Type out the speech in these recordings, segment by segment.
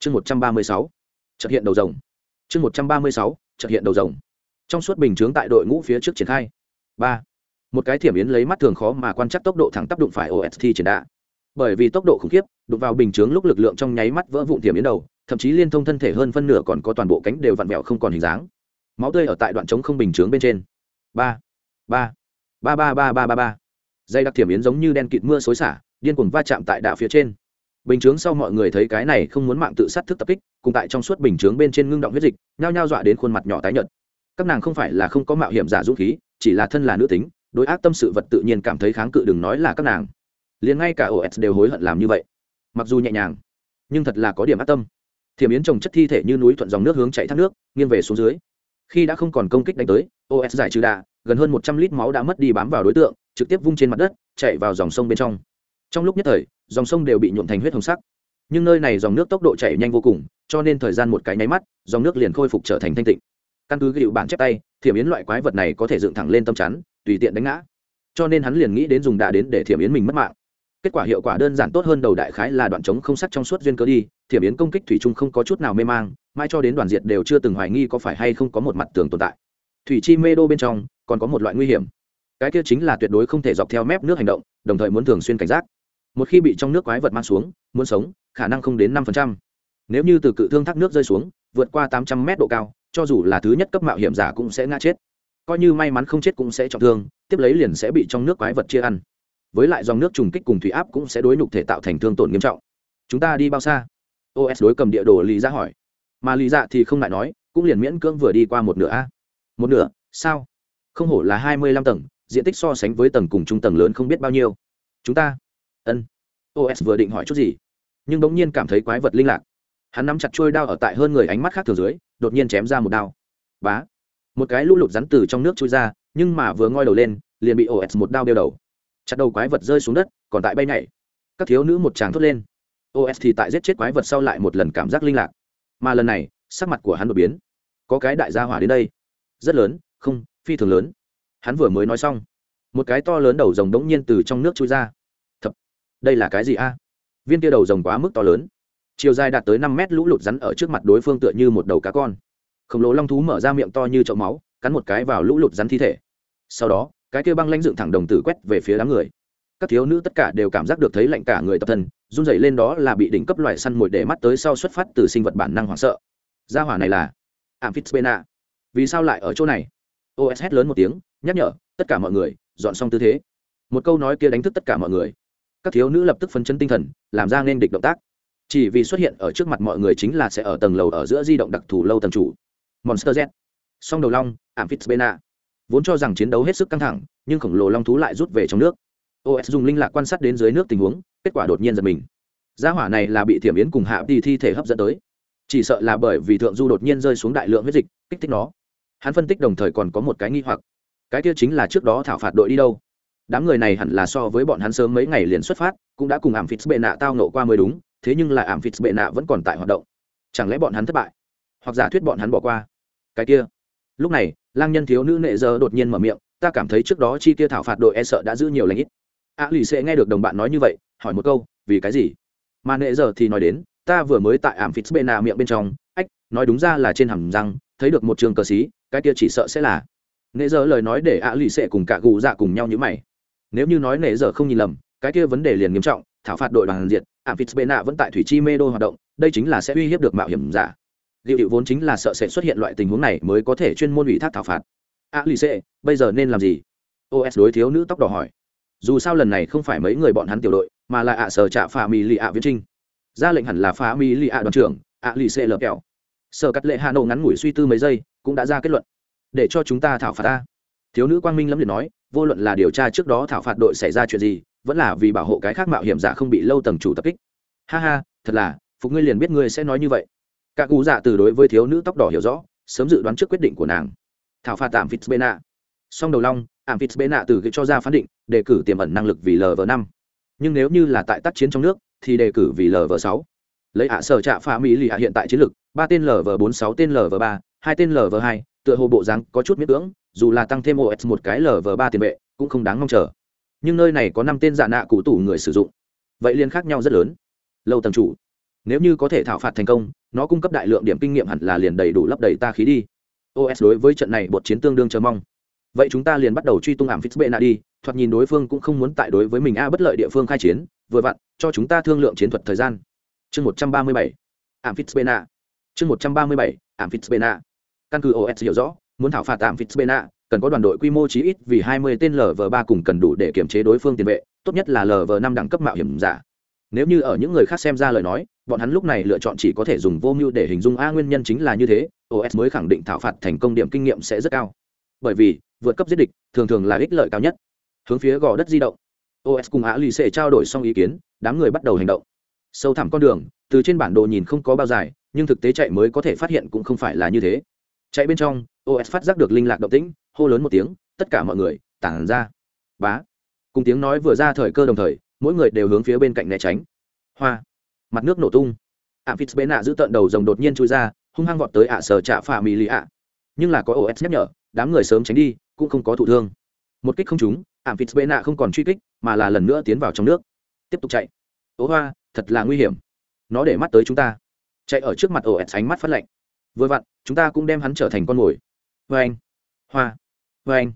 chương một trăm ba mươi sáu trật hiện đầu rồng. Chương một trăm ba mươi sáu trật hiện đầu rồng. Trong suốt bình chướng tại đội ngũ phía trước triển khai. Ba. Một cái thiểm yến lấy mắt thường khó mà quan trắc tốc độ thẳng tắp đụng phải ost triển đạ bởi vì tốc độ khủng khiếp, đụng vào bình chướng lúc lực lượng trong nháy mắt vỡ vụn thiểm yến đầu, thậm chí liên thông thân thể hơn phân nửa còn có toàn bộ cánh đều vặn vẹo không còn hình dáng. Máu tươi ở tại đoạn trống không bình chướng bên trên. Ba. Ba. Ba ba ba ba ba ba. Dây đặc thiểm yến giống như đen kịt mưa xối xả, điên cuồng va chạm tại đạo phía trên bình chướng sau mọi người thấy cái này không muốn mạng tự sát thức tập kích, cùng tại trong suốt bình chướng bên trên ngưng động huyết dịch, nhao nhao dọa đến khuôn mặt nhỏ tái nhợt. Các nàng không phải là không có mạo hiểm giả dũng khí, chỉ là thân là nữ tính, đối ác tâm sự vật tự nhiên cảm thấy kháng cự đừng nói là các nàng. Liền ngay cả os đều hối hận làm như vậy. Mặc dù nhẹ nhàng, nhưng thật là có điểm ác tâm. Thiểm yến trồng chất thi thể như núi thuận dòng nước hướng chạy thác nước, nghiêng về xuống dưới. Khi đã không còn công kích đánh tới os giải trừ đà, gần hơn một trăm lít máu đã mất đi bám vào đối tượng, trực tiếp vung trên mặt đất, chạy vào dòng sông bên trong trong lúc nhất thời, dòng sông đều bị nhuộm thành huyết hồng sắc. Nhưng nơi này dòng nước tốc độ chảy nhanh vô cùng, cho nên thời gian một cái nháy mắt, dòng nước liền khôi phục trở thành thanh tịnh. Căn cứ gịu bản chép tay, thiểm yến loại quái vật này có thể dựng thẳng lên tâm chắn, tùy tiện đánh ngã. Cho nên hắn liền nghĩ đến dùng đà đến để thiểm yến mình mất mạng. Kết quả hiệu quả đơn giản tốt hơn đầu đại khái là đoạn trống không sắc trong suốt duyên cớ đi, thiểm yến công kích thủy trung không có chút nào mê mang mai cho đến đoàn diệt đều chưa từng hoài nghi có phải hay không có một mặt tường tồn tại. Thủy chi mê đô bên trong, còn có một loại nguy hiểm. Cái kia chính là tuyệt đối không thể dọc theo mép nước hành động, đồng thời muốn thường xuyên cảnh giác một khi bị trong nước quái vật mang xuống, muốn sống, khả năng không đến năm phần trăm. Nếu như từ cự thương thác nước rơi xuống, vượt qua tám trăm mét độ cao, cho dù là thứ nhất cấp mạo hiểm giả cũng sẽ ngã chết. Coi như may mắn không chết cũng sẽ trọng thương, tiếp lấy liền sẽ bị trong nước quái vật chia ăn. Với lại dòng nước trùng kích cùng thủy áp cũng sẽ đối nhục thể tạo thành thương tổn nghiêm trọng. Chúng ta đi bao xa? Os đối cầm địa đồ lý ra hỏi. Mà lý dạ thì không lại nói, cũng liền miễn cưỡng vừa đi qua một nửa a. Một nửa? Sao? Không hổ là hai mươi lăm tầng, diện tích so sánh với tầng cùng trung tầng lớn không biết bao nhiêu. Chúng ta ân. Os vừa định hỏi chút gì, nhưng bỗng nhiên cảm thấy quái vật linh lạc. Hắn nắm chặt trôi đao ở tại hơn người ánh mắt khác thường dưới, đột nhiên chém ra một đao. Bá. Một cái lũ lụt rắn từ trong nước trôi ra, nhưng mà vừa ngoi đầu lên, liền bị os một đao đeo đầu. Chặt đầu quái vật rơi xuống đất, còn tại bay nhảy. Các thiếu nữ một tràng thốt lên. Os thì tại giết chết quái vật sau lại một lần cảm giác linh lạc. Mà lần này, sắc mặt của hắn đột biến. Có cái đại gia hỏa đến đây. Rất lớn, không, phi thường lớn. Hắn vừa mới nói xong, một cái to lớn đầu rồng đống nhiên từ trong nước trôi ra đây là cái gì a? Viên kia đầu rồng quá mức to lớn. Chiều dài đạt tới năm mét lũ lụt rắn ở trước mặt đối phương tựa như một đầu cá con. Khổng lồ long thú mở ra miệng to như chậu máu, cắn một cái vào lũ lụt rắn thi thể. Sau đó, cái kia băng lãnh dựng thẳng đồng tử quét về phía đám người. Các thiếu nữ tất cả đều cảm giác được thấy lạnh cả người tập thân, run rẩy lên đó là bị đỉnh cấp loài săn mồi để mắt tới sau xuất phát từ sinh vật bản năng hoảng sợ. Gia hỏa này là amphispena vì sao lại ở chỗ này? Os hét lớn một tiếng, nhắc nhở, tất cả mọi người, dọn xong tư thế. Một câu nói kia đánh thức tất cả mọi người các thiếu nữ lập tức phấn chấn tinh thần, làm ra nên địch động tác. Chỉ vì xuất hiện ở trước mặt mọi người chính là sẽ ở tầng lầu ở giữa di động đặc thù lâu tầng chủ. Monster z. Song đầu long amphispena vốn cho rằng chiến đấu hết sức căng thẳng, nhưng khổng lồ long thú lại rút về trong nước. Os dùng linh lạc quan sát đến dưới nước tình huống, kết quả đột nhiên giật mình. Gia hỏa này là bị thiểm yến cùng hạ đi thi thể hấp dẫn tới. Chỉ sợ là bởi vì thượng du đột nhiên rơi xuống đại lượng huyết dịch, kích thích nó. Hắn phân tích đồng thời còn có một cái nghi hoặc. Cái kia chính là trước đó thảo phạt đội đi đâu? Đám người này hẳn là so với bọn hắn sớm mấy ngày liền xuất phát, cũng đã cùng ảm phịt bệ nạ tao nộ qua mới đúng, thế nhưng là ảm phịt bệ nạ vẫn còn tại hoạt động. Chẳng lẽ bọn hắn thất bại? Hoặc giả thuyết bọn hắn bỏ qua? Cái kia. Lúc này, lang nhân thiếu nữ nệ giờ đột nhiên mở miệng, ta cảm thấy trước đó chi tiêu thảo phạt đội e sợ đã giữ nhiều lãnh ít. A lì sẽ nghe được đồng bạn nói như vậy, hỏi một câu, vì cái gì? Mà nệ giờ thì nói đến, ta vừa mới tại ảm phịt bệ nạ miệng bên trong, ách, nói đúng ra là trên hầm răng, thấy được một trường cờ xí, cái kia chỉ sợ sẽ là. Nệ giờ lời nói để ạ lì sẽ cùng cả gù dạ cùng nhau như mày nếu như nói nệ giờ không nhìn lầm, cái kia vấn đề liền nghiêm trọng, thảo phạt đội đoàn diệt, ảm phít bệ nạ vẫn tại thủy chi mê đô hoạt động, đây chính là sẽ uy hiếp được mạo hiểm giả. Liệu hiệu vốn chính là sợ sẽ xuất hiện loại tình huống này mới có thể chuyên môn ủy thác thảo phạt. A lì xê bây giờ nên làm gì? Os đối thiếu nữ tóc đỏ hỏi. Dù sao lần này không phải mấy người bọn hắn tiểu đội, mà là ạ sở trạ phà mì lì ạ viễn trinh. Ra lệnh hẳn là phá mì lì ạ đoàn trưởng, ạ lì xê lờ kẹo. Sở cắt lệ hà nội ngắn ngủi suy tư mấy giây, cũng đã ra kết luận. Để cho chúng ta thảo phạt ta. Thiếu nữ quang minh lâm liền nói vô luận là điều tra trước đó thảo phạt đội xảy ra chuyện gì, vẫn là vì bảo hộ cái khác mạo hiểm giả không bị lâu tầng chủ tập kích. Ha ha, thật là, phục ngươi liền biết ngươi sẽ nói như vậy. Các cú giả từ đối với thiếu nữ tóc đỏ hiểu rõ, sớm dự đoán trước quyết định của nàng. Thảo phạt tạm phít bên ạ song đầu long, ảm fitzbena từ cho ra phán định, đề cử tiềm ẩn năng lực vì lv năm. Nhưng nếu như là tại tác chiến trong nước, thì đề cử vì lv sáu. Lấy ạ sở trạ phá mỹ lì hạ hiện tại chiến lực ba tên lv bốn, sáu tên lv ba, hai tên lv hai tựa hồ bộ dáng có chút miễn cưỡng, dù là tăng thêm os một cái lv ba tiền vệ, cũng không đáng mong chờ. Nhưng nơi này có năm tên dạ nạ cụ tủ người sử dụng. Vậy liên khác nhau rất lớn. Lâu tầng chủ, nếu như có thể thảo phạt thành công, nó cung cấp đại lượng điểm kinh nghiệm hẳn là liền đầy đủ lấp đầy ta khí đi. Os đối với trận này bột chiến tương đương chờ mong. Vậy chúng ta liền bắt đầu truy tung ảm fitzbena đi, thoạt nhìn đối phương cũng không muốn tại đối với mình a bất lợi địa phương khai chiến, vừa vặn, cho chúng ta thương lượng chiến thuật thời gian. Chương một trăm ba mươi bảy, ảm fitzbena chương một trăm ba mươi bảy, ảm fitzbena căn cứ os hiểu rõ, muốn thảo phạt ảm fitzbena cần có đoàn đội quy mô chí ít vì hai mươi tên Lv3 cùng cần đủ để kiểm chế đối phương tiền vệ, tốt nhất là Lv5 đẳng cấp mạo hiểm giả. Nếu như ở những người khác xem ra lời nói, bọn hắn lúc này lựa chọn chỉ có thể dùng vô mưu để hình dung, a, nguyên nhân chính là như thế os mới khẳng định thảo phạt thành công điểm kinh nghiệm sẽ rất cao. Bởi vì, vượt cấp giết địch, thường thường là ích lợi cao nhất. Hướng phía gò đất di động os cùng á lì xệ trao đổi xong ý kiến, đám người bắt đầu hành động. Sâu thẳm con đường, từ trên bản đồ nhìn không có bao dài, nhưng thực tế chạy mới có thể phát hiện cũng không phải là như thế chạy bên trong os phát giác được linh lạc động tĩnh, hô lớn một tiếng, tất cả mọi người, tản ra. Bá. Cùng tiếng nói vừa ra thời cơ đồng thời, mỗi người đều hướng phía bên cạnh né tránh. Hoa. Mặt nước nổ tung. Ạ phít bê nạ giữ tận đầu rồng đột nhiên chui ra, hung hăng vọt tới ạ sở trạ phà mì lì ạ. Nhưng là có os nhắc nhở, đám người sớm tránh đi, cũng không có thụ thương. Một kích không trúng ảm phít bê nạ không còn truy kích, mà là lần nữa tiến vào trong nước. Tiếp tục chạy. Ố hoa, thật là nguy hiểm. Nó để mắt tới chúng ta. Chạy ở trước mặt ổ ẹt ánh mắt phát lạnh vừa vặn, chúng ta cũng đem hắn trở thành con mồi. Vê anh. Hoa. Vê anh.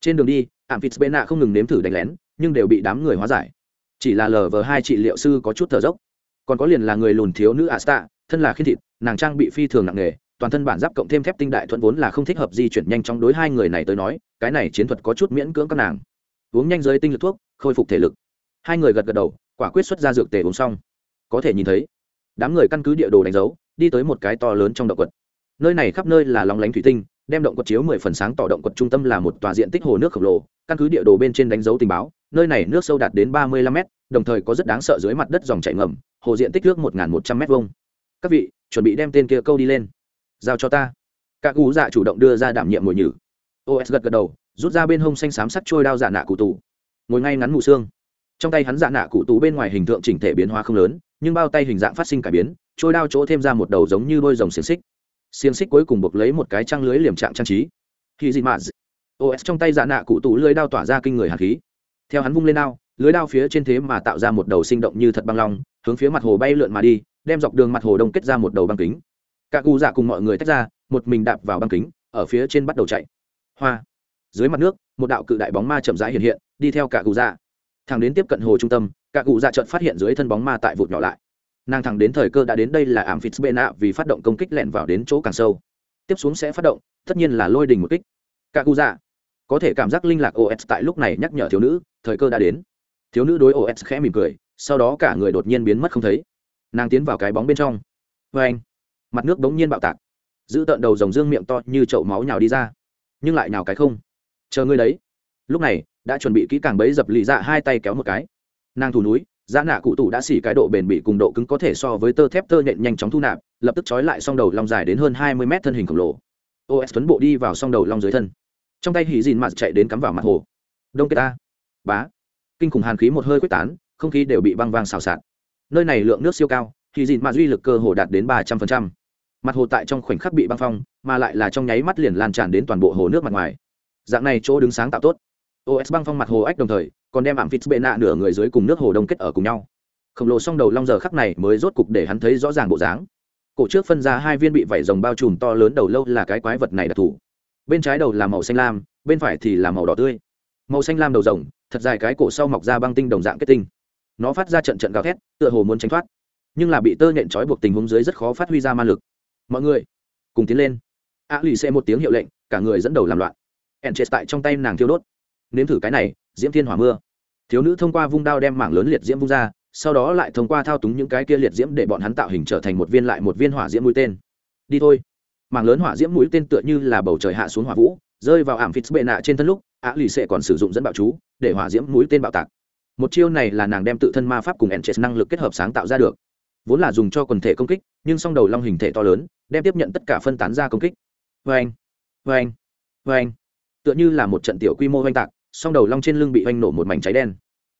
Trên đường đi, ảm phịt bên nạ không ngừng nếm thử đánh lén, nhưng đều bị đám người hóa giải. Chỉ là lờ vờ hai trị liệu sư có chút thở dốc. Còn có liền là người lùn thiếu nữ asta, thân là khiên thịt, nàng trang bị phi thường nặng nề, toàn thân bản giáp cộng thêm thép tinh đại thuận vốn là không thích hợp di chuyển nhanh chóng đối hai người này tới nói, cái này chiến thuật có chút miễn cưỡng các nàng. Uống nhanh giới tinh lực thuốc, khôi phục thể lực. Hai người gật gật đầu, quả quyết xuất ra dược tề uống xong. Có thể nhìn thấy, đám người căn cứ địa đồ đánh dấu đi tới một cái to lớn trong động quật. Nơi này khắp nơi là lóng lánh thủy tinh, đem động quật chiếu mười phần sáng tỏ động quật trung tâm là một tòa diện tích hồ nước khổng lồ, căn cứ địa đồ bên trên đánh dấu tình báo, nơi này nước sâu đạt đến ba mươi lăm mét, đồng thời có rất đáng sợ dưới mặt đất dòng chảy ngầm, hồ diện tích nước một một trăm m vuông. các vị, chuẩn bị đem tên kia câu đi lên. Giao cho ta. Các cú dạ chủ động đưa ra đảm nhiệm ngồi nhử. Os gật gật đầu, rút ra bên hông xanh xám sắc trôi đao dạ nạ cụ tù. Ngồi ngay ngắn mù xương. Trong tay hắn dạ nạ cụ tù bên ngoài hình tượng chỉnh thể biến hóa không lớn nhưng bao tay hình dạng phát sinh cải biến, trôi đao chỗ thêm ra một đầu giống như đôi dòng xiềng xích. Xiềng xích cuối cùng buộc lấy một cái trang lưới liềm trạng trang trí. Khi gì mà os trong tay dạ nạ cụ tủ lưới đao tỏa ra kinh người hạt khí. Theo hắn vung lên đao, lưới đao phía trên thế mà tạo ra một đầu sinh động như thật băng long, hướng phía mặt hồ bay lượn mà đi, đem dọc đường mặt hồ đông kết ra một đầu băng kính. Cả cụ dạ cùng mọi người tách ra, một mình đạp vào băng kính, ở phía trên bắt đầu chạy. Hoa! Dưới mặt nước, một đạo cự đại bóng ma chậm rãi hiện hiện, đi theo cả cụ dạ. Thẳng đến tiếp cận hồ trung tâm cả cụ dạ chợt phát hiện dưới thân bóng ma tại vụt nhỏ lại. Nàng thẳng đến thời cơ đã đến đây là ảm phít bê nạ vì phát động công kích lẹn vào đến chỗ càng sâu. Tiếp xuống sẽ phát động, tất nhiên là lôi đình một kích. Cả cụ dạ có thể cảm giác linh lạc os tại lúc này nhắc nhở thiếu nữ, thời cơ đã đến. Thiếu nữ đối os khẽ mỉm cười, sau đó cả người đột nhiên biến mất không thấy. Nàng tiến vào cái bóng bên trong. Vê anh, mặt nước bỗng nhiên bạo tạc. Giữ tợn đầu dòng dương miệng to như chậu máu nhào đi ra. Nhưng lại nhào cái không. Chờ ngươi đấy. Lúc này, đã chuẩn bị kỹ càng bấy dập lì dạ hai tay kéo một cái nàng thủ núi, giá nạ cụ tủ đã xỉ cái độ bền bị cùng độ cứng có thể so với tơ thép tơ nhện nhanh chóng thu nạp, lập tức trói lại song đầu long dài đến hơn hai mươi mét thân hình khổng lồ. Os tuấn bộ đi vào song đầu long dưới thân. Trong tay hỉ dìn mặt chạy đến cắm vào mặt hồ. Đông kết ta. Bá. Kinh khủng hàn khí một hơi quyết tán, không khí đều bị băng vang xào xạc. Nơi này lượng nước siêu cao, hỉ dìn mặt duy lực cơ hồ đạt đến ba trăm phần trăm. Mặt hồ tại trong khoảnh khắc bị băng phong, mà lại là trong nháy mắt liền lan tràn đến toàn bộ hồ nước mặt ngoài. Dạng này chỗ đứng sáng tạo tốt. Os băng phong mặt hồ ách đồng thời còn đem ảm phít bệ nạ nửa người dưới cùng nước hồ đông kết ở cùng nhau. Khổng lồ xong đầu long giờ khắc này mới rốt cục để hắn thấy rõ ràng bộ dáng. Cổ trước phân ra hai viên bị vảy rồng bao trùm to lớn đầu lâu là cái quái vật này đặc thù. Bên trái đầu là màu xanh lam, bên phải thì là màu đỏ tươi. Màu xanh lam đầu rồng, thật dài cái cổ sau mọc ra băng tinh đồng dạng kết tinh. Nó phát ra trận trận gào thét, tựa hồ muốn tránh thoát. Nhưng là bị tơ nhện trói buộc tình huống dưới rất khó phát huy ra ma lực. Mọi người, cùng tiến lên. A lì xe một tiếng hiệu lệnh, cả người dẫn đầu làm loạn. Ẹn chết tại trong tay nàng thiêu đốt. Nếm thử cái này, diễm thiên hỏa mưa thiếu nữ thông qua vung đao đem mảng lớn liệt diễm vung ra, sau đó lại thông qua thao túng những cái kia liệt diễm để bọn hắn tạo hình trở thành một viên lại một viên hỏa diễm mũi tên. Đi thôi. Mảng lớn hỏa diễm mũi tên tựa như là bầu trời hạ xuống hỏa vũ, rơi vào ảm phít bệ nạ trên thân lúc á lì xệ còn sử dụng dẫn bạo chú để hỏa diễm mũi tên bạo tạc. Một chiêu này là nàng đem tự thân ma pháp cùng ẩn năng lực kết hợp sáng tạo ra được. Vốn là dùng cho quần thể công kích, nhưng song đầu long hình thể to lớn, đem tiếp nhận tất cả phân tán ra công kích. Vê anh vê anh vê anh tựa như là một trận tiểu quy mô oanh tạc song đầu long trên lưng bị oanh nổ một mảnh cháy đen.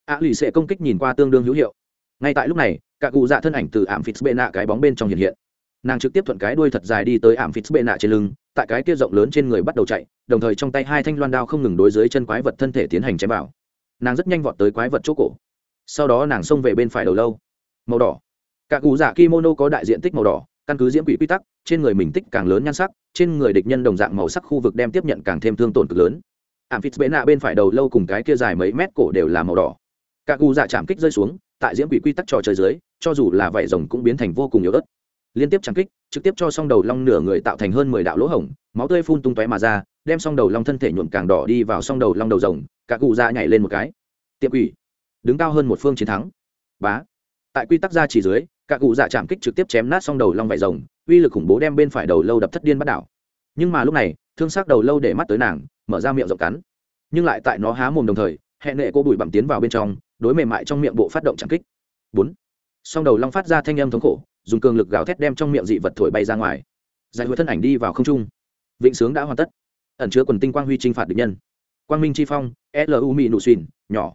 Ạ lì xệ công kích nhìn qua tương đương hữu hiệu. Ngay tại lúc này, cả cụ dạ thân ảnh từ ảm phít bệ nạ cái bóng bên trong hiện hiện. Nàng trực tiếp thuận cái đuôi thật dài đi tới ảm phít bệ nạ trên lưng, tại cái kia rộng lớn trên người bắt đầu chạy, đồng thời trong tay hai thanh loan đao không ngừng đối dưới chân quái vật thân thể tiến hành chém vào. Nàng rất nhanh vọt tới quái vật chỗ cổ. Sau đó nàng xông về bên phải đầu lâu. Màu đỏ. Cả cụ dạ kimono có đại diện tích màu đỏ, căn cứ diễm quỷ quy tắc, trên người mình tích càng lớn nhan sắc, trên người địch nhân đồng dạng màu sắc khu vực đem tiếp nhận càng thêm thương tổn cực lớn ảm phít bệ nạ bên phải đầu lâu cùng cái kia dài mấy mét cổ đều là màu đỏ. Cả cụ dạ chạm kích rơi xuống, tại diễm quỷ quy tắc trò chơi dưới, cho dù là vảy rồng cũng biến thành vô cùng yếu ớt. Liên tiếp chạm kích, trực tiếp cho song đầu long nửa người tạo thành hơn mười đạo lỗ hổng, máu tươi phun tung tóe mà ra, đem song đầu long thân thể nhuộm càng đỏ đi vào song đầu long đầu rồng, cả cụ dạ nhảy lên một cái. Tiệm quỷ, đứng cao hơn một phương chiến thắng. Bá. Tại quy tắc ra chỉ dưới, cả cụ dạ chạm kích trực tiếp chém nát song đầu long vảy rồng, uy lực khủng bố đem bên phải đầu lâu đập thất điên bắt đảo. Nhưng mà lúc này, thương xác đầu lâu để mắt tới nàng mở ra miệng rộng cắn. Nhưng lại tại nó há mồm đồng thời hẹn nệ cô bụi bặm tiến vào bên trong, đối mềm mại trong miệng bộ phát động chạm kích. Bốn. Song đầu long phát ra thanh âm thống khổ, dùng cường lực gào thét đem trong miệng dị vật thổi bay ra ngoài. Giải hứa thân ảnh đi vào không trung. Vịnh sướng đã hoàn tất. Ẩn chứa quần tinh quang huy t r i n h phạt địch nhân. Quang minh chi phong lu mỹ nụ xuyên nhỏ.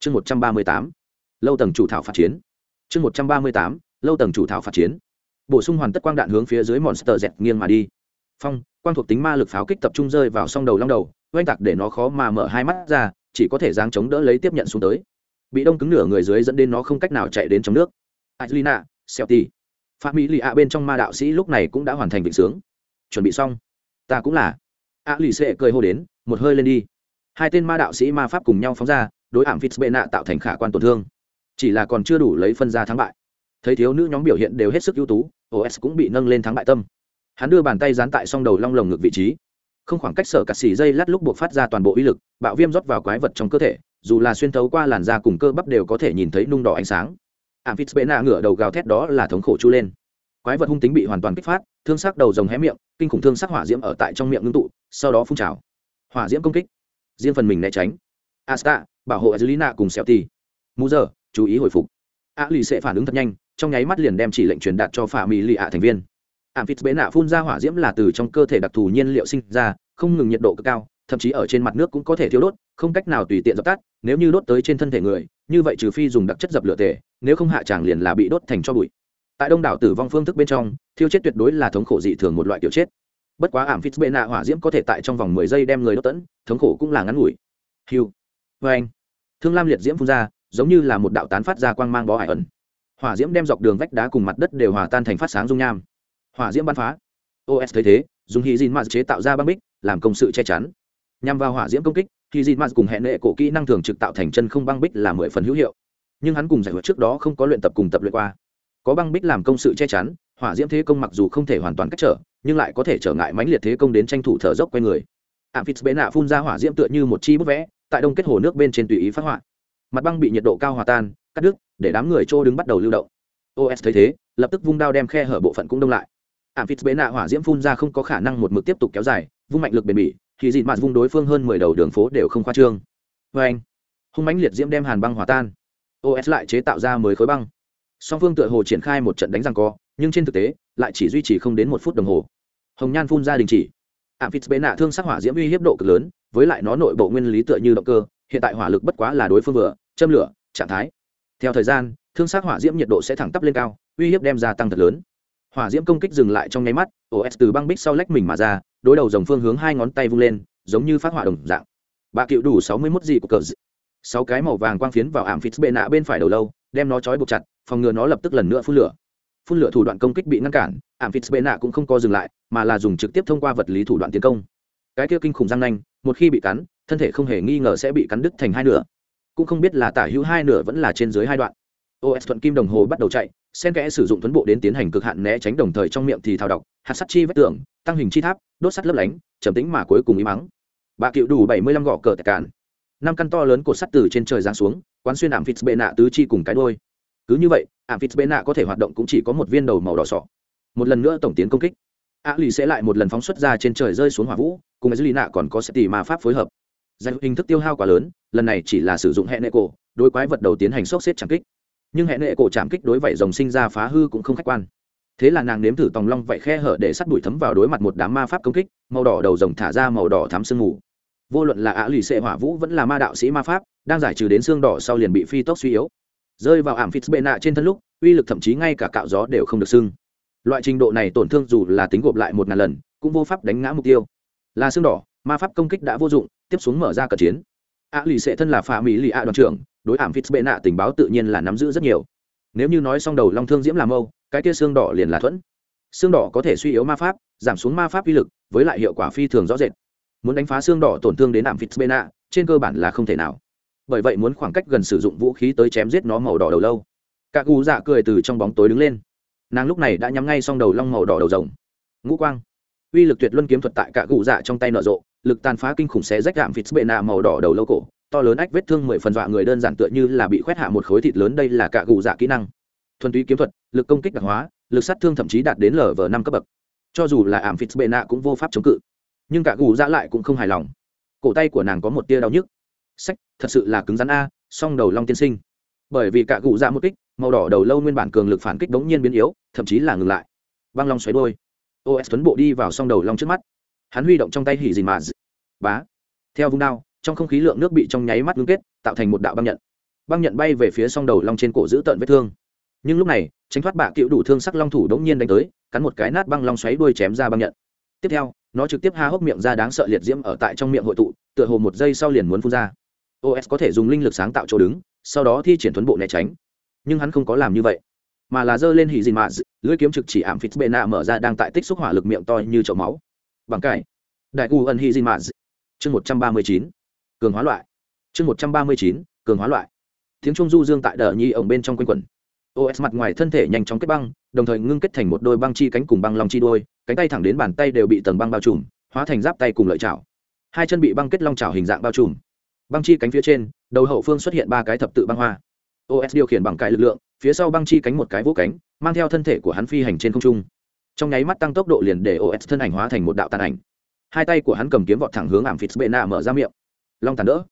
Chương một trăm ba mươi tám. Lâu tầng chủ thảo phát chiến. Chương một trăm ba mươi tám. Lâu tầng chủ thảo phát chiến. Bổ sung hoàn tất quang đạn hướng phía dưới monster dẹt nghiêng mà đi phong quang thuộc tính ma lực pháo kích tập trung rơi vào song đầu long đầu oanh tạc để nó khó mà mở hai mắt ra chỉ có thể giáng chống đỡ lấy tiếp nhận xuống tới bị đông cứng nửa người dưới dẫn đến nó không cách nào chạy đến trong nước Adelina, Celti. Phạm Mỹ lì ạ bên trong ma đạo sĩ lúc này cũng đã hoàn thành vịnh sướng. Chuẩn bị xong. Ta cũng là. A lì xệ cười hô đến, một hơi lên đi. Hai tên ma đạo sĩ ma pháp cùng nhau phóng ra, đối ảm Fitzbena tạo thành khả quan tổn thương. Chỉ là còn chưa đủ lấy phân ra thắng bại. Thấy thiếu nữ nhóm biểu hiện đều hết sức ưu tú, OS cũng bị nâng lên thắng bại tâm. Hắn đưa bàn tay dán tại song đầu long lồng ngực vị trí. Không khoảng cách sở cắt xỉ dây lát lúc buộc phát ra toàn bộ uy lực, bạo viêm rót vào quái vật trong cơ thể, dù là xuyên thấu qua làn da cùng cơ bắp đều có thể nhìn thấy nung đỏ ánh sáng ảm phít bệ nạ ngửa đầu gào thét đó là thống khổ chu lên quái vật hung tính bị hoàn toàn kích phát thương sắc đầu rồng hé miệng kinh khủng thương sắc hỏa diễm ở tại trong miệng ngưng tụ sau đó phun trào hỏa diễm công kích riêng phần mình né tránh asta bảo hộ Angelina cùng Celti. Mù giờ, chú ý hồi phục. A lì sẽ phản ứng thật nhanh, trong nháy mắt liền đem chỉ lệnh truyền đạt cho Phạm Mỹ Lì ạ thành viên ảm phịt bế nạ phun ra hỏa diễm là từ trong cơ thể đặc thù nhiên liệu sinh ra, không ngừng nhiệt độ cực cao, thậm chí ở trên mặt nước cũng có thể thiêu đốt không cách nào tùy tiện dập tắt nếu như đốt tới trên thân thể người như vậy trừ phi dùng đặc chất dập lửa tề nếu không hạ tràng liền là bị đốt thành cho bụi. Tại đông đảo tử vong phương thức bên trong thiêu chết tuyệt đối là thống khổ dị thường một loại kiểu chết. Bất quá ảm phít bệ nạ hỏa diễm có thể tại trong vòng mười giây đem người đốt tẫn thống khổ cũng là ngắn ngủi. Hiu vê anh thương lam liệt diễm phun ra giống như là một đạo tán phát ra quang mang bó hải ẩn. Hỏa diễm đem dọc đường vách đá cùng mặt đất đều hòa tan thành phát sáng dung nham hỏa diễm bắn phá. Os thấy thế, dùng hy dìn maz chế tạo ra băng bích, làm công sự che chắn. Nhằm vào hỏa diễm công kích hy dịt maz cùng hẹn nệ cổ kỹ năng thường trực tạo thành chân không băng bích là mười phần hữu hiệu. Nhưng hắn cùng giải quyết trước đó không có luyện tập cùng tập luyện qua. Có băng bích làm công sự che chắn, hỏa diễm thế công mặc dù không thể hoàn toàn cách trở, nhưng lại có thể trở ngại mãnh liệt thế công đến tranh thủ thở dốc quay người. Ảm phít bế nạ phun ra hỏa diễm tựa như một chi bút vẽ, tại đông kết hồ nước bên trên tùy ý phát họa. Mặt băng bị nhiệt độ cao hòa tan, cắt đứt, để đám người trô đứng bắt đầu lưu động. Os thấy thế, lập tức vung đao đem khe hở bộ phận cũng đông lại ảm phít bế nạ hỏa diễm phun ra không có khả năng một mực tiếp tục kéo dài, vung mạnh lực bền bỉ, thì dịn mạt vung đối phương hơn mười đầu đường phố đều không khoa trương. Vê anh, hung mãnh liệt diễm đem hàn băng hòa tan. Os lại chế tạo ra mười khối băng. Song phương tựa hồ triển khai một trận đánh răng co, nhưng trên thực tế, lại chỉ duy trì không đến một phút đồng hồ. Hồng nhan phun ra đình chỉ. Ảm phít bế nạ thương sắc hỏa diễm uy hiếp độ cực lớn, với lại nó nội bộ nguyên lý tựa như động cơ, hiện tại hỏa lực bất quá là đối phương vừa, châm lửa, trạng thái. Theo thời gian, thương sắc hỏa diễm nhiệt độ sẽ thẳng tắp lên cao, uy hiếp đem gia tăng thật lớn hỏa diễm công kích dừng lại trong nháy mắt os từ băng bích sau lách mình mà ra, đối đầu dòng phương hướng hai ngón tay vung lên, giống như phát hỏa đồng dạng. Bà cựu đủ sáu mươi mốt gì của cờ dị. sáu cái màu vàng quang phiến vào ảm phít bệ nạ bên phải đầu lâu, đem nó trói buộc chặt, phòng ngừa nó lập tức lần nữa phun lửa. Phun lửa thủ đoạn công kích bị ngăn cản, ảm phít bệ nạ cũng không co dừng lại, mà là dùng trực tiếp thông qua vật lý thủ đoạn tiến công. Cái kia kinh khủng răng nanh, một khi bị cắn, thân thể không hề nghi ngờ sẽ bị cắn đứt thành hai nửa. Cũng không biết là tả hữu hai nửa vẫn là trên dưới hai đoạn. Os thuận kim đồng hồ bắt đầu chạy sen kẽ sử dụng tuấn bộ đến tiến hành cực hạn né tránh đồng thời trong miệng thì thao độc hạt sắt chi vết tường, tăng hình chi tháp, đốt sắt lấp lánh, trầm tĩnh mà cuối cùng ý mắng. Bà cựu đủ bảy mươi lăm gọ cờ tạch cạn. Năm căn to lớn cột sắt từ trên trời giáng xuống, quán xuyên ảm phít bệ nạ tứ chi cùng cái đôi cứ như vậy, ảm phít bệ nạ có thể hoạt động cũng chỉ có một viên đầu màu đỏ sọ. Một lần nữa tổng tiến công kích. A lì sẽ lại một lần phóng xuất ra trên trời rơi xuống hỏa vũ, cùng với nạ còn có sẽ tỉ ma pháp phối hợp. Giải hình thức tiêu hao quá lớn, lần này chỉ là sử dụng hệ nệ cổ đối quái vật đầu tiến hành sốc xếp chẳng kích nhưng hệ nệ cổ chạm kích đối vảy rồng sinh ra phá hư cũng không khách quan. Thế là nàng nếm thử tòng long vậy khe hở để sắt bụi thấm vào đối mặt một đám ma pháp công kích, màu đỏ đầu rồng thả ra màu đỏ thám sương mù. Vô luận là ả lì xệ hỏa vũ vẫn là ma đạo sĩ ma pháp, đang giải trừ đến xương đỏ sau liền bị phi tốc suy yếu. Rơi vào ảm phít bệ nạ trên thân lúc, uy lực thậm chí ngay cả cạo gió đều không được sưng. Loại trình độ này tổn thương dù là tính gộp lại một ngàn lần, cũng vô pháp đánh ngã mục tiêu. Là xương đỏ, ma pháp công kích đã vô dụng, tiếp xuống mở ra cờ chiến ả lì sẽ thân là Phạm mỹ lì ạ đoàn trưởng, đối ảm phít bệ nạ tình báo tự nhiên là nắm giữ rất nhiều. Nếu như nói xong đầu long thương diễm làm mâu, cái kia xương đỏ liền là thuẫn. Xương đỏ có thể suy yếu ma pháp, giảm xuống ma pháp uy lực, với lại hiệu quả phi thường rõ rệt. Muốn đánh phá xương đỏ tổn thương đến ảm fitzbena trên cơ bản là không thể nào. Bởi vậy muốn khoảng cách gần sử dụng vũ khí tới chém giết nó màu đỏ đầu lâu. Cả cụ dạ cười từ trong bóng tối đứng lên. Nàng lúc này đã nhắm ngay xong đầu long màu đỏ đầu rồng. Ngũ quang uy lực tuyệt luân kiếm thuật tại cả gù dạ trong tay nở rộ, lực tàn phá kinh khủng xé rách gạm vịt bệ nạ màu đỏ đầu lâu cổ, to lớn ách vết thương mười phần dọa người đơn giản tựa như là bị khoét hạ một khối thịt lớn, đây là cả gù dạ kỹ năng. Thuần túy kiếm thuật, lực công kích đặc hóa, lực sát thương thậm chí đạt đến lv năm cấp bậc. Cho dù là ảm fitzbena cũng vô pháp chống cự. Nhưng cả gù dạ lại cũng không hài lòng. Cổ tay của nàng có một tia đau nhức. Sách, thật sự là cứng rắn a, song đầu long tiên sinh. Bởi vì cả gù dạ một kích, màu đỏ đầu lâu nguyên bản cường lực phản kích đống nhiên biến yếu, thậm chí là ngừng lại. Băng long xoáy đôi os tuấn bộ đi vào song đầu long trước mắt. Hắn huy động trong tay hỉ dìn mà bá. Theo vung đao, trong không khí lượng nước bị trong nháy mắt ngưng kết, tạo thành một đạo băng nhận. Băng nhận bay về phía song đầu long trên cổ giữ tận vết thương. Nhưng lúc này, tránh thoát bạ cựu đủ thương sắc long thủ đống nhiên đánh tới, cắn một cái nát băng long xoáy đuôi chém ra băng nhận. Tiếp theo, nó trực tiếp ha hốc miệng ra đáng sợ liệt diễm ở tại trong miệng hội tụ, tựa hồ một giây sau liền muốn phun ra. Os có thể dùng linh lực sáng tạo chỗ đứng, sau đó thi triển tuấn bộ né tránh. Nhưng hắn không có làm như vậy mà là giơ lên hỉ dìn mạ lưỡi kiếm trực chỉ ảm phít bệ nạ mở ra đang tại tích xúc hỏa lực miệng to như chậu máu. Bằng cải. Đại u ân hỉ dìn mạ chương một trăm ba mươi chín. Cường hóa loại. Chương một trăm ba mươi chín. Cường hóa loại. Tiếng trung du dương tại đờ nhi ổng bên trong quanh quần os mặt ngoài thân thể nhanh chóng kết băng, đồng thời ngưng kết thành một đôi băng chi cánh cùng băng long chi đôi, cánh tay thẳng đến bàn tay đều bị tầng băng bao trùm, hóa thành giáp tay cùng lợi chảo. Hai chân bị băng kết long chảo hình dạng bao trùm. Băng chi cánh phía trên, đầu hậu phương xuất hiện ba cái thập tự băng hoa. Os điều khiển bằng cái lực lượng phía sau băng chi cánh một cái vỗ cánh, mang theo thân thể của hắn phi hành trên không trung. Trong nháy mắt tăng tốc độ liền để os thân ảnh hóa thành một đạo tàn ảnh. Hai tay của hắn cầm kiếm vọt thẳng hướng ảm phits bê nạ mở ra miệng. Long tàn đỡ.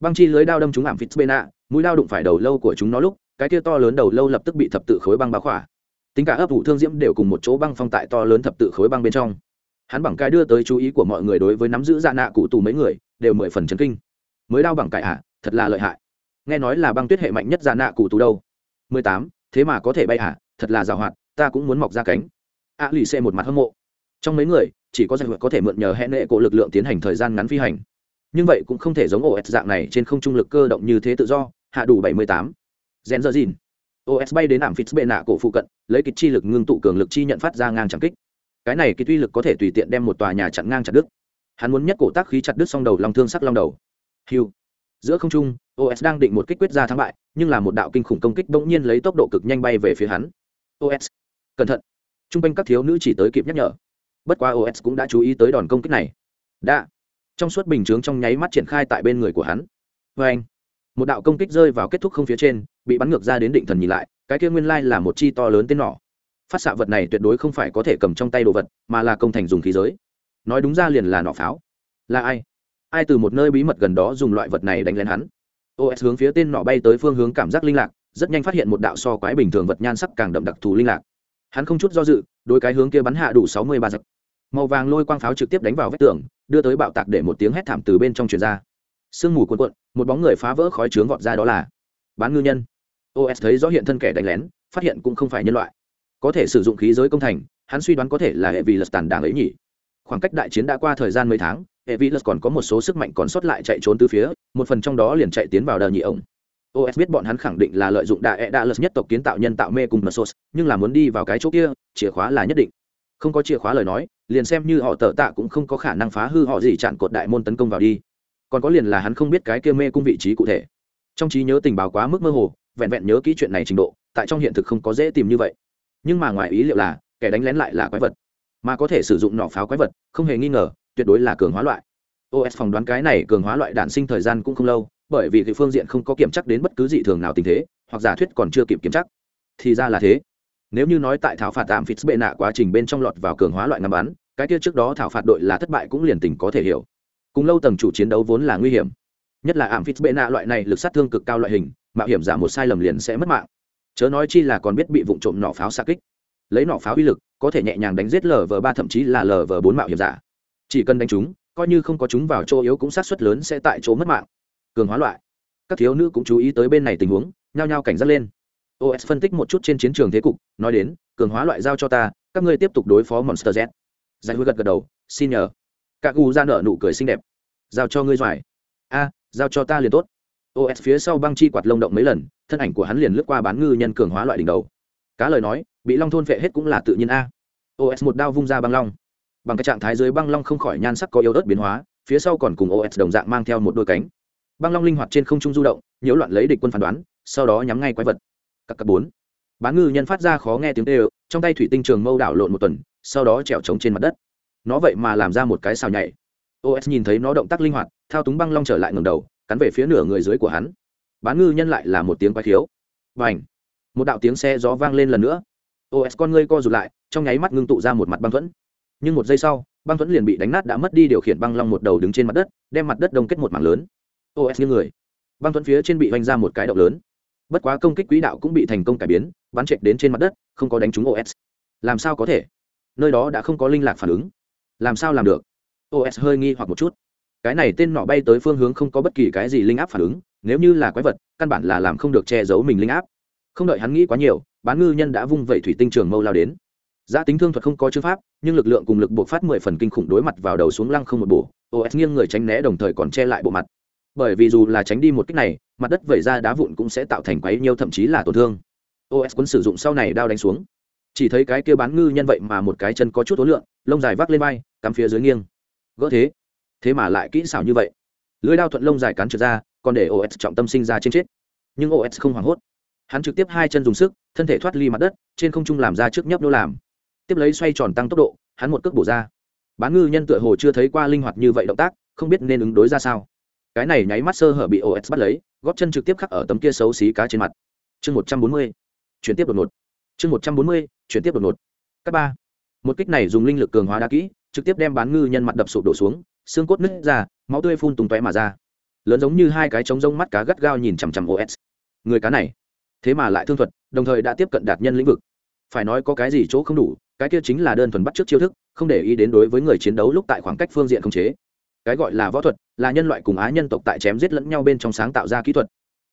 Băng chi lưới đao đâm trúng ảm phits bê nạ mũi đao đụng phải đầu lâu của chúng nó lúc, cái kia to lớn đầu lâu lập tức bị thập tự khối băng bá khỏa. Tính cả ấp vụ thương diễm đều cùng một chỗ băng phong tại to lớn thập tự khối băng bên trong. Hắn bằng cái đưa tới chú ý của mọi người đối với nắm giữ dạ nạ cụ tù mấy người, đều mười phần chấn kinh. Mới đao bằng cải ạ à, thật là lợi hại. Nghe nói là băng tuyết hệ mạnh nhất dạ nạ cụ tù đâu mười tám, thế mà có thể bay hả thật là giàu hoạt ta cũng muốn mọc ra cánh. A lì xê một mặt hâm mộ. Trong mấy người, chỉ có danh có thể mượn nhờ hẹn nệ cổ lực lượng tiến hành thời gian ngắn phi hành. Nhưng vậy cũng không thể giống OS dạng này trên không trung lực cơ động như thế tự do, hạ đủ bảy mươi tám. Gen dơ dìn os bay đến ảm phít bệ nạ cổ phụ cận, lấy kịch chi lực ngưng tụ cường lực chi nhận phát ra ngang chẳng kích. Cái này kịch uy lực có thể tùy tiện đem một tòa nhà chặn ngang chặt đứt. Hắn muốn nhất cổ tác khí chặt đứt xong đầu long thương sắc long đầu. Hiu giữa không trung os đang định một kích quyết ra thắng bại, nhưng là một đạo kinh khủng công kích bỗng nhiên lấy tốc độ cực nhanh bay về phía hắn. Os cẩn thận. T r u n g quanh các thiếu nữ chỉ tới kịp nhắc nhở. Bất quá os cũng đã chú ý tới đòn công kích này. Đã. Trong suốt bình chướng trong nháy mắt triển khai tại bên người của hắn. Vê anh, một đạo công kích rơi vào kết thúc không phía trên, bị bắn ngược ra đến định thần nhìn lại, cái kia nguyên lai là một chi to lớn tên nỏ. Phát xạ vật này tuyệt đối không phải có thể cầm trong tay đồ vật, mà là công thành dùng khí giới. Nói đúng ra liền là nỏ pháo. Là ai? Ai từ một nơi bí mật gần đó dùng loại vật này đánh lên hắn? Os hướng phía tên nỏ bay tới phương hướng cảm giác linh lạc, rất nhanh phát hiện một đạo so quái bình thường vật nhan sắc càng đậm đặc thù linh lạc. Hắn không chút do dự đôi cái hướng kia bắn hạ đủ sáu mươi ba giật. Màu vàng lôi quang pháo trực tiếp đánh vào vách tường, đưa tới bạo tạc để một tiếng hét thảm từ bên trong truyền ra. Sương mù cuộn cuộn, một bóng người phá vỡ khói trướng vọt ra đó là bán ngư nhân. Os thấy rõ hiện thân kẻ đánh lén, phát hiện cũng không phải nhân loại. Có thể sử dụng khí giới công thành, hắn suy đoán có thể là hệ vì lật tàn đảng ấy nhỉ. Khoảng cách đại chiến đã qua thời gian mấy tháng hệ vị lật còn có một số sức mạnh còn sót lại chạy trốn từ phía, một phần trong đó liền chạy tiến vào đờ nhị ổng. Os biết bọn hắn khẳng định là lợi dụng đại e đa lật nhất tộc kiến tạo nhân tạo mê cùng mật sốt, nhưng là muốn đi vào cái chỗ kia, chìa khóa là nhất định. Không có chìa khóa lời nói, liền xem như họ tờ tạ cũng không có khả năng phá hư họ gì chặn cột đại môn tấn công vào đi. Còn có liền là hắn không biết cái kia mê cung vị trí cụ thể. Trong trí nhớ tình báo quá mức mơ hồ, vẹn vẹn nhớ kỹ chuyện này trình độ, tại trong hiện thực không có dễ tìm như vậy. Nhưng mà ngoài ý liệu là, kẻ đánh lén lại là quái vật. Mà có thể sử dụng nỏ pháo quái vật, không hề nghi ngờ tuyệt đối là cường hóa loại. Os phỏng đoán cái này cường hóa loại đản sinh thời gian cũng không lâu, bởi vì cái phương diện không có kiểm chắc đến bất cứ dị thường nào tình thế, hoặc giả thuyết còn chưa kịp kiểm chắc. Thì ra là thế. Nếu như nói tại thảo phạt tạm phít bệ nạ quá trình bên trong lọt vào cường hóa loại ngắm bắn, cái kia trước đó thảo phạt đội là thất bại cũng liền tình có thể hiểu. Cùng lâu tầng chủ chiến đấu vốn là nguy hiểm. Nhất là ảm phít bệ nạ loại này lực sát thương cực cao loại hình, mạo hiểm giả một sai lầm liền sẽ mất mạng. Chớ nói chi là còn biết bị vụ trộm nỏ pháo xa kích. Lấy nỏ pháo uy lực, có thể nhẹ nhàng đánh giết lv ba thậm chí là lv bốn mạo hiểm giả chỉ cần đánh chúng, coi như không có chúng vào chỗ yếu cũng sát xuất lớn sẽ tại chỗ mất mạng. Cường hóa loại. Các thiếu nữ cũng chú ý tới bên này tình huống, nhao nhao cảnh giác lên. Os phân tích một chút trên chiến trường thế cục, nói đến, cường hóa loại giao cho ta, các ngươi tiếp tục đối phó monster z. Giải hối gật gật đầu, xin nhờ. Các gu ra nợ nụ cười xinh đẹp. Giao cho ngươi doài. A, giao cho ta liền tốt. Os phía sau băng chi quạt lông động mấy lần, thân ảnh của hắn liền lướt qua bán ngư nhân cường hóa loại đỉnh đầu. Cá lời nói, bị long thôn vệ hết cũng là tự nhiên a. Os một đao vung ra băng long bằng cái trạng thái dưới băng long không khỏi nhan sắc có yếu ớt biến hóa, phía sau còn cùng os đồng dạng mang theo một đôi cánh. Băng long linh hoạt trên không trung du động, nhiễu loạn lấy địch quân phán đoán, sau đó nhắm ngay quái vật. Các cấp bốn. Bán ngư nhân phát ra khó nghe tiếng tê trong tay thủy tinh trường mâu đảo lộn một tuần, sau đó trèo trống trên mặt đất. Nó vậy mà làm ra một cái xào nhảy. Os nhìn thấy nó động tác linh hoạt, thao túng băng long trở lại ngầm đầu, cắn về phía nửa người dưới của hắn. Bán ngư nhân lại là một tiếng quái thiếu vành một đạo tiếng xe gió vang lên lần nữa. Os con ngươi co rụt lại, trong nháy mắt ngưng tụ ra một mặt băng thuẫn nhưng một giây sau, băng thuẫn liền bị đánh nát đã mất đi điều khiển băng long một đầu đứng trên mặt đất, đem mặt đất đông kết một mảng lớn. Os như người. Băng thuẫn phía trên bị vanh ra một cái động lớn. Bất quá công kích quỹ đạo cũng bị thành công cải biến, bắn chạy đến trên mặt đất, không có đánh trúng os làm sao có thể? Nơi đó đã không có linh lạc phản ứng. Làm sao làm được? Os hơi nghi hoặc một chút. Cái này tên nọ bay tới phương hướng không có bất kỳ cái gì linh áp phản ứng, nếu như là quái vật, căn bản là làm không được che giấu mình linh áp. Không đợi hắn nghĩ quá nhiều, bán ngư nhân đã vung vẩy thủy tinh trường mâu lao đến giá tính thương thuật không có chữ pháp, nhưng lực lượng cùng lực buộc phát mười phần kinh khủng đối mặt vào đầu xuống lăng không một bổ os nghiêng người tránh né đồng thời còn che lại bộ mặt. Bởi vì dù là tránh đi một cách này, mặt đất vẩy ra đá vụn cũng sẽ tạo thành quấy nhiêu thậm chí là tổn thương. Os quân sử dụng sau này đao đánh xuống. Chỉ thấy cái kia bán ngư nhân vậy mà một cái chân có chút tối lượng, lông dài vác lên vai, cắm phía dưới nghiêng. Gỡ thế. Thế mà lại kỹ xảo như vậy. Lưới đao thuận lông dài cắn trượt ra, còn để os trọng tâm sinh ra trên chết. Nhưng os không hoảng hốt. Hắn trực tiếp hai chân dùng sức, thân thể thoát ly mặt đất, trên không trung làm ra trước nhấp nô làm tiếp lấy xoay tròn tăng tốc độ, hắn một cước bổ ra. Bán ngư nhân tựa hồ chưa thấy qua linh hoạt như vậy động tác, không biết nên ứng đối ra sao. Cái này nháy mắt sơ hở bị os bắt lấy, góp chân trực tiếp khắc ở tấm kia xấu xí cá trên mặt. Chương một trăm bốn mươi, chuyển tiếp đột ngột. Chương một trăm bốn mươi, chuyển tiếp đột ngột. Các ba. Một kích này dùng linh lực cường hóa đa kỹ, trực tiếp đem bán ngư nhân mặt đập sụp đổ xuống, xương cốt nứt ra, máu tươi phun tung tóe mà ra. Lớn giống như hai cái trống rông mắt cá gắt gao nhìn chằm chằm os người cá này, thế mà lại thương thuật, đồng thời đã tiếp cận đạt nhân lĩnh vực. Phải nói có cái gì chỗ không đủ cái kia chính là đơn thuần bắt trước chiêu thức, không để ý đến đối với người chiến đấu lúc tại khoảng cách phương diện không chế. Cái gọi là võ thuật, là nhân loại cùng á nhân tộc tại chém giết lẫn nhau bên trong sáng tạo ra kỹ thuật.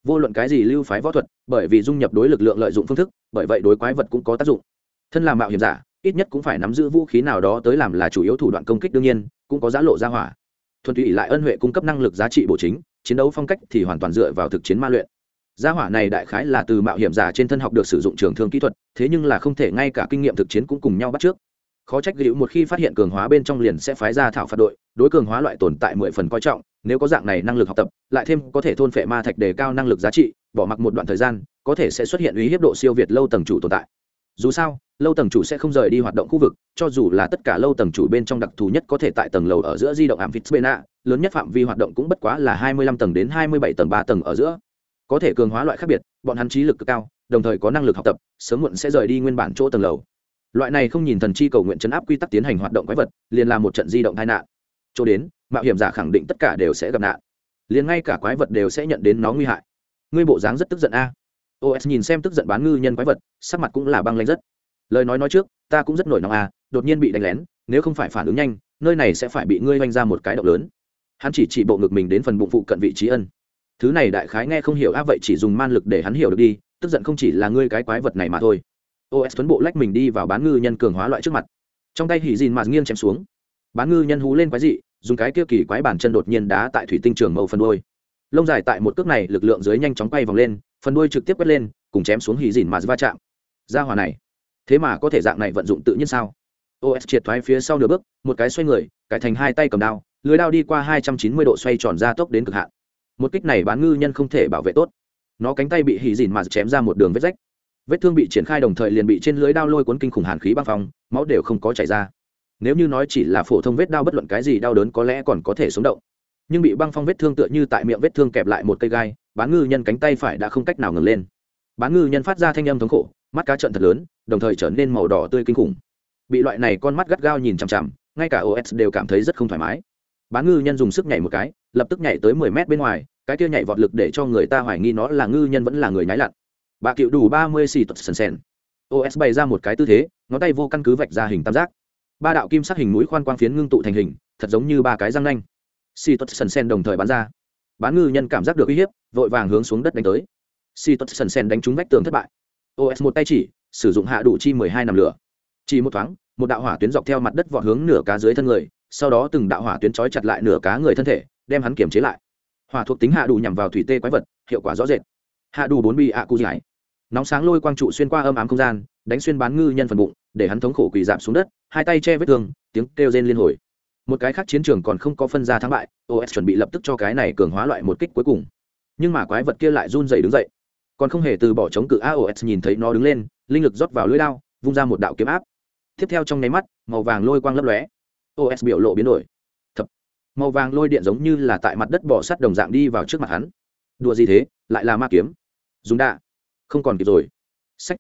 Vô luận cái gì lưu phái võ thuật, bởi vì dung nhập đối lực lượng lợi dụng phương thức, bởi vậy đối quái vật cũng có tác dụng. Thân làm mạo hiểm giả, ít nhất cũng phải nắm giữ vũ khí nào đó tới làm là chủ yếu thủ đoạn công kích đương nhiên, cũng có giá lộ ra hỏa. Thuần túy lại ân huệ cung cấp năng lực giá trị bổ chính, chiến đấu phong cách thì hoàn toàn dựa vào thực chiến ma luyện gia hỏa này đại khái là từ mạo hiểm giả trên thân học được sử dụng trường thương kỹ thuật, thế nhưng là không thể ngay cả kinh nghiệm thực chiến cũng cùng nhau bắt trước. Khó trách gữu một khi phát hiện cường hóa bên trong liền sẽ phái ra thảo phạt đội, đối cường hóa loại tồn tại mười phần coi trọng, nếu có dạng này năng lực học tập, lại thêm có thể thôn phệ ma thạch đề cao năng lực giá trị, bỏ mặc một đoạn thời gian, có thể sẽ xuất hiện uy hiếp độ siêu việt lâu tầng chủ tồn tại. Dù sao, lâu tầng chủ sẽ không rời đi hoạt động khu vực, cho dù là tất cả lâu tầng chủ bên trong đặc thù nhất có thể tại tầng lầu ở giữa di động amphibena lớn nhất phạm vi hoạt động cũng bất quá là hai mươi lăm tầng đến hai mươi bảy tầng ba tầng ở giữa có thể cường hóa loại khác biệt, bọn hắn trí lực cực cao, đồng thời có năng lực học tập, sớm muộn sẽ rời đi nguyên bản chỗ tầng lầu. Loại này không nhìn thần chi cầu nguyện chấn áp quy tắc tiến hành hoạt động quái vật, liền là một trận di động tai nạn. Chỗ đến, mạo hiểm giả khẳng định tất cả đều sẽ gặp nạn. Liền ngay cả quái vật đều sẽ nhận đến nó nguy hại. Ngươi bộ dáng rất tức giận a. Os nhìn xem tức giận bán ngư nhân quái vật, sắc mặt cũng là băng lanh rất. Lời nói nói trước, ta cũng rất nổi nóng a, đột nhiên bị đánh lén, nếu không phải phản ứng nhanh, nơi này sẽ phải bị ngươi oanh ra một cái động lớn. Hắn chỉ chỉ bộ ngực mình đến phần bụng phụ cận vị trí ân thứ này đại khái nghe không hiểu áp vậy chỉ dùng man lực để hắn hiểu được đi, tức giận không chỉ là ngươi cái quái vật này mà thôi. Os tuấn bộ lách mình đi vào bán ngư nhân cường hóa loại trước mặt. Trong tay hỉ dìn mạt nghiêng chém xuống. Bán ngư nhân hú lên quái dị, dùng cái kia kỳ quái bản chân đột nhiên đá tại thủy tinh trường màu phần đôi lông dài tại một cước này, lực lượng dưới nhanh chóng quay vòng lên phần đuôi trực tiếp quét lên, cùng chém xuống hỉ dìn mạt va chạm. Ra hòa này, thế mà có thể dạng này vận dụng tự nhiên sao? Os triệt thoái phía sau nửa bước, một cái xoay người cải thành hai tay cầm đao, lưới đao đi qua hai trăm chín mươi độ xoay tròn ra tốc đến cực hạn một kích này bán ngư nhân không thể bảo vệ tốt. Nó cánh tay bị hỉ dìn mà chém ra một đường vết rách. Vết thương bị triển khai đồng thời liền bị trên lưới đao lôi cuốn kinh khủng hàn khí băng phong, máu đều không có chảy ra. Nếu như nói chỉ là phổ thông vết đao bất luận cái gì đau đớn có lẽ còn có thể sống động. Nhưng bị băng phong vết thương tựa như tại miệng vết thương kẹp lại một cây gai, bán ngư nhân cánh tay phải đã không cách nào ngừng lên. Bán ngư nhân phát ra thanh âm thống khổ, mắt cá trận thật lớn, đồng thời trở nên màu đỏ tươi kinh khủng. Bị loại này con mắt gắt gao nhìn chằm chằm, ngay cả os đều cảm thấy rất không thoải mái bán ngư nhân dùng sức nhảy một cái, lập tức nhảy tới mười mét bên ngoài, cái kia nhảy vọt lực để cho người ta hoài nghi nó là ngư nhân vẫn là người nhái lặn. Bà cựu đủ ba mươi xì tật sần sèn os bày ra một cái tư thế, ngón tay vô căn cứ vạch ra hình tam giác. Ba đạo kim sắc hình mũi khoan quang phiến ngưng tụ thành hình, thật giống như ba cái răng nanh. Xì tật sần sèn đồng thời bắn ra. Bán ngư nhân cảm giác được uy hiếp, vội vàng hướng xuống đất đánh tới. Xì tật sần sèn đánh trúng vách tường thất bại. Os một tay chỉ, sử dụng hạ đủ chi mười hai nằm lửa. Chỉ một thoáng, một đạo hỏa tuyến dọc theo mặt đất vọt hướng nửa cá dưới thân người sau đó từng đạo hỏa tuyến trói chặt lại nửa cá người thân thể, đem hắn kiềm chế lại. Hỏa thuộc tính hạ đủ nhằm vào thủy tê quái vật, hiệu quả rõ rệt. Hạ đủ bốn bị ạ cụ giải. Nóng sáng lôi quang trụ xuyên qua âm ám không gian, đánh xuyên bán ngư nhân phần bụng, để hắn thống khổ quỳ giảm xuống đất, hai tay che vết thương, tiếng kêu rên liên hồi. Một cái khác chiến trường còn không có phân ra thắng bại os chuẩn bị lập tức cho cái này cường hóa loại một kích cuối cùng. Nhưng mà quái vật kia lại run dày đứng dậy. Còn không hề từ bỏ chống cự aos nhìn thấy nó đứng lên, linh lực rót vào lưỡi lao vung ra một đạo kiếm áp. Tiếp theo trong nháy mắt, màu vàng lôi quang lấp lóe os biểu lộ biến đổi. Thập. Màu vàng lôi điện giống như là tại mặt đất bỏ sắt đồng dạng đi vào trước mặt hắn. Đùa gì thế? Lại là ma kiếm. Dùng đạ. Không còn kịp rồi. Sách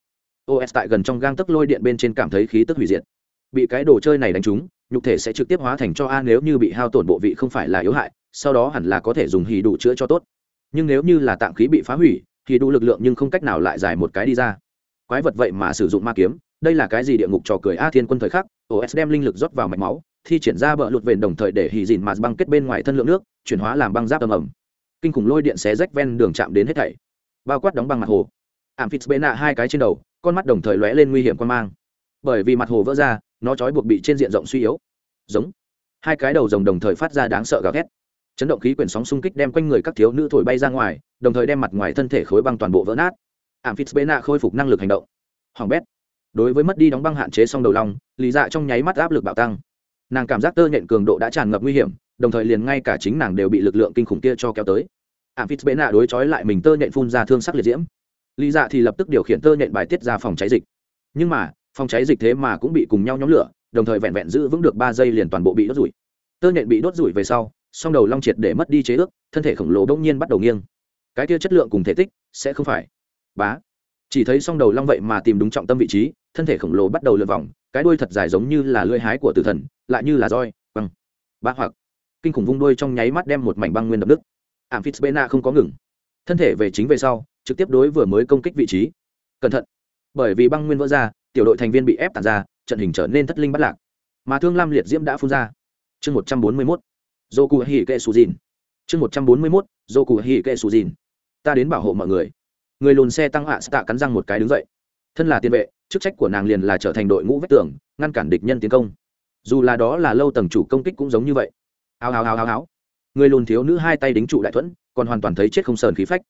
os tại gần trong gang tấc lôi điện bên trên cảm thấy khí tức hủy diệt. Bị cái đồ chơi này đánh trúng, nhục thể sẽ trực tiếp hóa thành cho a nếu như bị hao tổn bộ vị không phải là yếu hại, sau đó hẳn là có thể dùng hì đủ chữa cho tốt. Nhưng nếu như là tạm khí bị phá hủy thì đủ lực lượng nhưng không cách nào lại giải một cái đi ra. Quái vật vậy mà sử dụng ma kiếm, đây là cái gì địa ngục trò cười a thiên quân thời khắc os đem linh lực rót vào mạch máu thi triển ra bờ lụt vền đồng thời để hì dìn mà băng kết bên ngoài thân lượng nước, chuyển hóa làm băng giáp ầm ầm. Kinh khủng lôi điện xé rách ven đường chạm đến hết thảy. Bao quát đóng băng mặt hồ. Ảm phít bệ nạ hai cái trên đầu, con mắt đồng thời lóe lên nguy hiểm quan mang. Bởi vì mặt hồ vỡ ra, nó trói buộc bị trên diện rộng suy yếu. Giống. Hai cái đầu rồng đồng thời phát ra đáng sợ gào ghét chấn động khí quyển sóng xung kích đem quanh người các thiếu nữ thổi bay ra ngoài, đồng thời đem mặt ngoài thân thể khối băng toàn bộ vỡ nát. Ảm phít bệ nạ khôi phục năng lực hành động. Hoàng bét. Đối với mất đi đóng băng hạn chế xong đầu lòng lý dạ trong nháy mắt áp lực bạo tăng nàng cảm giác tơ nhện cường độ đã tràn ngập nguy hiểm, đồng thời liền ngay cả chính nàng đều bị lực lượng kinh khủng kia cho kéo tới. Ảm phít bệ nạ đối chói lại mình tơ nhện phun ra thương sắc liệt diễm. Lý dạ thì lập tức điều khiển tơ nhện bài tiết ra phòng cháy dịch. Nhưng mà, phòng cháy dịch thế mà cũng bị cùng nhau nhóm lửa, đồng thời vẹn vẹn giữ vững được ba giây liền toàn bộ bị đốt rủi tơ nhện bị đốt rủi về sau, song đầu long triệt để mất đi chế ước, thân thể khổng lồ bỗng nhiên bắt đầu nghiêng. Cái kia chất lượng cùng thể tích, sẽ không phải. Bá. Chỉ thấy song đầu long vậy mà tìm đúng trọng tâm vị trí, thân thể khổng lồ bắt đầu lượn vòng cái đuôi thật dài giống như là lưỡi hái của tử thần, lại như là roi băng ba hoặc. Kinh khủng vung đuôi trong nháy mắt đem một mảnh băng nguyên đập đức Amphibena không có ngừng. Thân thể về chính về sau, trực tiếp đối vừa mới công kích vị trí. Cẩn thận. Bởi vì băng nguyên vỡ ra, tiểu đội thành viên bị ép tàn ra, trận hình trở nên thất linh bắt lạc. Mà thương lam liệt diễm đã phun ra. Chương một trăm bốn mươi mốt. Dô cụ hỉ kệ sù dìn chương một trăm bốn mươi mốt. Dô cụ hỉ kệ sù dìn ta đến bảo hộ mọi người. Người lùn xe tăng hạ tạ cắn răng một cái đứng dậy thân là tiền vệ, chức trách của nàng liền là trở thành đội ngũ vách tường, ngăn cản địch nhân tiến công. Dù là đó là lâu tầng chủ công kích cũng giống như vậy. Hào hào hào hào hào. Người lùn thiếu nữ hai tay đính trụ đại thuẫn, còn hoàn toàn thấy chết không sờn khí phách.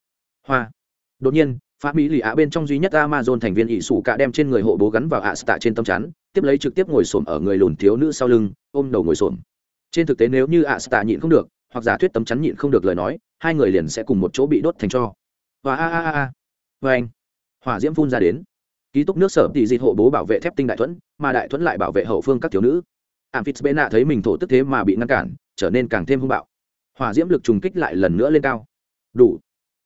Hoa. Đột nhiên pháp mỹ lì ạ bên trong duy nhất amazon thành viên ỵ sủ cả đem trên người hộ bố gắn vào ạ tạ trên tâm chắn, tiếp lấy trực tiếp ngồi xổm ở người lùn thiếu nữ sau lưng, ôm đầu ngồi xổm. Trên thực tế nếu như ạ tạ nhịn không được, hoặc giả thuyết tấm chắn nhịn không được lời nói, hai người liền sẽ cùng một chỗ bị đốt thành cho. Và a a a a. Vê anh hỏa diễm phun ra đến ký túc nước sở tỷ dịt hộ bố bảo vệ thép tinh đại thuẫn, mà đại thuẫn lại bảo vệ hậu phương các thiếu nữ. Amphit bê nạ thấy mình thổ tức thế mà bị ngăn cản, trở nên càng thêm hung bạo. Hỏa diễm lực trùng kích lại lần nữa lên cao. Đủ.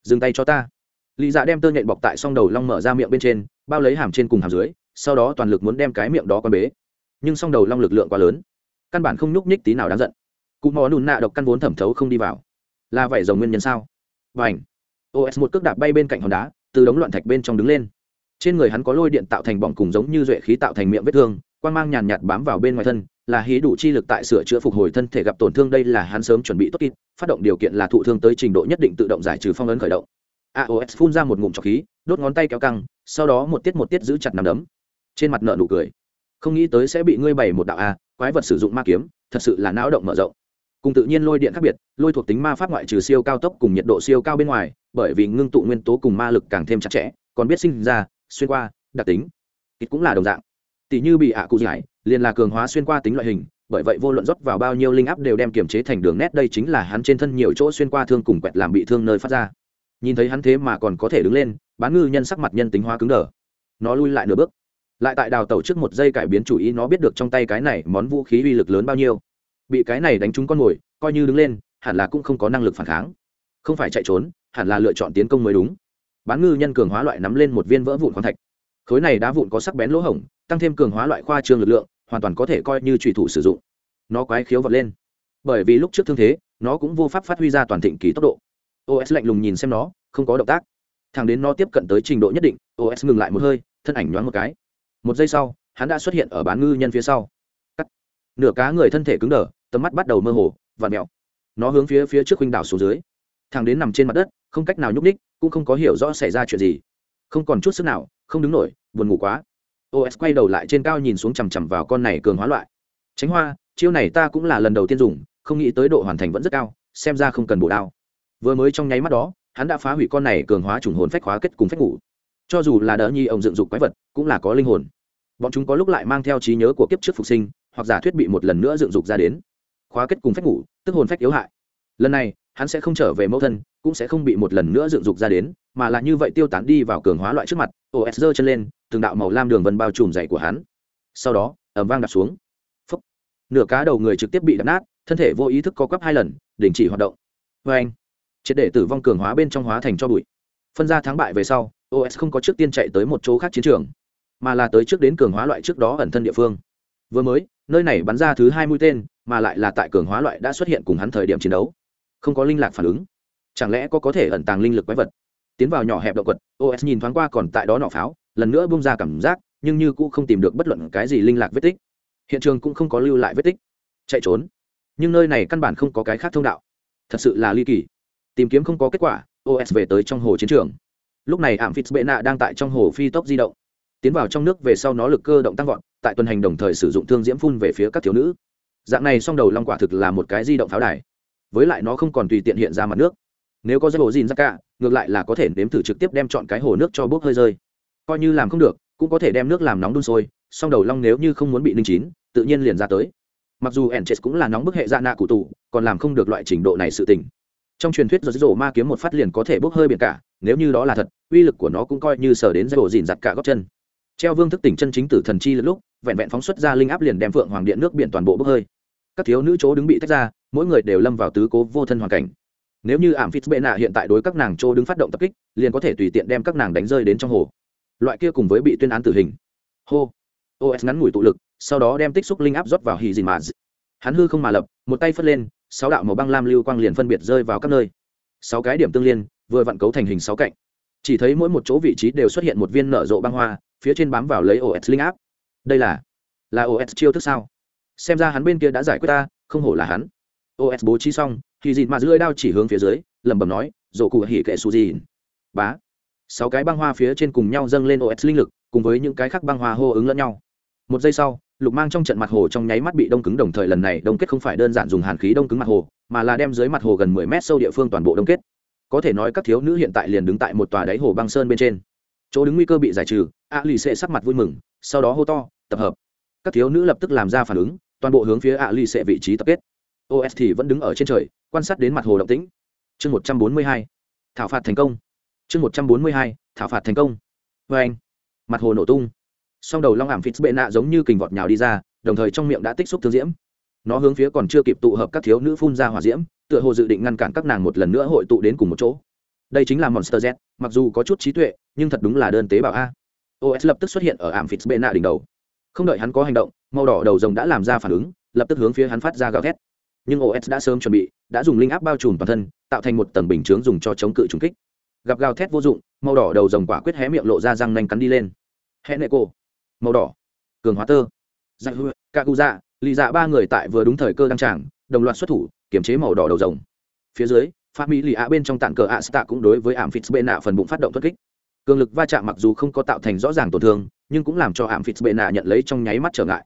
Dừng tay cho ta. Lý dạ đem tơ nhện bọc tại s đầu long mở ra miệng bên trên, bao lấy hàm trên cùng hàm dưới, sau đó toàn lực muốn đem cái miệng đó con bế. Nhưng s đầu long lực lượng quá lớn. Căn bản không nhúc nhích tí nào đáng giận. Cụ mò nùn nạ độc căn vốn thẩm thấu không đi vào. Là vậy dòng nguyên nhân sao? Và ảnh os một cước đạp bay bên cạnh hòn đá, từ đống loạn thạch bên trong đứng lên trên người hắn có lôi điện tạo thành bỏng cùng giống như duệ khí tạo thành miệng vết thương quan g mang nhàn nhạt bám vào bên ngoài thân, là hí đủ chi lực tại sửa chữa phục hồi thân thể gặp tổn thương đây là hắn sớm chuẩn bị tốt kịp, phát động điều kiện là thụ thương tới trình độ nhất định tự động giải trừ phong ấn khởi động. Aos phun ra một ngụm trọc khí, đốt ngón tay kéo căng, sau đó một tiết một tiết giữ chặt nằm đấm. Trên mặt nợ nụ cười. Không nghĩ tới sẽ bị ngươi bày một đạo a, quái vật sử dụng ma kiếm, thật sự là não động mở rộng. Cùng tự nhiên lôi điện khác biệt, lôi thuộc tính ma pháp ngoại trừ siêu cao tốc cùng nhiệt độ siêu cao bên ngoài, bởi vì ngưng tụ nguyên tố cùng ma lực càng thêm chặt chẽ, còn biết sinh ra xuyên qua, đặc tính. Ít cũng là đồng dạng. Tỷ như bị ạ cụ giải, liền là cường hóa xuyên qua tính loại hình, bởi vậy vô luận rót vào bao nhiêu linh áp đều đem kiềm chế thành đường nét, đây chính là hắn trên thân nhiều chỗ xuyên qua thương cùng quẹt làm bị thương nơi phát ra. Nhìn thấy hắn thế mà còn có thể đứng lên, bán ngư nhân sắc mặt nhân tính hóa cứng đờ. Nó lui lại nửa bước. Lại tại đào tẩu trước một giây cải biến chủ ý, nó biết được trong tay cái này món vũ khí uy lực lớn bao nhiêu. Bị cái này đánh trúng con mồi, coi như đứng lên, hẳn là cũng không có năng lực phản kháng. Không phải chạy trốn, hẳn là lựa chọn tiến công mới đúng bán ngư nhân cường hóa loại nắm lên một viên vỡ vụn khoáng thạch. Khối này đá vụn có sắc bén lỗ hổng, tăng thêm cường hóa loại khoa trương lực lượng, hoàn toàn có thể coi như trùy thủ sử dụng. Nó quái khiếu vật lên. Bởi vì lúc trước thương thế, nó cũng vô pháp phát huy ra toàn thịnh kỳ tốc độ. Os lạnh lùng nhìn xem nó, không có động tác. Thằng đến nó tiếp cận tới trình độ nhất định os ngừng lại một hơi, thân ảnh nhoáng một cái. Một giây sau, hắn đã xuất hiện ở bán ngư nhân phía sau. Cắt. Nửa cá người thân thể cứng đờ, tầm mắt bắt đầu mơ hồ và mẹo nó hướng phía phía trước huynh đảo xuống dưới. Thằng đến nằm trên mặt đất không cách nào nhúc ních cũng không có hiểu rõ xảy ra chuyện gì. Không còn chút sức nào, không đứng nổi, buồn ngủ quá. Os quay đầu lại trên cao nhìn xuống chằm chằm vào con này cường hóa loại. Tránh hoa, chiêu này ta cũng là lần đầu tiên dùng, không nghĩ tới độ hoàn thành vẫn rất cao, xem ra không cần bổ đao. Vừa mới trong nháy mắt đó, hắn đã phá hủy con này cường hóa chủng hồn phách hóa kết cùng phách ngủ. Cho dù là đỡ nhi ông dựng dục quái vật, cũng là có linh hồn. Bọn chúng có lúc lại mang theo trí nhớ của kiếp trước phục sinh, hoặc giả thuyết bị một lần nữa dựng dục ra đến. Khóa kết cùng phách ngủ, tức hồn phách yếu hại. Lần này, hắn sẽ không trở về mẫu thân cũng sẽ không bị một lần nữa dựng dục ra đến, mà là như vậy tiêu tán đi vào cường hóa loại trước mặt. Os giơ chân lên, từng đạo màu lam đường vân bao trùm dày của hắn. Sau đó ẩm vang đạp xuống. Phúc. nửa cá đầu người trực tiếp bị đập nát, thân thể vô ý thức co quắp hai lần, đình chỉ hoạt động. Vê anh, triệt để tử vong cường hóa bên trong hóa thành cho bụi. Phân ra thắng bại về sau os không có trước tiên chạy tới một chỗ khác chiến trường, mà là tới trước đến cường hóa loại trước đó ẩn thân địa phương. Vừa mới, nơi này bắn ra thứ hai mũi tên, mà lại là tại cường hóa loại đã xuất hiện cùng hắn thời điểm chiến đấu. Không có linh lạc phản ứng chẳng lẽ có có thể ẩn tàng linh lực quái vật? Tiến vào nhỏ hẹp động quật os nhìn thoáng qua còn tại đó nọ pháo, lần nữa bung ra cảm giác, nhưng như cũng không tìm được bất luận cái gì linh lạc vết tích. Hiện trường cũng không có lưu lại vết tích. Chạy trốn. Nhưng nơi này căn bản không có cái khác thông đạo. Thật sự là ly kỳ. Tìm kiếm không có kết quả os về tới trong hồ chiến trường. Lúc này ảm phít bệ nạ đang tại trong hồ phi tốc di động. Tiến vào trong nước về sau nó lực cơ động tăng vọt, tại tuần hành đồng thời sử dụng thương diễm phun về phía các thiếu nữ. Dạng này song đầu long quả thực là một cái di động pháo đài. Với lại nó không còn tùy tiện hiện ra mặt nước nếu có dây hồ dìn ra cả, ngược lại là có thể nếm thử trực tiếp đem chọn cái hồ nước cho bốc hơi rơi. Coi như làm không được, cũng có thể đem nước làm nóng đun sôi, song đầu long nếu như không muốn bị ninh chín, tự nhiên liền ra tới. Mặc dù ẻn chết cũng là nóng bức hệ dạ nạ cụ tù, còn làm không được loại trình độ này sự tình. Trong truyền thuyết rồi rổ ma kiếm một phát liền có thể bốc hơi biển cả, nếu như đó là thật, uy lực của nó cũng coi như sở đến dây hồ dìn giặt cả góc chân. Treo vương thức tỉnh chân chính tử thần chi lúc, vẹn vẹn phóng xuất ra linh áp liền đem phượng hoàng điện nước biển toàn bộ bốc hơi. Các thiếu nữ chỗ đứng bị tách ra, mỗi người đều lâm vào tứ cố vô thân hoàn cảnh nếu như ảm phít bệ nạ hiện tại đối các nàng chỗ đứng phát động tập kích, liền có thể tùy tiện đem các nàng đánh rơi đến trong hồ. Loại kia cùng với bị tuyên án tử hình. Hô. Os ngắn ngủi tụ lực, sau đó đem tích xúc linh áp rót vào hì dìn mà hắn hư không mà lập, một tay phất lên, sáu đạo màu băng lam lưu quang liền phân biệt rơi vào các nơi. Sáu cái điểm tương liên, vừa vặn cấu thành hình sáu cạnh. Chỉ thấy mỗi một chỗ vị trí đều xuất hiện một viên nở rộ băng hoa, phía trên bám vào lấy os linh áp. Đây là là os chiêu thức sao? Xem ra hắn bên kia đã giải quyết ta, không hổ là hắn os bố trí xong, thì dịn mà lưỡi đao chỉ hướng phía dưới, lẩm bẩm nói, rổ cụ hỉ kệ su dịn. Bá. Sáu cái băng hoa phía trên cùng nhau dâng lên os linh lực, cùng với những cái khác băng hoa hô ứng lẫn nhau. Một giây sau, lục mang trong trận mặt hồ trong nháy mắt bị đông cứng đồng thời lần này đông kết không phải đơn giản dùng hàn khí đông cứng mặt hồ, mà là đem dưới mặt hồ gần mười mét sâu địa phương toàn bộ đông kết. Có thể nói các thiếu nữ hiện tại liền đứng tại một tòa đáy hồ băng sơn bên trên. Chỗ đứng nguy cơ bị giải trừ, a lì sẽ sắc mặt vui mừng, sau đó hô to, tập hợp. Các thiếu nữ lập tức làm ra phản ứng, toàn bộ hướng phía a lì sẽ vị trí tập kết os thì vẫn đứng ở trên trời, quan sát đến mặt hồ động tĩnh. Chương một trăm bốn mươi hai, thảo phạt thành công. Chương một trăm bốn mươi hai, thảo phạt thành công. Vê anh, mặt hồ nổ tung. Song đầu long ảm phít bệ nạ giống như kình vọt nhào đi ra, đồng thời trong miệng đã tích xúc thương diễm. Nó hướng phía còn chưa kịp tụ hợp các thiếu nữ phun ra hỏa diễm, tựa hồ dự định ngăn cản các nàng một lần nữa hội tụ đến cùng một chỗ. Đây chính là monster z, mặc dù có chút trí tuệ, nhưng thật đúng là đơn tế bào a. Os lập tức xuất hiện ở ảm phít bệ nạ đỉnh đầu. Không đợi hắn có hành động, màu đỏ đầu rồng đã làm ra phản ứng, lập tức hướng phía hắn phát ra gào thét nhưng os đã sớm chuẩn bị, đã dùng linh áp bao trùm toàn thân, tạo thành một tầng bình chướng dùng cho chống cự trùng kích. Gặp gào thét vô dụng, màu đỏ đầu rồng quả quyết hé miệng lộ ra răng nanh cắn đi lên. Hẹ nệ cổ màu đỏ. Cường hóa tơ. Dạ hư. Ca cụ dạ lì dạ ba người tại vừa đúng thời cơ đăng tràng, đồng loạt xuất thủ kiểm chế màu đỏ đầu rồng. Phía dưới phát mỹ lì ạ bên trong tạng cờ ạ stạ cũng đối với ảm phít bệ nạ phần bụng phát động thất kích. Cường lực va chạm mặc dù không có tạo thành rõ ràng tổn thương, nhưng cũng làm cho ảm phít bệ nạ nhận lấy trong nháy mắt trở ngại.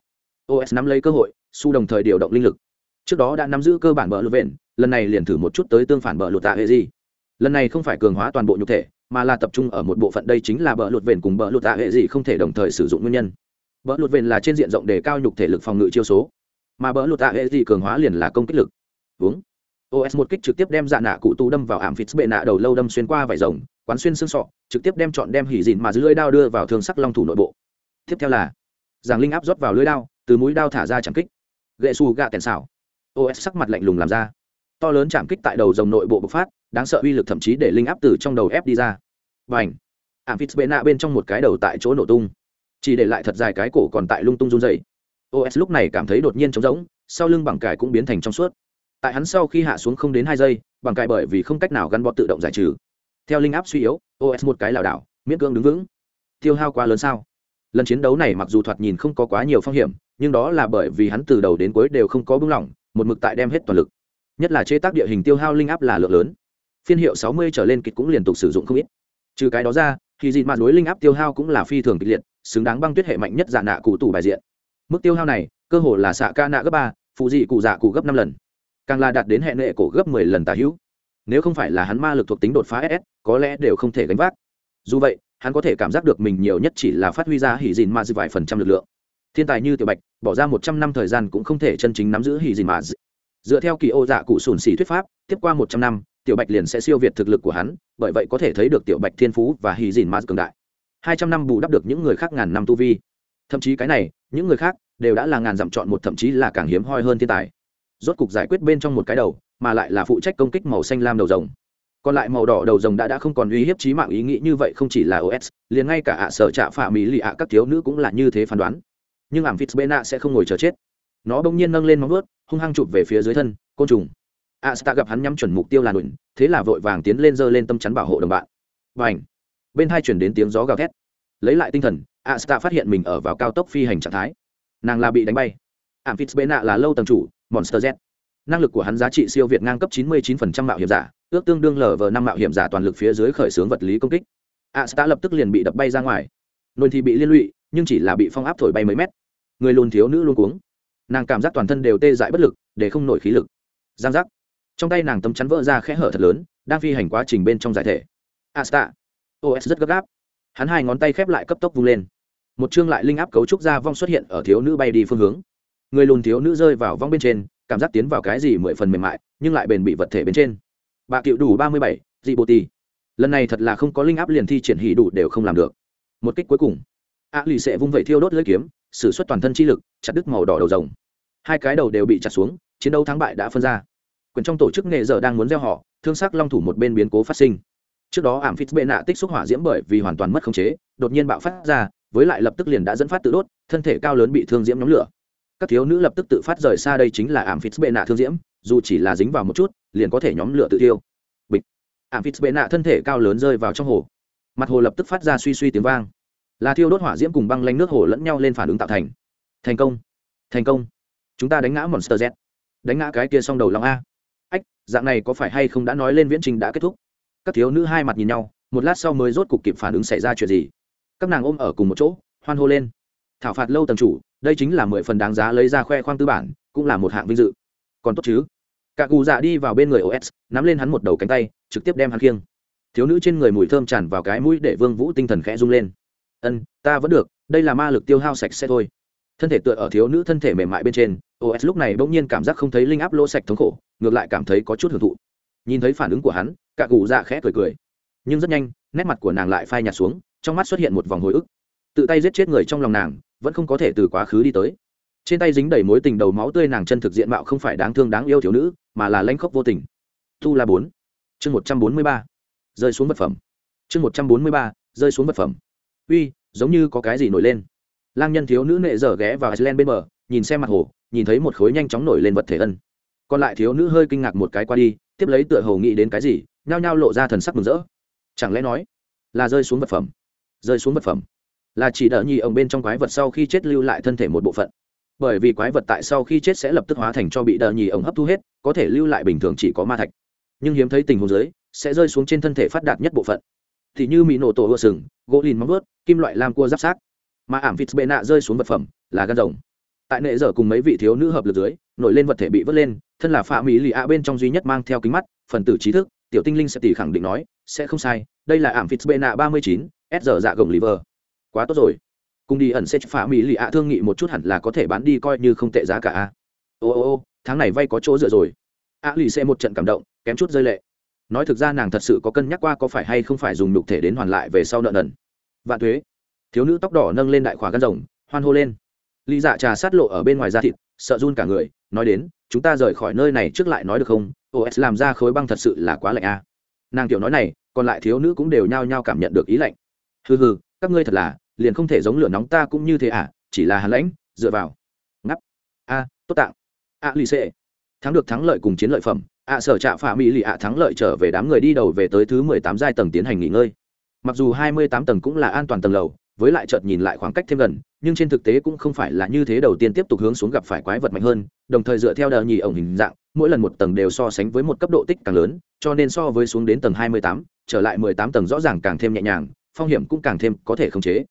Os nắm lấy cơ hội, su đồng thời điều động linh lực trước đó đã nắm giữ cơ bản bờ lụt vện, lần này liền thử một chút tới tương phản bờ lụt tạ hệ gì. Lần này không phải cường hóa toàn bộ nhục thể, mà là tập trung ở một bộ phận đây chính là bờ lụt vện cùng bờ lụt tạ hệ gì không thể đồng thời sử dụng nguyên nhân. Bờ lụt vện là trên diện rộng đề cao nhục thể lực phòng ngự chiêu số, mà bờ lụt tạ hệ gì cường hóa liền là công kích lực. Uống. Os một kích trực tiếp đem dạ nạ cụ tu đâm vào ảm phịt bệ nạ đầu lâu đâm xuyên qua vải rồng, quán xuyên xương sọ, trực tiếp đem chọn đem hỉ dịn mà dưới lưỡi đao đưa vào thương sắc long thủ nội bộ. Tiếp theo là, giảng linh áp rót vào lưỡi đao, từ mũi đao thả ra chẳng kích. Gậy xù gạ tèn xảo os sắc mặt lạnh lùng làm ra. To lớn chạm kích tại đầu dòng nội bộ bộc phát, đáng sợ uy lực thậm chí để linh áp từ trong đầu ép đi ra. Và ảnh ảm phít bệ nạ bên trong một cái đầu tại chỗ nổ tung. Chỉ để lại thật dài cái cổ còn tại lung tung run dày os lúc này cảm thấy đột nhiên trống rỗng, sau lưng bằng cải cũng biến thành trong suốt. Tại hắn sau khi hạ xuống không đến hai giây, bằng cải bởi vì không cách nào gắn bó tự động giải trừ. Theo linh áp suy yếu os một cái lảo đảo, miễn cưỡng đứng vững. Tiêu hao quá lớn sao? Lần chiến đấu này mặc dù thoạt nhìn không có quá nhiều phong hiểm, nhưng đó là bởi vì hắn từ đầu đến cuối đều không có bưng lỏng một mực tại đem hết toàn lực. Nhất là chế tác địa hình tiêu hao linh áp là lượng lớn. Phiên hiệu sáu mươi trở lên kịch cũng liên tục sử dụng không ít. Trừ cái đó ra, thì dịt mặt đối linh áp tiêu hao cũng là phi thường kịch liệt, xứng đáng băng tuyết hệ mạnh nhất giả nạ cụ tủ bài diện. Mức tiêu hao này, cơ hồ là xạ ca nạ gấp ba, phụ dị cụ dạ cụ gấp năm lần. Càng là đạt đến hệ nệ cổ gấp mười lần tà hữu. Nếu không phải là hắn ma lực thuộc tính đột phá ss có lẽ đều không thể gánh vác. Dù vậy, hắn có thể cảm giác được mình nhiều nhất chỉ là phát huy ra hỉ dìn ma dư vài phần trăm lực lượng thiên tài như tiểu bạch, bỏ ra một trăm năm thời gian cũng không thể chân chính nắm giữ hỉ dìn mà dựa theo kỳ ô dạ cụ sùn xỉ thuyết pháp, tiếp qua một trăm năm, tiểu bạch liền sẽ siêu việt thực lực của hắn, bởi vậy có thể thấy được tiểu bạch thiên phú và hỉ dìn ma cường đại. Hai trăm năm bù đắp được những người khác ngàn năm tu vi. Thậm chí cái này, những người khác đều đã là ngàn dặm chọn một thậm chí là càng hiếm hoi hơn thiên tài. Rốt cục giải quyết bên trong một cái đầu, mà lại là phụ trách công kích màu xanh lam đầu rồng. Còn lại màu đỏ đầu rồng đã đã không còn uy hiếp trí mạng ý nghĩ như vậy không chỉ là os liền ngay cả ạ sở trạ phả mỹ lì ạ các thiếu nữ cũng là như thế phán đoán nhưng ảm nạ sẽ không ngồi chờ chết. Nó bỗng nhiên nâng lên móng vuốt hung hăng chụp về phía dưới thân côn trùng. Ạ à, gặp hắn nhắm chuẩn mục tiêu là nụn thế là vội vàng tiến lên giơ lên tâm chắn bảo hộ đồng bạn. Và ảnh bên hai chuyển đến tiếng gió gào thét. Lấy lại tinh thần ạ à, phát hiện mình ở vào cao tốc phi hành trạng thái. Nàng là bị đánh bay. Ảm nạ là lâu tầng chủ monster z. Năng lực của hắn giá trị siêu việt ngang cấp 99% mạo hiểm giả ước tương đương lở vờ năm mạo hiểm giả toàn lực phía dưới khởi xướng vật lý công kích. A à, lập tức liền bị đập bay ra ngoài. Nôn thì bị liên lụy nhưng chỉ là bị phong áp thổi bay mấy mét người lùn thiếu nữ luôn cuống. Nàng cảm giác toàn thân đều tê dại bất lực, để không nổi khí lực. Giang giác. Trong tay nàng tấm chắn vỡ ra khẽ hở thật lớn, đang phi hành quá trình bên trong giải thể. Asta. Os rất gấp gáp. Hắn hai ngón tay khép lại cấp tốc vung lên. Một chương lại linh áp cấu trúc ra vong xuất hiện ở thiếu nữ bay đi phương hướng. Người lùn thiếu nữ rơi vào vong bên trên, cảm giác tiến vào cái gì mười phần mềm mại, nhưng lại bền bị vật thể bên trên. Bà cựu đủ ba mươi bảy, dị bồ tì. Lần này thật là không có linh áp liền thi triển hỉ đủ đều không làm được. Một kích cuối cùng. A lì sẽ vung vẩy thiêu đốt lưỡi kiếm s ử suất toàn thân chi lực, chặt đứt màu đỏ đầu rồng. Hai cái đầu đều bị chặt xuống, chiến đấu thắng bại đã phân ra. Quyền trong tổ chức nghề giờ đang muốn gieo họ, thương sắc long thủ một bên biến cố phát sinh. Trước đó ảm phít bệ nạ tích xúc hỏa diễm bởi vì hoàn toàn mất khống chế, đột nhiên bạo phát ra, với lại lập tức liền đã dẫn phát tự đốt, thân thể cao lớn bị thương diễm nhóm lửa. Các thiếu nữ lập tức tự phát rời xa đây chính là ảm phít bệ nạ thương diễm, dù chỉ là dính vào một chút, liền có thể nhóm lửa tự tiêu bịch. Ảm phít bệ nạ thân thể cao lớn rơi vào trong hồ. Mặt hồ lập tức phát ra suy suy tiếng vang là thiêu đốt hỏa diễm cùng băng lanh nước hồ lẫn nhau lên phản ứng tạo thành. Thành công. Thành công. Chúng ta đánh ngã monster z. Đánh ngã cái kia s đầu long a. Ách, dạng này có phải hay không đã nói lên viễn trình đã kết thúc? Các thiếu nữ hai mặt nhìn nhau, một lát sau mới rốt cục kịp phản ứng xảy ra chuyện gì. Các nàng ôm ở cùng một chỗ, hoan hô lên. Thảo phạt lâu tầm chủ, đây chính là mười phần đáng giá lấy ra khoe khoang tư bản, cũng là một hạng vinh dự. Còn tốt chứ? Cả cù dạ đi vào bên người os nắm lên hắn một đầu cánh tay, trực tiếp đem hắn khiêng. Thiếu nữ trên người mùi thơm tràn vào cái mũi để vương vũ tinh thần khẽ rung lên ân, ta vẫn được, đây là ma lực tiêu hao sạch sẽ thôi. Thân thể tựa ở thiếu nữ thân thể mềm mại bên trên os lúc này bỗng nhiên cảm giác không thấy linh áp lỗ sạch thống khổ, ngược lại cảm thấy có chút hưởng thụ. Nhìn thấy phản ứng của hắn, cả cụ dạ khẽ cười cười. Nhưng rất nhanh, nét mặt của nàng lại phai nhạt xuống, trong mắt xuất hiện một vòng hồi ức. Tự tay giết chết người trong lòng nàng, vẫn không có thể từ quá khứ đi tới. Trên tay dính đầy mối tình đầu máu tươi nàng chân thực diện mạo không phải đáng thương đáng yêu thiếu nữ, mà là lanh khóc vô tình. Tu là bốn. Chương một trăm bốn mươi ba. Rơi xuống vật phẩm. Chương một trăm bốn mươi ba. Rơi xuống vật phẩm uy, giống như có cái gì nổi lên. Lang nhân thiếu nữ nệ dở ghé vào iceland bên bờ, nhìn xem mặt hồ, nhìn thấy một khối nhanh chóng nổi lên vật thể ân. Còn lại thiếu nữ hơi kinh ngạc một cái qua đi, tiếp lấy tựa hồ nghĩ đến cái gì, nhao nhao lộ ra thần sắc mừng rỡ. Chẳng lẽ nói là rơi xuống vật phẩm? Rơi xuống vật phẩm. Là chỉ đỡ nhì ông bên trong quái vật sau khi chết lưu lại thân thể một bộ phận. Bởi vì quái vật tại sau khi chết sẽ lập tức hóa thành cho bị đờ nhì ông hấp thu hết, có thể lưu lại bình thường chỉ có ma thạch. Nhưng hiếm thấy tình huống dưới, sẽ rơi xuống trên thân thể phát đạt nhất bộ phận thì như mỹ nổ tổ ưa sừng, gỗ lìn móng vớt kim loại lam cua giáp sát mà ảm vịt bệ nạ rơi xuống vật phẩm là gan rồng. Tại nệ giờ cùng mấy vị thiếu nữ hợp lực dưới, nổi lên vật thể bị vớt lên, thân là phạm mỹ lì ạ bên trong duy nhất mang theo kính mắt, phần tử trí thức, tiểu tinh linh sẽ tỷ khẳng định nói, sẽ không sai, đây là ảm vịt bệ nạ ba mươi chín, s giờ dạ gồng liver quá tốt rồi. Cùng đi ẩn sẽ phạm mỹ lì ạ thương nghị một chút hẳn là có thể bán đi coi như không tệ giá cả ô ô ô, tháng này vay có chỗ dựa rồi. A lì sẽ một trận cảm động, kém chút rơi lệ nói thực ra nàng thật sự có cân nhắc qua có phải hay không phải dùng nhục thể đến hoàn lại về sau nợ nần. Vạn thuế, thiếu nữ tóc đỏ nâng lên đại khỏa gân rồng, hoan hô lên. Lý dạ trà sát lộ ở bên ngoài da thịt, sợ run cả người, nói đến, chúng ta rời khỏi nơi này trước lại nói được không? Os làm ra khối băng thật sự là quá lạnh a. Nàng tiểu nói này, còn lại thiếu nữ cũng đều nhao nhao cảm nhận được ý lạnh. Hừ hừ, các ngươi thật là, liền không thể giống lửa nóng ta cũng như thế à chỉ là hàn lãnh, dựa vào. Ngắp a, tốt tạng. A, lì xệ thắng được thắng lợi cùng chiến lợi phẩm, ạ sở trạ phạm mỹ lì ạ thắng lợi trở về đám người đi đầu về tới thứ mười tám giai tầng tiến hành nghỉ ngơi. Mặc dù hai mươi tám tầng cũng là an toàn tầng lầu, với lại chợt nhìn lại khoảng cách thêm gần, nhưng trên thực tế cũng không phải là như thế đầu tiên tiếp tục hướng xuống gặp phải quái vật mạnh hơn, đồng thời dựa theo đờ nhì ổng hình dạng, mỗi lần một tầng đều so sánh với một cấp độ tích càng lớn, cho nên so với xuống đến tầng hai mươi tám, trở lại mười tám tầng rõ ràng càng thêm nhẹ nhàng, phong hiểm cũng càng thêm có thể khống chế.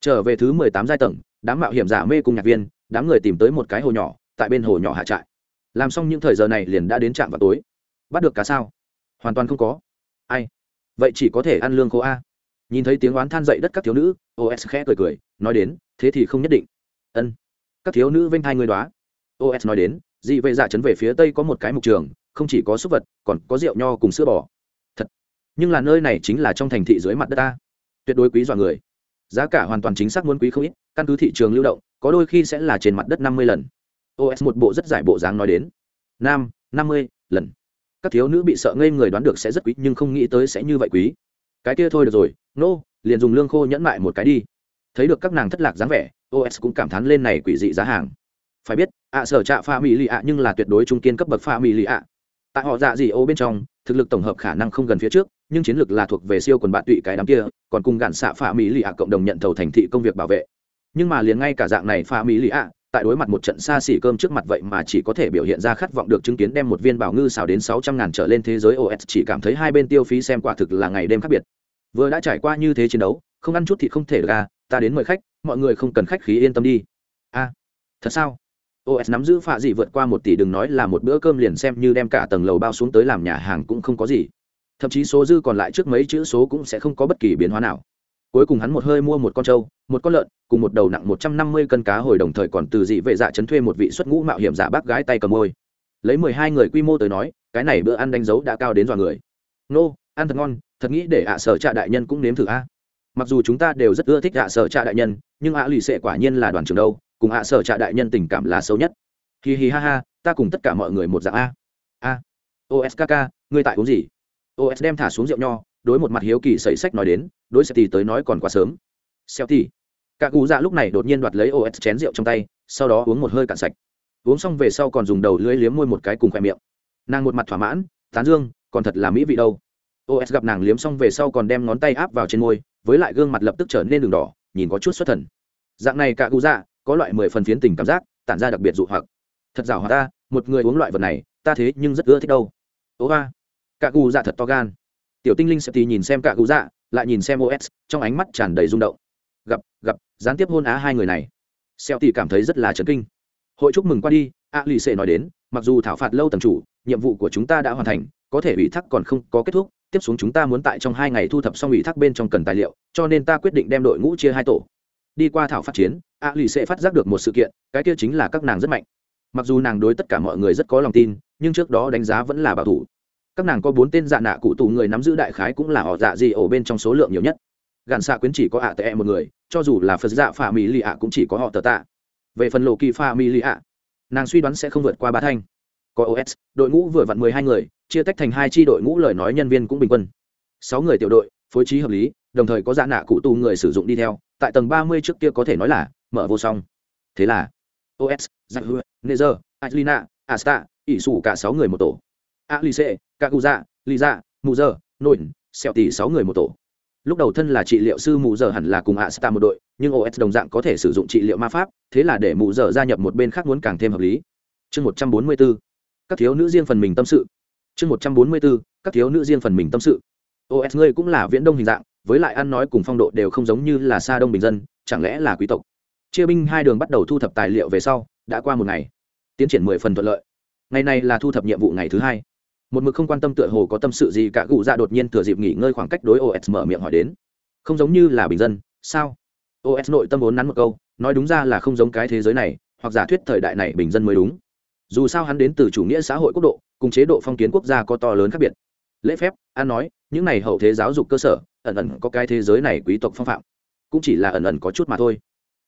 Trở về thứ mười tám giai tầng, đám mạo hiểm giả mê cùng nhạc viên, đám người tìm tới một cái hồ nhỏ, tại bên hồ nhỏ hạ trại làm xong những thời giờ này liền đã đến trạm vào tối. Bắt được cá sao? Hoàn toàn không có. Ai? Vậy chỉ có thể ăn lương khô a. Nhìn thấy tiếng oán than dậy đất các thiếu nữ os khẽ cười cười, nói đến, thế thì không nhất định. Ân. Các thiếu nữ vênh hai người đoá. Os nói đến, dị vệ dạ chấn về phía tây có một cái mục trường, không chỉ có súc vật, còn có rượu nho cùng sữa bò. Thật. Nhưng là nơi này chính là trong thành thị dưới mặt đất ta tuyệt đối quý dọa người. Giá cả hoàn toàn chính xác muốn quý không ít, căn cứ thị trường lưu động, có đôi khi sẽ là trên mặt đất năm mươi lần os một bộ rất giải bộ dáng nói đến. Nam năm mươi lần. Các thiếu nữ bị sợ ngây người đoán được sẽ rất quý nhưng không nghĩ tới sẽ như vậy quý. Cái kia thôi được rồi nô、no, liền dùng lương khô nhẫn mại một cái đi. Thấy được các nàng thất lạc dáng vẻ os cũng cảm thán lên này quỷ dị giá hàng. Phải biết ạ sở trạ pha mỹ lì ạ nhưng là tuyệt đối trung kiên cấp bậc pha mỹ lì ạ. Tại họ dạ dị ô bên trong thực lực tổng hợp khả năng không gần phía trước nhưng chiến lược là thuộc về siêu quần bạn tụy cái đám kia còn cùng gạn xạ pha mỹ lì ạ cộng đồng nhận thầu thành thị công việc bảo vệ. Nhưng mà liền ngay cả dạng này pha mỹ lì ạ tại đối mặt một trận xa xỉ cơm trước mặt vậy mà chỉ có thể biểu hiện ra khát vọng được chứng kiến đem một viên bảo ngư xào đến sáu trăm ngàn trở lên thế giới os chỉ cảm thấy hai bên tiêu phí xem quả thực là ngày đêm khác biệt. Vừa đã trải qua như thế chiến đấu, không ăn chút thì không thể được à ta đến mời khách, mọi người không cần khách khí yên tâm đi. A thật sao? Os nắm giữ phạ gì vượt qua một tỷ đừng nói là một bữa cơm liền xem như đem cả tầng lầu bao xuống tới làm nhà hàng cũng không có gì. Thậm chí số dư còn lại trước mấy chữ số cũng sẽ không có bất kỳ biến hóa nào cuối cùng hắn một hơi mua một con trâu, một con lợn, cùng một đầu nặng một trăm năm mươi cân cá hồi đồng thời còn từ dị vệ dạ chấn thuê một vị xuất ngũ mạo hiểm giả bác gái tay cầm môi. Lấy mười hai người quy mô tới nói, cái này bữa ăn đánh dấu đã cao đến dọa người. Nô, ăn thật ngon, thật nghĩ để ạ sở trạ đại nhân cũng nếm thử a. Mặc dù chúng ta đều rất ưa thích ạ sở trạ đại nhân, nhưng ạ lì xệ quả nhiên là đoàn trường đâu, cùng ạ sở trạ đại nhân tình cảm là sâu nhất. Hì hì ha ha, ta cùng tất cả mọi người một dạng a. A. Oskk ngươi tại uống gì? Os đem thả xuống rượu nho đối một mặt hiếu kỳ sẩy sách nói đến, đối sẽ thì tới nói còn quá sớm. Xeo thì cả cụ dạ lúc này đột nhiên đoạt lấy os chén rượu trong tay, sau đó uống một hơi cạn sạch. Uống xong về sau còn dùng đầu lưỡi liếm môi một cái cùng khoe miệng. Nàng một mặt thỏa mãn, tán dương, còn thật là mỹ vị đâu. Os gặp nàng liếm xong về sau còn đem ngón tay áp vào trên môi, với lại gương mặt lập tức trở nên đường đỏ, nhìn có chút xuất thần. Dạng này cả cụ dạ có loại mười phần phiến tình cảm giác, tản ra đặc biệt dụ hoặc. Thật rào hòa ta, một người uống loại vật này, ta thế nhưng rất ưa thích đâu. Ố ba cả cụ dạ thật to gan tiểu tinh linh sẽ thì nhìn xem cả cụ dạ lại nhìn xem os trong ánh mắt tràn đầy rung động. Gặp gặp, gián tiếp hôn á hai người này. Xeo thì cảm thấy rất là chấn kinh. Hội chúc mừng qua đi, a lì xệ nói đến, mặc dù thảo phạt lâu tầm chủ, nhiệm vụ của chúng ta đã hoàn thành, có thể ủy thác còn không có kết thúc, tiếp xuống chúng ta muốn tại trong hai ngày thu thập xong ủy thác bên trong cần tài liệu, cho nên ta quyết định đem đội ngũ chia hai tổ. Đi qua thảo phát chiến, a lì sẽ phát giác được một sự kiện, cái kia chính là các nàng rất mạnh. Mặc dù nàng đối tất cả mọi người rất có lòng tin, nhưng trước đó đánh giá vẫn là bảo thủ các nàng có bốn tên dạ nạ cụ tù người nắm giữ đại khái cũng là họ dạ gì ổ bên trong số lượng nhiều nhất. Gạn xạ quyến chỉ có ạ à tệ một người, cho dù là phật dạ phà mỹ lì ạ cũng chỉ có họ tờ tạ. Về phần lộ kỳ phà mỹ lì ạ, nàng suy đoán sẽ không vượt qua ba thanh. Có os đội ngũ vừa vặn mười hai người, chia tách thành hai tri đội ngũ lời nói nhân viên cũng bình quân. Sáu người tiểu đội, phối trí hợp lý, đồng thời có dạ nạ cụ tù người sử dụng đi theo, tại tầng ba mươi trước kia có thể nói là mở vô song. Thế là os giặc hứa nezer adlina asta, ỷ sủ cả sáu người một tổ alice dạ mù muzơ nổi xẹo tỷ sáu người một tổ. Lúc đầu thân là trị liệu sư mù giờ hẳn là cùng asta một đội, nhưng os đồng dạng có thể sử dụng trị liệu ma pháp, thế là để mù giờ gia nhập một bên khác muốn càng thêm hợp lý. Chương một trăm bốn mươi bốn, các thiếu nữ riêng phần mình tâm sự. Chương một trăm bốn mươi bốn, các thiếu nữ riêng phần mình tâm sự. Os ngươi cũng là viễn đông hình dạng, với lại ăn nói cùng phong độ đều không giống như là xa đông bình dân, chẳng lẽ là quý tộc? Chia binh hai đường bắt đầu thu thập tài liệu về sau, đã qua một ngày. Tiến triển mười phần thuận lợi. Ngày này là thu thập nhiệm vụ ngày thứ hai một mực không quan tâm tựa hồ có tâm sự gì cả cụ dạ đột nhiên thừa dịp nghỉ ngơi khoảng cách đối os mở miệng hỏi đến. Không giống như là bình dân, sao? Os nội tâm vốn nắn một câu, nói đúng ra là không giống cái thế giới này, hoặc giả thuyết thời đại này bình dân mới đúng. Dù sao hắn đến từ chủ nghĩa xã hội quốc độ, cùng chế độ phong kiến quốc gia có to lớn khác biệt. Lễ phép, an nói, những này hậu thế giáo dục cơ sở, ẩn ẩn có cái thế giới này quý tộc phong phạm. Cũng chỉ là ẩn ẩn có chút mà thôi.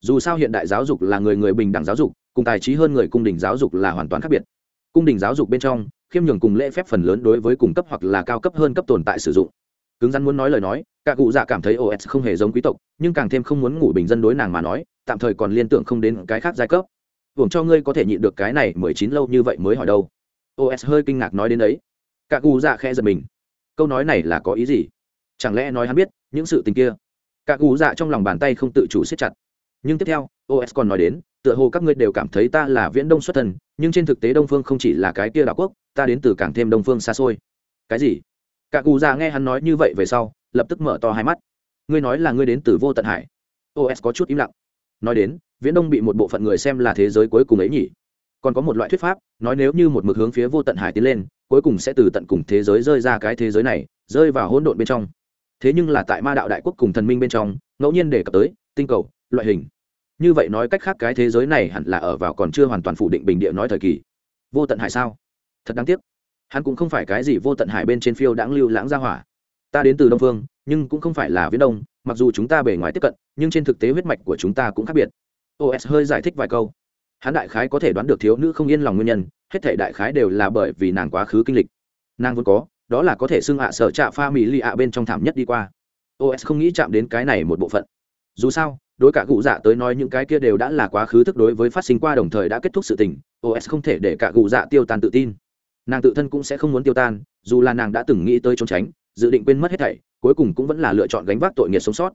Dù sao hiện đại giáo dục là người người bình đẳng giáo dục, cùng tài trí hơn người cung đình giáo dục là hoàn toàn khác biệt. Cung đình giáo dục bên trong khiêm nhường cùng lễ phép phần lớn đối với cung cấp hoặc là cao cấp hơn cấp tồn tại sử dụng. Cứng rắn muốn nói lời nói, cả cụ dạ cảm thấy os không hề giống quý tộc, nhưng càng thêm không muốn ngủ bình dân đối nàng mà nói, tạm thời còn liên tưởng không đến cái khác giai cấp. Hưởng cho ngươi có thể nhịn được cái này mười chín lâu như vậy mới hỏi đâu. Os hơi kinh ngạc nói đến đấy. Cả cụ dạ khẽ giật mình. Câu nói này là có ý gì? Chẳng lẽ nói hắn biết những sự tình kia? Cả cụ dạ trong lòng bàn tay không tự chủ siết chặt. Nhưng tiếp theo os còn nói đến, tựa hồ các ngươi đều cảm thấy ta là viễn đông xuất thần, nhưng trên thực tế đông phương không chỉ là cái kia đảo quốc ta đến từ càng thêm đông phương xa xôi. Cái gì? Cả cụ già nghe hắn nói như vậy về sau, lập tức mở to hai mắt. Ngươi nói là ngươi đến từ vô tận hải. Os có chút im lặng. Nói đến, viễn đông bị một bộ phận người xem là thế giới cuối cùng ấy nhỉ. Còn có một loại thuyết pháp, nói nếu như một mực hướng phía vô tận hải tiến lên, cuối cùng sẽ từ tận cùng thế giới rơi ra cái thế giới này, rơi vào hỗn độn bên trong. Thế nhưng là tại ma đạo đại quốc cùng thần minh bên trong, ngẫu nhiên đề cập tới, tinh cầu, loại hình. Như vậy nói cách khác cái thế giới này hẳn là ở vào còn chưa hoàn toàn phủ định bình địa nói thời kỳ. Vô tận hải sao? Thật đáng tiếc. Hắn cũng không phải cái gì vô tận hải bên trên phiêu đãng lưu lãng ra hỏa. Ta đến từ đông phương, nhưng cũng không phải là viễn đông, mặc dù chúng ta bề ngoài tiếp cận, nhưng trên thực tế huyết mạch của chúng ta cũng khác biệt. Os hơi giải thích vài câu. Hắn đại khái có thể đoán được thiếu nữ không yên lòng nguyên nhân, hết thể đại khái đều là bởi vì nàng quá khứ kinh lịch. Nàng vốn có, đó là có thể xưng ạ sở trạ pha mỹ lì ạ bên trong thảm nhất đi qua. Os không nghĩ chạm đến cái này một bộ phận. Dù sao, đối cả cụ dạ tới nói những cái kia đều đã là quá khứ thức đối với phát sinh qua đồng thời đã kết thúc sự tình os không thể để cả cụ dạ tiêu tan tự tin nàng tự thân cũng sẽ không muốn tiêu tan dù là nàng đã từng nghĩ tới trốn tránh dự định quên mất hết thảy cuối cùng cũng vẫn là lựa chọn gánh vác tội nghiệp sống sót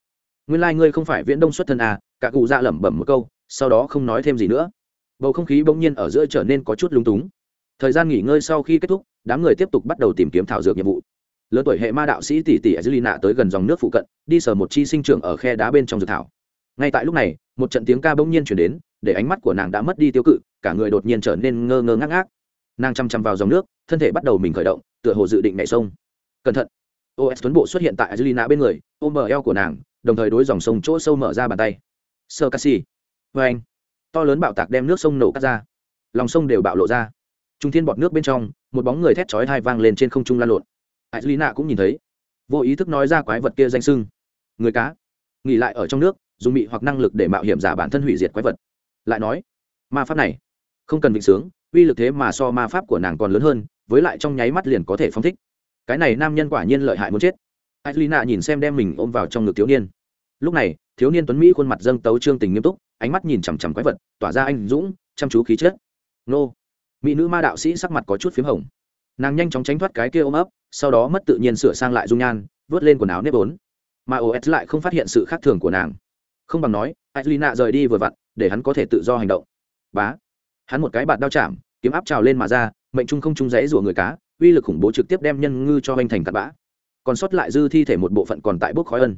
nguyên lai、like、ngươi không phải viễn đông xuất thân à cả cụ dạ lẩm bẩm một câu sau đó không nói thêm gì nữa bầu không khí bỗng nhiên ở giữa trở nên có chút lúng túng thời gian nghỉ ngơi sau khi kết thúc đám người tiếp tục bắt đầu tìm kiếm thảo dược nhiệm vụ lớn tuổi hệ ma đạo sĩ tỷ tỷ Azulina tới gần dòng nước phụ cận, đi sờ một chi sinh trưởng ở khe đá bên trong dược thảo. Ngay tại lúc này, một trận tiếng ca bỗng nhiên truyền đến, để ánh mắt của nàng đã mất đi tiêu cự, cả người đột nhiên trở nên ngơ ngơ ngác ngác. Nàng chăm chăm vào dòng nước, thân thể bắt đầu mình khởi động, tựa hồ dự định nhảy sông. Cẩn thận. OS tuấn bộ xuất hiện tại Azulina bên người, ôm bờ eo của nàng, đồng thời đối dòng sông chỗ sâu mở ra bàn tay. Sơ với anh. To lớn bạo tạc đem nước sông nổ cắt ra. Lòng sông đều bạo lộ ra. Trung thiên bọt nước bên trong, một bóng người thét chói tai vang lên trên không trung lan lộn angelina cũng nhìn thấy vô ý thức nói ra quái vật kia danh sưng người cá nghỉ lại ở trong nước dùng mị hoặc năng lực để mạo hiểm giả bản thân hủy diệt quái vật lại nói ma pháp này không cần vịnh sướng uy lực thế mà so ma pháp của nàng còn lớn hơn, với lại trong nháy mắt liền có thể phong thích. Cái này nam nhân quả nhiên lợi hại muốn chết. Hải nạ nhìn xem đem mình ôm vào trong ngực thiếu niên. Lúc này, thiếu niên tuấn mỹ khuôn mặt dâng tấu trương tình nghiêm túc, ánh mắt nhìn chằm chằm quái vật, tỏa ra anh dũng, chăm chú khí chất. Nô. Mỹ nữ ma đạo sĩ sắc mặt có chút p h í m hồng. Nàng nhanh chóng tránh thoát cái kia ôm ấp, sau đó mất tự nhiên sửa sang lại dung nhan, vớt lên quần áo nếp vốn. Mà os lại không phát hiện sự khác thường của nàng. Không bằng nói Atlina rời đi vừa vặn, để hắn có thể tự do hành động. Bá. Hắn một cái bạt đao chạm kiếm áp trào lên mà ra, mệnh trung không trung rẽ rủa người cá, uy lực khủng bố trực tiếp đem nhân ngư cho anh thành cặn bã. Còn sót lại dư thi thể một bộ phận còn tại bốc khói ân.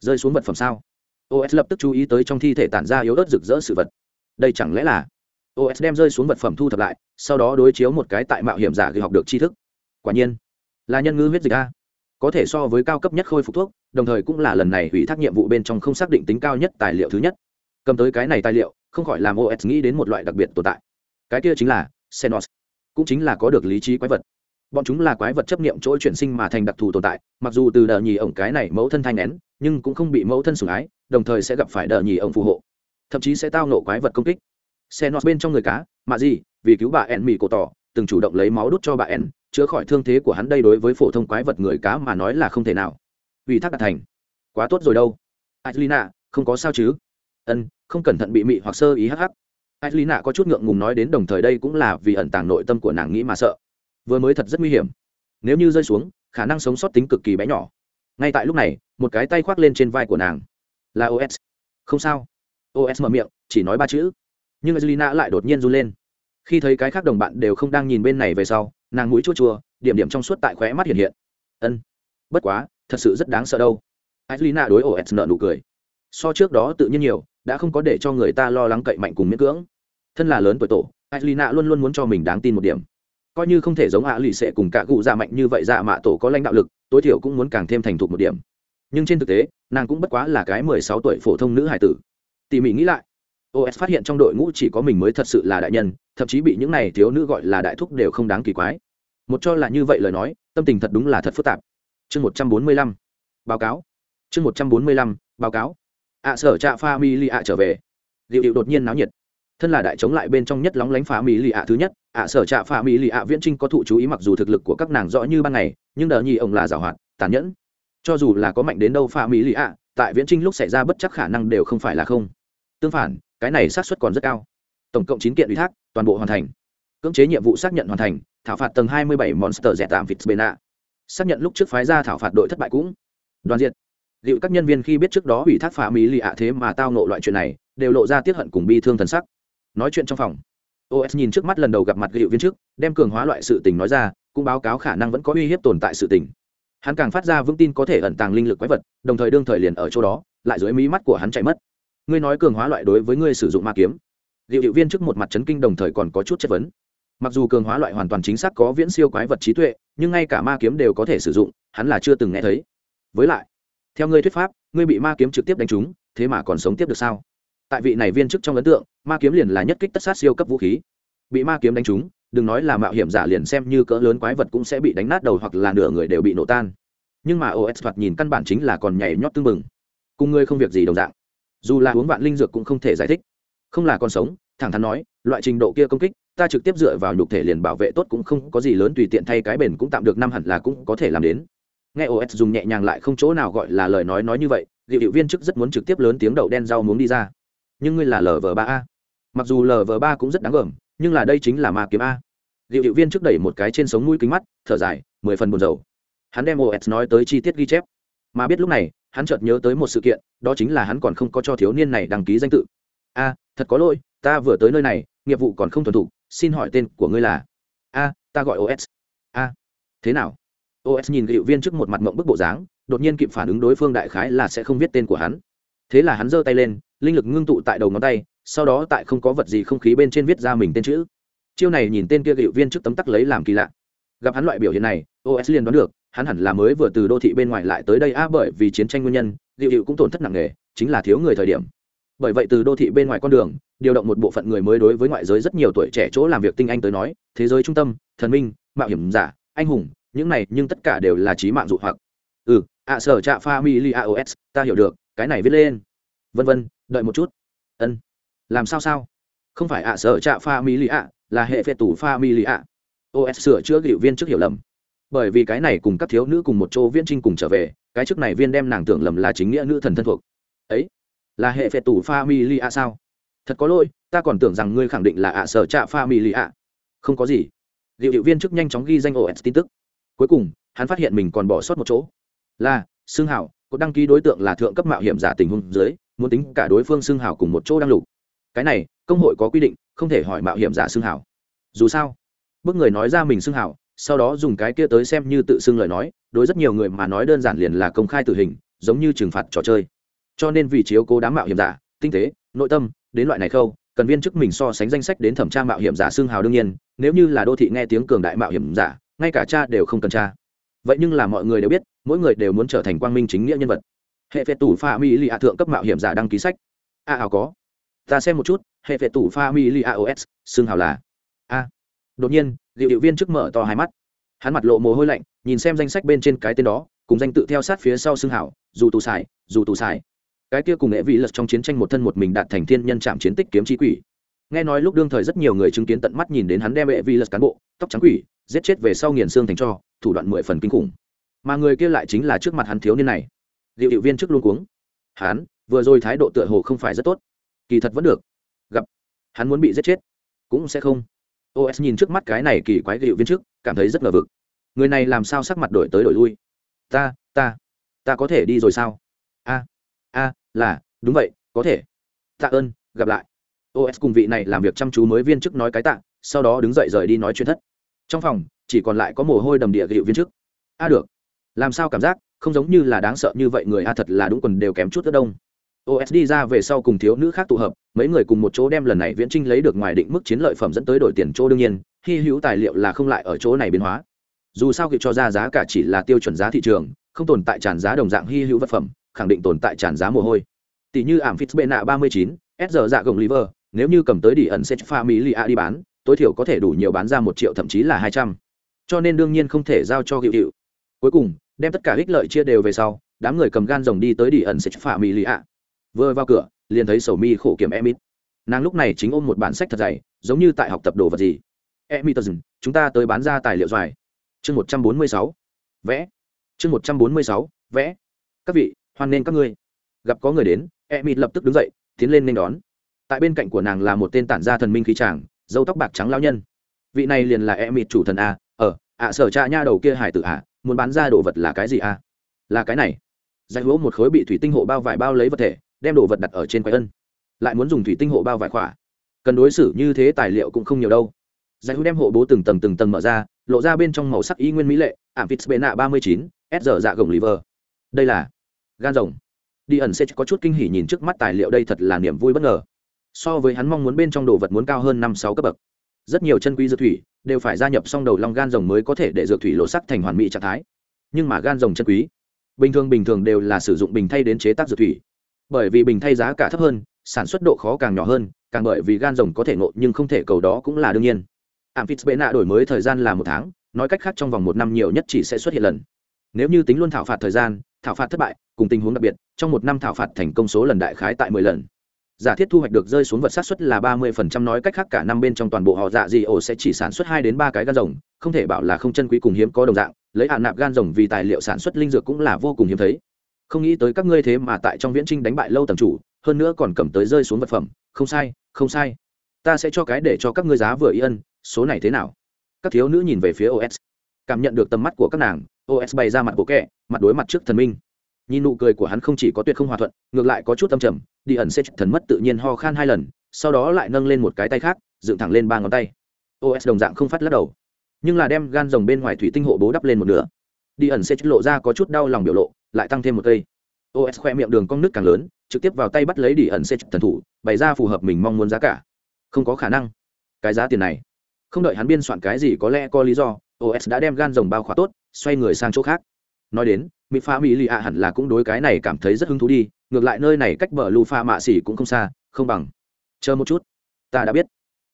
Rơi xuống vật phẩm sao? Os lập tức chú ý tới trong thi thể tản ra yếu ớt rực rỡ sự vật. Đây chẳng lẽ là? Os đem rơi xuống vật phẩm thu thập lại, sau đó đối chiếu một cái tại mạo hiểm giả ghi học được tri thức. Quả nhiên, là nhân ngư huyết dịch a. Có thể so với cao cấp nhất khôi phục thuốc, đồng thời cũng là lần này ủy thác nhiệm vụ bên trong không xác định tính cao nhất tài liệu thứ nhất. Cầm tới cái này tài liệu, không khỏi làm os nghĩ đến một loại đặc biệt tồn tại. Cái kia chính là senos cũng chính là có được lý trí quái vật. Bọn chúng là quái vật chấp niệm chỗ chuyển sinh mà thành đặc thù tồn tại mặc dù từ đờ nhì ổng cái này mẫu thân thanh nén nhưng cũng không bị mẫu thân sủng ái đồng thời sẽ gặp phải đờ nhì ổng phù hộ. Thậm chí sẽ tao nộ quái vật công kích. Senos bên trong người cá mà gì vì cứu bà en mỹ cổ tỏ từng chủ động lấy máu đút cho bà en chữa khỏi thương thế của hắn đây đối với phổ thông quái vật người cá mà nói là không thể nào. Ủy thác đạt thành. Quá tốt rồi đâu. Adelina, không có sao chứ? Ân không cẩn thận bị mị hoặc sơ ý hắc hắc nạ có chút ngượng ngùng nói đến đồng thời đây cũng là vì ẩn tàng nội tâm của nàng nghĩ mà sợ. Vừa mới thật rất nguy hiểm. Nếu như rơi xuống, khả năng sống sót tính cực kỳ bé nhỏ. Ngay tại lúc này, một cái tay khoác lên trên vai của nàng. Là os không sao. Os mở miệng, chỉ nói ba chữ. Nhưng Adelina lại đột nhiên run lên. Khi thấy cái khác đồng bạn đều không đang nhìn bên này về sau, nàng mũi chua chua, điểm điểm trong suốt tại khóe mắt hiện hiện. Ân. Bất quá, thật sự rất đáng sợ đâu. Adelina đối os nợ nụ cười. So trước đó tự nhiên nhiều đã không có để cho người ta lo lắng cậy mạnh cùng miễn cưỡng. Thân là lớn tuổi tổ Adelina luôn luôn muốn cho mình đáng tin một điểm. Coi như không thể giống ạ lì xệ cùng cả cụ dạ mạnh như vậy dạ mạ tổ có lãnh đạo lực, tối thiểu cũng muốn càng thêm thành thục một điểm. Nhưng trên thực tế, nàng cũng bất quá là cái mười sáu tuổi phổ thông nữ hải tử. Tỉ mỉ nghĩ lại os phát hiện trong đội ngũ chỉ có mình mới thật sự là đại nhân, thậm chí bị những này thiếu nữ gọi là đại thúc đều không đáng kỳ quái. Một cho là như vậy lời nói, tâm tình thật đúng là thật phức tạp. Chương một trăm bốn mươi lăm, báo cáo. Chương một trăm bốn mươi lăm, báo cáo ạ sở trạ pha mi li ạ trở về. Liệu hiệu đột nhiên náo nhiệt. Thân là đại chống lại bên trong nhất lóng lánh phá mỹ lì ạ thứ nhất, ạ sở trạ pha mỹ lì ạ viễn trinh có thụ chú ý mặc dù thực lực của các nàng rõ như ban ngày, nhưng đờ nhi ông là giảo hoạt, tàn nhẫn. Cho dù là có mạnh đến đâu pha mỹ lì ạ, tại viễn trinh lúc xảy ra bất chắc khả năng đều không phải là không. Tương phản, cái này xác suất còn rất cao. Tổng cộng chín kiện ủy thác, toàn bộ hoàn thành. Cưỡng chế nhiệm vụ xác nhận hoàn thành, thảo phạt tầng hai mươi bảy monster dẹt tạm vịt bên ạ xác nhận lúc trước phái ra thảo phạt đội thất bại cũng. Đoàn diện liệu các nhân viên khi biết trước đó ủy thác phá mỹ lì ạ thế mà tao nộ loại chuyện này, đều lộ ra tiết hận cùng bi thương thần sắc. Nói chuyện trong phòng os nhìn trước mắt lần đầu gặp mặt liệu viên trước, đem cường hóa loại sự tình nói ra, cũng báo cáo khả năng vẫn có uy hiếp tồn tại sự tình. Hắn càng phát ra vững tin có thể ẩn tàng linh lực quái vật, đồng thời đương thời liền ở chỗ đó, lại dưới mí mắt của hắn chạy mất. Ngươi nói cường hóa loại đối với ngươi sử dụng ma kiếm. Liệu hiệu viên trước một mặt chấn kinh đồng thời còn có chút chất vấn. Mặc dù cường hóa loại hoàn toàn chính xác có viễn siêu quái vật trí tuệ, nhưng ngay cả ma kiếm đều có thể sử dụng, hắn là chưa từng nghe thấy. Với lại theo ngươi thuyết pháp ngươi bị ma kiếm trực tiếp đánh trúng thế mà còn sống tiếp được sao? Tại vị này viên chức trong ấn tượng ma kiếm liền là nhất kích tất sát siêu cấp vũ khí. Bị ma kiếm đánh trúng đừng nói là mạo hiểm giả liền xem như cỡ lớn quái vật cũng sẽ bị đánh nát đầu hoặc là nửa người đều bị nổ tan. Nhưng mà os thoạt nhìn căn bản chính là còn nhảy nhót tưng mừng, cùng ngươi không việc gì đồng dạng. Dù là uống vạn linh dược cũng không thể giải thích. Không là còn sống thẳng thắn nói loại trình độ kia công kích ta trực tiếp dựa vào nhục thể liền bảo vệ tốt cũng không có gì lớn tùy tiện thay cái bền cũng tạm được năm hẳn là cũng có thể làm đến nghe os dùng nhẹ nhàng lại không chỗ nào gọi là lời nói nói như vậy liệu hiệu viên chức rất muốn trực tiếp lớn tiếng đậu đen rau muốn đi ra. Nhưng ngươi là lv ba a. Mặc dù lv ba cũng rất đáng gờm, nhưng là đây chính là ma kiếm a. Liệu hiệu viên trước đẩy một cái trên sống mũi kính mắt, thở dài, mười phần buồn dầu hắn đem os nói tới chi tiết ghi chép. Mà biết lúc này, hắn chợt nhớ tới một sự kiện, đó chính là hắn còn không có cho thiếu niên này đăng ký danh tự. A, thật có lỗi, ta vừa tới nơi này, nghiệp vụ còn không thuần thục, xin hỏi tên của ngươi là? A, ta gọi os a, thế nào? Os nhìn hiệu viên trước một mặt mộng bức bộ dáng, đột nhiên kịp phản ứng đối phương đại khái là sẽ không viết tên của hắn. Thế là hắn giơ tay lên, linh lực ngưng tụ tại đầu ngón tay, sau đó tại không có vật gì không khí bên trên viết ra mình tên chữ. Chiêu này nhìn tên kia hiệu viên trước tấm tắc lấy làm kỳ lạ. Gặp hắn loại biểu hiện này os liền đoán được, hắn hẳn là mới vừa từ đô thị bên ngoài lại tới đây a bởi vì chiến tranh nguyên nhân hiệu hiệu cũng tổn thất nặng nề, chính là thiếu người thời điểm. Bởi vậy từ đô thị bên ngoài con đường, điều động một bộ phận người mới đối với ngoại giới rất nhiều tuổi trẻ chỗ làm việc tinh anh tới nói, thế giới trung tâm, thần minh, mạo hiểm giả, anh hùng những này nhưng tất cả đều là trí mạng dụ hoặc. Ừ ạ sở trạ familia os ta hiểu được, cái này viết lên. Vân vân, đợi một chút. Ân. Làm sao sao? Không phải ạ sở trạ familia là hệ phệ tủ familia os sửa chữa gịu viên trước hiểu lầm. Bởi vì cái này cùng các thiếu nữ cùng một chỗ viên trinh cùng trở về, cái trước này viên đem nàng tưởng lầm là chính nghĩa nữ thần thân thuộc. Ấy, là hệ phệ tủ familia sao? Thật có lỗi, ta còn tưởng rằng ngươi khẳng định là ạ sở trạ familia không có gì. Liệu hiệu viên trước nhanh chóng ghi danh os tin tức cuối cùng, hắn phát hiện mình còn bỏ sót một chỗ. Là xương hảo có đăng ký đối tượng là thượng cấp mạo hiểm giả tình huống dưới, muốn tính cả đối phương xương hảo cùng một chỗ đăng lục. Cái này, công hội có quy định, không thể hỏi mạo hiểm giả xương hảo. Dù sao, bước người nói ra mình xương hảo, sau đó dùng cái kia tới xem như tự xưng lời nói, đối rất nhiều người mà nói đơn giản liền là công khai tử hình, giống như trừng phạt trò chơi. Cho nên vì chiếu cố đám mạo hiểm giả, tinh tế, nội tâm, đến loại này khâu, cần viên chức mình so sánh danh sách đến thẩm tra mạo hiểm giả xương hào đương nhiên, nếu như là đô thị nghe tiếng cường đại mạo hiểm giả ngay cả cha đều không cần cha. Vậy nhưng là mọi người đều biết mỗi người đều muốn trở thành quang minh chính nghĩa nhân vật. Hệ phệ tủ pha mỹ lì ạ thượng cấp mạo hiểm giả đăng ký sách. A à, có. Ta xem một chút hệ phệ tủ pha mỹ lì a os xương hào là. A. Đột nhiên liệu hiệu viên trước mở to hai mắt. Hắn mặt lộ mồ hôi lạnh nhìn xem danh sách bên trên cái tên đó cùng danh tự theo sát phía sau xương hảo dù tù xài dù tù xài. Cái kia cùng nghệ vị lật trong chiến tranh một thân một mình đạt thành thiên nhân trạm chiến tích kiếm trí quỷ. Nghe nói lúc đương thời rất nhiều người chứng kiến tận mắt nhìn đến hắn đem nghệ vị lật cán bộ tóc trắng quỷ giết chết về sau nghiền xương thành cho, thủ đoạn mười phần kinh khủng. Mà người kia lại chính là trước mặt hắn thiếu niên này. Liệu hiệu viên trước luôn cuống. Hắn, vừa rồi thái độ tựa hồ không phải rất tốt. Kỳ thật vẫn được. Gặp. Hắn muốn bị giết chết. Cũng sẽ không. Os nhìn trước mắt cái này kỳ quái liệu viên trước, cảm thấy rất ngờ vực. Người này làm sao sắc mặt đổi tới đổi lui? Ta ta ta có thể đi rồi sao? A a, là, đúng vậy, có thể. Tạ ơn, gặp lại. Os cùng vị này làm việc chăm chú mới viên chức nói cái tạ, sau đó đứng dậy rời đi nói chuyện thất trong phòng, chỉ còn lại có mồ hôi đầm địa hiệu viên chức a được. Làm sao cảm giác không giống như là đáng sợ như vậy người a thật là đúng quần đều kém chút rất đông. Os đi ra về sau cùng thiếu nữ khác tụ hợp, mấy người cùng một chỗ đem lần này viễn trinh lấy được ngoài định mức chiến lợi phẩm dẫn tới đổi tiền chỗ đương nhiên, hy hữu tài liệu là không lại ở chỗ này biến hóa. Dù sao kịp cho ra giá cả chỉ là tiêu chuẩn giá thị trường, không tồn tại tràn giá đồng dạng hy hữu vật phẩm, khẳng định tồn tại tràn giá mồ hôi. Tỷ như ảm fit bệ nạ ba mươi chín, s giờ dạ gồng liver, nếu như cầm tới đi ẩn sẽ pha mỹ lì đi bán tối thiểu có thể đủ nhiều bán ra một triệu, thậm chí là hai trăm. Cho nên đương nhiên không thể giao cho hiệu hiệu cuối cùng, đem tất cả ích lợi chia đều về sau, đám người cầm gan rồng đi tới đi ẩn set phả mỹ lì ạ. Vừa vào cửa, liền thấy sầu mi khổ kiểm em ít nàng lúc này chính ôm một bản sách thật dày, giống như tại học tập đồ vật gì. Em ít chúng ta tới bán ra tài liệu dài. Chương một trăm bốn mươi sáu. Vẽ. Chương một trăm bốn mươi sáu. Vẽ. Các vị, hoan nghênh các ngươi. Gặp có người đến em ít lập tức đứng dậy, tiến lên nên đón. Tại bên cạnh của nàng là một tên tản gia thần minh khí tràng dâu tóc bạc trắng lao nhân. Vị này liền là emit chủ thần a ở ạ sở cha nha đầu kia hải tử ạ muốn bán ra đồ vật là cái gì a? Là cái này. Giải hữu một khối bị thủy tinh hộ bao vải bao lấy vật thể, đem đồ vật đặt ở trên quái ân. Lại muốn dùng thủy tinh hộ bao vải khỏa. Cần đối xử như thế tài liệu cũng không nhiều đâu. Giải hữu đem hộ bố từng tầng từng tầng mở ra, lộ ra bên trong màu sắc y nguyên mỹ lệ, ảm phít bệ nạ ba mươi chín s giờ dạ gồng liver. Đây là gan rồng. Đi ẩn sẽ có chút kinh hỉ nhìn trước mắt tài liệu, đây thật là niềm vui bất ngờ so với hắn mong muốn bên trong đồ vật muốn cao hơn năm sáu cấp bậc. Rất nhiều chân quý dược thủy đều phải gia nhập xong đầu long gan rồng mới có thể để dược thủy lộ sắc thành hoàn mỹ trạng thái. Nhưng mà gan rồng chân quý, bình thường bình thường đều là sử dụng bình thay đến chế tác dược thủy. Bởi vì bình thay giá cả thấp hơn, sản xuất độ khó càng nhỏ hơn, càng bởi vì gan rồng có thể ngộ nhưng không thể cầu đó cũng là đương nhiên. Amphit bệ nạ đổi mới thời gian là một tháng, nói cách khác trong vòng một năm nhiều nhất chỉ sẽ xuất hiện lần. Nếu như tính luôn thảo phạt thời gian, thảo phạt thất bại, cùng tình huống đặc biệt, trong một năm thảo phạt thành công số lần đại khái tại mười lần giả thiết thu hoạch được rơi xuống vật sát xuất là ba mươi phần trăm nói cách khác cả năm bên trong toàn bộ họ dạ dị ổ sẽ chỉ sản xuất hai đến ba cái gan rồng, không thể bảo là không chân quý cùng hiếm có đồng dạng, lấy hạn nạp gan rồng vì tài liệu sản xuất linh dược cũng là vô cùng hiếm thấy. Không nghĩ tới các ngươi thế mà tại trong viễn trinh đánh bại lâu tầm chủ, hơn nữa còn cầm tới rơi xuống vật phẩm. Không sai không sai. Ta sẽ cho cái để cho các ngươi giá vừa y ân, số này thế nào? Các thiếu nữ nhìn về phía os cảm nhận được tầm mắt của các nàng os bày ra mặt bộ kẹ mặt đối mặt trước thần minh. Nhìn nụ cười của hắn không chỉ có tuyệt không hòa thuận, ngược lại có chút âm trầm đi ẩn sẽ thần mất tự nhiên ho khan hai lần, sau đó lại nâng lên một cái tay khác, dựng thẳng lên ba ngón tay. Os đồng dạng không phát lắc đầu, nhưng là đem gan rồng bên ngoài thủy tinh hộ bố đắp lên một nửa. Đi ẩn sẽ lộ ra có chút đau lòng biểu lộ, lại tăng thêm một cây. Os khoe miệng đường cong nước càng lớn, trực tiếp vào tay bắt lấy đi ẩn sẽ thần thủ, bày ra phù hợp mình mong muốn giá cả. Không có khả năng. Cái giá tiền này. Không đợi hắn biên soạn cái gì có lẽ có lý do os đã đem gan rồng bao khóa tốt, xoay người sang chỗ khác. Nói đến mỹ pha mỹ lì ạ hẳn là cũng đối cái này cảm thấy rất hứng thú đi, ngược lại nơi này cách bờ lù pha mạ xỉ cũng không xa, không bằng. Chờ một chút. Ta đã biết.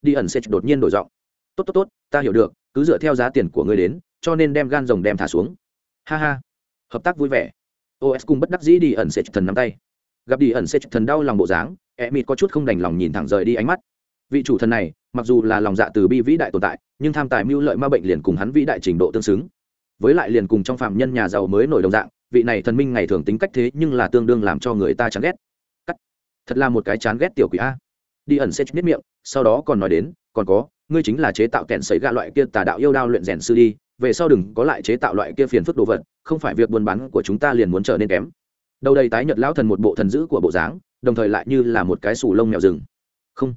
Đi ẩn sẽ đột nhiên đổi giọng. Tốt tốt tốt, ta hiểu được, cứ dựa theo giá tiền của ngươi đến, cho nên đem gan rồng đem thả xuống. Ha ha. Hợp tác vui vẻ. Os cùng bất đắc dĩ đi ẩn sẽ thần nắm tay. Gặp đi ẩn sẽ thần đau lòng bộ dáng e mịt có chút không đành lòng nhìn thẳng rời đi ánh mắt. Vị chủ thần này, mặc dù là lòng dạ từ bi vĩ đại tồn tại, nhưng tham tài mưu lợi ma bệnh liền cùng hắn vĩ đại trình độ tương xứng với lại liền cùng trong phạm nhân nhà giàu mới nổi đồng dạng, vị này thần minh ngày thường tính cách thế nhưng là tương đương làm cho người ta chán ghét. Cắt. Thật là một cái chán ghét tiểu quỷ a. Đi ẩn sẽ biết miệng, sau đó còn nói đến, còn có, ngươi chính là chế tạo kẹn sấy gạ loại kia tà đạo yêu đao luyện rèn sư đi, về sau đừng có lại chế tạo loại kia phiền phức đồ vật, không phải việc buôn bán của chúng ta liền muốn trở nên kém. Đầu đây tái nhật lão thần một bộ thần dữ của bộ dáng, đồng thời lại như là một cái sù lông mèo rừng. Không.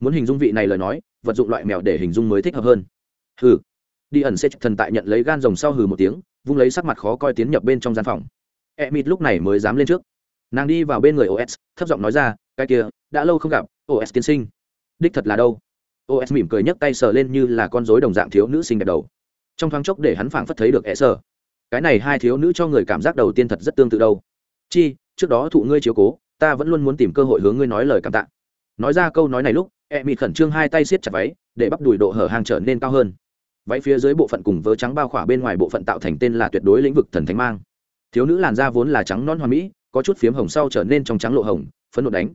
Muốn hình dung vị này lời nói, vật dụng loại mèo để hình dung mới thích hợp hơn. Hừ đi ẩn sẽ thần tại nhận lấy gan rồng sau hừ một tiếng, vung lấy sắc mặt khó coi tiến nhập bên trong gian phòng. E mịt lúc này mới dám lên trước. Nàng đi vào bên người os thấp giọng nói ra, cái kia, đã lâu không gặp os tiên sinh. Đích thật là đâu? Os mỉm cười nhấc tay sờ lên như là con rối đồng dạng thiếu nữ sinh đẹp đầu. Trong thoáng chốc để hắn phảng phất thấy được e sờ cái này hai thiếu nữ cho người cảm giác đầu tiên thật rất tương tự đâu. Chi, trước đó thụ ngươi chiếu cố, ta vẫn luôn muốn tìm cơ hội hướng ngươi nói lời cảm tạ. Nói ra câu nói này lúc e mịt khẩn trương hai tay siết chặt váy, để bắp đùi độ hở hàng trở nên cao hơn váy phía dưới bộ phận cùng vớ trắng bao khỏa bên ngoài bộ phận tạo thành tên là tuyệt đối lĩnh vực thần thánh mang. Thiếu nữ làn da vốn là trắng non hoa mỹ, có chút phiếm hồng sau trở nên trong trắng lộ hồng, phấn nộ đánh.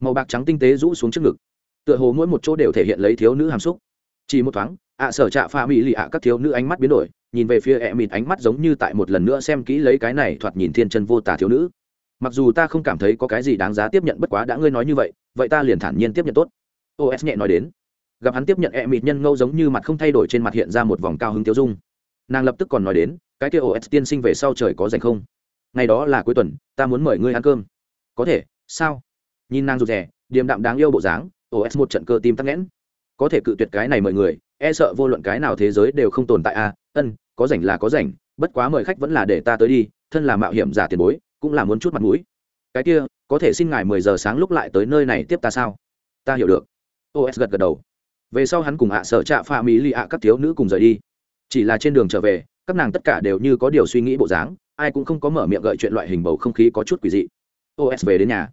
Màu bạc trắng tinh tế rũ xuống trước ngực. Tựa hồ mỗi một chỗ đều thể hiện lấy thiếu nữ hàm xúc. Chỉ một thoáng, ạ sở trạ pha mỹ lì ạ các thiếu nữ ánh mắt biến đổi, nhìn về phía ẹ mịt ánh mắt giống như tại một lần nữa xem kỹ lấy cái này thoạt nhìn thiên chân vô tả thiếu nữ. Mặc dù ta không cảm thấy có cái gì đáng giá tiếp nhận bất quá đã ngươi nói như vậy vậy ta liền thản nhiên tiếp nhận tốt. Os nhẹ nói đến gặp hắn tiếp nhận e mịt nhân ngâu giống như mặt không thay đổi trên mặt hiện ra một vòng cao hứng tiêu dung. Nàng lập tức còn nói đến cái kia os tiên sinh về sau trời có dành không? Ngày đó là cuối tuần ta muốn mời ngươi ăn cơm. Có thể sao? Nhìn nàng rụt rè điềm đạm đáng yêu bộ dáng os một trận cơ tim tắc nghẽn. Có thể cự tuyệt cái này mời người e sợ vô luận cái nào thế giới đều không tồn tại a à, ân có rảnh là có rảnh bất quá mời khách vẫn là để ta tới đi thân là mạo hiểm giả tiền bối cũng là muốn chút mặt mũi. Cái kia có thể xin ngài mười giờ sáng lúc lại tới nơi này tiếp ta sao? Ta hiểu được. Os gật gật đầu về sau hắn cùng ạ sở trạ pha mỹ lì ạ các thiếu nữ cùng rời đi. Chỉ là trên đường trở về, các nàng tất cả đều như có điều suy nghĩ bộ dáng, ai cũng không có mở miệng gợi chuyện loại hình bầu không khí có chút quỷ dị. Os về đến nhà.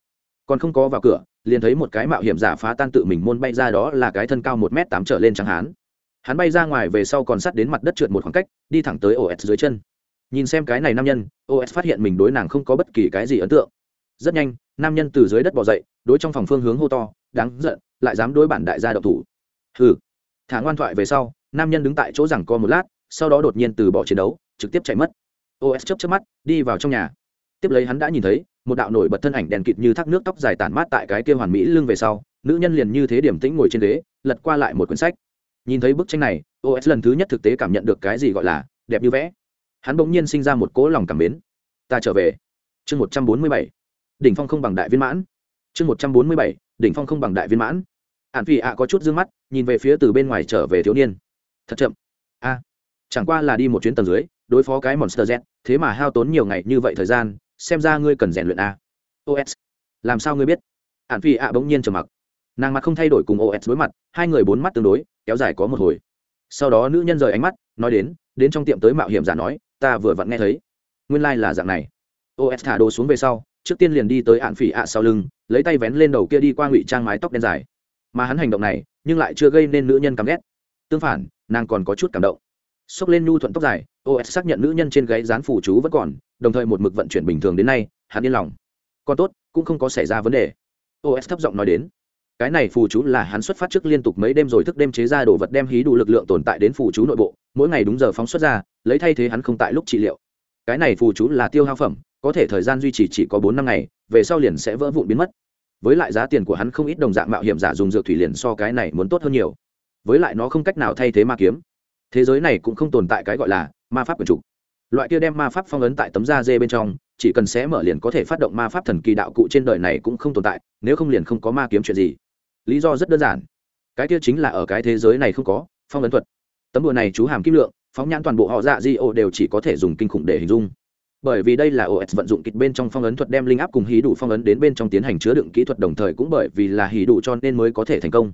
Còn không có vào cửa, liền thấy một cái mạo hiểm giả phá tan tự mình môn bay ra đó là cái thân cao một m tám trở lên chẳng hán. Hắn bay ra ngoài về sau còn sắt đến mặt đất trượt một khoảng cách, đi thẳng tới os dưới chân. Nhìn xem cái này nam nhân os phát hiện mình đối nàng không có bất kỳ cái gì ấn tượng. Rất nhanh, nam nhân từ dưới đất bỏ dậy, đối trong phòng phương hướng hô to, đáng giận, lại dám đối bản đại gia độc thủ hừ. Thả ngoan thoại về sau, nam nhân đứng tại chỗ rằng co một lát, sau đó đột nhiên từ bỏ chiến đấu, trực tiếp chạy mất. Os chấp chấp mắt, đi vào trong nhà. Tiếp lấy hắn đã nhìn thấy, một đạo nổi bật thân ảnh đèn kịt như thác nước tóc dài tản mát tại cái kia hoàn mỹ lưng về sau, nữ nhân liền như thế điểm tĩnh ngồi trên ghế, lật qua lại một quyển sách. Nhìn thấy bức tranh này os lần thứ nhất thực tế cảm nhận được cái gì gọi là đẹp như vẽ. Hắn bỗng nhiên sinh ra một cỗ lòng cảm mến. Ta trở về. Chương một trăm bốn mươi bảy. Đỉnh phong không bằng đại viên mãn. Chương một trăm bốn mươi bảy. Đỉnh phong không bằng đại viên mãn ạn Phỉ ạ có chút d ư ơ n g mắt, nhìn về phía từ bên ngoài trở về thiếu niên. Thật chậm. A, chẳng qua là đi một chuyến tầng dưới, đối phó cái monster z, thế mà hao tốn nhiều ngày như vậy thời gian, xem ra ngươi cần rèn luyện a. Os làm sao ngươi biết? Ạn Phỉ ạ bỗng nhiên trầm mặc. Nàng mặt không thay đổi cùng os đối mặt, hai người bốn mắt tương đối, kéo dài có một hồi. Sau đó nữ nhân rời ánh mắt, nói đến đến trong tiệm tới mạo hiểm giả nói, ta vừa vặn nghe thấy. Nguyên lai、like、là dạng này. Os thả đồ xuống về sau, trước tiên liền đi tới ạn phỉ ạ sau lưng, lấy tay vén lên đầu kia đi qua ngụy trang mái tóc đen dài mà hắn hành động này nhưng lại chưa gây nên nữ nhân căm ghét. Tương phản, nàng còn có chút cảm động. Xốc lên nhu thuận tóc dài os xác nhận nữ nhân trên gáy dán phủ chú vẫn còn, đồng thời một mực vận chuyển bình thường đến nay, hắn yên lòng. Còn tốt, cũng không có xảy ra vấn đề. Os thấp giọng nói đến. Cái này phù chú là hắn xuất phát trước liên tục mấy đêm rồi thức đêm chế ra đồ vật đem hí đủ lực lượng tồn tại đến phù chú nội bộ, mỗi ngày đúng giờ phóng xuất ra, lấy thay thế hắn không tại lúc trị liệu. Cái này phù chú là tiêu hao phẩm, có thể thời gian duy trì chỉ có bốn năm ngày, về sau liền sẽ vỡ vụn biến mất với lại giá tiền của hắn không ít đồng dạng mạo hiểm giả dùng dược thủy liền so cái này muốn tốt hơn nhiều. Với lại nó không cách nào thay thế ma kiếm. Thế giới này cũng không tồn tại cái gọi là ma pháp quyền trục loại kia đem ma pháp phong ấn tại tấm da dê bên trong, chỉ cần xé mở liền có thể phát động ma pháp thần kỳ đạo cụ trên đời này cũng không tồn tại, nếu không liền không có ma kiếm chuyện gì. Lý do rất đơn giản. Cái kia chính là ở cái thế giới này không có, phong ấn thuật. Tấm đùa này chú hàm kim lượng, phóng nhãn toàn bộ họ dạ di ô đều chỉ có thể dùng kinh khủng để hình dung bởi vì đây là os vận dụng kịch bên trong phong ấn thuật đem linh áp cùng hí đủ phong ấn đến bên trong tiến hành chứa đựng kỹ thuật đồng thời cũng bởi vì là hí đủ cho nên mới có thể thành công.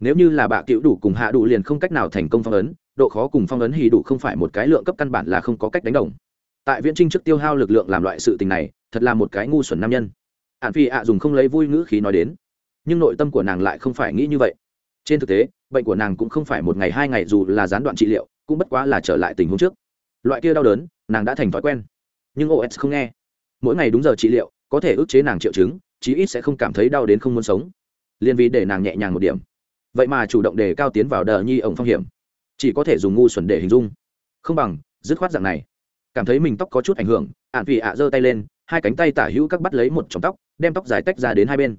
Nếu như là bạ cựu đủ cùng hạ đủ liền không cách nào thành công phong ấn, độ khó cùng phong ấn hí đủ không phải một cái lượng cấp căn bản là không có cách đánh đồng. Tại viễn trinh trước tiêu hao lực lượng làm loại sự tình này, thật là một cái ngu xuẩn nam nhân. Hạn phi ạ dùng không lấy vui ngữ khí nói đến, nhưng nội tâm của nàng lại không phải nghĩ như vậy. Trên thực tế, bệnh của nàng cũng không phải một ngày hai ngày dù là gián đoạn trị liệu, cũng bất quá là trở lại tình huống trước. Loại kia đau đớn, nàng đã thành thói quen nhưng os không nghe. Mỗi ngày đúng giờ trị liệu, có thể ức chế nàng triệu chứng, chí ít sẽ không cảm thấy đau đến không muốn sống. Liên vì để nàng nhẹ nhàng một điểm. Vậy mà chủ động đề cao tiến vào đờ nhi ổng phong hiểm. Chỉ có thể dùng ngu xuẩn để hình dung. Không bằng, dứt khoát dạng này. Cảm thấy mình tóc có chút ảnh hưởng ạn vì ạ giơ tay lên, hai cánh tay tả hữu các bắt lấy một chòng tóc, đem tóc dài tách ra đến hai bên.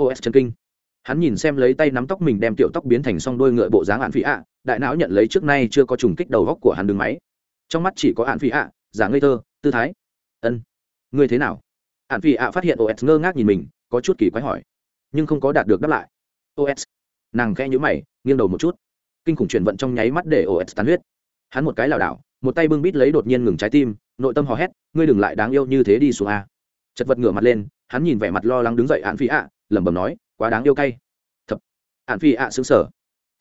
Os chân kinh. Hắn nhìn xem lấy tay nắm tóc mình đem tiểu tóc biến thành song đôi ngựa bộ dáng ạn phỉ ạ, đại não nhận lấy trước nay chưa có trùng kích đầu góc của hắn đứng máy. Trong mắt chỉ có ạn phỉ ạ, giả ngây thơ tư thái. Ân. Ngươi thế nào? Hạn phi ạ phát hiện os ngơ ngác nhìn mình, có chút kỳ quái hỏi. Nhưng không có đạt được đáp lại. Os nàng khẽ nhữ mày, nghiêng đầu một chút. Kinh khủng chuyển vận trong nháy mắt để os tán huyết. Hắn một cái lảo đảo, một tay bưng bít lấy đột nhiên ngừng trái tim, nội tâm hò hét, ngươi đừng lại đáng yêu như thế đi xuống a. Chật vật ngửa mặt lên, hắn nhìn vẻ mặt lo lắng đứng dậy hạn phi ạ, lẩm bẩm nói, quá đáng yêu cay. Thập. Hạn phi ạ xứng sở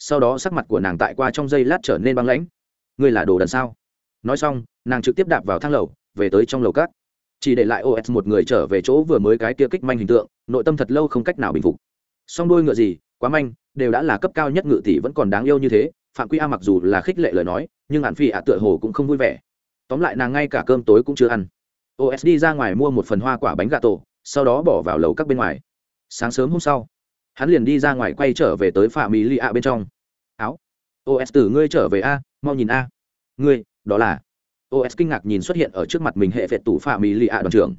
sau đó sắc mặt của nàng tại qua trong giây lát trở nên băng lãnh. Ngươi là đồ đần sao? Nói xong, nàng trực tiếp đạp vào thang lầu về tới trong lầu cát. Chỉ để lại os một người trở về chỗ vừa mới cái kia kích manh hình tượng, nội tâm thật lâu không cách nào bình phục. Song đôi ngựa gì, quá manh, đều đã là cấp cao nhất ngự tỷ vẫn còn đáng yêu như thế, phạm quy a mặc dù là khích lệ lời nói, nhưng hạn phi ạ tựa hồ cũng không vui vẻ. Tóm lại nàng ngay cả cơm tối cũng chưa ăn. Os đi ra ngoài mua một phần hoa quả bánh gà tổ, sau đó bỏ vào lầu các bên ngoài. Sáng sớm hôm sau, hắn liền đi ra ngoài quay trở về tới phạm mỹ lì ạ bên trong. Áo os tử ngươi trở về a, mau nhìn a. Ngươi, đó là os kinh ngạc nhìn xuất hiện ở trước mặt mình hệ vẹt tủ phạm mỹ lì ạ đoàn trưởng.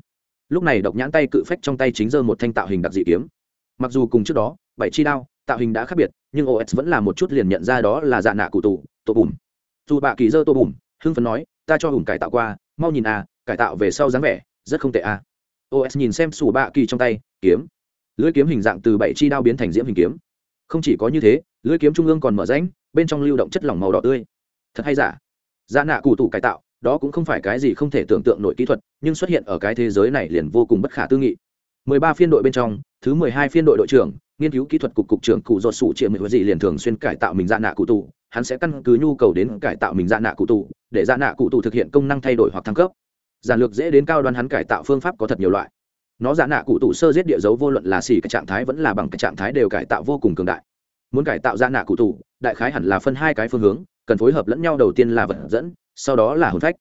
Lúc này độc nhãn tay cự phách trong tay chính giơ một thanh tạo hình đặc dị kiếm. Mặc dù cùng trước đó, bảy chi đao, tạo hình đã khác biệt, nhưng os vẫn là một chút liền nhận ra đó là dạ nạ cụ tù tô bùm. Dù bạ kỳ dơ tô bùm, hưng phấn nói, ta cho hùng cải tạo qua, mau nhìn à cải tạo về sau dáng vẻ, rất không tệ à. Os nhìn xem sủ bạ kỳ trong tay, kiếm. Lưỡi kiếm hình dạng từ bảy chi đao biến thành diễm hình kiếm. Không chỉ có như thế, lưỡi kiếm trung ương còn mở rãnh, bên trong lưu động chất lỏng màu đỏ tươi. Thật hay giả? Dạ nạ cụ tủ cải tạo đó cũng không phải cái gì không thể tưởng tượng nội kỹ thuật, nhưng xuất hiện ở cái thế giới này liền vô cùng bất khả tư nghị. 13 phiên đội bên trong, thứ 12 phiên đội đội trưởng, nghiên cứu kỹ thuật cục cục trưởng cụ dột sủ triệu mười gì liền thường xuyên cải tạo mình dạ nạ cụ tụ hắn sẽ căn cứ nhu cầu đến cải tạo mình dạ nạ cụ tụ để dạ nạ cụ tụ thực hiện công năng thay đổi hoặc thăng cấp. Giản lược dễ đến cao đoan hắn cải tạo phương pháp có thật nhiều loại. Nó dạ nạ cụ tụ sơ giết địa dấu vô luận là xỉ cái trạng thái vẫn là bằng cái trạng thái đều cải tạo vô cùng cường đại. Muốn cải tạo dạ nạ cụ tụ đại khái hẳn là phân hai cái phương hướng, cần phối hợp lẫn nhau đầu tiên là vật dẫn sau đó là hồn phách.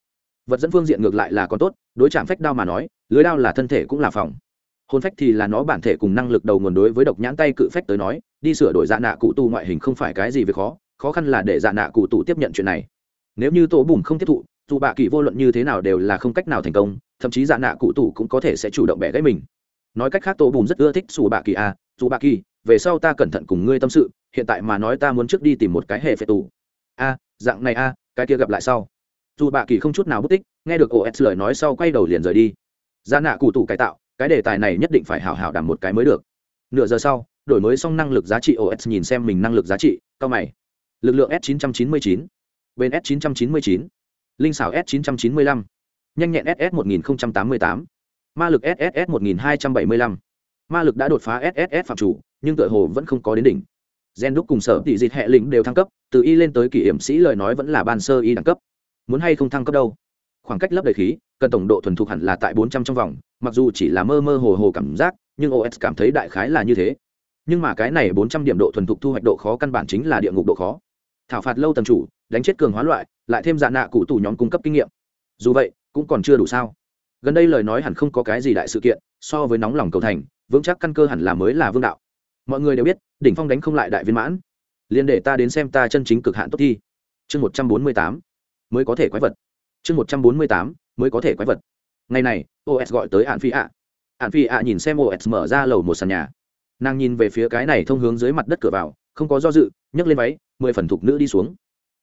Vật dẫn phương diện ngược lại là còn tốt, đối chạm phách đao mà nói, lưới đao là thân thể cũng là phòng. Hồn phách thì là nó bản thể cùng năng lực đầu nguồn đối với độc nhãn tay cự phách tới nói, đi sửa đổi dạ nạ cụ tu ngoại hình không phải cái gì về khó khó khăn là để dạ nạ cụ tụ tiếp nhận chuyện này. Nếu như tổ bùn không tiếp thụ, dù bạ kỳ vô luận như thế nào đều là không cách nào thành công, thậm chí dạ nạ cụ tụ cũng có thể sẽ chủ động bẻ gãy mình. Nói cách khác, tổ bùn rất ưa thích dù bạ kỳ à dù bạ kỳ, về sau ta cẩn thận cùng ngươi tâm sự, hiện tại mà nói ta muốn trước đi tìm một cái hệ phệ tù. A dạng này a cái kia gặp lại sau dù bạ kỳ không chút nào bất tích, nghe được os lời nói sau quay đầu liền rời đi. Ra nạ cụ tủ cải tạo, cái đề tài này nhất định phải hảo hảo đảm một cái mới được. Nửa giờ sau, đổi mới xong năng lực giá trị os nhìn xem mình năng lực giá trị, cao mày. Lực lượng s 999 bên s 999 linh xảo s 995 nhanh nhẹn ss 1088 ma lực sss 1275 ma lực đã đột phá sss phạm chủ, nhưng tựa hồ vẫn không có đến đỉnh. Gen đúc cùng sở tỷ dịt hệ lĩnh đều thăng cấp, từ y lên tới kỷ hiểm sĩ lời nói vẫn là ban sơ y đẳng cấp muốn hay không thăng cấp đâu. Khoảng cách lấp đầy khí, cần tổng độ thuần thục hẳn là tại bốn trăm trong vòng, mặc dù chỉ là mơ mơ hồ hồ cảm giác, nhưng os cảm thấy đại khái là như thế. Nhưng mà cái này bốn trăm điểm độ thuần thục thu hoạch độ khó căn bản chính là địa ngục độ khó. Thảo phạt lâu tầm chủ, đánh chết cường hóa loại, lại thêm dạ nạ cụ tù nhóm cung cấp kinh nghiệm. Dù vậy, cũng còn chưa đủ sao. Gần đây lời nói hẳn không có cái gì đại sự kiện, so với nóng lòng cầu thành, vững chắc căn cơ hẳn là mới là vương đạo. Mọi người đều biết, đỉnh phong đánh không lại đại viên mãn. Liền để ta đến xem ta chân chính cực hạn tốt thi chương một trăm bốn mươi tám mới có thể quái vật. Chương một trăm bốn mươi tám, mới có thể quái vật. Ngày này os gọi tới hạn phi ạ. Hạn phi ạ nhìn xem os mở ra lầu một sàn nhà. Nàng nhìn về phía cái này thông hướng dưới mặt đất cửa vào, không có do dự, nhấc lên váy, mười phần thục nữ đi xuống.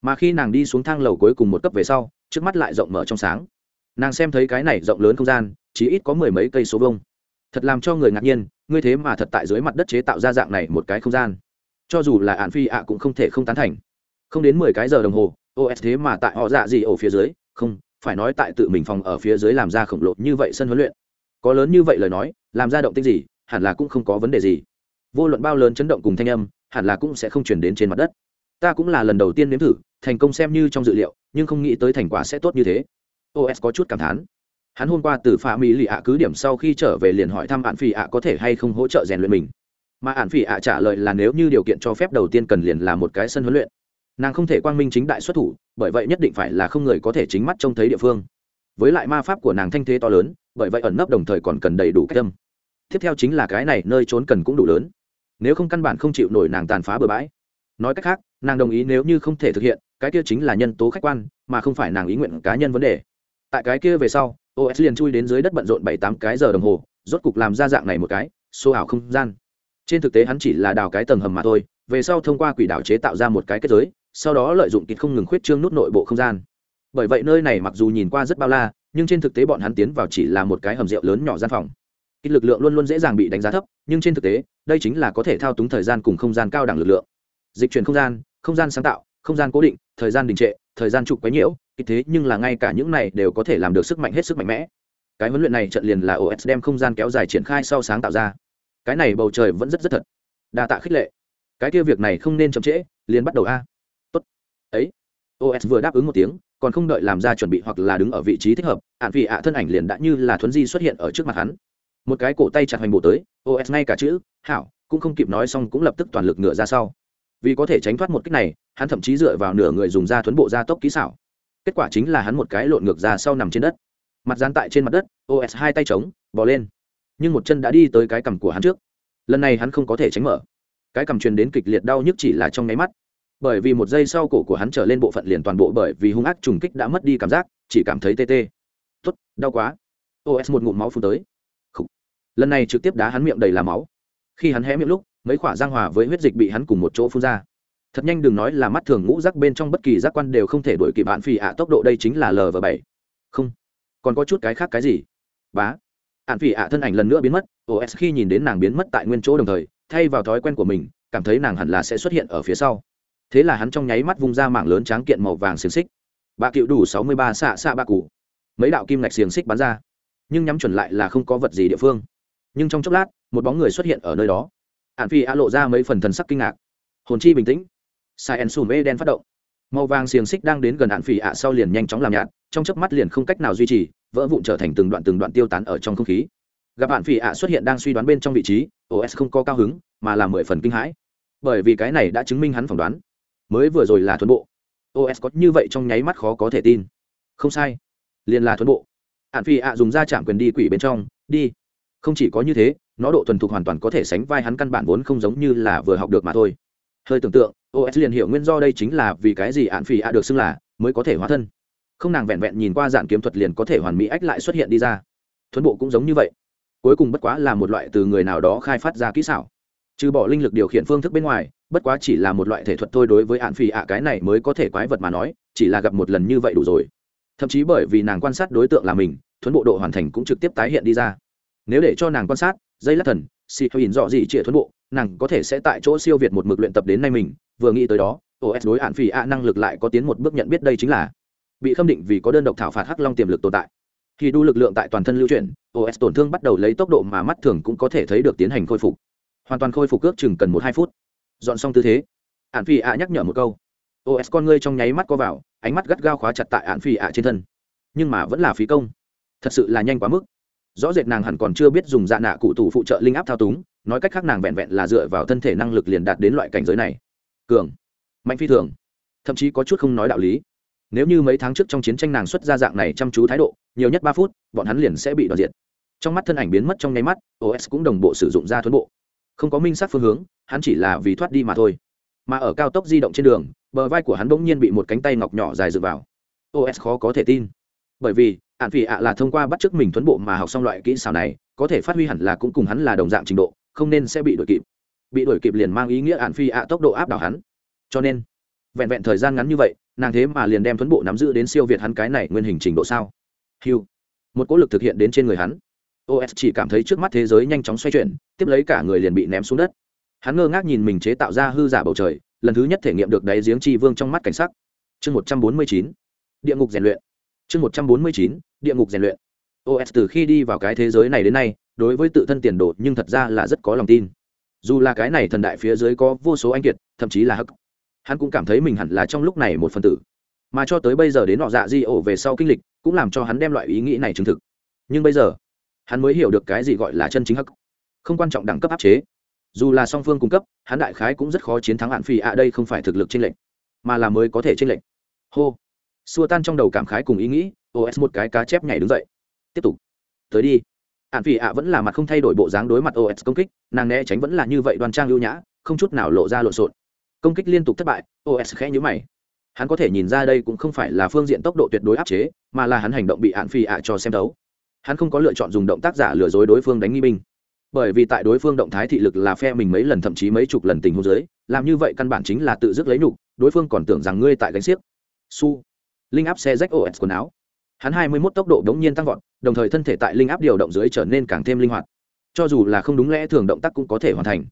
Mà khi nàng đi xuống thang lầu cuối cùng một cấp về sau, trước mắt lại rộng mở trong sáng. Nàng xem thấy cái này rộng lớn không gian, chỉ ít có mười mấy cây số vông thật làm cho người ngạc nhiên, ngươi thế mà thật tại dưới mặt đất chế tạo ra dạng này một cái không gian. Cho dù là ạn phi ạ cũng không thể không tán thành. Không đến mười cái giờ đồng hồ os thế mà tại họ dạ gì ở phía dưới? Không, phải nói tại tự mình phòng ở phía dưới làm ra khổng lồ như vậy sân huấn luyện. Có lớn như vậy lời nói, làm ra động tích gì, hẳn là cũng không có vấn đề gì. Vô luận bao lớn chấn động cùng thanh âm, hẳn là cũng sẽ không chuyển đến trên mặt đất. Ta cũng là lần đầu tiên nếm thử, thành công xem như trong dự liệu, nhưng không nghĩ tới thành quả sẽ tốt như thế. Os có chút cảm thán. Hắn hôm qua từ pha mỹ lì ạ cứ điểm sau khi trở về liền hỏi thăm ạn phi ạ có thể hay không hỗ trợ rèn luyện mình. Mà ạn phi ạ trả lời là nếu như điều kiện cho phép đầu tiên cần liền là một cái sân huấn luyện nàng không thể quang minh chính đại xuất thủ, bởi vậy nhất định phải là không người có thể chính mắt trông thấy địa phương. Với lại ma pháp của nàng thanh thế to lớn, bởi vậy ẩn nấp đồng thời còn cần đầy đủ cách tâm. Tiếp theo chính là cái này, nơi trốn cần cũng đủ lớn. Nếu không căn bản không chịu nổi nàng tàn phá bừa bãi. Nói cách khác, nàng đồng ý nếu như không thể thực hiện, cái kia chính là nhân tố khách quan, mà không phải nàng ý nguyện cá nhân vấn đề. Tại cái kia về sau os liền chui đến dưới đất bận rộn bảy tám cái giờ đồng hồ, rốt cục làm ra dạng này một cái xô ảo không gian. Trên thực tế hắn chỉ là đào cái tầng hầm mà thôi, về sau thông qua quỷ đảo chế tạo ra một cái kết giới sau đó lợi dụng kịt không ngừng khuyết trương nút nội bộ không gian. Bởi vậy nơi này mặc dù nhìn qua rất bao la, nhưng trên thực tế bọn hắn tiến vào chỉ là một cái hầm rượu lớn nhỏ gian phòng. Kịch lực lượng luôn luôn dễ dàng bị đánh giá thấp, nhưng trên thực tế, đây chính là có thể thao túng thời gian cùng không gian cao đẳng lực lượng. Dịch chuyển không gian không gian sáng tạo, không gian cố định, thời gian đình trệ, thời gian trục quấy nhiễu kịch thế nhưng là ngay cả những này đều có thể làm được sức mạnh hết sức mạnh mẽ. Cái huấn luyện này trận liền là os đem không gian kéo dài triển khai sau sáng tạo ra. Cái này bầu trời vẫn rất rất thật. Đa tạ khích lệ. Cái kia việc này không nên chậm trễ, liền bắt đầu a ấy. Os vừa đáp ứng một tiếng, còn không đợi làm ra chuẩn bị hoặc là đứng ở vị trí thích hợp ạn vị ạ thân ảnh liền đã như là thuấn di xuất hiện ở trước mặt hắn. Một cái cổ tay chặt hoành bổ tới os ngay cả chữ, hảo, cũng không kịp nói xong cũng lập tức toàn lực ngựa ra sau. Vì có thể tránh thoát một cách này, hắn thậm chí dựa vào nửa người dùng da thuấn bộ da tốc kỹ xảo. Kết quả chính là hắn một cái lộn ngược ra sau nằm trên đất. Mặt dán tại trên mặt đất os hai tay trống bò lên. Nhưng một chân đã đi tới cái cằm của hắn trước. Lần này hắn không có thể tránh mở. Cái cằm truyền đến kịch liệt đau nhức chỉ là trong nháy mắt bởi vì một giây sau cổ của hắn trở lên bộ phận liền toàn bộ bởi vì hung ác trùng kích đã mất đi cảm giác, chỉ cảm thấy tê tê. Tuất đau quá. Os một ngụm máu phun tới. Lần này trực tiếp đá hắn miệng đầy là máu. Khi hắn hé miệng lúc, mấy khỏa giang hòa với huyết dịch bị hắn cùng một chỗ phun ra. Thật nhanh đừng nói là mắt thường ngũ rắc bên trong bất kỳ giác quan đều không thể đuổi kịp bạn phi ạ, tốc độ đây chính là lv bảy. Không. Còn có chút cái khác cái gì? Bá. Ạn phi ạ thân ảnh lần nữa biến mất os khi nhìn đến nàng biến mất tại nguyên chỗ đồng thời, thay vào thói quen của mình, cảm thấy nàng hẳn là sẽ xuất hiện ở phía sau thế là hắn trong nháy mắt vung ra mảng lớn tráng kiện màu vàng xiềng xích. Bạ cựu đủ sáu mươi ba xạ xạ ba cụ. Mấy đạo kim ngạch xiềng xích bắn ra. Nhưng nhắm chuẩn lại là không có vật gì địa phương. Nhưng trong chốc lát, một bóng người xuất hiện ở nơi đó. Ạn phi ạ lộ ra mấy phần thần sắc kinh ngạc. Hồn chi bình tĩnh. Sai en sùm ê đen phát động. Màu vàng xiềng xích đang đến gần ạn phỉ ạ sau liền nhanh chóng làm nhạt, trong chớp mắt liền không cách nào duy trì, vỡ vụn trở thành từng đoạn từng đoạn tiêu tán ở trong không khí. Gặp ạn phỉ ạ xuất hiện đang suy đoán bên trong vị trí os không có cao hứng, mà là mười phần kinh hãi. Bởi vì cái này đã chứng minh hắn phỏng đoán mới vừa rồi là thuần bộ. Os có như vậy trong nháy mắt khó có thể tin. Không sai. Liền là thuần bộ. Hạn phi ạ dùng da chạm quyền đi quỷ bên trong, đi. Không chỉ có như thế, nó độ thuần thục hoàn toàn có thể sánh vai hắn căn bản vốn không giống như là vừa học được mà thôi. Hơi tưởng tượng os liền hiểu nguyên do đây chính là vì cái gì ạn phi ạ được xưng là mới có thể hóa thân. Không nàng vẹn vẹn nhìn qua dạng kiếm thuật liền có thể hoàn mỹ ách lại xuất hiện đi ra. Thuấn bộ cũng giống như vậy. Cuối cùng bất quá là một loại từ người nào đó khai phát ra kỹ xảo trừ bỏ linh lực điều khiển phương thức bên ngoài, bất quá chỉ là một loại thể thuật thôi đối với hạn phỉ ạ, cái này mới có thể quái vật mà nói, chỉ là gặp một lần như vậy đủ rồi. Thậm chí bởi vì nàng quan sát đối tượng là mình, thuấn bộ độ hoàn thành cũng trực tiếp tái hiện đi ra. Nếu để cho nàng quan sát, dây lắc thần, xì hơi nhìn rõ gì trịa thuấn bộ, nàng có thể sẽ tại chỗ siêu việt một mực luyện tập đến nay mình, vừa nghĩ tới đó os đối hạn phỉ ạ năng lực lại có tiến một bước nhận biết đây chính là bị khâm định vì có đơn độc thảo phạt hắc long tiềm lực tồn tại. Khi đu lực lượng tại toàn thân lưu chuyển os tổn thương bắt đầu lấy tốc độ mà mắt thường cũng có thể thấy được tiến hành khôi phục hoàn toàn khôi phục ước chừng cần một hai phút. Dọn xong tư thế ạn phi ạ nhắc nhở một câu. Os con ngươi trong nháy mắt co vào, ánh mắt gắt gao khóa chặt tại ạn phi ạ trên thân. Nhưng mà vẫn là phí công. Thật sự là nhanh quá mức. Rõ rệt nàng hẳn còn chưa biết dùng dạ nạ cụ tủ phụ trợ linh áp thao túng, nói cách khác nàng vẹn vẹn là dựa vào thân thể năng lực liền đạt đến loại cảnh giới này. Cường, mạnh phi thường. Thậm chí có chút không nói đạo lý. Nếu như mấy tháng trước trong chiến tranh nàng xuất ra dạng này chăm chú thái độ, nhiều nhất ba phút, bọn hắn liền sẽ bị đoạt diệt. Trong mắt thân ảnh biến mất trong nháy mắt os cũng đồng bộ sử dụng ra thuấn bộ không có minh sát phương hướng, hắn chỉ là vì thoát đi mà thôi. Mà ở cao tốc di động trên đường, bờ vai của hắn bỗng nhiên bị một cánh tay ngọc nhỏ dài dựa vào. Os khó có thể tin. Bởi vì ạn phỉ ạ là thông qua bắt chước mình thuấn bộ mà học xong loại kỹ xảo này, có thể phát huy hẳn là cũng cùng hắn là đồng dạng trình độ, không nên sẽ bị đuổi kịp. Bị đuổi kịp liền mang ý nghĩa ạn phi ạ tốc độ áp đảo hắn. Cho nên, vẹn vẹn thời gian ngắn như vậy, nàng thế mà liền đem thuấn bộ nắm giữ đến siêu việt hắn cái này nguyên hình trình độ sao? Hiu một cỗ lực thực hiện đến trên người hắn. Os chỉ cảm thấy trước mắt thế giới nhanh chóng xoay chuyển tiếp lấy cả người liền bị ném xuống đất. Hắn ngơ ngác nhìn mình chế tạo ra hư giả bầu trời, lần thứ nhất thể nghiệm được đáy giếng tri vương trong mắt cảnh sắc. Chương một trăm bốn mươi chín, địa ngục rèn luyện. Chương một trăm bốn mươi chín, địa ngục rèn luyện. Os từ khi đi vào cái thế giới này đến nay, đối với tự thân tiền đồ nhưng thật ra là rất có lòng tin. Dù là cái này thần đại phía dưới có vô số anh kiệt, thậm chí là hắc, hắn cũng cảm thấy mình hẳn là trong lúc này một phần tử. Mà cho tới bây giờ đến nọ dạ di ổ về sau kinh lịch, cũng làm cho hắn đem loại ý nghĩ này chứng thực. Nhưng bây giờ, hắn mới hiểu được cái gì gọi là chân chính hắc không quan trọng đẳng cấp áp chế. Dù là song phương cung cấp, hắn đại khái cũng rất khó chiến thắng hạn phi ạ đây không phải thực lực trên lệnh mà là mới có thể trên lệnh hô. Xua tan trong đầu cảm khái cùng ý nghĩ os một cái cá chép nhảy đứng dậy. Tiếp tục. Tới đi. Hạn phi ạ vẫn là mặt không thay đổi bộ dáng đối mặt os công kích, nàng né tránh vẫn là như vậy đoan trang lưu nhã, không chút nào lộ ra lộn xộn. Công kích liên tục thất bại os khẽ nhữ mày. Hắn có thể nhìn ra đây cũng không phải là phương diện tốc độ tuyệt đối áp chế, mà là hắn hành động bị hạn phi ạ cho xem đấu hắn không có lựa chọn dùng động tác giả lừa dối đối phương đánh nghi binh bởi vì tại đối phương động thái thị lực là phe mình mấy lần thậm chí mấy chục lần tình huống dưới, làm như vậy căn bản chính là tự dứt lấy nhục, đối phương còn tưởng rằng ngươi tại gánh xiếc. Su. Linh áp xe rách os quần áo. Hắn hai mươi mốt tốc độ đống nhiên tăng vọt, đồng thời thân thể tại linh áp điều động dưới trở nên càng thêm linh hoạt. Cho dù là không đúng lẽ thường động tác cũng có thể hoàn thành.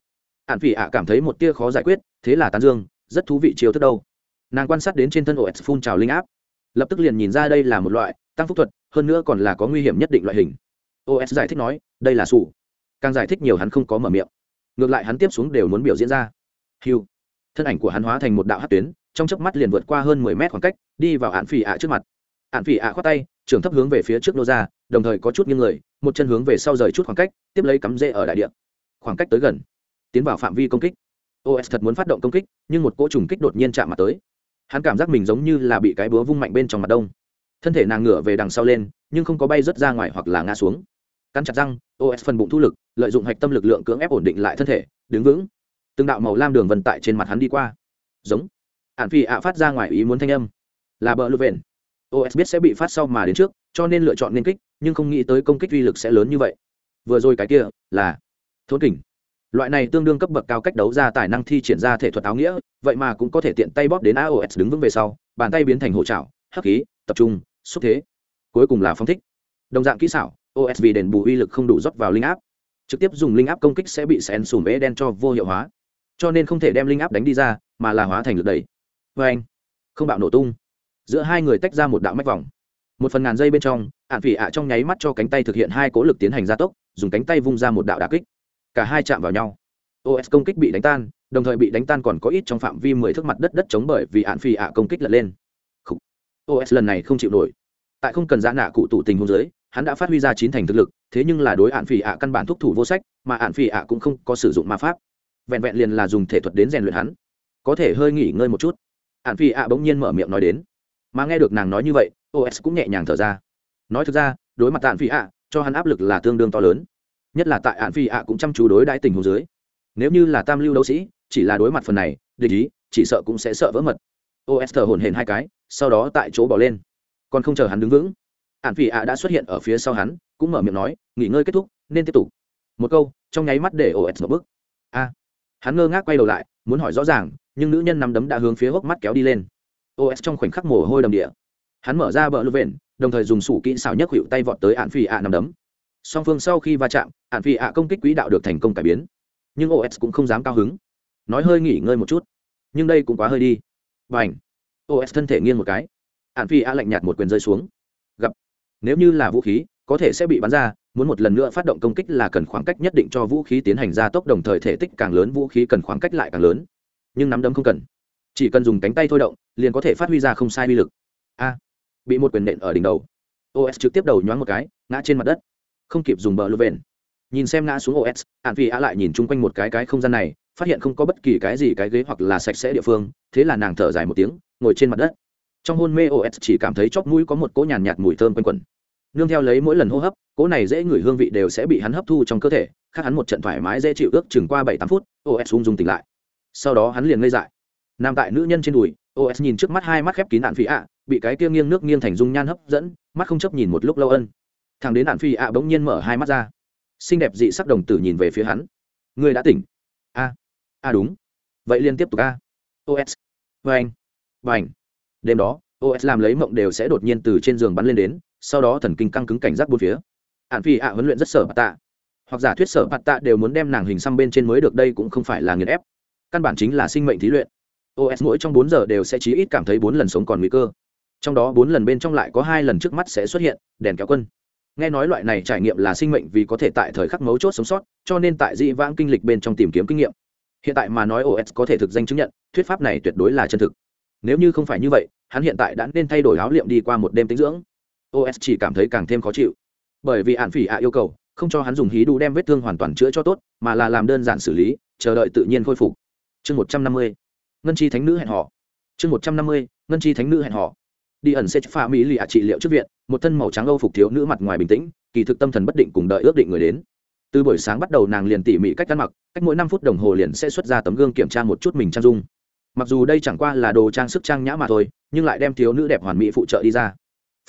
Hạn phỉ ạ cảm thấy một tia khó giải quyết, thế là tán dương, rất thú vị chiều thức đâu. Nàng quan sát đến trên thân os phun trào linh áp. Lập tức liền nhìn ra đây là một loại tăng phúc thuật, hơn nữa còn là có nguy hiểm nhất định loại hình. Os giải thích nói, đây là sủ càng giải thích nhiều hắn không có mở miệng. Ngược lại hắn tiếp xuống đều muốn biểu diễn ra. Hiu thân ảnh của hắn hóa thành một đạo hát tuyến, trong chớp mắt liền vượt qua hơn mười mét khoảng cách, đi vào hạn phỉ ạ trước mặt. Hạn phỉ ạ khoát tay, trưởng thấp hướng về phía trước nô ra, đồng thời có chút nghiêng người, một chân hướng về sau rời chút khoảng cách, tiếp lấy cắm rễ ở đại địa. Khoảng cách tới gần. Tiến vào phạm vi công kích. Os thật muốn phát động công kích, nhưng một cỗ trùng kích đột nhiên chạm mặt tới. Hắn cảm giác mình giống như là bị cái búa vung mạnh bên trong mặt đông. Thân thể nàng ngửa về đằng sau lên, nhưng không có bay rớt ra ngoài hoặc là ngã xuống cắn chặt răng os phần bụng thu lực, lợi dụng hạch tâm lực lượng cưỡng ép ổn định lại thân thể, đứng vững. Từng đạo màu lam đường vận tải trên mặt hắn đi qua. Giống. Hạn phi ạ phát ra ngoài ý muốn thanh âm. Là bờ lưu vện. Os biết sẽ bị phát sau mà đến trước, cho nên lựa chọn nên kích, nhưng không nghĩ tới công kích uy lực sẽ lớn như vậy. Vừa rồi cái kia, là thốn kỉnh loại này tương đương cấp bậc cao cách đấu ra tài năng thi triển ra thể thuật áo nghĩa, vậy mà cũng có thể tiện tay bóp đến aos đứng vững về sau, bàn tay biến thành hộ trào hắc khí, tập trung, xúc thế. Cuối cùng là phong thích. Đồng dạng kỹ xảo os vì đền bù uy lực không đủ rót vào linh áp. Trực tiếp dùng linh áp công kích sẽ bị sen sùm ế đen cho vô hiệu hóa. Cho nên không thể đem linh áp đánh đi ra, mà là hóa thành lực đẩy. Vê anh, không bạo nổ tung. Giữa hai người tách ra một đạo mách vòng. Một phần ngàn giây bên trong ạn phỉ ạ trong nháy mắt cho cánh tay thực hiện hai cố lực tiến hành gia tốc, dùng cánh tay vung ra một đạo đà kích. Cả hai chạm vào nhau. Os công kích bị đánh tan, đồng thời bị đánh tan còn có ít trong phạm vi mười thước mặt đất đất chống bởi vì ạn phỉ ạ công kích lật lên. Os lần này không chịu nổi. Tại không cần giã nạ cụ tụ tình hôn giới hắn đã phát huy ra chín thành thực lực, thế nhưng là đối ạn phỉ ạ căn bản thúc thủ vô sách, mà ạn phỉ ạ cũng không có sử dụng ma pháp. Vẹn vẹn liền là dùng thể thuật đến rèn luyện hắn. Có thể hơi nghỉ ngơi một chút. Ạn phỉ ạ bỗng nhiên mở miệng nói đến. Mà nghe được nàng nói như vậy os cũng nhẹ nhàng thở ra. Nói thực ra, đối mặt ạn phỉ ạ, cho hắn áp lực là tương đương to lớn. Nhất là tại ạn phỉ ạ cũng chăm chú đối đãi tình hồ dưới. Nếu như là tam lưu đấu sĩ, chỉ là đối mặt phần này, địch ý, chỉ sợ cũng sẽ sợ vỡ mật. Os thở hổn hển hai cái, sau đó tại chỗ bỏ lên. Còn không chờ hắn đứng vững ạn phỉ ạ đã xuất hiện ở phía sau hắn, cũng mở miệng nói, nghỉ ngơi kết thúc, nên tiếp tục. Một câu, trong nháy mắt để os một bước. A. Hắn ngơ ngác quay đầu lại, muốn hỏi rõ ràng, nhưng nữ nhân nằm đấm đã hướng phía hốc mắt kéo đi lên. Os trong khoảnh khắc mồ hôi đầm địa. Hắn mở ra bờ lưu vện, đồng thời dùng sủ kỹ xảo nhất hiệu tay vọt tới ạn phỉ ạ nằm đấm. Song phương sau khi va chạm ạn phỉ ạ công kích quỹ đạo được thành công cải biến. Nhưng os cũng không dám cao hứng. Nói hơi nghỉ ngơi một chút. Nhưng đây cũng quá hơi đi. Và ảnh os thân thể nghiêng một cái. Ạn phỉ a lạnh nhạt một quyền rơi xuống nếu như là vũ khí, có thể sẽ bị bắn ra, muốn một lần nữa phát động công kích là cần khoảng cách nhất định cho vũ khí tiến hành gia tốc, đồng thời thể tích càng lớn, vũ khí cần khoảng cách lại càng lớn. Nhưng nắm đấm không cần. Chỉ cần dùng cánh tay thôi động, liền có thể phát huy ra không sai uy lực. A, bị một quyền nện ở đỉnh đầu. Os trực tiếp đầu nhoáng một cái, ngã trên mặt đất. Không kịp dùng bờ lưu vện. Nhìn xem ngã xuống os ạn phi a lại nhìn chung quanh một cái cái không gian này, phát hiện không có bất kỳ cái gì cái ghế hoặc là sạch sẽ địa phương, thế là nàng thở dài một tiếng, ngồi trên mặt đất trong hôn mê os chỉ cảm thấy chóp mũi có một cỗ nhàn nhạt, nhạt mùi thơm quanh quẩn. Nương theo lấy mỗi lần hô hấp cỗ này dễ ngửi hương vị đều sẽ bị hắn hấp thu trong cơ thể khác hắn một trận thoải mái dễ chịu ước chừng qua bảy tám phút os ung dung tỉnh lại. Sau đó hắn liền ngây dại. Nằm tại nữ nhân trên đùi os nhìn trước mắt hai mắt khép kín nạn phi ạ bị cái kia nghiêng nước nghiêng thành dung nhan hấp dẫn mắt không chấp nhìn một lúc lâu ân. Thằng đến nạn phi ạ bỗng nhiên mở hai mắt ra. Xinh đẹp dị sắc đồng tử nhìn về phía hắn. Người đã tỉnh. A. A đúng. Vậy liên tiếp tục a. Os vành vâng. vành vâng đêm đó os làm lấy mộng đều sẽ đột nhiên từ trên giường bắn lên đến, sau đó thần kinh căng cứng cảnh giác bốn phía. Hạn phi ạ huấn luyện rất sở bạt tạ. Hoặc giả thuyết sở bạt tạ đều muốn đem nàng hình xăm bên trên mới được đây cũng không phải là nghiền ép. Căn bản chính là sinh mệnh thí luyện. Os mỗi trong bốn giờ đều sẽ chí ít cảm thấy bốn lần sống còn nguy cơ. Trong đó bốn lần bên trong lại có hai lần trước mắt sẽ xuất hiện, đèn kéo quân. Nghe nói loại này trải nghiệm là sinh mệnh vì có thể tại thời khắc mấu chốt sống sót, cho nên tại dị vãng kinh lịch bên trong tìm kiếm kinh nghiệm. Hiện tại mà nói os có thể thực danh chứng nhận, thuyết pháp này tuyệt đối là chân thực nếu như không phải như vậy, hắn hiện tại đã nên thay đổi áo liệm đi qua một đêm tính dưỡng. Os chỉ cảm thấy càng thêm khó chịu. Bởi vì hạn phỉ ạ yêu cầu, không cho hắn dùng hí đu đem vết thương hoàn toàn chữa cho tốt, mà là làm đơn giản xử lý, chờ đợi tự nhiên khôi phục. Chương một trăm năm mươi. Ngân chi thánh nữ hẹn họ chương một trăm năm mươi. Ngân chi thánh nữ hẹn họ đi ẩn sẽ pha mỹ lì ạ trị liệu trước viện, một thân màu trắng âu phục thiếu nữ mặt ngoài bình tĩnh, kỳ thực tâm thần bất định cùng đợi ước định người đến. Từ buổi sáng bắt đầu nàng liền tỉ mỉ cách ăn mặc, cách mỗi năm phút đồng hồ liền sẽ xuất ra tấm gương kiểm tra một chút mình trang dung mặc dù đây chẳng qua là đồ trang sức trang nhã mà thôi, nhưng lại đem thiếu nữ đẹp hoàn mỹ phụ trợ đi ra.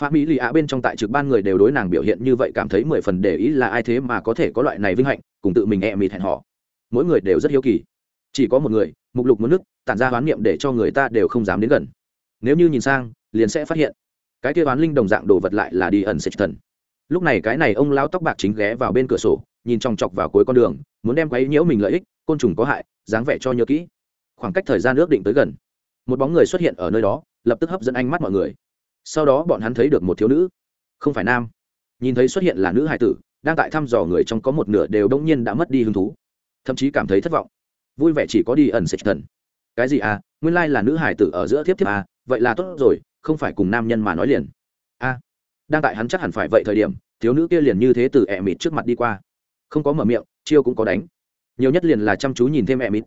Pha mỹ lì ạ bên trong tại trực ban người đều đối nàng biểu hiện như vậy cảm thấy mười phần để ý là ai thế mà có thể có loại này vinh hạnh, cùng tự mình e mịt hẹn họ. Mỗi người đều rất hiếu kỳ. Chỉ có một người, mục lục muốn nước tản ra hoán niệm để cho người ta đều không dám đến gần. Nếu như nhìn sang, liền sẽ phát hiện, cái kia oán linh đồng dạng đồ vật lại là đi ẩn sạch thần. Lúc này cái này ông lao tóc bạc chính ghé vào bên cửa sổ, nhìn trong chọc vào cuối con đường, muốn đem quấy nhiễu mình lợi ích, côn trùng có hại, dáng vẻ cho nhớ kỹ khoảng cách thời gian ước định tới gần. Một bóng người xuất hiện ở nơi đó lập tức hấp dẫn ánh mắt mọi người. Sau đó bọn hắn thấy được một thiếu nữ. Không phải nam. Nhìn thấy xuất hiện là nữ hải tử đang tại thăm dò người trong có một nửa đều đông nhiên đã mất đi hứng thú. Thậm chí cảm thấy thất vọng. Vui vẻ chỉ có đi ẩn sạch thần. Cái gì à? Nguyên lai là nữ hải tử ở giữa thiếp thiếp à? Vậy là tốt rồi không phải cùng nam nhân mà nói liền. A. À, đang tại hắn chắc hẳn phải vậy thời điểm thiếu nữ kia liền như thế từ ẹ mịt trước mặt đi qua. Không có mở miệng chiêu cũng có đánh. Nhiều nhất liền là chăm chú nhìn thêm ẹ mịt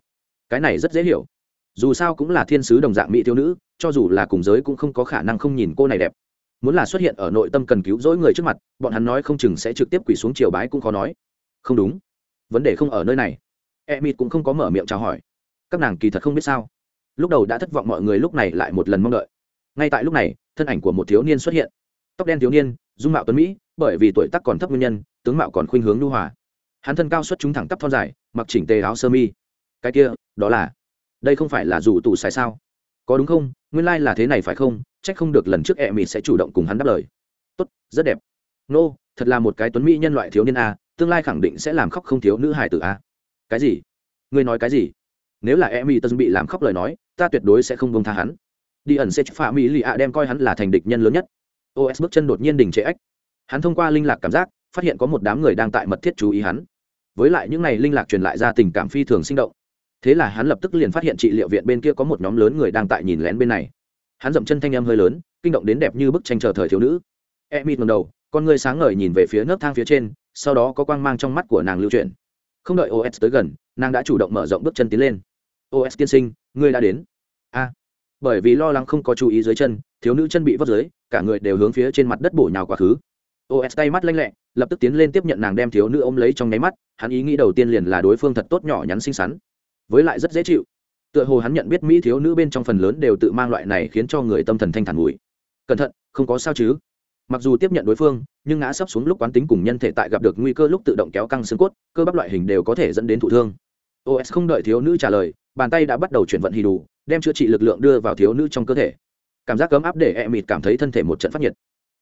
cái này rất dễ hiểu. Dù sao cũng là thiên sứ đồng dạng mỹ thiếu nữ, cho dù là cùng giới cũng không có khả năng không nhìn cô này đẹp. Muốn là xuất hiện ở nội tâm cần cứu rỗi người trước mặt, bọn hắn nói không chừng sẽ trực tiếp quỳ xuống chiều bái cũng khó nói. Không đúng. Vấn đề không ở nơi này. E mịt cũng không có mở miệng chào hỏi. Các nàng kỳ thật không biết sao. Lúc đầu đã thất vọng mọi người lúc này lại một lần mong đợi. Ngay tại lúc này, thân ảnh của một thiếu niên xuất hiện. Tóc đen thiếu niên, dung mạo tuấn mỹ, bởi vì tuổi tác còn thấp nguyên nhân, tướng mạo còn khuynh hướng lưu hòa. Hắn thân cao xuất chúng thẳng tắp thon dài, mặc chỉnh tề áo sơ mi cái kia đó là đây không phải là dù tù sai sao? Có đúng không? Nguyên lai、like、là thế này phải không? C h ắ c không được lần trước e mỹ sẽ chủ động cùng hắn đáp lời. Tốt rất đẹp. Nô、no, thật là một cái tuấn mỹ nhân loại thiếu niên a tương lai khẳng định sẽ làm khóc không thiếu nữ hài tử a. Cái gì? Ngươi nói cái gì? Nếu là e mỹ tân bị làm khóc lời nói ta tuyệt đối sẽ không bông tha hắn. Đi ẩn sẽ phạm mỹ lì ạ đem coi hắn là thành địch nhân lớn nhất. Os bước chân đột nhiên đình trệ ách. Hắn thông qua linh lạc cảm giác phát hiện có một đám người đang tại mật thiết chú ý hắn. Với lại những n à y linh lạc truyền lại ra tình cảm phi thường sinh động thế là hắn lập tức liền phát hiện trị liệu viện bên kia có một nhóm lớn người đang tại nhìn lén bên này. Hắn dậm chân thanh em hơi lớn, kinh động đến đẹp như bức tranh chờ thời thiếu nữ. E mịt ngầm đầu, con người sáng ngời nhìn về phía nấc thang phía trên, sau đó có quang mang trong mắt của nàng lưu truyền không đợi os tới gần, nàng đã chủ động mở rộng bước chân tiến lên. Os tiên sinh, ngươi đã đến. A. Bởi vì lo lắng không có chú ý dưới chân, thiếu nữ chân bị vấp dưới, cả người đều hướng phía trên mặt đất bổ nhào quá khứ. Os tay mắt lanh lẹ, lập tức tiến lên tiếp nhận nàng đem thiếu nữ ôm lấy trong nháy mắt, hắn ý nghĩ đầu tiên liền là đối phương thật tốt nhỏ nhắn xinh xắn với lại rất dễ chịu. Tựa hồ hắn nhận biết mỹ thiếu nữ bên trong phần lớn đều tự mang loại này khiến cho người tâm thần thanh thản mùi. Cẩn thận, không có sao chứ. Mặc dù tiếp nhận đối phương, nhưng ngã sấp xuống lúc quán tính cùng nhân thể tại gặp được nguy cơ lúc tự động kéo căng xương cốt, cơ bắp loại hình đều có thể dẫn đến thụ thương. Os không đợi thiếu nữ trả lời, bàn tay đã bắt đầu chuyển vận hì đủ, đem chữa trị lực lượng đưa vào thiếu nữ trong cơ thể. Cảm giác cấm áp để e mịt cảm thấy thân thể một trận phát nhiệt.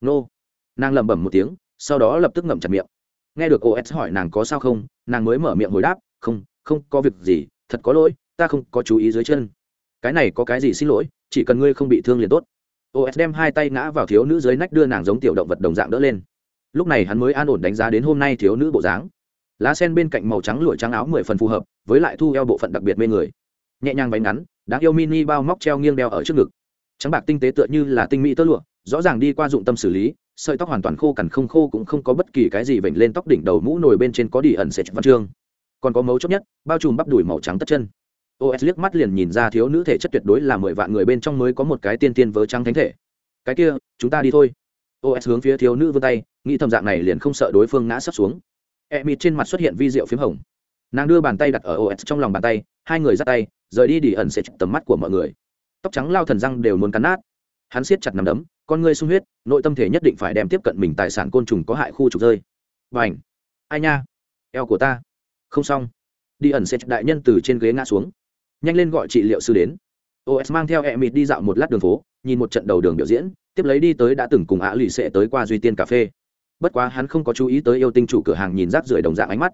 Nô. Nàng lẩm bẩm một tiếng, sau đó lập tức ngậm chặt miệng. Nghe được os hỏi nàng có sao không, nàng mới mở miệng hồi đáp, không không có việc gì thật có lỗi, ta không có chú ý dưới chân. Cái này có cái gì xin lỗi, chỉ cần ngươi không bị thương liền tốt. Os đem hai tay ngã vào thiếu nữ dưới nách đưa nàng giống tiểu động vật đồng dạng đỡ lên. Lúc này hắn mới an ổn đánh giá đến hôm nay thiếu nữ bộ dáng. Lá sen bên cạnh màu trắng lụa trắng áo mười phần phù hợp, với lại thu eo bộ phận đặc biệt mê người. Nhẹ nhàng váy ngắn, đáng yêu mini bao móc treo nghiêng đeo ở trước ngực. Trắng bạc tinh tế tựa như là tinh mỹ tơ lụa, rõ ràng đi qua dụng tâm xử lý, sợi tóc hoàn toàn khô cằn không khô cũng không có bất kỳ cái gì vểnh lên tóc đỉnh đầu mũ nổi bên trên có đi ẩn sệt văn chương còn có mấu chốt nhất, bao trùm bắp đùi màu trắng tất chân. Os liếc mắt liền nhìn ra thiếu nữ thể chất tuyệt đối là mười vạn người bên trong mới có một cái tiên tiên vớ trắng thánh thể. Cái kia, chúng ta đi thôi. Os hướng phía thiếu nữ vươn tay, nghĩ thầm dạng này liền không sợ đối phương ngã sắp xuống. E mịt trên mặt xuất hiện vi rượu p h í m hồng. Nàng đưa bàn tay đặt ở os trong lòng bàn tay, hai người ra tay, rời đi đi ẩn sẽ tầm mắt của mọi người. Tóc trắng lao thần răng đều muốn cắn nát. Hắn siết chặt nằm đấm, con ngươi sung huyết, nội tâm thể nhất định phải đem tiếp cận mình tài sản côn trùng có hại khu trục rơi. Và ảnh ai nha? Eo của ta không xong. Đi ẩn sẽ đại nhân từ trên ghế ngã xuống. Nhanh lên gọi trị liệu sư đến. Os mang theo e mịt đi dạo một lát đường phố, nhìn một trận đầu đường biểu diễn, tiếp lấy đi tới đã từng cùng ạ lì sẽ tới qua duy tiên cà phê. Bất quá hắn không có chú ý tới yêu tinh chủ cửa hàng nhìn rác rưởi đồng dạng ánh mắt.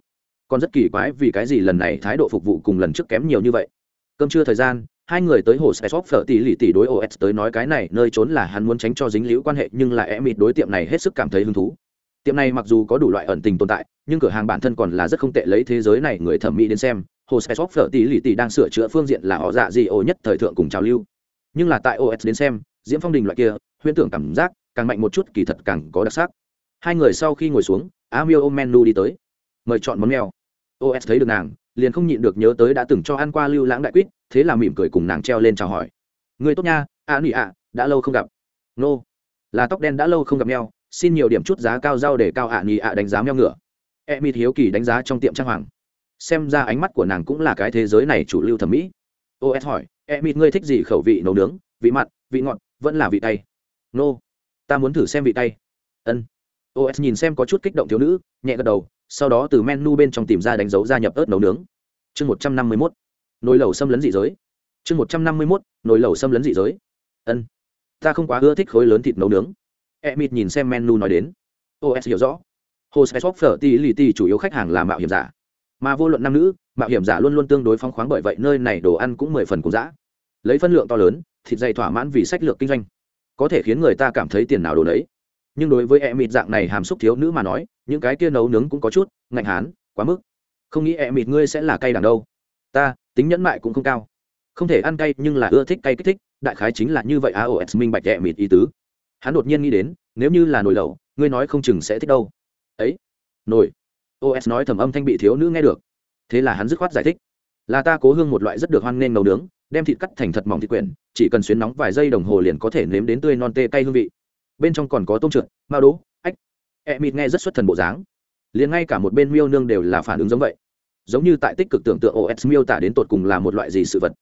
Còn rất kỳ quái vì cái gì lần này thái độ phục vụ cùng lần trước kém nhiều như vậy. Cơm trưa thời gian, hai người tới hồ sài shop phở tỷ lì tỷ đối os tới nói cái này, nơi trốn là hắn muốn tránh cho dính liễu quan hệ, nhưng là e mịt đối tiệm này hết sức cảm thấy hứng thú tiệm này mặc dù có đủ loại ẩn tình tồn tại, nhưng cửa hàng bản thân còn là rất không tệ lấy thế giới này người thẩm mỹ đến xem. Hồ xe sóc phở tỷ lì tỷ đang sửa chữa phương diện là họ dạ gì ô nhất thời thượng cùng trào lưu. Nhưng là tại os đến xem, diễm phong đình loại kia, huyễn tưởng cảm giác càng mạnh một chút kỳ thật càng có đặc sắc. Hai người sau khi ngồi xuống amio ôm menu đi tới. Mời chọn món mèo. Os thấy được nàng, liền không nhịn được nhớ tới đã từng cho ăn qua lưu lãng đại quýt, thế là mỉm cười cùng nàng treo lên chào hỏi. Người tốt nha, a nị ạ, đã lâu không gặp. Nô, là tóc đen đã lâu không gặp mèo xin nhiều điểm chút giá cao rau để cao ạ nghỉ ạ đánh giá meo ngựa. E hiếu kỳ đánh giá trong tiệm trang hoàng. Xem ra ánh mắt của nàng cũng là cái thế giới này chủ lưu thẩm mỹ. Os hỏi e ngươi thích gì, khẩu vị, nấu nướng, vị mặn, vị ngọt, vẫn là vị tay nô, ta muốn thử xem vị tay ân. Os nhìn xem có chút kích động thiếu nữ, nhẹ gật đầu, sau đó từ menu bên trong tìm ra đánh dấu gia nhập ớt nấu nướng. Chương một trăm năm mươi mốt, nồi lẩu xâm lấn dị giới. Chương một trăm năm mươi mốt, nồi lẩu xâm lấn dị giới. Ân, ta không quá ưa thích khối lớn thịt nấu nướng e nhìn xem menu nói đến. Os hiểu rõ. Hồ tỷ lì tỷ chủ yếu khách hàng là mạo hiểm giả. Mà vô luận nam nữ, mạo hiểm giả luôn luôn tương đối phóng khoáng bởi vậy nơi này đồ ăn cũng mười phần cùng dã. Lấy phân lượng to lớn, thịt dày thỏa mãn vì sách lược kinh doanh. Có thể khiến người ta cảm thấy tiền nào đồ đấy nhưng đối với e dạng này hàm xúc thiếu nữ mà nói, những cái kia nấu nướng cũng có chút, ngạnh hán, quá mức. Không nghĩ e ngươi sẽ là cay đằng đâu. Ta, tính nhẫn mại cũng không cao. Không thể ăn cay nhưng là ưa thích cay kích thích, đại khái chính là như vậy aos minh bạch e ý tứ hắn đột nhiên nghĩ đến, nếu như là nồi lẩu, ngươi nói không chừng sẽ thích đâu. Ấy, nồi. Os nói thầm âm thanh bị thiếu nữ nghe được. Thế là hắn dứt khoát giải thích. Là ta cố hương một loại rất được hoan nghênh nấu nướng, đem thịt cắt thành thật mỏng thịt quyển, chỉ cần xuyến nóng vài giây đồng hồ liền có thể nếm đến tươi non tê cay hương vị. Bên trong còn có tôm trượt, mao đỗ, ách. E mịt nghe rất xuất thần bộ dáng. Liền ngay cả một bên miêu nương đều là phản ứng giống vậy. Giống như tại tích cực tưởng tượng os miêu tả đến tột cùng là một loại gì sự vật.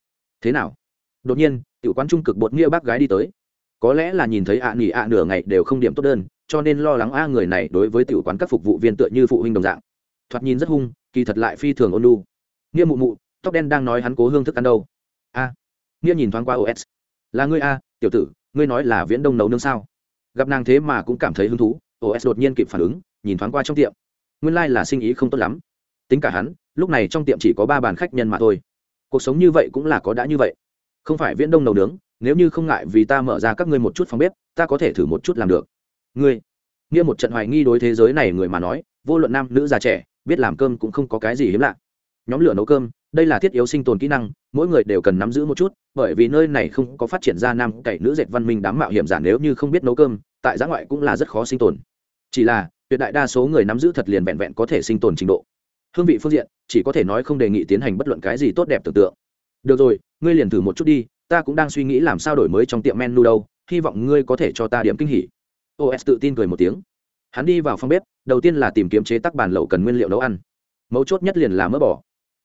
Thế nào? Đột nhiên, tiểu quán trung cực bột nghĩa bác gái đi tới có lẽ là nhìn thấy ạ à nghỉ ạ nửa ngày đều không điểm tốt đơn, cho nên lo lắng a người này đối với tiểu quán các phục vụ viên tựa như phụ huynh đồng dạng. Thoạt nhìn rất hung, kỳ thật lại phi thường ôn lu nghĩa mụ mụ, tóc đen đang nói hắn cố hương thức ăn đâu. A. Nghĩa nhìn thoáng qua os là ngươi a, tiểu tử, ngươi nói là viễn đông nấu nương sao? Gặp nàng thế mà cũng cảm thấy hứng thú os đột nhiên kịp phản ứng, nhìn thoáng qua trong tiệm. Nguyên lai、like、là sinh ý không tốt lắm. Tính cả hắn, lúc này trong tiệm chỉ có ba bàn khách nhân mà thôi. Cuộc sống như vậy cũng là có đã như vậy. Không phải viễn đông nấu nướng nếu như không ngại vì ta mở ra các ngươi một chút phòng bếp, ta có thể thử một chút làm được. Ngươi, nghĩa một trận hoài nghi đối thế giới này người mà nói, vô luận nam nữ già trẻ, biết làm cơm cũng không có cái gì hiếm lạ. Nhóm lửa nấu cơm, đây là thiết yếu sinh tồn kỹ năng, mỗi người đều cần nắm giữ một chút, bởi vì nơi này không có phát triển ra nam cậy nữ dệt văn minh đám mạo hiểm giả nếu như không biết nấu cơm, tại giã ngoại cũng là rất khó sinh tồn. Chỉ là, tuyệt đại đa số người nắm giữ thật liền vẹn vẹn có thể sinh tồn trình độ. Hương vị phương diện, chỉ có thể nói không đề nghị tiến hành bất luận cái gì tốt đẹp tưởng tượng. Được rồi, ngươi liền thử một chút đi ta cũng đang suy nghĩ làm sao đổi mới trong tiệm menu đâu, hy vọng ngươi có thể cho ta điểm kinh hỉ. Os tự tin cười một tiếng. Hắn đi vào phòng bếp, đầu tiên là tìm kiếm chế tác bàn lẩu cần nguyên liệu nấu ăn. Mấu chốt nhất liền là mỡ bỏ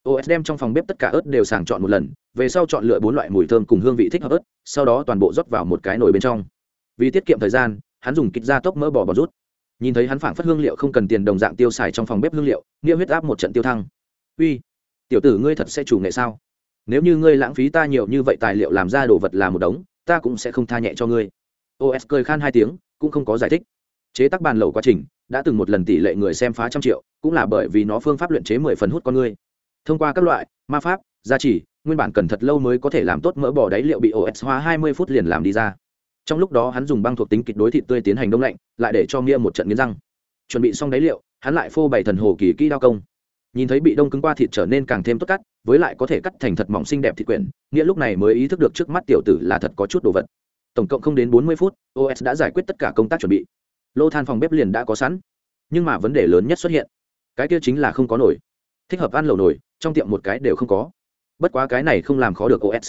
os đem trong phòng bếp tất cả ớt đều sàng chọn một lần, về sau chọn lựa bốn loại mùi thơm cùng hương vị thích hợp ớt, sau đó toàn bộ rót vào một cái nồi bên trong. Vì tiết kiệm thời gian, hắn dùng kịch gia tốc mỡ bỏ bỏ rút. Nhìn thấy hắn phảng phất hương liệu không cần tiền đồng dạng tiêu xài trong phòng bếp hương liệu, nghĩa huyết áp một trận tiêu thăng. Uy, tiểu tử ngươi thật sẽ chủ nghệ sao? Nếu như ngươi lãng phí ta nhiều như vậy tài liệu làm ra đồ vật là một đống, ta cũng sẽ không tha nhẹ cho ngươi. Os cười khan hai tiếng, cũng không có giải thích. Chế tác bàn lẩu quá trình, đã từng một lần tỷ lệ người xem phá trăm triệu, cũng là bởi vì nó phương pháp luyện chế mười phần hút con ngươi. Thông qua các loại, ma pháp, gia trì, nguyên bản cần thật lâu mới có thể làm tốt mỡ bỏ đáy liệu bị os hóa hai mươi phút liền làm đi ra. Trong lúc đó hắn dùng băng thuộc tính kịch đối thịt tươi tiến hành đông lạnh, lại để cho nghĩa một trận nghiến răng. Chuẩn bị xong đáy liệu, hắn lại phô bày thần hồ kỳ kỹ đao công nhìn thấy bị đông cứng qua thịt trở nên càng thêm tốt cắt, với lại có thể cắt thành thật mỏng xinh đẹp thịt quyển, nghĩa lúc này mới ý thức được trước mắt tiểu tử là thật có chút đồ vật. Tổng cộng không đến bốn mươi phút os đã giải quyết tất cả công tác chuẩn bị. Lô than phòng bếp liền đã có sẵn, nhưng mà vấn đề lớn nhất xuất hiện. Cái kia chính là không có nổi thích hợp ăn lẩu nổi trong tiệm một cái đều không có. Bất quá cái này không làm khó được os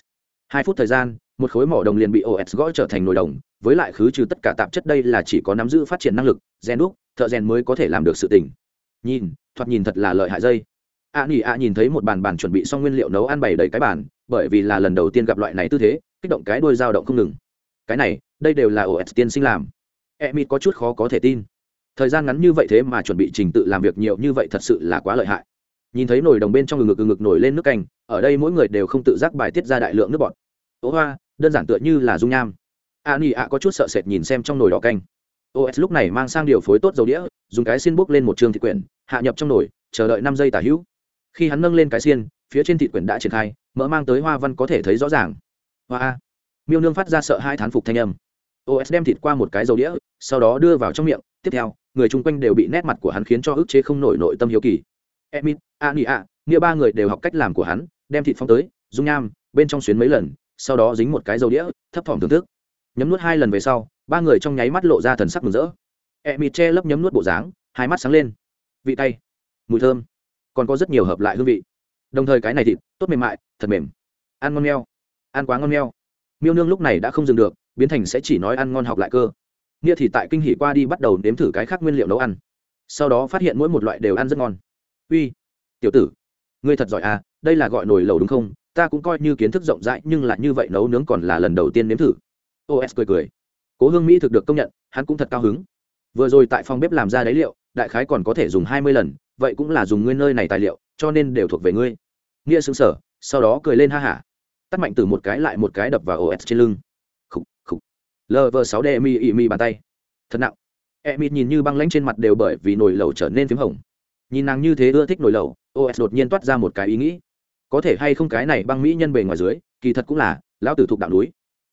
hai phút thời gian, một khối mỏ đồng liền bị os gõ trở thành nồi đồng, với lại khứ trừ tất cả tạp chất đây là chỉ có nắm giữ phát triển năng lực, gen đúc, thợ rèn mới có thể làm được sự tình nhìn, thoạt nhìn thật là lợi hại dây. A nỉ a nhìn thấy một bàn bàn chuẩn bị xong nguyên liệu nấu ăn bày đầy cái bàn, bởi vì là lần đầu tiên gặp loại này tư thế, kích động cái đôi dao động không ngừng. Cái này, đây đều là os tiên sinh làm. E mít có chút khó có thể tin. Thời gian ngắn như vậy thế mà chuẩn bị trình tự làm việc nhiều như vậy thật sự là quá lợi hại. Nhìn thấy nồi đồng bên trong ngực ngực nổi lên nước canh, ở đây mỗi người đều không tự giác bài tiết ra đại lượng nước bọt. Ố hoa đơn giản tựa như là dung nham. A ni a có chút sợ sệt nhìn xem trong nồi đỏ canh. Os lúc này mang sang điều phối tốt dầu đĩa dùng cái xiên bốc lên một trường thị quyển, hạ nhập trong nồi, chờ đợi năm giây tả hữu. Khi hắn nâng lên cái xiên, phía trên thịt quyển đã triển khai, mỡ mang tới hoa văn có thể thấy rõ ràng. Hoa miêu nương phát ra sợ hai thán phục thanh âm. Os đem thịt qua một cái dầu đĩa, sau đó đưa vào trong miệng, tiếp theo, người chung quanh đều bị nét mặt của hắn khiến cho ức chế không nổi nội tâm hiếu kỳ. Emit, a nị a, nghĩa ba người đều học cách làm của hắn, đem thịt phong tới, dung nham, bên trong xuyến mấy lần, sau đó dính một cái dầu đĩa, thấp thỏm thưởng thức. Nhấm nuốt hai lần về sau, ba người trong nháy mắt lộ ra thần sắc mừng rỡ emit che lấp nhấm nuốt bộ dáng, hai mắt sáng lên. Vị tay, mùi thơm, còn có rất nhiều hợp lại hương vị. Đồng thời cái này thịt, tốt mềm mại, thật mềm. Ăn ngon meo, ăn quá ngon meo. Miêu nương lúc này đã không dừng được, biến thành sẽ chỉ nói ăn ngon học lại cơ. Nghĩa thì tại kinh hỷ qua đi bắt đầu nếm thử cái khác nguyên liệu nấu ăn. Sau đó phát hiện mỗi một loại đều ăn rất ngon. Uy, tiểu tử, ngươi thật giỏi à đây là gọi nồi lẩu đúng không? Ta cũng coi như kiến thức rộng rãi, nhưng là như vậy nấu nướng còn là lần đầu tiên nếm thử. Os cười cười. Cố hương mỹ thực được công nhận, hắn cũng thật cao hứng vừa rồi tại phòng bếp làm ra đáy liệu, đại khái còn có thể dùng hai mươi lần, vậy cũng là dùng nguyên nơi này tài liệu, cho nên đều thuộc về ngươi. Nghĩa xứng sở sau đó cười lên ha hả. Tắt mạnh từ một cái lại một cái đập vào os trên lưng. Khúc khúc lv sáu d mi ị mi bàn tay. Thật nặng. E mịt nhìn như băng lãnh trên mặt đều bởi vì nồi lẩu trở nên p h í m hồng. Nhìn nàng như thế ưa thích nồi lẩu os đột nhiên toát ra một cái ý nghĩ. Có thể hay không cái này băng mỹ nhân bề ngoài dưới, kỳ thật cũng là, lão tử thuộc đạo núi.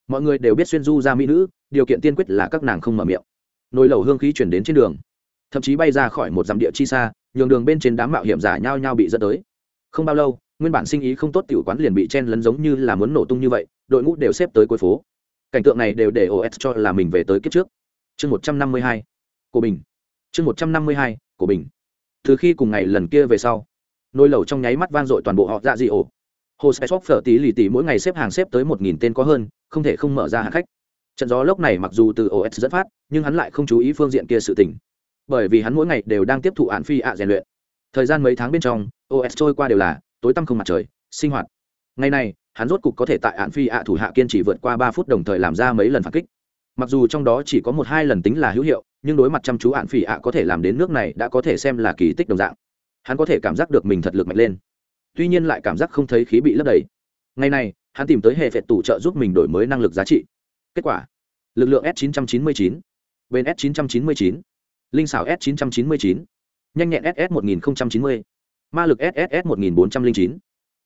Mọi người đều biết xuyên du ra mỹ nữ, điều kiện tiên quyết là các nàng không mở miệng nồi lẩu hương khí chuyển đến trên đường. Thậm chí bay ra khỏi một dặm địa chi xa, nhường đường bên trên đám mạo hiểm giả nhao nhao bị dẫn tới. Không bao lâu, nguyên bản sinh ý không tốt tiểu quán liền bị chen lấn giống như là muốn nổ tung như vậy, đội ngũ đều xếp tới cuối phố. Cảnh tượng này đều để os cho là mình về tới kiếp trước. Chương một trăm năm mươi hai của bình. Chương một trăm năm mươi hai của bình. Từ khi cùng ngày lần kia về sau, nồi lẩu trong nháy mắt vang dội toàn bộ họ dạ dị ổ. Hồ sẽ sóc phở tí lì tì mỗi ngày xếp hàng xếp tới một nghìn tên có hơn, không thể không mở ra hạ khách trận gió lốc này mặc dù từ os dẫn phát, nhưng hắn lại không chú ý phương diện kia sự tình. Bởi vì hắn mỗi ngày đều đang tiếp thụ hạn phi ạ rèn luyện. Thời gian mấy tháng bên trong os trôi qua đều là tối tăm không mặt trời, sinh hoạt. Ngày này, hắn rốt cục có thể tại hạn phi ạ thủ hạ kiên trì vượt qua ba phút đồng thời làm ra mấy lần phản kích. Mặc dù trong đó chỉ có một hai lần tính là hữu hiệu, nhưng đối mặt chăm chú hạn phi ạ có thể làm đến nước này đã có thể xem là kỳ tích đồng dạng. Hắn có thể cảm giác được mình thật lực mạnh lên. Tuy nhiên lại cảm giác không thấy khí bị lấp đầy. Ngày này, hắn tìm tới hệ phệ tủ trợ giúp mình đổi mới năng lực giá trị kết quả. Lực lượng s 999 bên s 999 linh xảo s 999 nhanh nhẹn ss 1090 ma lực sss 1409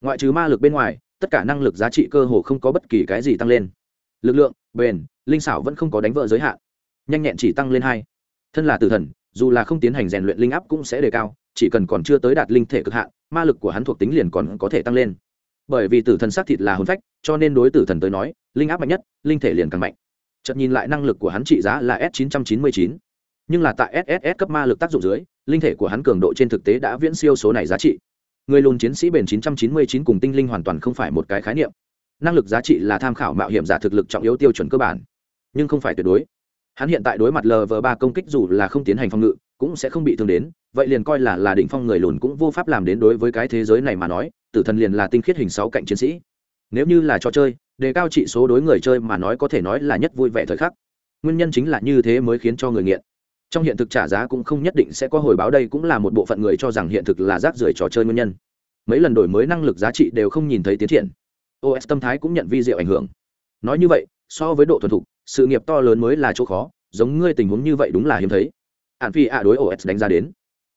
ngoại trừ ma lực bên ngoài, tất cả năng lực giá trị cơ hồ không có bất kỳ cái gì tăng lên. Lực lượng, bền, linh xảo vẫn không có đánh vỡ giới hạn. Nhanh nhẹn chỉ tăng lên hai. Thân là tử thần, dù là không tiến hành rèn luyện linh áp cũng sẽ đề cao, chỉ cần còn chưa tới đạt linh thể cực hạn, ma lực của hắn thuộc tính liền còn có thể tăng lên bởi vì tử thần xác thịt là hồn phách, cho nên đối tử thần tới nói, linh áp mạnh nhất, linh thể liền càng mạnh. Chợt nhìn lại năng lực của hắn trị giá là s 999 nhưng là tại sss cấp ma lực tác dụng dưới, linh thể của hắn cường độ trên thực tế đã viễn siêu số này giá trị. Người lùn chiến sĩ bền 999 cùng tinh linh hoàn toàn không phải một cái khái niệm. Năng lực giá trị là tham khảo mạo hiểm giả thực lực trọng yếu tiêu chuẩn cơ bản. Nhưng không phải tuyệt đối. Hắn hiện tại đối mặt lv ba công kích dù là không tiến hành phòng ngự, cũng sẽ không bị thương đến, vậy liền coi là là đỉnh phong người lùn cũng vô pháp làm đến đối với cái thế giới này mà nói tử thần liền là tinh khiết hình sáu cạnh chiến sĩ. Nếu như là trò chơi, đề cao trị số đối người chơi mà nói có thể nói là nhất vui vẻ thời khắc. Nguyên nhân chính là như thế mới khiến cho người nghiện. Trong hiện thực trả giá cũng không nhất định sẽ có hồi báo đây cũng là một bộ phận người cho rằng hiện thực là rác rưởi trò chơi nguyên nhân. Mấy lần đổi mới năng lực giá trị đều không nhìn thấy tiến triển. Os tâm thái cũng nhận vi diệu ảnh hưởng. Nói như vậy, so với độ thuần thục, sự nghiệp to lớn mới là chỗ khó, giống ngươi tình huống như vậy đúng là hiếm thấy. Hạn phi ạ đối os đánh giá đến.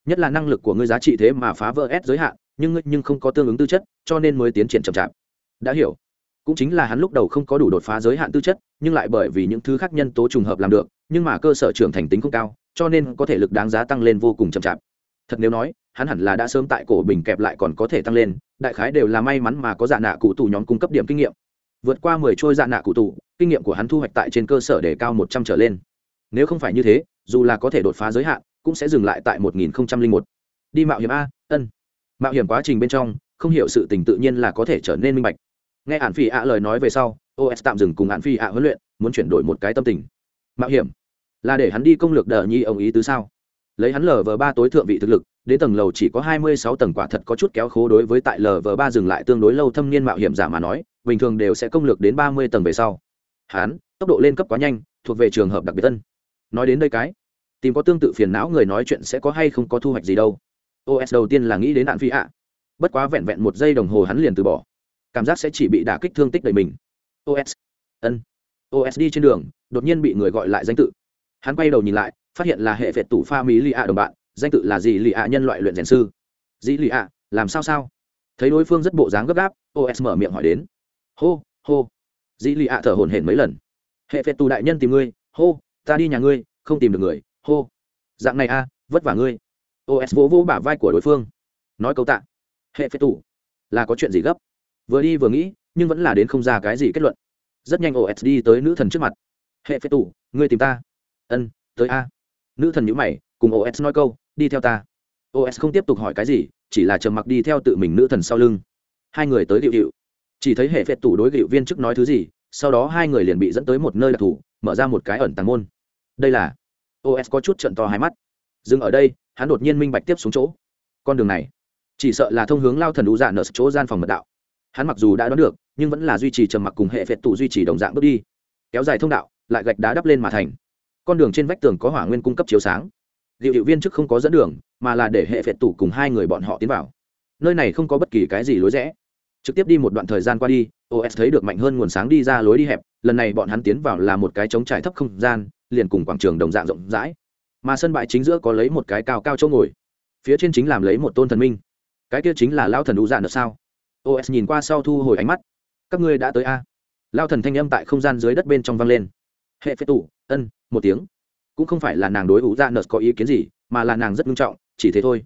Nhất là năng lực của ngươi giá trị thế mà phá vỡ s giới hạn nhưng ngươi nhưng không có tương ứng tư chất, cho nên mới tiến triển chậm chạp. Đã hiểu. Cũng chính là hắn lúc đầu không có đủ đột phá giới hạn tư chất, nhưng lại bởi vì những thứ khác nhân tố trùng hợp làm được, nhưng mà cơ sở trưởng thành tính không cao, cho nên có thể lực đáng giá tăng lên vô cùng chậm chạp. Thật nếu nói, hắn hẳn là đã sớm tại cổ bình kẹp lại còn có thể tăng lên, đại khái đều là may mắn mà có dạ nạ cụ tù nhóm cung cấp điểm kinh nghiệm. Vượt qua mười trôi dạ nạ cụ tù, kinh nghiệm của hắn thu hoạch tại trên cơ sở để cao một trăm trở lên. Nếu không phải như thế, dù là có thể đột phá giới hạn, cũng sẽ dừng lại tại một nghìn một. Đi mạo hiểm a, ân mạo hiểm quá trình bên trong, không hiểu sự tình tự nhiên là có thể trở nên minh bạch. Nghe ạn phi ạ lời nói về sau os tạm dừng cùng ạn phi ạ huấn luyện, muốn chuyển đổi một cái tâm tình. Mạo hiểm? Là để hắn đi công lược đờ nhi ông ý tứ sao? Lấy hắn lờ vờ ba tối thượng vị thực lực, đến tầng lầu chỉ có hai mươi sáu tầng quả thật có chút kéo khố đối với tại lv ba dừng lại tương đối lâu thâm niên mạo hiểm giả mà nói, bình thường đều sẽ công lược đến ba mươi tầng về sau. Hắn, tốc độ lên cấp quá nhanh, thuộc về trường hợp đặc biệt tân nói đến đây cái, tìm có tương tự phiền não người nói chuyện sẽ có hay không có thu hoạch gì đâu os đầu tiên là nghĩ đến nạn phi ạ. Bất quá vẹn vẹn một giây đồng hồ hắn liền từ bỏ. Cảm giác sẽ chỉ bị đả kích thương tích đầy mình. Os ân. Os đi trên đường, đột nhiên bị người gọi lại danh tự. Hắn quay đầu nhìn lại, phát hiện là hệ vẹt tủ pha mỹ lì ạ đồng bạn, danh tự là gì lì ạ nhân loại luyện rèn sư. Dĩ lì ạ, làm sao sao? Thấy đối phương rất bộ dáng gấp gáp os mở miệng hỏi đến. Hô hô. Dĩ lì ạ thở hổn hển mấy lần. Hệ vẹt tù đại nhân tìm ngươi. Hô, ta đi nhà ngươi, không tìm được người. Hô. Dạng này a, vất vả ngươi os vỗ vỗ bả vai của đối phương. Nói câu tạ. Hệ phế tủ, là có chuyện gì gấp? Vừa đi vừa nghĩ nhưng vẫn là đến không ra cái gì kết luận. Rất nhanh os đi tới nữ thần trước mặt. Hệ phế tủ, ngươi tìm ta. Ân tới a. Nữ thần nhữ mày cùng os nói câu đi theo ta. Os không tiếp tục hỏi cái gì chỉ là trầm mặc đi theo tự mình nữ thần sau lưng. Hai người tới điệu điệu. Chỉ thấy hệ phế tủ đối điệu viên chức nói thứ gì sau đó hai người liền bị dẫn tới một nơi đặc thù mở ra một cái ẩn tàng môn. Đây là. Os có chút trận to hai mắt. Dừng ở đây hắn đột nhiên minh bạch tiếp xuống chỗ. Con đường này, chỉ sợ là thông hướng lao thần đủ dạ nợ chỗ gian phòng mật đạo. Hắn mặc dù đã đoán được, nhưng vẫn là duy trì trầm mặc cùng hệ phệt tụ duy trì đồng dạng bước đi. Kéo dài thông đạo, lại gạch đá đắp lên mà thành. Con đường trên vách tường có hỏa nguyên cung cấp chiếu sáng. Liệu hiệu viên chức không có dẫn đường, mà là để hệ phệt tụ cùng hai người bọn họ tiến vào. Nơi này không có bất kỳ cái gì lối rẽ. Trực tiếp đi một đoạn thời gian qua đi os thấy được mạnh hơn nguồn sáng đi ra lối đi hẹp, lần này bọn hắn tiến vào là một cái trống trải thấp không gian, liền cùng quảng trường đồng dạng rộng rãi mà sân bãi chính giữa có lấy một cái cao cao chỗ ngồi. Phía trên chính làm lấy một tôn thần minh. Cái kia chính là lao thần đủ dạ được sao. Os nhìn qua sau thu hồi ánh mắt. Các ngươi đã tới a? Lao thần thanh âm tại không gian dưới đất bên trong vang lên. Hệ phép tủ ân, một tiếng. Cũng không phải là nàng đối ủ dạ nợ có ý kiến gì, mà là nàng rất nghiêm trọng, chỉ thế thôi.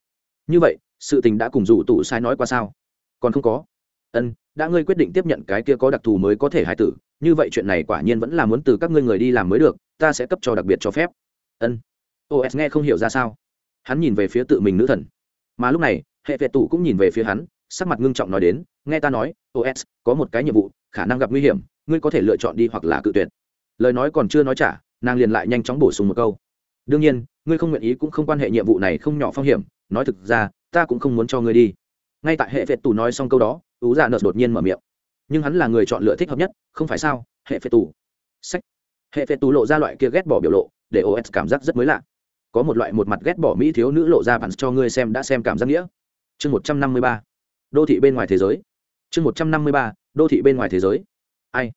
Như vậy, sự tình đã cùng rủ tủ sai nói qua sao? Còn không có. Ân, đã ngươi quyết định tiếp nhận cái kia có đặc thù mới có thể hại tử, như vậy chuyện này quả nhiên vẫn là muốn từ các ngươi người đi làm mới được, ta sẽ cấp cho đặc biệt cho phép. Ân os nghe không hiểu ra sao. Hắn nhìn về phía tự mình nữ thần. Mà lúc này, hệ vệ tủ cũng nhìn về phía hắn, sắc mặt ngưng trọng nói đến, nghe ta nói os có một cái nhiệm vụ, khả năng gặp nguy hiểm, ngươi có thể lựa chọn đi hoặc là cự tuyệt. Lời nói còn chưa nói trả, nàng liền lại nhanh chóng bổ sung một câu. Đương nhiên, ngươi không nguyện ý cũng không quan hệ nhiệm vụ này không nhỏ phong hiểm, nói thực ra, ta cũng không muốn cho ngươi đi. Ngay tại hệ vệ tù nói xong câu đó ú dạ nợt đột nhiên mở miệng. Nhưng hắn là người chọn lựa thích hợp nhất, không phải sao, hệ vệ tù sách. Hệ vệ tù lộ ra loại kia ghét bỏ biểu lộ, để os cảm giác rất mới lạ có một loại một mặt ghét bỏ mỹ thiếu nữ lộ ra bản cho ngươi xem đã xem cảm giác nghĩa. Chương một trăm năm mươi ba. Đô thị bên ngoài thế giới. Chương một trăm năm mươi ba. Đô thị bên ngoài thế giới. Ai?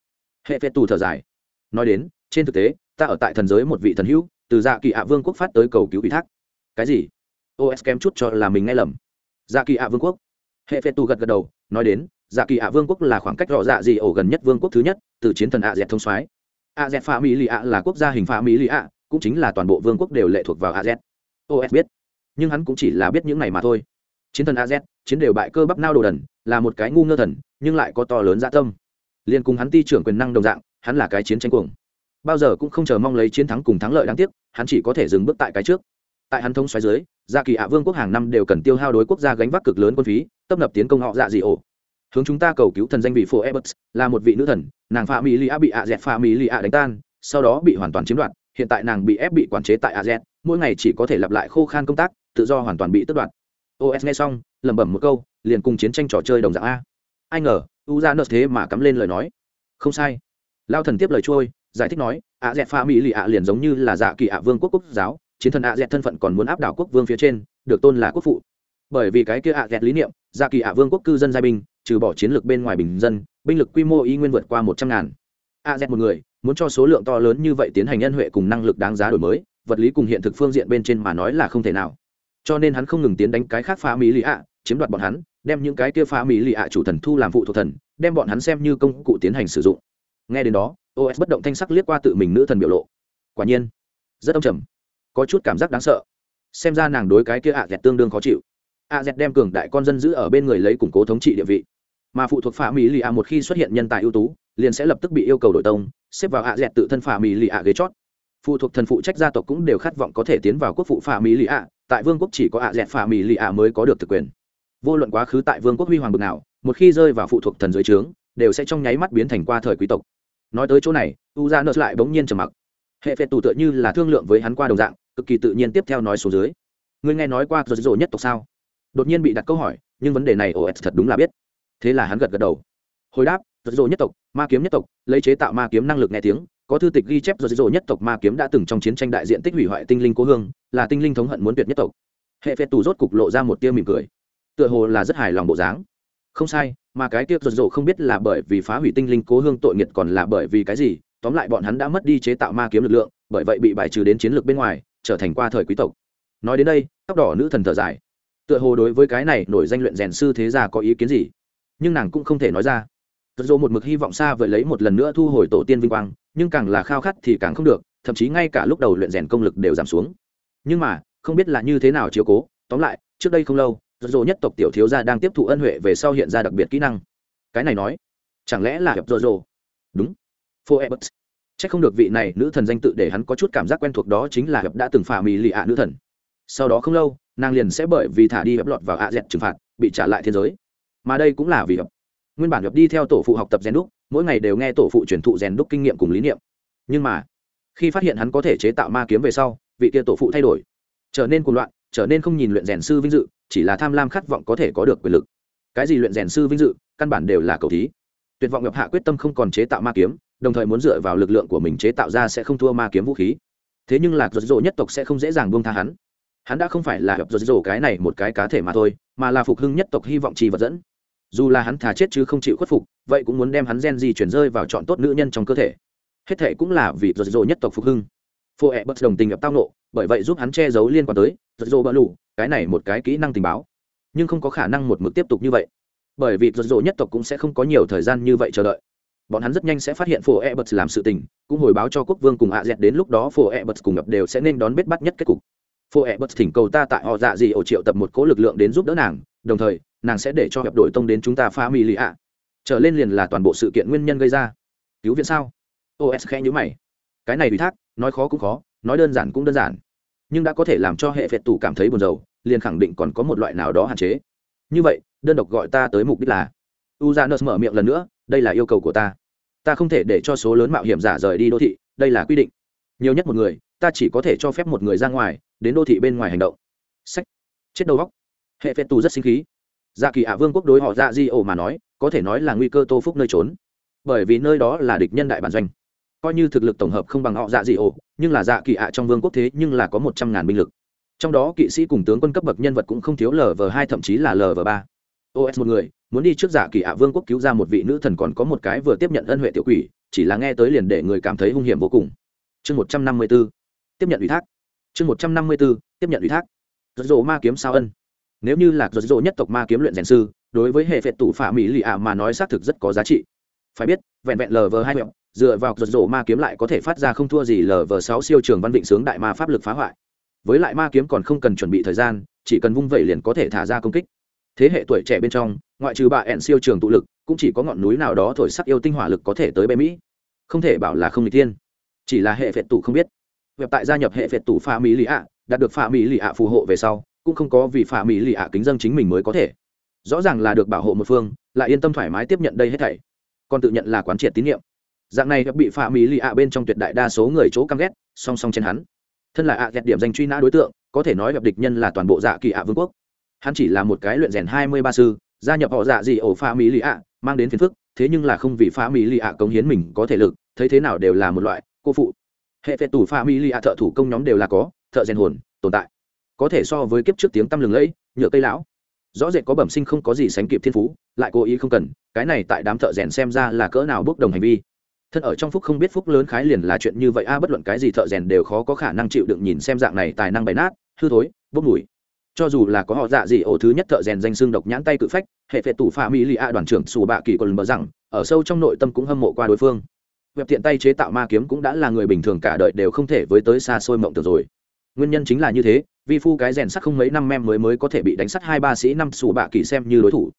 Hệ phệ tù thở dài. Nói đến, trên thực tế, ta ở tại thần giới một vị thần hữu, từ dạ kỳ ạ vương quốc phát tới cầu cứu ủy thác. Cái gì? Os kém chút cho là mình nghe lầm. Dạ kỳ ạ vương quốc. Hệ phệ tù gật gật đầu, nói đến dạ kỳ ạ vương quốc là khoảng cách rõ dạ gì ổ gần nhất vương quốc thứ nhất, từ chiến thần ạ dẹt thông soái. A dẹt pha mỹ lì ạ là quốc gia hình pha mỹ lì ạ cũng chính là toàn bộ vương quốc đều lệ thuộc vào az os biết. Nhưng hắn cũng chỉ là biết những này mà thôi. Chiến thần az chiến đều bại cơ bắp nao đồ đần, là một cái ngu ngơ thần, nhưng lại có to lớn dạ tâm. Liên cùng hắn ti trưởng quyền năng đồng dạng, hắn là cái chiến tranh cuồng. Bao giờ cũng không chờ mong lấy chiến thắng cùng thắng lợi đáng tiếc, hắn chỉ có thể dừng bước tại cái trước. Tại hắn thông xoáy dưới gia kỳ ạ vương quốc hàng năm đều cần tiêu hao đối quốc gia gánh vác cực lớn quân phí, tấp nập tiến công họ dạ dị ổ. Hướng chúng ta cầu cứu thần danh vị phổ Ebbs là một vị nữ thần, nàng phạm mỹ lì a bị ạ z phạm mỹ lì a đánh tan, sau đó bị hoàn toàn chiếm đoạt hiện tại nàng bị ép bị quản chế tại a mỗi ngày chỉ có thể lặp lại khô khan công tác, tự do hoàn toàn bị tước đoạt. Os nghe xong, lẩm bẩm một câu, liền cùng chiến tranh trò chơi đồng dạng a. Ai ngờ u ra nợ thế mà cắm lên lời nói. Không sai. Lao thần tiếp lời trôi, giải thích nói, a pha mỹ lì ạ liền giống như là dạ kỳ ạ vương quốc quốc giáo, chiến thần a thân phận còn muốn áp đảo quốc vương phía trên, được tôn là quốc phụ. Bởi vì cái kia a lý niệm dạ kỳ ạ vương quốc cư dân giai binh, trừ bỏ chiến lược bên ngoài bình dân, binh lực quy mô y nguyên vượt qua một trăm ngàn. A một người muốn cho số lượng to lớn như vậy tiến hành nhân huệ cùng năng lực đáng giá đổi mới, vật lý cùng hiện thực phương diện bên trên mà nói là không thể nào. Cho nên hắn không ngừng tiến đánh cái khác phá mỹ lì ạ, chiếm đoạt bọn hắn, đem những cái kia phá mỹ lì ạ chủ thần thu làm phụ thuộc thần, đem bọn hắn xem như công cụ tiến hành sử dụng. Nghe đến đó os bất động thanh sắc liếc qua tự mình nữ thần biểu lộ. Quả nhiên, rất âm trầm, có chút cảm giác đáng sợ. Xem ra nàng đối cái kia ạ dẹt tương đương khó chịu. a z đem cường đại con dân giữ ở bên người lấy củng cố thống trị địa vị. Mà phụ thuộc phạm mỹ lì a một khi xuất hiện nhân tài ưu tú, liền sẽ lập tức bị yêu cầu đổi tông xếp vào a dẹt tự thân phà mỹ lì a ghế chót. Phụ thuộc thần phụ trách gia tộc cũng đều khát vọng có thể tiến vào quốc phụ phà mỹ lì ạ. Tại vương quốc chỉ có ạ dẹt phà mỹ lì ạ mới có được thực quyền. Vô luận quá khứ tại vương quốc huy hoàng bực nào, một khi rơi vào phụ thuộc thần dưới trướng, đều sẽ trong nháy mắt biến thành qua thời quý tộc. Nói tới chỗ này, u ra nợ lại bỗng nhiên trầm mặc. Hệ phệ tù tựa như là thương lượng với hắn qua đồng dạng, cực kỳ tự nhiên tiếp theo nói xuống dưới. Ngươi nghe nói qua rồi rồ nhất tộc sao? Đột nhiên bị đặt câu hỏi, nhưng vấn đề này os thật đúng là biết. Thế là hắn gật gật đầu. Hồi đáp rồi rồ nhất tộc, ma kiếm nhất tộc, lấy chế tạo ma kiếm năng lực nghe tiếng, có thư tịch ghi chép rồi rồ nhất tộc ma kiếm đã từng trong chiến tranh đại diện tích hủy hoại tinh linh cố hương, là tinh linh thống hận muốn tuyệt nhất tộc. Hệ phệ tù rốt cục lộ ra một tia mỉm cười. Tựa hồ là rất hài lòng bộ dáng. Không sai, mà cái kia rồi rồ không biết là bởi vì phá hủy tinh linh cố hương tội nghiệt còn là bởi vì cái gì, tóm lại bọn hắn đã mất đi chế tạo ma kiếm lực lượng, bởi vậy bị bài trừ đến chiến lược bên ngoài, trở thành qua thời quý tộc. Nói đến đây, tóc đỏ nữ thần thở dài. Tựa hồ đối với cái này nổi danh luyện rèn sư thế gia có ý kiến gì? Nhưng nàng cũng không thể nói ra tật dỗ một mực hy vọng xa vời lấy một lần nữa thu hồi tổ tiên vinh quang nhưng càng là khao khát thì càng không được thậm chí ngay cả lúc đầu luyện rèn công lực đều giảm xuống nhưng mà không biết là như thế nào chiếu cố tóm lại trước đây không lâu tật dỗ nhất tộc tiểu thiếu gia đang tiếp thụ ân huệ về sau hiện ra đặc biệt kỹ năng cái này nói chẳng lẽ là hiệp dỗ dỗ đúng Phoebus. Chắc không được vị này nữ thần danh tự để hắn có chút cảm giác quen thuộc đó chính là hiệp đã từng phà mì lì ạ nữ thần. Sau đó không lâu, nàng liền sẽ bởi vì thả đi hiệp lọt vào ạ dẹt trừng phạt, bị trả lại thiên giới. Mà đây cũng là vì hiệp. Nguyên bản nhập đi theo tổ phụ học tập rèn đúc, mỗi ngày đều nghe tổ phụ truyền thụ rèn đúc kinh nghiệm cùng lý niệm. Nhưng mà, khi phát hiện hắn có thể chế tạo ma kiếm về sau, vị kia tổ phụ thay đổi, trở nên cuồng loạn, trở nên không nhìn luyện rèn sư vinh dự, chỉ là tham lam khát vọng có thể có được quyền lực. Cái gì luyện rèn sư vinh dự, căn bản đều là cầu thí. Tuyệt vọng nhập hạ quyết tâm không còn chế tạo ma kiếm, đồng thời muốn dựa vào lực lượng của mình chế tạo ra sẽ không thua ma kiếm vũ khí thế nhưng lạc giật rộ nhất tộc sẽ không dễ dàng buông tha hắn hắn đã không phải là hợp giật rộ cái này một cái cá thể mà thôi mà là phục hưng nhất tộc hy vọng trì vật dẫn dù là hắn thà chết chứ không chịu khuất phục, vậy cũng muốn đem hắn gen di chuyển rơi vào chọn tốt nữ nhân trong cơ thể. Hết thệ cũng là vì giật rộ nhất tộc phục hưng. Phô ẹ bất đồng tình gặp tao nộ, bởi vậy giúp hắn che giấu liên quan tới giật rộ bỡ lủ, cái này một cái kỹ năng tình báo. Nhưng không có khả năng một mực tiếp tục như vậy, bởi vì giật rộ nhất tộc cũng sẽ không có nhiều thời gian như vậy chờ đợi. Bọn hắn rất nhanh sẽ phát hiện phổ e bật làm sự tình, cũng hồi báo cho quốc vương cùng hạ dẹt đến lúc đó phổ e bật cùng gặp đều sẽ nên đón bết bắt nhất kết cục. Phổ e bật thỉnh cầu ta tại họ dạ gì ổ triệu tập một cố lực lượng đến giúp đỡ nàng, đồng thời nàng sẽ để cho hiệp đội tông đến chúng ta phá mỹ lì ạ. Trở lên liền là toàn bộ sự kiện nguyên nhân gây ra. Cứu viện sao? Os khẽ nhữ mày. Cái này ủy thác, nói khó cũng khó, nói đơn giản cũng đơn giản. Nhưng đã có thể làm cho hệ phệt tù cảm thấy buồn rầu, liền khẳng định còn có một loại nào đó hạn chế. Như vậy, đơn độc gọi ta tới mục đích là? U ra mở miệng lần nữa, đây là yêu cầu của ta. Ta không thể để cho số lớn mạo hiểm giả rời đi đô thị, đây là quy định. Nhiều nhất một người, ta chỉ có thể cho phép một người ra ngoài, đến đô thị bên ngoài hành động. Sách. Chết đầu góc hệ phệt tù rất sinh khí dạ kỳ ạ vương quốc đối họ dạ di ổ mà nói, có thể nói là nguy cơ tô phúc nơi trốn. Bởi vì nơi đó là địch nhân đại bản doanh. Coi như thực lực tổng hợp không bằng họ dạ di ổ, nhưng là dạ kỳ ạ trong vương quốc thế nhưng là có một trăm ngàn binh lực. Trong đó kỵ sĩ cùng tướng quân cấp bậc nhân vật cũng không thiếu lv hai, thậm chí là lv ba. Os một người, muốn đi trước dạ kỳ ạ vương quốc cứu ra một vị nữ thần còn có một cái vừa tiếp nhận ân huệ tiểu quỷ, chỉ là nghe tới liền để người cảm thấy hung hiểm vô cùng. Chương một trăm năm mươi b ố tiếp nhận ủy thác. Chương một trăm năm mươi b ố tiếp nhận ủy thác. Giật ma kiếm sao ân nếu như là giật dỗ nhất tộc ma kiếm luyện rèn sư, đối với hệ phệ tủ phả mỹ lì ạ mà nói xác thực rất có giá trị. Phải biết, vẹn vẹn lv hai miệng dựa vào giật rộ ma kiếm lại có thể phát ra không thua gì lv sáu siêu trường văn vịnh sướng đại ma pháp lực phá hoại. Với lại ma kiếm còn không cần chuẩn bị thời gian, chỉ cần vung vẩy liền có thể thả ra công kích. Thế hệ tuổi trẻ bên trong, ngoại trừ bà ẹn siêu trường tụ lực, cũng chỉ có ngọn núi nào đó thổi sắc yêu tinh hỏa lực có thể tới bê mỹ. Không thể bảo là không n g tiên chỉ là hệ phệt tủ không biết. Việc tại gia nhập hệ phệt tủ pha mỹ lì ạ, đạt được pha mỹ lì ạ phù hộ về sau cũng không có vì pha mỹ lì ạ kính dân chính mình mới có thể. Rõ ràng là được bảo hộ một phương, lại yên tâm thoải mái tiếp nhận đây hết thảy. Còn tự nhận là quán triệt tín nhiệm. Dạng này bị pha mỹ lì ạ bên trong tuyệt đại đa số người chỗ căm ghét, song song trên hắn. Thân là ạ à điểm danh truy nã đối tượng, có thể nói gặp địch nhân là toàn bộ dạ kỳ ạ vương quốc. Hắn chỉ là một cái luyện rèn hai mươi ba sư, gia nhập họ dạ gì ổ pha mỹ lì ạ, mang đến phiền phức, thế nhưng là không vì pha mỹ lì ạ cống hiến mình có thể lực, thấy thế nào đều là một loại cô phụ. Hệ phệ tủ pha mỹ lì ạ thợ thủ công nhóm đều là có, thợ rèn hồn, tồn tại có thể so với kiếp trước tiếng tăm lừng lẫy, nhựa cây lão. Rõ rệt có bẩm sinh không có gì sánh kịp thiên phú, lại cố ý không cần, cái này tại đám thợ rèn xem ra là cỡ nào bước đồng hành vi. Thân ở trong phúc không biết phúc lớn khái liền là chuyện như vậy a, bất luận cái gì thợ rèn đều khó có khả năng chịu đựng nhìn xem dạng này tài năng bày nát, hư thối, bốc mùi. Cho dù là có họ dạ gì ổ thứ nhất thợ rèn danh xương độc nhãn tay cự phách, hệ phệ tủ pha mỹ lì a đoàn trưởng xù bạ kỳ còn bờ rằng, ở sâu trong nội tâm cũng hâm mộ qua đối phương. Web tiện tay chế tạo ma kiếm cũng đã là người bình thường cả đời đều không thể với tới xa xôi mộng tưởng rồi. Nguyên nhân chính là như thế vi phu cái rèn sắt không mấy năm mem mới mới có thể bị đánh sắt hai ba sĩ năm xù bạ kỳ xem như đối thủ.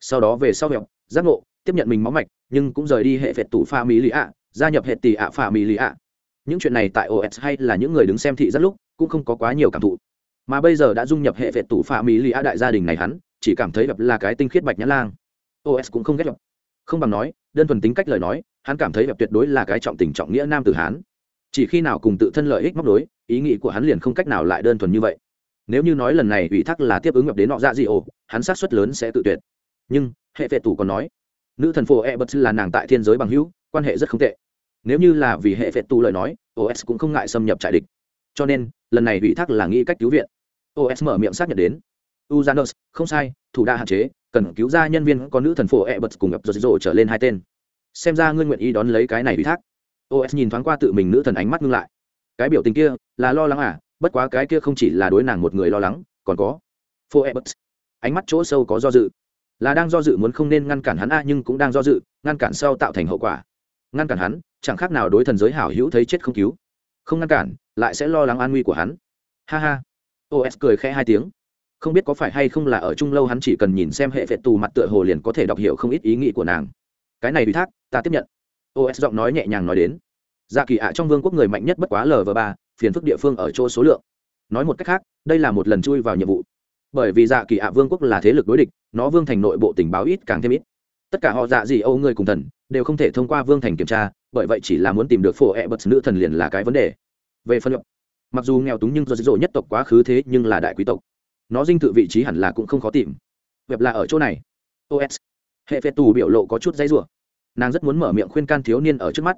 Sau đó về sau hẹo, giác ngộ, tiếp nhận mình máu mạch, nhưng cũng rời đi hệ phệt tủ pha mỹ lì ạ, gia nhập hệ tỷ ạ pha mỹ lì ạ. Những chuyện này tại os hay là những người đứng xem thị rất lúc cũng không có quá nhiều cảm thụ. Mà bây giờ đã dung nhập hệ phệt tủ pha mỹ lì ạ đại gia đình này hắn, chỉ cảm thấy gặp là cái tinh khiết bạch nhã lang. Os cũng không ghét gặp không bằng nói, đơn thuần tính cách lời nói, hắn cảm thấy gặp tuyệt đối là cái trọng tình trọng nghĩa nam tử hán. Chỉ khi nào cùng tự thân lợi ích móc đối ý nghĩ của hắn liền không cách nào lại đơn thuần như vậy. Nếu như nói lần này ủy thác là tiếp ứng nhập đến nọ dạ gì ồ hắn sát suất lớn sẽ tự tuyệt. Nhưng, hệ vệ tủ còn nói, nữ thần phố e bật là nàng tại thiên giới bằng hữu, quan hệ rất không tệ. Nếu như là vì hệ vệ tù lời nói os cũng không ngại xâm nhập trại địch. Cho nên, lần này ủy thác là nghĩ cách cứu viện. Os mở miệng xác nhận đến uzanus không sai, thủ đa hạn chế, cần cứu ra nhân viên có nữ thần phố e bật cùng gặp rộ trở lên hai tên. Xem ra ngươi nguyện ý đón lấy cái này ủy thác. Os nhìn thoáng qua tự mình nữ thần ánh mắt ngưng lại cái biểu tình kia là lo lắng à bất quá cái kia không chỉ là đối nàng một người lo lắng, còn có phô e bật ánh mắt chỗ sâu có do dự. Là đang do dự muốn không nên ngăn cản hắn a, nhưng cũng đang do dự, ngăn cản sau tạo thành hậu quả. Ngăn cản hắn, chẳng khác nào đối thần giới hảo hữu thấy chết không cứu. Không ngăn cản, lại sẽ lo lắng an nguy của hắn. Ha ha. Os cười khẽ hai tiếng. Không biết có phải hay không là ở chung lâu hắn chỉ cần nhìn xem hệ vệ tù mặt tựa hồ liền có thể đọc hiểu không ít ý nghĩ của nàng. Cái này ủy thác, ta tiếp nhận. Os giọng nói nhẹ nhàng nói đến dạ kỳ ạ trong vương quốc người mạnh nhất bất quá lv ba, phiền phức địa phương ở chỗ số lượng. Nói một cách khác, đây là một lần chui vào nhiệm vụ. Bởi vì dạ kỳ ạ vương quốc là thế lực đối địch, nó vương thành nội bộ tình báo ít càng thêm ít. Tất cả họ dạ gì âu người cùng thần, đều không thể thông qua vương thành kiểm tra, bởi vậy chỉ là muốn tìm được phổ e bật nữ thần liền là cái vấn đề. Về phân luận mặc dù nghèo túng nhưng do dỗ nhất tộc quá khứ thế nhưng là đại quý tộc. Nó dinh thự vị trí hẳn là cũng không khó tìm. Web là ở chỗ này. Os hệ phê tù biểu lộ có chút dây rủa. Nàng rất muốn mở miệng khuyên can thiếu niên ở trước mắt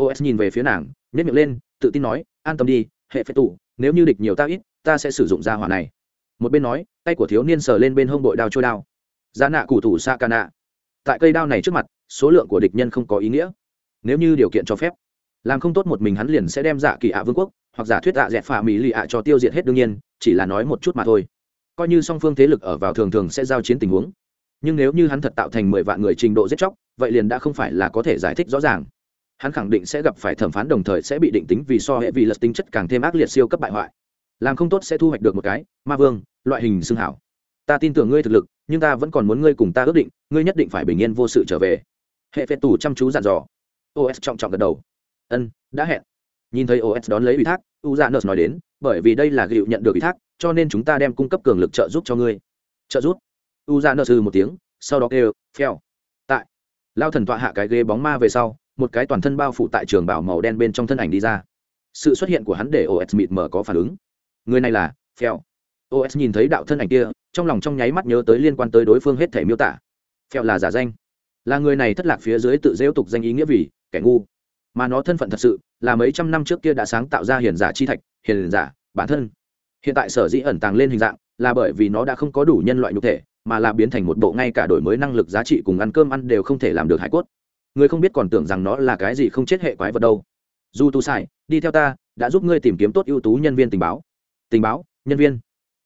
os nhìn về phía nàng nhét miệng lên, tự tin nói, an tâm đi, hệ phép tủ nếu như địch nhiều ta ít, ta sẽ sử dụng ra hỏa này. Một bên nói, tay của thiếu niên sờ lên bên hông bội đao trôi đao. Giá nạ cụ thủ sa ca nạ tại cây đao này trước mặt, số lượng của địch nhân không có ý nghĩa. Nếu như điều kiện cho phép, làm không tốt một mình hắn liền sẽ đem dạ kỳ ạ vương quốc, hoặc giả thuyết ạ dẹt phà mỹ lì ạ cho tiêu diệt hết đương nhiên, chỉ là nói một chút mà thôi. Coi như song phương thế lực ở vào thường thường sẽ giao chiến tình huống. Nhưng nếu như hắn thật tạo thành mười vạn người trình độ giết chóc, vậy liền đã không phải là có thể giải thích rõ ràng hắn khẳng định sẽ gặp phải thẩm phán đồng thời sẽ bị định tính vì so hệ vì lật tính chất càng thêm ác liệt siêu cấp bại hoại. Làm không tốt sẽ thu hoạch được một cái, ma vương, loại hình xương hảo. Ta tin tưởng ngươi thực lực, nhưng ta vẫn còn muốn ngươi cùng ta ước định, ngươi nhất định phải bình yên vô sự trở về. Hệ phệ tù chăm chú dặn dò. Os trọng trọng gật đầu. Ân, đã hẹn. Nhìn thấy os đón lấy ủy thác, u dạ nói đến, bởi vì đây là gịu nhận được ủy thác, cho nên chúng ta đem cung cấp cường lực trợ giúp cho ngươi. Trợ giúp? U dạ nợ sư một tiếng, sau đó kêu, phèo. Tại. Lao thần tọa hạ cái ghế bóng ma về sau một cái toàn thân bao phủ tại trường bảo màu đen bên trong thân ảnh đi ra. Sự xuất hiện của hắn để os mịt mờ có phản ứng. Người này là phèo. Os nhìn thấy đạo thân ảnh kia, trong lòng trong nháy mắt nhớ tới liên quan tới đối phương hết thể miêu tả. Phèo là giả danh. Là người này thất lạc phía dưới tự dễu tục danh ý nghĩa vì kẻ ngu. Mà nó thân phận thật sự là mấy trăm năm trước kia đã sáng tạo ra hiền giả chi thạch, hiền giả bản thân. Hiện tại sở dĩ ẩn tàng lên hình dạng là bởi vì nó đã không có đủ nhân loại nhục thể, mà là biến thành một bộ ngay cả đổi mới năng lực giá trị cùng ăn cơm ăn đều không thể làm được hải cốt người không biết còn tưởng rằng nó là cái gì không chết hệ quái vật đâu. Dù tu sai, đi theo ta, đã giúp ngươi tìm kiếm tốt ưu tú nhân viên tình báo. Tình báo, nhân viên.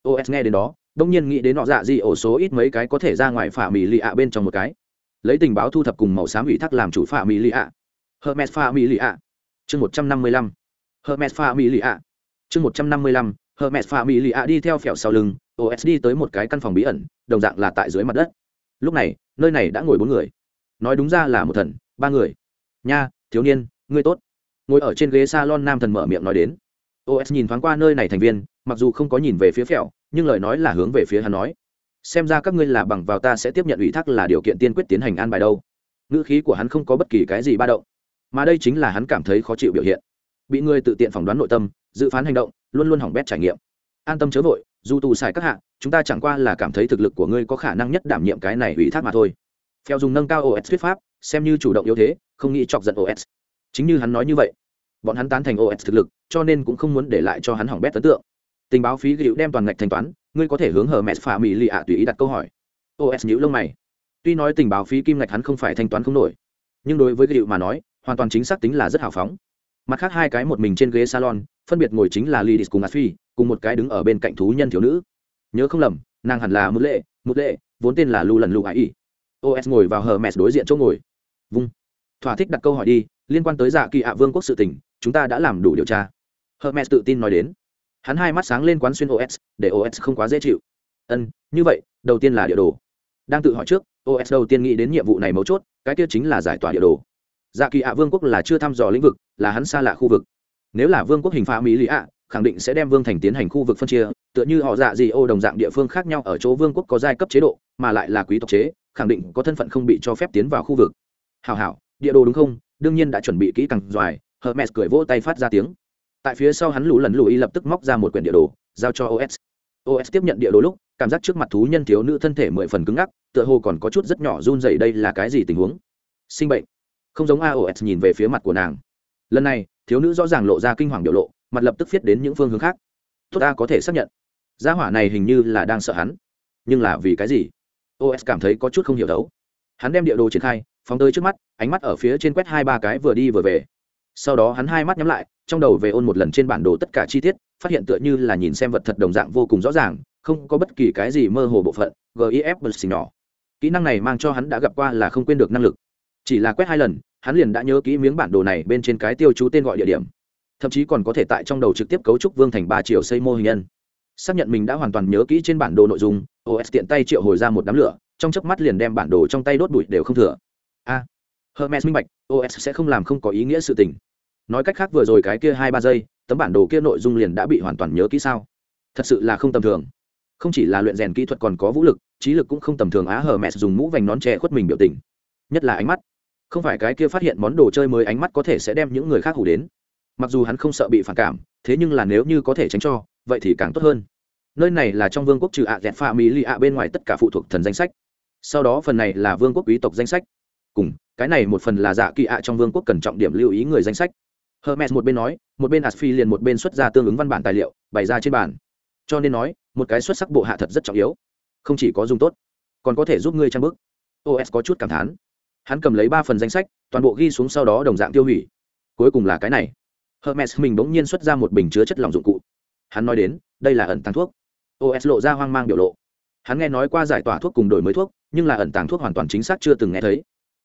Os nghe đến đó, đông nhiên nghĩ đến nọ dạ gì ổ số ít mấy cái có thể ra ngoài phả mỹ lì ạ bên trong một cái. Lấy tình báo thu thập cùng màu xám ủy thác làm chủ phả mỹ lì ạ. Hermes phả mỹ lì ạ. Chương một trăm năm mươi lăm. Hermes phả mỹ lì ạ. Chương một trăm năm mươi lăm. Hermes phả mỹ lì ạ đi theo phèo sau lưng os đi tới một cái căn phòng bí ẩn, đồng dạng là tại dưới mặt đất. Lúc này, nơi này đã ngồi bốn người nói đúng ra là một thần, ba người. Nha, thiếu niên, ngươi tốt. Ngồi ở trên ghế salon nam thần mở miệng nói đến. Os nhìn thoáng qua nơi này thành viên, mặc dù không có nhìn về phía phèo, nhưng lời nói là hướng về phía hắn nói. Xem ra các ngươi là bằng vào ta sẽ tiếp nhận ủy thác là điều kiện tiên quyết tiến hành an bài đâu. Ngữ khí của hắn không có bất kỳ cái gì ba động, mà đây chính là hắn cảm thấy khó chịu biểu hiện. Bị người tự tiện phỏng đoán nội tâm, dự phán hành động, luôn luôn hỏng bét trải nghiệm. An tâm chớ vội, dù tù xài các hạng chúng ta chẳng qua là cảm thấy thực lực của ngươi có khả năng nhất đảm nhiệm cái này ủy thác mà thôi phèo dùng nâng cao os thuyết pháp, xem như chủ động yếu thế, không nghĩ chọc giận os chính như hắn nói như vậy, bọn hắn tán thành os thực lực, cho nên cũng không muốn để lại cho hắn hỏng bét ấn tượng. Tình báo phí gịu đem toàn ngạch thanh toán, ngươi có thể hướng hờ mẹ phà mỹ lì ạ tùy ý đặt câu hỏi. Os nhữ lông mày. Tuy nói tình báo phí kim ngạch hắn không phải thanh toán không nổi, nhưng đối với gịu mà nói, hoàn toàn chính xác tính là rất hào phóng. Mặt khác hai cái một mình trên ghế salon, phân biệt ngồi chính là lidis cùng asfi cùng một cái đứng ở bên cạnh thú nhân thiếu nữ. Nhớ không lầm, nàng hẳn là mưu lệ mưu lệ, vốn tên là lu lần lu ái y os ngồi vào hờ mẹ đối diện chỗ ngồi. Vung. Thỏa thích đặt câu hỏi đi, liên quan tới dạ kỳ ạ vương quốc sự tình, chúng ta đã làm đủ điều tra. Hờ hermes tự tin nói đến. Hắn hai mắt sáng lên quán xuyên os, để os không quá dễ chịu. Ân, như vậy, đầu tiên là địa đồ. Đang tự hỏi trước, os đầu tiên nghĩ đến nhiệm vụ này mấu chốt, cái kia chính là giải tỏa địa đồ. Dạ kỳ ạ vương quốc là chưa thăm dò lĩnh vực, là hắn xa lạ khu vực. Nếu là vương quốc hình phá mỹ lý ạ, khẳng định sẽ đem vương thành tiến hành khu vực phân chia, tựa như họ dạ gì ô đồng dạng địa phương khác nhau ở chỗ vương quốc có giai cấp chế độ, mà lại là quý tộc chế khẳng định có thân phận không bị cho phép tiến vào khu vực. Hào hảo, địa đồ đúng không? Đương nhiên đã chuẩn bị kỹ càng doài hermes cười vỗ tay phát ra tiếng. Tại phía sau hắn lũ lần lùi lập tức móc ra một quyển địa đồ, giao cho os os tiếp nhận địa đồ lúc, cảm giác trước mặt thú nhân thiếu nữ thân thể mười phần cứng ngắc, tựa hồ còn có chút rất nhỏ run dày đây là cái gì tình huống? Sinh bệnh. Không giống aos nhìn về phía mặt của nàng. Lần này, thiếu nữ rõ ràng lộ ra kinh hoàng biểu lộ, mặt lập tức viết đến những phương hướng khác. Tốt ta có thể xác nhận. Gia hỏa này hình như là đang sợ hắn. Nhưng là vì cái gì? Os cảm thấy có chút không hiểu đấu. Hắn đem địa đồ triển khai, phóng tới trước mắt, ánh mắt ở phía trên quét hai ba cái vừa đi vừa về. Sau đó hắn hai mắt nhắm lại, trong đầu về ôn một lần trên bản đồ tất cả chi tiết, phát hiện tựa như là nhìn xem vật thật đồng dạng vô cùng rõ ràng, không có bất kỳ cái gì mơ hồ bộ phận gif bật xì nhỏ. Kỹ năng này mang cho hắn đã gặp qua là không quên được năng lực. Chỉ là quét hai lần, hắn liền đã nhớ kỹ miếng bản đồ này bên trên cái tiêu chú tên gọi địa điểm. Thậm chí còn có thể tại trong đầu trực tiếp cấu trúc vương thành ba triệu xây mô hình nhân xác nhận mình đã hoàn toàn nhớ kỹ trên bản đồ nội dung os tiện tay triệu hồi ra một đám lửa, trong chớp mắt liền đem bản đồ trong tay đốt bụi đều không thừa. A, hermes minh bạch os sẽ không làm không có ý nghĩa sự tình. Nói cách khác vừa rồi cái kia hai ba giây, tấm bản đồ kia nội dung liền đã bị hoàn toàn nhớ kỹ sao? Thật sự là không tầm thường. Không chỉ là luyện rèn kỹ thuật còn có vũ lực, trí lực cũng không tầm thường á hờ mẹ dùng mũ vành nón tre khuất mình biểu tình. Nhất là ánh mắt. Không phải cái kia phát hiện món đồ chơi mới ánh mắt có thể sẽ đem những người khác hủ đến. Mặc dù hắn không sợ bị phản cảm, thế nhưng là nếu như có thể tránh cho vậy thì càng tốt hơn. Nơi này là trong vương quốc trừ ạ dẹt pha mỹ lì ạ bên ngoài tất cả phụ thuộc thần danh sách. Sau đó phần này là vương quốc quý tộc danh sách. Cùng, cái này một phần là dạ kỳ ạ trong vương quốc cần trọng điểm lưu ý người danh sách. Hermes một bên nói, một bên asphi liền một bên xuất ra tương ứng văn bản tài liệu, bày ra trên bàn. Cho nên nói, một cái xuất sắc bộ hạ thật rất trọng yếu. Không chỉ có dùng tốt, còn có thể giúp ngươi trang bức. Os có chút cảm thán. Hắn cầm lấy ba phần danh sách, toàn bộ ghi xuống sau đó đồng dạng tiêu hủy. Cuối cùng là cái này. Hermes mình bỗng nhiên xuất ra một bình chứa chất lỏng dụng cụ hắn nói đến, đây là ẩn tàng thuốc. Os lộ ra hoang mang biểu lộ. Hắn nghe nói qua giải tỏa thuốc cùng đổi mới thuốc, nhưng là ẩn tàng thuốc hoàn toàn chính xác chưa từng nghe thấy.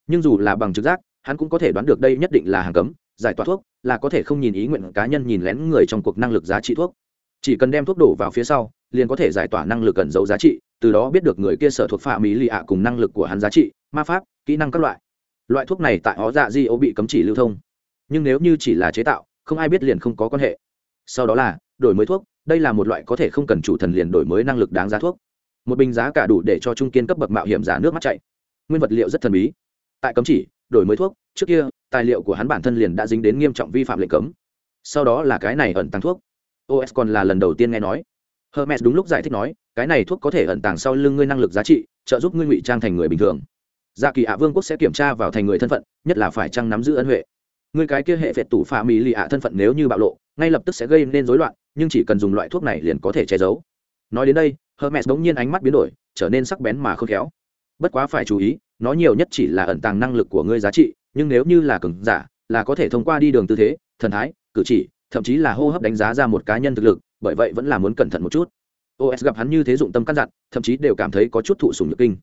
Nhưng dù là bằng trực giác, hắn cũng có thể đoán được đây nhất định là hàng cấm, giải tỏa thuốc là có thể không nhìn ý nguyện cá nhân nhìn lén người trong cuộc năng lực giá trị thuốc. Chỉ cần đem thuốc đổ vào phía sau, liền có thể giải tỏa năng lực cẩn giấu giá trị, từ đó biết được người kia sở thuộc phạm mỹ lì ạ cùng năng lực của hắn giá trị, ma pháp, kỹ năng các loại. Loại thuốc này tại họ dạ di ô bị cấm chỉ lưu thông. Nhưng nếu như chỉ là chế tạo, không ai biết liền không có quan hệ. Sau đó là đổi mới thuốc, đây là một loại có thể không cần chủ thần liền đổi mới năng lực đáng giá thuốc. Một bình giá cả đủ để cho trung kiên cấp bậc mạo hiểm giả nước mắt chạy. Nguyên vật liệu rất thần bí. Tại cấm chỉ, đổi mới thuốc, trước kia, tài liệu của hắn bản thân liền đã dính đến nghiêm trọng vi phạm lệnh cấm. Sau đó là cái này ẩn tăng thuốc. Os còn là lần đầu tiên nghe nói. Hermes đúng lúc giải thích nói, cái này thuốc có thể ẩn tàng sau lưng ngươi năng lực giá trị, trợ giúp ngươi ngụy trang thành người bình thường. Dạ kỳ ạ vương quốc sẽ kiểm tra vào thành người thân phận, nhất là phải chăng nắm giữ ân huệ. Ngươi cái kia hệ phệt tủ phạm mỹ lì ạ thân phận nếu như bạo lộ ngay lập tức sẽ gây nên rối loạn, nhưng chỉ cần dùng loại thuốc này liền có thể che giấu. Nói đến đây, hermes bỗng nhiên ánh mắt biến đổi, trở nên sắc bén mà khôn khéo. Bất quá phải chú ý, nó nhiều nhất chỉ là ẩn tàng năng lực của ngươi giá trị, nhưng nếu như là cường giả, là có thể thông qua đi đường tư thế, thần thái, cử chỉ, thậm chí là hô hấp đánh giá ra một cá nhân thực lực, bởi vậy vẫn là muốn cẩn thận một chút. Os gặp hắn như thế dụng tâm căn dặn, thậm chí đều cảm thấy có chút thụ sùng nhược kinh.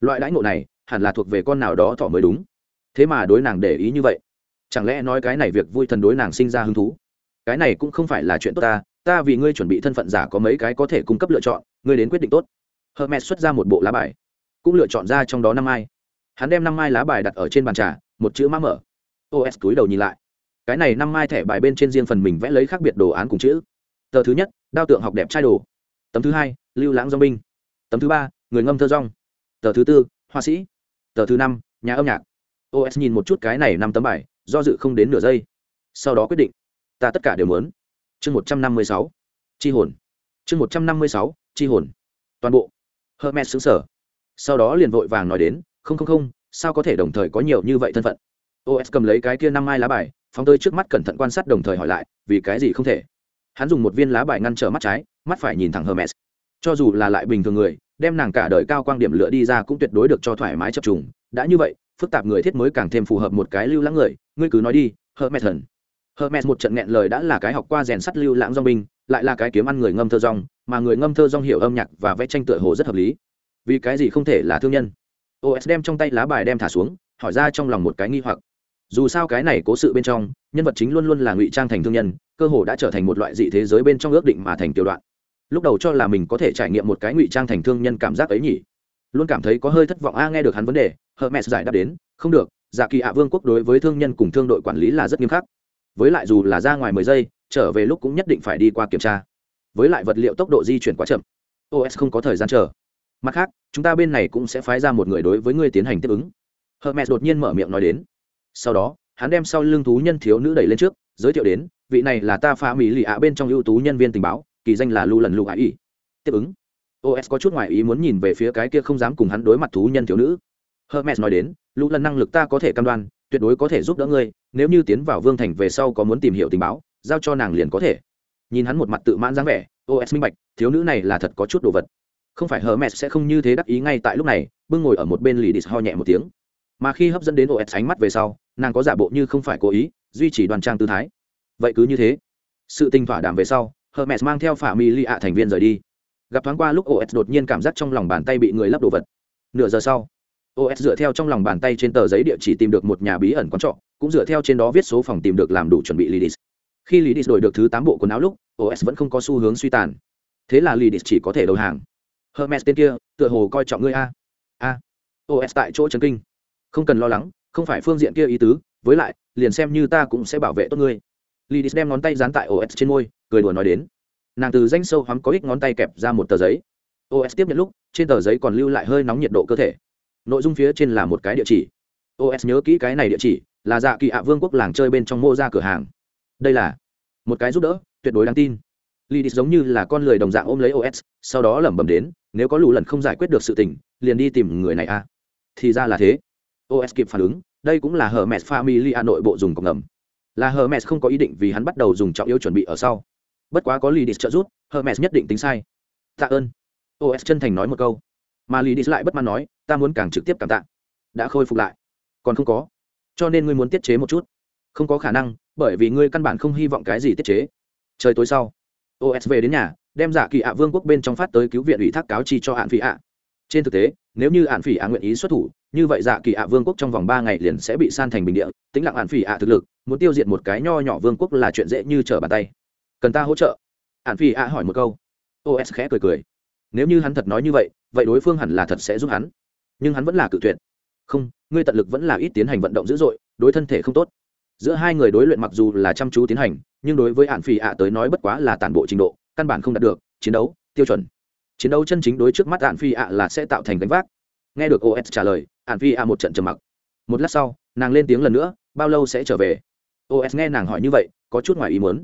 Loại đãi ngộ này, hẳn là thuộc về con nào đó thỏ mới đúng. Thế mà đối nàng để ý như vậy. Chẳng lẽ nói cái này việc vui thần đối nàng sinh ra hứng thú? Cái này cũng không phải là chuyện tốt ta ta vì ngươi chuẩn bị thân phận giả có mấy cái có thể cung cấp lựa chọn, ngươi đến quyết định tốt. Hermes xuất ra một bộ lá bài, cũng lựa chọn ra trong đó năm ai. hắn đem năm mai lá bài đặt ở trên bàn trà, một chữ mã mở. Os túi đầu nhìn lại. Cái này năm mai thẻ bài bên trên riêng phần mình vẽ lấy khác biệt đồ án cùng chữ. Tờ thứ nhất, đao tượng học đẹp trai đồ. Tấm thứ hai, lưu lãng dong binh. Tấm thứ ba, người ngâm thơ rong. Tờ thứ tư, họa sĩ. Tờ thứ năm, nhà âm nhạc. Os nhìn một chút cái này năm tấm bài, do dự không đến nửa giây. Sau đó quyết định ta tất cả đều muốn. Chương một trăm năm mươi sáu, chi hồn. Chương một trăm năm mươi sáu, chi hồn. Toàn bộ. Hermes xứng sở sau đó liền vội vàng nói đến, không không không, sao có thể đồng thời có nhiều như vậy thân phận? Os cầm lấy cái kia năm mai lá bài, phóng tới trước mắt cẩn thận quan sát đồng thời hỏi lại, vì cái gì không thể? Hắn dùng một viên lá bài ngăn trở mắt trái, mắt phải nhìn thẳng hermes. Cho dù là lại bình thường người, đem nàng cả đời cao quang điểm lựa đi ra cũng tuyệt đối được cho thoải mái chập trùng. Đã như vậy, phức tạp người thiết mới càng thêm phù hợp một cái lưu lãng người. Ngươi cứ nói đi, hermes thần hermes một trận nghẹn lời đã là cái học qua rèn sắt lưu lãng dòng binh, lại là cái kiếm ăn người ngâm thơ rong mà người ngâm thơ rong hiểu âm nhạc và vẽ tranh tựa hồ rất hợp lý. Vì cái gì không thể là thương nhân? Os đem trong tay lá bài đem thả xuống, hỏi ra trong lòng một cái nghi hoặc. Dù sao cái này cố sự bên trong, nhân vật chính luôn luôn là ngụy trang thành thương nhân, cơ hồ đã trở thành một loại dị thế giới bên trong ước định mà thành tiểu đoạn. Lúc đầu cho là mình có thể trải nghiệm một cái ngụy trang thành thương nhân cảm giác ấy nhỉ? Luôn cảm thấy có hơi thất vọng, a, nghe được hắn vấn đề, hermes giải đáp đến, không được dạ kỳ ạ vương quốc đối với thương nhân cùng thương đội quản lý là rất nghiêm khắc với lại dù là ra ngoài mười giây, trở về lúc cũng nhất định phải đi qua kiểm tra. Với lại vật liệu tốc độ di chuyển quá chậm. Os không có thời gian chờ. Mặt khác, chúng ta bên này cũng sẽ phái ra một người đối với ngươi tiến hành tiếp ứng. Hermes đột nhiên mở miệng nói đến. Sau đó, hắn đem sau lưng thú nhân thiếu nữ đẩy lên trước, giới thiệu đến, vị này là ta pha mỹ lì ạ bên trong ưu tú nhân viên tình báo, kỳ danh là lu lần lu ái y. Tiếp ứng. Os có chút ngoài ý muốn nhìn về phía cái kia không dám cùng hắn đối mặt thú nhân thiếu nữ. Hermes nói đến, lu lần năng lực ta có thể cam đoan tuyệt đối có thể giúp đỡ ngươi, nếu như tiến vào vương thành về sau có muốn tìm hiểu tình báo, giao cho nàng liền có thể. Nhìn hắn một mặt tự mãn dáng vẻ os minh bạch, thiếu nữ này là thật có chút đồ vật. Không phải hermes sẽ không như thế đắc ý ngay tại lúc này, bưng ngồi ở một bên lì đít ho nhẹ một tiếng. Mà khi hấp dẫn đến os ánh mắt về sau, nàng có giả bộ như không phải cố ý, duy trì đoàn trang tư thái. Vậy cứ như thế. Sự tình thỏa đàm về sau, hermes mang theo phả mi li ạ thành viên rời đi. Gặp thoáng qua lúc os đột nhiên cảm giác trong lòng bàn tay bị người lấp đồ vật. Nửa giờ sau os dựa theo trong lòng bàn tay trên tờ giấy địa chỉ tìm được một nhà bí ẩn quán trọ, cũng dựa theo trên đó viết số phòng tìm được làm đủ chuẩn bị lidis. Khi lidis đổi được thứ tám bộ quần áo lúc os vẫn không có xu hướng suy tàn. Thế là lidis chỉ có thể đầu hàng. Hermes tên kia, tựa hồ coi trọng ngươi a. A. os tại chỗ trấn kinh. Không cần lo lắng, không phải phương diện kia ý tứ, với lại, liền xem như ta cũng sẽ bảo vệ tốt ngươi. Lidis đem ngón tay dán tại os trên môi, cười đùa nói đến. Nàng từ danh sâu hắm có ích ngón tay kẹp ra một tờ giấy. os tiếp nhận lúc, trên tờ giấy còn lưu lại hơi nóng nhiệt độ cơ thể nội dung phía trên là một cái địa chỉ. Os nhớ kỹ cái này địa chỉ, là dạ kỳ ạ vương quốc làng chơi bên trong mô ra cửa hàng. Đây là một cái giúp đỡ, tuyệt đối đáng tin. Lidis giống như là con lười đồng dạng ôm lấy os sau đó lẩm bẩm đến, nếu có lù lần không giải quyết được sự tình, liền đi tìm người này a à. thì ra là thế. Os kịp phản ứng, đây cũng là hermes family nội bộ dùng cộng ngầm. Là hermes không có ý định vì hắn bắt đầu dùng trọng yếu chuẩn bị ở sau. Bất quá có lidis trợ giúp, hermes nhất định tính sai. Tạ ơn. Os chân thành nói một câu. Mà lidis lại bất mãn nói ta muốn càng trực tiếp cảm tạ. Đã khôi phục lại. Còn không có. Cho nên ngươi muốn tiết chế một chút. Không có khả năng, bởi vì ngươi căn bản không hy vọng cái gì tiết chế. Trời tối sau os về đến nhà, đem giả kỳ ạ vương quốc bên trong phát tới cứu viện ủy thác cáo chi cho hạn phỉ ạ. Trên thực tế, nếu như hạn phỉ ạ nguyện ý xuất thủ, như vậy giả kỳ ạ vương quốc trong vòng ba ngày liền sẽ bị san thành bình địa. Tính lặng hạn phỉ ạ thực lực, muốn tiêu diệt một cái nho nhỏ vương quốc là chuyện dễ như trở bàn tay. Cần ta hỗ trợ? Hạn phỉ ạ hỏi một câu. Os khẽ cười cười. Nếu như hắn thật nói như vậy vậy đối phương hẳn là thật sẽ giúp hắn nhưng hắn vẫn là cự tuyệt. Không, ngươi tận lực vẫn là ít tiến hành vận động dữ dội, đối thân thể không tốt. Giữa hai người đối luyện mặc dù là chăm chú tiến hành, nhưng đối với hạn phỉ ạ tới nói bất quá là tản bộ trình độ, căn bản không đạt được, chiến đấu, tiêu chuẩn. Chiến đấu chân chính đối trước mắt hạn phi ạ là sẽ tạo thành gánh vác. Nghe được os trả lời hạn phi ạ một trận trầm mặc. Một lát sau, nàng lên tiếng lần nữa, bao lâu sẽ trở về? Os nghe nàng hỏi như vậy, có chút ngoài ý muốn.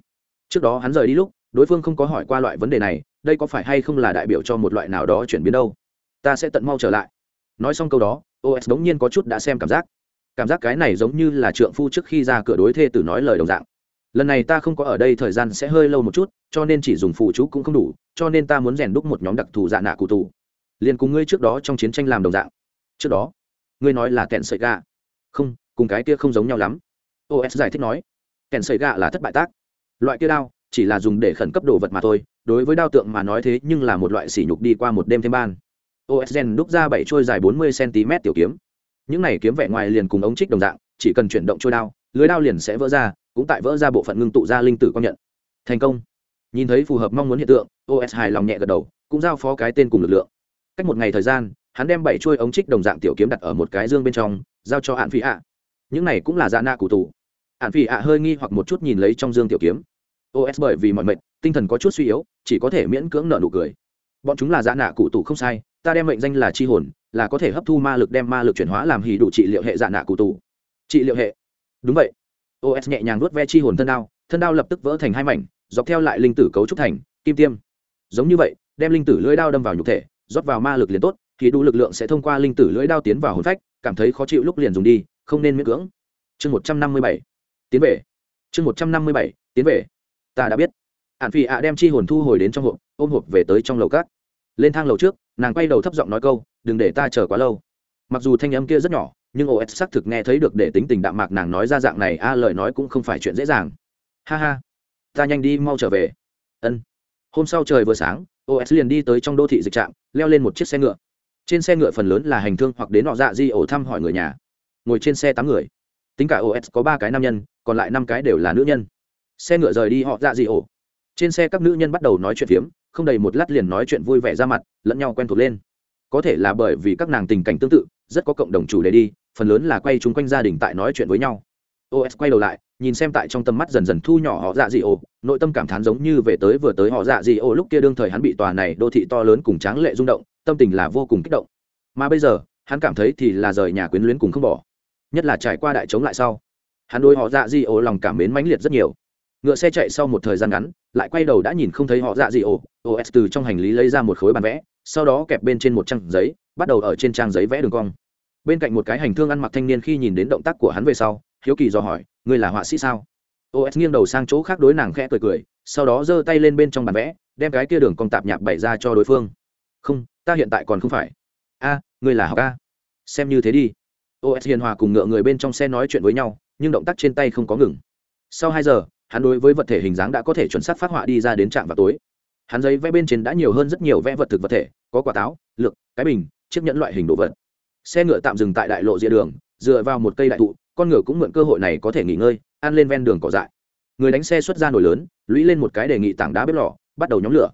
Trước đó hắn rời đi lúc, đối phương không có hỏi qua loại vấn đề này, đây có phải hay không là đại biểu cho một loại nào đó chuyển biến đâu? Ta sẽ tận mau trở lại nói xong câu đó os đống nhiên có chút đã xem cảm giác. Cảm giác cái này giống như là trượng phu trước khi ra cửa đối thê tử nói lời đồng dạng. Lần này ta không có ở đây thời gian sẽ hơi lâu một chút, cho nên chỉ dùng phụ chú cũng không đủ, cho nên ta muốn rèn đúc một nhóm đặc thù dạ nạ cụ tù. Liền cùng ngươi trước đó trong chiến tranh làm đồng dạng. Trước đó, ngươi nói là kẹn sợi gà. Không, cùng cái kia không giống nhau lắm. Os giải thích nói, kẹn sợi gà là thất bại tác. Loại kia đao, chỉ là dùng để khẩn cấp đồ vật mà thôi, đối với đao tượng mà nói thế nhưng là một loại sỉ nhục đi qua một đêm thêm ban os đúc ra bảy trôi dài bốn mươi cm tiểu kiếm. Những này kiếm vẻ ngoài liền cùng ống trích đồng dạng, chỉ cần chuyển động trôi đao, lưới đao liền sẽ vỡ ra, cũng tại vỡ ra bộ phận ngưng tụ ra linh tử công nhận. Thành công. Nhìn thấy phù hợp mong muốn hiện tượng os hài lòng nhẹ gật đầu, cũng giao phó cái tên cùng lực lượng. Cách một ngày thời gian, hắn đem bảy chuôi ống trích đồng dạng tiểu kiếm đặt ở một cái dương bên trong, giao cho hạn phi ạ. Những này cũng là dạ na cụ tù. Hạn phi ạ hơi nghi hoặc một chút nhìn lấy trong dương tiểu kiếm. Os bởi vì mọi mệnh, tinh thần có chút suy yếu, chỉ có thể miễn cưỡng nợ nụ cười. Bọn chúng là dạ nạ cụ tù không sai ta đem mệnh danh là chi hồn, là có thể hấp thu ma lực đem ma lực chuyển hóa làm hì đủ trị liệu hệ dạ nạ cụ tù. Trị liệu hệ. Đúng vậy. Os nhẹ nhàng nuốt ve chi hồn thân đao thân đao lập tức vỡ thành hai mảnh, dọc theo lại linh tử cấu trúc thành, kim tiêm. Giống như vậy, đem linh tử lưỡi đao đâm vào nhục thể, rót vào ma lực liền tốt, thì đủ lực lượng sẽ thông qua linh tử lưỡi đao tiến vào hồn phách, cảm thấy khó chịu lúc liền dùng đi, không nên miễn cưỡng. Chương một trăm năm mươi bảy. Tiến về. Chương một trăm năm mươi bảy, tiến về. Ta đã biết. Ạn phi ạ đem chi hồn thu hồi đến trong hộp, ôm hộp về tới trong lầu cát lên thang lầu trước nàng quay đầu thấp giọng nói câu, đừng để ta chờ quá lâu. Mặc dù thanh âm kia rất nhỏ, nhưng os xác thực nghe thấy được để tính tình đạm mạc nàng nói ra dạng này, a, lời nói cũng không phải chuyện dễ dàng. Ha ha, ta nhanh đi mau trở về. Ân. Hôm sau trời vừa sáng os liền đi tới trong đô thị dịch trạm, leo lên một chiếc xe ngựa. Trên xe ngựa phần lớn là hành thương hoặc đến nọ dạ di ổ thăm hỏi người nhà. Ngồi trên xe tám người. Tính cả os có ba cái nam nhân, còn lại năm cái đều là nữ nhân. Xe ngựa rời đi họ dạ di ổ. Trên xe các nữ nhân bắt đầu nói chuyện phiếm không đầy một lát liền nói chuyện vui vẻ ra mặt, lẫn nhau quen thuộc lên. Có thể là bởi vì các nàng tình cảnh tương tự, rất có cộng đồng chủ đề đi, phần lớn là quay chung quanh gia đình tại nói chuyện với nhau. Os quay đầu lại, nhìn xem tại trong tầm mắt dần dần thu nhỏ họ dạ dị ô nội tâm cảm thán giống như về tới vừa tới họ dạ dị ô lúc kia đương thời hắn bị tòa này đô thị to lớn cùng tráng lệ rung động, tâm tình là vô cùng kích động. Mà bây giờ, hắn cảm thấy thì là rời nhà quyến luyến cùng không bỏ. Nhất là trải qua đại chống lại sau, hắn đôi họ dạ dị ô lòng cảm mến mãnh liệt rất nhiều ngựa xe chạy sau một thời gian ngắn, lại quay đầu đã nhìn không thấy họ dạ gì. ổ. Os từ trong hành lý lấy ra một khối bàn vẽ, sau đó kẹp bên trên một trang giấy, bắt đầu ở trên trang giấy vẽ đường cong. Bên cạnh một cái hành thương ăn mặc thanh niên khi nhìn đến động tác của hắn về sau, hiếu kỳ dò hỏi, ngươi là họa sĩ sao? Os nghiêng đầu sang chỗ khác đối nàng khẽ cười cười, sau đó giơ tay lên bên trong bàn vẽ, đem cái kia đường cong tạp nhạp bày ra cho đối phương. Không, ta hiện tại còn không phải. A, ngươi là học a xem như thế đi. Os hiền hòa cùng ngựa người bên trong xe nói chuyện với nhau, nhưng động tác trên tay không có ngừng. Sau hai giờ hắn đối với vật thể hình dáng đã có thể chuẩn xác phát họa đi ra đến trạm vào tối. Hắn giấy vẽ bên trên đã nhiều hơn rất nhiều vẽ vật thực vật thể, có quả táo, lược, cái bình, chiếc nhẫn loại hình đồ vật. Xe ngựa tạm dừng tại đại lộ rìa đường, dựa vào một cây đại thụ, con ngựa cũng mượn cơ hội này có thể nghỉ ngơi, ăn lên ven đường cỏ dại. Người đánh xe xuất ra nồi lớn, lũy lên một cái đề nghị tảng đá bếp lò, bắt đầu nhóm lửa.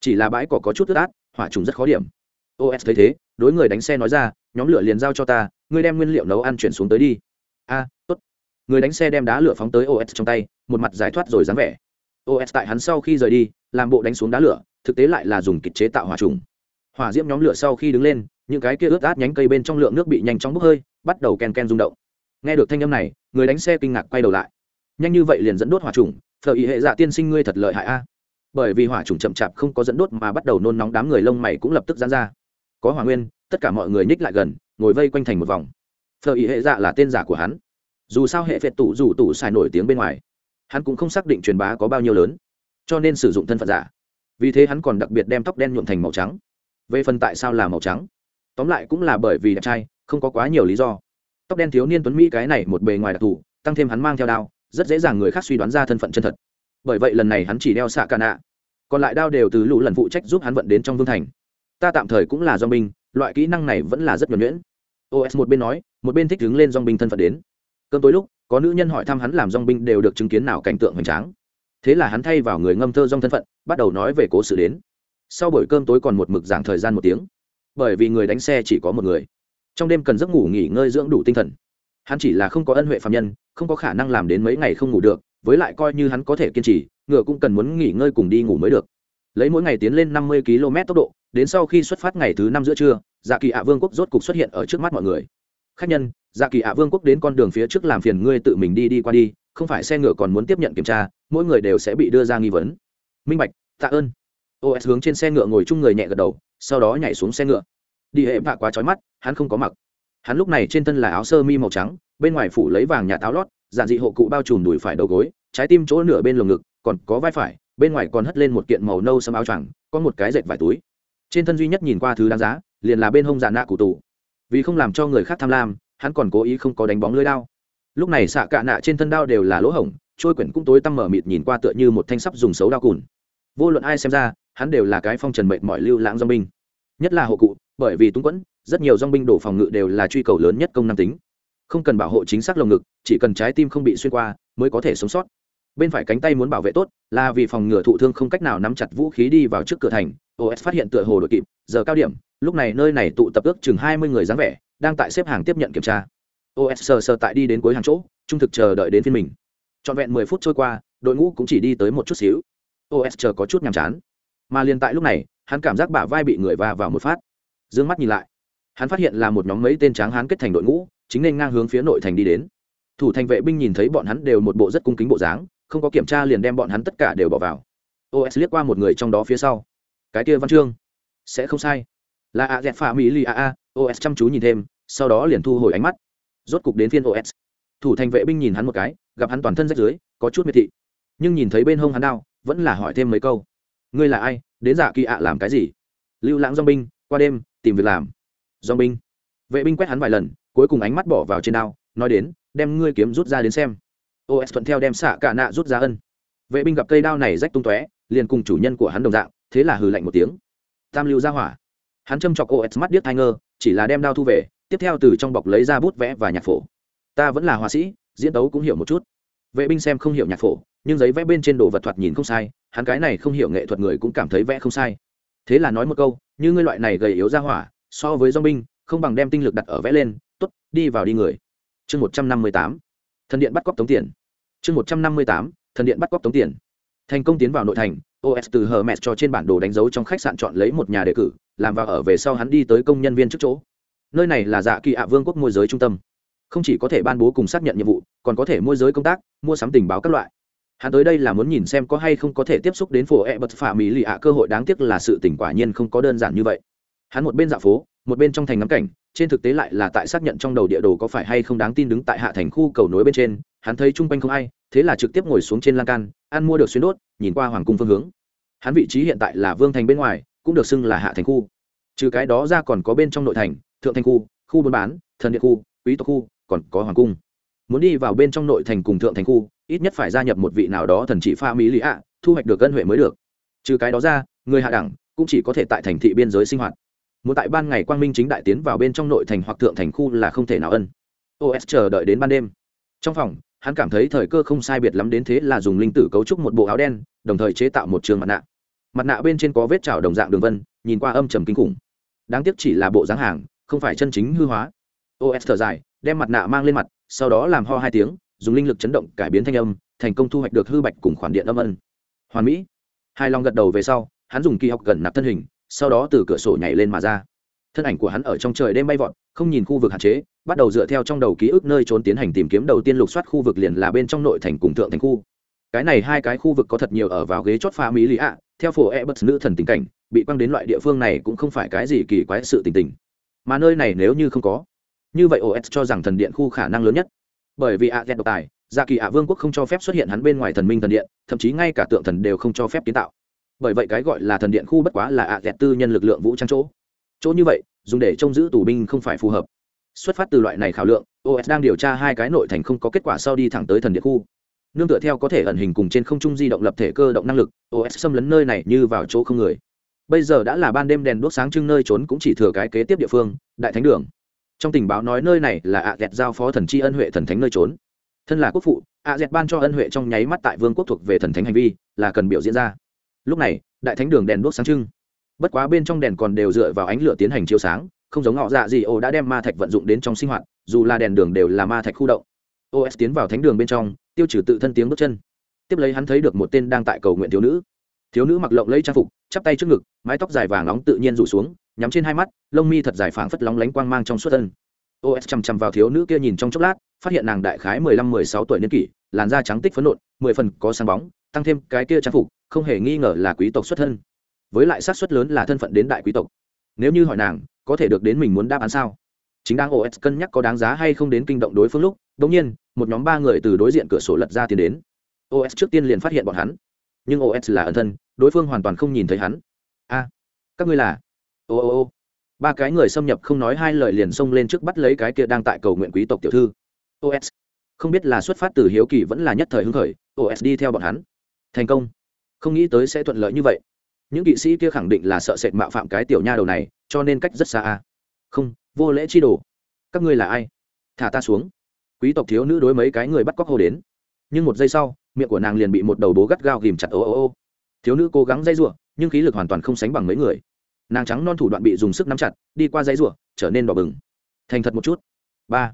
Chỉ là bãi cỏ có chút ướt át, hỏa trùng rất khó điểm. Os thấy thế, đối người đánh xe nói ra, nhóm lửa liền giao cho ta, ngươi đem nguyên liệu nấu ăn chuyển xuống tới đi. A, tốt người đánh xe đem đá lửa phóng tới os trong tay, một mặt giải thoát rồi dáng vẻ. Os tại hắn sau khi rời đi, làm bộ đánh xuống đá lửa, thực tế lại là dùng kịch chế tạo hỏa trùng. Hỏa diễm nhóm lửa sau khi đứng lên, những cái kia ướt át nhánh cây bên trong lượng nước bị nhanh chóng bốc hơi, bắt đầu ken ken rung động. Nghe được thanh âm này, người đánh xe kinh ngạc quay đầu lại. Nhanh như vậy liền dẫn đốt hỏa trùng thợ ý hệ dạ tiên sinh ngươi thật lợi hại a. Bởi vì hỏa trùng chậm chạp không có dẫn đốt mà bắt đầu nôn nóng đám người lông mày cũng lập tức giãn ra. Có hỏa nguyên, tất cả mọi người nhích lại gần, ngồi vây quanh thành một vòng. Thợ ý hệ dạ là tên giả của hắn dù sao hệ phệt tủ dù tủ xài nổi tiếng bên ngoài, hắn cũng không xác định truyền bá có bao nhiêu lớn, cho nên sử dụng thân phận giả. Vì thế hắn còn đặc biệt đem tóc đen nhuộm thành màu trắng. Về phần tại sao là màu trắng, tóm lại cũng là bởi vì đẹp trai, không có quá nhiều lý do. Tóc đen thiếu niên tuấn mỹ cái này một bề ngoài đặc thù, tăng thêm hắn mang theo đao, rất dễ dàng người khác suy đoán ra thân phận chân thật. Bởi vậy lần này hắn chỉ đeo xạ ca nạ. Còn lại đao đều từ lũ lần phụ trách giúp hắn vận đến trong vương thành. Ta tạm thời cũng là do binh, loại kỹ năng này vẫn là rất nhuẩn nhuyễn. Os một bên nói, một bên thích đứng lên do binh thân phận đến cơm tối lúc, có nữ nhân hỏi thăm hắn làm dong binh đều được chứng kiến nào cảnh tượng hoành tráng. Thế là hắn thay vào người ngâm thơ dong thân phận, bắt đầu nói về cố sự đến. Sau buổi cơm tối còn một mực giảng thời gian một tiếng. Bởi vì người đánh xe chỉ có một người. Trong đêm cần giấc ngủ nghỉ ngơi dưỡng đủ tinh thần. Hắn chỉ là không có ân huệ phạm nhân, không có khả năng làm đến mấy ngày không ngủ được, với lại coi như hắn có thể kiên trì, ngựa cũng cần muốn nghỉ ngơi cùng đi ngủ mới được. Lấy mỗi ngày tiến lên năm mươi km tốc độ, đến sau khi xuất phát ngày thứ năm giữa trưa dạ kỳ ạ vương quốc rốt cục xuất hiện ở trước mắt mọi người. Khách nhân dạ kỳ ạ vương quốc đến con đường phía trước làm phiền ngươi tự mình đi đi qua đi, không phải xe ngựa còn muốn tiếp nhận kiểm tra, mỗi người đều sẽ bị đưa ra nghi vấn. Minh bạch, tạ ơn. Os hướng trên xe ngựa ngồi chung người nhẹ gật đầu, sau đó nhảy xuống xe ngựa. Đi hệ vạ quá trói mắt, hắn không có mặc. Hắn lúc này trên thân là áo sơ mi màu trắng, bên ngoài phủ lấy vàng nhà táo lót, giản dị hộ cụ bao trùm đùi phải đầu gối, trái tim chỗ nửa bên lồng ngực, còn có vai phải, bên ngoài còn hất lên một kiện màu nâu xâm áo choàng, có một cái dệt vải túi. Trên thân duy nhất nhìn qua thứ đáng giá, liền là bên hông dạ nạ cụ tù. Vì không làm cho người khác tham lam hắn còn cố ý không có đánh bóng lưới đao. Lúc này xạ cạ nạ trên thân đao đều là lỗ hổng, trôi quyển cũng tối tăm mở mịt nhìn qua tựa như một thanh sắp dùng xấu đao cùn. Vô luận ai xem ra, hắn đều là cái phong trần mệnh mọi lưu lãng dong binh. Nhất là hộ cụ, bởi vì túng quẫn, rất nhiều dong binh đổ phòng ngự đều là truy cầu lớn nhất công năng tính. Không cần bảo hộ chính xác lồng ngực, chỉ cần trái tim không bị xuyên qua, mới có thể sống sót. Bên phải cánh tay muốn bảo vệ tốt, là vì phòng ngừa thụ thương không cách nào nắm chặt vũ khí đi vào trước cửa thành. Os phát hiện tựa hồ đội kịp, giờ cao điểm, lúc này nơi này tụ tập ước chừng hai mươi người dáng vẻ đang tại xếp hàng tiếp nhận kiểm tra. Os sờ sờ tại đi đến cuối hàng chỗ, trung thực chờ đợi đến phiên mình. Trọn vẹn mười phút trôi qua, đội ngũ cũng chỉ đi tới một chút xíu. Os chờ có chút nhàm chán. Mà liền tại lúc này, hắn cảm giác bả vai bị người va vào một phát. D ư ơ n g mắt nhìn lại. Hắn phát hiện là một nhóm mấy tên tráng hán kết thành đội ngũ, chính nên ngang hướng phía nội thành đi đến. Thủ thành vệ binh nhìn thấy bọn hắn đều một bộ rất cung kính bộ dáng, không có kiểm tra liền đem bọn hắn tất cả đều bỏ vào. Os liếc qua một người trong đó phía sau. Cái kia văn chương. Sẽ không sai. Là a dẹp pha mỹ li a a os chăm chú nhìn thêm, sau đó liền thu hồi ánh mắt. Rốt cục đến phiên os thủ thành vệ binh nhìn hắn một cái, gặp hắn toàn thân rách dưới có chút miệt thị. Nhưng nhìn thấy bên hông hắn đau, vẫn là hỏi thêm mấy câu. Ngươi là ai? Đến giả kỳ ạ làm cái gì? Lưu lãng dong binh, qua đêm, tìm việc làm. Dong binh. Vệ binh quét hắn vài lần, cuối cùng ánh mắt bỏ vào trên đao, nói đến, đem ngươi kiếm rút ra đến xem. Os thuận theo đem xạ cả nạ rút ra ân. Vệ binh gặp cây đao này rách tung tóe, liền cùng chủ nhân của hắn đồng dạng, thế là hừ lạnh một tiếng. Tam lưu ra hỏa. Hắn châm chọc os mắt điếc thai ngơ chỉ là đem đao thu về, tiếp theo từ trong bọc lấy ra bút vẽ và nhạc phổ. Ta vẫn là họa sĩ, diễn tấu cũng hiểu một chút. Vệ binh xem không hiểu nhạc phổ, nhưng giấy vẽ bên trên đồ vật thoạt nhìn không sai, hắn cái này không hiểu nghệ thuật người cũng cảm thấy vẽ không sai. Thế là nói một câu, như ngươi loại này gầy yếu ra hỏa, so với dong binh, không bằng đem tinh lực đặt ở vẽ lên t ố t đi vào đi người. Chương một trăm năm mươi tám, thần điện bắt cóc tống tiền. Chương một trăm năm mươi tám, thần điện bắt cóc tống tiền. Thành công tiến vào nội thành os từ hờ mẹ cho trên bản đồ đánh dấu trong khách sạn chọn lấy một nhà đề cử làm vào ở về sau hắn đi tới công nhân viên trước chỗ. Nơi này là dạ kỳ ạ vương quốc môi giới trung tâm. Không chỉ có thể ban bố cùng xác nhận nhiệm vụ, còn có thể môi giới công tác, mua sắm tình báo các loại. Hắn tới đây là muốn nhìn xem có hay không có thể tiếp xúc đến phố e bật phả mỹ lì ạ, cơ hội đáng tiếc là sự tỉnh quả nhiên không có đơn giản như vậy. Hắn một bên dạo phố, một bên trong thành ngắm cảnh, trên thực tế lại là tại xác nhận trong đầu địa đồ có phải hay không đáng tin đứng tại hạ thành khu cầu nối bên trên, hắn thấy chung quanh không ai, thế là trực tiếp ngồi xuống trên lan can, ăn mua được xuyên đốt, nhìn qua hoàng cung phương hướng. Hắn vị trí hiện tại là vương thành bên ngoài cũng được xưng là hạ thành khu. Trừ cái đó ra còn có bên trong nội thành, thượng thành khu khu buôn bán, thần địa khu, quý tộc khu, còn có hoàng cung. Muốn đi vào bên trong nội thành cùng thượng thành khu, ít nhất phải gia nhập một vị nào đó thần chỉ pha mỹ lý ạ, thu hoạch được cân huệ mới được. Trừ cái đó ra, người hạ đẳng cũng chỉ có thể tại thành thị biên giới sinh hoạt. Muốn tại ban ngày quang minh chính đại tiến vào bên trong nội thành hoặc thượng thành khu là không thể nào ân. Os chờ đợi đến ban đêm. Trong phòng, hắn cảm thấy thời cơ không sai biệt lắm đến thế là dùng linh tử cấu trúc một bộ áo đen, đồng thời chế tạo một trường mặt nạ mặt nạ bên trên có vết trào đồng dạng đường vân, nhìn qua âm trầm kinh khủng. Đáng tiếc chỉ là bộ dáng hàng, không phải chân chính hư hóa. Os thở dài, đem mặt nạ mang lên mặt, sau đó làm ho hai tiếng, dùng linh lực chấn động cải biến thanh âm, thành công thu hoạch được hư bạch cùng khoản điện âm ân. Hoàn mỹ. Hai long gật đầu về sau, hắn dùng kỳ học gần nạp thân hình, sau đó từ cửa sổ nhảy lên mà ra. Thân ảnh của hắn ở trong trời đêm bay vọt, không nhìn khu vực hạn chế, bắt đầu dựa theo trong đầu ký ức nơi trốn tiến hành tìm kiếm đầu tiên lục soát khu vực liền là bên trong nội thành cùng thượng thành khu cái này hai cái khu vực có thật nhiều ở vào ghế chót pha mỹ lý ạ. Theo phổ e bất nữ thần tình cảnh, bị quăng đến loại địa phương này cũng không phải cái gì kỳ quái sự tình tình. Mà nơi này nếu như không có, như vậy os cho rằng thần điện khu khả năng lớn nhất. Bởi vì ạ ghét độc tài gia kỳ ạ vương quốc không cho phép xuất hiện hắn bên ngoài thần minh thần điện, thậm chí ngay cả tượng thần đều không cho phép kiến tạo. Bởi vậy cái gọi là thần điện khu bất quá là ạ ghét tư nhân lực lượng vũ trang chỗ. Chỗ như vậy, dùng để trông giữ tù binh không phải phù hợp. Xuất phát từ loại này khảo lượng os đang điều tra hai cái nội thành không có kết quả sau đi thẳng tới thần điện khu nương tựa theo có thể ẩn hình cùng trên không trung di động lập thể cơ động năng lực os xâm lấn nơi này như vào chỗ không người. Bây giờ đã là ban đêm đèn đốt sáng trưng nơi trốn cũng chỉ thừa cái kế tiếp địa phương, đại thánh đường. Trong tình báo nói nơi này là ạ dẹt giao phó thần tri ân huệ thần thánh nơi trốn. Thân là quốc phụ ạ dẹt ban cho ân huệ trong nháy mắt tại vương quốc thuộc về thần thánh hành vi, là cần biểu diễn ra. Lúc này, đại thánh đường đèn đốt sáng trưng. Bất quá bên trong đèn còn đều dựa vào ánh lửa tiến hành chiếu sáng, không giống họ dạ gì ô đã đem ma thạch vận dụng đến trong sinh hoạt, dù là đèn đường đều là ma thạch khu động. Os tiến vào thánh đường bên trong tiêu trừ tự thân tiếng bước chân. Tiếp lấy hắn thấy được một tên đang tại cầu nguyện thiếu nữ. Thiếu nữ mặc lộng lấy trang phục, chắp tay trước ngực, mái tóc dài vàng nóng tự nhiên rủ xuống, nhắm trên hai mắt, lông mi thật dài phảng phất lóng lánh quang mang trong suốt thân. Os chằm chằm vào thiếu nữ kia nhìn trong chốc lát, phát hiện nàng đại khái mười lăm, mười sáu tuổi niên kỷ, làn da trắng tích phấn nộn, mười phần có sáng bóng, tăng thêm cái kia trang phục, không hề nghi ngờ là quý tộc xuất thân. Với lại sát xuất lớn là thân phận đến đại quý tộc. Nếu như hỏi nàng, có thể được đến mình muốn đáp án sao? Chính đang os cân nhắc có đáng giá hay không đến kinh động đối phương lúc đ nhiên, một nhóm ba người từ đối diện cửa sổ lật ra tiến đến. Os trước tiên liền phát hiện bọn hắn. Nhưng os là ẩn thân, đối phương hoàn toàn không nhìn thấy hắn. A, các ngươi là? Ô ô ô. Ba cái người xâm nhập không nói hai lời liền xông lên trước bắt lấy cái kia đang tại cầu nguyện quý tộc tiểu thư. Os không biết là xuất phát từ hiếu kỳ vẫn là nhất thời hứng khởi os đi theo bọn hắn. Thành công. Không nghĩ tới sẽ thuận lợi như vậy. Những kỵ sĩ kia khẳng định là sợ sệt mạo phạm cái tiểu nha đầu này, cho nên cách rất xa a. Không, vô lễ chi đồ. Các ngươi là ai? Thả ta xuống quý tộc thiếu nữ đối mấy cái người bắt cóc hô đến. Nhưng một giây sau, miệng của nàng liền bị một đầu bố gắt gao ghìm chặt ô ô ô. Thiếu nữ cố gắng dây giụa, nhưng khí lực hoàn toàn không sánh bằng mấy người. Nàng trắng non thủ đoạn bị dùng sức nắm chặt, đi qua dây giụa, trở nên đỏ bừng. Thành thật một chút. Ba.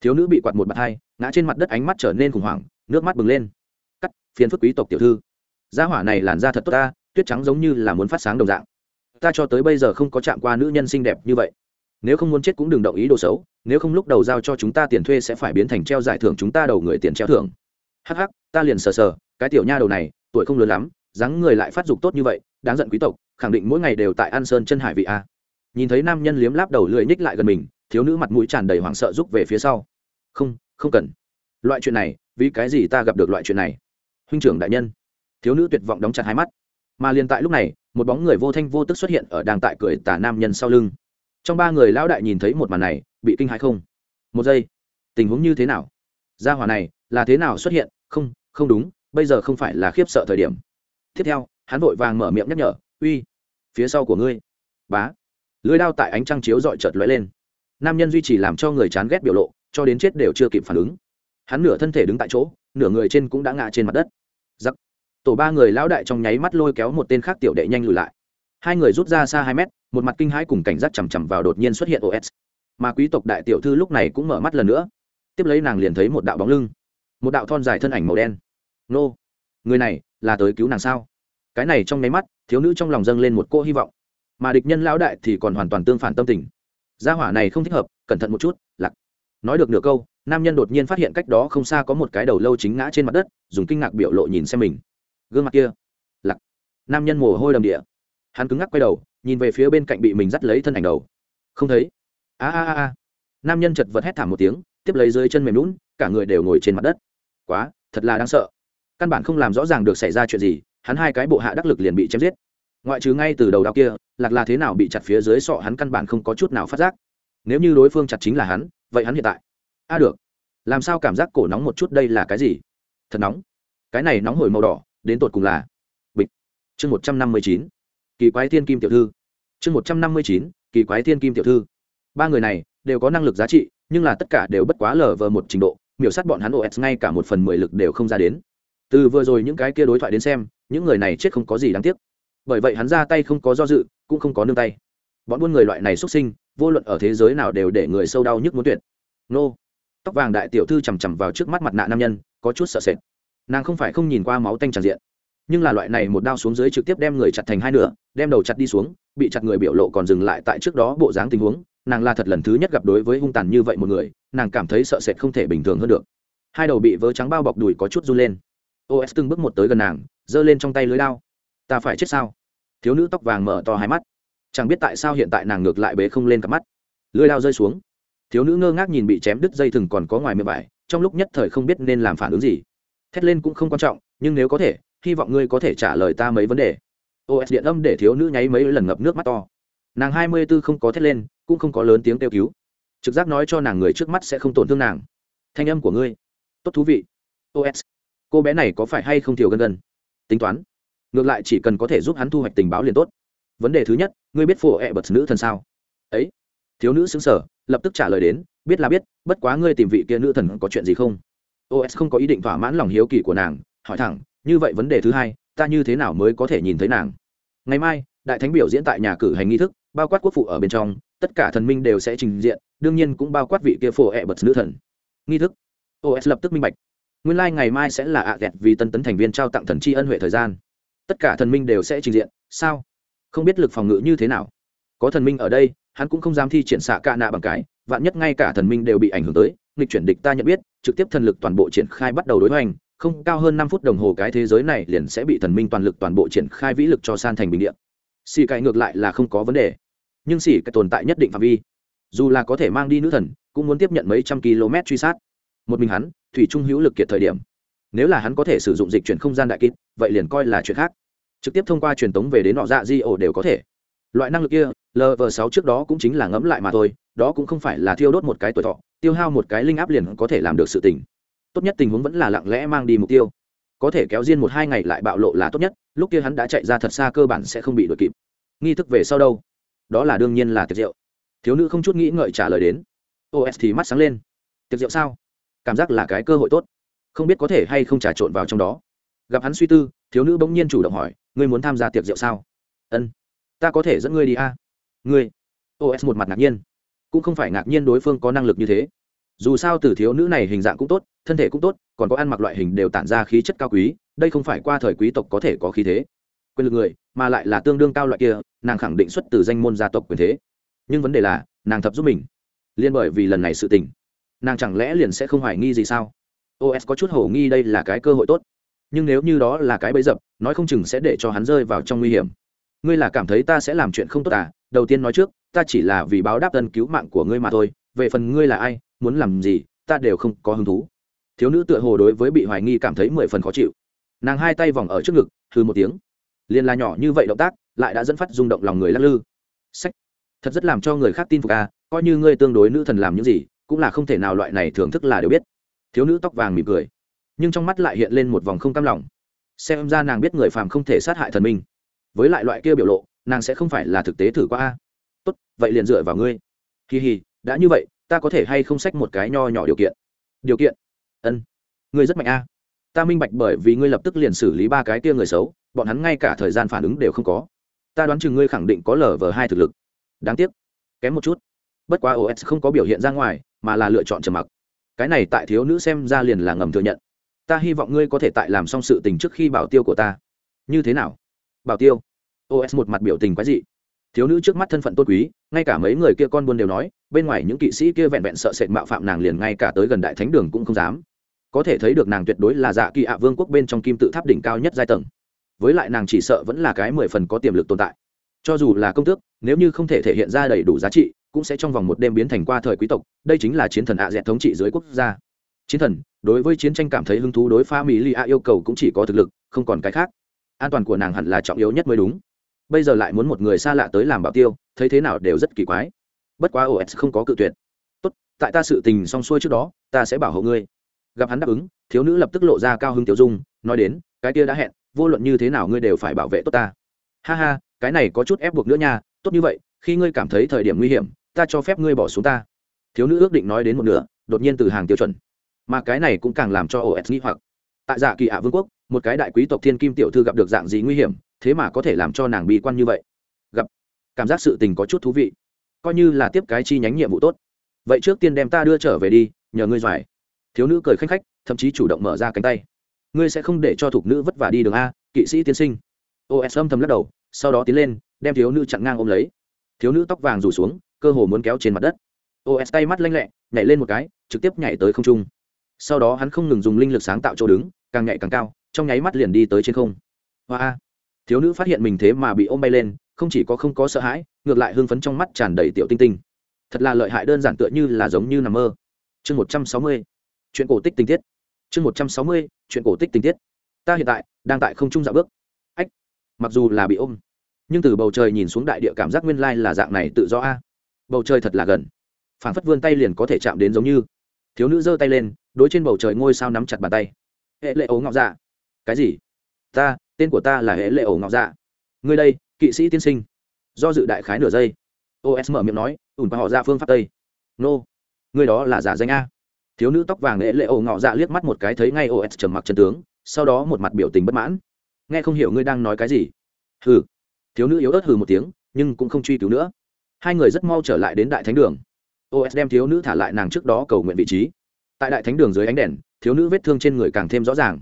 Thiếu nữ bị quạt một bạt hai, ngã trên mặt đất ánh mắt trở nên khủng hoảng, nước mắt bừng lên. Cắt, phiền phức quý tộc tiểu thư. Gia hỏa này làn da thật tốt ta, tuyết trắng giống như là muốn phát sáng đồng dạng. Ta cho tới bây giờ không có chạm qua nữ nhân xinh đẹp như vậy. Nếu không muốn chết cũng đừng động ý đồ xấu nếu không lúc đầu giao cho chúng ta tiền thuê sẽ phải biến thành treo giải thưởng chúng ta đầu người tiền treo thưởng. Hắc hắc, ta liền sờ sờ, cái tiểu nha đầu này, tuổi không lớn lắm, dáng người lại phát dục tốt như vậy, đáng giận quý tộc, khẳng định mỗi ngày đều tại an sơn chân hải vị a. Nhìn thấy nam nhân liếm láp đầu lưỡi nhích lại gần mình, thiếu nữ mặt mũi tràn đầy hoảng sợ rút về phía sau. Không không cần. Loại chuyện này, vì cái gì ta gặp được loại chuyện này? Huynh trưởng đại nhân. Thiếu nữ tuyệt vọng đóng chặt hai mắt. Mà liền tại lúc này, một bóng người vô thanh vô tức xuất hiện ở đàng tại cười tà nam nhân sau lưng trong ba người lão đại nhìn thấy một màn này, bị kinh hãi không? Một giây, tình huống như thế nào? Gia hỏa này là thế nào xuất hiện? Không không đúng, bây giờ không phải là khiếp sợ thời điểm. Tiếp theo, hắn vội vàng mở miệng nhắc nhở, uy, phía sau của ngươi. Bá, lưới đao tại ánh trăng chiếu dọi chợt lóe lên. Nam nhân duy trì làm cho người chán ghét biểu lộ, cho đến chết đều chưa kịp phản ứng. Hắn nửa thân thể đứng tại chỗ, nửa người trên cũng đã ngã trên mặt đất. Giặc tổ ba người lão đại trong nháy mắt lôi kéo một tên khác tiểu đệ nhanh lùi lại hai người rút ra xa hai mét, một mặt kinh hãi cùng cảnh giác chằm chằm vào đột nhiên xuất hiện os mà quý tộc đại tiểu thư lúc này cũng mở mắt lần nữa. Tiếp lấy nàng liền thấy một đạo bóng lưng, một đạo thon dài thân ảnh màu đen. Nô, người này là tới cứu nàng sao? Cái này trong nháy mắt, thiếu nữ trong lòng dâng lên một cô hy vọng. Mà địch nhân lão đại thì còn hoàn toàn tương phản tâm tình. Gia hỏa này không thích hợp, cẩn thận một chút lặc nói được nửa câu, nam nhân đột nhiên phát hiện cách đó không xa có một cái đầu lâu chính ngã trên mặt đất, dùng kinh ngạc biểu lộ nhìn xem mình. Gương mặt kia lặc nam nhân mồ hôi đầm địa hắn cứng ngắc quay đầu, nhìn về phía bên cạnh bị mình dắt lấy thân ảnh đầu. Không thấy. A a a nam nhân chật vật hét thảm một tiếng, tiếp lấy dưới chân mềm lún cả người đều ngồi trên mặt đất. Quá, thật là đáng sợ. Căn bản không làm rõ ràng được xảy ra chuyện gì, hắn hai cái bộ hạ đắc lực liền bị chém giết. Ngoại trừ ngay từ đầu đao kia, lạc là thế nào bị chặt phía dưới sọ hắn căn bản không có chút nào phát giác. Nếu như đối phương chặt chính là hắn, vậy hắn hiện tại? A được. Làm sao cảm giác cổ nóng một chút đây là cái gì? Thật nóng. Cái này nóng hổi màu đỏ, đến tột cùng là bịch. Chương một trăm năm mươi chín kỳ quái thiên kim tiểu thư. Chương một trăm năm mươi chín, kỳ quái thiên kim tiểu thư. Ba người này đều có năng lực giá trị, nhưng là tất cả đều bất quá lờ vờ một trình độ, miểu sát bọn hắn os ngay cả một phần mười lực đều không ra đến. Từ vừa rồi những cái kia đối thoại đến xem, những người này chết không có gì đáng tiếc. Bởi vậy hắn ra tay không có do dự, cũng không có nương tay. Bọn buôn người loại này xuất sinh, vô luận ở thế giới nào đều để người sâu đau nhức muốn tuyệt. Nô. Tóc vàng đại tiểu thư chằm chằm vào trước mắt mặt nạ nam nhân, có chút sợ sệt. Nàng không phải không nhìn qua máu tanh tràn diện nhưng là loại này một đao xuống dưới trực tiếp đem người chặt thành hai nửa, đem đầu chặt đi xuống, bị chặt người biểu lộ còn dừng lại tại trước đó bộ dáng tình huống, nàng là thật lần thứ nhất gặp đối với hung tàn như vậy một người, nàng cảm thấy sợ sệt không thể bình thường hơn được. Hai đầu bị vớ trắng bao bọc đùi có chút run lên. Os từng bước một tới gần nàng, giơ lên trong tay lưới lao ta phải chết sao? Thiếu nữ tóc vàng mở to hai mắt. Chẳng biết tại sao hiện tại nàng ngược lại bế không lên cặp mắt. Lưới lao rơi xuống. Thiếu nữ ngơ ngác nhìn bị chém đứt dây thừng còn có ngoài miệng vải, trong lúc nhất thời không biết nên làm phản ứng gì. Thét lên cũng không quan trọng, nhưng nếu có thể hy vọng ngươi có thể trả lời ta mấy vấn đề. Os điện âm để thiếu nữ nháy mấy lần ngập nước mắt to. Nàng hai mươi b ố không có thét lên, cũng không có lớn tiếng kêu cứu. Trực giác nói cho nàng người trước mắt sẽ không tổn thương nàng. Thanh âm của ngươi. Tốt thú vị. Os cô bé này có phải hay không thiểu gần gần? tính toán. Ngược lại chỉ cần có thể giúp hắn thu hoạch tình báo liền tốt. Vấn đề thứ nhất, ngươi biết phổ ẹ bật nữ thần sao? Ấy. Thiếu nữ xứng sở lập tức trả lời đến, biết là biết, bất quá ngươi tìm vị kia nữ thần có chuyện gì không? Os không có ý định thỏa mãn lòng hiếu kỳ của nàng, hỏi thẳng như vậy vấn đề thứ hai, ta như thế nào mới có thể nhìn thấy nàng? Ngày mai, đại thánh biểu diễn tại nhà cử hành nghi thức, bao quát quốc phụ ở bên trong, tất cả thần minh đều sẽ trình diện, đương nhiên cũng bao quát vị kia phổ ẹ bật nữ thần. Nghi thức. Os lập tức minh bạch. Nguyên lai、like、ngày mai sẽ là ạ à ghẹt vì tân tấn thành viên trao tặng thần tri ân huệ thời gian. Tất cả thần minh đều sẽ trình diện. Sao? Không biết lực phòng ngự như thế nào? Có thần minh ở đây, hắn cũng không dám thi triển xạ ca nạ bằng cái, vạn nhất ngay cả thần minh đều bị ảnh hưởng tới, nghịch chuyển địch ta nhận biết, trực tiếp thần lực toàn bộ triển khai bắt đầu đối hoành không cao hơn năm phút đồng hồ cái thế giới này liền sẽ bị thần minh toàn lực toàn bộ triển khai vĩ lực cho san thành bình điện xì cậy ngược lại là không có vấn đề. Nhưng xì cậy tồn tại nhất định phạm vi. Dù là có thể mang đi nữ thần cũng muốn tiếp nhận mấy trăm km truy sát. Một mình hắn thủy trung hữu lực kiệt thời điểm. Nếu là hắn có thể sử dụng dịch chuyển không gian đại kích, vậy liền coi là chuyện khác. Trực tiếp thông qua truyền tống về đến nọ dạ di ổ đều có thể. Loại năng lực kia lv sáu trước đó cũng chính là ngẫm lại mà thôi đó cũng không phải là thiêu đốt một cái tuổi thọ tiêu hao một cái linh áp liền có thể làm được sự tình tốt nhất tình huống vẫn là lặng lẽ mang đi mục tiêu. Có thể kéo riêng một hai ngày lại bạo lộ là tốt nhất, lúc kia hắn đã chạy ra thật xa cơ bản sẽ không bị đuổi kịp. Nghi thức về sau đâu? Đó là đương nhiên là tiệc rượu. Thiếu nữ không chút nghĩ ngợi trả lời đến. Os thì mắt sáng lên. Tiệc rượu sao? Cảm giác là cái cơ hội tốt. Không biết có thể hay không trà trộn vào trong đó. Gặp hắn suy tư, thiếu nữ bỗng nhiên chủ động hỏi, ngươi muốn tham gia tiệc rượu sao? Ân, ta có thể dẫn ngươi đi a. À? ngươi os một mặt ngạc nhiên. Cũng không phải ngạc nhiên đối phương có năng lực như thế dù sao từ thiếu nữ này hình dạng cũng tốt, thân thể cũng tốt, còn có ăn mặc loại hình đều tản ra khí chất cao quý, đây không phải qua thời quý tộc có thể có khí thế. Quyền lực người, mà lại là tương đương cao loại kia, nàng khẳng định xuất từ danh môn gia tộc quyền thế. Nhưng vấn đề là, nàng thập giúp mình. Liên bởi vì lần này sự tình, nàng chẳng lẽ liền sẽ không hoài nghi gì sao? Os có chút hổ nghi đây là cái cơ hội tốt. Nhưng nếu như đó là cái bẫy dập, nói không chừng sẽ để cho hắn rơi vào trong nguy hiểm. Ngươi là cảm thấy ta sẽ làm chuyện không tốt à? Đầu tiên nói trước, ta chỉ là vì báo đáp ân cứu mạng của ngươi mà thôi. Về phần ngươi là ai muốn làm gì, ta đều không có hứng thú. Thiếu nữ tựa hồ đối với bị hoài nghi cảm thấy mười phần khó chịu. Nàng hai tay vòng ở trước ngực hư một tiếng. Liền là nhỏ như vậy động tác, lại đã dẫn phát rung động lòng người lắc lư. Sách. Thật rất làm cho người khác tin phục à coi như ngươi tương đối nữ thần làm những gì, cũng là không thể nào loại này thưởng thức là đều biết. Thiếu nữ tóc vàng mỉm cười, nhưng trong mắt lại hiện lên một vòng không cam lòng. Xem ra nàng biết người phàm không thể sát hại thần minh. Với lại loại kia biểu lộ, nàng sẽ không phải là thực tế thử qua a. Tốt, vậy liền dựa vào ngươi. Kỳ hì, đã như vậy ta có thể hay không sách một cái nho nhỏ điều kiện? Điều kiện? Ân. Ngươi rất mạnh a. Ta minh bạch bởi vì ngươi lập tức liền xử lý ba cái kia người xấu, bọn hắn ngay cả thời gian phản ứng đều không có. Ta đoán chừng ngươi khẳng định có lờ vờ hai thực lực. Đáng tiếc. Kém một chút. Bất quá os không có biểu hiện ra ngoài, mà là lựa chọn trầm mặc. Cái này tại thiếu nữ xem ra liền là ngầm thừa nhận. Ta hy vọng ngươi có thể tại làm xong sự tình trước khi bảo tiêu của ta. Như thế nào? Bảo tiêu. Os một mặt biểu tình quái dị. Thiếu nữ trước mắt thân phận tôn quý, ngay cả mấy người kia con buôn đều nói bên ngoài những kỵ sĩ kia vẹn vẹn sợ sệt mạo phạm nàng liền ngay cả tới gần đại thánh đường cũng không dám. Có thể thấy được nàng tuyệt đối là dạ kỳ ạ vương quốc bên trong kim tự tháp đỉnh cao nhất giai tầng. Với lại nàng chỉ sợ vẫn là cái mười phần có tiềm lực tồn tại. Cho dù là công tước, nếu như không thể thể hiện ra đầy đủ giá trị, cũng sẽ trong vòng một đêm biến thành qua thời quý tộc, đây chính là chiến thần ạ dẹt thống trị dưới quốc gia. Chiến thần, đối với chiến tranh cảm thấy hứng thú đối pha mỹ lì ạ yêu cầu cũng chỉ có thực lực, không còn cái khác. An toàn của nàng hẳn là trọng yếu nhất mới đúng. Bây giờ lại muốn một người xa lạ tới làm bảo tiêu, thấy thế nào đều rất kỳ quái bất quá os không có cự tuyệt. Tốt, tại ta sự tình xong xuôi trước đó, ta sẽ bảo hộ ngươi. Gặp hắn đáp ứng, thiếu nữ lập tức lộ ra cao hứng tiểu dung, nói đến, cái kia đã hẹn, vô luận như thế nào ngươi đều phải bảo vệ tốt ta. Ha ha, cái này có chút ép buộc nữa nha, tốt như vậy, khi ngươi cảm thấy thời điểm nguy hiểm, ta cho phép ngươi bỏ xuống ta. Thiếu nữ ước định nói đến một nửa, đột nhiên từ hàng tiêu chuẩn. Mà cái này cũng càng làm cho os nghĩ hoặc. Tại dạ kỳ ạ vương quốc, một cái đại quý tộc thiên kim tiểu thư gặp được dạng gì nguy hiểm, thế mà có thể làm cho nàng bi quan như vậy. Gặp, cảm giác sự tình có chút thú vị coi như là tiếp cái chi nhánh nhiệm vụ tốt. Vậy trước tiên đem ta đưa trở về đi, nhờ ngươi doài thiếu nữ cười khanh khách, thậm chí chủ động mở ra cánh tay. Ngươi sẽ không để cho thục nữ vất vả đi đường a, kỵ sĩ tiên sinh. Os âm thầm lắc đầu, sau đó tiến lên, đem thiếu nữ chặn ngang ôm lấy. Thiếu nữ tóc vàng rủ xuống, cơ hồ muốn kéo trên mặt đất. Os tay mắt lanh lẹ, nhảy lên một cái, trực tiếp nhảy tới không trung. Sau đó hắn không ngừng dùng linh lực sáng tạo chỗ đứng, càng nhảy càng cao, trong nháy mắt liền đi tới trên không. Hoa thiếu nữ phát hiện mình thế mà bị ôm bay lên không chỉ có không có sợ hãi, ngược lại hưng phấn trong mắt tràn đầy tiểu tinh tinh. Thật là lợi hại đơn giản tựa như là giống như nằm mơ. Chương một trăm sáu mươi, chuyện cổ tích tình tiết. Chương một trăm sáu mươi, chuyện cổ tích tình tiết. Ta hiện tại đang tại không trung dạo bước. Ách, mặc dù là bị ôm, nhưng từ bầu trời nhìn xuống đại địa cảm giác nguyên lai là dạng này tự do a. Bầu trời thật là gần. Phản phất vươn tay liền có thể chạm đến giống như. Thiếu nữ giơ tay lên, đối trên bầu trời ngôi sao nắm chặt bàn tay. Hệ lệ ấu ngọc dạ. Cái gì? Ta, tên của ta là hệ lệ ấu ngọc dạ. Ngươi đây kỵ sĩ tiên sinh. Do dự đại khái nửa giây os mở miệng nói, ủn và họ ra phương pháp tây. Nô, người đó là giả danh a. Thiếu nữ tóc vàng lễ lệ ổ ngọ dạ liếc mắt một cái thấy ngay os trầm mặc chân tướng, sau đó một mặt biểu tình bất mãn. Nghe không hiểu ngươi đang nói cái gì. Hừ. Thiếu nữ yếu ớt hừ một tiếng, nhưng cũng không truy cứu nữa. Hai người rất mau trở lại đến đại thánh đường. Os đem thiếu nữ thả lại nàng trước đó cầu nguyện vị trí. Tại đại thánh đường dưới ánh đèn, thiếu nữ vết thương trên người càng thêm rõ ràng.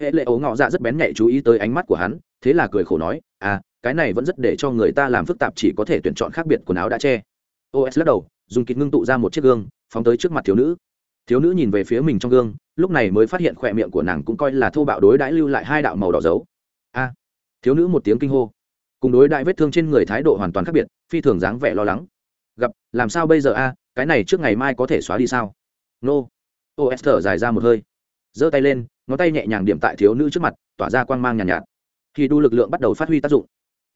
Hệ lệ ấu ngọ dạ rất bén nhạy chú ý tới ánh mắt của hắn, thế là cười khổ nói à cái này vẫn rất để cho người ta làm phức tạp chỉ có thể tuyển chọn khác biệt quần áo đã che. Os lắc đầu dùng kịch ngưng tụ ra một chiếc gương phóng tới trước mặt thiếu nữ. Thiếu nữ nhìn về phía mình trong gương lúc này mới phát hiện khỏe miệng của nàng cũng coi là thô bạo đối đãi lưu lại hai đạo màu đỏ dấu. A! Thiếu nữ một tiếng kinh hô. Cùng đối đại vết thương trên người thái độ hoàn toàn khác biệt phi thường dáng vẻ lo lắng. Gặp làm sao bây giờ a? Cái này trước ngày mai có thể xóa đi sao? Nô! No. os thở dài ra một hơi. Giơ tay lên ngón tay nhẹ nhàng điểm tại thiếu nữ trước mặt tỏa ra quang mang nhàn nhạt, nhạt. Khi đu lực lượng bắt đầu phát huy tác dụng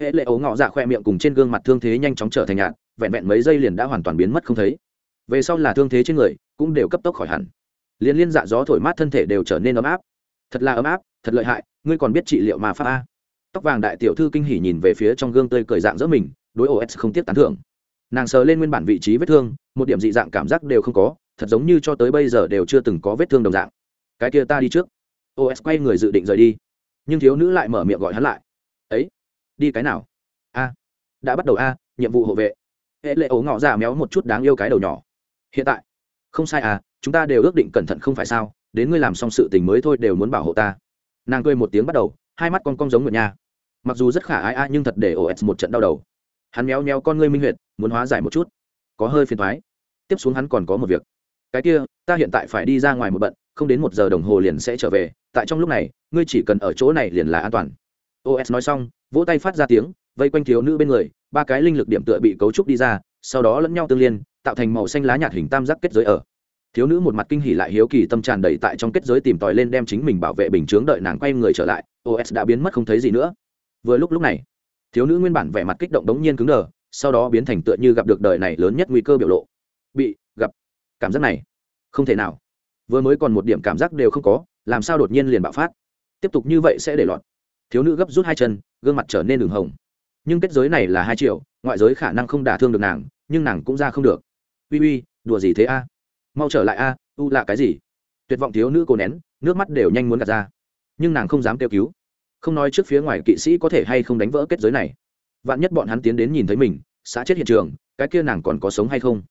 hệ lệ ấu ngọ dạ khoe miệng cùng trên gương mặt thương thế nhanh chóng trở thành nhạt, vẹn vẹn mấy giây liền đã hoàn toàn biến mất không thấy. Về sau là thương thế trên người, cũng đều cấp tốc khỏi hẳn. Liên liên dạ gió thổi mát thân thể đều trở nên ấm áp. Thật là ấm áp, thật lợi hại, ngươi còn biết trị liệu mà pháp a? Tóc vàng đại tiểu thư kinh hỉ nhìn về phía trong gương tươi cười dạng giữa mình, đối os không tiếc tán thưởng. Nàng sờ lên nguyên bản vị trí vết thương, một điểm dị dạng cảm giác đều không có, thật giống như cho tới bây giờ đều chưa từng có vết thương đồng dạng. Cái kia ta đi trước. Os quay người dự định rời đi. Nhưng thiếu nữ lại mở miệng gọi hắn lại đi cái nào? A. Đã bắt đầu a, nhiệm vụ hộ vệ. Hệ lệ ấu ngọ ra méo một chút đáng yêu cái đầu nhỏ. Hiện tại. Không sai à chúng ta đều ước định cẩn thận không phải sao, đến ngươi làm xong sự tình mới thôi đều muốn bảo hộ ta. Nàng cười một tiếng bắt đầu, hai mắt con cong giống nguyệt nha. Mặc dù rất khả ai a nhưng thật để os một trận đau đầu. Hắn méo méo con ngươi minh huyệt, muốn hóa giải một chút. Có hơi phiền thoái tiếp xuống hắn còn có một việc. Cái kia, ta hiện tại phải đi ra ngoài một bận, không đến một giờ đồng hồ liền sẽ trở về, tại trong lúc này, ngươi chỉ cần ở chỗ này liền là an toàn. Os nói xong vỗ tay phát ra tiếng, vây quanh thiếu nữ bên người, ba cái linh lực điểm tựa bị cấu trúc đi ra, sau đó lẫn nhau tương liên, tạo thành màu xanh lá nhạt hình tam giác kết giới ở. Thiếu nữ một mặt kinh hỉ lại hiếu kỳ tâm tràn đầy tại trong kết giới tìm tòi lên đem chính mình bảo vệ bình chướng đợi nàng quay người trở lại os đã biến mất không thấy gì nữa. Vừa lúc lúc này, thiếu nữ nguyên bản vẻ mặt kích động đống nhiên cứng đờ, sau đó biến thành tựa như gặp được đời này lớn nhất nguy cơ biểu lộ. Bị, gặp, cảm giác này, không thể nào. Vừa mới còn một điểm cảm giác đều không có, làm sao đột nhiên liền bạo phát. Tiếp tục như vậy sẽ để lọt thiếu nữ gấp rút hai chân gương mặt trở nên đường hồng. Nhưng kết giới này là hai triệu, ngoại giới khả năng không đả thương được nàng, nhưng nàng cũng ra không được. Uy uy, đùa gì thế a? Mau trở lại a, u là cái gì? Tuyệt vọng thiếu nữ cô nén, nước mắt đều nhanh muốn gạt ra. Nhưng nàng không dám kêu cứu. Không nói trước phía ngoài kỵ sĩ có thể hay không đánh vỡ kết giới này. Vạn nhất bọn hắn tiến đến nhìn thấy mình xã chết hiện trường, cái kia nàng còn có sống hay không?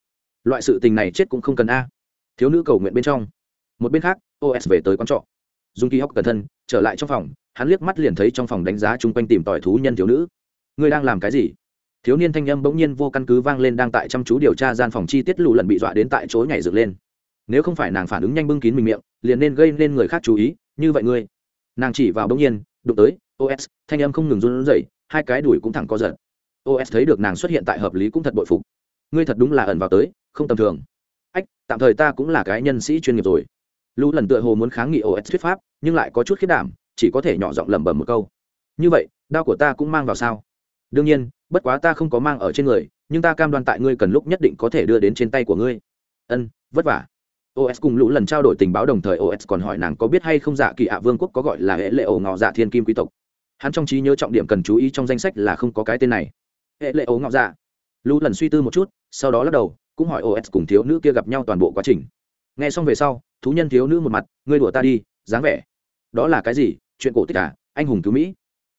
Loại sự tình này chết cũng không cần a. Thiếu nữ cầu nguyện bên trong. Một bên khác os về tới con trọ dung ký hóc cẩn thân, trở lại trong phòng, hắn liếc mắt liền thấy trong phòng đánh giá chung quanh tìm tỏi thú nhân thiếu nữ. Ngươi đang làm cái gì? Thiếu niên thanh âm bỗng nhiên vô căn cứ vang lên đang tại chăm chú điều tra gian phòng chi tiết lù lần bị dọa đến tại chỗ nhảy dựng lên. Nếu không phải nàng phản ứng nhanh bưng kín mình miệng, liền nên gây nên người khác chú ý, như vậy ngươi. Nàng chỉ vào bỗng nhiên, đụng tới os thanh âm không ngừng run rẩy, hai cái đùi cũng thẳng co giật. Os thấy được nàng xuất hiện tại hợp lý cũng thật bội phục. Ngươi thật đúng là ẩn vào tới, không tầm thường. Ách, tạm thời ta cũng là cái nhân sĩ chuyên nghiệp rồi lũ lần tựa hồ muốn kháng nghị os thuyết pháp, nhưng lại có chút khiết đảm, chỉ có thể nhỏ giọng lẩm bẩm một câu. Như vậy, đao của ta cũng mang vào sao? Đương nhiên, bất quá ta không có mang ở trên người, nhưng ta cam đoan tại ngươi cần lúc nhất định có thể đưa đến trên tay của ngươi. Ân, vất vả. Os cùng lũ lần trao đổi tình báo đồng thời os còn hỏi nàng có biết hay không dạ kỳ ạ vương quốc có gọi là hệ lệ ổ ngọ dạ thiên kim quý tộc. Hắn trong trí nhớ trọng điểm cần chú ý trong danh sách là không có cái tên này. Hệ lệ ổ ngọ dạ. Lũ lần suy tư một chút, sau đó lắc đầu, cũng hỏi os cùng thiếu nữ kia gặp nhau toàn bộ quá trình. Nghe xong về sau thú nhân thiếu nữ một mặt, ngươi đùa ta đi, dáng vẻ. Đó là cái gì? Chuyện cổ tích à? Anh hùng cứu mỹ.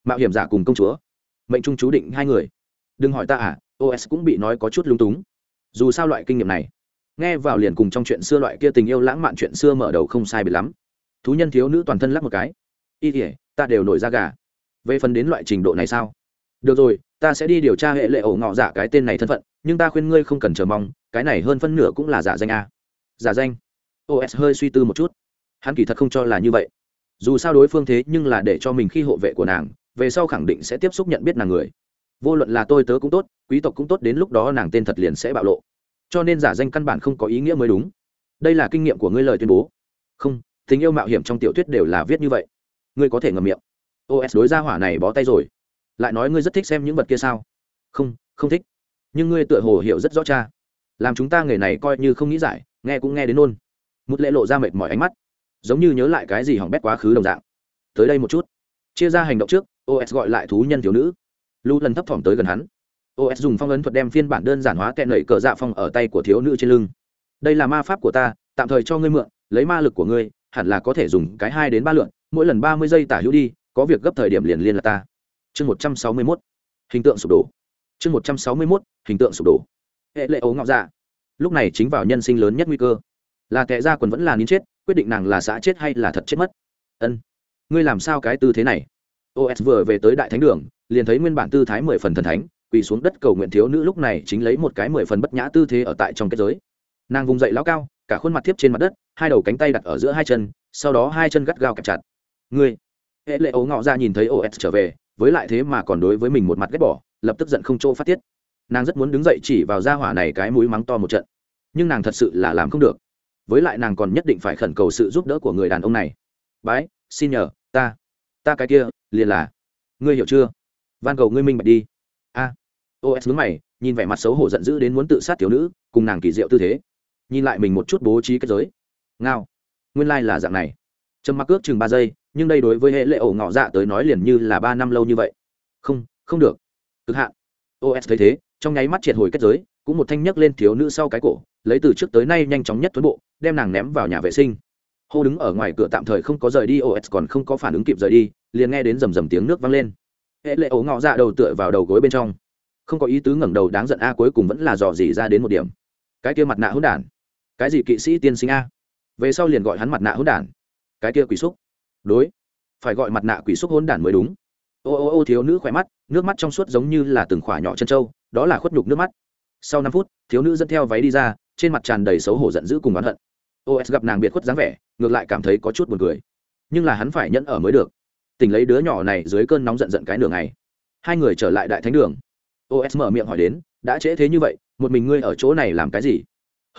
Mạo hiểm giả cùng công chúa. Mệnh trung chú định hai người. Đừng hỏi ta à? Os cũng bị nói có chút lung túng. Dù sao loại kinh nghiệm này. Nghe vào liền cùng trong chuyện xưa loại kia tình yêu lãng mạn chuyện xưa mở đầu không sai bị lắm. Thú nhân thiếu nữ toàn thân lắc một cái. Y thể ta đều nổi ra gà. Về phần đến loại trình độ này sao? Được rồi, ta sẽ đi điều tra hệ lệ ổ ngọ giả cái tên này thân phận, nhưng ta khuyên ngươi không cần chờ mong, cái này hơn phân nửa cũng là giả danh a. Giả danh? Os hơi suy tư một chút. Hắn kỳ thật không cho là như vậy. Dù sao đối phương thế nhưng là để cho mình khi hộ vệ của nàng, về sau khẳng định sẽ tiếp xúc nhận biết nàng người. Vô luận là tôi tớ cũng tốt, quý tộc cũng tốt, đến lúc đó nàng tên thật liền sẽ bạo lộ. Cho nên giả danh căn bản không có ý nghĩa mới đúng. Đây là kinh nghiệm của ngươi lời tuyên bố. Không, tình yêu mạo hiểm trong tiểu thuyết đều là viết như vậy. Ngươi có thể ngầm miệng. Os đối ra hỏa này bó tay rồi. Lại nói ngươi rất thích xem những vật kia sao? Không không thích. Nhưng ngươi tựa hồ hiểu rất rõ cha. Làm chúng ta nghề này coi như không nghĩ giải, nghe cũng nghe đến nôn một lệ lộ ra mệt mỏi ánh mắt, giống như nhớ lại cái gì hỏng bét quá khứ đồng dạng. Tới đây một chút. Chia ra hành động trước os gọi lại thú nhân thiếu nữ. Lu lần thấp thỏm tới gần hắn. Os dùng phong ấn thuật đem phiên bản đơn giản hóa tệ nẩy cờ dạ phong ở tay của thiếu nữ trên lưng. Đây là ma pháp của ta, tạm thời cho ngươi mượn, lấy ma lực của ngươi, hẳn là có thể dùng cái hai đến ba lượn, mỗi lần ba mươi giây tả hữu đi, có việc gấp thời điểm liền liên là ta. Chương một trăm sáu mươi mốt. Hình tượng sụp đổ. Chương một trăm sáu mươi mốt, hình tượng sụp đổ. Hệ lệ ấu ngọc dạ. Lúc này chính vào nhân sinh lớn nhất nguy cơ là tệ ra quần vẫn là nín chết, quyết định nàng là xã chết hay là thật chết mất. Ân. Ngươi làm sao cái tư thế này? Os vừa về tới đại thánh đường, liền thấy nguyên bản tư thái mười phần thần thánh, quỳ xuống đất cầu nguyện thiếu nữ lúc này chính lấy một cái mười phần bất nhã tư thế ở tại trong kết giới. Nàng vùng dậy lão cao, cả khuôn mặt thiếp trên mặt đất, hai đầu cánh tay đặt ở giữa hai chân, sau đó hai chân gắt gao kẹp chặt. Ngươi. Hệ lệ ấu ngọ ra nhìn thấy os trở về, với lại thế mà còn đối với mình một mặt ghét bỏ, lập tức giận không chỗ phát tiết. Nàng rất muốn đứng dậy chỉ vào ra hỏa này cái mũi mắng to một trận. Nhưng nàng thật sự là làm không được với lại nàng còn nhất định phải khẩn cầu sự giúp đỡ của người đàn ông này. Bái, xin nhờ, ta ta cái kia, liền là, ngươi hiểu chưa? Van cầu ngươi minh bạch đi. A. À. os nhướng mày, nhìn vẻ mặt xấu hổ giận dữ đến muốn tự sát thiếu nữ, cùng nàng kỳ diệu tư thế. Nhìn lại mình một chút bố trí kết giới. Ngao. Nguyên lai、like、là dạng này. Trầm mặc ước chừng ba giây, nhưng đây đối với hệ lệ ổ ngọ dạ tới nói liền như là ba năm lâu như vậy. Không không được. Cực hạn. Os thấy thế, trong nháy mắt triệt hồi kết giới cũng một thanh nhấc lên thiếu nữ sau cái cổ, lấy từ trước tới nay nhanh chóng nhất tuấn bộ, đem nàng ném vào nhà vệ sinh. Hô đứng ở ngoài cửa tạm thời không có rời đi os còn không có phản ứng kịp rời đi, liền nghe đến rầm rầm tiếng nước vang lên. Hệ lệ ấu ngọ ra đầu tựa vào đầu gối bên trong. Không có ý tứ ngẩng đầu đáng giận a cuối cùng vẫn là dò dỉ ra đến một điểm. Cái kia mặt nạ hỗn đản. Cái gì kỵ sĩ tiên sinh a? Về sau liền gọi hắn mặt nạ hỗn đản. Cái kia quỷ xúc. Đối. Phải gọi mặt nạ quỷ xúc hỗn đản mới đúng. Ô ô ô thiếu nữ khỏe mắt, nước mắt trong suốt giống như là từng khỏa nhỏ chân trâu, đó là khuất nhục nước mắt sau năm phút, thiếu nữ dẫn theo váy đi ra, trên mặt tràn đầy xấu hổ giận dữ cùng oán hận. Os gặp nàng biệt khuất dáng vẻ, ngược lại cảm thấy có chút buồn cười. Nhưng là hắn phải nhẫn ở mới được. Tỉnh lấy đứa nhỏ này dưới cơn nóng giận giận cái nửa ngày. Hai người trở lại đại thánh đường. Os mở miệng hỏi đến, đã trễ thế như vậy, một mình ngươi ở chỗ này làm cái gì?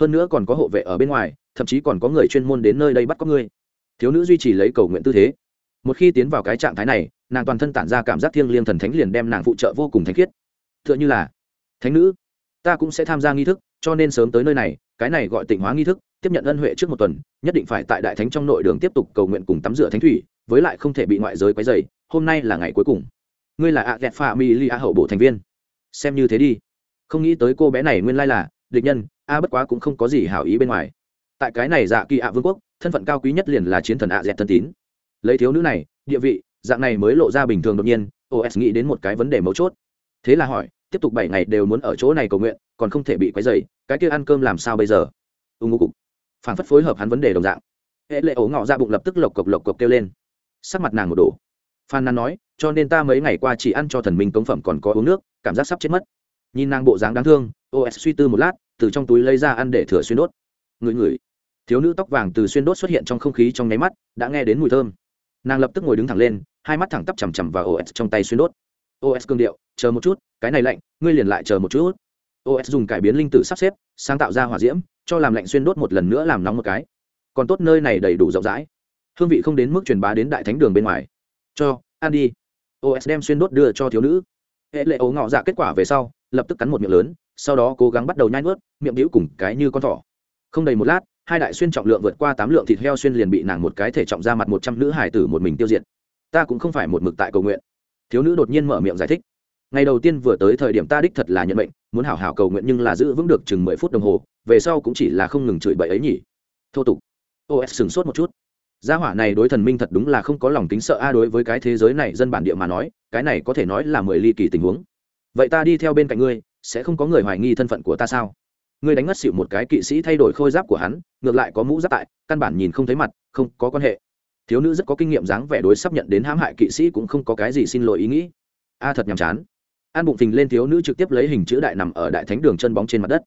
Hơn nữa còn có hộ vệ ở bên ngoài, thậm chí còn có người chuyên môn đến nơi đây bắt có ngươi. Thiếu nữ duy trì lấy cầu nguyện tư thế. Một khi tiến vào cái trạng thái này, nàng toàn thân tản ra cảm giác thiêng liêng thần thánh liền đem nàng phụ trợ vô cùng thánh khiết. T h ư ợ n h ư là thánh nữ ta cũng sẽ tham gia nghi thức, cho nên sớm tới nơi này, cái này gọi tịnh hóa nghi thức, tiếp nhận ân huệ trước một tuần, nhất định phải tại đại thánh trong nội đường tiếp tục cầu nguyện cùng tắm rửa thánh thủy, với lại không thể bị ngoại giới quấy dày hôm nay là ngày cuối cùng. Ngươi là ạ ghẹt pha mi li a hậu bộ thành viên. Xem như thế đi. Không nghĩ tới cô bé này nguyên lai là, địch nhân, a bất quá cũng không có gì hảo ý bên ngoài. Tại cái này dạ kỳ ạ vương quốc, thân phận cao quý nhất liền là chiến thần ạ dẹt thân tín. Lấy thiếu nữ này, địa vị, dạng này mới lộ ra bình thường đột nhiên os nghĩ đến một cái vấn đề mấu chốt. Thế là hỏi tiếp tục bảy ngày đều muốn ở chỗ này cầu nguyện, còn không thể bị quấy dày cái kia ăn cơm làm sao bây giờ? Ưng ngô cục. Phản phất phối hợp hắn vấn đề đồng dạng. Hệ lệ ổ ngọ ra bụng lập tức lộc cộc lộc cộc kêu lên. Sắc mặt nàng một đổ. Phan nan nói, cho nên ta mấy ngày qua chỉ ăn cho thần minh cống phẩm còn có uống nước, cảm giác sắp chết mất. Nhìn nàng bộ dáng đáng thương os suy tư một lát, từ trong túi lấy ra ăn để thừa xuyên đốt. Ngửi ngửi. Thiếu nữ tóc vàng từ xuyên đốt xuất hiện trong không khí trong nháy mắt, đã nghe đến mùi thơm. Nàng lập tức ngồi đứng thẳng lên, hai mắt thẳng tắp chằm chằm vào os trong tay xuyên đốt os cương điệu, chờ một chút, cái này lạnh, ngươi liền lại chờ một chút. Os dùng cải biến linh tử sắp xếp, sáng tạo ra hỏa diễm, cho làm lạnh xuyên đốt một lần nữa làm nóng một cái. Còn tốt nơi này đầy đủ rộng rãi. Hương vị không đến mức truyền bá đến đại thánh đường bên ngoài. Cho, ăn đi. Os đem xuyên đốt đưa cho thiếu nữ. Hệ lệ ấu ngọ dạ kết quả về sau, lập tức cắn một miệng lớn, sau đó cố gắng bắt đầu nhai nuốt, miệng đĩu cùng cái như con thỏ. Không đầy một lát, hai đại xuyên trọng lượng vượt qua tám lượng thịt heo xuyên liền bị nàng một cái thể trọng ra mặt một trăm nữ hải tử một mình tiêu diệt. Ta cũng không phải một mực tại cầu nguyện thiếu nữ đột nhiên mở miệng giải thích. Ngày đầu tiên vừa tới thời điểm ta đích thật là nhận mệnh, muốn hảo hảo cầu nguyện nhưng là giữ vững được chừng mười phút đồng hồ, về sau cũng chỉ là không ngừng chửi bậy ấy nhỉ. Thô tục. Os sửng sốt một chút. Gia hỏa này đối thần minh thật đúng là không có lòng kính sợ a, đối với cái thế giới này dân bản địa mà nói, cái này có thể nói là mười ly kỳ tình huống. Vậy ta đi theo bên cạnh ngươi, sẽ không có người hoài nghi thân phận của ta sao? Ngươi đánh ngất xịu một cái kỵ sĩ thay đổi khôi giáp của hắn, ngược lại có mũ giáp tại, căn bản nhìn không thấy mặt, không có quan hệ thiếu nữ rất có kinh nghiệm dáng vẻ đối sắp nhận đến hãm hại kỵ sĩ cũng không có cái gì xin lỗi ý nghĩ. A thật nhàm chán. An bụng phình lên thiếu nữ trực tiếp lấy hình chữ đại nằm ở đại thánh đường chân bóng trên mặt đất.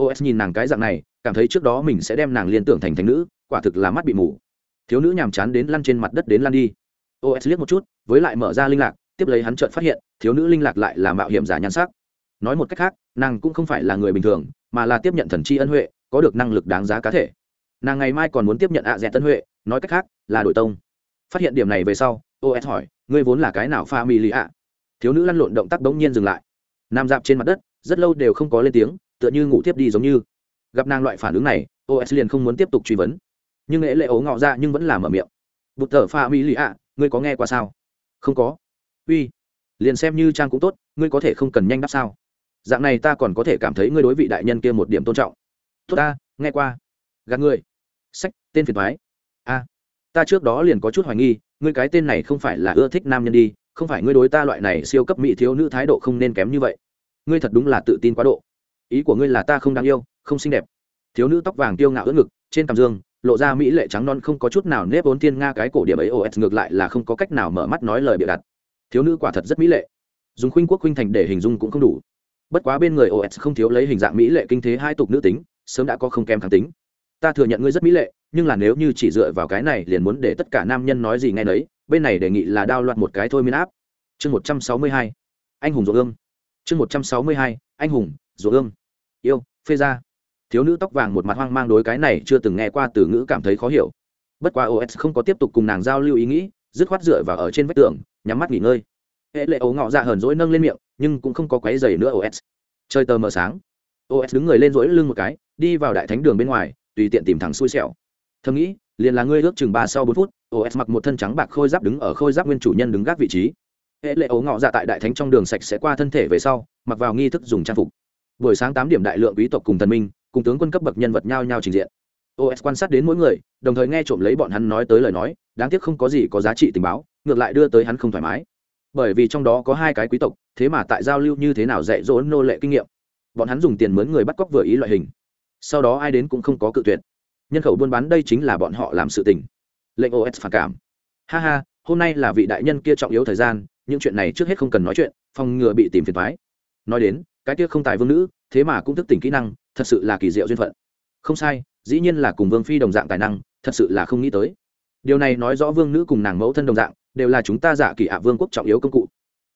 Os nhìn nàng cái dạng này, cảm thấy trước đó mình sẽ đem nàng liên tưởng thành thánh nữ, quả thực là mắt bị mù. Thiếu nữ nhàm chán đến lăn trên mặt đất đến lăn đi. Os liếc một chút, với lại mở ra linh lạc, tiếp lấy hắn chợt phát hiện, thiếu nữ linh lạc lại là mạo hiểm giả nhan sắc. Nói một cách khác, nàng cũng không phải là người bình thường, mà là tiếp nhận thần chi ân huệ, có được năng lực đáng giá cá thể. Nàng ngày mai còn muốn tiếp nhận ạ dẹt tân huệ nói cách khác, là đổi tông. Phát hiện điểm này về sau os hỏi, ngươi vốn là cái nào pha mì lì ạ? Thiếu nữ lăn lộn động tác bỗng nhiên dừng lại. Nằm dạp trên mặt đất, rất lâu đều không có lên tiếng, tựa như ngủ tiếp đi giống như. Gặp nàng loại phản ứng này os liền không muốn tiếp tục truy vấn. Nhưng nghệ lệ ấu ngọ ra nhưng vẫn làm ở miệng. Bụt thở pha mỹ lì ạ, ngươi có nghe qua sao? Không có. Uy, liền xem như trang cũng tốt, ngươi có thể không cần nhanh đáp sao? Dạng này ta còn có thể cảm thấy ngươi đối vị đại nhân kia một điểm tôn trọng. Tốt ta, nghe qua. Gạt ngươi sách, tên phiền thoái ta trước đó liền có chút hoài nghi, ngươi cái tên này không phải là ưa thích nam nhân đi, không phải ngươi đối ta loại này siêu cấp mỹ thiếu nữ thái độ không nên kém như vậy. Ngươi thật đúng là tự tin quá độ. Ý của ngươi là ta không đáng yêu, không xinh đẹp. Thiếu nữ tóc vàng tiêu ngạo ướt ngực, trên cằm dương, lộ ra mỹ lệ trắng non không có chút nào nếp vốn thiên nga cái cổ điểm ấy os ngược lại là không có cách nào mở mắt nói lời bịa đặt. Thiếu nữ quả thật rất mỹ lệ. Dùng khuynh quốc khuynh thành để hình dung cũng không đủ. Bất quá bên người os không thiếu lấy hình dạng mỹ lệ kinh thế hai tục nữ tính, sớm đã có không kém kháng tính ta thừa nhận ngươi rất mỹ lệ, nhưng là nếu như chỉ dựa vào cái này liền muốn để tất cả nam nhân nói gì ngay nấy, bên này đề nghị là đao loạn một cái thôi miên áp. Chương một trăm sáu mươi hai, anh hùng ruộng ương. Chương một trăm sáu mươi hai, anh hùng ruộng ương. Yêu, phê ra. Thiếu nữ tóc vàng một mặt hoang mang đối cái này chưa từng nghe qua từ ngữ cảm thấy khó hiểu. Bất quá os không có tiếp tục cùng nàng giao lưu ý nghĩ, dứt khoát dựa vào ở trên vách tường, nhắm mắt nghỉ ngơi. Hệ lệ ấu ngọ dạ hờn dỗi nâng lên miệng, nhưng cũng không có quáy dày nữa os chơi tờ mờ sáng. Os đứng người lên rỗi lưng một cái, đi vào đại thánh đường bên ngoài tùy tiện tìm thẳng xui xẻo. Thầm nghĩ, liền là ngươi ước chừng ba sau bốn phút os mặc một thân trắng bạc khôi giáp đứng ở khôi giáp nguyên chủ nhân đứng gác vị trí. Hệ lệ ấu ngọ dạ tại đại thánh trong đường sạch sẽ qua thân thể về sau, mặc vào nghi thức dùng trang phục. Buổi sáng tám điểm đại lượng quý tộc cùng thần minh, cùng tướng quân cấp bậc nhân vật nhau nhau trình diện. Os quan sát đến mỗi người, đồng thời nghe trộm lấy bọn hắn nói tới lời nói, đáng tiếc không có gì có giá trị tình báo, ngược lại đưa tới hắn không thoải mái. Bởi vì trong đó có hai cái quý tộc, thế mà tại giao lưu như thế nào dạy dỗ nô lệ kinh nghiệm. Bọn hắn dùng tiền mướn người bắt cóc vừa ý loại hình sau đó ai đến cũng không có cự tuyệt. Nhân khẩu buôn bán đây chính là bọn họ làm sự tình. Lệnh os phản cảm. Ha ha, hôm nay là vị đại nhân kia trọng yếu thời gian, những chuyện này trước hết không cần nói chuyện, phòng ngừa bị tìm phiền thoái nói đến, cái kia không tài vương nữ, thế mà cũng thức tỉnh kỹ năng, thật sự là kỳ diệu duyên phận. Không sai, dĩ nhiên là cùng vương phi đồng dạng tài năng, thật sự là không nghĩ tới. Điều này nói rõ vương nữ cùng nàng mẫu thân đồng dạng, đều là chúng ta dạ giả kỳ ạ vương quốc trọng yếu công cụ.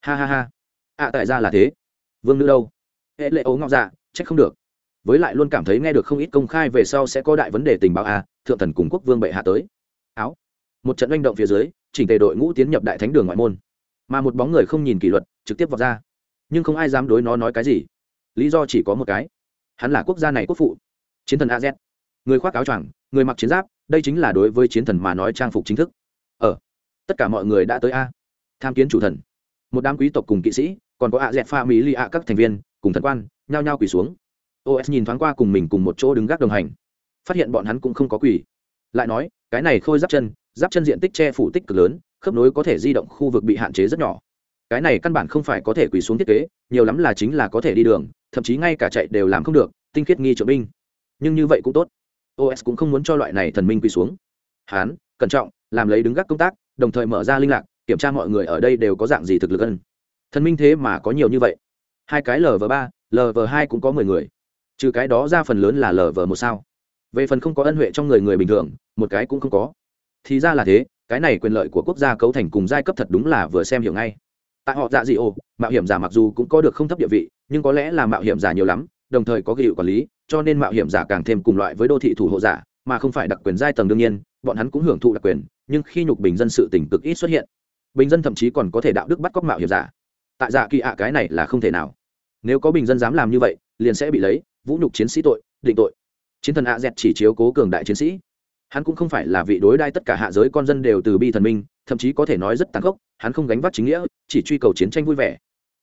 Ha ha ha. Ạ tại ra là thế. Vương nữ đâu? Hệ lệ ấu ngọc dạ trách không được với lại luôn cảm thấy nghe được không ít công khai về sau sẽ có đại vấn đề tình báo à thượng thần cùng quốc vương bệ hạ tới. Áo. Một trận manh động phía dưới chỉnh tề đội ngũ tiến nhập đại thánh đường ngoại môn. Mà một bóng người không nhìn kỷ luật trực tiếp vào ra. Nhưng không ai dám đối nó nói cái gì. Lý do chỉ có một cái. Hắn là quốc gia này quốc phụ. Chiến thần az người khoác áo choàng người mặc chiến giáp đây chính là đối với chiến thần mà nói trang phục chính thức. Ở ờ, tất cả mọi người đã tới a. Tham kiến chủ thần. Một đám quý tộc cùng kỵ sĩ còn có a z pha mỹ li a các thành viên cùng thần quan nhao nhao quỳ xuống os nhìn thoáng qua cùng mình cùng một chỗ đứng gác đồng hành. Phát hiện bọn hắn cũng không có quỷ. lại nói, cái này khôi giáp chân giáp chân diện tích che phủ tích cực lớn, khớp nối có thể di động khu vực bị hạn chế rất nhỏ. Cái này căn bản không phải có thể quỳ xuống thiết kế, nhiều lắm là chính là có thể đi đường, thậm chí ngay cả chạy đều làm không được, tinh khiết nghi trợ binh. Nhưng như vậy cũng tốt. Os cũng không muốn cho loại này thần minh quỳ xuống. Hán cẩn trọng, làm lấy đứng gác công tác, đồng thời mở ra linh lạc, kiểm tra mọi người ở đây đều có dạng gì thực lực ân. Thần minh thế mà có nhiều như vậy. Hai cái lv ba lv hai cũng có mười người trừ cái đó ra phần lớn là lờ vờ một sao. Về phần không có ân huệ trong người người bình thường, một cái cũng không có. Thì ra là thế, cái này quyền lợi của quốc gia cấu thành cùng giai cấp thật đúng là vừa xem hiểu ngay. Tại họ dạ dị ô, mạo hiểm giả mặc dù cũng có được không thấp địa vị, nhưng có lẽ là mạo hiểm giả nhiều lắm, đồng thời có hiệu quản lý, cho nên mạo hiểm giả càng thêm cùng loại với đô thị thủ hộ giả, mà không phải đặc quyền giai tầng đương nhiên, bọn hắn cũng hưởng thụ đặc quyền, nhưng khi nhục bình dân sự tỉnh cực ít xuất hiện, bình dân thậm chí còn có thể đạo đức bắt cóc mạo hiểm giả. Tại dạ kỳ ạ, cái này là không thể nào. Nếu có bình dân dám làm như vậy, liền sẽ bị lấy vũ nhục chiến sĩ tội, định tội. Chiến thần ạ dẹt chỉ chiếu cố cường đại chiến sĩ. Hắn cũng không phải là vị đối đai tất cả hạ giới con dân đều từ bi thần minh, thậm chí có thể nói rất tàn khốc, hắn không gánh vác chính nghĩa, chỉ truy cầu chiến tranh vui vẻ.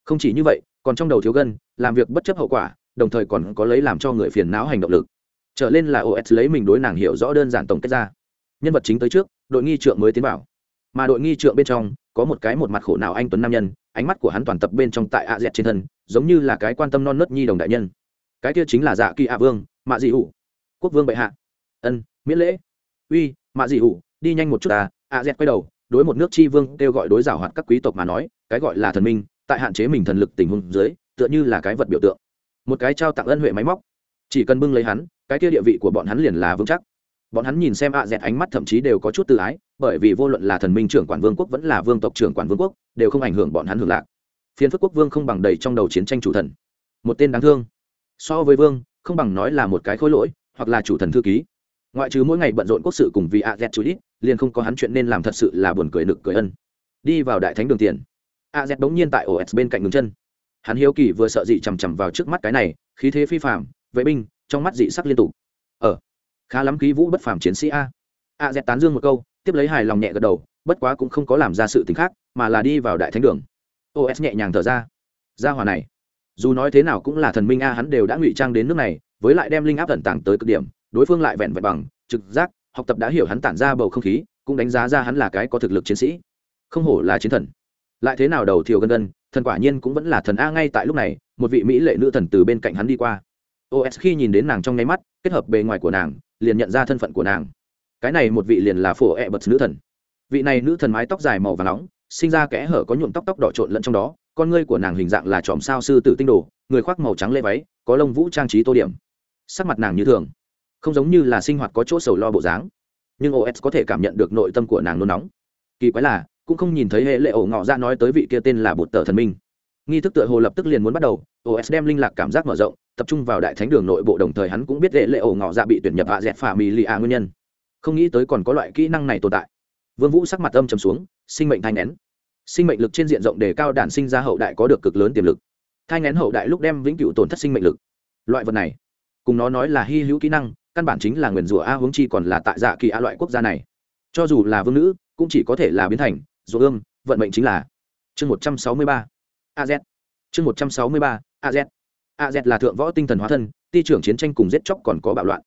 Không chỉ như vậy, còn trong đầu thiếu gân, làm việc bất chấp hậu quả, đồng thời còn có lấy làm cho người phiền não hành động lực. Trở lên là os lấy mình đối nàng hiểu rõ đơn giản tổng kết ra. Nhân vật chính tới trước, đội nghi trượng mới tiến vào. Mà đội nghi trượng bên trong, có một cái một mặt khổ nào anh tuấn nam nhân, ánh mắt của hắn toàn tập bên trong tại a dẹt trên thân, giống như là cái quan tâm non nớt nhi đồng đại nhân cái kia chính là dạ kỳ a vương, mạ dị hủ. Quốc vương bệ hạ. Ân, miễn lễ. Uy, mạ dị hủ, đi nhanh một chút à a dẹt quay đầu, đối một nước tri vương kêu gọi đối giảo hoạt các quý tộc mà nói, cái gọi là thần minh, tại hạn chế mình thần lực tình huống dưới, tựa như là cái vật biểu tượng. Một cái trao tặng ân huệ máy móc. Chỉ cần bưng lấy hắn, cái kia địa vị của bọn hắn liền là vững chắc. Bọn hắn nhìn xem ạ dẹt ánh mắt thậm chí đều có chút tự ái, bởi vì vô luận là thần minh trưởng quản vương quốc vẫn là vương tộc trưởng quản vương quốc, đều không ảnh hưởng bọn hắn hưởng lạc. Phiên phước quốc vương không bằng đầy trong đầu chiến tranh chủ thần. Một tên đáng thương so với vương không bằng nói là một cái khối lỗi hoặc là chủ thần thư ký. Ngoại trừ mỗi ngày bận rộn quốc sự cùng vì a z chú ít liền không có hắn chuyện nên làm thật sự là buồn cười nực cười ân. Đi vào đại thánh đường tiền. A z bỗng nhiên tại os bên cạnh ngừng chân. Hắn hiếu kỳ vừa sợ dị chằm chằm vào trước mắt cái này khí thế phi phạm vệ binh trong mắt dị sắc liên tục. Ở ờ, khá lắm khí vũ bất phàm chiến sĩ a. A z tán dương một câu tiếp lấy hài lòng nhẹ gật đầu bất quá cũng không có làm ra sự t khác mà là đi vào đại thánh đường. Os nhẹ nhàng thở ra. Ra hòa này dù nói thế nào cũng là thần minh a, hắn đều đã ngụy trang đến nước này, với lại đem linh áp tận tàng tới cực điểm, đối phương lại vẹn vẹn bằng trực giác, học tập đã hiểu hắn tản ra bầu không khí, cũng đánh giá ra hắn là cái có thực lực chiến sĩ. Không hổ là chiến thần. Lại thế nào đầu thiều gân gân thần quả nhiên cũng vẫn là thần a ngay tại lúc này, một vị mỹ lệ nữ thần từ bên cạnh hắn đi qua. Os khi nhìn đến nàng trong nháy mắt, kết hợp bề ngoài của nàng, liền nhận ra thân phận của nàng. Cái này một vị liền là phổ e bật nữ thần. Vị này nữ thần mái tóc dài màu và nóng, sinh ra kẽ hở có nhuộm tóc tóc đỏ trộn lẫn trong đó con ngươi của nàng hình dạng là tròm sao sư tử tinh đồ, người khoác màu trắng lê váy, có lông vũ trang trí tô điểm. Sắc mặt nàng như thường, không giống như là sinh hoạt có chỗ sầu lo bộ dáng. Nhưng os có thể cảm nhận được nội tâm của nàng nôn nóng. Kỳ quái là, cũng không nhìn thấy hệ lệ ổ ngọ ra nói tới vị kia tên là bột tờ thần minh. Nghi thức tựa hồ lập tức liền muốn bắt đầu os đem linh lạc cảm giác mở rộng, tập trung vào đại thánh đường nội bộ đồng thời hắn cũng biết hệ lệ ổ ngọ ra bị tuyển nhập hạ dẹt phà mì lì a nguyên nhân. Không nghĩ tới còn có loại kỹ năng này tồn tại. Vương vũ sắc mặt âm trầm xuống, sinh mệnh thanh nén sinh mệnh lực trên diện rộng đề cao đản sinh ra hậu đại có được cực lớn tiềm lực. Thai ngén hậu đại lúc đem vĩnh cửu tổn thất sinh mệnh lực. Loại vật này, cùng nó nói là hy hữu kỹ năng, căn bản chính là nguyền rủa a hướng chi còn là tại dạ kỳ a loại quốc gia này. Cho dù là vương nữ, cũng chỉ có thể là biến thành, dù ương, vận mệnh chính là. Chương một trăm sáu mươi ba az chương một trăm sáu mươi ba az az là thượng võ tinh thần hóa thân, ti trưởng chiến tranh cùng giết chóc còn có bạo loạn.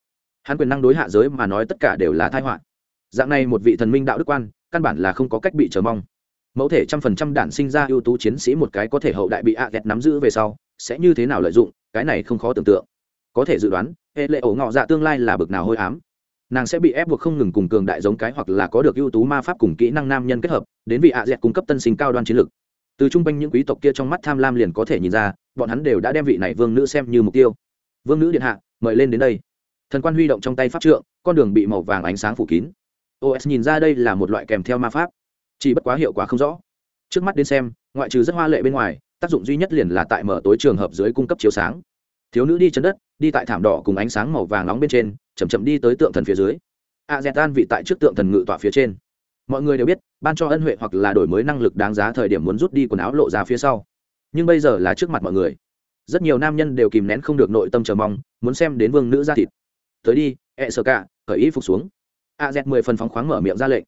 Hắn quyền năng đối hạ giới mà nói tất cả đều là thai họa. Dạng này một vị thần minh đạo đức quan, căn bản là không có cách bị chờ mong mẫu thể trăm phần trăm đản sinh ra ưu tú chiến sĩ một cái có thể hậu đại bị a ghẹt nắm giữ về sau, sẽ như thế nào lợi dụng, cái này không khó tưởng tượng. Có thể dự đoán, hệ lệ ổ ngọ dạ tương lai là bực nào hôi ám. Nàng sẽ bị ép buộc không ngừng cùng cường đại giống cái hoặc là có được ưu tú ma pháp cùng kỹ năng nam nhân kết hợp, đến vị ạ dẹt cung cấp tân sinh cao đoan chiến lược từ trung quanh những quý tộc kia trong mắt tham lam liền có thể nhìn ra, bọn hắn đều đã đem vị này vương nữ xem như mục tiêu. Vương nữ điện hạ, mời lên đến đây. Thần quan huy động trong tay pháp trượng, con đường bị màu vàng ánh sáng phủ kín. Os nhìn ra đây là một loại kèm theo ma pháp chỉ bất quá hiệu quả không rõ. Trước mắt đến xem, ngoại trừ rất hoa lệ bên ngoài, tác dụng duy nhất liền là tại mở tối trường hợp dưới cung cấp chiếu sáng. Thiếu nữ đi chân đất, đi tại thảm đỏ cùng ánh sáng màu vàng nóng bên trên chầm chậm đi tới tượng thần phía dưới. A z an vị tại trước tượng thần ngự tọa phía trên. Mọi người đều biết, ban cho ân huệ hoặc là đổi mới năng lực đáng giá thời điểm muốn rút đi quần áo lộ ra phía sau. Nhưng bây giờ là trước mặt mọi người. Rất nhiều nam nhân đều kìm nén không được nội tâm chờ mong, muốn xem đến vương nữ ra thịt. Tới đi e ẹ sợ cả, cởi ý phục xuống. A z mười phần phóng khoáng mở miệng ra lệnh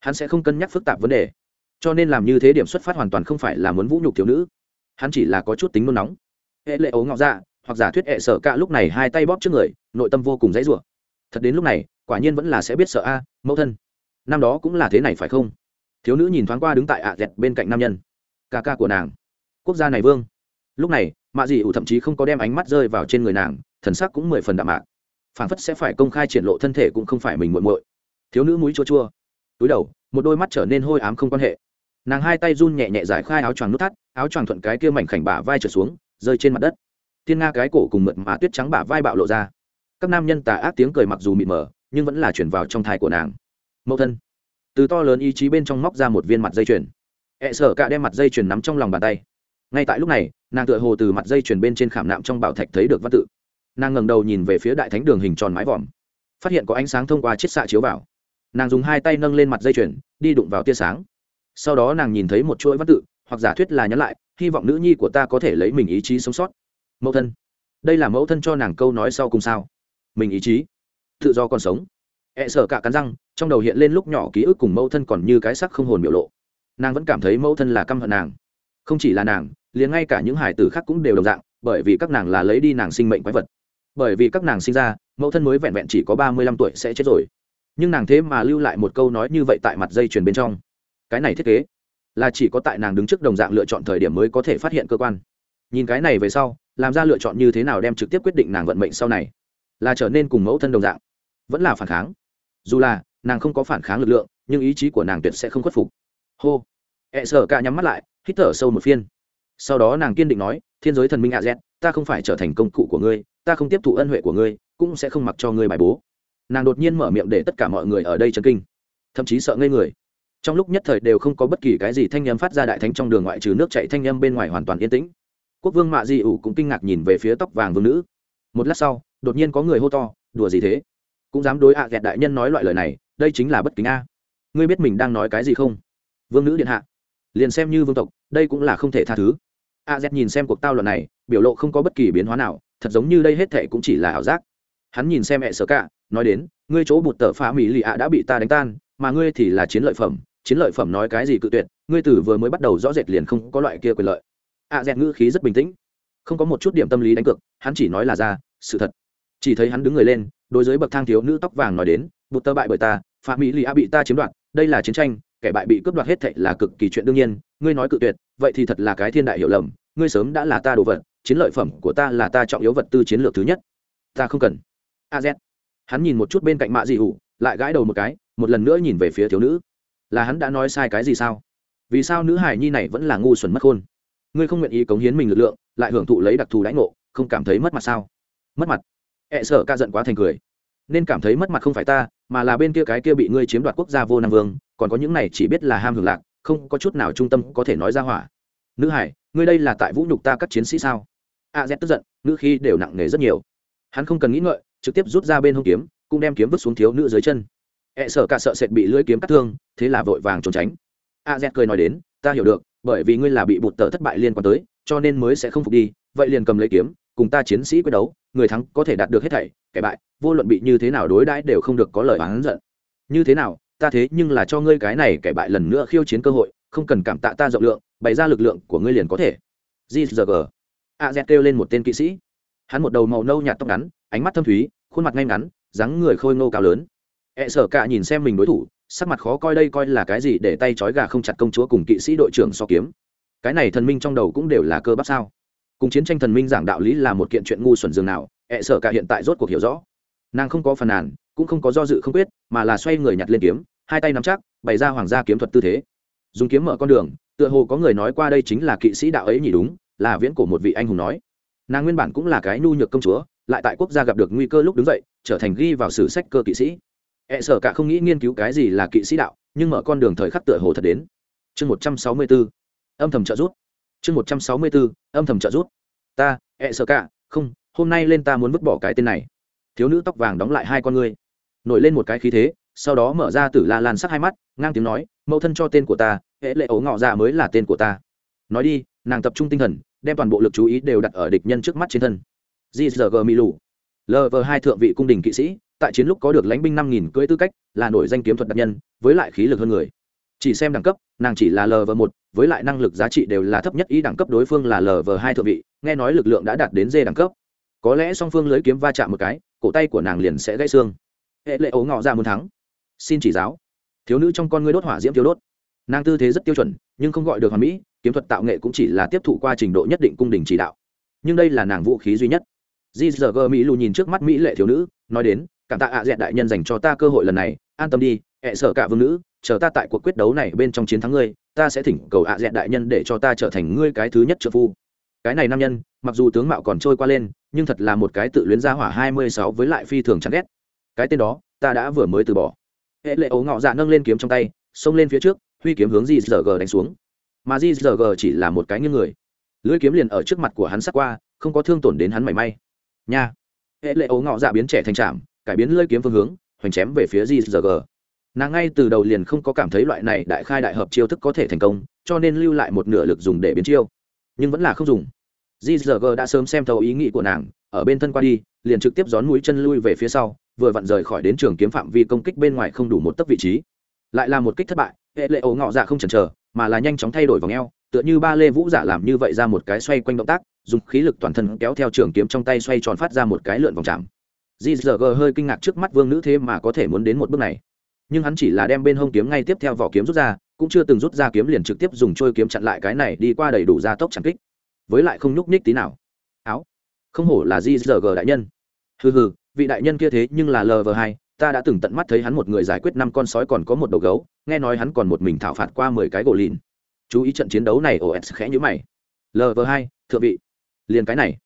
hắn sẽ không cân nhắc phức tạp vấn đề. Cho nên làm như thế điểm xuất phát hoàn toàn không phải là muốn vũ nhục thiếu nữ. Hắn chỉ là có chút tính nôn nóng. Hệ lệ ấu ngọ ra hoặc giả thuyết hệ sợ cạ lúc này hai tay bóp trước người, nội tâm vô cùng dãy rủa. Thật đến lúc này, quả nhiên vẫn là sẽ biết sợ a, mẫu thân. Năm đó cũng là thế này phải không? Thiếu nữ nhìn thoáng qua đứng tại ạ dẹt bên cạnh nam nhân. Ca ca của nàng. Quốc gia này vương. Lúc này, mạ dị ủ thậm chí không có đem ánh mắt rơi vào trên người nàng, thần sắc cũng mười phần đạm mạc. Phản phất sẽ phải công khai triển lộ thân thể cũng không phải mình muộn muội. Thiếu nữ mũi chua chua túi đầu, một đôi mắt trở nên hôi ám không quan hệ. Nàng hai tay run nhẹ nhẹ giải khai áo choàng nút thắt, áo choàng thuận cái kia mảnh khảnh bả vai trở xuống, rơi trên mặt đất. Thiên nga cái cổ cùng mượt mà tuyết trắng bả vai bạo lộ ra. Các nam nhân tà ác tiếng cười mặc dù mịt mờ, nhưng vẫn là chuyển vào trong thai của nàng. Mẫu thân. Từ to lớn ý chí bên trong móc ra một viên mặt dây chuyền. E sở cả đem mặt dây chuyền nắm trong lòng bàn tay. Ngay tại lúc này, nàng tựa hồ từ mặt dây chuyền bên trên khảm nạm trong bảo thạch thấy được văn tự. Nàng ngẩng đầu nhìn về phía đại thánh đường hình tròn mái vòm. Phát hiện có ánh sáng thông qua chiếc xạ chiếu vào nàng dùng hai tay nâng lên mặt dây chuyền, đi đụng vào tia sáng. Sau đó nàng nhìn thấy một chuỗi văn tự, hoặc giả thuyết là nhắn lại, hy vọng nữ nhi của ta có thể lấy mình ý chí sống sót. Mẫu thân. Đây là mẫu thân cho nàng câu nói sau cùng sao? Mình ý chí. Tự do còn sống. Ẹ e sợ cả cắn răng, trong đầu hiện lên lúc nhỏ ký ức cùng mẫu thân còn như cái sắc không hồn biểu lộ. Nàng vẫn cảm thấy mẫu thân là căm hận nàng. Không chỉ là nàng, liền ngay cả những hải tử khác cũng đều đồng dạng, bởi vì các nàng là lấy đi nàng sinh mệnh quái vật. Bởi vì các nàng sinh ra, mẫu thân mới vẹn vẹn chỉ có ba mươi lăm tuổi sẽ chết rồi nhưng nàng thế mà lưu lại một câu nói như vậy tại mặt dây chuyền bên trong. Cái này thiết kế là chỉ có tại nàng đứng trước đồng dạng lựa chọn thời điểm mới có thể phát hiện cơ quan. Nhìn cái này về sau, làm ra lựa chọn như thế nào đem trực tiếp quyết định nàng vận mệnh sau này, là trở nên cùng mẫu thân đồng dạng, vẫn là phản kháng. Dù là nàng không có phản kháng lực lượng, nhưng ý chí của nàng tuyệt sẽ không khuất phục. Hô. Ẹ e cả nhắm mắt lại, hít thở sâu một phiên. Sau đó nàng kiên định nói, thiên giới thần minh ạ à ta không phải trở thành công cụ của ngươi, ta không tiếp thụ ân huệ của ngươi, cũng sẽ không mặc cho ngươi bài bố nàng đột nhiên mở miệng để tất cả mọi người ở đây chấn kinh, thậm chí sợ ngây người. Trong lúc nhất thời đều không có bất kỳ cái gì thanh â m phát ra đại thánh trong đường ngoại trừ nước chạy thanh â m bên ngoài hoàn toàn yên tĩnh. Quốc vương mạ di ủ cũng kinh ngạc nhìn về phía tóc vàng vương nữ. Một lát sau, đột nhiên có người hô to, đùa gì thế? Cũng dám đối ạ à đại nhân nói loại lời này, đây chính là bất kính a. Ngươi biết mình đang nói cái gì không? Vương nữ điện hạ. Liền xem như vương tộc, đây cũng là không thể tha thứ. a z nhìn xem cuộc tao luận này, biểu lộ không có bất kỳ biến hóa nào, thật giống như đây hết thệ cũng chỉ là ảo giác hắn nhìn xem mẹ sở cả nói đến, ngươi chỗ bụt tờ phá mỹ lì ạ đã bị ta đánh tan, mà ngươi thì là chiến lợi phẩm. Chiến lợi phẩm nói cái gì cự tuyệt, ngươi tử vừa mới bắt đầu rõ rệt liền không có loại kia quyền lợi. A dẹt ngữ khí rất bình tĩnh. Không có một chút điểm tâm lý đánh cược, hắn chỉ nói là ra, sự thật. Chỉ thấy hắn đứng người lên, đối với bậc thang thiếu nữ tóc vàng nói đến, bụt tờ bại bởi ta, phá mỹ lì ạ bị ta chiếm đoạt, đây là chiến tranh, kẻ bại bị cướp đoạt hết thệ là cực kỳ chuyện đương nhiên, ngươi nói cự tuyệt, vậy thì thật là cái thiên đại hiểu lầm, ngươi sớm đã là ta đồ vật, chiến lợi phẩm của ta là ta trọng yếu vật tư chiến lược thứ nhất, ta không cần a z. Hắn nhìn một chút bên cạnh mạ dị hủ, lại gãi đầu một cái, một lần nữa nhìn về phía thiếu nữ. Là hắn đã nói sai cái gì sao? Vì sao nữ hải nhi này vẫn là ngu xuẩn mất khôn? Ngươi không nguyện ý cống hiến mình lực lượng, lại hưởng thụ lấy đặc thù đãi ngộ, không cảm thấy mất mặt sao? Mất mặt. Ẹ sợ ca giận quá thành cười. Nên cảm thấy mất mặt không phải ta, mà là bên kia cái kia bị ngươi chiếm đoạt quốc gia vô nam vương, còn có những này chỉ biết là ham hưởng lạc, không có chút nào trung tâm có thể nói ra hỏa. Nữ hải ngươi đây là tại vũ nhục ta các chiến sĩ sao? A z tức giận nữ khi đều nặng nề rất nhiều. Hắn không cần nghĩ ngợi trực tiếp rút ra bên hông kiếm, cũng đem kiếm vứt xuống thiếu nữ dưới chân. E sợ cả sợ sệt bị lưỡi kiếm cắt thương, thế là vội vàng trốn tránh. A z cười nói đến, ta hiểu được, bởi vì ngươi là bị bụt tờ thất bại liên quan tới, cho nên mới sẽ không phục đi, vậy liền cầm lấy kiếm, cùng ta chiến sĩ quyết đấu, người thắng có thể đạt được hết thảy, kẻ bại, vô luận bị như thế nào đối đãi đều không được có lời oán giận. Như thế nào, ta thế nhưng là cho ngươi cái này kẻ bại lần nữa khiêu chiến cơ hội, không cần cảm tạ ta rộng lượng, bày ra lực lượng của ngươi liền có thể. Gg a z kêu lên một tên kỵ sĩ. Hắn một đầu màu nâu nhạt tóc ngắn ánh mắt thâm thúy, khuôn mặt ngay ngắn, dáng người khôi ngô cao lớn. Ẹ e sở cả nhìn xem mình đối thủ, sắc mặt khó coi đây coi là cái gì để tay trói gà không chặt công chúa cùng kỵ sĩ đội trưởng so kiếm. Cái này thần minh trong đầu cũng đều là cơ bắp sao? Cùng chiến tranh thần minh giảng đạo lý là một kiện chuyện ngu xuẩn dường nào ẹ e sở cả hiện tại rốt cuộc hiểu rõ. Nàng không có phàn nàn, cũng không có do dự không quyết, mà là xoay người nhặt lên kiếm, hai tay nắm chắc, bày ra hoàng gia kiếm thuật tư thế. Dùng kiếm mở con đường, tựa hồ có người nói qua đây chính là kỵ sĩ đạo ấy nhỉ đúng, là viễn cổ một vị anh hùng nói. Nàng nguyên bản cũng là cái nhu nhược công chúa lại tại quốc gia gặp được nguy cơ lúc đứng dậy, trở thành ghi vào sử sách cơ kỵ sĩ. E sợ cả không nghĩ nghiên cứu cái gì là kỵ sĩ đạo, nhưng mở con đường thời khắc tựa hồ thật đến. Chương một trăm sáu mươi bốn âm thầm trợ rút chương một trăm sáu mươi bốn âm thầm trợ rút ta E sợ cả, không, hôm nay lên ta muốn vứt bỏ cái tên này. Thiếu nữ tóc vàng đóng lại hai con ngươi. Nổi lên một cái khí thế, sau đó mở ra tử la lan sắc hai mắt, ngang tiếng nói, mẫu thân cho tên của ta, hệ lệ ấu ngọ ra mới là tên của ta. Nói đi, nàng tập trung tinh thần, đem toàn bộ lực chú ý đều đặt ở địch nhân trước mắt trên thân gg mỹ lù lv hai thượng vị cung đình kỵ sĩ, tại chiến lúc có được lãnh binh năm nghìn cưỡi tư cách, là nổi danh kiếm thuật đặc nhân, với lại khí lực hơn người. Chỉ xem đẳng cấp, nàng chỉ là lv một, với lại năng lực giá trị đều là thấp nhất, ý đẳng cấp đối phương là lv hai thượng vị, nghe nói lực lượng đã đạt đến d đẳng cấp. Có lẽ song phương lưới kiếm va chạm một cái, cổ tay của nàng liền sẽ gãy xương. Hệ lệ ố ngọ ra muốn thắng. Xin chỉ giáo. Thiếu nữ trong con ngươi đốt hỏa diễm thiếu đốt. Nàng tư thế rất tiêu chuẩn, nhưng không gọi được hoàn mỹ, kiếm thuật tạo nghệ cũng chỉ là tiếp thụ qua trình độ nhất định cung đình chỉ đạo. Nhưng đây là nàng vũ khí duy nhất gzg mỹ lù nhìn trước mắt mỹ lệ thiếu nữ, nói đến, cảm tạ ạ à dẹn đại nhân dành cho ta cơ hội lần này, an tâm đi, ẹ sợ cả vương nữ, chờ ta tại cuộc quyết đấu này bên trong chiến thắng ngươi, ta sẽ thỉnh cầu ạ à dẹn đại nhân để cho ta trở thành ngươi cái thứ nhất trợ phu. Cái này nam nhân, mặc dù tướng mạo còn trôi qua lên, nhưng thật là một cái tự luyến ra hỏa hai mươi sáu với lại phi thường chán ghét. Cái tên đó, ta đã vừa mới từ bỏ. Hệ lệ ấu ngọ dạ nâng lên kiếm trong tay, xông lên phía trước, huy kiếm hướng gzg đánh xuống. Mà gzg chỉ là một cái như người. Lưỡi kiếm liền ở trước mặt của hắn sắc qua, không có thương tổn đến hắn mảy may nha. Hệ lệ ấu ngọ dạ biến trẻ thành trạm, cải biến lơi kiếm phương hướng, hoành chém về phía gg nàng ngay từ đầu liền không có cảm thấy loại này đại khai đại hợp chiêu thức có thể thành công, cho nên lưu lại một nửa lực dùng để biến chiêu. Nhưng vẫn là không dùng. Gg đã sớm xem thấu ý nghĩ của nàng, ở bên thân qua đi, liền trực tiếp gión mũi chân lui về phía sau, vừa vặn rời khỏi đến trường kiếm phạm vi công kích bên ngoài không đủ một tấc vị trí. Lại là một kích thất bại, hệ lệ ấu ngọ dạ không chần chờ, mà là nhanh chóng thay đổi vòng eo tựa như ba lê vũ giả làm như vậy ra một cái xoay quanh động tác, dùng khí lực toàn thân kéo theo trường kiếm trong tay xoay tròn phát ra một cái lượn vòng chạm. Gzg hơi kinh ngạc trước mắt vương nữ thế mà có thể muốn đến một bước này. Nhưng hắn chỉ là đem bên hông kiếm ngay tiếp theo vỏ kiếm rút ra, cũng chưa từng rút ra kiếm liền trực tiếp dùng trôi kiếm chặn lại cái này đi qua đầy đủ gia tốc chẳng kích. Với lại không nhúc nhích tí nào. Áo. Không hổ là gzg đại nhân. Hừ hừ, vị đại nhân kia thế nhưng là lv hai, ta đã từng tận mắt thấy hắn một người giải quyết năm con sói còn có một đầu gấu, nghe nói hắn còn một mình thảo phạt qua mười cái gỗ lìn chú ý trận chiến đấu này os khẽ nhữ mày. Lv hai, thượng vị. Liền cái này.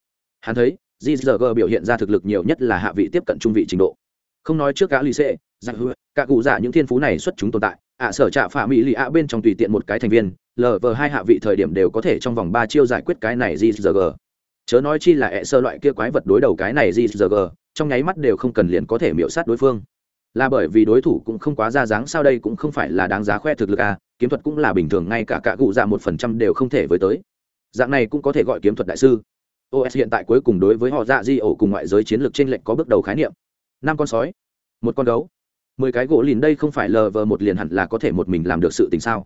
Hắn thấy gzg biểu hiện ra thực lực nhiều nhất là hạ vị tiếp cận trung vị trình độ. Không nói trước cả lì xệ giặc hứa cả cụ giả những thiên phú này xuất chúng tồn tại. Ạ sở trạ phạm mỹ lì ạ bên trong tùy tiện một cái thành viên lv hai hạ vị thời điểm đều có thể trong vòng ba chiêu giải quyết cái này gzg chớ nói chi là ẹ sơ loại kia quái vật đối đầu cái này gzg trong nháy mắt đều không cần liền có thể miễu sát đối phương. Là bởi vì đối thủ cũng không quá ra dáng, sao đây cũng không phải là đáng giá khoe thực lực à? Kiếm thuật cũng là bình thường, ngay cả cả cụ dạ một phần trăm đều không thể với tới. Dạng này cũng có thể gọi kiếm thuật đại sư. Os hiện tại cuối cùng đối với họ dạ di ổ cùng ngoại giới chiến lược t r ê n lệch có bước đầu khái niệm. Năm con sói, một con gấu. Mười cái gỗ lìn đây không phải lờ vờ một liền hẳn là có thể một mình làm được sự tình sao?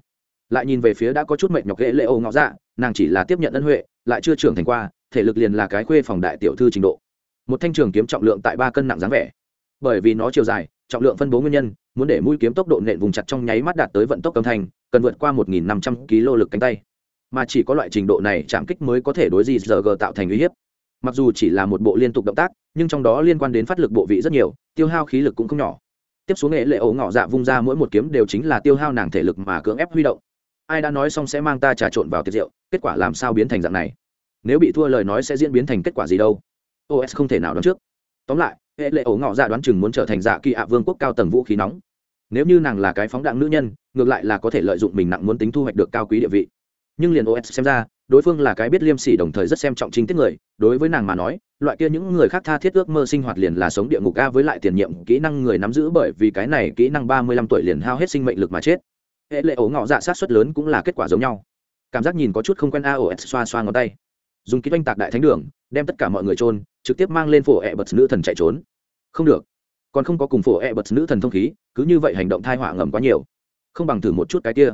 Lại nhìn về phía đã có chút mệnh nhọc ghệ lệ ô ngọ dạ nàng chỉ là tiếp nhận ân huệ, lại chưa trưởng thành qua, thể lực liền là cái khuê phòng đại tiểu thư trình độ. Một thanh trường kiếm trọng lượng tại ba cân nặng dáng vẻ. Bởi vì nó chiều dài, trọng lượng phân bố nguyên nhân, muốn để mũi kiếm tốc độ nện vùng chặt trong nháy mắt đạt tới vận tốc âm thanh cần vượt qua một nghìn năm trăm kg lực cánh tay. Mà chỉ có loại trình độ này chạm kích mới có thể đối gì giờ g tạo thành uy hiếp. Mặc dù chỉ là một bộ liên tục động tác, nhưng trong đó liên quan đến phát lực bộ vị rất nhiều, tiêu hao khí lực cũng không nhỏ. Tiếp xuống nghệ lệ ấu ngọ dạ vung ra mỗi một kiếm đều chính là tiêu hao nàng thể lực mà cưỡng ép huy động. Ai đã nói xong sẽ mang ta trà trộn vào tiệc rượu, kết quả làm sao biến thành dạng này? Nếu bị thua lời nói sẽ diễn biến thành kết quả gì đâu? Os không thể nào đoán trước. Tóm lại hệ lệ ấu ngọ dạ đoán chừng muốn trở thành dạ kỳ ạ vương quốc cao tầng vũ khí nóng nếu như nàng là cái phóng đạn nữ nhân, ngược lại là có thể lợi dụng mình nặng muốn tính thu hoạch được cao quý địa vị. Nhưng liền os xem ra, đối phương là cái biết liêm sỉ đồng thời rất xem trọng chính tiết người, đối với nàng mà nói, loại kia những người khác tha thiết ước mơ sinh hoạt liền là sống địa ngục a với lại tiền nhiệm kỹ năng người nắm giữ bởi vì cái này kỹ năng ba mươi lăm tuổi liền hao hết sinh mệnh lực mà chết. Hệ lệ ổ ngọ dạ sát xuất lớn cũng là kết quả giống nhau. Cảm giác nhìn có chút không quen a os xoa xoa ngón tay. Dùng kỹ oanh tạc đại thánh đường, đem tất cả mọi người trôn trực tiếp mang lên phổ hẹ bật nữ thần chạy trốn. Không được còn không có cùng phổ e bật nữ thần thông khí, cứ như vậy hành động thai họa ngầm quá nhiều. Không bằng thử một chút cái kia.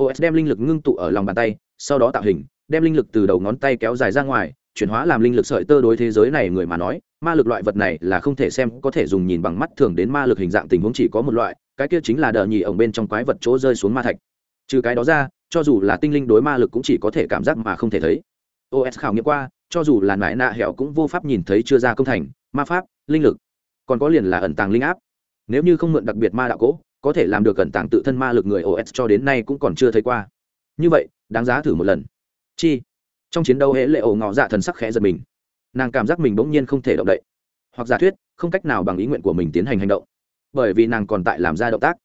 Os đem linh lực ngưng tụ ở lòng bàn tay, sau đó tạo hình, đem linh lực từ đầu ngón tay kéo dài ra ngoài, chuyển hóa làm linh lực sợi tơ đối thế giới này người mà nói, ma lực loại vật này là không thể xem có thể dùng nhìn bằng mắt thường đến ma lực hình dạng tình huống chỉ có một loại, cái kia chính là đờ nhì ổng bên trong quái vật chỗ rơi xuống ma thạch. Trừ cái đó ra, cho dù là tinh linh đối ma lực cũng chỉ có thể cảm giác mà không thể thấy. Os khảo nghiệm qua, cho dù là nại nạ hẹo cũng vô pháp nhìn thấy chưa ra công thành, ma pháp, linh lực còn có liền là ẩn tàng linh áp. Nếu như không mượn đặc biệt ma đạo cỗ có thể làm được ẩn tàng tự thân ma lực người os cho đến nay cũng còn chưa thấy qua. Như vậy, đáng giá thử một lần. Chi? Trong chiến đấu hễ lệ ổ ngọ dạ thần sắc khẽ giật mình. Nàng cảm giác mình bỗng nhiên không thể động đậy. Hoặc giả thuyết, không cách nào bằng ý nguyện của mình tiến hành hành động. Bởi vì nàng còn tại làm ra động tác.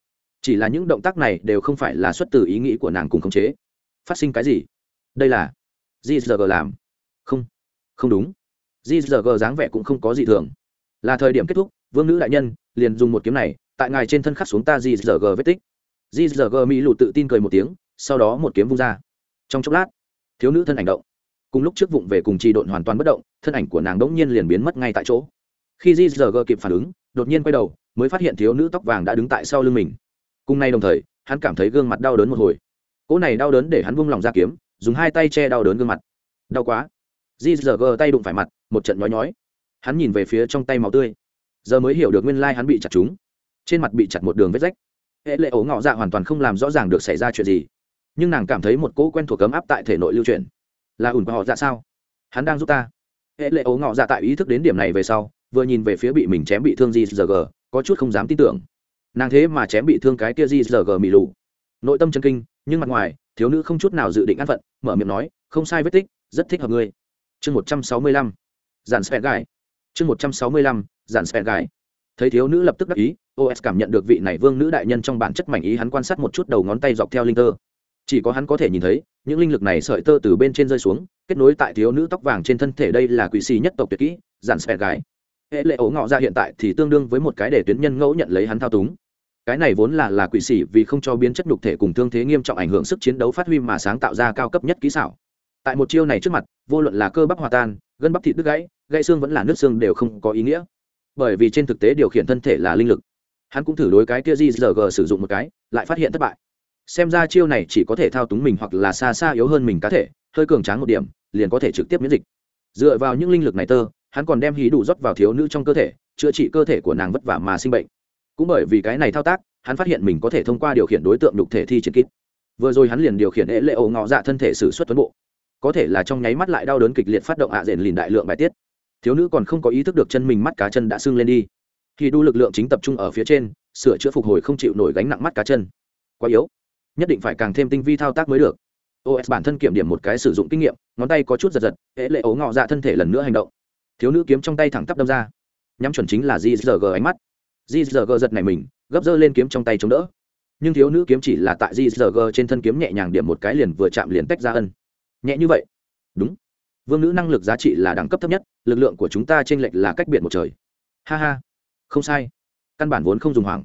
Chỉ là những động tác này đều không phải là xuất từ ý nghĩ của nàng cùng khống chế. Phát sinh cái gì? Đây là gg làm. Không. Không đúng. Gg dáng vẻ cũng không có gì thường là thời điểm kết thúc, vương nữ đại nhân, liền dùng một kiếm này, tại ngài trên thân khắc xuống ta gg vết tích. Gg mỹ lụ tự tin cười một tiếng, sau đó một kiếm vung ra. Trong chốc lát, thiếu nữ thân ảnh động. Cùng lúc trước vụng về cùng trì độn hoàn toàn bất động, thân ảnh của nàng đống nhiên liền biến mất ngay tại chỗ. Khi gg kịp phản ứng, đột nhiên quay đầu, mới phát hiện thiếu nữ tóc vàng đã đứng tại sau lưng mình. Cùng nay đồng thời, hắn cảm thấy gương mặt đau đớn một hồi. Cỗ này đau đớn để hắn vung lòng ra kiếm, dùng hai tay che đau đớn gương mặt. Đau quá. Gg tay đụng phải mặt, một trận nhói nhói hắn nhìn về phía trong tay máu tươi. Giờ mới hiểu được nguyên lai hắn bị chặt chúng. Trên mặt bị chặt một đường vết rách. Hệ lệ ấu ngọ dạ hoàn toàn không làm rõ ràng được xảy ra chuyện gì. Nhưng nàng cảm thấy một cỗ quen thuộc cấm áp tại thể nội lưu truyền là ủn họ dạ sao? Hắn đang giúp ta. Hệ lệ ấu ngọ dạ tại ý thức đến điểm này về sau, vừa nhìn về phía bị mình chém bị thương gì giờ g, có chút không dám tin tưởng. Nàng thế mà chém bị thương cái kia gì giờ g mị lù. Nội tâm chân kinh, nhưng mặt ngoài, thiếu nữ không chút nào dự định ăn phận, mở miệng nói, không sai vết tích, rất thích hợp ngươi. Chương một trăm sáu mươi lăm. Dàn spẹt gài chương một trăm sáu mươi lăm, giản sẹt gái. Thấy thiếu nữ lập tức đắc ý os cảm nhận được vị này vương nữ đại nhân trong bản chất mảnh ý hắn quan sát một chút đầu ngón tay dọc theo linh tơ. Chỉ có hắn có thể nhìn thấy, những linh lực này sợi tơ từ bên trên rơi xuống, kết nối tại thiếu nữ tóc vàng trên thân thể đây là quỷ xì nhất tộc tuyệt kỹ, giản sẹt gái. Hệ lệ ổ ngọ ra hiện tại thì tương đương với một cái để tuyến nhân ngẫu nhận lấy hắn thao túng. Cái này vốn là là quỷ xỉ vì không cho biến chất nhục thể cùng thương thế nghiêm trọng ảnh hưởng sức chiến đấu phát huy mà sáng tạo ra cao cấp nhất kỹ xảo tại một chiêu này trước mặt, vô luận là cơ bắp hòa tan, gân bắp thịt đứt gãy gãy xương vẫn là nước xương đều không có ý nghĩa. Bởi vì trên thực tế điều khiển thân thể là linh lực. Hắn cũng thử đối cái kia gzg sử dụng một cái, lại phát hiện thất bại. Xem ra chiêu này chỉ có thể thao túng mình hoặc là xa xa yếu hơn mình cá thể, hơi cường tráng một điểm, liền có thể trực tiếp miễn dịch. Dựa vào những linh lực này tơ, hắn còn đem hí đủ rót vào thiếu nữ trong cơ thể, chữa trị cơ thể của nàng vất vả mà sinh bệnh. Cũng bởi vì cái này thao tác, hắn phát hiện mình có thể thông qua điều khiển đối tượng đục thể thi triển kít vừa rồi hắn liền điều khiển ế lệ ổ ngọ dạ thân thể xử suất tuấn bộ có thể là trong nháy mắt lại đau đớn kịch liệt phát động ạ à rền lìn đại lượng bài tiết. Thiếu nữ còn không có ý thức được chân mình mắt cá chân đã sưng lên đi. Khi đu lực lượng chính tập trung ở phía trên, sửa chữa phục hồi không chịu nổi gánh nặng mắt cá chân. Quá yếu. Nhất định phải càng thêm tinh vi thao tác mới được. Os bản thân kiểm điểm một cái sử dụng kinh nghiệm, ngón tay có chút giật giật, hễ lệ ấu ngọ dạ thân thể lần nữa hành động. Thiếu nữ kiếm trong tay thẳng tắp đâm ra. Nhắm chuẩn chính là gg ánh mắt. Gg giật này mình, gấp dơ lên kiếm trong tay chống đỡ. Nhưng thiếu nữ kiếm chỉ là tại gg trên thân kiếm nhẹ nhàng điểm một cái liền vừa chạm liền tách ra ân nhẹ như vậy? Đúng. Vương nữ năng lực giá trị là đẳng cấp thấp nhất, lực lượng của chúng ta t r ê n lệch là cách biệt một trời. Ha ha. Không sai. Căn bản vốn không dùng hoảng.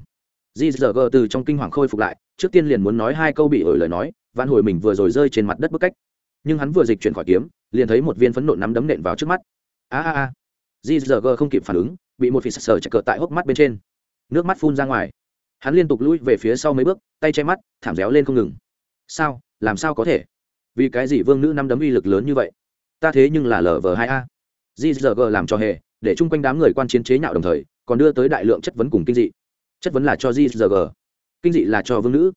Gờ từ trong kinh hoàng khôi phục lại, trước tiên liền muốn nói hai câu bị ổi lời nói vạn hồi mình vừa rồi rơi trên mặt đất bức cách. Nhưng hắn vừa dịch chuyển khỏi kiếm, liền thấy một viên phấn nộn nắm đấm nện vào trước mắt. A a a. Di Jagger không kịp phản ứng, bị một phì sờ chạy cờ tại hốc mắt bên trên. Nước mắt phun ra ngoài. Hắn liên tục lui về phía sau mấy bước, tay che mắt, thảm réo lên không ngừng. Sao? Làm sao có thể? Vì cái gì vương nữ năm đấm uy lực lớn như vậy? Ta thế nhưng là lv hai a. Gzg làm cho hề, để chung quanh đám người quan chiến chế nhạo đồng thời, còn đưa tới đại lượng chất vấn cùng kinh dị. Chất vấn là cho gzg kinh dị là cho vương nữ.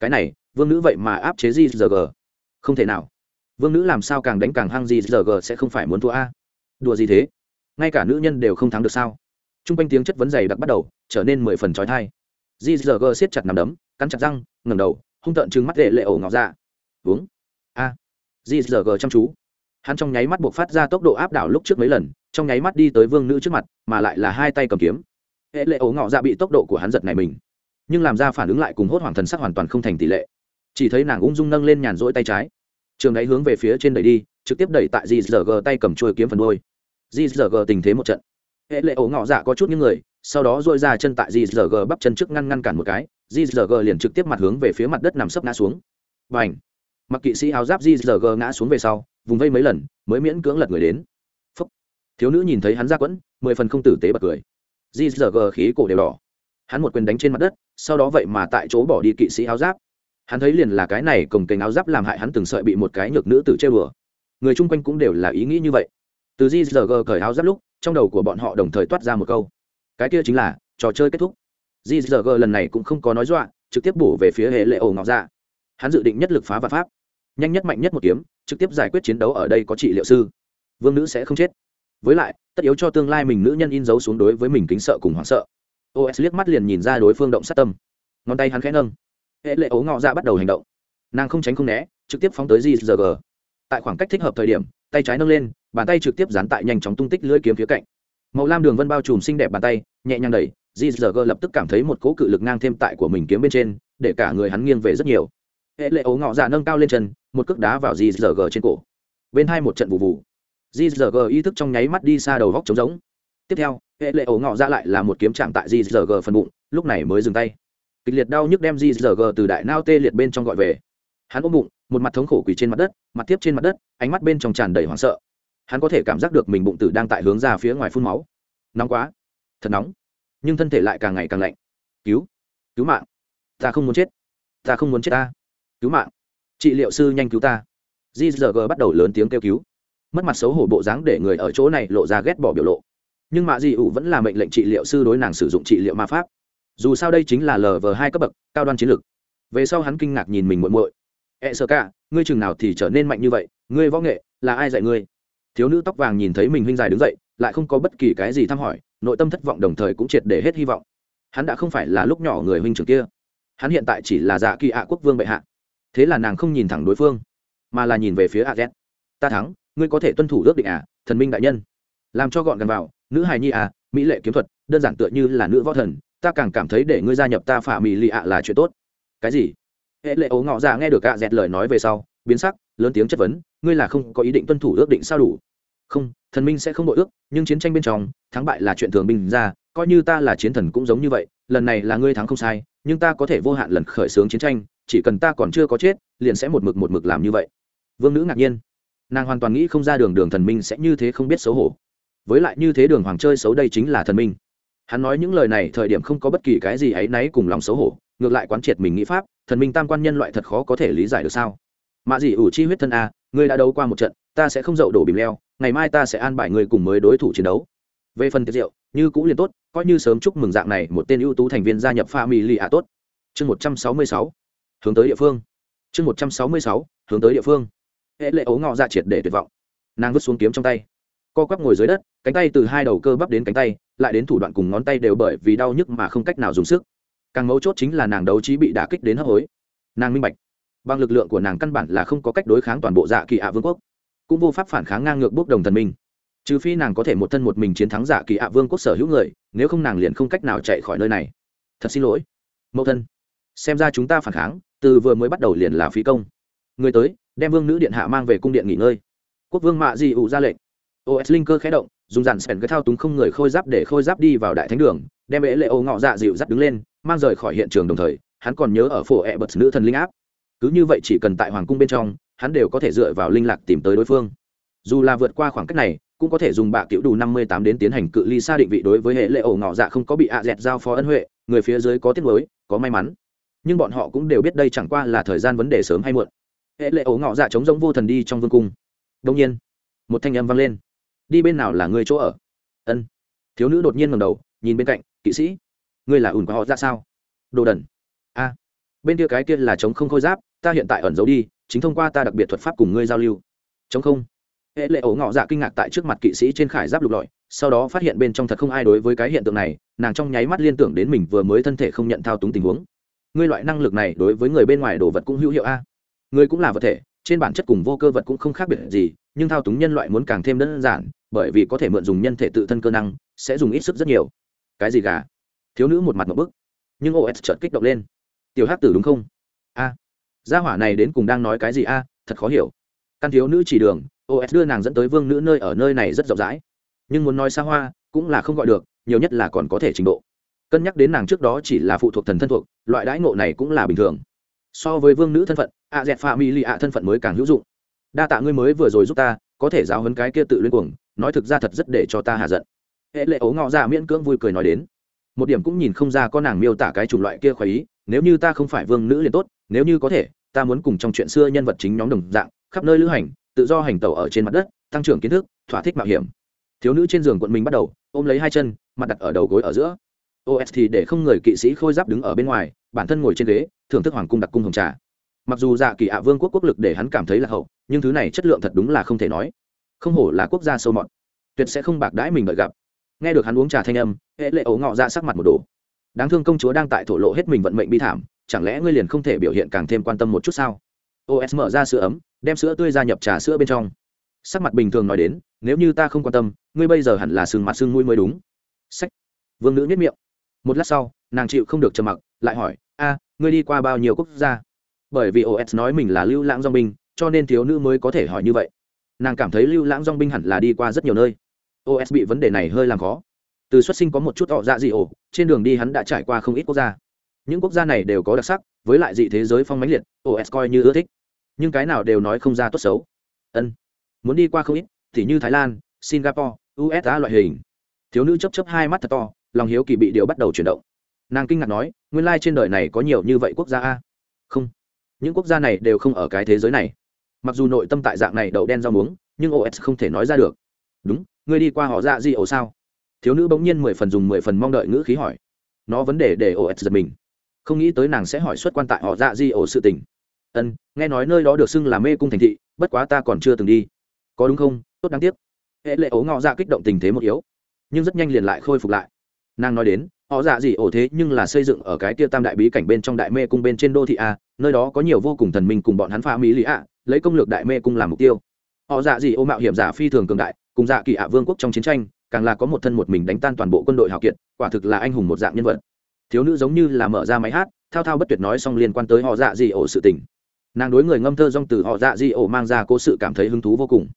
Cái này, vương nữ vậy mà áp chế gzg không thể nào. Vương nữ làm sao càng đánh càng hăng gzg sẽ không phải muốn thua a. Đùa gì thế? Ngay cả nữ nhân đều không thắng được sao? T r u n g quanh tiếng chất vấn dày đặc bắt đầu, trở nên mười phần trói thai. Gzg siết chặt nằm đấm, cắn chặt răng ngầm đầu, hung tợn chừng mắt lệ lệ ổ ngọc ra uống gzg chăm chú hắn trong nháy mắt buộc phát ra tốc độ áp đảo lúc trước mấy lần trong nháy mắt đi tới vương nữ trước mặt mà lại là hai tay cầm kiếm hệ lệ ổ ngọ dạ bị tốc độ của hắn giật này mình nhưng làm ra phản ứng lại cùng hốt hoảng thần sắc hoàn toàn không thành tỷ lệ chỉ thấy nàng ung dung nâng lên nhàn rỗi tay trái trường đáy hướng về phía trên đẩy đi trực tiếp đẩy tại gg tay cầm trôi kiếm phần đôi gg tình thế một trận hệ lệ ổ ngọ dạ có chút những người sau đó dội ra chân tại gg bắp chân trước ngăn ngăn cản một cái gg liền trực tiếp mặt hướng về phía mặt đất nằm sấp ngã xuống và ảnh mặc kỵ sĩ áo giáp di gg ngã xuống về sau, vùng vây mấy lần, mới miễn cưỡng lật người đến. Phúc. thiếu nữ nhìn thấy hắn ra quẫn, mười phần không tử tế bật cười. Di gg khí cổ đều đỏ. Hắn một quyền đánh trên mặt đất, sau đó vậy mà tại chỗ bỏ đi kỵ sĩ áo giáp. Hắn thấy liền là cái này cồng kềnh áo giáp làm hại hắn từng sợi bị một cái nhược nữ tử chơi bừa người chung quanh cũng đều là ý nghĩ như vậy. Từ di gg cởi áo giáp lúc, trong đầu của bọn họ đồng thời toát ra một câu. Cái kia chính là, trò chơi kết thúc. Di gg lần này cũng không có nói dọa, trực tiếp bổ về phía hệ lệ ổ ngọc ra hắn dự định nhất lực phá và pháp, nhanh nhất mạnh nhất một kiếm, trực tiếp giải quyết chiến đấu ở đây có trị liệu sư. Vương nữ sẽ không chết. Với lại, tất yếu cho tương lai mình nữ nhân in dấu xuống đối với mình kính sợ cùng hoảng sợ. Os liếc mắt liền nhìn ra đối phương động sát tâm. Ngón tay hắn khẽ nâng. Hệ lệ ố ngọ ra bắt đầu hành động. Nàng không tránh không né, trực tiếp phóng tới gg tại khoảng cách thích hợp thời điểm, tay trái nâng lên, bàn tay trực tiếp dán tại nhanh chóng tung tích lưỡi kiếm phía cạnh. Màu lam đường vân bao trùm xinh đẹp bàn tay, nhẹ nhàng đẩy gg lập tức cảm thấy một cỗ cự lực ngang thêm tại của mình kiếm bên trên, để cả người hắn nghiêng về rất nhiều hệ lệ ấu ngọ dạ nâng cao lên chân, một cước đá vào gg trên cổ. Bên hai một trận vụ vụ gg ý thức trong nháy mắt đi xa đầu góc trống giống tiếp theo, hệ lệ ấu ngọ dạ lại là một kiếm chạm tại gg phần bụng, lúc này mới dừng tay. Kịch liệt đau nhức đem gg từ đại nao tê liệt bên trong gọi về. Hắn ôm bụng, một mặt thống khổ quỳ trên mặt đất, mặt tiếp trên mặt đất, ánh mắt bên trong tràn đầy hoảng sợ. Hắn có thể cảm giác được mình bụng tử đang tại hướng ra phía ngoài phun máu. Nóng quá. Thật nóng. Nhưng thân thể lại càng ngày càng lạnh. Cứu. Cứu mạng. Ta không muốn chết. Ta không muốn chết ta cứu mạng. Trị liệu sư nhanh cứu ta. Gg bắt đầu lớn tiếng kêu cứu. Mất mặt xấu hổ bộ dáng để người ở chỗ này lộ ra ghét bỏ biểu lộ. Nhưng mạ di ủ vẫn là mệnh lệnh trị liệu sư đối nàng sử dụng trị liệu ma pháp. Dù sao đây chính là lv hai cấp bậc, cao đoan chiến lược. Về sau hắn kinh ngạc nhìn mình muộn muội. E sợ cả ngươi chừng nào thì trở nên mạnh như vậy? Ngươi võ nghệ, là ai dạy ngươi? Thiếu nữ tóc vàng nhìn thấy mình huynh dài đứng dậy, lại không có bất kỳ cái gì thăm hỏi, nội tâm thất vọng đồng thời cũng triệt để hết hy vọng. Hắn đã không phải là lúc nhỏ người huynh trưởng kia. Hắn hiện tại chỉ là dạ kỳ ạ quốc vương bệ hạ thế là nàng không nhìn thẳng đối phương, mà là nhìn về phía a z. Ta thắng, ngươi có thể tuân thủ ước định à thần minh đại nhân? Làm cho gọn gần vào, nữ hài nhi à mỹ lệ kiếm thuật, đơn giản tựa như là nữ võ thần, ta càng cảm thấy để ngươi gia nhập ta phả mỹ lì ạ là chuyện tốt. Cái gì? Hệ lệ ố ngọ ra nghe được a z lời nói về sau, biến sắc, lớn tiếng chất vấn, ngươi là không có ý định tuân thủ ước định sao đủ? Không, thần minh sẽ không đội ước, nhưng chiến tranh bên trong, thắng bại là chuyện thường bình ra, coi như ta là chiến thần cũng giống như vậy, lần này là ngươi thắng không sai nhưng ta có thể vô hạn lần khởi xướng chiến tranh, chỉ cần ta còn chưa có chết, liền sẽ một mực một mực làm như vậy. Vương nữ ngạc nhiên. Nàng hoàn toàn nghĩ không ra đường đường thần minh sẽ như thế không biết xấu hổ. Với lại như thế đường hoàng chơi xấu đây chính là thần minh. Hắn nói những lời này thời điểm không có bất kỳ cái gì áy náy cùng lòng xấu hổ, ngược lại quán triệt mình nghĩ pháp, thần minh tam quan nhân loại thật khó có thể lý giải được sao. Mạ dị ủ chi huyết thân a, ngươi đã đấu qua một trận, ta sẽ không dậu đổ bìm leo, ngày mai ta sẽ an bài ngươi cùng mới đối thủ chiến đấu về phần tiệc rượu, như cũ liền tốt, coi như sớm chúc mừng dạng này, một tên ưu tú thành viên gia nhập pha mỹ lì ạ tốt. Chương một trăm sáu mươi sáu, hướng tới địa phương. Chương một trăm sáu mươi sáu, hướng tới địa phương. Hệ lệ ấu ngọ ra triệt để tuyệt vọng. Nàng vứt xuống kiếm trong tay. Co quắp ngồi dưới đất, cánh tay từ hai đầu cơ bắp đến cánh tay, lại đến thủ đoạn cùng ngón tay đều bởi vì đau nhức mà không cách nào dùng sức. Càng mấu chốt chính là nàng đấu trí bị đả kích đến hấp hối. Nàng minh bạch, bằng lực lượng của nàng căn bản là không có cách đối kháng toàn bộ dạ kỳ ạ vương quốc. Cũng vô pháp phản kháng ngang ngược bốc đồng thần minh trừ phi nàng có thể một thân một mình chiến thắng giả kỳ ạ vương quốc sở hữu người, nếu không nàng liền không cách nào chạy khỏi nơi này. Thật xin lỗi, mẫu thân. Xem ra chúng ta phản kháng, từ vừa mới bắt đầu liền là phí công. Người tới, đem vương nữ điện hạ mang về cung điện nghỉ ngơi. Quốc vương mạ di ủ ra lệnh. Os linh cơ khé động, dùng dàn sẻn cái thao túng không người khôi giáp để khôi giáp đi vào đại thánh đường, đem ế lệ ô ngọ dạ dịu dắt đứng lên, mang rời khỏi hiện trường đồng thời, hắn còn nhớ ở phổ ẹ bật nữ thần linh áp. Cứ như vậy chỉ cần tại hoàng cung bên trong, hắn đều có thể dựa vào linh lạc tìm tới đối phương. Dù là vượt qua khoảng cách này cũng có thể dùng bạ cựu đủ năm mươi tám đến tiến hành cự ly xa định vị đối với hệ lệ ổ ngọ dạ không có bị ạ dẹt giao phó ân huệ, người phía dưới có tiết mới có may mắn. Nhưng bọn họ cũng đều biết đây chẳng qua là thời gian vấn đề sớm hay muộn. Hệ lệ ổ ngọ dạ chống giống vô thần đi trong vương cung. Đông nhiên, một thanh âm vang lên. Đi bên nào là người chỗ ở? Ân. Thiếu nữ đột nhiên ngầm đầu, nhìn bên cạnh, kỵ sĩ, ngươi là ủn của họ ra sao? Đồ đần. A, bên kia cái kia là chống không khôi giáp, ta hiện tại ẩn giấu đi, chính thông qua ta đặc biệt thuật pháp cùng ngươi giao lưu. Chống không? Hệ lệ ổ ngọ dạ kinh ngạc tại trước mặt kỵ sĩ trên khải giáp lục lọi, sau đó phát hiện bên trong thật không ai đối với cái hiện tượng này, nàng trong nháy mắt liên tưởng đến mình vừa mới thân thể không nhận thao túng tình huống. Ngươi loại năng lực này đối với người bên ngoài đồ vật cũng hữu hiệu a. Ngươi cũng là vật thể, trên bản chất cùng vô cơ vật cũng không khác biệt gì, nhưng thao túng nhân loại muốn càng thêm đơn giản, bởi vì có thể mượn dùng nhân thể tự thân cơ năng, sẽ dùng ít sức rất nhiều. Cái gì gà? Thiếu nữ một mặt một bức. Nhưng os chợt kích động lên. Tiểu hát tử đúng không? A. Gia hỏa này đến cùng đang nói cái gì a? Thật khó hiểu. Căn thiếu nữ chỉ đường os đưa nàng dẫn tới vương nữ nơi ở nơi này rất rộng rãi. Nhưng muốn nói xa hoa, cũng là không gọi được, nhiều nhất là còn có thể trình độ. Cân nhắc đến nàng trước đó chỉ là phụ thuộc thần thân thuộc, loại đãi ngộ này cũng là bình thường. So với vương nữ thân phận a dẹt pha mi lì ạ thân phận mới càng hữu dụng. Đa tạ ngươi mới vừa rồi giúp ta, có thể giáo hấn cái kia tự lên cuồng, nói thực ra thật rất để cho ta hạ giận. Hệ lệ ấu ngọ ra miễn cưỡng vui cười nói đến. Một điểm cũng nhìn không ra con nàng miêu tả cái chủng loại kia khoái ý, nếu như ta không phải vương nữ liền tốt, nếu như có thể, ta muốn cùng trong chuyện xưa nhân vật chính nhóm đồng dạng, khắp nơi lữ hành tự do hành tẩu ở trên mặt đất, tăng trưởng kiến thức, thỏa thích mạo hiểm. Thiếu nữ trên giường quận mình bắt đầu, ôm lấy hai chân, mặt đặt ở đầu gối ở giữa. Os thì để không người kỵ sĩ khôi giáp đứng ở bên ngoài, bản thân ngồi trên ghế, thưởng thức hoàng cung đặc cung hồng trà. Mặc dù dạ kỳ ạ vương quốc quốc lực để hắn cảm thấy là hậu, nhưng thứ này chất lượng thật đúng là không thể nói. Không hổ là quốc gia sâu mọt, tuyệt sẽ không bạc đãi mình đợi gặp. Nghe được hắn uống trà thanh âm, hệ lệ ấu ngọ ra sắc mặt một đồ đáng thương công chúa đang tại thổ lộ hết mình vận mệnh bi thảm, chẳng lẽ ngươi liền không thể biểu hiện càng thêm quan tâm một chút sao? Os mở ra sữa ấm đem sữa tươi ra nhập trà sữa bên trong. Sắc mặt bình thường nói đến, nếu như ta không quan tâm, ngươi bây giờ hẳn là sừng mặt sưng mũi mới đúng. Sách. Vương nữ nhất miệng. Một lát sau, nàng chịu không được trầm mặc, lại hỏi, a, ngươi đi qua bao nhiêu quốc gia? Bởi vì os nói mình là lưu lãng dong binh, cho nên thiếu nữ mới có thể hỏi như vậy. Nàng cảm thấy lưu lãng dong binh hẳn là đi qua rất nhiều nơi. Os bị vấn đề này hơi làm khó. Từ xuất sinh có một chút họ dạ dị ổ, trên đường đi hắn đã trải qua không ít quốc gia. Những quốc gia này đều có đặc sắc, với lại dị thế giới phong mãnh liệt os coi như ưa thích nhưng cái nào đều nói không ra tốt xấu. Ân, muốn đi qua không ít thì như thái lan, singapore usa loại hình. Thiếu nữ chấp chấp hai mắt thật to, lòng hiếu kỳ bị điều bắt đầu chuyển động. Nàng kinh ngạc nói, nguyên lai trên đời này có nhiều như vậy quốc gia a. Không, những quốc gia này đều không ở cái thế giới này. Mặc dù nội tâm tại dạng này đậu đen rau muống, nhưng os không thể nói ra được. Đúng, ngươi đi qua họ dạ di ổ sao? Thiếu nữ bỗng nhiên mười phần dùng mười phần mong đợi ngữ khí hỏi. Nó vấn đề để os giật mình. Không nghĩ tới nàng sẽ hỏi xuất quan tại họ dạ di ổ sự tình ân, nghe nói nơi đó được xưng là mê cung thành thị, bất quá ta còn chưa từng đi. Có đúng không? Tốt đáng tiếc. Hệ lệ ố ngọ dạ kích động tình thế một yếu, nhưng rất nhanh liền lại khôi phục lại. Nàng nói đến, họ dạ gì ổ thế nhưng là xây dựng ở cái kia tam đại bí cảnh bên trong đại mê cung bên trên đô thị a, nơi đó có nhiều vô cùng thần minh cùng bọn hắn pha mỹ lý ạ lấy công lược đại mê cung làm mục tiêu. Họ dạ gì ô mạo hiểm giả phi thường cường đại, cùng dạ kỳ ạ vương quốc trong chiến tranh, càng là có một thân một mình đánh tan toàn bộ quân đội hào kiệt, quả thực là anh hùng một dạng nhân vật. Thiếu nữ giống như là mở ra máy hát, thao thao bất tuyệt nói xong liên quan tới họ dạ gì ổ sự tình nàng đối người ngâm thơ dong từ họ dạ di ổ mang ra cố sự cảm thấy hứng thú vô cùng.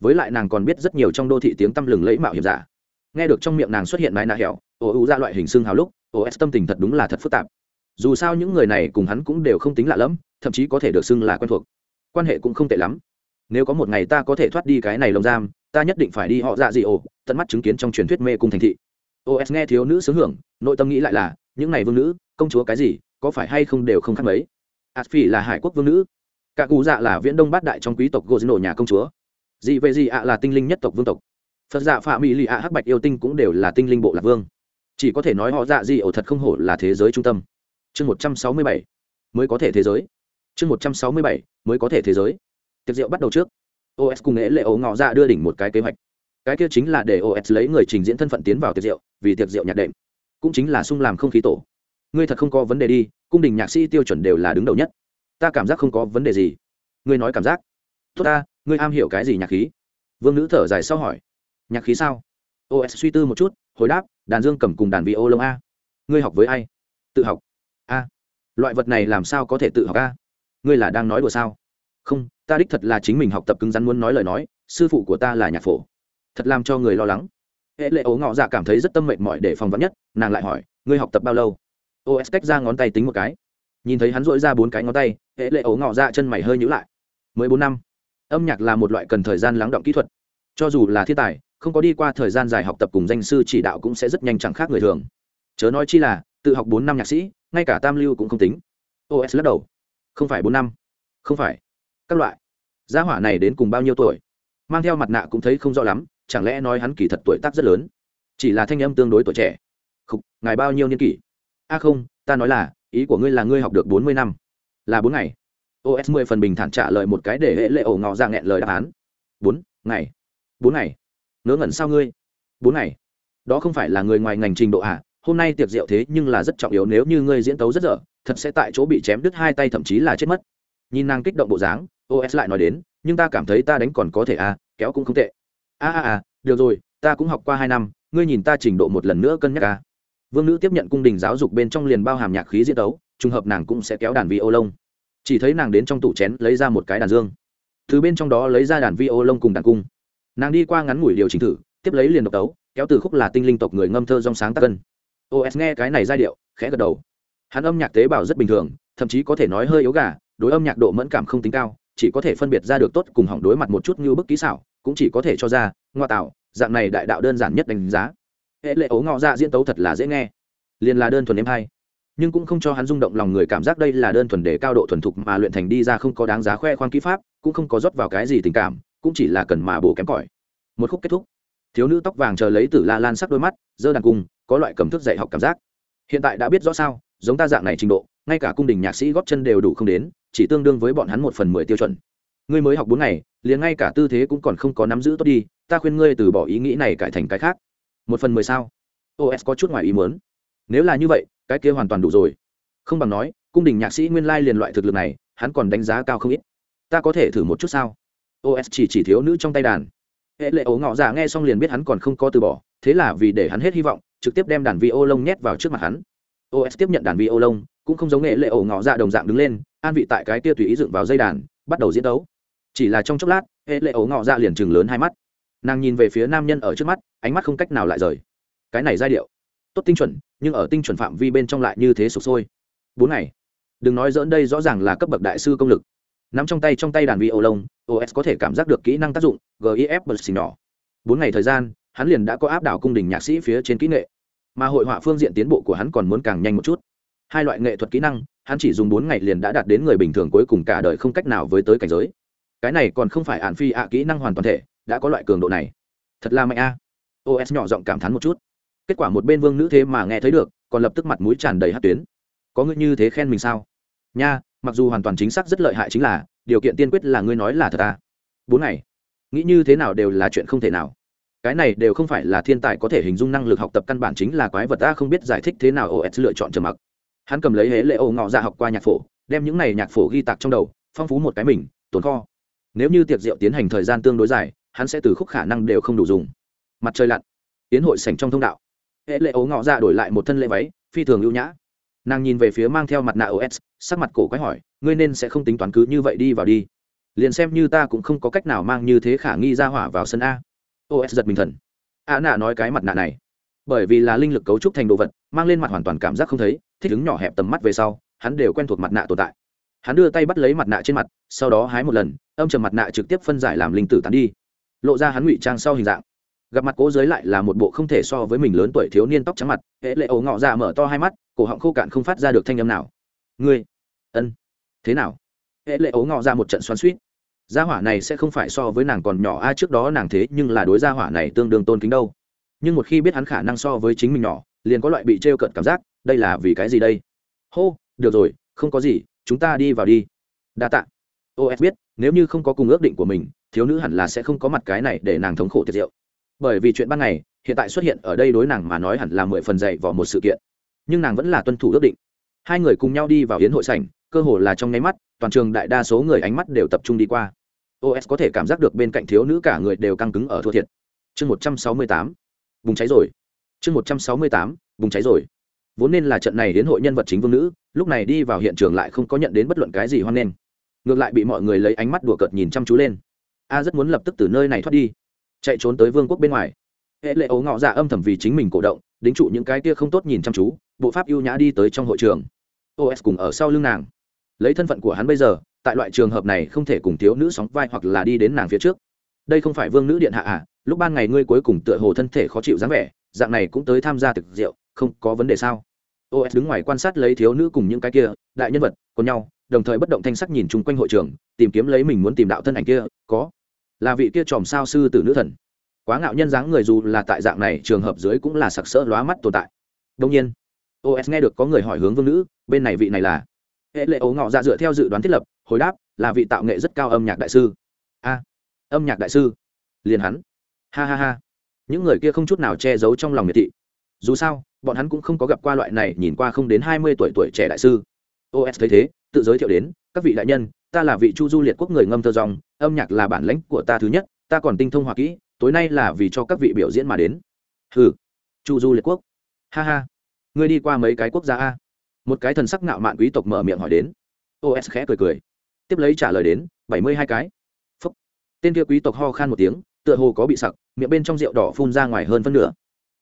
Với lại nàng còn biết rất nhiều trong đô thị tiếng tăm lừng lẫy mạo hiểm giả. Nghe được trong miệng nàng xuất hiện mái nạ hẻo ồ ưu ra loại hình xương hào lúc ồ s tâm tình thật đúng là thật phức tạp. Dù sao những người này cùng hắn cũng đều không tính lạ lẫm, thậm chí có thể được xưng là quen thuộc. Quan hệ cũng không tệ lắm. Nếu có một ngày ta có thể thoát đi cái này lồng giam, ta nhất định phải đi họ dạ dị ổ, tận mắt chứng kiến trong truyền thuyết mê cung thành thị. Os nghe thiếu nữ sướng hưởng, nội tâm nghĩ lại là, những này vương nữ, công chúa cái gì, có phải hay không đều không khác mấy? Ạt phỉ là hải quốc vương nữ. Cả cụ dạ là viễn đông bát đại trong quý tộc gô nổ nhà công chúa. Dị vệ gì ạ là tinh linh nhất tộc vương tộc. Phật dạ phạm mỹ lì ạ hắc bạch yêu tinh cũng đều là tinh linh bộ lạc vương. Chỉ có thể nói họ dạ dị ổ thật không hổ là thế giới trung tâm. Chương một trăm sáu mươi bảy. Mới có thể thế giới. Chương một trăm sáu mươi bảy. Mới có thể thế giới. Tiệc rượu bắt đầu trước. Os cùng nghệ lệ ấu ngọ ra dạ đưa đỉnh một cái kế hoạch. Cái kia chính là để os lấy người trình diễn thân phận tiến vào tiệc rượu, vì tiệc rượu nhạc đệm. Cũng chính là sung làm không khí tổ. Ngươi thật không có vấn đề đi cung đình nhạc sĩ tiêu chuẩn đều là đứng đầu nhất. Ta cảm giác không có vấn đề gì. Ngươi nói cảm giác. Tốt ta, ngươi am hiểu cái gì nhạc khí? Vương nữ thở dài sau hỏi. Nhạc khí sao? Os suy tư một chút, hồi đáp, đàn dương cầm cùng đàn vị ô lông a. Ngươi học với ai? Tự học. A. Loại vật này làm sao có thể tự học a? Ngươi là đang nói đùa sao? Không, ta đích thật là chính mình học tập cứng rắn muốn nói lời nói, sư phụ của ta là nhạc phổ. Thật làm cho người lo lắng. Hệ lệ ố ngọ dạ cảm thấy rất tâm mệnh mỏi để phòng vắn nhất, nàng lại hỏi, ngươi học tập bao lâu? Os cách ra ngón tay tính một cái. Nhìn thấy hắn dội ra bốn cái ngón tay hệ lệ ấu ngọ ra chân mày hơi nhữ lại. Mới bốn năm. Âm nhạc là một loại cần thời gian lắng động kỹ thuật. Cho dù là thiên tài không có đi qua thời gian dài học tập cùng danh sư chỉ đạo cũng sẽ rất nhanh chẳng khác người thường. Chớ nói chi là tự học bốn năm nhạc sĩ ngay cả tam lưu cũng không tính. Os lắc đầu. Không phải bốn năm. Không phải. Các loại. Gia hỏa này đến cùng bao nhiêu tuổi? Mang theo mặt nạ cũng thấy không rõ lắm chẳng lẽ nói hắn kỳ thật tuổi tác rất lớn? Chỉ là thanh âm tương đối tuổi trẻ. Khục, ngài bao nhiêu niên kỷ? A không, ta nói là, ý của ngươi là ngươi học được bốn mươi năm. Là bốn ngày. Os mười phần bình thản trả lời một cái để hệ lệ ổ ngò ra nghẹn lời đáp án. Bốn ngày. Bốn ngày. Ngớ ngẩn sao ngươi? Bốn ngày. Đó không phải là người ngoài ngành trình độ à? Hôm nay tiệc rượu thế nhưng là rất trọng yếu, nếu như ngươi diễn tấu rất dở, thật sẽ tại chỗ bị chém đứt hai tay thậm chí là chết mất. Nhìn nàng kích động bộ dáng os lại nói đến, nhưng ta cảm thấy ta đánh còn có thể à kéo cũng không tệ. A a a, được rồi, ta cũng học qua hai năm, ngươi nhìn ta trình độ một lần nữa cân nhắc à vương nữ tiếp nhận cung đình giáo dục bên trong liền bao hàm nhạc khí diễn tấu, trùng hợp nàng cũng sẽ kéo đàn vi ô lông chỉ thấy nàng đến trong tủ chén lấy ra một cái đàn dương. Thứ bên trong đó lấy ra đàn vi ô lông cùng đàn cung. Nàng đi qua ngắn ngủi điều chỉnh thử, tiếp lấy liền độc tấu, kéo từ khúc là tinh linh tộc người ngâm thơ rong sáng tác cân. Os nghe cái này giai điệu, khẽ gật đầu. Hắn âm nhạc tế bào rất bình thường, thậm chí có thể nói hơi yếu gà, đối âm nhạc độ mẫn cảm không tính cao, chỉ có thể phân biệt ra được tốt cùng hỏng đối mặt một chút như bức kỹ xảo, cũng chỉ có thể cho ra, ngoa tạo, dạng này đại đạo đơn giản nhất đánh giá hệ lệ ố ngọ dạ diễn tấu thật là dễ nghe. Liền là đơn thuần em hay. Nhưng cũng không cho hắn rung động lòng người cảm giác đây là đơn thuần để cao độ thuần thục mà luyện thành đi ra không có đáng giá khoe khoang kỹ pháp, cũng không có rót vào cái gì tình cảm, cũng chỉ là cần mà bổ kém cỏi. Một khúc kết thúc. Thiếu nữ tóc vàng chờ lấy từ la lan sắc đôi mắt dơ đàn cung, có loại cầm thức dạy học cảm giác. Hiện tại đã biết rõ sao, giống ta dạng này trình độ, ngay cả cung đình nhạc sĩ góp chân đều đủ không đến, chỉ tương đương với bọn hắn một phần mười tiêu chuẩn. Ngươi mới học bốn ngày, liền ngay cả tư thế cũng còn không có nắm giữ tốt đi, ta khuyên ngươi từ bỏ ý nghĩ này cải thành cái khác một phần mười sao? Os có chút ngoài ý muốn. Nếu là như vậy, cái kia hoàn toàn đủ rồi. Không bằng nói, cung đình nhạc sĩ nguyên lai liền loại thực lực này, hắn còn đánh giá cao không ít. Ta có thể thử một chút sao? Os chỉ chỉ thiếu nữ trong tay đàn. Hệ lệ ố ngọ dạ nghe xong liền biết hắn còn không có từ bỏ, thế là vì để hắn hết hy vọng, trực tiếp đem đàn vi ô lông nhét vào trước mặt hắn. Os tiếp nhận đàn vi ô lông cũng không giống nghệ lệ ổ ngọ dạ đồng dạng đứng lên, an vị tại cái kia tùy ý dựng vào dây đàn, bắt đầu diễn đấu. Chỉ là trong chốc lát, hệ lệ ổ ngọ dạ liền chừng lớn hai mắt. Nàng nhìn về phía nam nhân ở trước mắt ánh mắt không cách nào lại rời. Cái này giai điệu, tốt tinh chuẩn, nhưng ở tinh chuẩn phạm vi bên trong lại như thế sụp sôi. Bốn ngày, đừng nói dỡn đây rõ ràng là cấp bậc đại sư công lực. Nắm trong tay trong tay đàn vi ô lông os có thể cảm giác được kỹ năng tác dụng gif bật xì nhỏ. Bốn ngày thời gian, hắn liền đã có áp đảo cung đình nhạc sĩ phía trên kỹ nghệ. Mà hội họa phương diện tiến bộ của hắn còn muốn càng nhanh một chút. Hai loại nghệ thuật kỹ năng, hắn chỉ dùng bốn ngày liền đã đạt đến người bình thường cuối cùng cả đời không cách nào với tới cảnh giới. Cái này còn không phải ạn phi ạ kỹ năng hoàn toàn thể, đã có loại cường độ này. Thật là mạnh a os nhỏ giọng cảm thán một chút. Kết quả một bên vương nữ thế mà nghe thấy được, còn lập tức mặt mũi tràn đầy hát tuyến. Có ngươi như thế khen mình sao? Nha, mặc dù hoàn toàn chính xác rất lợi hại chính là, điều kiện tiên quyết là ngươi nói là thật ta bốn ngày. Nghĩ như thế nào đều là chuyện không thể nào. Cái này đều không phải là thiên tài có thể hình dung năng lực học tập căn bản chính là quái vật ta không biết giải thích thế nào os lựa chọn trầm mặc. Hắn cầm lấy hễ lệ ô ngọ ra học qua nhạc phổ, đem những này nhạc phổ ghi tạc trong đầu, phong phú một cái mình tốn kho. Nếu như tiệc rượu tiến hành thời gian tương đối dài, hắn sẽ từ khúc khả năng đều không đủ dùng mặt trời lặn, tiến hội sảnh trong thông đạo. Hệ lệ ấu ngọ ra đổi lại một thân lễ váy, phi thường ưu nhã. Nàng nhìn về phía mang theo mặt nạ os sắc mặt cổ quái hỏi, ngươi nên sẽ không tính toán cứ như vậy đi vào đi. Liền xem như ta cũng không có cách nào mang như thế khả nghi ra hỏa vào sân a. Os giật mình thần. A nạ nói cái mặt nạ này, bởi vì là linh lực cấu trúc thành đồ vật, mang lên mặt hoàn toàn cảm giác không thấy, thích ứng nhỏ hẹp tầm mắt về sau, hắn đều quen thuộc mặt nạ tồn tại. Hắn đưa tay bắt lấy mặt nạ trên mặt, sau đó hái một lần, âm trầm mặt nạ trực tiếp phân giải làm linh tử tán đi, lộ ra hắn ngụy trang sau hình dạng gặp mặt cố giới lại là một bộ không thể so với mình lớn tuổi thiếu niên tóc trắng mặt, hễ lệ ấu ngọ ra mở to hai mắt, cổ họng khô cạn không phát ra được thanh âm nào. Ngươi, ân, thế nào? Hễ lệ ấu ngọ ra một trận xoắn suýt gia hỏa này sẽ không phải so với nàng còn nhỏ, a, trước đó nàng thế nhưng là đối gia hỏa này tương đương tôn kính đâu. Nhưng một khi biết hắn khả năng so với chính mình nhỏ, liền có loại bị t r cận cảm giác, đây là vì cái gì đây? Hô, được rồi, không có gì, chúng ta đi vào đi. Đa t ạ os biết, nếu như không có cùng ước định của mình, thiếu nữ hẳn là sẽ không có mặt cái này để nàng thống khổ tiệt diệu bởi vì chuyện ban ngày, hiện tại xuất hiện ở đây đối nàng mà nói hẳn là mười phần dạy vào một sự kiện. Nhưng nàng vẫn là tuân thủ ước định. Hai người cùng nhau đi vào hiến hội sảnh, cơ hồ là trong nháy mắt, toàn trường đại đa số người ánh mắt đều tập trung đi qua. Os có thể cảm giác được bên cạnh thiếu nữ cả người đều căng cứng ở thua thiệt. Chương một trăm sáu mươi tám. Bùng cháy rồi. Chương một trăm sáu mươi tám. Bùng cháy rồi. Vốn nên là trận này đến hội nhân vật chính vương nữ, lúc này đi vào hiện trường lại không có nhận đến bất luận cái gì hoan nghênh. Ngược lại bị mọi người lấy ánh mắt đùa cợt nhìn chăm chú lên. A rất muốn lập tức từ nơi này thoát đi chạy trốn tới vương quốc bên ngoài. Hệ lệ ấu ngọ dạ âm thầm vì chính mình cổ động, đính trụ những cái kia không tốt nhìn chăm chú, bộ pháp ưu nhã đi tới trong hội trường. Os cùng ở sau lưng nàng. Lấy thân phận của hắn bây giờ, tại loại trường hợp này không thể cùng thiếu nữ sóng vai hoặc là đi đến nàng phía trước. Đây không phải vương nữ điện hạ à lúc ban ngày ngươi cuối cùng tựa hồ thân thể khó chịu dáng vẻ, dạng này cũng tới tham gia thực rượu, không có vấn đề sao? Os đứng ngoài quan sát lấy thiếu nữ cùng những cái kia, đại nhân vật còn nhau, đồng thời bất động thanh sắc nhìn chung quanh hội trường, tìm kiếm lấy mình muốn tìm đạo thân ảnh kia, có là vị kia tròm sao sư tử nữ thần. Quá ngạo nhân dáng người dù là tại dạng này, trường hợp dưới cũng là sặc sỡ lóa mắt tồn tại. Đông nhiên os nghe được có người hỏi hướng vương nữ, bên này vị này là hệ lệ ấu ngọ ra dựa theo dự đoán thiết lập, hồi đáp là vị tạo nghệ rất cao âm nhạc đại sư. A, âm nhạc đại sư, liền hắn. Ha ha ha. Những người kia không chút nào che giấu trong lòng miệt thị. Dù sao, bọn hắn cũng không có gặp qua loại này nhìn qua không đến hai mươi tuổi tuổi trẻ đại sư. Os thấy thế, tự giới thiệu đến, các vị đại nhân, ta là vị chu du liệt quốc người ngâm thơ dòng âm nhạc là bản lãnh của ta thứ nhất, ta còn tinh thông hòa kỹ, tối nay là vì cho các vị biểu diễn mà đến. Hừ, chu du liệt quốc. Ha ha, ngươi đi qua mấy cái quốc gia a. Một cái thần sắc nạo mạn quý tộc mở miệng hỏi đến. Os khẽ cười cười. Tiếp lấy trả lời đến, bảy mươi hai cái. Phúc. tên kia quý tộc ho khan một tiếng, tựa hồ có bị sặc, miệng bên trong rượu đỏ phun ra ngoài hơn phân nửa.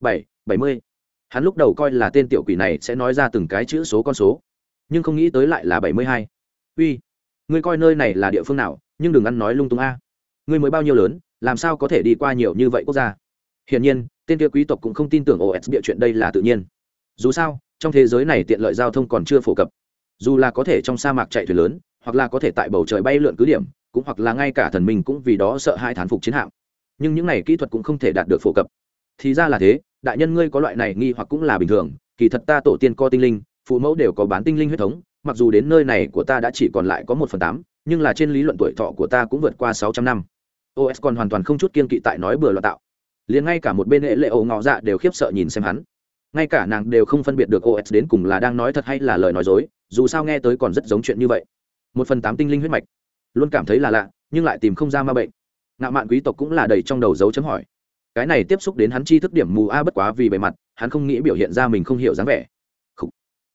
Bảy bảy mươi. Hắn lúc đầu coi là tên tiểu quỷ này sẽ nói ra từng cái chữ số con số, nhưng không nghĩ tới lại là bảy mươi hai. Uy, ngươi coi nơi này là địa phương nào nhưng đừng ăn nói lung tung a. Ngươi mới bao nhiêu lớn, làm sao có thể đi qua nhiều như vậy quốc gia? Hiển nhiên, tên kia quý tộc cũng không tin tưởng os bịa chuyện đây là tự nhiên. Dù sao, trong thế giới này tiện lợi giao thông còn chưa phổ cập. Dù là có thể trong sa mạc chạy thuyền lớn, hoặc là có thể tại bầu trời bay lượn cứ điểm, cũng hoặc là ngay cả thần mình cũng vì đó sợ hai thán phục chiến hạm. Nhưng những này kỹ thuật cũng không thể đạt được phổ cập. Thì ra là thế, đại nhân ngươi có loại này nghi hoặc cũng là bình thường, kỳ thật ta tổ tiên co tinh linh, phụ mẫu đều có bán tinh linh huyết thống, mặc dù đến nơi này của ta đã chỉ còn lại có một phần tám nhưng là trên lý luận tuổi thọ của ta cũng vượt qua sáu trăm năm. Os còn hoàn toàn không chút kiên kỵ tại nói bừa loạn tạo. Liền ngay cả một bên hệ lệ ồ ngọ dạ đều khiếp sợ nhìn xem hắn. Ngay cả nàng đều không phân biệt được os đến cùng là đang nói thật hay là lời nói dối, dù sao nghe tới còn rất giống chuyện như vậy. Một phần tám tinh linh huyết mạch. Luôn cảm thấy là lạ, nhưng lại tìm không ra ma bệnh. Ngạo mạn quý tộc cũng là đầy trong đầu dấu chấm hỏi. Cái này tiếp xúc đến hắn chi thức điểm mù a bất quá vì bề mặt, hắn không nghĩ biểu hiện ra mình không hiểu dáng vẻ.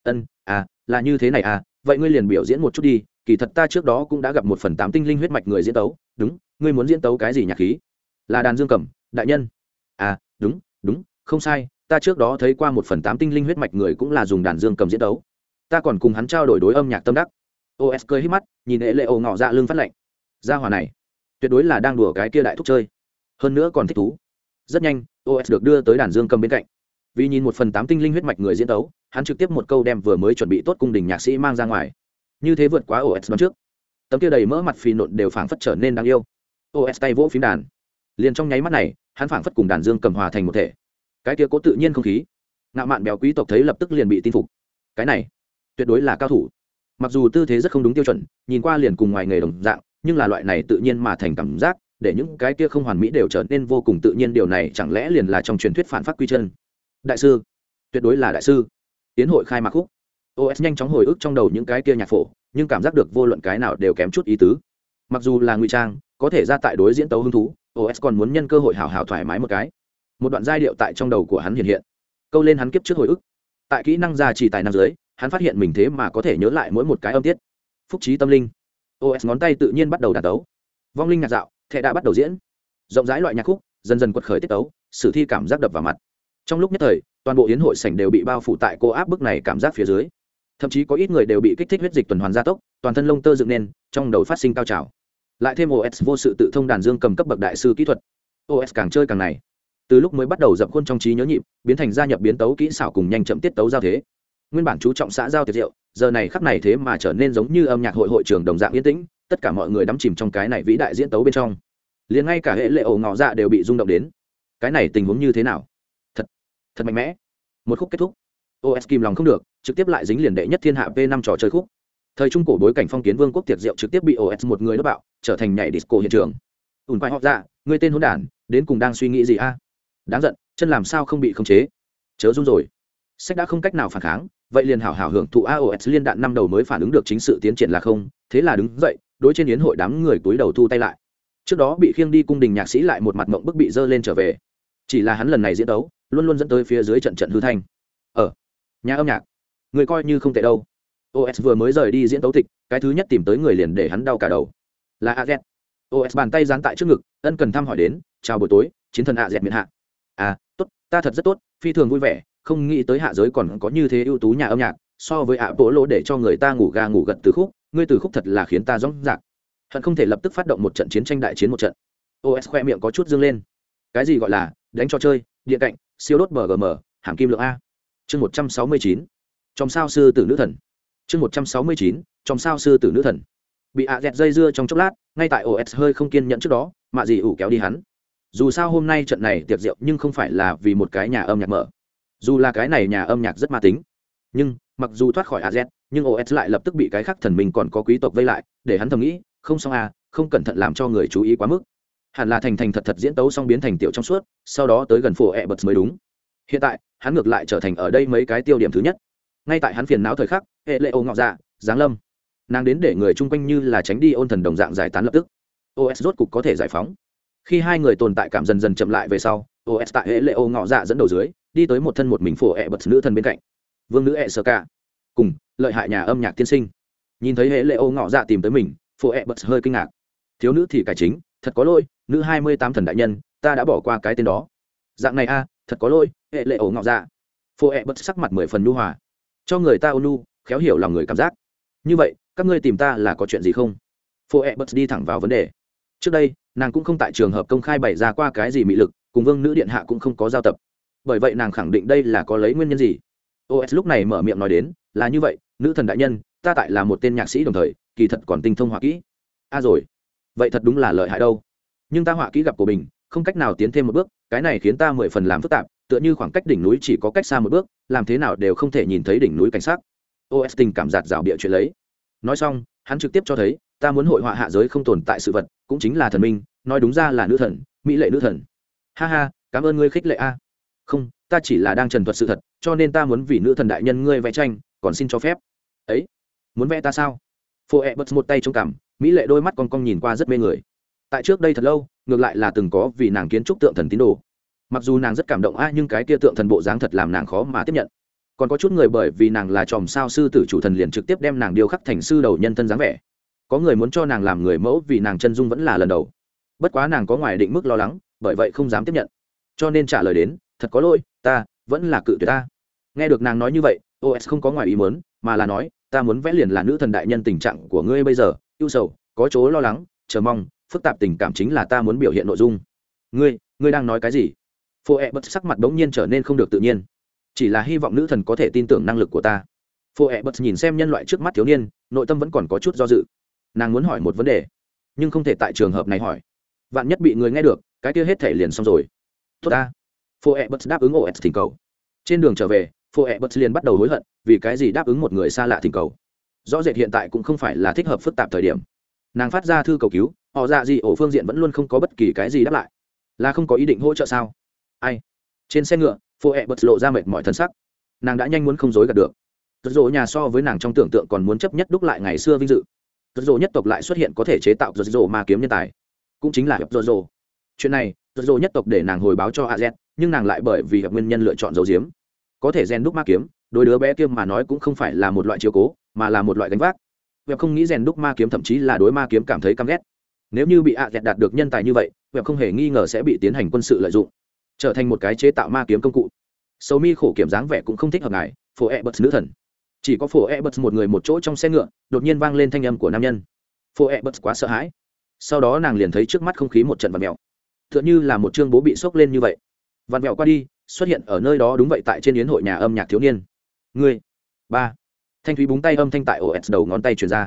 Ân à là như thế này à vậy ngươi liền biểu diễn một chút đi kỳ thật ta trước đó cũng đã gặp một phần tám tinh linh huyết mạch người diễn tấu. Đúng, ngươi muốn diễn tấu cái gì nhạc khí? Là đàn dương cầm, đại nhân. À đúng đúng, không sai. Ta trước đó thấy qua một phần tám tinh linh huyết mạch người cũng là dùng đàn dương cầm diễn tấu. Ta còn cùng hắn trao đổi đối âm nhạc tâm đắc. Os cười hít mắt, nhìn hệ lệ ồ ngọ dạ lưng phát lạnh. Ra hòa này, tuyệt đối là đang đùa cái kia đại thúc chơi. Hơn nữa còn thích thú. Rất nhanh os được đưa tới đàn dương cầm bên cạnh. Vì nhìn một phần tám tinh linh huyết mạch người diễn tấu, hắn trực tiếp một câu đem vừa mới chuẩn bị tốt cung đình nhạc sĩ mang ra ngoài như thế vượt quá os đoán trước. Tấm kia đầy mỡ mặt phì nộn đều phảng phất trở nên đáng yêu. Os tay vỗ phím đàn. Liền trong nháy mắt này, hắn phảng phất cùng đàn dương cầm hòa thành một thể. Cái kia cố tự nhiên không khí. Ngạo mạn béo quý tộc thấy lập tức liền bị tin phục. Cái này, tuyệt đối là cao thủ. Mặc dù tư thế rất không đúng tiêu chuẩn, nhìn qua liền cùng ngoài nghề đồng dạng, nhưng là loại này tự nhiên mà thành cảm giác, để những cái kia không hoàn mỹ đều trở nên vô cùng tự nhiên điều này chẳng lẽ liền là trong truyền thuyết phản phát quy chân? Đại sư, tuyệt đối là đại sư. Tiến hội khai mạc khúc os nhanh chóng hồi ức trong đầu những cái kia nhạc phổ, nhưng cảm giác được vô luận cái nào đều kém chút ý tứ. Mặc dù là ngụy trang, có thể ra tại đối diễn tấu hứng thú os còn muốn nhân cơ hội hào hào thoải mái một cái. Một đoạn giai điệu tại trong đầu của hắn hiện hiện. Câu lên hắn kiếp trước hồi ức. Tại kỹ năng gia trì tài năng dưới, hắn phát hiện mình thế mà có thể nhớ lại mỗi một cái âm tiết. Phúc trí tâm linh. Os ngón tay tự nhiên bắt đầu đàn tấu. Vong linh nhạc dạo thệ đã bắt đầu diễn. Rộng rãi loại nhạc khúc, dần dần quật khởi tiết tấu, sử thi cảm giác đập vào mặt. Trong lúc nhất thời, toàn bộ yến hội sảnh đều bị bao phủ tại cô áp bức này cảm giác phía dưới thậm chí có ít người đều bị kích thích huyết dịch tuần hoàn gia tốc, toàn thân lông tơ dựng nên, trong đầu phát sinh cao trào. Lại thêm os vô sự tự thông đàn dương cầm cấp bậc đại sư kỹ thuật. Os càng chơi càng này. Từ lúc mới bắt đầu dập khuôn trong trí nhớ nhịp, biến thành gia nhập biến tấu kỹ xảo cùng nhanh chậm tiết tấu giao thế. Nguyên bản chú trọng xã giao tiệt diệu, giờ này khắp này thế mà trở nên giống như âm nhạc hội hội trường đồng dạng yên tĩnh, tất cả mọi người đắm chìm trong cái này vĩ đại diễn tấu bên trong. Liền ngay cả hệ lệ ổ ngọ dạ đều bị rung động đến. Cái này tình huống như thế nào? Thật thật mạnh mẽ. Một khúc kết thúc. Os kìm lòng không được trực tiếp lại dính liền đệ nhất thiên hạ v năm trò chơi khúc. Thời trung cổ bối cảnh phong kiến vương quốc tiệc rượu trực tiếp bị os một người đốt bạo, trở thành nhảy disco hiện trường. Ủn quay họ ra dạ, người tên hôn đản, đến cùng đang suy nghĩ gì a? Đáng giận, chân làm sao không bị khống chế? Chớ run rồi. Sách đã không cách nào phản kháng, vậy liền hảo hảo hưởng thụ aos liên đạn năm đầu mới phản ứng được chính sự tiến triển là không, thế là đứng dậy, đối trên yến hội đám người túi đầu thu tay lại. Trước đó bị khiêng đi cung đình nhạc sĩ lại một mặt mộng bức bị dơ lên trở về. Chỉ là hắn lần này diễn đấu, luôn luôn dẫn tới phía dưới trận trận hư thanh. Ở nhà âm nhạc người coi như không tệ đâu. Os vừa mới rời đi diễn tấu tịch, cái thứ nhất tìm tới người liền để hắn đau cả đầu. Là a z. Os bàn tay dán tại trước ngực, ân cần thăm hỏi đến, chào buổi tối, chiến thần a z miền hạ. À tốt, ta thật rất tốt, phi thường vui vẻ, không nghĩ tới hạ giới còn có như thế ưu tú nhà âm nhạc, so với ạ bộ lỗ để cho người ta ngủ ga ngủ gật từ khúc, ngươi từ khúc thật là khiến ta rõng rạc. Hận không thể lập tức phát động một trận chiến tranh đại chiến một trận. Os khoe miệng có chút dương lên. Cái gì gọi là, đánh cho chơi, điện cạnh, siêu đốt bgm hàm kim lượng a. Chương một trăm sáu mươi chín trong sao sư tử nữ thần. Chương một trăm sáu mươi chín, trong sao sư tử nữ thần. Bị ạ dẹt dây dưa trong chốc lát, ngay tại os hơi không kiên nhẫn trước đó, mạ gì ủ kéo đi hắn. Dù sao hôm nay trận này tiệc rượu nhưng không phải là vì một cái nhà âm nhạc mở. Dù là cái này nhà âm nhạc rất ma tính. Nhưng, mặc dù thoát khỏi az nhưng os lại lập tức bị cái khác thần mình còn có quý tộc vây lại, để hắn thầm nghĩ, không xong à không cẩn thận làm cho người chú ý quá mức. Hẳn là thành thành thật thật diễn tấu xong biến thành tiểu trong suốt, sau đó tới gần phổ ẹ bật mới đúng. Hiện tại, hắn ngược lại trở thành ở đây mấy cái tiêu điểm thứ nhất ngay tại hắn phiền não thời khắc, hệ lệ ô ngọ dạ giáng lâm. Nàng đến để người chung quanh như là tránh đi ôn thần đồng dạng giải tán lập tức. Os rốt cục có thể giải phóng. Khi hai người tồn tại cảm dần dần chậm lại về sau os tại hệ lệ ô ngọ dạ dẫn đầu dưới, đi tới một thân một mình phổ ẹ bật nữ thần bên cạnh. Vương nữ ẹ sơ ca cùng, lợi hại nhà âm nhạc tiên sinh. Nhìn thấy hệ lệ ô ngọ dạ tìm tới mình, phổ ẹ bật hơi kinh ngạc. Thiếu nữ thì cải chính, thật có lỗi, nữ hai mươi tám thần đại nhân, ta đã bỏ qua cái tên đó. Dạng này a thật có lỗi, hệ lệ ổ ngọ dạ. Phổ ẹ bật sắc mặt mười phần nhu hòa cho người ta ônu khéo hiểu lòng người cảm giác. Như vậy, các ngươi tìm ta là có chuyện gì không? Phổ E bật đi thẳng vào vấn đề. Trước đây, nàng cũng không tại trường hợp công khai bày ra qua cái gì mị lực, cùng vương nữ điện hạ cũng không có giao tập. Bởi vậy nàng khẳng định đây là có lấy nguyên nhân gì? Os lúc này mở miệng nói đến, là như vậy, nữ thần đại nhân, ta tại là một tên nhạc sĩ đồng thời, kỳ thật còn tinh thông họa kỹ. A à rồi, vậy thật đúng là lợi hại đâu. Nhưng ta họa kỹ gặp của mình, không cách nào tiến thêm một bước, cái này khiến ta mười phần làm phức tạp tựa như khoảng cách đỉnh núi chỉ có cách xa một bước, làm thế nào đều không thể nhìn thấy đỉnh núi cảnh sát os tình cảm giạt rào bịa chuyện lấy. Nói xong, hắn trực tiếp cho thấy, ta muốn hội họa hạ giới không tồn tại sự vật, cũng chính là thần minh, nói đúng ra là nữ thần, mỹ lệ nữ thần. Ha ha, cảm ơn ngươi khích lệ a. Không, ta chỉ là đang trần thuật sự thật, cho nên ta muốn vì nữ thần đại nhân ngươi vẽ tranh, còn xin cho phép. Ấy, muốn vẽ ta sao? Phô ẹ bật một tay trong cằm, mỹ lệ đôi mắt con con nhìn qua rất mê người. Tại trước đây thật lâu, ngược lại là từng có vì nàng kiến trúc tượng thần tín đồ mặc dù nàng rất cảm động a nhưng cái kia tượng thần bộ dáng thật làm nàng khó mà tiếp nhận. Còn có chút người bởi vì nàng là chòm sao sư tử chủ thần liền trực tiếp đem nàng điêu khắc thành sư đầu nhân thân dáng vẻ. Có người muốn cho nàng làm người mẫu vì nàng chân dung vẫn là lần đầu. Bất quá nàng có ngoài định mức lo lắng, bởi vậy không dám tiếp nhận. Cho nên trả lời đến, thật có lỗi, ta vẫn là cự tuyệt ta. Nghe được nàng nói như vậy os không có ngoài ý muốn, mà là nói, ta muốn vẽ liền là nữ thần đại nhân tình trạng của ngươi bây giờ, ưu sầu, có chỗ lo lắng, chờ mong, phức tạp tình cảm chính là ta muốn biểu hiện nội dung. Ngươi ngươi đang nói cái gì? Phô e bật sắc mặt bỗng nhiên trở nên không được tự nhiên. Chỉ là hy vọng nữ thần có thể tin tưởng năng lực của ta. Phô e bật nhìn xem nhân loại trước mắt thiếu niên, nội tâm vẫn còn có chút do dự. Nàng muốn hỏi một vấn đề, nhưng không thể tại trường hợp này hỏi. Vạn nhất bị người nghe được, cái kia hết thể liền xong rồi. Tốt ta. Phô e bật đáp ứng os thỉnh cầu. Trên đường trở về, phô ẹ bật liền bắt đầu hối hận vì cái gì đáp ứng một người xa lạ thỉnh cầu. Rõ rệt hiện tại cũng không phải là thích hợp phức tạp thời điểm. Nàng phát ra thư cầu cứu, họ dạ gì ổ phương diện vẫn luôn không có bất kỳ cái gì đáp lại. Là không có ý định hỗ trợ sao? Ai? Trên xe ngựa phụ hẹ bật lộ ra mệt mỏi thân sắc. Nàng đã nhanh muốn không dối gạt được. Rốt rỗ nhà so với nàng trong tưởng tượng còn muốn chấp nhất đúc lại ngày xưa vinh dự. Rốt rỗ nhất tộc lại xuất hiện có thể chế tạo rốt rỗ ma kiếm nhân tài. Cũng chính là hiệp rốt rỗ. Chuyện này, rốt rỗ nhất tộc để nàng hồi báo cho a z, nhưng nàng lại bởi vì gặp nguyên nhân lựa chọn dấu diếm có thể rèn đúc ma kiếm đôi đứa bé kia mà nói cũng không phải là một loại chiếu cố, mà là một loại gánh vác. Web không nghĩ rèn đúc ma kiếm thậm chí là đối ma kiếm cảm thấy căm ghét. Nếu như bị ạ dẹt đạt được nhân tài như vậy web không hề nghi ngờ sẽ bị tiến hành quân sự lợi dụng trở thành một cái chế tạo ma kiếm công cụ. Sầu mi khổ kiểm dáng vẻ cũng không thích hợp ngài, phổ e bật nữ thần. Chỉ có phổ e bật một người một chỗ trong xe ngựa, đột nhiên vang lên thanh âm của nam nhân. Phổ e bật quá sợ hãi. Sau đó nàng liền thấy trước mắt không khí một trận vặn mèo t h ư ợ n như là một chương bố bị sốc lên như vậy. Vặn mèo qua đi, xuất hiện ở nơi đó đúng vậy tại trên yến hội nhà âm nhạc thiếu niên. Người ba. Thanh thúy búng tay âm thanh tại os đầu ngón tay chuyển ra.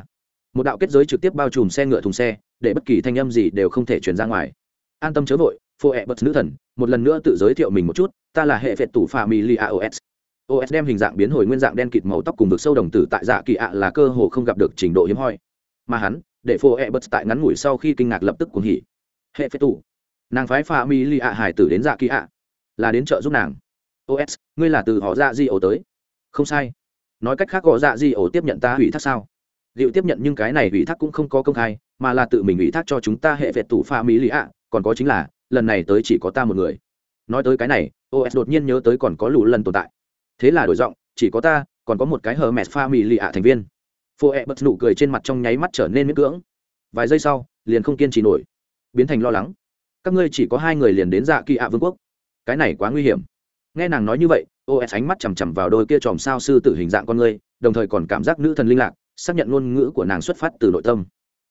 Một đạo kết giới trực tiếp bao trùm xe ngựa thùng xe, để bất kỳ thanh âm gì đều không thể chuyển ra ngoài. An tâm chớ vội phô ẹ bật nữ thần, một lần nữa tự giới thiệu mình một chút, ta là hệ vệ tủ pha mi li os os đem hình dạng biến hồi nguyên dạng đen kịt màu tóc cùng vực sâu đồng tử tại dạ kỳ ạ là cơ hồ không gặp được trình độ hiếm hoi. Mà hắn, để phô e bật tại ngắn ngủi sau khi kinh ngạc lập tức cuồng hỉ. Hệ vệ tủ. Nàng phái pha mi li ạ hải tử đến dạ kỳ ạ. Là đến chợ giúp nàng. Os ngươi là từ họ dạ di ổ tới. Không sai. Nói cách khác, họ dạ di ổ tiếp nhận ta hủy thác sao? Liệu tiếp nhận nhưng cái này ủy thác cũng không có công khai, mà là tự mình ủy thác cho chúng ta hệ vệ tủ pha mỹ lý ạ còn có chính là lần này tới chỉ có ta một người. Nói tới cái này os đột nhiên nhớ tới còn có lũ lần tồn tại. Thế là đổi giọng, chỉ có ta, còn có một cái hờ mẹt pha mì lì ạ thành viên. Phô ẹ bật nụ cười trên mặt trong nháy mắt trở nên miễn cưỡng. Vài giây sau, liền không kiên trì nổi. Biến thành lo lắng. Các ngươi chỉ có hai người liền đến dạ kỳ ạ vương quốc. Cái này quá nguy hiểm. Nghe nàng nói như vậy os ánh mắt chằm chằm vào đôi kia chòm sao sư tử hình dạng con ngươi đồng thời còn cảm giác nữ thần linh lạc, xác nhận ngôn ngữ của nàng xuất phát từ nội tâm.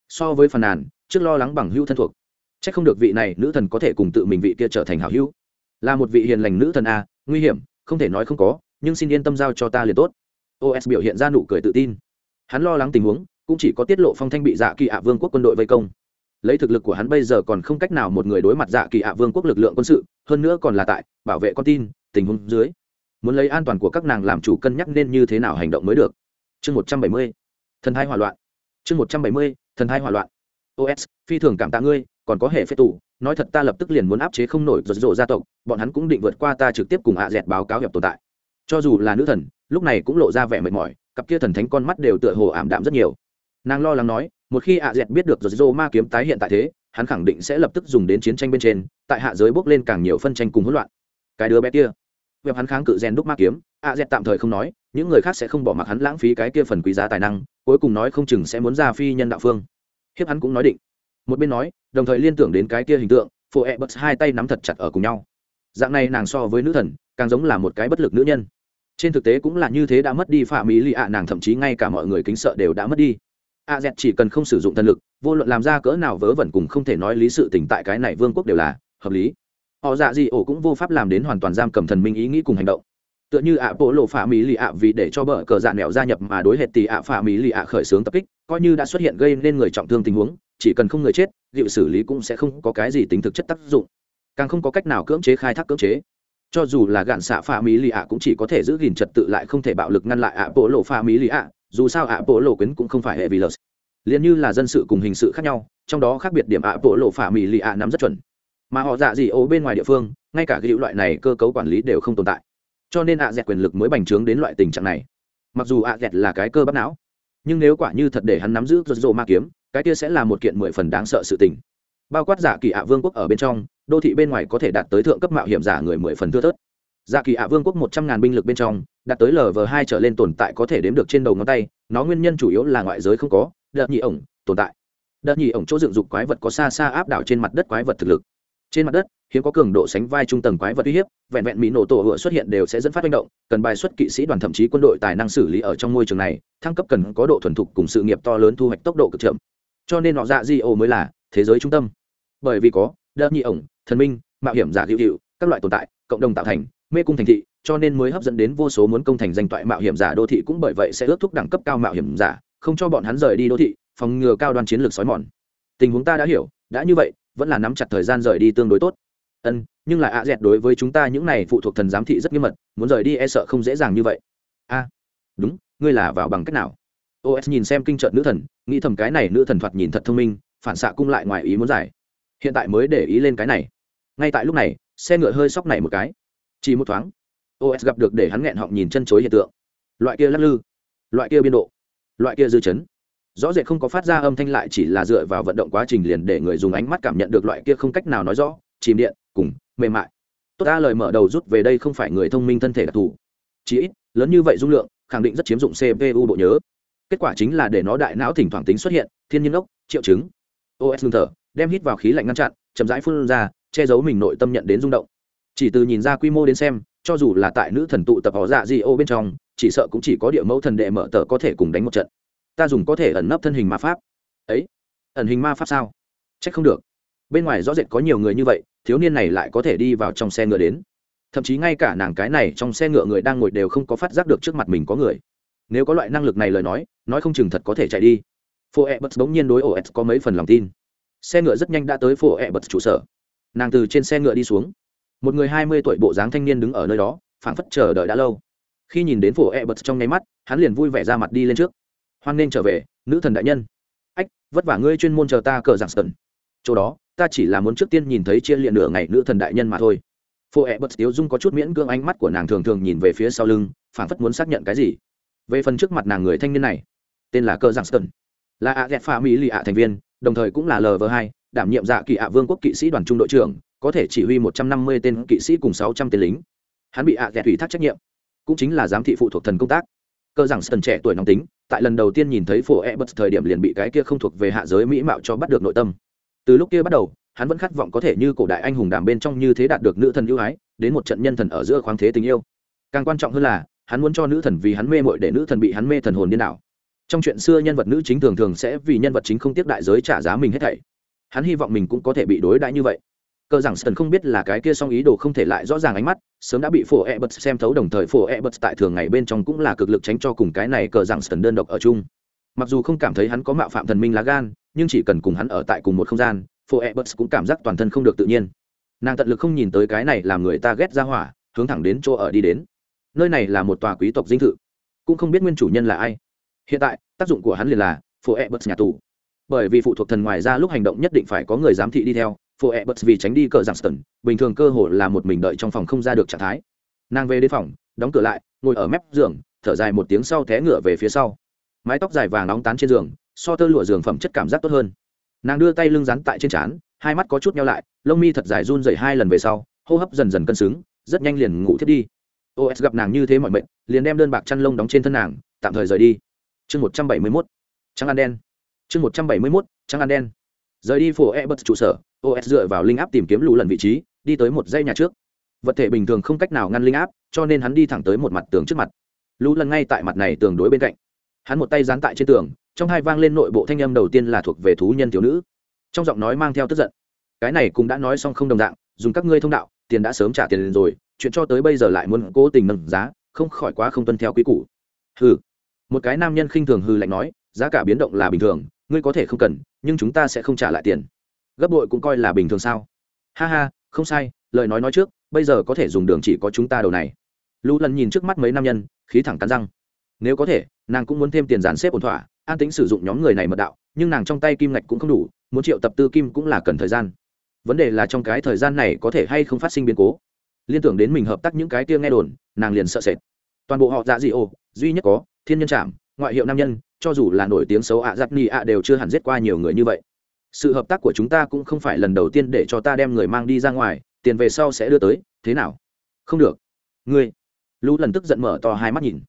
So với phần nàn, trước lo lắng bằng hữu thân thuộc c h ắ c không được vị này nữ thần có thể cùng tự mình vị kia trở thành hảo hữu. Là một vị hiền lành nữ thần a, nguy hiểm, không thể nói không có, nhưng xin yên tâm giao cho ta liền tốt. Os biểu hiện ra nụ cười tự tin. Hắn lo lắng tình huống, cũng chỉ có tiết lộ phong thanh bị dạ kỳ ạ vương quốc quân đội vây công. Lấy thực lực của hắn bây giờ còn không cách nào một người đối mặt dạ kỳ ạ vương quốc lực lượng quân sự, hơn nữa còn là tại, bảo vệ con tin, tình huống dưới. Muốn lấy an toàn của các nàng làm chủ cân nhắc nên như thế nào hành động mới được. Chương một trăm bảy mươi. Thần thai hỏa loạn. Chương một trăm bảy mươi. Thần thai hỏa loạn. Os phi thường cảm tạ ngươi còn có hệ phép tủ nói thật ta lập tức liền muốn áp chế không nổi rột rộ gia tộc, bọn hắn cũng định vượt qua ta trực tiếp cùng ạ dẹt báo cáo hiệp tồn tại. Cho dù là nữ thần, lúc này cũng lộ ra vẻ mệt mỏi, cặp kia thần thánh con mắt đều tựa hồ ảm đạm rất nhiều. Nàng lo lắng nói, một khi ạ dẹt biết được rột rộ ma kiếm tái hiện tại thế, hắn khẳng định sẽ lập tức dùng đến chiến tranh bên trên, tại hạ giới bốc lên càng nhiều phân tranh cùng hỗn loạn. Cái đứa bé kia. Việc hắn kháng cự rèn đúc ma kiếm, ạ dẹt tạm thời không nói, những người khác sẽ không bỏ mặc hắn lãng phí cái kia phần quý giá tài năng, cuối cùng nói không chừng sẽ muốn ra phi nhân đạo phương. Hiếp hắn cũng nói định. Một bên nói đồng thời liên tưởng đến cái kia hình tượng phụ ẹ bật hai tay nắm thật chặt ở cùng nhau. Dạng này nàng so với nữ thần, càng giống là một cái bất lực nữ nhân. Trên thực tế cũng là như thế đã mất đi phạm ý lì ạ, nàng thậm chí ngay cả mọi người kính sợ đều đã mất đi. A dẹt chỉ cần không sử dụng thần lực, vô luận làm ra cỡ nào vớ vẩn cùng không thể nói lý sự tỉnh tại cái này vương quốc đều là hợp lý. Họ dạ gì ổ cũng vô pháp làm đến hoàn toàn giam cầm thần minh ý nghĩ cùng hành động. Tựa như ạ, bộ lộ phạm mỹ lì ạ vì để cho bờ cờ dạ nẹo gia nhập mà đối hệ tỷ ạ phạm mỹ lì ạ khởi xướng tập kích, coi như đã xuất hiện gây nên người trọng thương tình huống, chỉ cần không người chết liệu xử lý cũng sẽ không có cái gì tính thực chất tác dụng. Càng không có cách nào cưỡng chế khai thác cưỡng chế. Cho dù là gạn xạ pha mỹ lì ạ cũng chỉ có thể giữ gìn trật tự lại không thể bạo lực ngăn lại ạ bộ lộ pha mỹ lì ạ, dù sao ạ bộ lộ quyến cũng không phải hệ vì lợt. Liền như là dân sự cùng hình sự khác nhau, trong đó khác biệt điểm ạ bộ lộ pha mỹ lì ạ nắm rất chuẩn. Mà họ dạ gì ố bên ngoài địa phương, ngay cả cái loại này cơ cấu quản lý đều không tồn tại. Cho nên ạ dẹt quyền lực mới bành trướng đến loại tình trạng này. Mặc dù ạ dẹt là cái cơ bắp não, nhưng nếu quả như thật để hắn nắm giữ rô ma kiếm cái kia sẽ là một kiện mười phần đáng sợ sự tình. Bao quát giả kỳ ạ vương quốc ở bên trong, đô thị bên ngoài có thể đạt tới thượng cấp mạo hiểm giả người mười phần thưa thớt. Giả kỳ ạ vương quốc một trăm ngàn binh lực bên trong, đạt tới lv hai trở lên tồn tại có thể đếm được trên đầu ngón tay, nó nguyên nhân chủ yếu là ngoại giới không có, đợt nhị ổng, tồn tại. Đợt nhị ổng chỗ dựng dục quái vật có xa xa áp đảo trên mặt đất quái vật thực lực. Trên mặt đất, hiếm có cường độ sánh vai trung tầng quái vật uy hiếp, vẹn vẹn mỹ nổ tổ hựa xuất hiện đều sẽ dẫn phát manh động, cần bài xuất kỵ sĩ đoàn thậm chí quân đội tài năng xử lý ở trong môi trường này, thăng cấp cần có độ thuần thục cùng sự nghiệp to lớn thu hoạch tốc độ cực chậm cho nên họ dạ di ô mới là thế giới trung tâm. Bởi vì có đợt nhị ổng, thần minh, mạo hiểm giả hữu hiệu các loại tồn tại, cộng đồng tạo thành, mê cung thành thị, cho nên mới hấp dẫn đến vô số muốn công thành danh toại mạo hiểm giả đô thị cũng bởi vậy sẽ ước thúc đẳng cấp cao mạo hiểm giả, không cho bọn hắn rời đi đô thị, phòng ngừa cao đoan chiến lược xói mòn. Tình huống ta đã hiểu, đã như vậy, vẫn là nắm chặt thời gian rời đi tương đối tốt. Ân, nhưng là ạ dẹt đối với chúng ta những này phụ thuộc thần giám thị rất nghiêm mật, muốn rời đi e sợ không dễ dàng như vậy. A, đúng, ngươi là vào bằng cách nào? Os nhìn xem kinh trợn nữ thần nghĩ thầm cái này nữ thần thoạt nhìn thật thông minh, phản xạ cung lại ngoài ý muốn giải. Hiện tại mới để ý lên cái này. Ngay tại lúc này, xe ngựa hơi sóc này một cái. Chỉ một thoáng os gặp được để hắn nghẹn họng nhìn chân chối hiện tượng. Loại kia lắc lư, loại kia biên độ, loại kia dư chấn. Rõ rệt không có phát ra âm thanh lại chỉ là dựa vào vận động quá trình liền để người dùng ánh mắt cảm nhận được loại kia không cách nào nói rõ, chìm điện, cùng, mềm mại. Tốt ta lời mở đầu rút về đây không phải người thông minh thân thể đặc thù. Chí ít, lớn như vậy dung lượng, khẳng định rất chiếm dụng cpu bộ nhớ kết quả chính là để nó đại não thỉnh thoảng tính xuất hiện, thiên nhiên ốc, triệu chứng. Os ngưng thở, đem hít vào khí lạnh ngăn chặn, chậm rãi phun ra, che giấu mình nội tâm nhận đến rung động. Chỉ từ nhìn ra quy mô đến xem, cho dù là tại nữ thần tụ tập họ dạ di ô bên trong, chỉ sợ cũng chỉ có địa mẫu thần đệ mở tờ có thể cùng đánh một trận. Ta dùng có thể ẩn nấp thân hình ma pháp. Ấy, ẩn hình ma pháp sao? C h ắ c không được. Bên ngoài rõ rệt có nhiều người như vậy, thiếu niên này lại có thể đi vào trong xe ngựa đến. Thậm chí ngay cả nàng cái này trong xe ngựa người đang ngồi đều không có phát giác được trước mặt mình có người nếu có loại năng lực này lời nói nói không chừng thật có thể chạy đi. Phô e bật bỗng nhiên đối os có mấy phần lòng tin. Xe ngựa rất nhanh đã tới phô e bật trụ sở. Nàng từ trên xe ngựa đi xuống. Một người hai mươi tuổi bộ dáng thanh niên đứng ở nơi đó, phảng phất chờ đợi đã lâu. Khi nhìn đến phổ e bật trong nháy mắt, hắn liền vui vẻ ra mặt đi lên trước. Hoan nên trở về, nữ thần đại nhân. Ách, vất vả ngươi chuyên môn chờ ta cờ giảng sần. Chỗ đó, ta chỉ là muốn trước tiên nhìn thấy chia liện nửa ngày nữ thần đại nhân mà thôi. Phổ e bật tiếu dung có chút miễn cưỡng ánh mắt của nàng thường thường nhìn về phía sau lưng, phảng phất muốn xác nhận cái gì về phần trước mặt nàng người thanh niên này, tên là Cơ giảng sơn. Là ạ ghét pha mỹ lì ạ thành viên, đồng thời cũng là lv hai, đảm nhiệm dạ kỳ ạ vương quốc kỵ sĩ đoàn trung đội trưởng, có thể chỉ huy một trăm năm mươi tên kỵ sĩ cùng sáu trăm tên lính. Hắn bị ạ ghét ủy thác trách nhiệm, cũng chính là giám thị phụ thuộc thần công tác. Cơ giảng sơn trẻ tuổi nóng tính, tại lần đầu tiên nhìn thấy phổ e bật thời điểm liền bị cái kia không thuộc về hạ giới mỹ mạo cho bắt được nội tâm. Từ lúc kia bắt đầu, hắn vẫn khát vọng có thể như cổ đại anh hùng đàm bên trong như thế đạt được nữ thần ưu ái, đến một trận nhân thần ở giữa khoáng thế tình yêu. Càng quan trọng hơn là hắn muốn cho nữ thần vì hắn mê mội để nữ thần bị hắn mê thần hồn điên đảo. Trong chuyện xưa nhân vật nữ chính thường thường sẽ vì nhân vật chính không tiếp đại giới trả giá mình hết thảy. Hắn hy vọng mình cũng có thể bị đối đãi như vậy. Cơ rằng sơn không biết là cái kia song ý đồ không thể lại rõ ràng ánh mắt, sớm đã bị phổ e bật xem thấu đồng thời phổ e bật tại thường ngày bên trong cũng là cực lực tránh cho cùng cái này cờ rằng sơn đơn độc ở chung. Mặc dù không cảm thấy hắn có mạo phạm thần minh lá gan, nhưng chỉ cần cùng hắn ở tại cùng một không gian, phổ e bật cũng cảm giác toàn thân không được tự nhiên. Nàng tận lực không nhìn tới cái này làm người ta ghét ra hỏa, hướng thẳng đến chỗ ở đi đến nơi này là một tòa quý tộc dinh thự. Cũng không biết nguyên chủ nhân là ai. Hiện tại, tác dụng của hắn liền là phổ e bật nhà tù. Bởi vì phụ thuộc thần ngoài ra lúc hành động nhất định phải có người giám thị đi theo, phổ e bật vì tránh đi cờ giảng ston bình thường cơ hội là một mình đợi trong phòng không ra được trạng thái. Nàng về đến phòng, đóng cửa lại, ngồi ở mép giường, thở dài một tiếng sau té ngựa về phía sau. Mái tóc dài vàng nóng tán trên giường, so tơ lụa giường phẩm chất cảm giác tốt hơn. Nàng đưa tay lưng rắn tại trên trán, hai mắt có chút nhau lại, lông mi thật dài run dày hai lần về sau, hô hấp dần dần cân xứng, rất nhanh liền ngủ thiết đi os gặp nàng như thế mọi mệnh, liền đem đơn bạc chăn lông đóng trên thân nàng, tạm thời rời đi. Chương một trăm bảy mươi mốt. Trắng ăn đen. Chương một trăm bảy mươi mốt, trắng ăn đen. Rời đi phủ e bật trụ sở os dựa vào linh áp tìm kiếm lũ lần vị trí, đi tới một dây nhà trước. Vật thể bình thường không cách nào ngăn linh áp, cho nên hắn đi thẳng tới một mặt tường trước mặt. Lũ lần ngay tại mặt này tường đối bên cạnh. Hắn một tay dán tại trên tường, trong hai vang lên nội bộ thanh âm đầu tiên là thuộc về thú nhân thiếu nữ. Trong giọng nói mang theo tức giận, cái này cũng đã nói xong không đồng dạng, dùng các ngươi thông đạo, tiền đã sớm trả tiền rồi chuyện cho tới bây giờ lại muốn cố tình nâng giá, không khỏi quá không tuân theo quý củ. Hừ. Một cái nam nhân khinh thường hư lạnh nói, giá cả biến động là bình thường, ngươi có thể không cần, nhưng chúng ta sẽ không trả lại tiền. Gấp bội cũng coi là bình thường sao? Ha ha, không sai, lời nói nói trước, bây giờ có thể dùng đường chỉ có chúng ta đầu này. Lũ lần nhìn trước mắt mấy nam nhân, khí thẳng cắn răng. Nếu có thể, nàng cũng muốn thêm tiền dàn xếp ổn thỏa, an tính sử dụng nhóm người này mật đạo, nhưng nàng trong tay kim ngạch cũng không đủ, muốn triệu tập tư kim cũng là cần thời gian. Vấn đề là trong cái thời gian này có thể hay không phát sinh biến cố liên tưởng đến mình hợp tác những cái kia nghe đồn, nàng liền sợ sệt. Toàn bộ họ dạ dị ồ duy nhất có, thiên nhân trạm ngoại hiệu nam nhân, cho dù là nổi tiếng xấu ạ dạ giặc ni ạ đều chưa hẳn giết qua nhiều người như vậy. Sự hợp tác của chúng ta cũng không phải lần đầu tiên để cho ta đem người mang đi ra ngoài, tiền về sau sẽ đưa tới, thế nào? Không được. Ngươi. Lũ lần tức giận mở to hai mắt nhìn.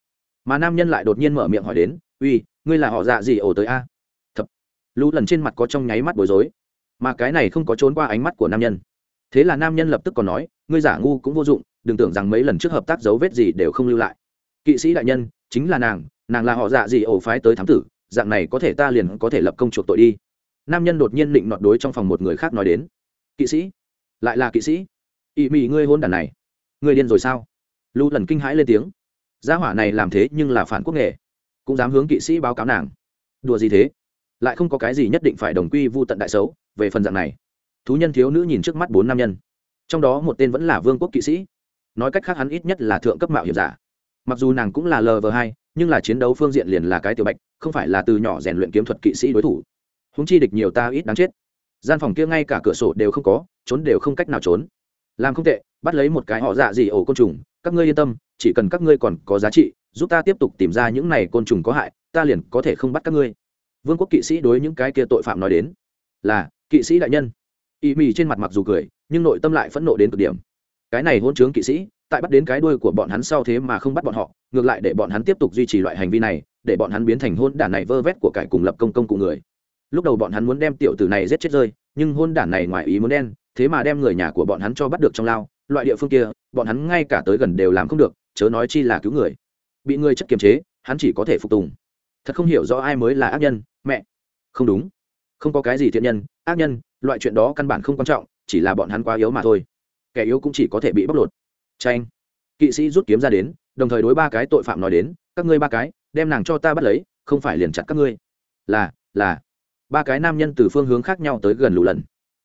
Mà nam nhân lại đột nhiên mở miệng hỏi đến, uy, ngươi là họ dạ gì ổ tới a? Thập. Lũ lần trên mặt có trong nháy mắt bối rối. Mà cái này không có trốn qua ánh mắt của nam nhân thế là nam nhân lập tức còn nói, ngươi giả ngu cũng vô dụng, đừng tưởng rằng mấy lần trước hợp tác dấu vết gì đều không lưu lại. Kỵ sĩ đại nhân, chính là nàng nàng là họ dạ gì ổ phái tới thám tử, dạng này có thể ta liền có thể lập công chuộc tội đi. Nam nhân đột nhiên định nọt đối trong phòng một người khác nói đến, kỵ sĩ, lại là kỵ sĩ? Ỵ mị ngươi hôn đàn này, ngươi điên rồi sao? Lưu lần kinh hãi lên tiếng, gia hỏa này làm thế nhưng là phản quốc nghệ cũng dám hướng kỵ sĩ báo cáo nàng. Đùa gì thế? Lại không có cái gì nhất định phải đồng quy vu tận đại xấu về phần dạng này thú nhân thiếu nữ nhìn trước mắt bốn nam nhân. Trong đó một tên vẫn là vương quốc kỵ sĩ. Nói cách khác hắn ít nhất là thượng cấp mạo hiểm giả. Mặc dù nàng cũng là lv hai, nhưng là chiến đấu phương diện liền là cái tiểu bạch, không phải là từ nhỏ rèn luyện kiếm thuật kỵ sĩ đối thủ. Húng chi địch nhiều ta ít đáng chết. Gian phòng kia ngay cả cửa sổ đều không có, trốn đều không cách nào trốn. Làm không tệ, bắt lấy một cái họ dạ gì ổ côn trùng, các ngươi yên tâm, chỉ cần các ngươi còn có giá trị, giúp ta tiếp tục tìm ra những này côn trùng có hại, ta liền có thể không bắt các ngươi. Vương quốc kỵ sĩ đối những cái kia tội phạm nói đến là, kỵ sĩ đại nhân y mì trên mặt mặc dù cười, nhưng nội tâm lại phẫn nộ đến cực điểm. Cái này hôn chướng kỵ sĩ, tại bắt đến cái đuôi của bọn hắn sau thế mà không bắt bọn họ, ngược lại để bọn hắn tiếp tục duy trì loại hành vi này, để bọn hắn biến thành hôn đản này vơ vét của cải cùng lập công công cụ người. Lúc đầu bọn hắn muốn đem tiểu tử này giết chết rơi, nhưng hôn đản này ngoài ý muốn đen, thế mà đem người nhà của bọn hắn cho bắt được trong lao, loại địa phương kia, bọn hắn ngay cả tới gần đều làm không được, chớ nói chi là cứu người. Bị người chất kiềm chế, hắn chỉ có thể phục tùng. Thật không hiểu rõ ai mới là ác nhân, mẹ. Không đúng không có cái gì thiện nhân, ác nhân, loại chuyện đó căn bản không quan trọng, chỉ là bọn hắn quá yếu mà thôi. Kẻ yếu cũng chỉ có thể bị bóc lột. Tranh kỵ sĩ rút kiếm ra đến, đồng thời đối ba cái tội phạm nói đến, các ngươi ba cái, đem nàng cho ta bắt lấy, không phải liền chặt các ngươi. Là là. Ba cái nam nhân từ phương hướng khác nhau tới gần lù lần.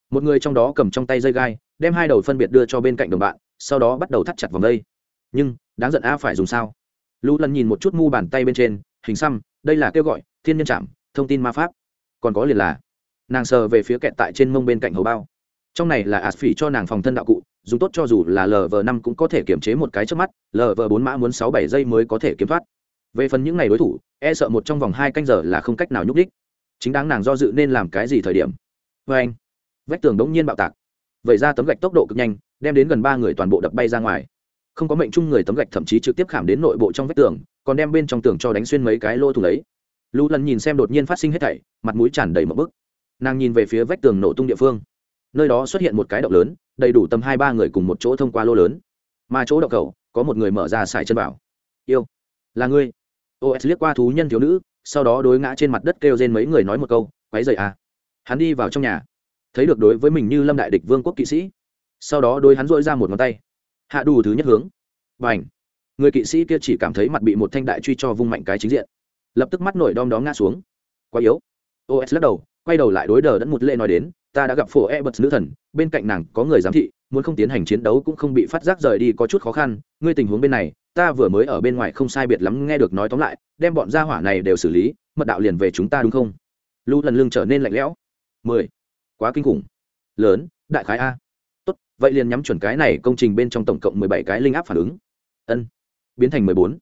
Một người trong đó cầm trong tay dây gai, đem hai đầu phân biệt đưa cho bên cạnh đồng bạn, sau đó bắt đầu thắt chặt vòng dây. Nhưng, đáng giận a phải dùng sao? Lù lần nhìn một chút mu bàn tay bên trên, hình xăm, đây là kêu gọi, thiên nhân chạm thông tin ma pháp. Còn có liền là nàng sờ về phía kẹt tại trên mông bên cạnh hầu bao. Trong này là ạt phỉ cho nàng phòng thân đạo cụ, dùng tốt cho dù là lv năm cũng có thể kiểm chế một cái trước mắt lv bốn mã muốn sáu bảy giây mới có thể kiếm thoát. Về phần những ngày đối thủ e sợ một trong vòng hai canh giờ là không cách nào nhúc đích chính đáng nàng do dự nên làm cái gì thời điểm? Vê anh. Vách tường đống nhiên bạo tạc. Vậy ra tấm gạch tốc độ cực nhanh, đem đến gần ba người toàn bộ đập bay ra ngoài. Không có mệnh chung người tấm gạch thậm chí trực tiếp khảm đến nội bộ trong vách tường, còn đem bên trong tường cho đánh xuyên mấy cái lô thủng lấy. lũ lần nhìn xem đột nhiên phát sinh hết thảy, mặt mũi tràn đầy một bức nàng nhìn về phía vách tường nổ tung địa phương. Nơi đó xuất hiện một cái động lớn, đầy đủ tầm hai ba người cùng một chỗ thông qua lô lớn. Mà chỗ động cầu có một người mở ra xài chân vào. Yêu, là ngươi. Os liếc qua thú nhân thiếu nữ, sau đó đối ngã trên mặt đất kêu trên mấy người nói một câu, quái dậy à. Hắn đi vào trong nhà, thấy được đối với mình như lâm đại địch vương quốc kỵ sĩ. Sau đó đôi hắn dội ra một ngón tay. Hạ đủ thứ nhất hướng. B à n h người kỵ sĩ kia chỉ cảm thấy mặt bị một thanh đại truy cho vung mạnh cái chính diện. Lập tức mắt nổi đom đóm ngã xuống. Quá yếu. Os lắc đầu quay đầu lại đối đờ đẫn một lệ nói đến, ta đã gặp phổ e bật nữ thần, bên cạnh nàng có người giám thị, muốn không tiến hành chiến đấu cũng không bị phát giác rời đi có chút khó khăn. Ngươi tình huống bên này, ta vừa mới ở bên ngoài không sai biệt lắm nghe được nói tóm lại, đem bọn gia hỏa này đều xử lý, mật đạo liền về chúng ta đúng không? Lưu lần lưng trở nên lạnh lẽo. Mười. Quá kinh khủng. Lớn, đại khái a. Tốt, vậy liền nhắm chuẩn cái này công trình bên trong tổng cộng mười bảy cái linh áp phản ứng. Ân. Biến thành mười bốn.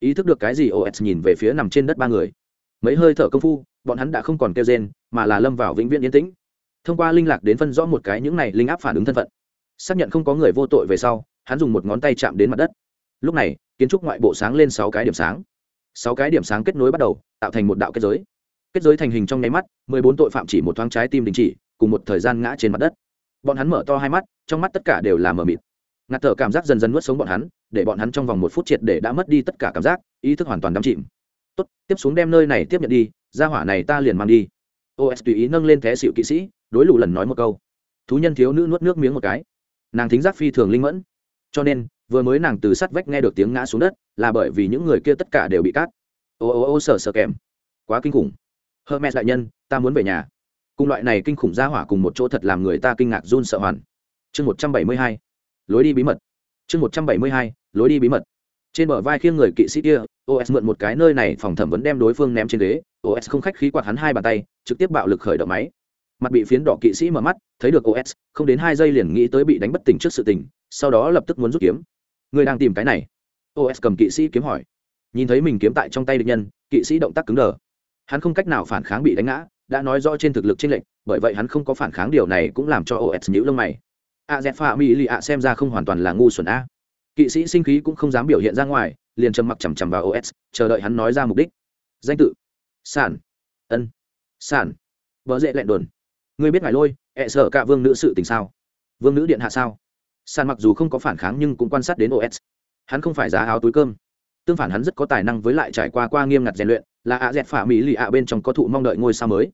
Ý thức được cái gì os nhìn về phía nằm trên đất ba người. Mấy hơi thở công phu bọn hắn đã không còn kêu rên, mà là lâm vào vĩnh viễn yên tĩnh. Thông qua linh lạc đến phân rõ một cái những này linh áp phản ứng thân phận. Xác nhận không có người vô tội về sau, hắn dùng một ngón tay chạm đến mặt đất. Lúc này, kiến trúc ngoại bộ sáng lên sáu cái điểm sáng. Sáu cái điểm sáng kết nối bắt đầu, tạo thành một đạo kết giới. Kết giới thành hình trong nháy mắt, mười bốn tội phạm chỉ một thoáng trái tim đình chỉ, cùng một thời gian ngã trên mặt đất. Bọn hắn mở to hai mắt, trong mắt tất cả đều là mờ mịt. Ngạt thở cảm giác dần dần nuốt sống bọn hắn, để bọn hắn trong vòng một phút triệt để đã mất đi tất cả cảm giác, ý thức hoàn toàn đắm chìm. Tốt, tiếp xuống đem nơi này tiếp nhận đi ra hỏa này ta liền mang đi. Os tùy ý nâng lên thé xịu kỵ sĩ, đối lù lần nói một câu. Thú nhân thiếu nữ nuốt nước miếng một cái. Nàng thính giác phi thường linh mẫn. Cho nên, vừa mới nàng từ sắt vách nghe được tiếng ngã xuống đất, là bởi vì những người kia tất cả đều bị cát ô ô ô sờ sờ kèm. Quá kinh khủng. Hermes đại nhân, ta muốn về nhà. Cùng loại này kinh khủng ra hỏa cùng một chỗ thật làm người ta kinh ngạc run sợ hoàn. Chương một trăm bảy mươi hai. Lối đi bí mật. Chương một trăm bảy mươi hai. Lối đi bí mật trên bờ vai khiêng người kỵ sĩ kia os mượn một cái nơi này phòng thẩm vấn đem đối phương ném trên ghế. Os không khách khí quạt hắn hai bàn tay, trực tiếp bạo lực khởi động máy. Mặt bị phiến đỏ kỵ sĩ mở mắt, thấy được os không đến hai giây liền nghĩ tới bị đánh bất tỉnh trước sự tình, sau đó lập tức muốn rút kiếm. Người đang tìm cái này. Os cầm kỵ sĩ kiếm hỏi. Nhìn thấy mình kiếm tại trong tay địch nhân, kỵ sĩ động tác cứng đờ. Hắn không cách nào phản kháng bị đánh ngã, đã nói rõ trên thực lực chênh lệch, bởi vậy hắn không có phản kháng điều này cũng làm cho os nhíu lông mày. A z pha mi lì ạ xem ra không hoàn toàn là ngu xuẩn a kỵ sĩ sinh khí cũng không dám biểu hiện ra ngoài, liền trầm mặc chằm chằm vào os chờ đợi hắn nói ra mục đích. Danh tự. Sản. Ân. Sản. Vợ dễ lẹn đồn. Ngươi biết ngài lôi, ẹ sợ cả vương nữ sự tình sao? Vương nữ điện hạ sao? Sản mặc dù không có phản kháng nhưng cũng quan sát đến os hắn không phải giá áo túi cơm. Tương phản hắn rất có tài năng với lại trải qua qua nghiêm ngặt rèn luyện, là ạ dẹt phả mỹ lì ạ bên trong có thụ mong đợi ngôi sao mới.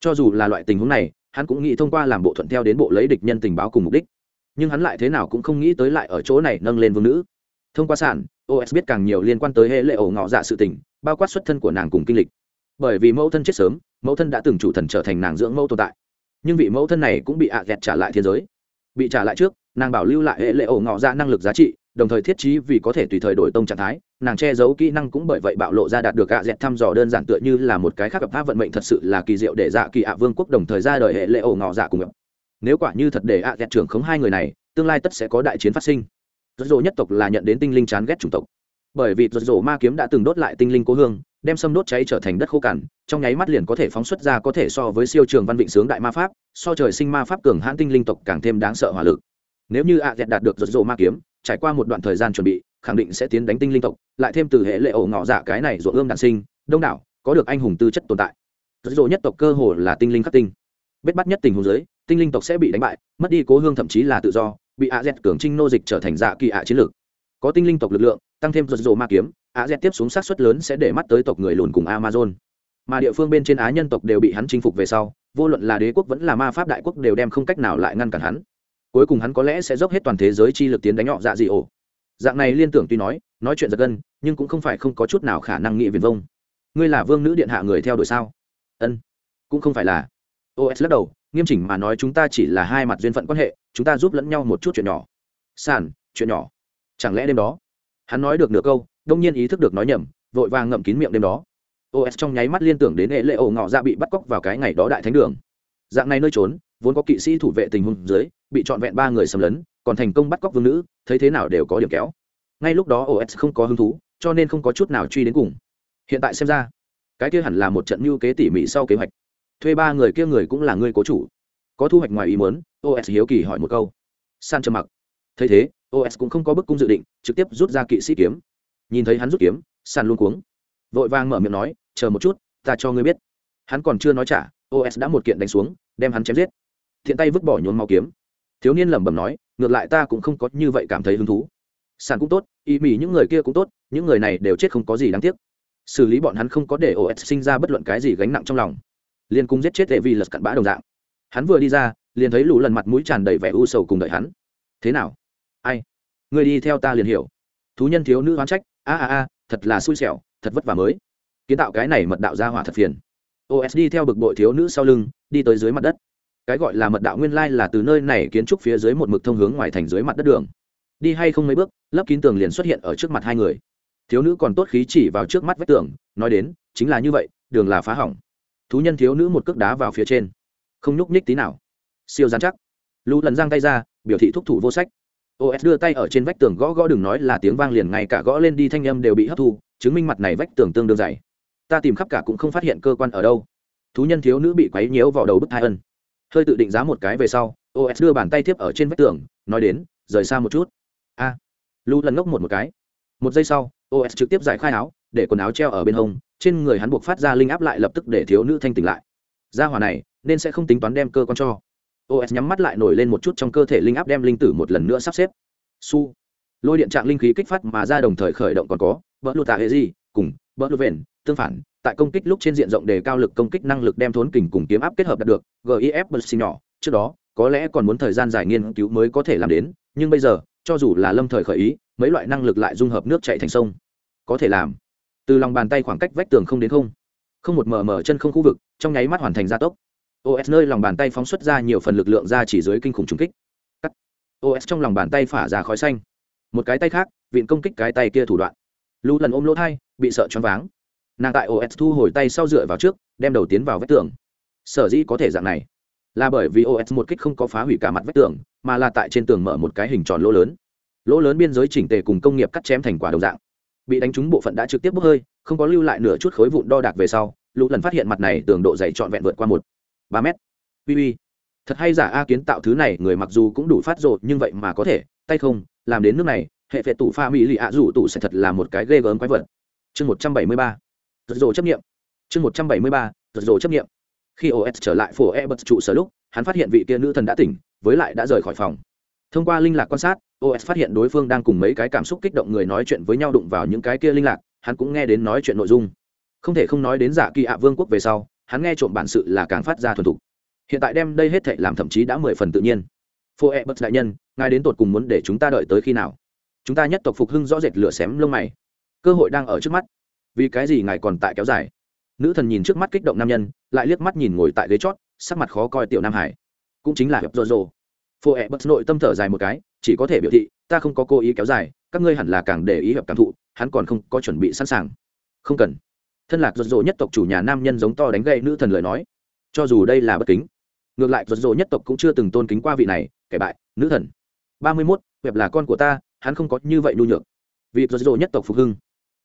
Cho dù là loại tình huống này, hắn cũng nghĩ thông qua làm bộ thuận theo đến bộ lấy địch nhân tình báo cùng mục đích nhưng hắn lại thế nào cũng không nghĩ tới lại ở chỗ này nâng lên vương nữ. Thông qua sản os biết càng nhiều liên quan tới hệ lệ ổ ngọ dạ sự tình, bao quát xuất thân của nàng cùng kinh lịch. Bởi vì mẫu thân chết sớm, mẫu thân đã từng chủ thần trở thành nàng dưỡng mẫu tồn tại. Nhưng vị mẫu thân này cũng bị ạ à ghẹt trả lại thế giới. Bị trả lại trước, nàng bảo lưu lại hệ lệ ổ ngọ ra năng lực giá trị, đồng thời thiết trí vì có thể tùy thời đổi tông trạng thái, nàng che giấu kỹ năng cũng bởi vậy bạo lộ ra đạt được gạ dẹt thăm dò đơn giản tựa như là một cái khác gặp pháp vận mệnh thật sự là kỳ diệu để dạ kỳ ạ vương quốc đồng thời ra đời hệ lệ ổ ngọ dạ cùng nếu quả như thật để ạ dẹt trưởng khống hai người này, tương lai tất sẽ có đại chiến phát sinh. Rốt rộ nhất tộc là nhận đến tinh linh chán ghét chủng tộc. Bởi vì rốt rộ ma kiếm đã từng đốt lại tinh linh cố hương, đem xâm đốt cháy trở thành đất khô cằn, trong nháy mắt liền có thể phóng xuất ra có thể so với siêu trường văn vịnh sướng đại ma pháp, so trời sinh ma pháp cường hãn tinh linh tộc càng thêm đáng sợ hỏa lực. Nếu như ạ dẹt đạt được rốt rộ ma kiếm, trải qua một đoạn thời gian chuẩn bị, khẳng định sẽ tiến đánh tinh linh tộc, lại thêm từ hệ lệ ổ ngọ dạ cái này ruộng ươm đạn sinh, đông đảo, có được anh hùng tư chất tồn tại. Rốt rộ nhất tộc cơ hồ là tinh linh khắc tinh. Bết bắt nhất tình huống giới tinh linh tộc sẽ bị đánh bại, mất đi cố hương thậm chí là tự do, bị a z cường trinh nô dịch trở thành dạ kỳ ạ chiến lược. Có tinh linh tộc lực lượng, tăng thêm rốt rộ ma kiếm, a z tiếp xuống sát suất lớn sẽ để mắt tới tộc người lùn cùng amazon. Mà địa phương bên trên á nhân tộc đều bị hắn chinh phục về sau, vô luận là đế quốc vẫn là ma pháp đại quốc đều đem không cách nào lại ngăn cản hắn. Cuối cùng hắn có lẽ sẽ dốc hết toàn thế giới chi lực tiến đánh họ dạ dị ổ. Dạng này liên tưởng tuy nói nói chuyện giật gân, nhưng cũng không phải không có chút nào khả năng nghị viền vông. Ngươi là vương nữ điện hạ người theo đuổi sao? Ân, cũng không phải là. Os lắc đầu nghiêm chỉnh mà nói chúng ta chỉ là hai mặt duyên phận quan hệ, chúng ta giúp lẫn nhau một chút chuyện nhỏ. Sàn, chuyện nhỏ. Chẳng lẽ đêm đó? Hắn nói được nửa câu, đông nhiên ý thức được nói nhầm, vội vàng ngậm kín miệng đêm đó. Os trong nháy mắt liên tưởng đến hệ lệ ổ ngọ ra dạ bị bắt cóc vào cái ngày đó đại thánh đường. Dạng này nơi trốn, vốn có kỵ sĩ thủ vệ tình huống dưới, bị trọn vẹn ba người xâm lấn, còn thành công bắt cóc vương nữ, thấy thế nào đều có điểm kéo. Ngay lúc đó os không có hứng thú, cho nên không có chút nào truy đến cùng. Hiện tại xem ra, cái kia hẳn là một trận mưu kế tỉ mỉ sau kế hoạch thuê ba người kia người cũng là người cố chủ. Có thu hoạch ngoài ý muốn os hiếu kỳ hỏi một câu. San trầm mặc. Thấy thế os cũng không có bức cung dự định, trực tiếp rút ra kỵ sĩ kiếm. Nhìn thấy hắn rút kiếm, san luôn cuống. Vội vàng mở miệng nói, chờ một chút, ta cho ngươi biết. Hắn còn chưa nói trả os đã một kiện đánh xuống, đem hắn chém giết. Thiện tay vứt bỏ nhốn mau kiếm. Thiếu niên lẩm bẩm nói, ngược lại ta cũng không có như vậy cảm thấy hứng thú. Sàn cũng tốt, y mỉ những người kia cũng tốt, những người này đều chết không có gì đáng tiếc. Xử lý bọn hắn không có để os sinh ra bất luận cái gì gánh nặng trong lòng liền cung giết chết tệ vì lật cặn bã đồng dạng. Hắn vừa đi ra, liền thấy lũ lần mặt mũi tràn đầy vẻ u sầu cùng đợi hắn. Thế nào? Ai? Người đi theo ta liền hiểu. Thú nhân thiếu nữ oán trách, a a a, thật là xui xẻo, thật vất vả mới. Kiến tạo cái này mật đạo ra hỏa thật phiền. Os đi theo bực bội thiếu nữ sau lưng, đi tới dưới mặt đất. Cái gọi là mật đạo nguyên lai là từ nơi này kiến trúc phía dưới một mực thông hướng ngoài thành dưới mặt đất đường. Đi hay không mấy bước lớp kín tường liền xuất hiện ở trước mặt hai người. Thiếu nữ còn tốt khí chỉ vào trước mắt vách tường, nói đến, chính là như vậy, đường là phá hỏng thú nhân thiếu nữ một cước đá vào phía trên. Không nhúc nhích tí nào. Siêu dán chắc. Lũ lần giang tay ra biểu thị thúc thủ vô sách. Os đưa tay ở trên vách tường gõ gõ đừng nói là tiếng vang liền ngay cả gõ lên đi thanh âm đều bị hấp thu chứng minh mặt này vách tường tương đương dày. Ta tìm khắp cả cũng không phát hiện cơ quan ở đâu. Thú nhân thiếu nữ bị quấy nhiễu vào đầu bức hai ân. Hơi tự định giá một cái về sau os đưa bàn tay tiếp ở trên vách tường nói đến rời xa một chút. A. À, lần ngốc một một cái. Một giây sau os trực tiếp giải khai áo để quần áo treo ở bên hông trên người hắn buộc phát ra linh áp lại lập tức để thiếu nữ thanh tỉnh lại. Gia hỏa này, nên sẽ không tính toán đem cơ con cho. Os nhắm mắt lại nổi lên một chút trong cơ thể linh áp đem linh tử một lần nữa sắp xếp. Su. Lôi điện trạng linh khí kích phát mà ra đồng thời khởi động còn có, bỡ lụt tạ hệ gì, cùng, bỡ lụt vền tương phản. Tại công kích lúc trên diện rộng đề cao lực công kích năng lực đem thốn kình cùng kiếm áp kết hợp đạt được gif bật sinh nhỏ. Trước đó, có lẽ còn muốn thời gian dài nghiên cứu mới có thể làm đến, nhưng bây giờ, cho dù là lâm thời khởi ý, mấy loại năng lực lại dung hợp nước chạy thành sông. Có thể làm từ lòng bàn tay khoảng cách vách tường không đến không không một mở mở chân không khu vực, trong nháy mắt hoàn thành gia tốc. Os nơi lòng bàn tay phóng xuất ra nhiều phần lực lượng ra chỉ dưới kinh khủng trùng kích. Cắt. Os trong lòng bàn tay phả ra khói xanh. Một cái tay khác viện công kích cái tay kia thủ đoạn. Lũ lần ôm lỗ thai, bị sợ choáng váng. Nàng tại os thu hồi tay sau dựa vào trước, đem đầu tiến vào vách tường. Sở dĩ có thể dạng này, là bởi vì os một kích không có phá hủy cả mặt vách tường, mà là tại trên tường mở một cái hình tròn lỗ lớn. Lỗ lớn biên giới chỉnh tề cùng công nghiệp cắt chém thành quả đồng dạng bị đánh trúng bộ phận đã trực tiếp bốc hơi, không có lưu lại nửa chút khối vụn đo đạc về sau, lũ lần phát hiện mặt này tường độ dày trọn vẹn vượt qua một, ba mét. Uy uy, thật hay giả a kiến tạo thứ này, người mặc dù cũng đủ phát rộ nhưng vậy mà có thể, tay không, làm đến nước này, hệ phệ tủ pha mỹ lì ạ rủ tủ sẽ thật là một cái ghê gớm quái vật. Chương một trăm bảy mươi ba giật rồ chấp nghiệm chương một trăm bảy mươi ba giật rồ chấp nghiệm khi os trở lại phổ e bật trụ sở lúc, hắn phát hiện vị kia nữ thần đã tỉnh, với lại đã rời khỏi phòng. Thông qua linh lạc quan sát os phát hiện đối phương đang cùng mấy cái cảm xúc kích động người nói chuyện với nhau đụng vào những cái kia linh lạc, hắn cũng nghe đến nói chuyện nội dung. Không thể không nói đến giả kỳ ạ vương quốc về sau, hắn nghe trộm bản sự là càng phát ra thuần thục. Hiện tại đem đây hết thệ làm thậm chí đã mười phần tự nhiên. Phô e bất đại nhân, ngài đến tột cùng muốn để chúng ta đợi tới khi nào? Chúng ta nhất tộc phục hưng rõ rệt lửa xém lông mày. Cơ hội đang ở trước mắt. Vì cái gì ngài còn tại kéo dài? Nữ thần nhìn trước mắt kích động nam nhân, lại liếc mắt nhìn ngồi tại ghế chót, sắc mặt khó coi tiểu nam hải. Cũng chính là hiệp rô rô phô e bất nội tâm thở dài một cái chỉ có thể biểu thị, ta không có cố ý kéo dài, các ngươi hẳn là càng để ý hợp cảm thụ, hắn còn không có chuẩn bị sẵn sàng. Không cần. Thân lạc rột rộ nhất tộc chủ nhà nam nhân giống to đánh gậy nữ thần lời nói. Cho dù đây là bất kính, ngược lại rột rộ nhất tộc cũng chưa từng tôn kính qua vị này, kẻ bại, nữ thần. Ba mươi mốt web là con của ta, hắn không có như vậy nhu nhược. Vì rột rộ nhất tộc phục hưng.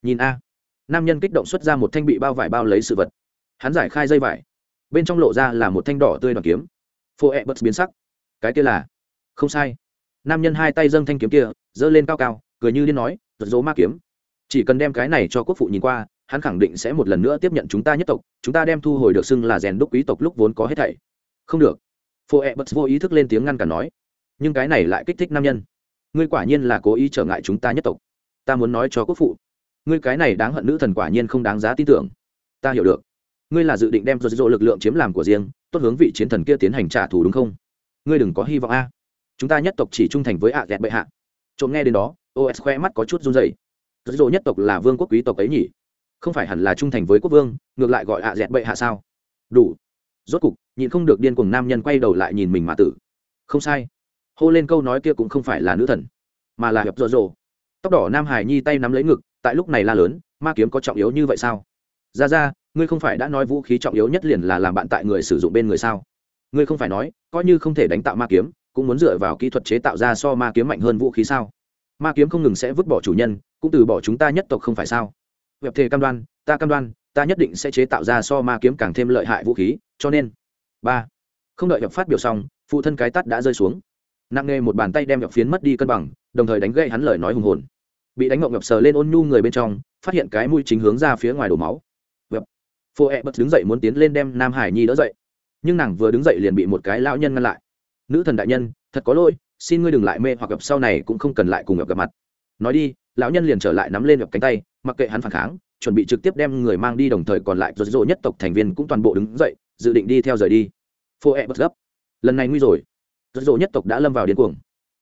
Nhìn a. Nam nhân kích động xuất ra một thanh bị bao vải bao lấy sự vật. Hắn giải khai dây vải. Bên trong lộ ra là một thanh đỏ tươi đoàn kiếm. Phô e bất biến sắc. Cái kia là. Không sai nam nhân hai tay dâng thanh kiếm kia, giơ lên cao cao, cười như điên nói, giật dỗ ma kiếm. Chỉ cần đem cái này cho quốc phụ nhìn qua, hắn khẳng định sẽ một lần nữa tiếp nhận chúng ta nhất tộc, chúng ta đem thu hồi được xưng là rèn đúc quý tộc lúc vốn có hết thảy. Không được. Phô e bất vô ý thức lên tiếng ngăn cản nói, nhưng cái này lại kích thích nam nhân. Ngươi quả nhiên là cố ý trở ngại chúng ta nhất tộc. Ta muốn nói cho quốc phụ, ngươi cái này đáng hận nữ thần quả nhiên không đáng giá tin tưởng. Ta hiểu được. Ngươi là dự định đem dỗ dỗ lực lượng chiếm làm của riêng, tốt hướng vị chiến thần kia tiến hành trả thù đúng không? Ngươi đừng có hy vọng a chúng ta nhất tộc chỉ trung thành với ạ dẹt bệ hạ. Trộm nghe đến đó os khoe mắt có chút run dày dữ dỗ nhất tộc là vương quốc quý tộc ấy nhỉ? Không phải hẳn là trung thành với quốc vương, ngược lại gọi ạ dẹt bệ hạ sao? Đủ. Rốt cục, nhịn không được điên cuồng nam nhân quay đầu lại nhìn mình mà tử. Không sai. Hô lên câu nói kia cũng không phải là nữ thần, mà là hiệp rộ rộ tóc đỏ nam hải nhi tay nắm lấy ngực, tại lúc này la lớn, ma kiếm có trọng yếu như vậy sao? Ra ra, ngươi không phải đã nói vũ khí trọng yếu nhất liền là làm bạn tại người sử dụng bên người sao? Ngươi không phải nói, coi như không thể đánh tạo ma kiếm cũng muốn dựa vào kỹ thuật chế tạo ra so ma kiếm mạnh hơn vũ khí sao? Ma kiếm không ngừng sẽ vứt bỏ chủ nhân, cũng từ bỏ chúng ta nhất tộc không phải sao? Web thề cam đoan, ta cam đoan, ta nhất định sẽ chế tạo ra so ma kiếm càng thêm lợi hại vũ khí, cho nên, ba, không đợi nhập phát biểu xong, phụ thân cái tắt đã rơi xuống. Nặng nề một bàn tay đem nhập phiến mất đi cân bằng, đồng thời đánh gậy hắn lời nói hùng hồn. Bị đánh ngộng ngập sờ lên ôn nhu người bên trong, phát hiện cái mũi chính hướng ra phía ngoài đổ máu. Vẹp. phô e bật đứng dậy muốn tiến lên đem nam hải nhi đỡ dậy. Nhưng nàng vừa đứng dậy liền bị một cái lão nhân ngăn lại nữ thần đại nhân, thật có lỗi, xin ngươi đừng lại mê hoặc gặp sau này cũng không cần lại cùng gặp gặp mặt. Nói đi, lão nhân liền trở lại nắm lên gặp cánh tay, mặc kệ hắn phản kháng, chuẩn bị trực tiếp đem người mang đi đồng thời còn lại rốt rộ nhất tộc thành viên cũng toàn bộ đứng dậy, dự định đi theo rời đi. Phô e bật gấp. Lần này nguy rồi. Rốt rộ nhất tộc đã lâm vào điên cuồng.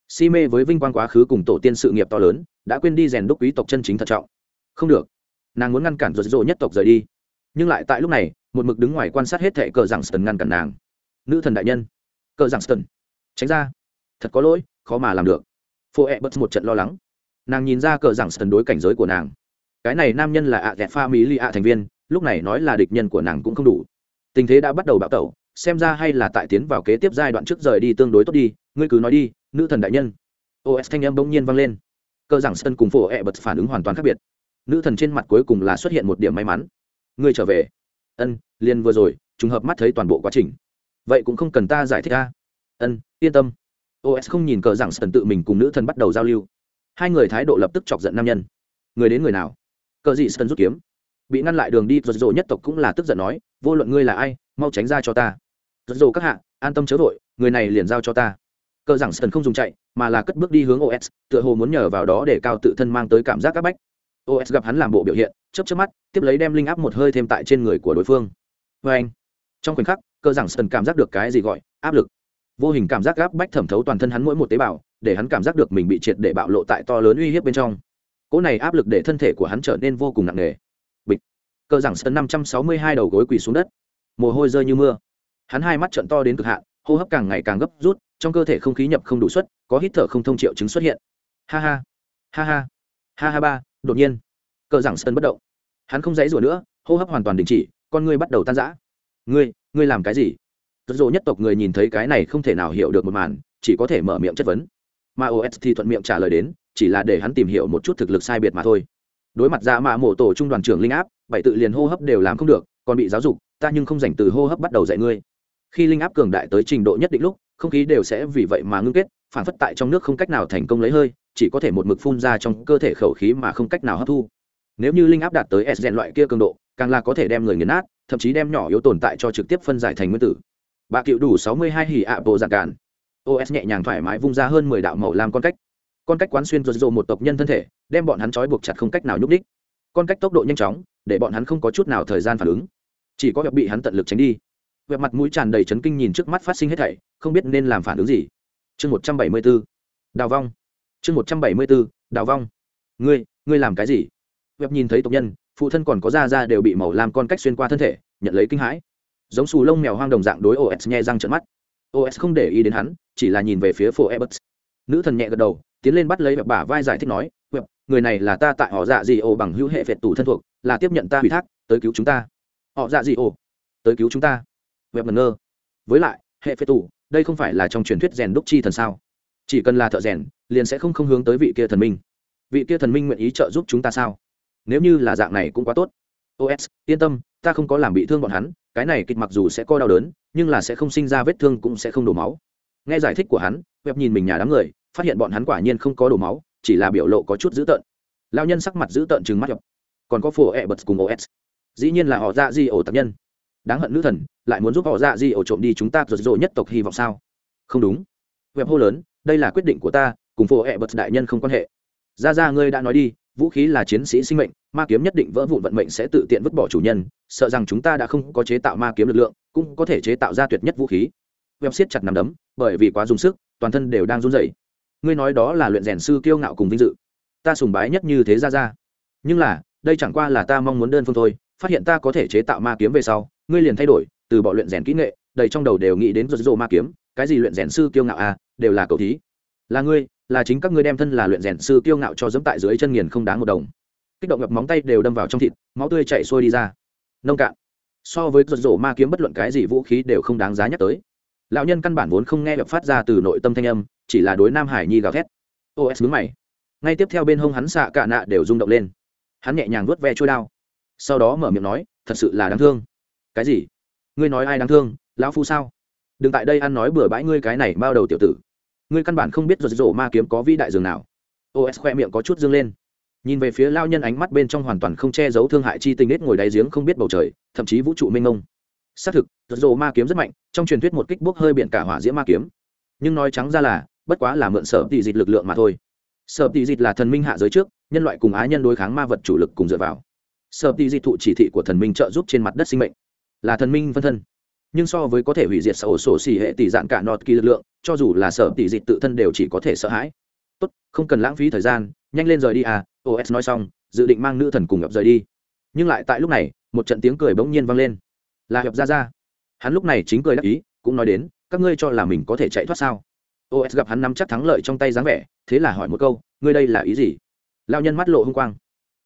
Si mê với vinh quang quá khứ cùng tổ tiên sự nghiệp to lớn, đã quên đi rèn đúc quý tộc chân chính thận trọng. Không được. Nàng muốn ngăn cản rột rộ nhất tộc rời đi. Nhưng lại tại lúc này, một mực đứng ngoài quan sát hết thệ cờ rằng sần ngăn cản nàng. Nữ thần đại nhân cờ giảng sần. Tránh ra. Thật có lỗi, khó mà làm được. Phô e bất một trận lo lắng. Nàng nhìn ra cờ giảng sần đối cảnh giới của nàng. Cái này nam nhân là ạ dẹt pha mỹ lì ạ thành viên, lúc này nói là địch nhân của nàng cũng không đủ. Tình thế đã bắt đầu bạo tẩu, xem ra hay là tại tiến vào kế tiếp giai đoạn trước rời đi tương đối tốt đi, ngươi cứ nói đi, nữ thần đại nhân. Os thanh âm bỗng nhiên vang lên. Cơ giảng sân cùng phổ ẹ bật phản ứng hoàn toàn khác biệt. Nữ thần trên mặt cuối cùng là xuất hiện một điểm may mắn. Ngươi trở về. Ân, liền vừa rồi, trùng hợp mắt thấy toàn bộ quá trình vậy cũng không cần ta giải thích ta ân, yên tâm. Os không nhìn cờ rằng sần tự mình cùng nữ thần bắt đầu giao lưu. Hai người thái độ lập tức chọc giận nam nhân. Người đến người nào? Cờ dị sần rút kiếm. Bị ngăn lại đường đi rột rộ nhất tộc cũng là tức giận nói, vô luận ngươi là ai, mau tránh ra cho ta. Rột rộ các hạ, an tâm chớ vội, người này liền giao cho ta. Cờ rằng sần không dùng chạy, mà là cất bước đi hướng os tựa hồ muốn nhờ vào đó để cao tự thân mang tới cảm giác áp bách. Os gặp hắn làm bộ biểu hiện chấp chấp mắt, tiếp lấy đem linh áp một hơi thêm tại trên người của đối phương. Vê anh. Trong khoảnh khắc cơ rằng sân cảm giác được cái gì gọi áp lực. Vô hình cảm giác áp bách thẩm thấu toàn thân hắn mỗi một tế bào, để hắn cảm giác được mình bị triệt để bạo lộ tại to lớn uy hiếp bên trong. Cỗ này áp lực để thân thể của hắn trở nên vô cùng nặng nề. Bịch. Cơ rằng sân năm trăm sáu mươi hai đầu gối quỳ xuống đất. Mồ hôi rơi như mưa. Hắn hai mắt trận to đến cực hạn, hô hấp càng ngày càng gấp rút, trong cơ thể không khí nhập không đủ suất, có hít thở không thông triệu chứng xuất hiện. Ha ha. Ha ha. Ha ha ba, đột nhiên. Cờ giảng sơn bất động. Hắn không dãy rủa nữa, hô hấp hoàn toàn đình chỉ, con ngươi bắt đầu tan rã. Ngươi ngươi làm cái gì? Rất dỗ nhất tộc người nhìn thấy cái này không thể nào hiểu được một màn, chỉ có thể mở miệng chất vấn. Mà os thì thuận miệng trả lời đến, chỉ là để hắn tìm hiểu một chút thực lực sai biệt mà thôi. Đối mặt ra mạ mổ tổ trung đoàn trưởng linh áp, bảy tự liền hô hấp đều làm không được, còn bị giáo dục, ta nhưng không dành từ hô hấp bắt đầu dạy ngươi. Khi linh áp cường đại tới trình độ nhất định lúc, không khí đều sẽ vì vậy mà ngưng kết, phản phất tại trong nước không cách nào thành công lấy hơi, chỉ có thể một mực phun ra trong cơ thể khẩu khí mà không cách nào hấp thu. Nếu như linh áp đạt tới s rèn loại kia cường độ càng là có thể đem người nghiền nát, thậm chí đem nhỏ yếu tồn tại cho trực tiếp phân giải thành nguyên tử. Bà cựu đủ sáu mươi hai hỉ ạ bộ giản càn os nhẹ nhàng thoải mái vung ra hơn mười đạo màu làm con cách. Con cách quán xuyên rột rộ một tộc nhân thân thể, đem bọn hắn trói buộc chặt không cách nào nhúc đích con cách tốc độ nhanh chóng, để bọn hắn không có chút nào thời gian phản ứng. Chỉ có việc bị hắn tận lực tránh đi. Vẹp mặt mũi tràn đầy chấn kinh nhìn trước mắt phát sinh hết thảy, không biết nên làm phản ứng gì. Chương một trăm bảy mươi b ố đào vong. Chương một trăm bảy mươi b ố đào vong. Ngươi ngươi làm cái gì? Vẹp nhìn thấy tộc nhân phụ thân còn có da da đều bị màu lam con cách xuyên qua thân thể, nhận lấy kinh hãi. Giống xù lông mèo hoang đồng dạng đối os nhe răng trận mắt. Os không để ý đến hắn, chỉ là nhìn về phía phổ ebert nữ thần nhẹ gật đầu, tiến lên bắt lấy bẹp bả vai giải thích nói người này là ta tại họ dạ dị ổ bằng hữu hệ phệt tù thân thuộc, là tiếp nhận ta ủy thác, tới cứu chúng ta. Họ dạ dị ổ tới cứu chúng ta. Web ngẩn ngơ. Với lại, hệ phệt tù, đây không phải là trong truyền thuyết rèn đúc chi thần sao? Chỉ cần là thợ rèn, liền sẽ không không hướng tới vị kia thần minh. Vị kia thần minh nguyện ý trợ giúp chúng ta sao? Nếu như là dạng này cũng quá tốt. Os yên tâm, ta không có làm bị thương bọn hắn, cái này kịch mặc dù sẽ co đau đớn, nhưng là sẽ không sinh ra vết thương cũng sẽ không đổ máu. Nghe giải thích của hắn web nhìn mình nhà đám người, phát hiện bọn hắn quả nhiên không có đổ máu, chỉ là biểu lộ có chút dữ tợn. Lao nhân sắc mặt dữ tợn chừng mắt nhập còn có phổ e bật cùng os dĩ nhiên là họ dạ di ổ tập nhân. Đáng hận nữ thần, lại muốn giúp họ dạ di ổ trộm đi chúng ta rồi rộ nhất tộc hy vọng sao? Không đúng. Web hô lớn, đây là quyết định của ta, cùng phổ e bật đại nhân không quan hệ. Ra ra ngươi đã nói đi vũ khí là chiến sĩ sinh mệnh, ma kiếm nhất định vỡ vụn vận mệnh sẽ tự tiện vứt bỏ chủ nhân, sợ rằng chúng ta đã không có chế tạo ma kiếm lực lượng, cũng có thể chế tạo ra tuyệt nhất vũ khí. Web siết chặt nằm đấm, bởi vì quá dùng sức, toàn thân đều đang run rẩy. Ngươi nói đó là luyện rèn sư kiêu ngạo cùng vinh dự. Ta sùng bái nhất như thế ra ra. Nhưng là, đây chẳng qua là ta mong muốn đơn phương thôi, phát hiện ta có thể chế tạo ma kiếm về sau, ngươi liền thay đổi, từ bỏ luyện rèn kỹ nghệ, đầy trong đầu đều nghĩ đến rô rô ma kiếm, cái gì luyện rèn sư kiêu ngạo à đều là cầu thí. Là ngươi là chính các ngươi đem thân là luyện rèn sư kiêu ngạo cho dẫm tại dưới chân nghiền không đáng một đồng. Kích động ngập móng tay đều đâm vào trong thịt, máu tươi chảy xuôi đi ra. Nông cạn. So với rô rô ma kiếm bất luận cái gì vũ khí đều không đáng giá nhắc tới. Lão nhân căn bản vốn không nghe được phát ra từ nội tâm thanh âm, chỉ là đối nam hải nhi gào thét. Os mướn mày. Ngay tiếp theo bên hông hắn xạ cả nạ đều rung động lên. Hắn nhẹ nhàng vuốt ve trôi đao. Sau đó mở miệng nói, thật sự là đáng thương. Cái gì? Ngươi nói ai đáng thương? Lão phu sao? Đừng tại đây ăn nói bừa bãi ngươi cái này bao đầu tiểu tử ngươi căn bản không biết rồi rổ ma kiếm có vĩ đại dường nào. Os khoe miệng có chút dương lên. Nhìn về phía lao nhân ánh mắt bên trong hoàn toàn không che giấu thương hại chi tình nết ngồi đáy giếng không biết bầu trời, thậm chí vũ trụ mênh mông. Xác thực rồi rổ ma kiếm rất mạnh, trong truyền thuyết một kích bốc hơi biển cả hỏa diễm ma kiếm. Nhưng nói trắng ra là, bất quá là mượn sở tỷ dịch lực lượng mà thôi. Sở tỷ dịch là thần minh hạ giới trước, nhân loại cùng á nhân đối kháng ma vật chủ lực cùng dựa vào. Sở tỷ dịch thụ chỉ thị của thần minh trợ giúp trên mặt đất sinh mệnh. Là thần minh phân thân nhưng so với có thể hủy diệt sở sổ xỉ hệ tỷ dạng cả nọt kỳ lực lượng, cho dù là sở tỷ dịch tự thân đều chỉ có thể sợ hãi. Tốt, không cần lãng phí thời gian, nhanh lên rời đi à os nói xong, dự định mang nữ thần cùng gặp rời đi. Nhưng lại tại lúc này, một trận tiếng cười bỗng nhiên vang lên. Là hiệp ra ra hắn lúc này chính cười đắc ý, cũng nói đến, các ngươi cho là mình có thể chạy thoát sao? Os gặp hắn nắm chắc thắng lợi trong tay dáng vẻ, thế là hỏi một câu, ngươi đây là ý gì? Lao nhân mắt lộ h ư n g quang.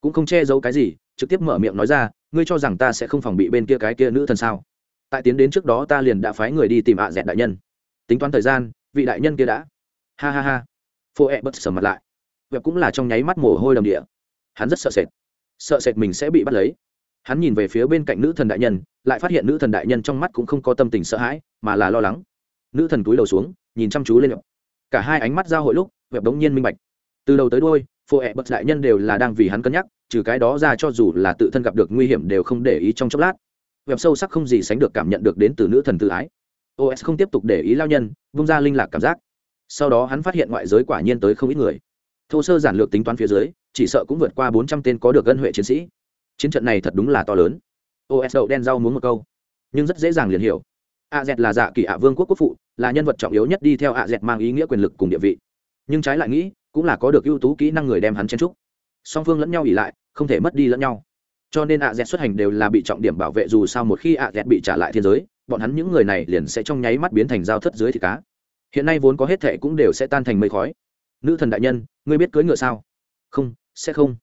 Cũng không che giấu cái gì, trực tiếp mở miệng nói ra, ngươi cho rằng ta sẽ không phòng bị bên kia cái kia nữ thần sao? Tại tiến đến trước đó ta liền đã phái người đi tìm ạ à đại nhân. Tính toán thời gian, vị đại nhân kia đã. Ha ha ha. Phô e bất sờ mặt lại. Web cũng là trong nháy mắt mồ hôi đầm địa. Hắn rất sợ sệt. Sợ sệt mình sẽ bị bắt lấy. Hắn nhìn về phía bên cạnh nữ thần đại nhân, lại phát hiện nữ thần đại nhân trong mắt cũng không có tâm tình sợ hãi, mà là lo lắng. Nữ thần túi đầu xuống, nhìn chăm chú lên web cả hai ánh mắt giao hội lúc web đống nhiên minh bạch. Từ đầu tới đôi phô ẹ bất đại nhân đều là đang vì hắn cân nhắc, trừ cái đó ra cho dù là tự thân gặp được nguy hiểm đều không để ý trong chốc lát web sâu sắc không gì sánh được cảm nhận được đến từ nữ thần tự ái. Os không tiếp tục để ý lao nhân, vung ra linh lạc cảm giác. Sau đó hắn phát hiện ngoại giới quả nhiên tới không ít người. Thô sơ giản lược tính toán phía dưới, chỉ sợ cũng vượt qua bốn trăm tên có được gân huệ chiến sĩ. Chiến trận này thật đúng là to lớn. Os đậu đen rau muốn một câu. Nhưng rất dễ dàng liền hiểu. A z là dạ kỳ ạ vương quốc quốc phụ, là nhân vật trọng yếu nhất đi theo a z mang ý nghĩa quyền lực cùng địa vị. Nhưng trái lại nghĩ, cũng là có được ưu tú kỹ năng người đem hắn chen trúc song phương lẫn nhau ỉ lại, không thể mất đi lẫn nhau cho nên ạ dẹt xuất hành đều là bị trọng điểm bảo vệ dù sao một khi ạ dẹt bị trả lại thiên giới, bọn hắn những người này liền sẽ trong nháy mắt biến thành giao thất dưới thịt cá. Hiện nay vốn có hết thệ cũng đều sẽ tan thành mây khói. Nữ thần đại nhân, ngươi biết cưỡi ngựa sao? Không, sẽ không.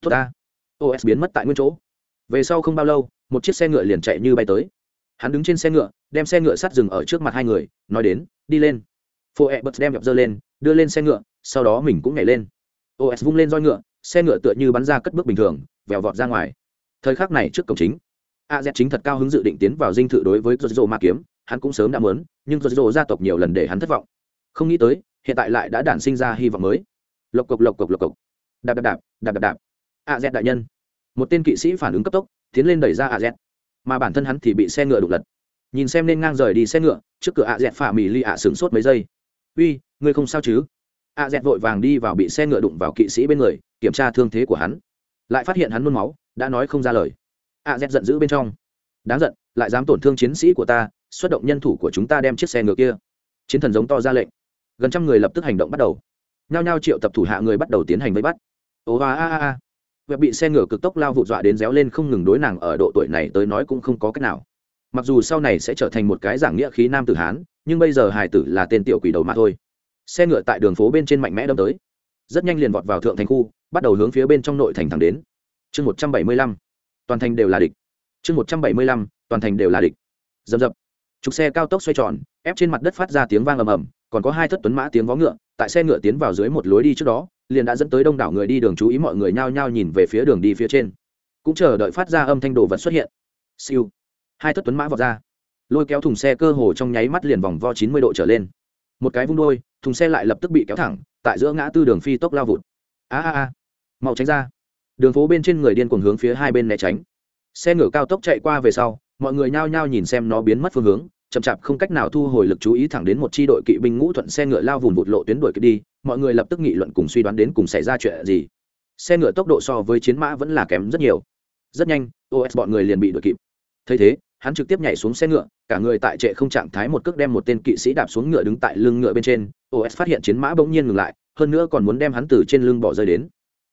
Tốt ta. Os biến mất tại nguyên chỗ. Về sau không bao lâu, một chiếc xe ngựa liền chạy như bay tới. Hắn đứng trên xe ngựa, đem xe ngựa sắt dừng ở trước mặt hai người, nói đến, đi lên. Phô e bật đem gặp dơ lên, đưa lên xe ngựa, sau đó mình cũng nhảy lên. Os vung lên roi ngựa, xe ngựa tựa như bắn ra cất bước bình thường, vèo vọt ra ngoài thời khắc này trước cổng chính, a z chính thật cao hứng dự định tiến vào dinh thự đối với rô ma kiếm, hắn cũng sớm đã mớn nhưng rô gia tộc nhiều lần để hắn thất vọng. Không nghĩ tới, hiện tại lại đã đản sinh ra hy vọng mới. Lộc cộc lộc cộc lộc cộc. Đạp đạp đạp đạp đạp đạp. A z đại nhân. Một tên kỵ sĩ phản ứng cấp tốc, tiến lên đẩy ra a z. Mà bản thân hắn thì bị xe ngựa đục lật. Nhìn xem nên ngang rời đi xe ngựa, trước cửa a z phả mì ly ạ sửng sốt mấy giây. Uy, ngươi không sao chứ? A z vội vàng đi vào bị xe ngựa đụng vào kỵ sĩ bên người, kiểm tra thương thế của hắn. Lại phát hiện hắn nôn máu đã nói không ra lời. A z giận dữ bên trong. Đáng giận, lại dám tổn thương chiến sĩ của ta, xuất động nhân thủ của chúng ta đem chiếc xe ngựa kia. Chiến thần giống to ra lệnh. Gần trăm người lập tức hành động bắt đầu. Nhao nhao triệu tập thủ hạ người bắt đầu tiến hành vây bắt. Ồ a a a việc bị xe ngựa cực tốc lao vụt dọa đến réo lên không ngừng đối nàng ở độ tuổi này tới nói cũng không có cách nào. Mặc dù sau này sẽ trở thành một cái giảng nghĩa khí nam tử hán, nhưng bây giờ hải tử là tên tiểu quỷ đầu mà thôi. Xe ngựa tại đường phố bên trên mạnh mẽ đâm tới. Rất nhanh liền vọt vào thượng thành khu, bắt đầu hướng phía bên trong nội thành thẳng đến chương một trăm bảy mươi lăm. Toàn thành đều là địch. Chương một trăm bảy mươi lăm, toàn thành đều là địch. Dầm dập. Trục xe cao tốc xoay tròn, ép trên mặt đất phát ra tiếng vang ầm ầm, còn có hai thất tuấn mã tiếng vó ngựa, tại xe ngựa tiến vào dưới một lối đi trước đó, liền đã dẫn tới đông đảo người đi đường chú ý mọi người nhao nhao nhìn về phía đường đi phía trên. Cũng chờ đợi phát ra âm thanh đồ vật xuất hiện. Siêu. Hai thất tuấn mã vọt ra. Lôi kéo thùng xe cơ hồ trong nháy mắt liền vòng vo chín mươi độ trở lên. Một cái vung đôi, thùng xe lại lập tức bị kéo thẳng, tại giữa ngã tư đường phi tốc lao vụt. A a a. Mau tránh ra đường phố bên trên người điên cuồng hướng phía hai bên né tránh. Xe ngựa cao tốc chạy qua về sau, mọi người nhao nhao nhìn xem nó biến mất phương hướng, chậm chạp không cách nào thu hồi lực chú ý thẳng đến một chi đội kỵ binh ngũ thuận xe ngựa lao vùng vụt lộ tuyến đuổi kịp đi, mọi người lập tức nghị luận cùng suy đoán đến cùng xảy ra chuyện gì. Xe ngựa tốc độ so với chiến mã vẫn là kém rất nhiều. Rất nhanh os bọn người liền bị đuổi kịp. Thấy thế, hắn trực tiếp nhảy xuống xe ngựa, cả người tại trệ không trạng thái một cước đem một tên kỵ sĩ đạp xuống ngựa đứng tại lưng ngựa bên trên. Os phát hiện chiến mã bỗng nhiên ngừng lại, hơn nữa còn muốn đem hắn từ trên lưng bỏ rơi đến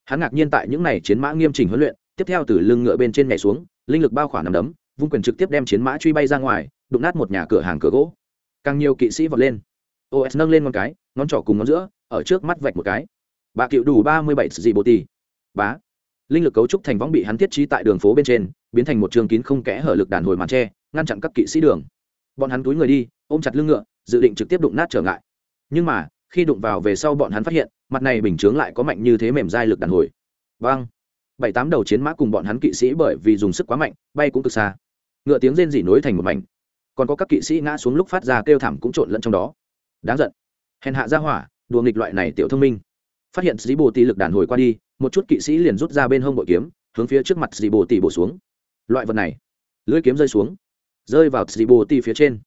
hắn ngạc nhiên tại những n à y chiến mã nghiêm chỉnh huấn luyện, tiếp theo từ lưng ngựa bên trên nhảy xuống, linh lực bao khỏa nằm đấm, vung quyền trực tiếp đem chiến mã truy bay ra ngoài, đụng nát một nhà cửa hàng cửa gỗ. Càng nhiều kỵ sĩ vọt lên. Os nâng lên ngón cái, ngón trỏ cùng ngón giữa, ở trước mắt vạch một cái. Bà cựu đủ ba mươi bảy dị bồ tì. Bá. Linh lực cấu trúc thành võng bị hắn thiết trí tại đường phố bên trên, biến thành một trường kín không kẽ hở lực đàn hồi màn tre, ngăn chặn các kỵ sĩ đường. Bọn hắn túi người đi, ôm chặt lưng ngựa, dự định trực tiếp đụng nát trở ngại. Nhưng mà khi đụng vào về sau bọn hắn phát hiện, mặt này bình chướng lại có mạnh như thế mềm dai lực đàn hồi. Vang bảy tám đầu chiến mã cùng bọn hắn kỵ sĩ bởi vì dùng sức quá mạnh, bay cũng cực xa. Ngựa tiếng rên rỉ nối thành một mảnh. Còn có các kỵ sĩ ngã xuống lúc phát ra kêu thảm cũng trộn lẫn trong đó. Đáng giận. Hèn hạ ra hỏa, đùa nghịch loại này tiểu thông minh. Phát hiện dĩ bồ tỷ lực đàn hồi qua đi, một chút kỵ sĩ liền rút ra bên hông bội kiếm, hướng phía trước mặt dĩ bồ tỷ bổ xuống. Loại vật này. Lưỡi kiếm rơi xuống, rơi vào dĩ bồ tỷ phía trên.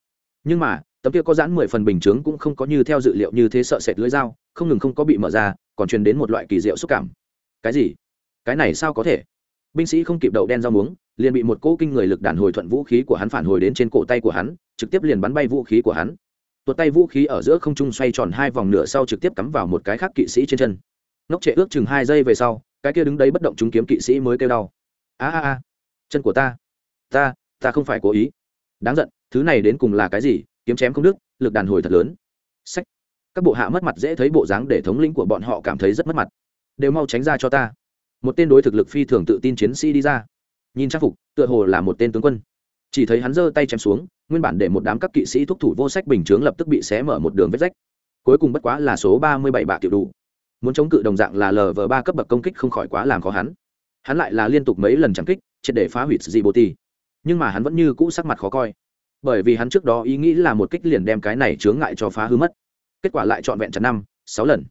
Nhưng mà tấm kia có giãn mười phần bình chướng cũng không có như theo dự liệu như thế sợ sệt lưỡi dao, không ngừng không có bị mở ra, còn truyền đến một loại kỳ diệu xúc cảm. Cái gì? Cái này sao có thể? Binh sĩ không kịp đậu đen rau muống, liền bị một cỗ kinh người lực đàn hồi thuận vũ khí của hắn phản hồi đến trên cổ tay của hắn, trực tiếp liền bắn bay vũ khí của hắn. Tuột tay vũ khí ở giữa không trung xoay tròn hai vòng nửa sau trực tiếp cắm vào một cái khác kỵ sĩ trên chân. Nóc trệ ước chừng hai giây về sau, cái kia đứng đấy bất động chúng kiếm kỵ sĩ mới kêu đau. A a a, chân của ta ta ta không phải cố ý. Đáng giận, thứ này đến cùng là cái gì? Kiếm chém không đứt, lực đàn hồi thật lớn. Sách. Các bộ hạ mất mặt dễ thấy bộ dáng để thống lĩnh của bọn họ cảm thấy rất mất mặt. Đều mau tránh ra cho ta. Một tên đối thực lực phi thường tự tin chiến sĩ đi ra. Nhìn trang phục, tựa hồ là một tên tướng quân. Chỉ thấy hắn giơ tay chém xuống, nguyên bản để một đám các kỵ sĩ thúc thủ vô sách bình chướng lập tức bị xé mở một đường vết rách. Cuối cùng bất quá là số ba mươi bảy bạ tiểu đủ. Muốn chống cự đồng dạng là lv ba cấp bậc công kích không khỏi quá làm khó hắn. Hắn lại là liên tục mấy lần chẳng kích, triệt để phá hủy dị bồ ti nhưng mà hắn vẫn như cũ sắc mặt khó coi bởi vì hắn trước đó ý nghĩ là một kích liền đem cái này chướng ngại cho phá hư mất. Kết quả lại trọn vẹn chặt năm, sáu lần.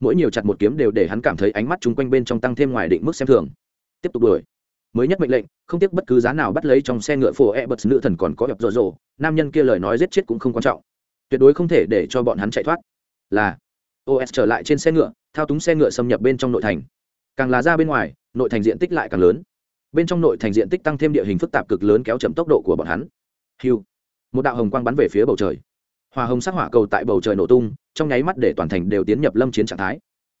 Mỗi nhiều chặt một kiếm đều để hắn cảm thấy ánh mắt chung quanh bên trong tăng thêm ngoài định mức xem thường. Tiếp tục đuổi. Mới nhất mệnh lệnh, không tiếc bất cứ giá nào bắt lấy trong xe ngựa phổ e bật nữ thần còn có hẹp rộ rộ, nam nhân kia lời nói giết chết cũng không quan trọng. Tuyệt đối không thể để cho bọn hắn chạy thoát. Là os trở lại trên xe ngựa, thao túng xe ngựa xâm nhập bên trong nội thành. Càng là ra bên ngoài, nội thành diện tích lại càng lớn. Bên trong nội thành diện tích tăng thêm địa hình phức tạp cực lớn kéo chậm tốc độ của bọn hắn. Hiu một đạo hồng quang bắn về phía bầu trời. Hòa hồng sắc hỏa cầu tại bầu trời nổ tung, trong nháy mắt để toàn thành đều tiến nhập lâm chiến trạng thái.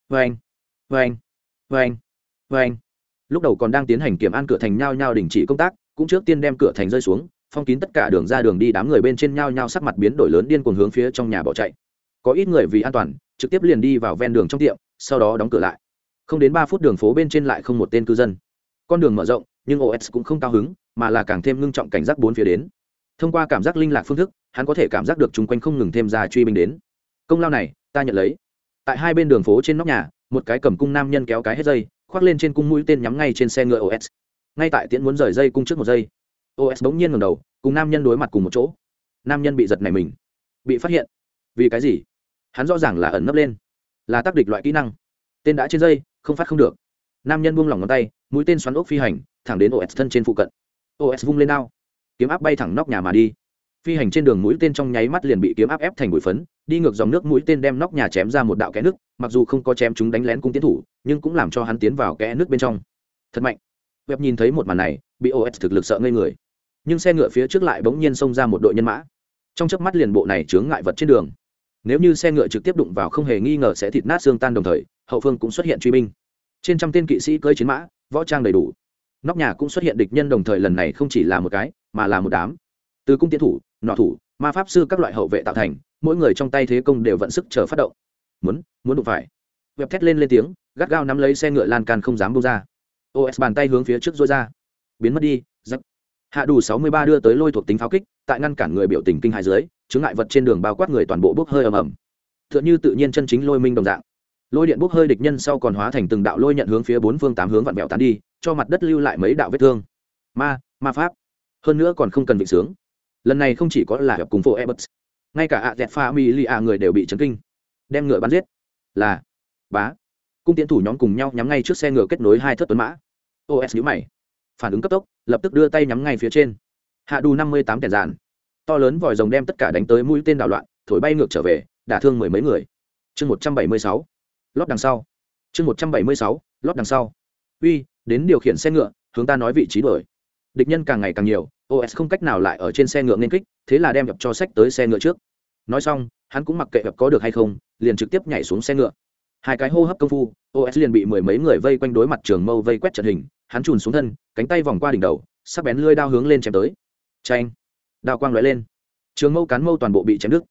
Vê anh vê anh vê anh vê anh lúc đầu còn đang tiến hành kiểm an cửa thành nhao nhao đình chỉ công tác, cũng trước tiên đem cửa thành rơi xuống, phong kín tất cả đường ra đường đi đám người bên trên nhao nhao sắc mặt biến đổi lớn điên cuồng hướng phía trong nhà bỏ chạy. Có ít người vì an toàn, trực tiếp liền đi vào ven đường trong tiệm, sau đó đóng cửa lại. Không đến ba phút đường phố bên trên lại không một tên cư dân. Con đường mở rộng, nhưng os cũng không cao hứng, mà là càng thêm ngưng trọng cảnh giác bốn phía đến thông qua cảm giác linh lạc phương thức, hắn có thể cảm giác được chung quanh không ngừng thêm ra truy binh đến. Công lao này, ta nhận lấy. Tại hai bên đường phố trên nóc nhà, một cái cầm cung nam nhân kéo cái hết dây, khoác lên trên cung mũi tên nhắm ngay trên xe ngựa os ngay tại tiễn muốn rời dây cung trước một giây os bỗng nhiên ngầm đầu, cùng nam nhân đối mặt cùng một chỗ. Nam nhân bị giật này mình. Bị phát hiện. Vì cái gì? Hắn rõ ràng là ẩn nấp lên. Là tác địch loại kỹ năng. Tên đã trên dây, không phát không được. Nam nhân buông lỏng ngón tay, mũi tên xoắn ốc phi hành, thẳng đến os thân trên phụ cận. Os vung lên ao kiếm áp bay thẳng nóc nhà mà đi. Phi hành trên đường mũi tên trong nháy mắt liền bị kiếm áp ép thành bụi phấn, đi ngược dòng nước mũi tên đem nóc nhà chém ra một đạo kẽ nước, mặc dù không có chém chúng đánh lén cung tiến thủ, nhưng cũng làm cho hắn tiến vào kẽ nước bên trong. Thật mạnh. Web nhìn thấy một màn này, bị os thực lực sợ ngây người. Nhưng xe ngựa phía trước lại bỗng nhiên xông ra một đội nhân mã. Trong chớp mắt liền bộ này chướng ngại vật trên đường. Nếu như xe ngựa trực tiếp đụng vào không hề nghi ngờ sẽ thịt nát xương tan đồng thời, hậu phương cũng xuất hiện truy binh. Trên trăm tên kỵ sĩ cưỡi chiến mã, võ trang đầy đủ nóc nhà cũng xuất hiện địch nhân đồng thời lần này không chỉ là một cái, mà là một đám. Từ cung tiến thủ, nọ thủ, ma pháp sư các loại hậu vệ tạo thành, mỗi người trong tay thế công đều vận sức chờ phát động. Muốn muốn đụng phải. Web thét lên lên tiếng, gắt gao nắm lấy xe ngựa lan can không dám bông ra. Os bàn tay hướng phía trước dối ra. Biến mất đi giấc hạ đủ sáu mươi ba đưa tới lôi thuộc tính pháo kích, tại ngăn cản người biểu tình kinh hài dưới chứng ngại vật trên đường bao quát người toàn bộ bốc hơi ầm ầm. T h ư ợ n h ư tự nhiên chân chính lôi minh đồng dạng. Lôi điện bốc hơi địch nhân sau còn hóa thành từng đạo lôi nhận hướng phía bốn phương tám hướng vặn vẹo tán đi cho mặt đất lưu lại mấy đạo vết thương. Ma ma pháp. Hơn nữa còn không cần vịnh sướng. Lần này không chỉ có là hiệp cùng phố ebert ngay cả ạ dẹt pha mi li a người đều bị chấn kinh. Đem ngựa bắn giết. Là, bá. Cung tiến thủ nhóm cùng nhau nhắm ngay trước xe ngựa kết nối hai thất tuấn mã. Os nhữ mày. Phản ứng cấp tốc, lập tức đưa tay nhắm ngay phía trên. Hạ đù năm mươi tám kẻ dàn to lớn vòi rồng đem tất cả đánh tới mũi tên đảo loạn, thổi bay ngược trở về, đả thương mười mấy người. Chương một trăm bảy mươi sáu. Lót đằng sau. Chương một trăm bảy mươi sáu. Lót đằng sau. Uy đến điều khiển xe ngựa, hướng ta nói vị trí đổi địch nhân càng ngày càng nhiều os không cách nào lại ở trên xe ngựa nên kích, thế là đem nhập cho sách tới xe ngựa trước. Nói xong, hắn cũng mặc kệ gặp có được hay không, liền trực tiếp nhảy xuống xe ngựa. Hai cái hô hấp công phu os liền bị mười mấy người vây quanh đối mặt trường mâu vây quét trận hình, hắn trùn xuống thân, cánh tay vòng qua đỉnh đầu, sắc bén lưỡi đao hướng lên chém tới. Tranh đao quang lóe lên. Trường mâu cán mâu toàn bộ bị chém đứt.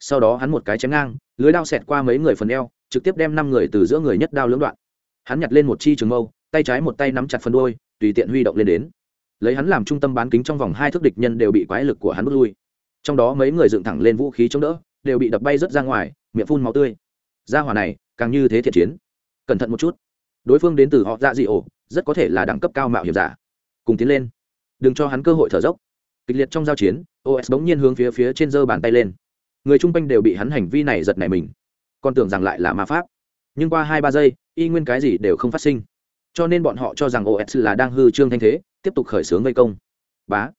Sau đó hắn một cái chém ngang lưới đao xẹt qua mấy người phần eo, trực tiếp đem năm người từ giữa người nhất đao lưỡng đoạn. Hắn nhặt lên một chi trường mâu tay trái một tay nắm chặt phần đôi tùy tiện huy động lên đến. Lấy hắn làm trung tâm bán kính trong vòng hai thước địch nhân đều bị quái lực của hắn bước lui. Trong đó mấy người dựng thẳng lên vũ khí chống đỡ, đều bị đập bay rớt ra ngoài, miệng phun máu tươi. Ra hỏa này, càng như thế thiện chiến. Cẩn thận một chút. Đối phương đến từ họ dạ dị ổ, rất có thể là đẳng cấp cao mạo hiểm giả. Cùng tiến lên. Đừng cho hắn cơ hội thở dốc. Kịch liệt trong giao chiến os bỗng nhiên hướng phía phía trên giơ bàn tay lên. Người chung quanh đều bị hắn hành vi này giật nảy mình. Còn tưởng rằng lại là ma pháp. Nhưng qua hai ba giây, y nguyên cái gì đều không phát sinh cho nên bọn họ cho rằng os là đang hư trương thanh thế, tiếp tục khởi xướng vây công. Bá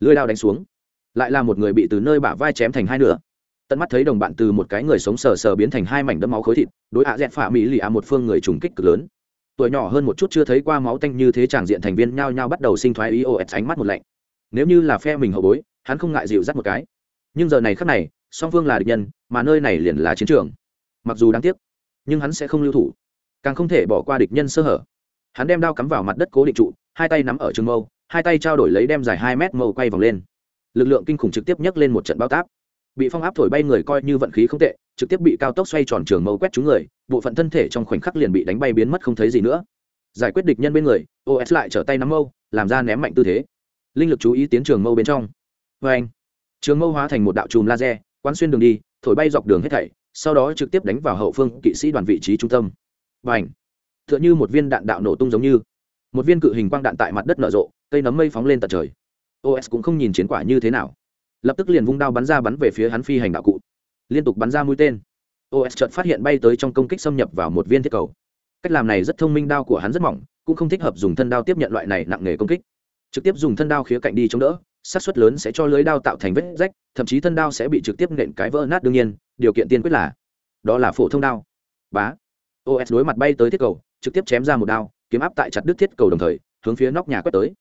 lưới đao đánh xuống. Lại là một người bị từ nơi bả vai chém thành hai nửa. Tận mắt thấy đồng bạn từ một cái người sống sờ sờ biến thành hai mảnh đẫm máu khối thịt, đối ạ dẹt phả mỹ lì ạ một phương người trùng kích cực lớn. Tuổi nhỏ hơn một chút chưa thấy qua máu tanh như thế tràng diện thành viên nhao nhao bắt đầu sinh thoái ý os ánh mắt một lạnh. Nếu như là phe mình hậu bối, hắn không ngại dịu dắt một cái. Nhưng giờ này khắc này, song phương là địch nhân, mà nơi này liền là chiến trường. Mặc dù đáng tiếc, nhưng hắn sẽ không lưu thủ. Càng không thể bỏ qua địch nhân sơ hở hắn đem đao cắm vào mặt đất cố định trụ, hai tay nắm ở trường mâu, hai tay trao đổi lấy đem dài hai mét mâu quay vòng lên. Lực lượng kinh khủng trực tiếp nhấc lên một trận bao táp. Bị phong áp thổi bay người coi như vận khí không tệ, trực tiếp bị cao tốc xoay tròn trường mâu quét trúng người, bộ phận thân thể trong khoảnh khắc liền bị đánh bay biến mất không thấy gì nữa. Giải quyết địch nhân bên người os lại trở tay nắm mâu, làm ra ném mạnh tư thế. Linh lực chú ý tiến trường mâu bên trong. Vê anh, trường mâu hóa thành một đạo chùm laser, quán xuyên đường đi, thổi bay dọc đường hết thảy, sau đó trực tiếp đánh vào hậu phương kỵ sĩ đoàn vị trí trung tâm. Và n tựa như một viên đạn đạo nổ tung giống như. Một viên cự hình quang đạn tại mặt đất nở rộ, cây nấm mây phóng lên tận trời. Os cũng không nhìn chiến quả như thế nào. Lập tức liền vung đao bắn ra bắn về phía hắn phi hành đạo cụ. Liên tục bắn ra mũi tên. Os chợt phát hiện bay tới trong công kích xâm nhập vào một viên thiết cầu. Cách làm này rất thông minh, đao của hắn rất mỏng, cũng không thích hợp dùng thân đao tiếp nhận loại này nặng nghề công kích. Trực tiếp dùng thân đao khía cạnh đi chống đỡ, xác suất lớn sẽ cho lưới đao tạo thành vết rách, thậm chí thân đao sẽ bị trực tiếp nện cái vỡ nát đương nhiên, điều kiện tiên quyết là, đó là phổ thông đao. Bá. Os đối mặt bay tới thiết cầu trực tiếp chém ra một đao, kiếm áp tại chặt đứt thiết cầu đồng thời, hướng phía nóc nhà quét tới.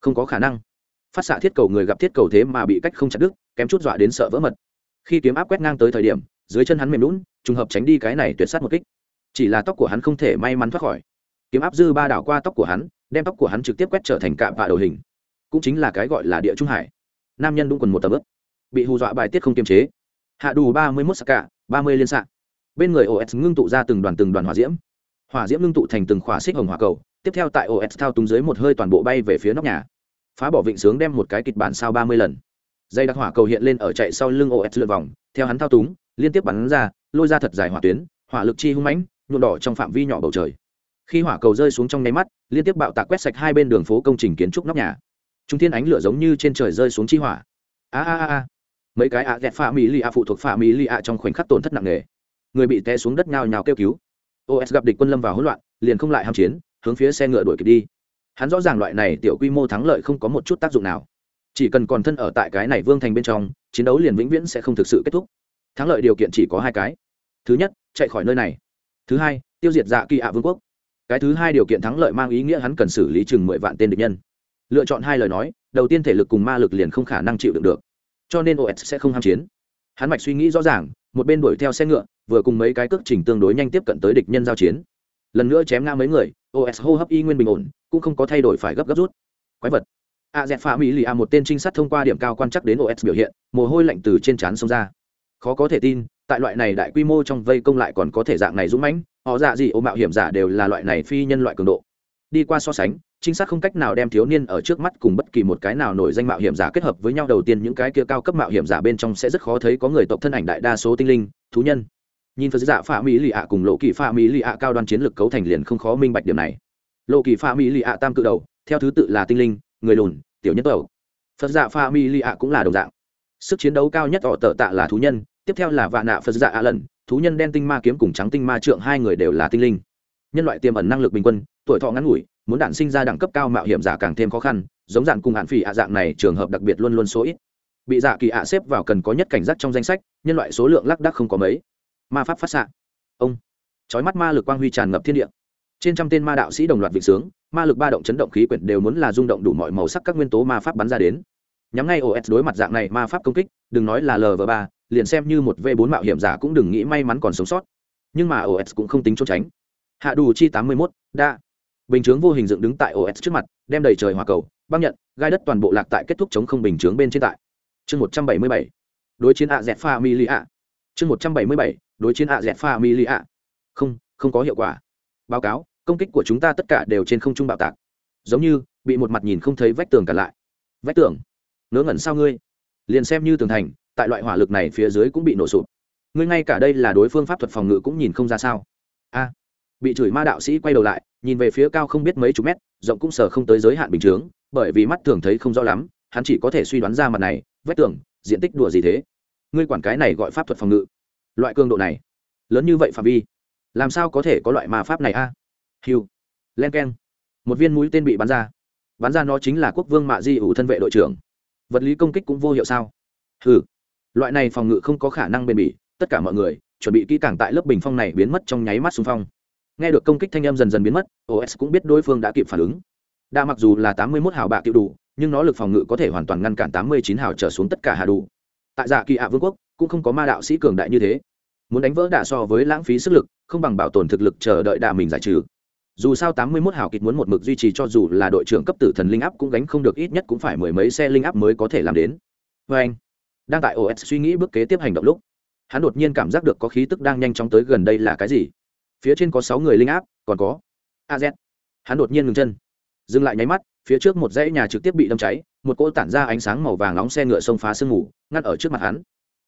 Không có khả năng. Phát xạ thiết cầu người gặp thiết cầu thế mà bị cách không chặt đứt, kém chút dọa đến sợ vỡ mật. Khi kiếm áp quét ngang tới thời điểm, dưới chân hắn mềm lún trùng hợp tránh đi cái này tuyệt sát một kích. Chỉ là tóc của hắn không thể may mắn thoát khỏi. Kiếm áp dư ba đảo qua tóc của hắn, đem tóc của hắn trực tiếp quét trở thành cạm vạ đầu hình. Cũng chính là cái gọi là địa trung hải. Nam nhân đúng quần một tầm ướp bị hù dọa bài tiết không kiềm chế. Hạ đủ ba mươi mốt sạc cả, ba mươi liên s bên người os ngưng tụ ra từng đoàn từng đoàn hỏa diễm hỏa diễm ngưng tụ thành từng khỏa xích hồng hỏa cầu, tiếp theo tại os thao túng dưới một hơi toàn bộ bay về phía nóc nhà. Phá bỏ vịnh sướng đem một cái kịch bản sau ba mươi lần. Dây đặc hỏa cầu hiện lên ở chạy sau lưng os lượn vòng, theo hắn thao túng, liên tiếp bắn ra, lôi ra thật dài hỏa tuyến, hỏa lực chi hung mãnh, nhuộm đỏ trong phạm vi nhỏ bầu trời. Khi hỏa cầu rơi xuống trong nháy mắt, liên tiếp bạo tạc quét sạch hai bên đường phố công trình kiến trúc nóc nhà. Chúng thiên ánh lửa giống như trên trời rơi xuống chi hỏa. A a a mấy cái ạ dẹt pha mỹ lì ạ phụ thuộc pha mỹ lì ạ trong khoảnh khắc tổn thất nặng nề. Người bị té xuống đất nhào nhào kêu cứu os gặp địch quân lâm vào hỗn loạn, liền không lại ham chiến, hướng phía xe ngựa đuổi kịp đi. Hắn rõ ràng loại này tiểu quy mô thắng lợi không có một chút tác dụng nào. Chỉ cần còn thân ở tại cái này vương thành bên trong, chiến đấu liền vĩnh viễn sẽ không thực sự kết thúc. Thắng lợi điều kiện chỉ có hai cái. Thứ nhất, chạy khỏi nơi này. Thứ hai, tiêu diệt dạ kỳ ạ vương quốc. Cái thứ hai điều kiện thắng lợi mang ý nghĩa hắn cần xử lý chừng mười vạn tên địch nhân. Lựa chọn hai lời nói, đầu tiên thể lực cùng ma lực liền không khả năng chịu đựng được. Cho nên os sẽ không ham chiến. Hắn mạch suy nghĩ rõ ràng một bên đuổi theo xe ngựa, vừa cùng mấy cái cước trình tương đối nhanh tiếp cận tới địch nhân giao chiến. Lần nữa chém ngang mấy người os hô hấp y nguyên bình ổn, cũng không có thay đổi phải gấp gấp rút. Quái vật. A dẹt pha mỹ lì a một tên trinh sát thông qua điểm cao quan chắc đến os biểu hiện, mồ hôi lạnh từ trên trán xông ra. Khó có thể tin, tại loại này đại quy mô trong vây công lại còn có thể dạng này dũng mãnh, họ dạ gì, ô mạo hiểm giả đều là loại này phi nhân loại cường độ. Đi qua so sánh chính xác không cách nào đem thiếu niên ở trước mắt cùng bất kỳ một cái nào nổi danh mạo hiểm giả kết hợp với nhau. Đầu tiên, những cái kia cao cấp mạo hiểm giả bên trong sẽ rất khó thấy có người tộc thân ảnh đại đa số tinh linh, thú nhân. Nhìn phật giả pha mỹ lì ạ cùng lộ kỳ pha mỹ lì ạ cao đoan chiến lược cấu thành liền không khó minh bạch điểm này. Lộ kỳ pha mỹ lì ạ tam cự đầu, theo thứ tự là tinh linh, người lùn, tiểu nhân tẩu phật giả pha mỹ lì ạ cũng là đồng dạng. Sức chiến đấu cao nhất họ tờ tạ là thú nhân, tiếp theo là vạn nạ phật giả ạ lần, thú nhân đen tinh ma kiếm cùng trắng tinh ma trượng, hai người đều là tinh linh. Nhân loại tiềm ẩn năng lực bình quân, tuổi thọ ngắn ngủi muốn đản sinh ra đẳng cấp cao mạo hiểm giả càng thêm khó khăn, giống dạng cùng hạn phỉ ạ dạng này trường hợp đặc biệt luôn luôn số ít. Bị dạ kỳ ạ xếp vào cần có nhất cảnh giác trong danh sách, nhân loại số lượng lác đắc không có mấy. Ma pháp phát xạ. Ông. Trói mắt ma lực quang huy tràn ngập thiên địa. Trên trăm tên ma đạo sĩ đồng loạt vịnh sướng, ma lực ba động chấn động khí quyển đều muốn là rung động đủ mọi màu sắc các nguyên tố ma pháp bắn ra đến. Nhắm ngay os đối mặt dạng này ma pháp công kích, đừng nói là lv ba, liền xem như một v bốn mạo hiểm giả cũng đừng nghĩ may mắn còn sống sót. Nhưng mà os cũng không tính trốn tránh. Hạ đủ chi tám mươi mốt, đa bình chướng vô hình dựng đứng tại os trước mặt, đem đầy trời hỏa cầu, băng nhận, gai đất toàn bộ lạc tại kết thúc chống không bình chướng bên trên tại. Chương một trăm bảy mươi bảy. Đối chiến ạ dẹt pha mi li ạ chương một trăm bảy mươi bảy. Đối chiến ạ dẹt pha mi li ạ không không có hiệu quả. Báo cáo, công kích của chúng ta tất cả đều trên không trung bạo tạc. Giống như, bị một mặt nhìn không thấy vách tường cả lại. Vách tường? Ngớ ngẩn sao ngươi? Liền xem như tường thành, tại loại hỏa lực này phía dưới cũng bị nổ sụp. Ngươi ngay cả đây là đối phương pháp thuật phòng ngự cũng nhìn không ra sao. A bị chửi ma đạo sĩ quay đầu lại, nhìn về phía cao không biết mấy chục mét, rộng cũng sờ không tới giới hạn bình chướng, bởi vì mắt thường thấy không rõ lắm, hắn chỉ có thể suy đoán ra mặt này vách tường, diện tích đùa gì thế. Ngươi quản cái này gọi pháp thuật phòng ngự. Loại cường độ này, lớn như vậy phạm vi, làm sao có thể có loại ma pháp này a? À? hiu len k e n một viên mũi tên bị bắn ra. Bắn ra nó chính là quốc vương mạ di ủ thân vệ đội trưởng. Vật lý công kích cũng vô hiệu sao? Ừ loại này phòng ngự không có khả năng bền bỉ, tất cả mọi người chuẩn bị kỹ càng tại lớp bình phong này biến mất trong nháy mắt xung phong nghe được công kích thanh âm dần dần biến mất os cũng biết đối phương đã kịp phản ứng đa mặc dù là tám mươi mốt hào bạ cựu đủ nhưng nó lực phòng ngự có thể hoàn toàn ngăn cản tám mươi chín hào trở xuống tất cả hạ đủ tại dạ kỳ ạ vương quốc cũng không có ma đạo sĩ cường đại như thế muốn đánh vỡ đạ so với lãng phí sức lực không bằng bảo tồn thực lực chờ đợi đạ mình giải trừ dù sao tám mươi 81 hào kịch muốn một mực duy trì cho dù là đội trưởng cấp tử thần linh áp cũng gánh không được ít nhất cũng phải mười mấy xe linh áp mới có thể làm đến. Và anh, đang tại OS suy nghĩ bước kế tiếp hành động lúc, hắn đột nhiên cảm giác được có khí tức đang nhanh chóng tới gần đây là cái gì? Phía trên có sáu người linh áp, còn có AZ. Hắn đột nhiên ngừng chân, dừng lại nháy mắt, phía trước một dãy nhà trực tiếp bị đâm cháy, một cỗ tản ra ánh sáng màu vàng nóng xe ngựa xông phá sương mù, ngắt ở trước mặt hắn.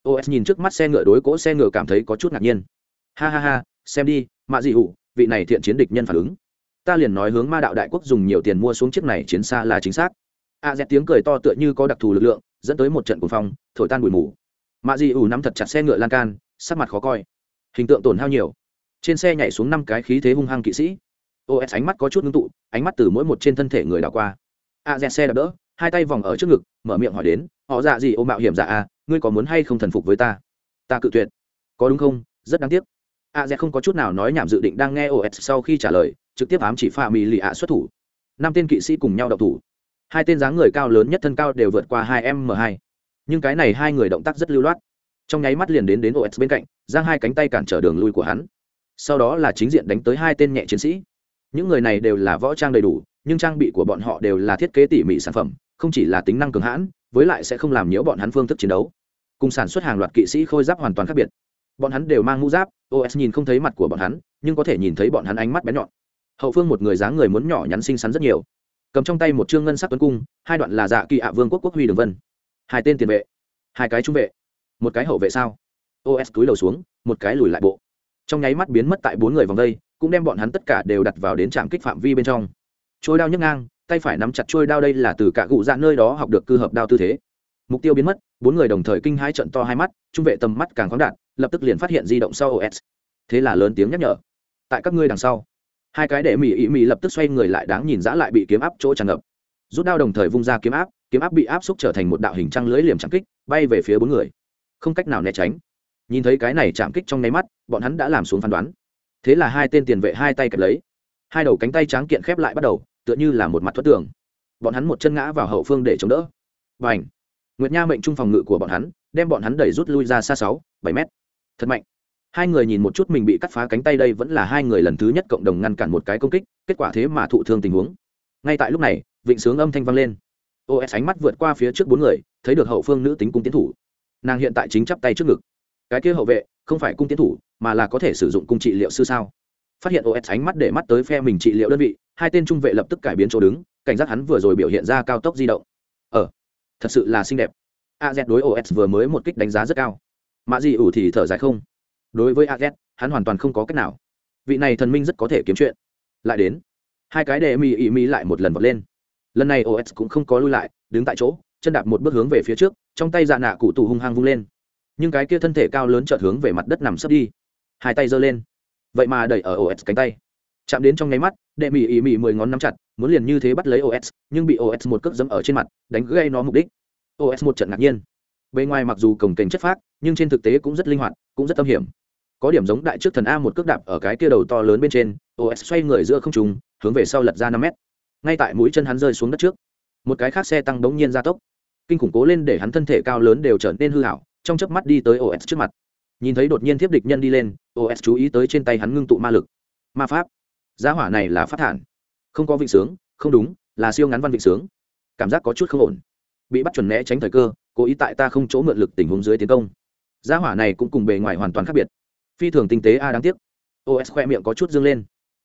OS nhìn trước mắt xe ngựa đối cỗ xe ngựa cảm thấy có chút ngạc nhiên. Ha ha ha, xem đi, mạ dị hụ vị này thiện chiến địch nhân phản ứng ta liền nói hướng ma đạo đại quốc dùng nhiều tiền mua xuống chiếc này chiến xa là chính xác a z tiếng cười to tựa như có đặc thù lực lượng dẫn tới một trận cuồng phong thổi tan bụi mù mạ dị ủ nắm thật chặt xe ngựa lan can sắc mặt khó coi hình tượng tổn hao nhiều trên xe nhảy xuống năm cái khí thế hung hăng kỵ sĩ. Os ánh mắt có chút ngưng tụ, ánh mắt từ mỗi một trên thân thể người đảo qua. A dẹt xe đạp đỡ, hai tay vòng ở trước ngực, mở miệng hỏi đến, họ dạ gì, ô mạo hiểm dạ a ngươi có muốn hay không thần phục với ta? Ta cự tuyệt. Có đúng không? Rất đáng tiếc. A dẹt không có chút nào nói nhảm dự định đang nghe os sau khi trả lời, trực tiếp ám chỉ pha mì lì ạ xuất thủ. Năm tên kỵ sĩ cùng nhau đậu thủ. Hai tên dáng người cao lớn nhất thân cao đều vượt qua hai m hai. Nhưng cái này hai người động tác rất lưu loát. Trong nháy mắt liền đến đến os bên cạnh, giang hai cánh tay cản trở đường lui của hắn sau đó là chính diện đánh tới hai tên nhẹ chiến sĩ. Những người này đều là võ trang đầy đủ, nhưng trang bị của bọn họ đều là thiết kế tỉ mỉ sản phẩm, không chỉ là tính năng cường hãn, với lại sẽ không làm nhiễu bọn hắn phương thức chiến đấu. Cùng sản xuất hàng loạt kỵ sĩ khôi giáp hoàn toàn khác biệt. Bọn hắn đều mang mũ giáp os nhìn không thấy mặt của bọn hắn, nhưng có thể nhìn thấy bọn hắn ánh mắt bén nhọn. Hậu phương một người dáng người muốn nhỏ nhắn xinh xắn rất nhiều. Cầm trong tay một chương ngân sắc tuấn cung, hai đoạn là dạ kỳ ạ vương quốc quốc huy đường vân. Hai tên tiền vệ, hai cái trung vệ, một cái hậu vệ sao? Os cúi đầu xuống, một cái lùi lại bộ trong nháy mắt biến mất tại bốn người vòng đây, cũng đem bọn hắn tất cả đều đặt vào đến trạm kích phạm vi bên trong. Trôi đao nhấc ngang, tay phải nắm chặt trôi đao đây là từ cả cụ dạ nơi đó học được cư hợp đao tư thế. Mục tiêu biến mất, bốn người đồng thời kinh hai trận to hai mắt, trung vệ tầm mắt càng khoáng đạt, lập tức liền phát hiện di động sau os thế là lớn tiếng nhắc nhở. Tại các ngươi đằng sau. Hai cái đệ mỹ ý mỹ lập tức xoay người lại đáng nhìn dã lại bị kiếm áp chỗ tràn ngập. Rút đao đồng thời vung ra kiếm áp kiếm áp bị áp xúc trở thành một đạo hình trăng lưới liềm chạm kích, bay về phía bốn người. Không cách nào né tránh nhìn thấy cái này chạm kích trong nháy mắt, bọn hắn đã làm xuống phán đoán. Thế là hai tên tiền vệ hai tay kẹp lấy. Hai đầu cánh tay tráng kiện khép lại bắt đầu, tựa như là một mặt thoát tường. Bọn hắn một chân ngã vào hậu phương để chống đỡ. Và ảnh nguyệt nha mệnh trung phòng ngự của bọn hắn, đem bọn hắn đẩy rút lui ra xa sáu, bảy mét. Thật mạnh! Hai người nhìn một chút mình bị cắt phá cánh tay đây vẫn là hai người lần thứ nhất cộng đồng ngăn cản một cái công kích, kết quả thế mà thụ thương tình huống. Ngay tại lúc này, vịnh sướng âm thanh vang lên. Os ánh mắt vượt qua phía trước bốn người, thấy được hậu phương nữ tính cung tiến thủ. Nàng hiện tại chính chắp tay trước ngực cái kia hậu vệ không phải cung tiến thủ, mà là có thể sử dụng cung trị liệu sư sao? Phát hiện os ánh mắt để mắt tới phe mình trị liệu đơn vị, hai tên trung vệ lập tức cải biến chỗ đứng, cảnh giác hắn vừa rồi biểu hiện ra cao tốc di động. Ờ thật sự là xinh đẹp. A z đối os vừa mới một kích đánh giá rất cao. Mạ gì ủ thì thở dài không. Đối với a z, hắn hoàn toàn không có cách nào. Vị này thần minh rất có thể kiếm chuyện. Lại đến. Hai cái đề mì ỉ mì lại một lần vọt lên. Lần này os cũng không có lui lại, đứng tại chỗ, chân đạp một bước hướng về phía trước, trong tay dạ nạ cụ tù hung hăng vung lên nhưng cái kia thân thể cao lớn chợt hướng về mặt đất nằm sấp đi. Hai tay giơ lên. Vậy mà đẩy ở os cánh tay. Chạm đến trong nháy mắt, đệ mỹ ỉ mỉ mười ngón nắm chặt, muốn liền như thế bắt lấy os nhưng bị os một cước dẫm ở trên mặt, đánh gây nó mục đích. Os một trận ngạc nhiên. Bề ngoài mặc dù cổng kềnh chất phác, nhưng trên thực tế cũng rất linh hoạt, cũng rất tâm hiểm. Có điểm giống đại trước thần a một cước đạp ở cái kia đầu to lớn bên trên os xoay người giữa không trùng hướng về sau lật ra năm mét. Ngay tại mũi chân hắn rơi xuống đất trước, một cái khác xe tăng bỗng nhiên gia tốc. Kinh khủng cố lên để hắn thân thể cao lớn đều trở nên hư hảo trong chớp mắt đi tới os trước mặt. Nhìn thấy đột nhiên thiếp địch nhân đi lên os chú ý tới trên tay hắn ngưng tụ ma lực. Ma pháp. Giá hỏa này là phát thản. Không có vịnh sướng, không đúng, là siêu ngắn văn vịnh sướng. Cảm giác có chút không ổn. Bị bắt chuẩn né tránh thời cơ, cố ý tại ta không chỗ mượn lực tình huống dưới tiến công. Giá hỏa này cũng cùng bề ngoài hoàn toàn khác biệt. Phi thường tinh tế a, đáng tiếc. Os khoe miệng có chút dâng lên.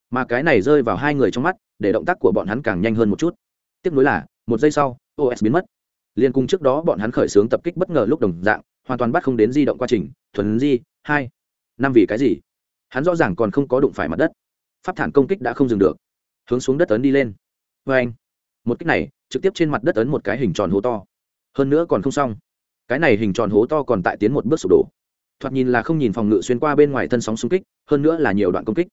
Mà cái này rơi vào hai người trong mắt, để động tác của bọn hắn càng nhanh hơn một chút. Tiếp nối là, một giây sau os biến mất. Liên cung trước đó bọn hắn khởi xướng tập kích bất ngờ lúc đồng dạng hoàn toàn bắt không đến di động quá trình, thuần di, hai, năm vì cái gì? Hắn rõ ràng còn không có đụng phải mặt đất. Pháp thản công kích đã không dừng được. Hướng xuống đất ấn đi lên. Vê anh, một kích này, trực tiếp trên mặt đất ấn một cái hình tròn hố to. Hơn nữa còn không xong. Cái này hình tròn hố to còn tại tiến một bước sụp đổ. Thoạt nhìn là không nhìn phòng ngự xuyên qua bên ngoài thân sóng xung kích, hơn nữa là nhiều đoạn công kích.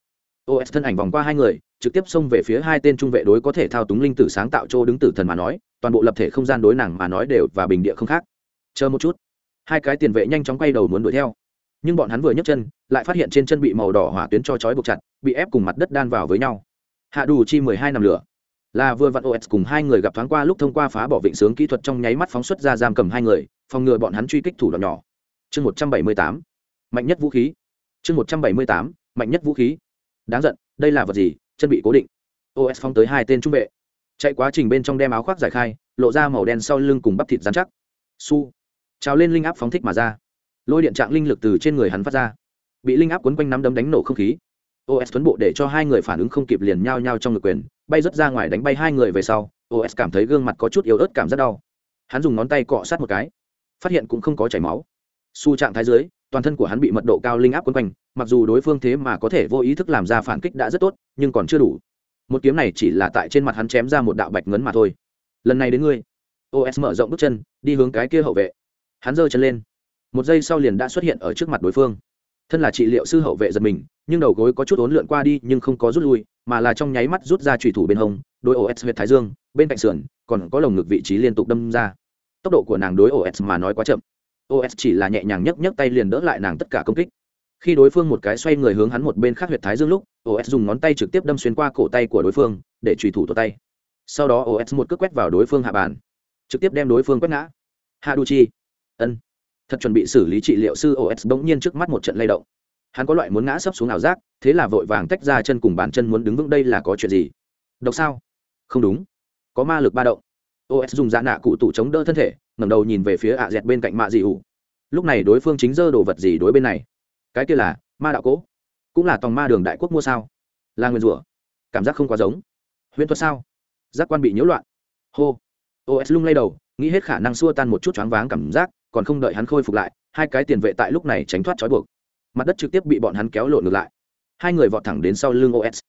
Os thân ảnh vòng qua hai người, trực tiếp xông về phía hai tên trung vệ đối có thể thao túng linh tử sáng tạo chỗ đứng tử thần mà nói, toàn bộ lập thể không gian đối nàng mà nói đều và bình địa không khác. Chờ một chút hai cái tiền vệ nhanh chóng quay đầu muốn đuổi theo. Nhưng bọn hắn vừa nhấc chân, lại phát hiện trên chân bị màu đỏ hỏa tuyến cho chói buộc chặt, bị ép cùng mặt đất đan vào với nhau. Hạ đủ chi mười hai nằm lửa. Là vừa vặn os cùng hai người gặp thoáng qua lúc thông qua phá bỏ vịnh sướng kỹ thuật trong nháy mắt phóng xuất ra giam cầm hai người, phòng ngừa bọn hắn truy kích thủ đoạn nhỏ. Chương một trăm bảy mươi tám. Mạnh nhất vũ khí. Chương một trăm bảy mươi tám. Mạnh nhất vũ khí. Đáng giận, đây là vật gì? Chân bị cố định. Os phóng tới hai tên trung vệ. Chạy quá trình bên trong đem áo khoác giải khai, lộ ra màu đen sau lưng cùng bắp thịt dán chắc. Su trào lên linh áp phóng thích mà ra. Lôi điện trạng linh lực từ trên người hắn phát ra. Bị linh áp quấn quanh nắm đấm đánh nổ không khí. Os tuấn bộ để cho hai người phản ứng không kịp liền nhao nhao trong ngực quyền, bay rớt ra ngoài đánh bay hai người về sau os cảm thấy gương mặt có chút yếu ớt cảm rất đau. Hắn dùng ngón tay cọ sát một cái, phát hiện cũng không có chảy máu. Su trạng thái dưới, toàn thân của hắn bị mật độ cao linh áp quấn quanh, mặc dù đối phương thế mà có thể vô ý thức làm ra phản kích đã rất tốt, nhưng còn chưa đủ. Một kiếm này chỉ là tại trên mặt hắn chém ra một đạo bạch ngấn mà thôi. Lần này đến ngươi. Os mở rộng bước chân, đi hướng cái kia hậu vệ hắn giơ chân lên. Một giây sau liền đã xuất hiện ở trước mặt đối phương. Thân là trị liệu sư hậu vệ giật mình, nhưng đầu gối có chút ốn lượn qua đi nhưng không có rút lui, mà là trong nháy mắt rút ra trùy thủ bên hông đối os huyệt thái dương, bên cạnh sườn, còn có lồng ngực vị trí liên tục đâm ra. Tốc độ của nàng đối os mà nói quá chậm. Os chỉ là nhẹ nhàng nhấc nhấc tay liền đỡ lại nàng tất cả công kích. Khi đối phương một cái xoay người hướng hắn một bên khác huyệt thái dương lúc os dùng ngón tay trực tiếp đâm xuyên qua cổ tay của đối phương, để trùy thủ tay. Sau đó os một cước quét vào đối phương hạ bàn, trực tiếp đem đối phương quét ngã. Hạ đu chi ân. Thật chuẩn bị xử lý trị liệu sư os bỗng nhiên trước mắt một trận lay động. Hắn có loại muốn ngã sấp xuống ảo giác, thế là vội vàng tách ra chân cùng bàn chân muốn đứng vững đây là có chuyện gì? Độc sao? Không đúng. Có ma lực ba động. Os dùng dạ nạ cụ tủ chống đỡ thân thể, ngẩng đầu nhìn về phía ạ dẹt bên cạnh mạ dị ủ. Lúc này đối phương chính dơ đồ vật gì đối bên này? Cái kia là ma đạo cỗ cũng là tòng ma đường đại quốc mua sao? Là nguyên rủa. Cảm giác không quá giống. Huyễn thuật sao? Giác quan bị nhiễu loạn. Hô. Os lung lay đầu, nghĩ hết khả năng xua tan một chút choáng váng cảm giác còn không đợi hắn khôi phục lại, hai cái tiền vệ tại lúc này tránh thoát trói buộc. Mặt đất trực tiếp bị bọn hắn kéo lộn ngược lại. Hai người vọt thẳng đến sau lưng os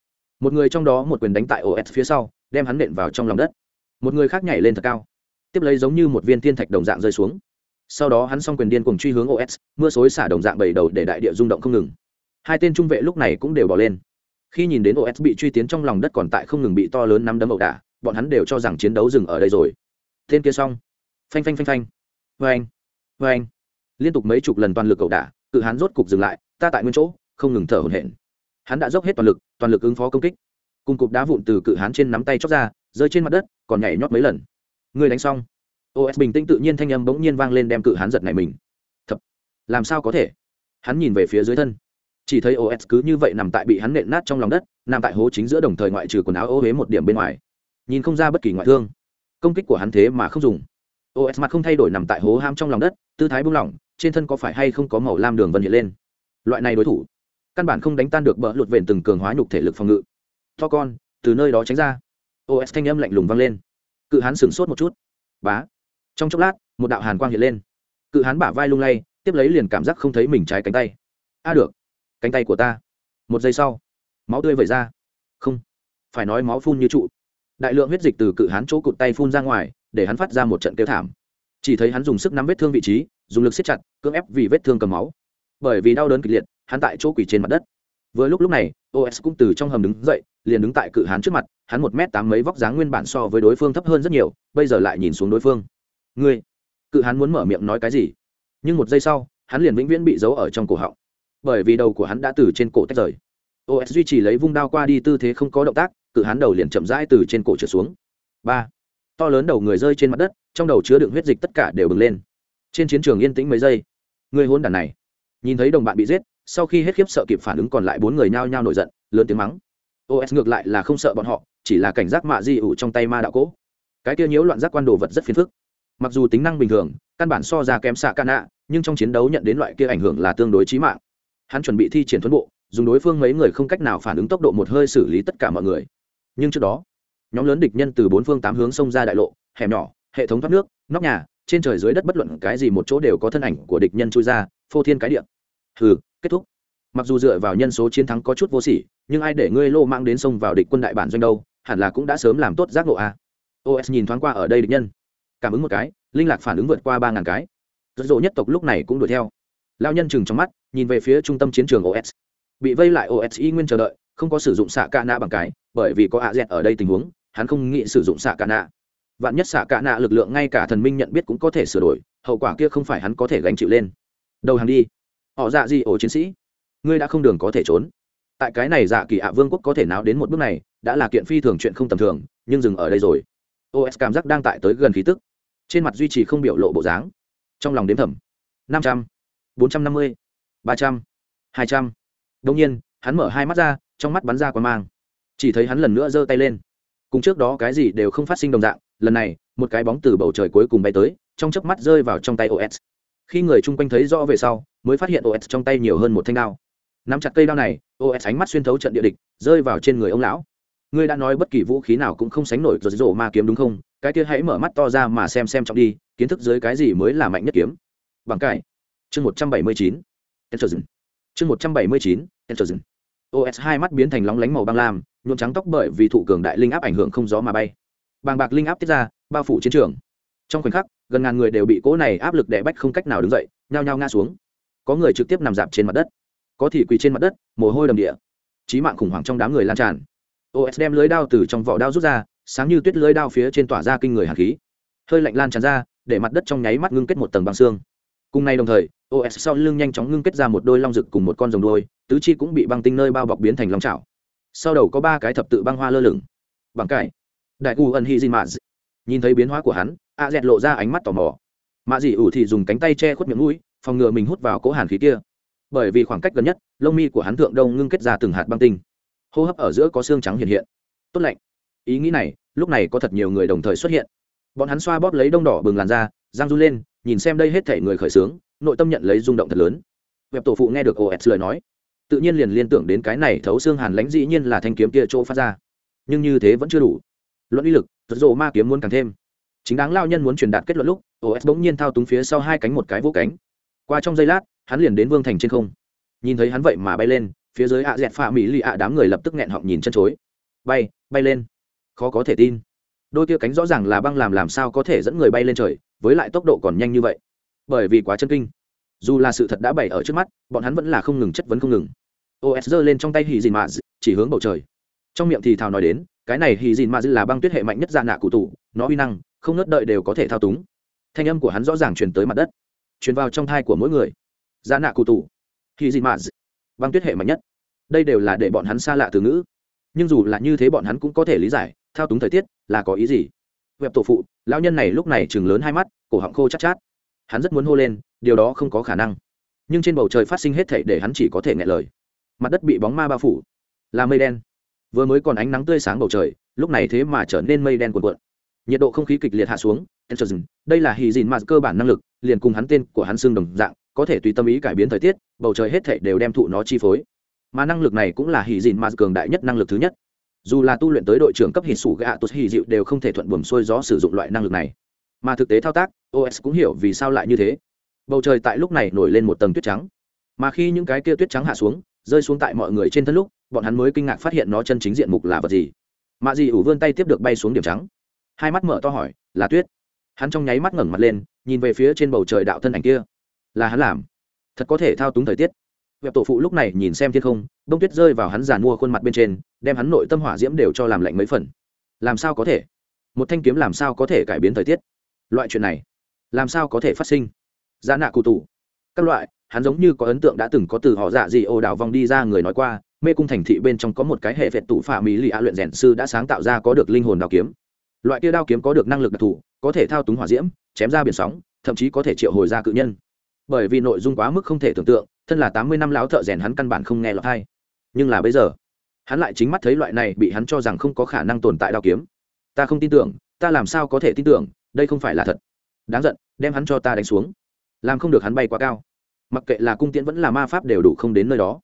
một người trong đó một quyền đánh tại os phía sau, đem hắn nện vào trong lòng đất. Một người khác nhảy lên thật cao. Tiếp lấy giống như một viên thiên thạch đồng dạng rơi xuống. Sau đó hắn s o n g quyền điên cùng truy hướng os mưa xối xả đồng dạng bầy đầu để đại địa rung động không ngừng. Hai tên trung vệ lúc này cũng đều bỏ lên. Khi nhìn đến os bị truy tiến trong lòng đất còn tại không ngừng bị to lớn nắm đấm ẩu đả, bọn hắn đều cho rằng chiến đấu dừng ở đây rồi. Tên kia xong. Phanh phanh phanh phanh. Vê anh vê anh, liên tục mấy chục lần toàn lực cậu đả, cự hán rốt cục dừng lại, ta tại nguyên chỗ, không ngừng thở hổn hển. Hắn đã dốc hết toàn lực toàn lực ứng phó công kích. Cùng cục đá vụn từ cự hán trên nắm tay chóc ra, rơi trên mặt đất, còn nhảy nhót mấy lần. Người đánh xong. Os bình tĩnh tự nhiên thanh âm bỗng nhiên vang lên đem cự hán giật này mình. Thật làm sao có thể? Hắn nhìn về phía dưới thân. Chỉ thấy os cứ như vậy nằm tại bị hắn nện nát trong lòng đất, nằm tại hố chính giữa đồng thời ngoại trừ quần áo ô huế một điểm bên ngoài. Nhìn không ra bất kỳ ngoại thương. Công kích của hắn thế mà không dùng os mặt không thay đổi nằm tại hố ham trong lòng đất, tư thái buông lỏng, trên thân có phải hay không có màu lam đường vân hiện lên? Loại này đối thủ, căn bản không đánh tan được bỡ lụt vện từng cường hóa nhục thể lực phòng ngự. To con, từ nơi đó tránh ra. Os thanh âm lạnh lùng vang lên. Cự hán sửng sốt một chút. Bá. Trong chốc lát, một đạo hàn quang hiện lên. Cự hán bả vai lung lay, tiếp lấy liền cảm giác không thấy mình trái cánh tay. A được. Cánh tay của ta. Một giây sau, máu tươi vẩy ra. Không. Phải nói máu phun như trụ. Đại lượng huyết dịch từ cự hán chỗ cụt tay phun ra ngoài để hắn phát ra một trận kêu thảm. Chỉ thấy hắn dùng sức nắm vết thương vị trí, dùng lực siết chặt, cưỡng ép vì vết thương cầm máu. Bởi vì đau đớn kịch liệt, hắn tại chỗ quỳ trên mặt đất. Vừa lúc lúc này os cũng từ trong hầm đứng dậy, liền đứng tại cự hán trước mặt, hắn một m tám mấy vóc dáng nguyên bản so với đối phương thấp hơn rất nhiều, bây giờ lại nhìn xuống đối phương. Ngươi? Cự hán muốn mở miệng nói cái gì? Nhưng một giây sau, hắn liền vĩnh viễn bị giấu ở trong cổ họng. Bởi vì đầu của hắn đã từ trên cổ tách rời. Os duy trì lấy vung đao qua đi tư thế không có động tác, cự hán đầu liền chậm rãi từ trên cổ trở xuống. Ba to lớn đầu người rơi trên mặt đất, trong đầu chứa đựng huyết dịch tất cả đều bừng lên. Trên chiến trường yên tĩnh mấy giây, người hôn đàn này, nhìn thấy đồng bạn bị giết, sau khi hết khiếp sợ kịp phản ứng còn lại bốn người nhao nhao nổi giận, lớn tiếng mắng. Os ngược lại là không sợ bọn họ, chỉ là cảnh giác mạ di ủ trong tay ma đạo cỗ. Cái kia nhiễu loạn giác quan đồ vật rất phiền phức. Mặc dù tính năng bình thường, căn bản so ra kém xạ ca nạ, nhưng trong chiến đấu nhận đến loại kia ảnh hưởng là tương đối trí mạng. Hắn chuẩn bị thi triển thuẫn bộ, dùng đối phương mấy người không cách nào phản ứng tốc độ một hơi xử lý tất cả mọi người. Nhưng trước đó nhóm lớn địch nhân từ bốn phương tám hướng xông ra đại lộ, hẻm nhỏ, hệ thống thoát nước, nóc nhà, trên trời dưới đất bất luận cái gì một chỗ đều có thân ảnh của địch nhân chui ra, phô thiên cái địa. Hừ, kết thúc. Mặc dù dựa vào nhân số chiến thắng có chút vô sỉ, nhưng ai để ngươi lô mang đến sông vào địch quân đại bản doanh đâu, hẳn là cũng đã sớm làm tốt giác ngộ a. Os nhìn thoáng qua ở đây địch nhân. Cảm ứng một cái, linh lạc phản ứng vượt qua ba ngàn cái. Rất rộ nhất tộc lúc này cũng đuổi theo. Lao nhân chừng trong mắt, nhìn về phía trung tâm chiến trường os bị vây lại os y nguyên chờ đợi, không có sử dụng xạ ca nạ bằng cái, bởi vì có ạ dẹt ở đây tình huống hắn không nghĩ sử dụng xạ cả nạ. Vạn nhất xạ cả nạ lực lượng ngay cả thần minh nhận biết cũng có thể sửa đổi, hậu quả kia không phải hắn có thể gánh chịu lên. Đầu hàng đi. Họ dạ gì ổ chiến sĩ? Ngươi đã không đường có thể trốn. Tại cái này dạ kỳ ạ vương quốc có thể nào đến một bước này, đã là kiện phi thường chuyện không tầm thường, nhưng dừng ở đây rồi. Os cảm giác đang tại tới gần khí tức. Trên mặt duy trì không biểu lộ bộ dáng. Trong lòng đếm thầm. năm trăm, bốn trăm năm mươi, ba trăm, hai trăm. Đông nhiên, hắn mở hai mắt ra, trong mắt bắn ra q mang. Chỉ thấy hắn lần nữa giơ tay lên cùng trước đó cái gì đều không phát sinh đồng dạng, lần này, một cái bóng từ bầu trời cuối cùng bay tới, trong chớp mắt rơi vào trong tay os khi người chung quanh thấy rõ về sau, mới phát hiện os trong tay nhiều hơn một thanh đao. Nắm chặt cây đao này os ánh mắt xuyên thấu trận địa địch, rơi vào trên người ông lão. Ngươi đã nói bất kỳ vũ khí nào cũng không sánh nổi rồi rổ ma kiếm đúng không? Cái kia hãy mở mắt to ra mà xem xem trọng đi, kiến thức dưới cái gì mới là mạnh nhất kiếm? Bằng cải. Chương một trăm bảy mươi chín. Chương một trăm bảy mươi chín os hai mắt biến thành lóng lánh màu băng lam, nhuộm trắng tóc bởi vì thụ cường đại linh áp ảnh hưởng không gió mà bay. Bàng bạc linh áp tiết ra, bao phủ chiến trường. Trong khoảnh khắc, gần ngàn người đều bị cỗ này áp lực đè bách không cách nào đứng dậy, nhao nhao ngã xuống. Có người trực tiếp nằm dạp trên mặt đất. Có thì quỳ trên mặt đất, mồ hôi đầm địa. Trí mạng khủng hoảng trong đám người lan tràn. Os đem lưới đao từ trong vỏ đao rút ra, sáng như tuyết lưới đao phía trên tỏa ra kinh người hạt khí. Hơi lạnh lan tràn ra, để mặt đất trong nháy mắt ngưng kết một tầng băng xương. Cùng ngày đồng thời os sau lưng nhanh chóng ngưng kết ra một đôi long rực cùng một con rồng đôi tứ chi cũng bị băng tinh nơi bao bọc biến thành long trào sau đầu có ba cái thập tự băng hoa lơ lửng. Bằng cải. Đại u ân hy di mạ nhìn thấy biến hóa của hắn, a dẹt lộ ra ánh mắt tò mò. Mạ dị ủ thì dùng cánh tay che khuất miệng mũi, phòng ngừa mình hút vào cỗ hàn khí kia. Bởi vì khoảng cách gần nhất, lông mi của hắn thượng đông ngưng kết ra từng hạt băng tinh. Hô hấp ở giữa có xương trắng hiện hiện. Tốt lạnh. Ý nghĩ này, lúc này có thật nhiều người đồng thời xuất hiện. Bọn hắn xoa bóp lấy đông đỏ bừng làn da giang run lên, nhìn xem đây hết thể người khởi xướng nội tâm nhận lấy rung động thật lớn. Web tổ phụ nghe được os lời nói, tự nhiên liền liên tưởng đến cái này thấu xương hàn lãnh dĩ nhiên là thanh kiếm kia chỗ phát ra. Nhưng như thế vẫn chưa đủ. Luận uy lực rất rộ ma kiếm muốn càng thêm. Chính đáng lao nhân muốn truyền đạt kết luận lúc os bỗng nhiên thao túng phía sau hai cánh một cái vỗ cánh. Qua trong giây lát, hắn liền đến vương thành trên không. Nhìn thấy hắn vậy mà bay lên, phía dưới ạ dẹt pha mỹ lì ạ đám người lập tức nghẹn họng nhìn chân chối. Bay bay lên. Khó có thể tin. Đôi kia cánh rõ ràng là băng làm làm sao có thể dẫn người bay lên trời, với lại tốc độ còn nhanh như vậy bởi vì quá chân kinh. Dù là sự thật đã bày ở trước mắt bọn hắn vẫn là không ngừng chất vấn không ngừng. Os giơ lên trong tay hì dìn mạ chỉ hướng bầu trời. Trong miệng thì thào nói đến cái này hì dìn mạ là băng tuyết hệ mạnh nhất dạ nạ cụ tủ nó uy năng không nớt đợi đều có thể thao túng. Thanh âm của hắn rõ ràng truyền tới mặt đất truyền vào trong thai của mỗi người. Dạ nạ cụ tủ hì dìn mạ băng tuyết hệ mạnh nhất. Đây đều là để bọn hắn xa lạ từ ngữ. Nhưng dù là như thế bọn hắn cũng có thể lý giải thao túng thời tiết là có ý gì. Web tổ phụ lão nhân này lúc này chừng lớn hai mắt cổ họng khô chắc chát, chát hắn rất muốn hô lên, điều đó không có khả năng. Nhưng trên bầu trời phát sinh hết thảy để hắn chỉ có thể nghe lời. Mặt đất bị bóng ma bao phủ, là mây đen. Vừa mới còn ánh nắng tươi sáng bầu trời, lúc này thế mà trở nên mây đen cuộn cuộn. Nhiệt độ không khí kịch liệt hạ xuống đây là hì dìn mà cơ bản năng lực, liền cùng hắn tên của hắn xương đồng dạng, có thể tùy tâm ý cải biến thời tiết, bầu trời hết thảy đều đem thụ nó chi phối. Mà năng lực này cũng là hỉ dìn mà cường đại nhất năng lực thứ nhất. Dù là tu luyện tới đội trưởng cấp hì sủ gạ tốt hỉ dịu đều không thể thuận buồm xuôi gió sử dụng loại năng lực này. Mà thực tế thao tác os cũng hiểu vì sao lại như thế. Bầu trời tại lúc này nổi lên một tầng tuyết trắng. Mà khi những cái kia tuyết trắng hạ xuống, rơi xuống tại mọi người trên thân lúc, bọn hắn mới kinh ngạc phát hiện nó chân chính diện mục là vật gì. Mạ dị ủ vươn tay tiếp được bay xuống điểm trắng. Hai mắt mở to hỏi, là tuyết? Hắn trong nháy mắt ngẩng mặt lên, nhìn về phía trên bầu trời đạo thân ảnh kia. Là hắn làm. Thật có thể thao túng thời tiết. Vẹp tổ phụ lúc này nhìn xem thiên không bông tuyết rơi vào hắn giàn mua khuôn mặt bên trên, đem hắn nội tâm hỏa diễm đều cho làm lạnh mấy phần. Làm sao có thể? Một thanh kiếm làm sao có thể cải biến thời tiết? Loại chuyện này làm sao có thể phát sinh? Giá nạ cụ tù. Các loại, hắn giống như có ấn tượng đã từng có từ họ dạ gì ô đào vòng đi ra người nói qua, mê cung thành thị bên trong có một cái hệ vẹt tủ phạ mỹ lì a luyện rèn sư đã sáng tạo ra có được linh hồn đao kiếm. Loại kia đao kiếm có được năng lực đặc thù, có thể thao túng hỏa diễm, chém ra biển sóng, thậm chí có thể triệu hồi ra cự nhân. Bởi vì nội dung quá mức không thể tưởng tượng, thân là tám mươi năm láo thợ rèn hắn căn bản không nghe lọt hay nhưng là bây giờ, hắn lại chính mắt thấy loại này bị hắn cho rằng không có khả năng tồn tại đao kiếm. Ta không tin tưởng, ta làm sao có thể tin tưởng, đây không phải là thật. Đáng giận đem hắn cho ta đánh xuống. Làm không được hắn bay quá cao. Mặc kệ là cung tiễn vẫn là ma pháp đều đủ không đến nơi đó.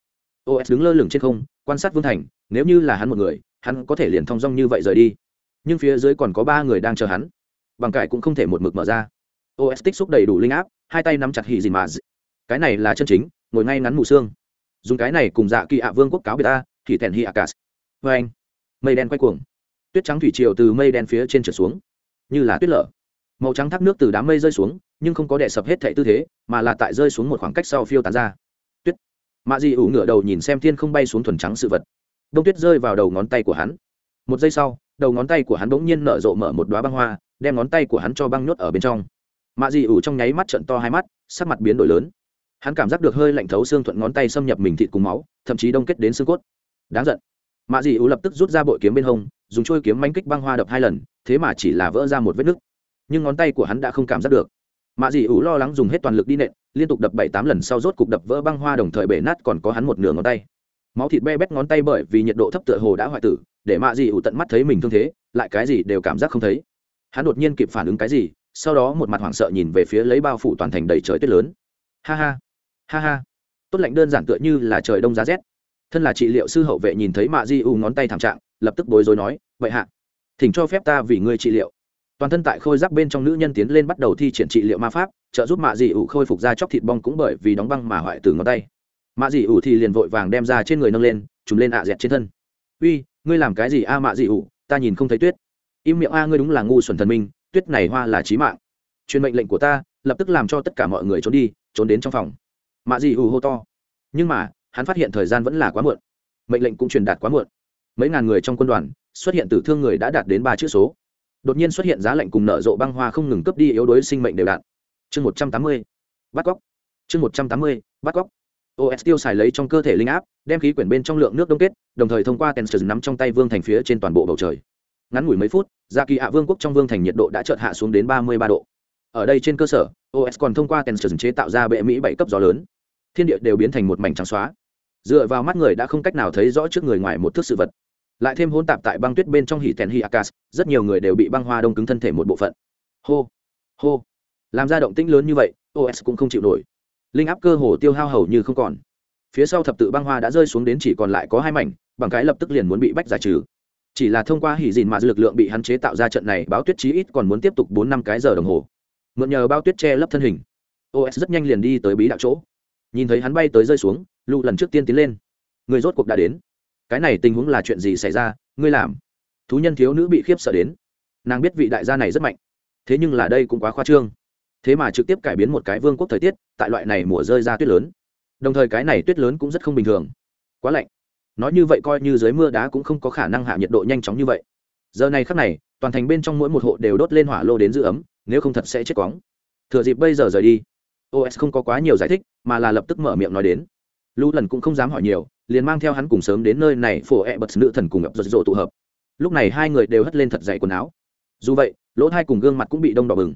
Os đứng lơ lửng trên không, quan sát vương thành, nếu như là hắn một người, hắn có thể liền thong dong như vậy rời đi. Nhưng phía dưới còn có ba người đang chờ hắn. Bằng cải cũng không thể một mực mở ra. Os tích xúc đầy đủ linh áp, hai tay nắm chặt hì dìn mà cái này là chân chính, ngồi ngay ngắn mù xương. Dùng cái này cùng dạ kỳ ạ vương quốc cáo biệt ta, thì thèn hi akas vê anh. Mây đen quay cuồng. Tuyết trắng thủy triều từ mây đen phía trên trở xuống. Như là tuyết lở màu trắng thác nước từ đám mây rơi xuống, nhưng không có đè sập hết thệ tư thế, mà là tại rơi xuống một khoảng cách sau phiêu tán ra. Tuyết. Mạ dị ủ ngửa đầu nhìn xem thiên không bay xuống thuần trắng sự vật. Đông tuyết rơi vào đầu ngón tay của hắn. Một giây sau, đầu ngón tay của hắn bỗng nhiên nở rộ mở một đoá băng hoa, đem ngón tay của hắn cho băng nhốt ở bên trong. Mạ dị ủ trong nháy mắt trận to hai mắt, sắc mặt biến đổi lớn. Hắn cảm giác được hơi lạnh thấu xương thuận ngón tay xâm nhập mình thịt cùng máu, thậm chí đông kết đến xương cốt. Đáng giận. Mạ dị ủ lập tức rút ra bội kiếm bên hông, dùng trôi kiếm manh kích băng hoa đập hai lần, thế mà chỉ là vỡ ra một vết nứt nhưng ngón tay của hắn đã không cảm giác được. Mạ dị ủ lo lắng dùng hết toàn lực đi nện, liên tục đập bảy tám lần sau rốt cục đập vỡ băng hoa đồng thời bể nát còn có hắn một nửa ngón tay. Máu thịt be bét ngón tay bởi vì nhiệt độ thấp tựa hồ đã hoại tử, để mạ dị ủ tận mắt thấy mình thương thế, lại cái gì đều cảm giác không thấy. Hắn đột nhiên kịp phản ứng cái gì, sau đó một mặt hoảng sợ nhìn về phía lấy bao phủ toàn thành đầy trời tuyết lớn. Ha ha ha ha. Tốt lạnh đơn giản tựa như là trời đông giá rét. Thân là trị liệu sư hậu vệ nhìn thấy mạ di u ngón tay thảm trạng, lập tức bối rối nói, vậy hạ, thỉnh cho phép ta vì ngươi trị liệu toàn thân tại khôi giáp bên trong nữ nhân tiến lên bắt đầu thi triển trị liệu ma pháp, trợ giúp mạ dị ủ khôi phục ra chóc thịt bong cũng bởi vì đóng băng mà hoại từ ngón tay. Mạ dị ủ thì liền vội vàng đem ra trên người nâng lên, trùm lên ạ dẹt trên thân. Uy, ngươi làm cái gì a mạ dị ủ? Ta nhìn không thấy tuyết. Im miệng a, ngươi đúng là ngu xuẩn thần minh, tuyết này hoa là trí mạng. Truyền mệnh lệnh của ta, lập tức làm cho tất cả mọi người trốn đi, trốn đến trong phòng. Mạ dị ủ hô to. Nhưng mà, hắn phát hiện thời gian vẫn là quá muộn. Mệnh lệnh cũng truyền đạt quá muộn. Mấy ngàn người trong quân đoàn, xuất hiện tử thương người đã đạt đến ba chữ số đột nhiên xuất hiện giá lạnh cùng nở rộ băng hoa không ngừng cướp đi yếu đuối sinh mệnh đều đạn chương một trăm tám mươi, bắt cóc. Chương một trăm tám mươi, bắt cóc. Os tiêu xài lấy trong cơ thể linh áp, đem khí quyển bên trong lượng nước đông kết, đồng thời thông qua tensor nắm trong tay vương thành phía trên toàn bộ bầu trời. Ngắn ngủi mấy phút gia kỳ hạ vương quốc trong vương thành nhiệt độ đã chợt hạ xuống đến ba mươi ba độ. Ở đây trên cơ sở os còn thông qua tensor chế tạo ra bệ mỹ bảy cấp gió lớn. Thiên địa đều biến thành một mảnh trắng xóa. Dựa vào mắt người đã không cách nào thấy rõ trước người ngoài một thước sự vật lại thêm hôn tạp tại băng tuyết bên trong hỉ tèn hi akas rất nhiều người đều bị băng hoa đông cứng thân thể một bộ phận. Hô hô. Làm ra động tĩnh lớn như vậy os cũng không chịu nổi. Linh áp cơ hồ tiêu hao hầu như không còn. Phía sau thập tự băng hoa đã rơi xuống đến chỉ còn lại có hai mảnh, bằng cái lập tức liền muốn bị bách giải trừ. Chỉ là thông qua hỉ dìn mà lực lượng bị hắn chế tạo ra trận này, báo tuyết chí ít còn muốn tiếp tục bốn năm cái giờ đồng hồ. Mượn nhờ bao tuyết che lấp thân hình os rất nhanh liền đi tới bí đạo chỗ. Nhìn thấy hắn bay tới rơi xuống lụ lần trước tiên tiến lên. Người rốt cuộc đã đến cái này tình huống là chuyện gì xảy ra, ngươi làm. Thú nhân thiếu nữ bị khiếp sợ đến. Nàng biết vị đại gia này rất mạnh. Thế nhưng là đây cũng quá khoa trương. Thế mà trực tiếp cải biến một cái vương quốc thời tiết, tại loại này mùa rơi ra tuyết lớn. Đồng thời cái này tuyết lớn cũng rất không bình thường. Quá lạnh. Nói như vậy coi như dưới mưa đá cũng không có khả năng hạ nhiệt độ nhanh chóng như vậy. Giờ này khắc này, toàn thành bên trong mỗi một hộ đều đốt lên hỏa lô đến giữ ấm, nếu không thật sẽ chết cóng thừa dịp bây giờ rời đi. Os không có quá nhiều giải thích, mà là lập tức mở miệng nói đến lũ lần cũng không dám hỏi nhiều, liền mang theo hắn cùng sớm đến nơi này phổ e bật nữ thần cùng ập rột rộ tụ hợp. Lúc này hai người đều hất lên thật dày quần áo. Dù vậy, lỗ hai cùng gương mặt cũng bị đông đỏ bừng.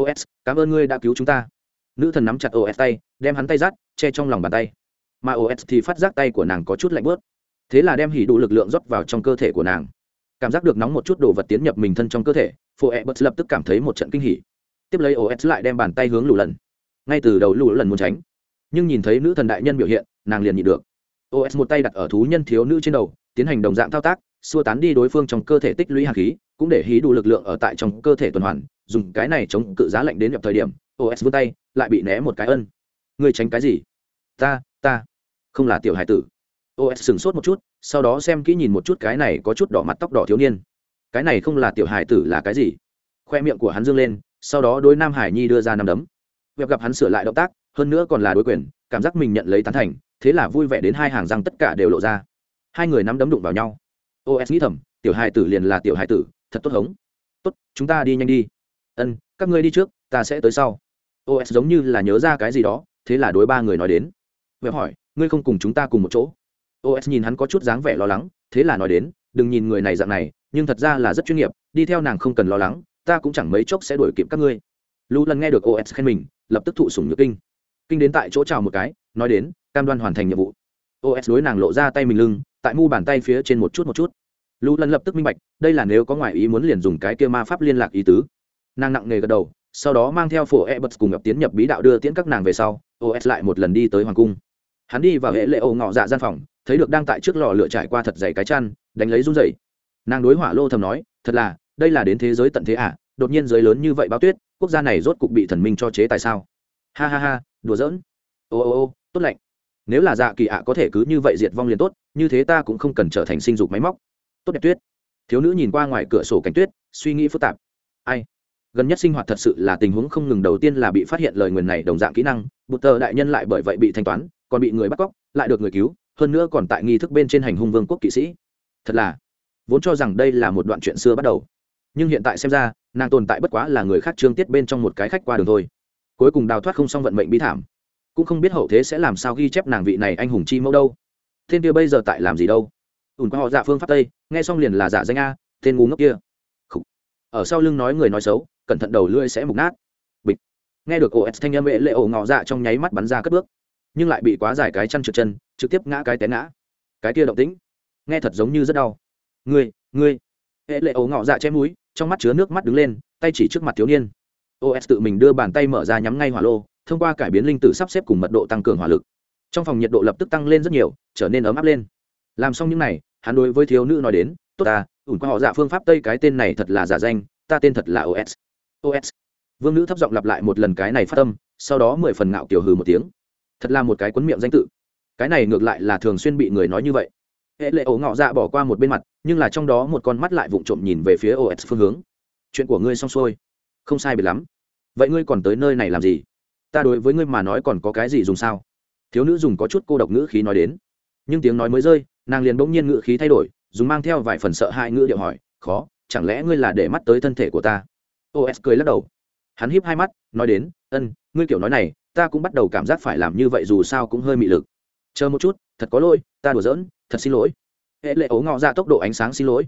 Os cảm ơn ngươi đã cứu chúng ta. Nữ thần nắm chặt os tay, đem hắn tay rát, che trong lòng bàn tay. Mà os thì phát giác tay của nàng có chút lạnh bớt thế là đem hỉ đủ lực lượng rót vào trong cơ thể của nàng. Cảm giác được nóng một chút đồ vật tiến nhập mình thân trong cơ thể, phổ e bật lập tức cảm thấy một trận kinh hỉ. Tiếp lấy os lại đem bàn tay hướng lù lần. Ngay từ đầu lù lần muốn tránh nhưng nhìn thấy nữ thần đại nhân biểu hiện, nàng liền nhịn được. Os một tay đặt ở thú nhân thiếu nữ trên đầu, tiến hành đồng dạng thao tác, xua tán đi đối phương trong cơ thể tích lũy hạt khí, cũng để hí đủ lực lượng ở tại trong cơ thể tuần hoàn, dùng cái này chống cự giá lạnh đến nhập thời điểm os vươn tay, lại bị né một cái ân. Người tránh cái gì? Ta ta. Không là tiểu hải tử. Os sửng sốt một chút, sau đó xem kỹ nhìn một chút cái này có chút đỏ mặt tóc đỏ thiếu niên. Cái này không là tiểu hải tử là cái gì? Khoe miệng của hắn dương lên, sau đó đối nam hải nhi đưa ra nằm đấm. Việc gặp hắn sửa lại động tác hơn nữa còn là đối quyền, cảm giác mình nhận lấy tán thành, thế là vui vẻ đến hai hàng răng tất cả đều lộ ra. Hai người nắm đấm đụng vào nhau. Os nghĩ thầm, tiểu hai tử liền là tiểu hai tử, thật tốt hống. Tốt, chúng ta đi nhanh đi. Ân, các ngươi đi trước, ta sẽ tới sau. Os giống như là nhớ ra cái gì đó, thế là đối ba người nói đến. Web hỏi, ngươi không cùng chúng ta cùng một chỗ? Os nhìn hắn có chút dáng vẻ lo lắng, thế là nói đến, đừng nhìn người này dạng này, nhưng thật ra là rất chuyên nghiệp, đi theo nàng không cần lo lắng, ta cũng chẳng mấy chốc sẽ đuổi kịp các ngươi. Lũ lần nghe được os khen mình, lập tức thụ sủng nhược kinh kinh đến tại chỗ chào một cái, nói đến, cam đoan hoàn thành nhiệm vụ. Os đối nàng lộ ra tay mình lưng, tại mu bàn tay phía trên một chút một chút. Lũ lần lập tức minh bạch, đây là nếu có ngoại ý muốn liền dùng cái kia ma pháp liên lạc ý tứ. Nàng nặng nề gật đầu, sau đó mang theo phổ e bật cùng nhập tiến nhập bí đạo đưa tiễn các nàng về sau os lại một lần đi tới hoàng cung. Hắn đi vào hệ lệ ô ngọ dạ gian phòng, thấy được đang tại trước lò lửa trải qua thật dày cái chăn, đánh lấy run dày nàng đối hỏa lô thầm nói, thật là, đây là đến thế giới tận thế à đột nhiên giới lớn như vậy bao tuyết, quốc gia này rốt cục bị thần minh cho chế tại sao? Ha ha ha đùa giỡn. Ô ô ô, tốt lạnh nếu là dạ kỳ ạ, có thể cứ như vậy diệt vong liền tốt, như thế ta cũng không cần trở thành sinh dục máy móc. Tốt đẹp tuyết. Thiếu nữ nhìn qua ngoài cửa sổ cảnh tuyết, suy nghĩ phức tạp. Ai? Gần nhất sinh hoạt thật sự là tình huống không ngừng, đầu tiên là bị phát hiện lời nguyền này đồng dạng kỹ năng, bụt tờ đại nhân lại bởi vậy bị thanh toán, còn bị người bắt cóc, lại được người cứu, hơn nữa còn tại nghi thức bên trên hành hung vương quốc kỵ sĩ. Thật là, vốn cho rằng đây là một đoạn chuyện xưa bắt đầu. Nhưng hiện tại xem ra, nàng tồn tại bất quá là người khác trương tiết bên trong một cái khách qua đường thôi cuối cùng đào thoát không xong vận mệnh bí thảm. Cũng không biết hậu thế sẽ làm sao ghi chép nàng vị này anh hùng chi mẫu đâu. Tên kia bây giờ tại làm gì đâu? Ùn qua họ dạ phương pháp tây, nghe xong liền là giả danh a, tên ngu ngốc kia. Khủ. ở sau lưng nói người nói xấu, cẩn thận đầu lưỡi sẽ mục nát. Bịch. Nghe được ổ s thanh âm vệ lệ ổ ngọ dạ trong nháy mắt bắn ra cất bước. Nhưng lại bị quá dài cái chăn trượt chân, trực tiếp ngã cái té ngã. Cái kia động tĩnh. Nghe thật giống như rất đau. Ngươi ngươi. Hệ lệ ổ ngọ dạ chém núi trong mắt chứa nước mắt đứng lên, tay chỉ trước mặt thiếu niên os tự mình đưa bàn tay mở ra nhắm ngay hỏa lô, thông qua cải biến linh tử sắp xếp cùng mật độ tăng cường hỏa lực. Trong phòng nhiệt độ lập tức tăng lên rất nhiều, trở nên ấm áp lên. Làm xong những n à y hắn đối với thiếu nữ nói đến, tốt ta, ủn qua họ dạ phương pháp tây cái tên này thật là giả danh, ta tên thật là os os vương nữ thấp giọng lặp lại một lần cái này phát tâm sau đó mười phần ngạo kiểu hừ một tiếng. Thật là một cái quấn miệng danh tự. Cái này ngược lại là thường xuyên bị người nói như vậy. Hệ lệ ổ ngọ dạ bỏ qua một bên mặt, nhưng là trong đó một con mắt lại vụng trộm nhìn về phía os phương hướng. Chuyện của ngươi xong xuôi không sai biệt lắm. Vậy ngươi còn tới nơi này làm gì? Ta đối với ngươi mà nói còn có cái gì dùng sao? Thiếu nữ dùng có chút cô độc ngữ khí nói đến. Nhưng tiếng nói mới rơi, nàng liền bỗng nhiên ngữ khí thay đổi, dùng mang theo vài phần sợ hãi ngữ điệu hỏi, khó, chẳng lẽ ngươi là để mắt tới thân thể của ta? Os cười lắc đầu. Hắn híp hai mắt, nói đến, ân, ngươi kiểu nói này, ta cũng bắt đầu cảm giác phải làm như vậy dù sao cũng hơi mị lực. Chờ một chút, thật có lỗi, ta đùa giỡn, thật xin lỗi. Hệ lệ ố ngọ ra tốc độ ánh sáng xin lỗi.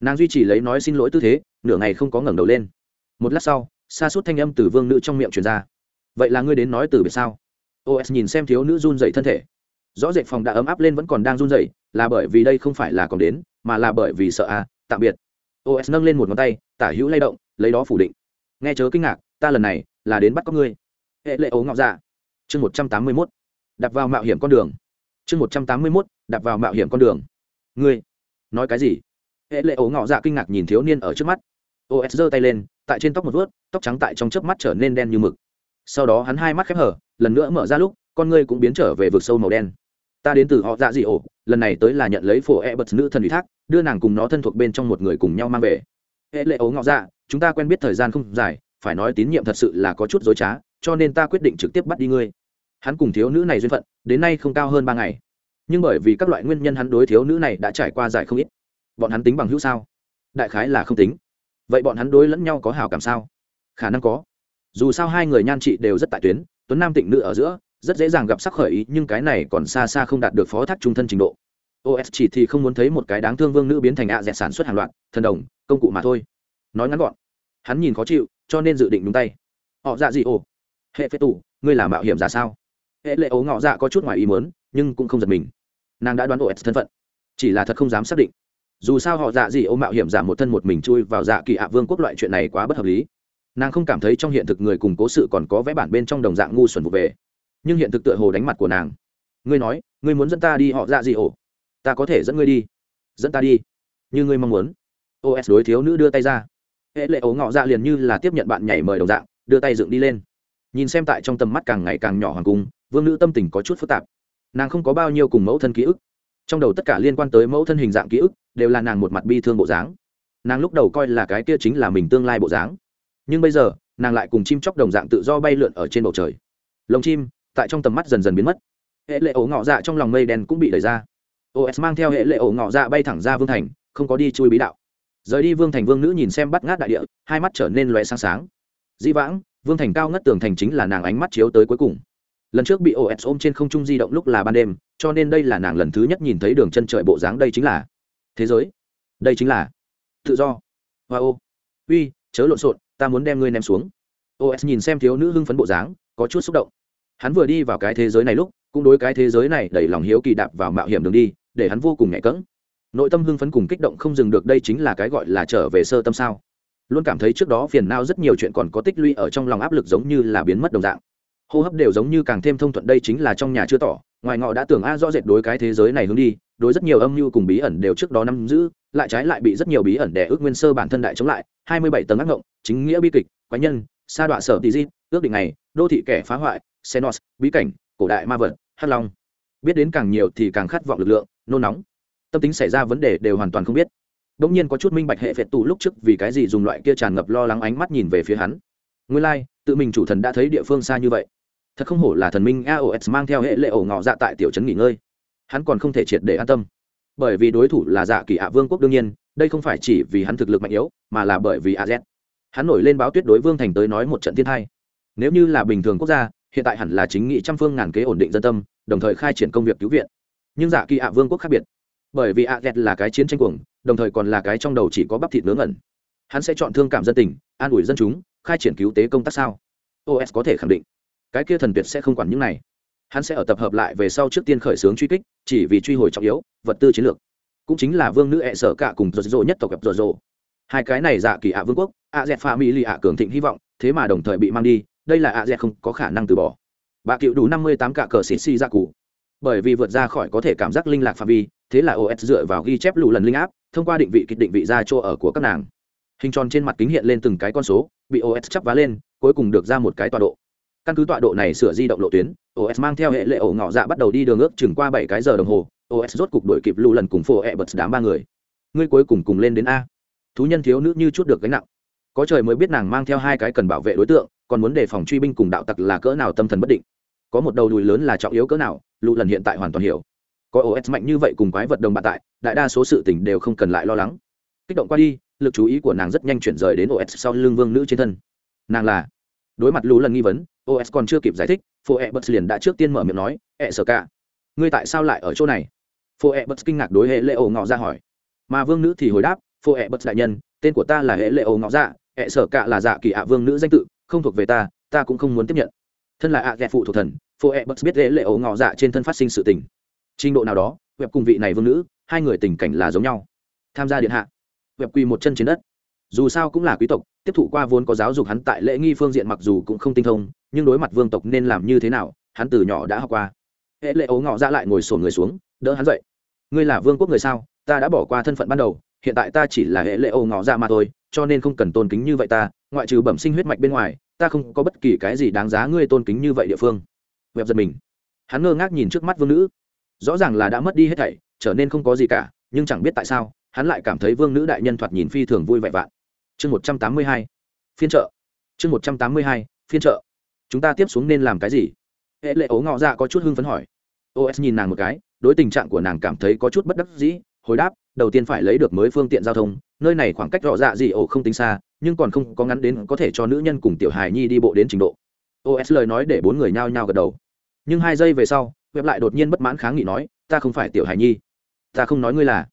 Nàng duy trì lấy nói xin lỗi tư thế, nửa ngày không có ngẩng đầu lên một lát sau, xa suốt thanh âm từ vương nữ trong miệng truyền ra. Vậy là ngươi đến nói từ biệt sao? Os nhìn xem thiếu nữ run dậy thân thể. Rõ rệt phòng đã ấm áp lên vẫn còn đang run dậy là bởi vì đây không phải là còn đến, mà là bởi vì sợ à tạm biệt. Os nâng lên một ngón tay, tả hữu lay động, lấy đó phủ định. Nghe chớ kinh ngạc, ta lần này là đến bắt có ngươi. Hệ lệ ấu ngọc dạ. Chương một trăm tám mươi mốt. Đặt vào mạo hiểm con đường. Chương một trăm tám mươi mốt đặt vào mạo hiểm con đường. Ngươi, nói cái gì? Hệ lệ ấu ngọ dạ kinh ngạc nhìn thiếu niên ở trước mắt. Os giơ tay lên tại trên tóc một vớt, tóc trắng tại trong chớp mắt trở nên đen như mực. Sau đó hắn hai mắt khép hở lần nữa mở ra lúc, con ngươi cũng biến trở về vực sâu màu đen. Ta đến từ họ dạ dị ổ, lần này tới là nhận lấy phổ e bật nữ thần ủy thác, đưa nàng cùng nó thân thuộc bên trong một người cùng nhau mang về. Hệ lệ ấu ngọ dạ chúng ta quen biết thời gian không dài, phải nói tín nhiệm thật sự là có chút dối trá, cho nên ta quyết định trực tiếp bắt đi ngươi. Hắn cùng thiếu nữ này duyên phận, đến nay không cao hơn ba ngày. Nhưng bởi vì các loại nguyên nhân hắn đối thiếu nữ này đã trải qua giải không ít. Bọn hắn tính bằng hữu sao? Đại khái là không tính vậy bọn hắn đối lẫn nhau có hào cảm sao? Khả năng có. Dù sao hai người nhan chị đều rất tại tuyến, tuấn nam tịnh nữ ở giữa, rất dễ dàng gặp sắc khởi ý, nhưng cái này còn xa xa không đạt được phó thác trung thân trình độ. Os chỉ thì không muốn thấy một cái đáng thương vương nữ biến thành ạ dẹt sản xuất hàng loạt, thần đồng, công cụ mà thôi. Nói ngắn gọn, hắn nhìn khó chịu, cho nên dự định đúng tay. Họ dạ gì ồ. Hệ phế tù, ngươi là mạo hiểm ra sao? Hệ lệ ấu ngọ dạ có chút ngoài ý mớn nhưng cũng không giật mình. Nàng đã đoán os thân phận, chỉ là thật không dám xác định dù sao họ dạ gì ô mạo hiểm giả một thân một mình chui vào dạ kỳ ạ vương quốc loại chuyện này quá bất hợp lý. Nàng không cảm thấy trong hiện thực người cùng cố sự còn có vẽ bản bên trong đồng dạng ngu xuẩn vụ về. Nhưng hiện thực tựa hồ đánh mặt của nàng. Ngươi nói, ngươi muốn dẫn ta đi họ dạ gì ổ? Ta có thể dẫn ngươi đi. Dẫn ta đi. Như ngươi mong muốn. Os đối thiếu nữ đưa tay ra. Hệ lệ ố ngọ dạ liền như là tiếp nhận bạn nhảy mời đồng dạng, đưa tay dựng đi lên. Nhìn xem tại trong tầm mắt càng ngày càng nhỏ hoàng cung, vương nữ tâm tình có chút phức tạp. Nàng không có bao nhiêu cùng mẫu thân ký ức trong đầu tất cả liên quan tới mẫu thân hình dạng ký ức, đều là nàng một mặt bi thương bộ dáng. Nàng lúc đầu coi là cái kia chính là mình tương lai bộ dáng. Nhưng bây giờ, nàng lại cùng chim chóc đồng dạng tự do bay lượn ở trên bầu trời. Lồng chim, tại trong tầm mắt dần dần biến mất. Hệ lệ ổ ngọ dạ trong lòng mây đen cũng bị đẩy ra. Os mang theo hệ lệ ổ ngọ dạ bay thẳng ra vương thành, không có đi chui bí đạo. Rời đi vương thành vương nữ nhìn xem bắt ngát đại địa, hai mắt trở nên loé sáng sáng. Dĩ vãng, vương thành cao ngất tường thành chính là nàng ánh mắt chiếu tới cuối cùng lần trước bị os ôm trên không trung di động lúc là ban đêm, cho nên đây là nàng lần thứ nhất nhìn thấy đường chân trời bộ dáng đây chính là. Thế giới. Đây chính là. Tự do. Hoa ô. Uy, chớ lộn xộn, ta muốn đem ngươi ném xuống. Os nhìn xem thiếu nữ hưng phấn bộ dáng, có chút xúc động. Hắn vừa đi vào cái thế giới này lúc, cũng đối cái thế giới này đẩy lòng hiếu kỳ đạp vào mạo hiểm đường đi, để hắn vô cùng nhạy cẫng. Nội tâm hưng phấn cùng kích động không dừng được đây chính là cái gọi là trở về sơ tâm sao. Luôn cảm thấy trước đó phiền não rất nhiều chuyện còn có tích lũy ở trong lòng áp lực giống như là biến mất đồng dạng hô hấp đều giống như càng thêm thông thuận đây chính là trong nhà chưa tỏ ngoài ngọ đã tưởng a rõ rệt đối cái thế giới này hướng đi đối rất nhiều âm mưu cùng bí ẩn đều trước đó nắm giữ lại trái lại bị rất nhiều bí ẩn đè ước nguyên sơ bản thân đại chống lại hai mươi bảy tầng ác ngộng chính nghĩa bi kịch quái nhân sa đọa sở tỷ di ước định này đô thị kẻ phá hoại senos bí cảnh cổ đại ma vật hắc long. Biết đến càng nhiều thì càng khát vọng lực lượng nôn nóng. Tâm tính xảy ra vấn đề đều hoàn toàn không biết. Đ ỗ n g nhiên có chút minh bạch hệ phệt tù lúc trước vì cái gì dùng loại kia tràn ngập lo lắng ánh mắt nhìn về phía hắn. Nguyên lai、like, tự mình chủ thần đã thấy địa phương xa như vậy thật không hổ là thần minh aos mang theo hệ lệ ổ ngọ dạ tại tiểu trấn nghỉ ngơi. Hắn còn không thể triệt để an tâm. Bởi vì đối thủ là dạ kỳ ạ vương quốc đương nhiên, đây không phải chỉ vì hắn thực lực mạnh yếu, mà là bởi vì az hắn nổi lên báo tuyết đối vương thành tới nói một trận thiên thai nếu như là bình thường quốc gia, hiện tại hẳn là chính nghị trăm phương ngàn kế ổn định dân tâm, đồng thời khai triển công việc cứu viện. Nhưng dạ kỳ ạ vương quốc khác biệt. Bởi vì A ghét là cái chiến tranh cuồng, đồng thời còn là cái trong đầu chỉ có bắp thịt nướng ẩn hắn sẽ chọn thương cảm dân tình, an ủi dân chúng, khai triển cứu tế công tác sao? Os có thể khẳng định cái kia thần tuyệt sẽ không quản những này. Hắn sẽ ở tập hợp lại về sau trước tiên khởi xướng truy kích, chỉ vì truy hồi trọng yếu, vật tư chiến lược. Cũng chính là vương nữ hệ sở cả cùng rột rộ nhất tộc gặp rột rộ hai cái này dạ kỳ ạ vương quốc, ạ dẹt pha mỹ lì ạ cường thịnh hy vọng, thế mà đồng thời bị mang đi, đây là ạ dẹt không có khả năng từ bỏ. Bà cựu đủ năm mươi tám cạ cờ xịt xì ra cụ bởi vì vượt ra khỏi có thể cảm giác linh lạc phạm vi, thế là os dựa vào ghi chép lù lần linh áp, thông qua định vị kịch định vị ra chỗ ở của các nàng. Hình tròn trên mặt kính hiện lên từng cái con số, bị os chắp vá lên, cuối cùng được ra một cái tọa độ căn cứ tọa độ này sửa di động lộ tuyến os mang theo hệ lệ ổ ngọ dạ bắt đầu đi đường ước chừng qua bảy cái giờ đồng hồ os rốt cục đổi kịp lù lần cùng phổ e bật đám ba người. Ngươi cuối cùng cùng lên đến a. Thú nhân thiếu nữ như chút được gánh nặng. Có trời mới biết nàng mang theo hai cái cần bảo vệ đối tượng, còn muốn đề phòng truy binh cùng đạo tặc là cỡ nào tâm thần bất định. Có một đầu đùi lớn là trọng yếu cỡ nào, lù lần hiện tại hoàn toàn hiểu. Có os mạnh như vậy cùng quái vật đồng bạn tại, đại đa số sự tình đều không cần lại lo lắng. Kích động qua đi, lực chú ý của nàng rất nhanh chuyển rời đến os sau lưng vương nữ trên thân. Nàng là đối mặt lù lần nghi vấn os còn chưa kịp giải thích phố e bật liền đã trước tiên mở miệng nói e SỞ cả ngươi tại sao lại ở chỗ này? Phố e bật kinh ngạc đối hệ lệ ổ ngọ ra hỏi. Mà vương nữ thì hồi đáp phố e bật đại nhân, tên của ta là hệ lệ ổ ngọ dạ e sợ cả là dạ kỳ ạ vương nữ danh tự, không thuộc về ta ta cũng không muốn tiếp nhận. Thân là ạ ghẹ phụ thuộc thần phố e bật biết hệ lệ ổ ngọ dạ trên thân phát sinh sự tình. Trình độ nào đó, web cùng vị này vương nữ, hai người tình cảnh là giống nhau. Tham gia điện hạ, web quỳ một chân trên đất. Dù sao cũng là quý tộc, tiếp thụ qua vốn có giáo dục hắn tại lễ nghi phương diện mặc dù cũng không tinh thông nhưng đối mặt vương tộc nên làm như thế nào, hắn từ nhỏ đã học qua. Hệ lệ ấu ngọ ra lại ngồi sổ người xuống, đỡ hắn dậy. Ngươi là vương quốc người sao? Ta đã bỏ qua thân phận ban đầu, hiện tại ta chỉ là hệ lệ ấu ngọ ra mà thôi, cho nên không cần tôn kính như vậy ta, ngoại trừ bẩm sinh huyết mạch bên ngoài, ta không có bất kỳ cái gì đáng giá ngươi tôn kính như vậy địa phương. Web giật mình. Hắn ngơ ngác nhìn trước mắt vương nữ. Rõ ràng là đã mất đi hết thảy, trở nên không có gì cả, nhưng chẳng biết tại sao, hắn lại cảm thấy vương nữ đại nhân thoạt nhìn phi thường vui vẻ vạn. Chương một trăm tám mươi hai, phiên trợ chương một trăm tám mươi hai, phiên trợ chúng ta tiếp xuống nên làm cái gì? Hệ lệ ố ngọ dạ có chút hưng phấn hỏi. Os nhìn nàng một cái, đối tình trạng của nàng cảm thấy có chút bất đắc dĩ, hồi đáp, đầu tiên phải lấy được mới phương tiện giao thông, nơi này khoảng cách rõ dạ gì ổ không tính xa, nhưng còn không có ngắn đến có thể cho nữ nhân cùng tiểu hài nhi đi bộ đến trình độ. Os lời nói để bốn người nhao nhao gật đầu. Nhưng hai giây về sau web lại đột nhiên bất mãn kháng nghị nói, ta không phải tiểu hài nhi. Ta không nói ngươi là.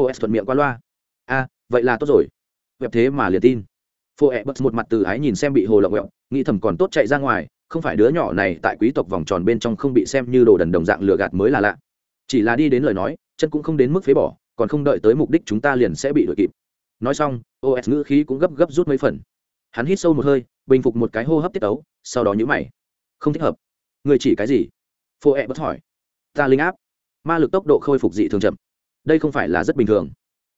Os thuận miệng qua loa. A, vậy là tốt rồi. Web thế mà liền tin phô ẹ bật một mặt từ ái nhìn xem bị hồ lộng quẹo nghĩ thầm còn tốt chạy ra ngoài, không phải đứa nhỏ này tại quý tộc vòng tròn bên trong không bị xem như đồ đần đồng dạng lừa gạt mới là lạ. Chỉ là đi đến lời nói, chân cũng không đến mức phế bỏ, còn không đợi tới mục đích chúng ta liền sẽ bị đuổi kịp. Nói xong os ngữ khí cũng gấp gấp rút mấy phần. Hắn hít sâu một hơi, bình phục một cái hô hấp tiết ấu sau đó nhữ mày. Không thích hợp. Người chỉ cái gì? Phô ẹ bất hỏi. Ta linh áp. Ma lực tốc độ khôi phục dị thường chậm. Đây không phải là rất bình thường.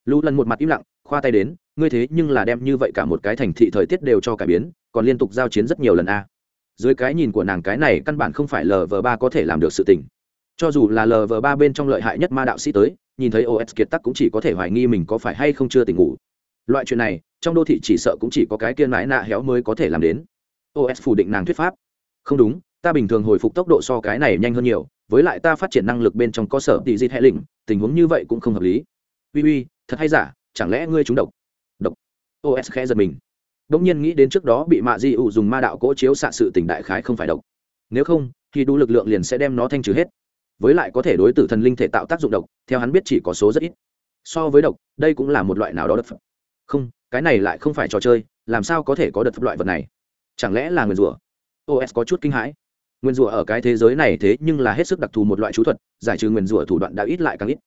Lũ lần một mặt im lặng khoa tay đến, ngươi thế nhưng là đem như vậy cả một cái thành thị thời tiết đều cho cải biến, còn liên tục giao chiến rất nhiều lần a. Dưới cái nhìn của nàng cái này căn bản không phải lv ba có thể làm được sự tình. Cho dù là lv ba bên trong lợi hại nhất ma đạo sĩ tới, nhìn thấy os kiệt tắc cũng chỉ có thể hoài nghi mình có phải hay không chưa tỉnh ngủ. Loại chuyện này, trong đô thị chỉ sợ cũng chỉ có cái kia mãi nạ héo mới có thể làm đến. Os phủ định nàng thuyết pháp. Không đúng, ta bình thường hồi phục tốc độ so cái này nhanh hơn nhiều, với lại ta phát triển năng lực bên trong cơ sở tỷ di hệ lĩnh, tình huống như vậy cũng không hợp lý. Uy uy, thật hay giả chẳng lẽ ngươi trúng độc? Độc. Os khẽ giật mình. Đ ỗ n g nhiên nghĩ đến trước đó bị mạ di ủ dùng ma đạo cỗ chiếu xạ sự tỉnh đại khái không phải độc. Nếu không, thì đủ lực lượng liền sẽ đem nó thanh trừ hết. Với lại có thể đối tử thần linh thể tạo tác dụng độc, theo hắn biết chỉ có số rất ít. So với độc, đây cũng là một loại nào đó độc không, cái này lại không phải trò chơi, làm sao có thể có đợt loại vật này? Chẳng lẽ là nguyền rủa? Os có chút kinh hãi. Nguyên rủa ở cái thế giới này thế nhưng là hết sức đặc thù một loại chú thuật, giải trừ nguyên rủa thủ đoạn đã ít lại càng ít.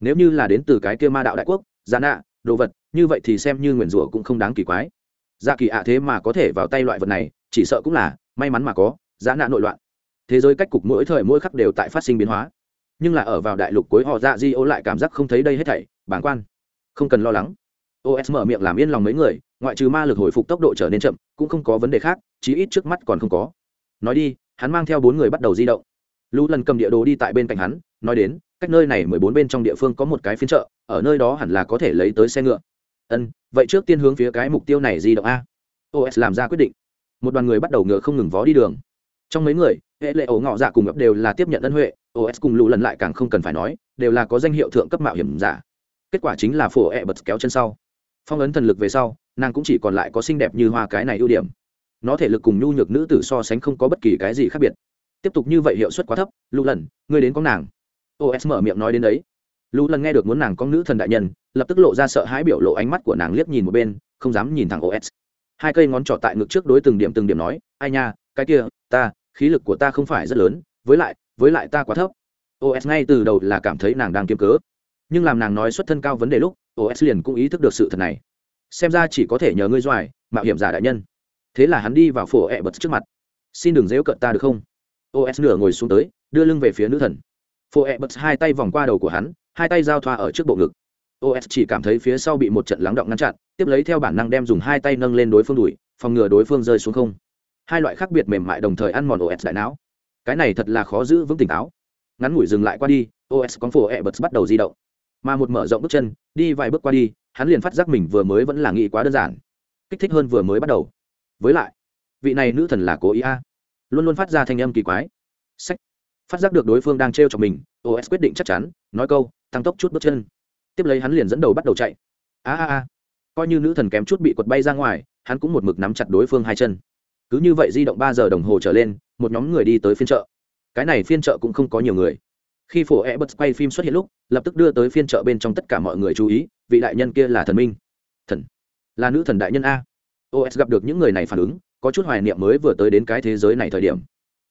Nếu như là đến từ cái kia ma đạo đại quốc dạ gian ạ đồ vật, như vậy thì xem như nguyền rủa cũng không đáng kỳ quái. Dạ kỳ ạ thế mà có thể vào tay loại vật này, chỉ sợ cũng là, may mắn mà có, giá nạ nội loạn. Thế giới cách cục mỗi thời mỗi khắc đều tại phát sinh biến hóa. Nhưng là ở vào đại lục cuối họ dạ di ô lại cảm giác không thấy đây hết thảy bản quan. Không cần lo lắng. Os mở miệng làm yên lòng mấy người, ngoại trừ ma lực hồi phục tốc độ trở nên chậm, cũng không có vấn đề khác, chí ít trước mắt còn không có. Nói đi, hắn mang theo bốn người bắt đầu di động. Lũ lần cầm địa đồ đi tại bên cạnh hắn, nói đến cách nơi này mười bốn bên trong địa phương có một cái phiên chợ, ở nơi đó hẳn là có thể lấy tới xe ngựa. Ân, vậy trước tiên hướng phía cái mục tiêu này di động a. Os làm ra quyết định. Một đoàn người bắt đầu ngựa không ngừng vó đi đường. Trong mấy người, hệ lệ ổ ngọ dạ cùng ấp đều là tiếp nhận ân huệ os cùng lũ lần lại càng không cần phải nói, đều là có danh hiệu thượng cấp mạo hiểm giả. Kết quả chính là phổ ẹ bật kéo chân sau. Phong ấn thần lực về sau, nàng cũng chỉ còn lại có xinh đẹp như hoa cái này ưu điểm. Nó thể lực cùng nhu nhược nữ tử so sánh không có bất kỳ cái gì khác biệt. Tiếp tục như vậy hiệu suất quá thấp, lũ lần, ngươi đến có nàng os mở miệng nói đến đấy. Lũ lần nghe được muốn nàng có nữ thần đại nhân, lập tức lộ ra sợ hãi biểu lộ ánh mắt của nàng liếc nhìn một bên, không dám nhìn thẳng os hai cây ngón trỏ tại ngực trước đối từng điểm từng điểm nói, ai nha, cái kia, ta, khí lực của ta không phải rất lớn, với lại với lại ta quá thấp. Os ngay từ đầu là cảm thấy nàng đang kiếm cớ, nhưng làm nàng nói xuất thân cao vấn đề lúc os liền cũng ý thức được sự thật này. Xem ra chỉ có thể nhờ ngươi doài, mạo hiểm giả đại nhân. Thế là hắn đi vào phổ ẹ bật trước mặt. Xin đừng dễu cận ta được không? Os nửa ngồi xuống tới, đưa lưng về phía nữ thần phổ ẹ bật hai tay vòng qua đầu của hắn, hai tay giao thoa ở trước bộ ngực. Os chỉ cảm thấy phía sau bị một trận lắng động ngăn chặn, tiếp lấy theo bản năng đem dùng hai tay nâng lên đối phương đùi, phòng ngừa đối phương rơi xuống không. Hai loại khác biệt mềm mại đồng thời ăn mòn os đại não. Cái này thật là khó giữ vững tỉnh táo. Ngắn ngủi dừng lại qua đi os con phổ ẹ bật bắt đầu di động. Mà một mở rộng bước chân, đi vài bước qua đi, hắn liền phát giác mình vừa mới vẫn là nghĩ quá đơn giản. Kích thích hơn vừa mới bắt đầu. Với lại, vị này nữ thần là cố ý a. Luôn luôn phát ra thanh âm kỳ quái. Sách phát giác được đối phương đang t r e o chọc mình os quyết định chắc chắn, nói câu, tăng tốc chút bước chân. Tiếp lấy hắn liền dẫn đầu bắt đầu chạy. A a a. Coi như nữ thần kém chút bị quật bay ra ngoài, hắn cũng một mực nắm chặt đối phương hai chân. Cứ như vậy di động ba giờ đồng hồ trở lên, một nhóm người đi tới phiên chợ. Cái này phiên chợ cũng không có nhiều người. Khi phổ e bật quay phim xuất hiện lúc, lập tức đưa tới phiên chợ bên trong tất cả mọi người chú ý, vị đại nhân kia là thần minh. Thần? Là nữ thần đại nhân a. Os gặp được những người này phản ứng, có chút hoài niệm mới vừa tới đến cái thế giới này thời điểm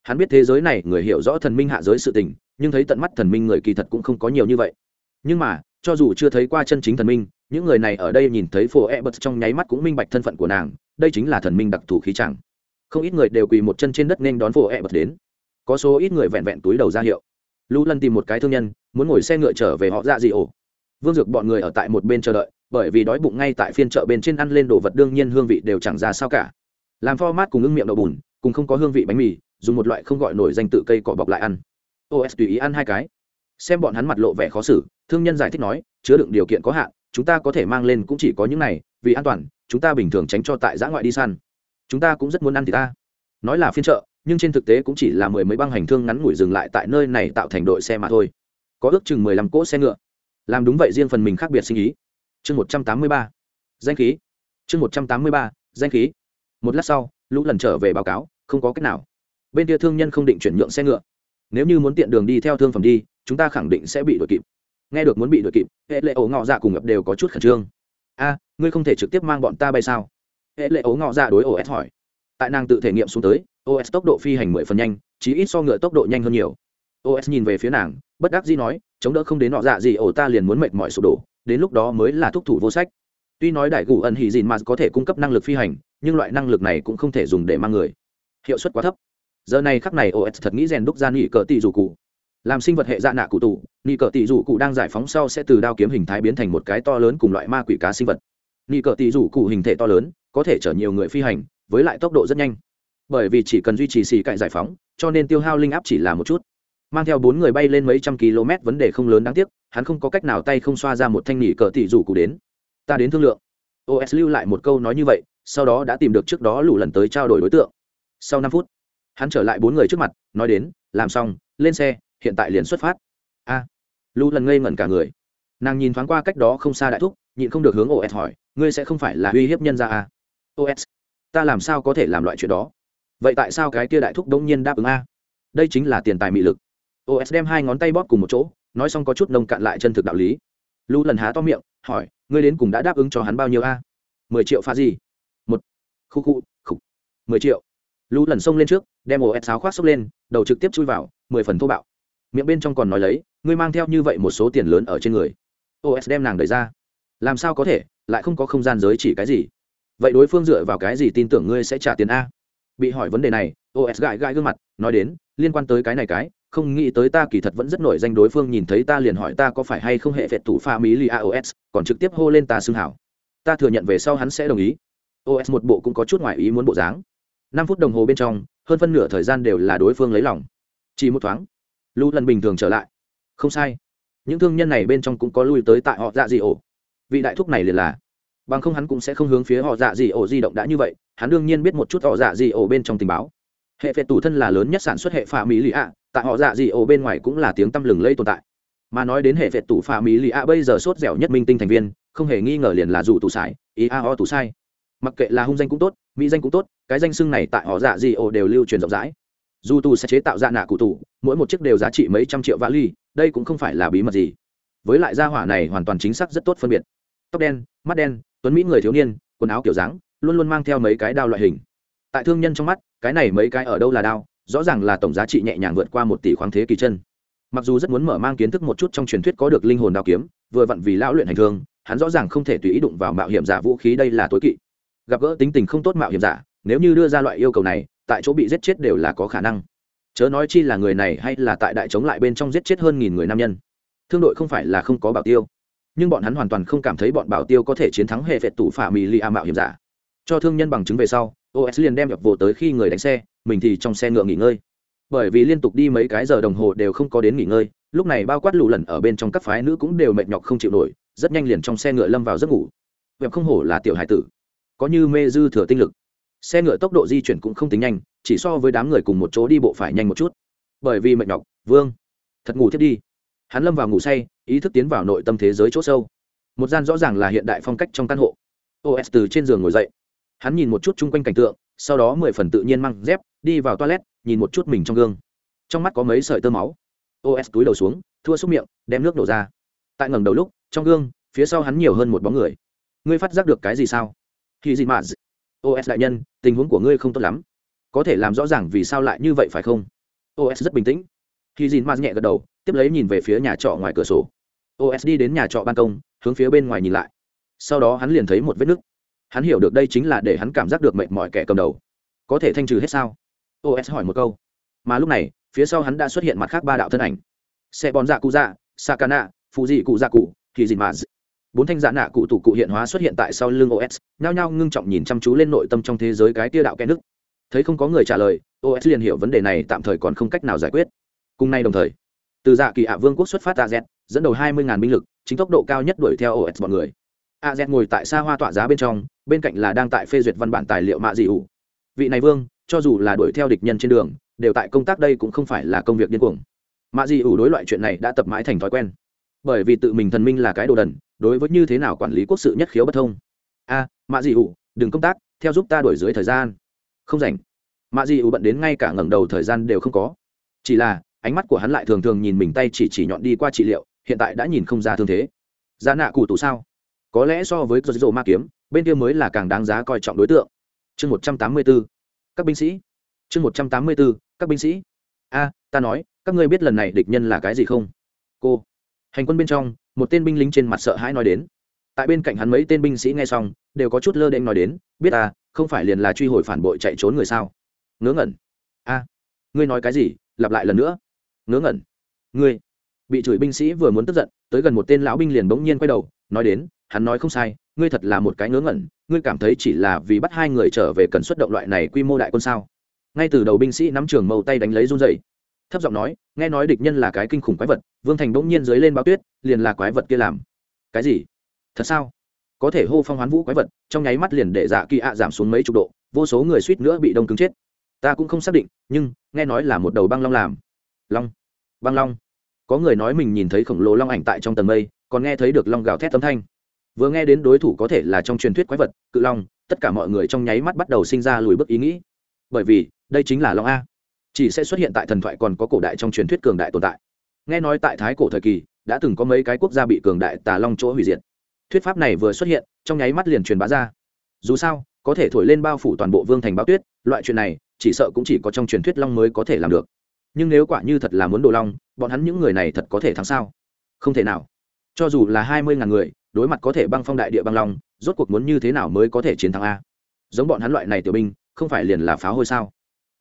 hắn biết thế giới này người hiểu rõ thần minh hạ giới sự tình, nhưng thấy tận mắt thần minh người kỳ thật cũng không có nhiều như vậy. Nhưng mà, cho dù chưa thấy qua chân chính thần minh, những người này ở đây nhìn thấy phổ e bật trong nháy mắt cũng minh bạch thân phận của nàng, đây chính là thần minh đặc thù khí chẳng. Không ít người đều quỳ một chân trên đất nên đón phổ e bật đến. Có số ít người vẹn vẹn túi đầu ra hiệu. Lũ lân tìm một cái thương nhân, muốn ngồi xe ngựa trở về họ dạ gì ổ. Vương dược bọn người ở tại một bên chờ đợi, bởi vì đói bụng ngay tại phiên chợ bên trên ăn lên đồ vật đương nhiên hương vị đều chẳng ra sao cả. Làm pho mát cùng ưng miệng đậu bùn, cùng không có hương vị bánh mì dùng một loại không gọi nổi danh tự cây cỏ bọc lại ăn. Os tùy ý ăn hai cái. Xem bọn hắn mặt lộ vẻ khó xử, thương nhân giải thích nói, chứa đựng điều kiện có hạn, chúng ta có thể mang lên cũng chỉ có những này, vì an toàn, chúng ta bình thường tránh cho tại giã ngoại đi săn. Chúng ta cũng rất muốn ăn thì ta. Nói là phiên chợ, nhưng trên thực tế cũng chỉ là mười mấy băng hành thương ngắn ngủi dừng lại tại nơi này tạo thành đội xe mà thôi. Có ước chừng mười lăm cỗ xe ngựa. Làm đúng vậy riêng phần mình khác biệt sinh ý. Chương một trăm tám mươi ba. Danh khí. Chương một trăm tám mươi ba, danh khí. Một lát sau, lũ lần trở về báo cáo, không có cách nào bên kia thương nhân không định chuyển nhượng xe ngựa. Nếu như muốn tiện đường đi theo thương phẩm đi, chúng ta khẳng định sẽ bị đuổi kịp. Nghe được muốn bị đuổi kịp, hệ lệ ổ ngọ dạ cùng ngập đều có chút khẩn trương. A, ngươi không thể trực tiếp mang bọn ta bay sao? Hệ lệ ổ ngọ dạ đối os hỏi. Tại nàng tự thể nghiệm xuống tới os tốc độ phi hành mười phần nhanh chỉ ít so ngựa tốc độ nhanh hơn nhiều. Os nhìn về phía nàng, bất đắc dĩ nói, chống đỡ không đến nọ dạ gì, ổ ta liền muốn mệt mỏi sụp đổ, đến lúc đó mới là thúc thủ vô sách. Tuy nói đại gù ẩn hỉ dìn mà có thể cung cấp năng lực phi hành, nhưng loại năng lực này cũng không thể dùng để mang người. Hiệu suất quá thấp giờ này khắc này os thật nghĩ rèn đúc ra nghỉ cờ tỷ dù cụ. Làm sinh vật hệ dạ nạ cụ tụ nghỉ cờ tỷ dù cụ đang giải phóng sau sẽ từ đao kiếm hình thái biến thành một cái to lớn cùng loại ma quỷ cá sinh vật. Nghỉ cờ tỷ dù cụ hình thể to lớn, có thể chở nhiều người phi hành, với lại tốc độ rất nhanh. Bởi vì chỉ cần duy trì xì cạnh giải phóng, cho nên tiêu hao linh áp chỉ là một chút. Mang theo bốn người bay lên mấy trăm km vấn đề không lớn đáng tiếc, hắn không có cách nào tay không xoa ra một thanh nghỉ cờ tỷ dù cụ đến. Ta đến thương lượng. Os lưu lại một câu nói như vậy, sau đó đã tìm được trước đó lũ lần tới trao đổi đối tượng. Sau năm phút hắn trở lại bốn người trước mặt nói đến làm xong lên xe hiện tại liền xuất phát. A. À, lần ngây ngẩn cả người. Nàng nhìn thoáng qua cách đó không xa đại thúc nhịn không được hướng os hỏi ngươi sẽ không phải là uy hiếp nhân ra a à? os ta làm sao có thể làm loại chuyện đó? Vậy tại sao cái kia đại thúc đông nhiên đáp ứng a? Đây chính là tiền tài mị lực. Os đem hai ngón tay bóp cùng một chỗ nói xong có chút nông cạn lại chân thực đạo lý. Lu lần há to miệng hỏi ngươi đến cùng đã đáp ứng cho hắn bao nhiêu a? Mười triệu pha gì? Một khu khu khục mười triệu lũ lần xông lên trước, đem ổ ép sáo khoác xốc lên, đầu trực tiếp chui vào, mười phần thô bạo. Miệng bên trong còn nói lấy, ngươi mang theo như vậy một số tiền lớn ở trên người. Os đem nàng đẩy ra. Làm sao có thể, lại không có không gian giới chỉ cái gì? Vậy đối phương dựa vào cái gì tin tưởng ngươi sẽ trả tiền a? Bị hỏi vấn đề này os gãi gãi gương mặt, nói đến, liên quan tới cái này cái, không nghĩ tới ta kỳ thật vẫn rất nổi danh đối phương nhìn thấy ta liền hỏi ta có phải hay không hệ phệt thủ pha mỹ li aos còn trực tiếp hô lên ta xưng hảo. Ta thừa nhận về sau hắn sẽ đồng ý. Os một bộ cũng có chút ngoại ý muốn bộ dáng năm phút đồng hồ bên trong, hơn phân nửa thời gian đều là đối phương lấy lòng. Chỉ một thoáng lưu lần bình thường trở lại. Không sai. Những thương nhân này bên trong cũng có lui tới tại họ dạ dị ổ. Vị đại thúc này liền là. Bằng không hắn cũng sẽ không hướng phía họ dạ dị ổ di động đã như vậy, hắn đương nhiên biết một chút họ dạ dị ổ bên trong tình báo. Hệ phệ tủ thân là lớn nhất sản xuất hệ phà mỹ lì ạ, tại họ dạ dị ổ bên ngoài cũng là tiếng tăm lừng lây tồn tại. Mà nói đến hệ phệ tủ phà mỹ lì ạ bây giờ sốt dẻo nhất minh tinh thành viên, không hề nghi ngờ liền là dù tù sai, ý a o tù sai mặc kệ là hung danh cũng tốt, mỹ danh cũng tốt, cái danh xưng này tại họ dạ gì ổ đều lưu truyền rộng rãi. Dù tù sẽ chế tạo dạ nạ cụ tù, mỗi một chiếc đều giá trị mấy trăm triệu vali đây cũng không phải là bí mật gì. Với lại gia hỏa này hoàn toàn chính xác rất tốt phân biệt. Tóc đen, mắt đen, tuấn mỹ người thiếu niên, quần áo kiểu dáng, luôn luôn mang theo mấy cái đao loại hình. Tại thương nhân trong mắt, cái này mấy cái ở đâu là đao, rõ ràng là tổng giá trị nhẹ nhàng vượt qua một tỷ khoáng thế kỳ chân. Mặc dù rất muốn mở mang kiến thức một chút trong truyền thuyết có được linh hồn đao kiếm, vừa vặn vì lão luyện hành thương, hắn rõ ràng không thể tùy ý đụng vào mạo hiểm giả vũ khí đây là tối kỵ gặp gỡ tính tình không tốt mạo hiểm giả, nếu như đưa ra loại yêu cầu này, tại chỗ bị giết chết đều là có khả năng. Chớ nói chi là người này hay là tại đại chống lại bên trong giết chết hơn nghìn người nam nhân. Thương đội không phải là không có bảo tiêu. Nhưng bọn hắn hoàn toàn không cảm thấy bọn bảo tiêu có thể chiến thắng hệ vẹt tủ phả mì li a mạo hiểm giả. Cho thương nhân bằng chứng về sau os liền đem nhập vô tới khi người đánh xe, mình thì trong xe ngựa nghỉ ngơi. Bởi vì liên tục đi mấy cái giờ đồng hồ đều không có đến nghỉ ngơi, lúc này bao quát lù lần ở bên trong các phái nữ cũng đều mệt nhọc không chịu nổi, rất nhanh liền trong xe ngựa lâm vào giấc ngủ. Web không hổ là tiểu hải tử có như mê dư thừa tinh lực. Xe ngựa tốc độ di chuyển cũng không tính nhanh, chỉ so với đám người cùng một chỗ đi bộ phải nhanh một chút. Bởi vì mệt nhọc, vương, thật ngủ thiết đi. Hắn lâm vào ngủ say, ý thức tiến vào nội tâm thế giới c h ỗ sâu. Một gian rõ ràng là hiện đại phong cách trong căn hộ. Os từ trên giường ngồi dậy. Hắn nhìn một chút chung quanh cảnh tượng, sau đó mười phần tự nhiên mang dép, đi vào toilet, nhìn một chút mình trong gương. Trong mắt có mấy sợi tơ máu. Os túi đầu xuống, thua xúc miệng, đem nước đổ ra. Tại ngầm đầu lúc, trong gương, phía sau hắn nhiều hơn một bóng người. Ngươi phát giác được cái gì sao? Khi gì mà os đại nhân, tình huống của ngươi không tốt lắm. Có thể làm rõ ràng vì sao lại như vậy phải không? Os rất bình tĩnh. Khi dìn maz nhẹ gật đầu, tiếp lấy nhìn về phía nhà trọ ngoài cửa sổ. Os đi đến nhà trọ ban công, hướng phía bên ngoài nhìn lại. Sau đó hắn liền thấy một vết nứt. Hắn hiểu được đây chính là để hắn cảm giác được mệt mỏi kẻ cầm đầu. Có thể thanh trừ hết sao? Os hỏi một câu. Mà lúc này, phía sau hắn đã xuất hiện mặt khác ba đạo thân ảnh. Xe bòn dạ cụ dạ sakana phụ dị cụ dạ cụ thì dìn maz bốn thanh giả nạ cụ tụ cụ hiện hóa xuất hiện tại sau lưng os nhao nhao ngưng trọng nhìn chăm chú lên nội tâm trong thế giới cái tia đạo kẽ nước. Thấy không có người trả lời os liền hiểu vấn đề này tạm thời còn không cách nào giải quyết. Cùng nay đồng thời, từ dạ kỳ ạ vương quốc xuất phát az dẫn đầu hai mươi binh lực, chính tốc độ cao nhất đuổi theo os bọn người. A z ngồi tại xa hoa tọa giá bên trong, bên cạnh là đang tại phê duyệt văn bản tài liệu mạ dị ủ vị này vương, cho dù là đuổi theo địch nhân trên đường, đều tại công tác đây cũng không phải là công việc điên cuồng. Mạ dị ủ đối loại chuyện này đã tập mãi thành thói quen. Bởi vì tự mình thần minh là cái đồ đần đối với như thế nào quản lý quốc sự nhất khiếu bất thông? A à, mạ dị ủ đừng công tác theo giúp ta đổi dưới thời gian. Không rảnh. Mạ dị ủ bận đến ngay cả ngẩng đầu thời gian đều không có. Chỉ là ánh mắt của hắn lại thường thường nhìn mình tay chỉ chỉ nhọn đi qua trị liệu hiện tại đã nhìn không ra thương thế. Giá nạ cụ tủ sao? Có lẽ so với dô ma kiếm bên kia mới là càng đáng giá coi trọng đối tượng. Chương một trăm tám mươi b ố các binh sĩ. Chương một trăm tám mươi b ố các binh sĩ. A ta nói các ngươi biết lần này địch nhân là cái gì không? Cô hành quân bên trong một tên binh lính trên mặt sợ hãi nói đến. Tại bên cạnh hắn mấy tên binh sĩ nghe xong đều có chút lơ đễnh nói đến biết à, không phải liền là truy hồi phản bội chạy trốn người sao? Ngớ ngẩn. A ngươi nói cái gì? Lặp lại lần nữa. Ngớ ngẩn. Ngươi. Bị chửi binh sĩ vừa muốn tức giận tới gần một tên lão binh liền bỗng nhiên quay đầu nói đến hắn nói không sai ngươi thật là một cái ngớ ngẩn ngươi cảm thấy chỉ là vì bắt hai người trở về cần xuất động loại này quy mô đại quân sao? Ngay từ đầu binh sĩ nắm trường mâu tay đánh lấy run dày thấp giọng nói, nghe nói địch nhân là cái kinh khủng quái vật, vương thành bỗng nhiên dưới lên báo tuyết, liền là quái vật kia làm. Cái gì? Thật sao? Có thể hô phong hoán vũ quái vật, trong nháy mắt liền để dạ kỳ ạ giảm xuống mấy chục độ, vô số người suýt nữa bị đông cứng chết. Ta cũng không xác định, nhưng, nghe nói là một đầu băng long làm. Long. Băng long. Có người nói mình nhìn thấy khổng lồ long ảnh tại trong tầng mây, còn nghe thấy được long gào thét âm thanh. Vừa nghe đến đối thủ có thể là trong truyền thuyết quái vật, cự long, tất cả mọi người trong nháy mắt bắt đầu sinh ra lùi bước ý nghĩ. Bởi vì, đây chính là long a chỉ sẽ xuất hiện tại thần thoại còn có cổ đại trong truyền thuyết cường đại tồn tại. Nghe nói tại thái cổ thời kỳ, đã từng có mấy cái quốc gia bị cường đại tà long chỗ hủy diệt. Thuyết pháp này vừa xuất hiện, trong nháy mắt liền truyền bá ra. Dù sao, có thể thổi lên bao phủ toàn bộ vương thành bao tuyết, loại chuyện này, chỉ sợ cũng chỉ có trong truyền thuyết long mới có thể làm được. Nhưng nếu quả như thật là muốn đồ long, bọn hắn những người này thật có thể thắng sao? Không thể nào. Cho dù là hai mươi ngàn người, đối mặt có thể băng phong đại địa băng long, rốt cuộc muốn như thế nào mới có thể chiến thắng a? Giống bọn hắn loại này tiểu binh, không phải liền là pháo hôi sao?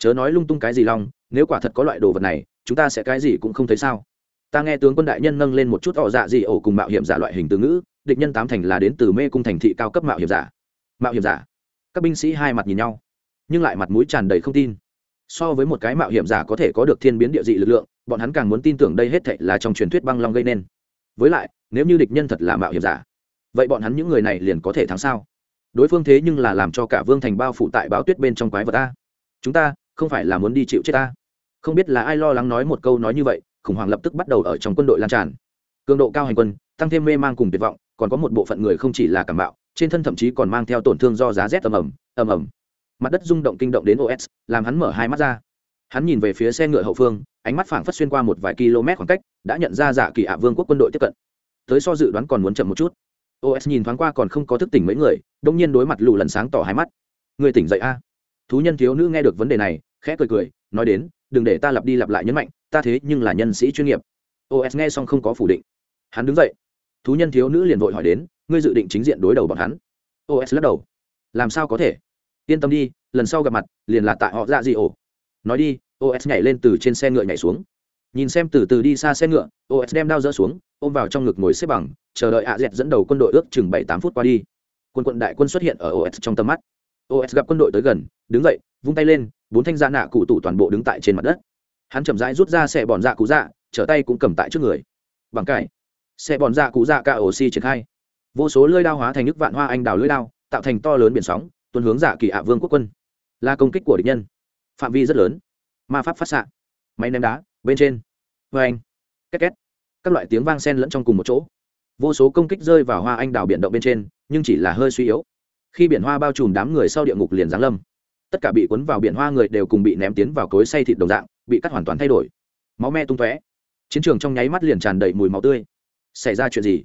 Chớ nói lung tung cái gì long, nếu quả thật có loại đồ vật này, chúng ta sẽ cái gì cũng không thấy sao. Ta nghe tướng quân đại nhân nâng lên một chút ỏ dạ gì ổ cùng mạo hiểm giả loại hình từ ngữ, địch nhân tám thành là đến từ mê cung thành thị cao cấp mạo hiểm giả. Mạo hiểm giả. Các binh sĩ hai mặt nhìn nhau, nhưng lại mặt mũi tràn đầy không tin. So với một cái mạo hiểm giả có thể có được thiên biến địa dị lực lượng, bọn hắn càng muốn tin tưởng đây hết thệ là trong truyền thuyết băng long gây nên. Với lại, nếu như địch nhân thật là mạo hiểm giả, vậy bọn hắn những người này liền có thể thắng sao? Đối phương thế nhưng là làm cho cả vương thành bao phủ tại báo tuyết bên trong quái vật ta. Chúng ta không phải là muốn đi chịu chết ta. Không biết là ai lo lắng nói một câu nói như vậy, khủng hoảng lập tức bắt đầu ở trong quân đội lan tràn. Cường độ cao hành quân, tăng thêm mê mang cùng tuyệt vọng, còn có một bộ phận người không chỉ là cảm bạo, trên thân thậm chí còn mang theo tổn thương do giá rét ầm ầm ầm ầm. Mặt đất rung động kinh động đến os làm hắn mở hai mắt ra. Hắn nhìn về phía xe ngựa hậu phương, ánh mắt phảng phất xuyên qua một vài km khoảng cách, đã nhận ra giả kỳ ạ vương quốc quân đội tiếp cận. Tới so dự đoán còn muốn chậm một chút. Os nhìn thoáng qua còn không có thức tỉnh mấy người, đông nhiên đối mặt lù lần sáng tỏ hai mắt. Người tỉnh dậy a thú nhân thiếu nữ nghe được vấn đề này, khẽ cười cười, nói đến, đừng để ta lặp đi lặp lại nhấn mạnh, ta thế nhưng là nhân sĩ chuyên nghiệp. Os nghe xong không có phủ định. Hắn đứng dậy. Thú nhân thiếu nữ liền vội hỏi đến, ngươi dự định chính diện đối đầu bọn hắn? Os lắc đầu. Làm sao có thể? Yên tâm đi, lần sau gặp mặt, liền là tại họ dạ gì ổ. Nói đi os nhảy lên từ trên xe ngựa nhảy xuống. Nhìn xem từ từ đi xa xe ngựa os đem đao dỡ xuống, ôm vào trong ngực ngồi xếp bằng, chờ đợi ạ dẹt dẫn đầu quân đội ước chừng bảy tám phút qua đi. Quân quận đại quân xuất hiện ở os trong tầm mắt os gặp quân đội tới gần, đứng dậy, vung tay lên, bốn thanh gia nạ cụ tủ toàn bộ đứng tại trên mặt đất. Hắn chậm rãi rút ra xe bòn dạ cụ dạ trở tay cũng cầm tại trước người. Bằng cải. Xe bòn dạ cụ dạ cả ổ xi triển khai. Vô số lưỡi đao hóa thành nước vạn hoa anh đào lưỡi đao, tạo thành to lớn biển sóng tuần hướng dạ kỳ ạ vương quốc quân. Là công kích của địch nhân. Phạm vi rất lớn. Ma pháp phát xạ. Máy ném đá, bên trên. Vê anh. Két két. Các loại tiếng vang sen lẫn trong cùng một chỗ. Vô số công kích rơi vào hoa anh đào biển động bên trên, nhưng chỉ là hơi suy yếu khi biển hoa bao trùm đám người sau địa ngục liền giáng lâm. Tất cả bị cuốn vào biển hoa người đều cùng bị ném tiến vào cối say thịt đồng dạng, bị cắt hoàn toàn thay đổi. Máu me tung tóe. Chiến trường trong nháy mắt liền tràn đầy mùi máu tươi. Xảy ra chuyện gì?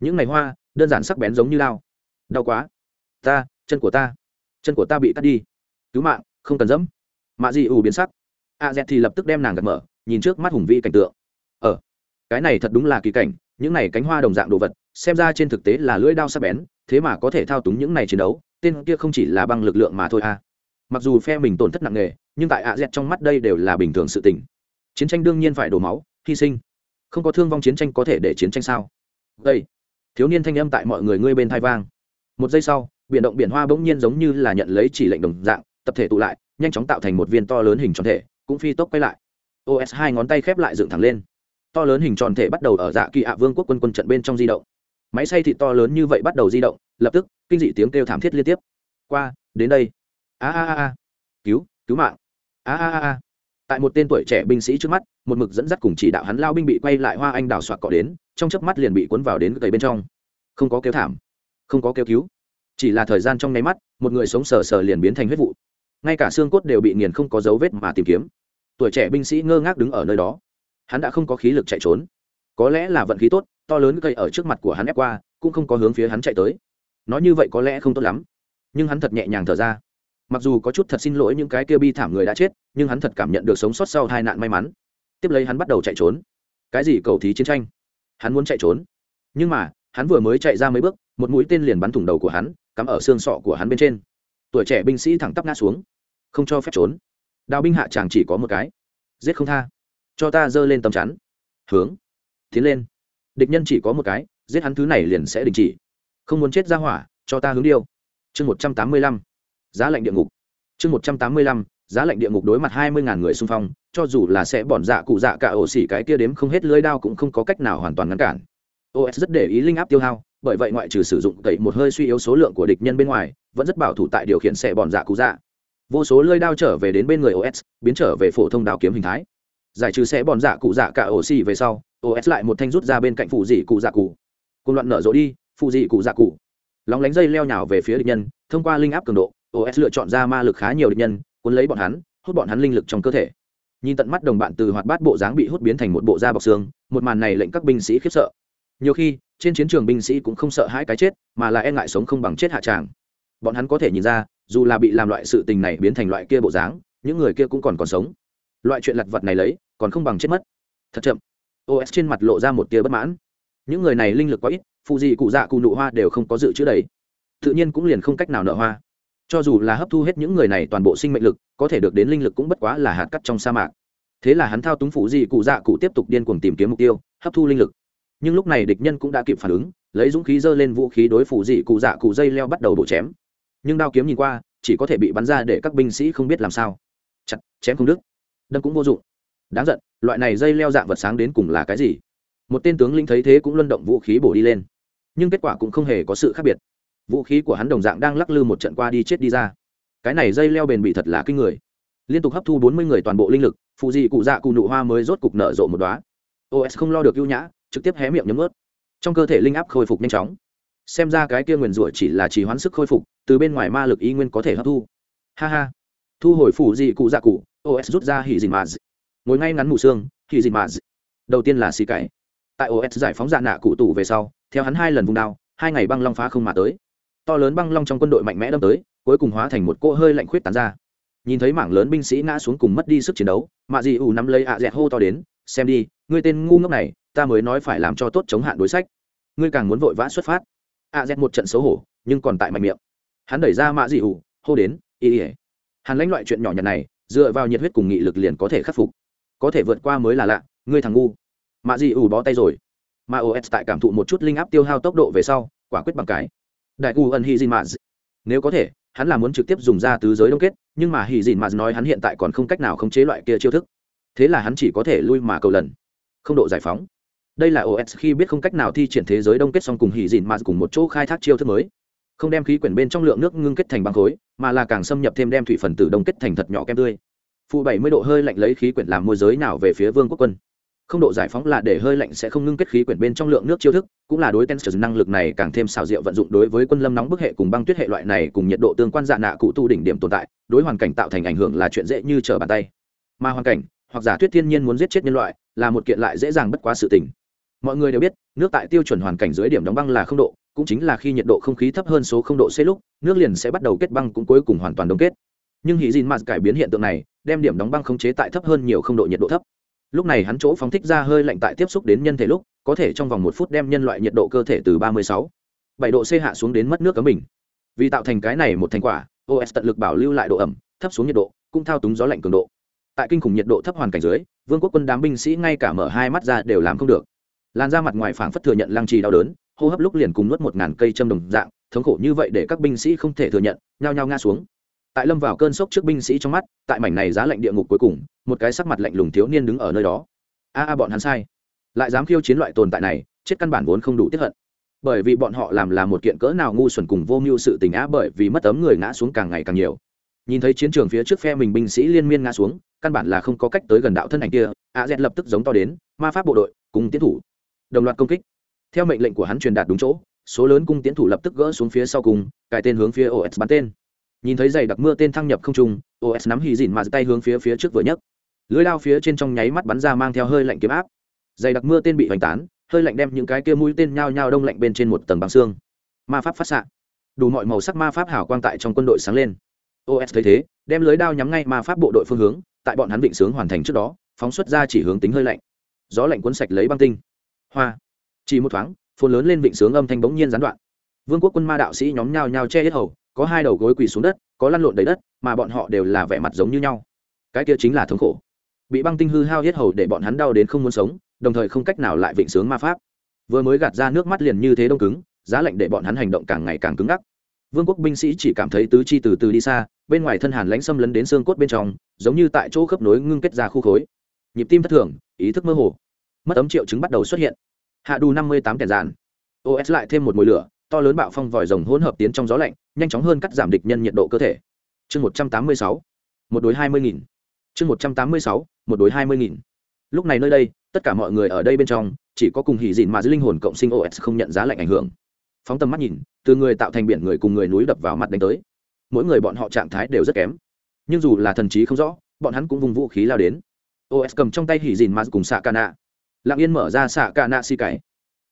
Những ngày hoa, đơn giản sắc bén giống như lao đau quá. Ta, chân của ta. Chân của ta bị cắt đi. Cứu mạng, không cần dẫm. Mạ dị ủ biến sắc. A z thì lập tức đem nàng gật mở, nhìn trước mắt hùng vĩ cảnh tượng. Ờ cái này thật đúng là kỳ cảnh, những này cánh hoa đồng dạng đồ vật, xem ra trên thực tế là lưỡi đao sắc bén thế mà có thể thao túng những này chiến đấu, tên kia không chỉ là băng lực lượng mà thôi à? mặc dù phe mình tổn thất nặng nề, nhưng tại ạ dẹt trong mắt đây đều là bình thường sự tình. Chiến tranh đương nhiên phải đổ máu, hy sinh. Không có thương vong chiến tranh có thể để chiến tranh sao? Đây. Thiếu niên thanh âm tại mọi người ngươi bên thai vang. Một giây sau, biển động biển hoa bỗng nhiên giống như là nhận lấy chỉ lệnh đồng dạng, tập thể tụ lại, nhanh chóng tạo thành một viên to lớn hình tròn thể, cũng phi tốc quay lại. Os hai ngón tay khép lại dựng thẳng lên. To lớn hình tròn thể bắt đầu ở dạ kỳ ạ vương quốc quân quân trận bên trong di động máy xay thịt to lớn như vậy bắt đầu di động, lập tức, kinh dị tiếng kêu thảm thiết liên tiếp. Qua, đến đây. A a a cứu cứu mạng. A a a tại một tên tuổi trẻ binh sĩ trước mắt, một mực dẫn dắt cùng chỉ đạo hắn lao binh bị quay lại hoa anh đào soạt cọ đến, trong chớp mắt liền bị cuốn vào đến cầy bên trong. Không có kêu thảm, không có kêu cứu. Chỉ là thời gian trong nháy mắt, một người sống sờ sờ liền biến thành huyết vụ. Ngay cả xương cốt đều bị nghiền không có dấu vết mà tìm kiếm. Tuổi trẻ binh sĩ ngơ ngác đứng ở nơi đó. Hắn đã không có khí lực chạy trốn có lẽ là vận khí tốt, to lớn cây ở trước mặt của hắn ép qua, cũng không có hướng phía hắn chạy tới. Nói như vậy có lẽ không tốt lắm. Nhưng hắn thật nhẹ nhàng thở ra. Mặc dù có chút thật xin lỗi những cái kia bi thảm người đã chết, nhưng hắn thật cảm nhận được sống sót sau hai nạn may mắn. Tiếp lấy hắn bắt đầu chạy trốn. Cái gì cầu thí chiến tranh? Hắn muốn chạy trốn. Nhưng mà, hắn vừa mới chạy ra mấy bước, một mũi tên liền bắn thủng đầu của hắn, cắm ở xương sọ của hắn bên trên. Tuổi trẻ binh sĩ thẳng tắp ngã xuống. Không cho phép trốn. Đào binh hạ chàng chỉ có một cái. Giết không tha. Cho ta giơ lên tầm chắn. Hướng tiến lên. Địch nhân chỉ có một cái, giết hắn thứ này liền sẽ đình chỉ. Không muốn chết ra hỏa, cho ta hướng điêu. Chương một trăm tám mươi lăm, giá lệnh địa ngục. Chương một trăm tám mươi lăm, giá lệnh địa ngục đối mặt hai mươi ngàn người xung phong, cho dù là sẽ bọn dạ cụ dạ cả ổ xỉ cái kia đếm không hết lưới đao cũng không có cách nào hoàn toàn ngăn cản. Os rất để ý linh áp tiêu hao, bởi vậy ngoại trừ sử dụng tẩy một hơi suy yếu số lượng của địch nhân bên ngoài, vẫn rất bảo thủ tại điều khiển sẽ bọn dạ cụ dạ. Vô số lưới đao trở về đến bên người os biến trở về phổ thông đao kiếm hình thái giải trừ sẽ bọn dạ cụ dạ cả ổ xì về sau os lại một thanh rút ra bên cạnh phụ dị cụ dạ cụ. Cùng loạn nở rộ đi, phụ dị cụ dạ cụ. Lóng lánh dây leo nhào về phía địch nhân, thông qua linh áp cường độ os lựa chọn ra ma lực khá nhiều địch nhân, cuốn lấy bọn hắn, hút bọn hắn linh lực trong cơ thể. Nhìn tận mắt đồng bạn từ hoạt bát bộ dáng bị hút biến thành một bộ da bọc xương, một màn này lệnh các binh sĩ khiếp sợ. Nhiều khi, trên chiến trường binh sĩ cũng không sợ hãi cái chết, mà là e ngại sống không bằng chết hạ tràng. Bọn hắn có thể nhìn ra, dù là bị làm loại sự tình này biến thành loại kia bộ dáng, những người kia cũng còn còn sống loại chuyện lặt vặt này lấy, còn không bằng chết mất. Thật chậm. Os trên mặt lộ ra một tia bất mãn. Những người này linh lực quá ít, phụ gì cụ dạ cụ nụ hoa đều không có dự trữ đầy. Tự nhiên cũng liền không cách nào nợ hoa. Cho dù là hấp thu hết những người này toàn bộ sinh mệnh lực, có thể được đến linh lực cũng bất quá là hạt cắt trong sa mạc. Thế là hắn thao túng phụ gì cụ dạ cụ tiếp tục điên cuồng tìm kiếm mục tiêu, hấp thu linh lực. Nhưng lúc này địch nhân cũng đã kịp phản ứng, lấy dũng khí giơ lên vũ khí đối phụ dị cụ dạ cụ dây leo bắt đầu đổ chém. Nhưng đao kiếm nhìn qua, chỉ có thể bị bắn ra để các binh sĩ không biết làm sao. Chặt, chém không đứt đâm cũng vô dụng. Đáng giận, loại này dây leo dạng vật sáng đến cùng là cái gì? Một tên tướng lĩnh thấy thế cũng luân động vũ khí bổ đi lên. Nhưng kết quả cũng không hề có sự khác biệt. Vũ khí của hắn đồng dạng đang lắc lư một trận qua đi chết đi ra. Cái này dây leo bền bị thật là kinh người. Liên tục hấp thu bốn mươi người toàn bộ linh lực, phụ dị cụ dạ cụ nụ hoa mới rốt cục nở rộ một đoá os không lo được ưu nhã, trực tiếp hé miệng nhấm ướt trong cơ thể linh áp khôi phục nhanh chóng. Xem ra cái kia nguyền rủa chỉ là chỉ hoán sức khôi phục, từ bên ngoài ma lực y nguyên có thể hấp thu. Ha ha. Thu hồi phụ dị cụ dạ cụ os rút ra hỉ dìn mà ngồi ngay ngắn mù xương, hỉ dìn mà đầu tiên là xì cày tại os giải phóng dạ nạ cụ tủ về sau, theo hắn hai lần vùng đao, hai ngày băng long phá không mà tới. To lớn băng long trong quân đội mạnh mẽ đâm tới, cuối cùng hóa thành một cỗ hơi lạnh khuyết tán ra. Nhìn thấy mảng lớn binh sĩ ngã xuống cùng mất đi sức chiến đấu mạ dị ủ nắm lấy ạ dẹt hô to đến, xem đi, ngươi tên ngu ngốc này, ta mới nói phải làm cho tốt chống hạn đối sách. Ngươi càng muốn vội vã xuất phát. Ạ dẹt một trận xấu hổ, nhưng còn tại mạnh miệng. Hắn đẩy ra mạ dị ủ hô đến, ý ỉa hắn lãnh loại chuyện nhỏ nhặt này dựa vào nhiệt huyết cùng nghị lực liền có thể khắc phục. Có thể vượt qua mới là lạ, ngươi thằng ngu. Mạ dị ủ bó tay rồi. Mà os tại cảm thụ một chút linh áp tiêu hao tốc độ về sau, quả quyết bằng cái. Đại u ân hy dìn mạ nếu có thể, hắn là muốn trực tiếp dùng ra tứ giới đông kết, nhưng mà hy dìn mạ nói hắn hiện tại còn không cách nào khống chế loại kia chiêu thức. Thế là hắn chỉ có thể lui mà cầu lần. Không độ giải phóng. Đây là os khi biết không cách nào thi triển thế giới đông kết xong cùng hỉ dìn mà cùng một chỗ khai thác chiêu thức mới không đem khí quyển bên trong lượng nước ngưng kết thành băng khối, mà là càng xâm nhập thêm đem thủy phần tử đông kết thành thật nhỏ kem tươi. Phụ bảy mươi độ hơi lạnh lấy khí quyển làm môi giới nào về phía vương quốc quân. Không độ giải phóng là để hơi lạnh sẽ không ngưng kết khí quyển bên trong lượng nước chiêu thức, cũng là đối tensor năng lực này càng thêm xào rượu vận dụng đối với quân lâm nóng bức hệ cùng băng tuyết hệ loại này cùng nhiệt độ tương quan dạ nạ cụ tu đỉnh điểm tồn tại, đối hoàn cảnh tạo thành ảnh hưởng là chuyện dễ như trở bàn tay. Mà hoàn cảnh, hoặc giả thuyết thiên nhiên muốn giết chết nhân loại, là một kiện lại dễ dàng bất quá sự tình. Mọi người đều biết, nước tại tiêu chuẩn hoàn cảnh dưới điểm đóng băng là không độ cũng chính là khi nhiệt độ không khí thấp hơn số không độ c lúc nước liền sẽ bắt đầu kết băng cũng cuối cùng hoàn toàn đông kết. Nhưng hỉ dìn mạt cải biến hiện tượng này đem điểm đóng băng khống chế tại thấp hơn nhiều không độ nhiệt độ thấp. Lúc này hắn chỗ phóng thích ra hơi lạnh tại tiếp xúc đến nhân thể lúc có thể trong vòng một phút đem nhân loại nhiệt độ cơ thể từ 36, 7 độ c hạ xuống đến mất nước cấm bình. Vì tạo thành cái này một thành quả os tận lực bảo lưu lại độ ẩm thấp xuống nhiệt độ cũng thao túng gió lạnh cường độ. Tại kinh khủng nhiệt độ thấp hoàn cảnh dưới vương quốc quân đám binh sĩ ngay cả mở hai mắt ra đều làm không được. Lan ra mặt ngoài phảng phất thừa nhận lăng trì đau đớn hô hấp lúc liền cùng nuốt một ngàn cây châm đồng dạng, thống khổ như vậy để các binh sĩ không thể thừa nhận, nhao nhao ngã xuống. Tại lâm vào cơn sốc trước binh sĩ trong mắt, tại mảnh này giá lạnh địa ngục cuối cùng, một cái sắc mặt lạnh lùng thiếu niên đứng ở nơi đó. A a, bọn hắn sai. Lại dám khiêu chiến loại tồn tại này, chết căn bản vốn không đủ tiếp hận. Bởi vì bọn họ làm là một kiện cỡ nào ngu xuẩn cùng vô mưu sự tình á, bởi vì mất tấm người ngã xuống càng ngày càng nhiều. Nhìn thấy chiến trường phía trước phe mình binh sĩ liên miên ngã xuống, căn bản là không có cách tới gần đạo thân ảnh kia, a z lập tức giống to đến, ma pháp bộ đội, cùng tiến thủ. Đồng loạt công kích theo mệnh lệnh của hắn truyền đạt đúng chỗ, số lớn cung tiến thủ lập tức gỡ xuống phía sau cùng, cài tên hướng phía os bắn tên. Nhìn thấy giày đặc mưa tên thăng nhập không trung os nắm hì dìn mà tay hướng phía phía trước vừa nhấc. Lưới lao phía trên trong nháy mắt bắn ra mang theo hơi lạnh kiếm áp. Giày đặc mưa tên bị hoành tán, hơi lạnh đem những cái kia mũi tên nhao nhao đông lạnh bên trên một tầng bằng xương. Ma pháp phát xạ. Đủ mọi màu sắc ma pháp hảo quang tại trong quân đội sáng lên. Os thấy thế, đem lưới đao nhắm ngay ma pháp bộ đội phương hướng, tại bọn hắn vịnh sướng hoàn thành trước đó, phóng xuất ra chỉ hướng tính hơi lạnh. Gió lạnh cuốn sạch lấy băng tinh. Hoa chỉ một thoáng, phồn lớn lên vịnh sướng âm thanh bỗng nhiên gián đoạn. Vương quốc quân ma đạo sĩ nhóm nhao nhao che hết hầu, có hai đầu gối quỳ xuống đất, có lăn lộn đầy đất, mà bọn họ đều là vẻ mặt giống như nhau. Cái kia chính là thống khổ. Bị băng tinh hư hao hết hầu để bọn hắn đau đến không muốn sống, đồng thời không cách nào lại vịnh sướng ma pháp. Vừa mới gạt ra nước mắt liền như thế đông cứng, giá lạnh để bọn hắn hành động càng ngày càng cứng ngắc. Vương quốc binh sĩ chỉ cảm thấy tứ chi từ từ đi xa, bên ngoài thân hàn lãnh xâm lấn đến xương cốt bên trong, giống như tại chỗ khớp nối ngưng kết ra khu khối. Nhịp tim thất thường, ý thức mơ hồ. Mất ấm triệu chứng bắt đầu xuất hiện hạ đủ năm mươi tám kẻ dàn. Os lại thêm một mùi lửa, to lớn bạo phong vòi rồng hỗn hợp tiến trong gió lạnh, nhanh chóng hơn cắt giảm địch nhân nhiệt độ cơ thể. Chương một trăm tám mươi sáu, một đối hai mươi nghìn. Chương một trăm tám mươi sáu, một đối hai mươi nghìn. Lúc này nơi đây, tất cả mọi người ở đây bên trong, chỉ có cùng hỉ dịn mà giữ linh hồn cộng sinh os không nhận giá lạnh ảnh hưởng. Phóng tầm mắt nhìn, từ người tạo thành biển người cùng người núi đập vào mặt đánh tới. Mỗi người bọn họ trạng thái đều rất kém. Nhưng dù là thần trí không rõ, bọn hắn cũng vùng vũ khí lao đến. Os cầm trong tay hỉ dìn mà cùng xạ ca nạ lặng yên mở ra xạ ca nạ xì cái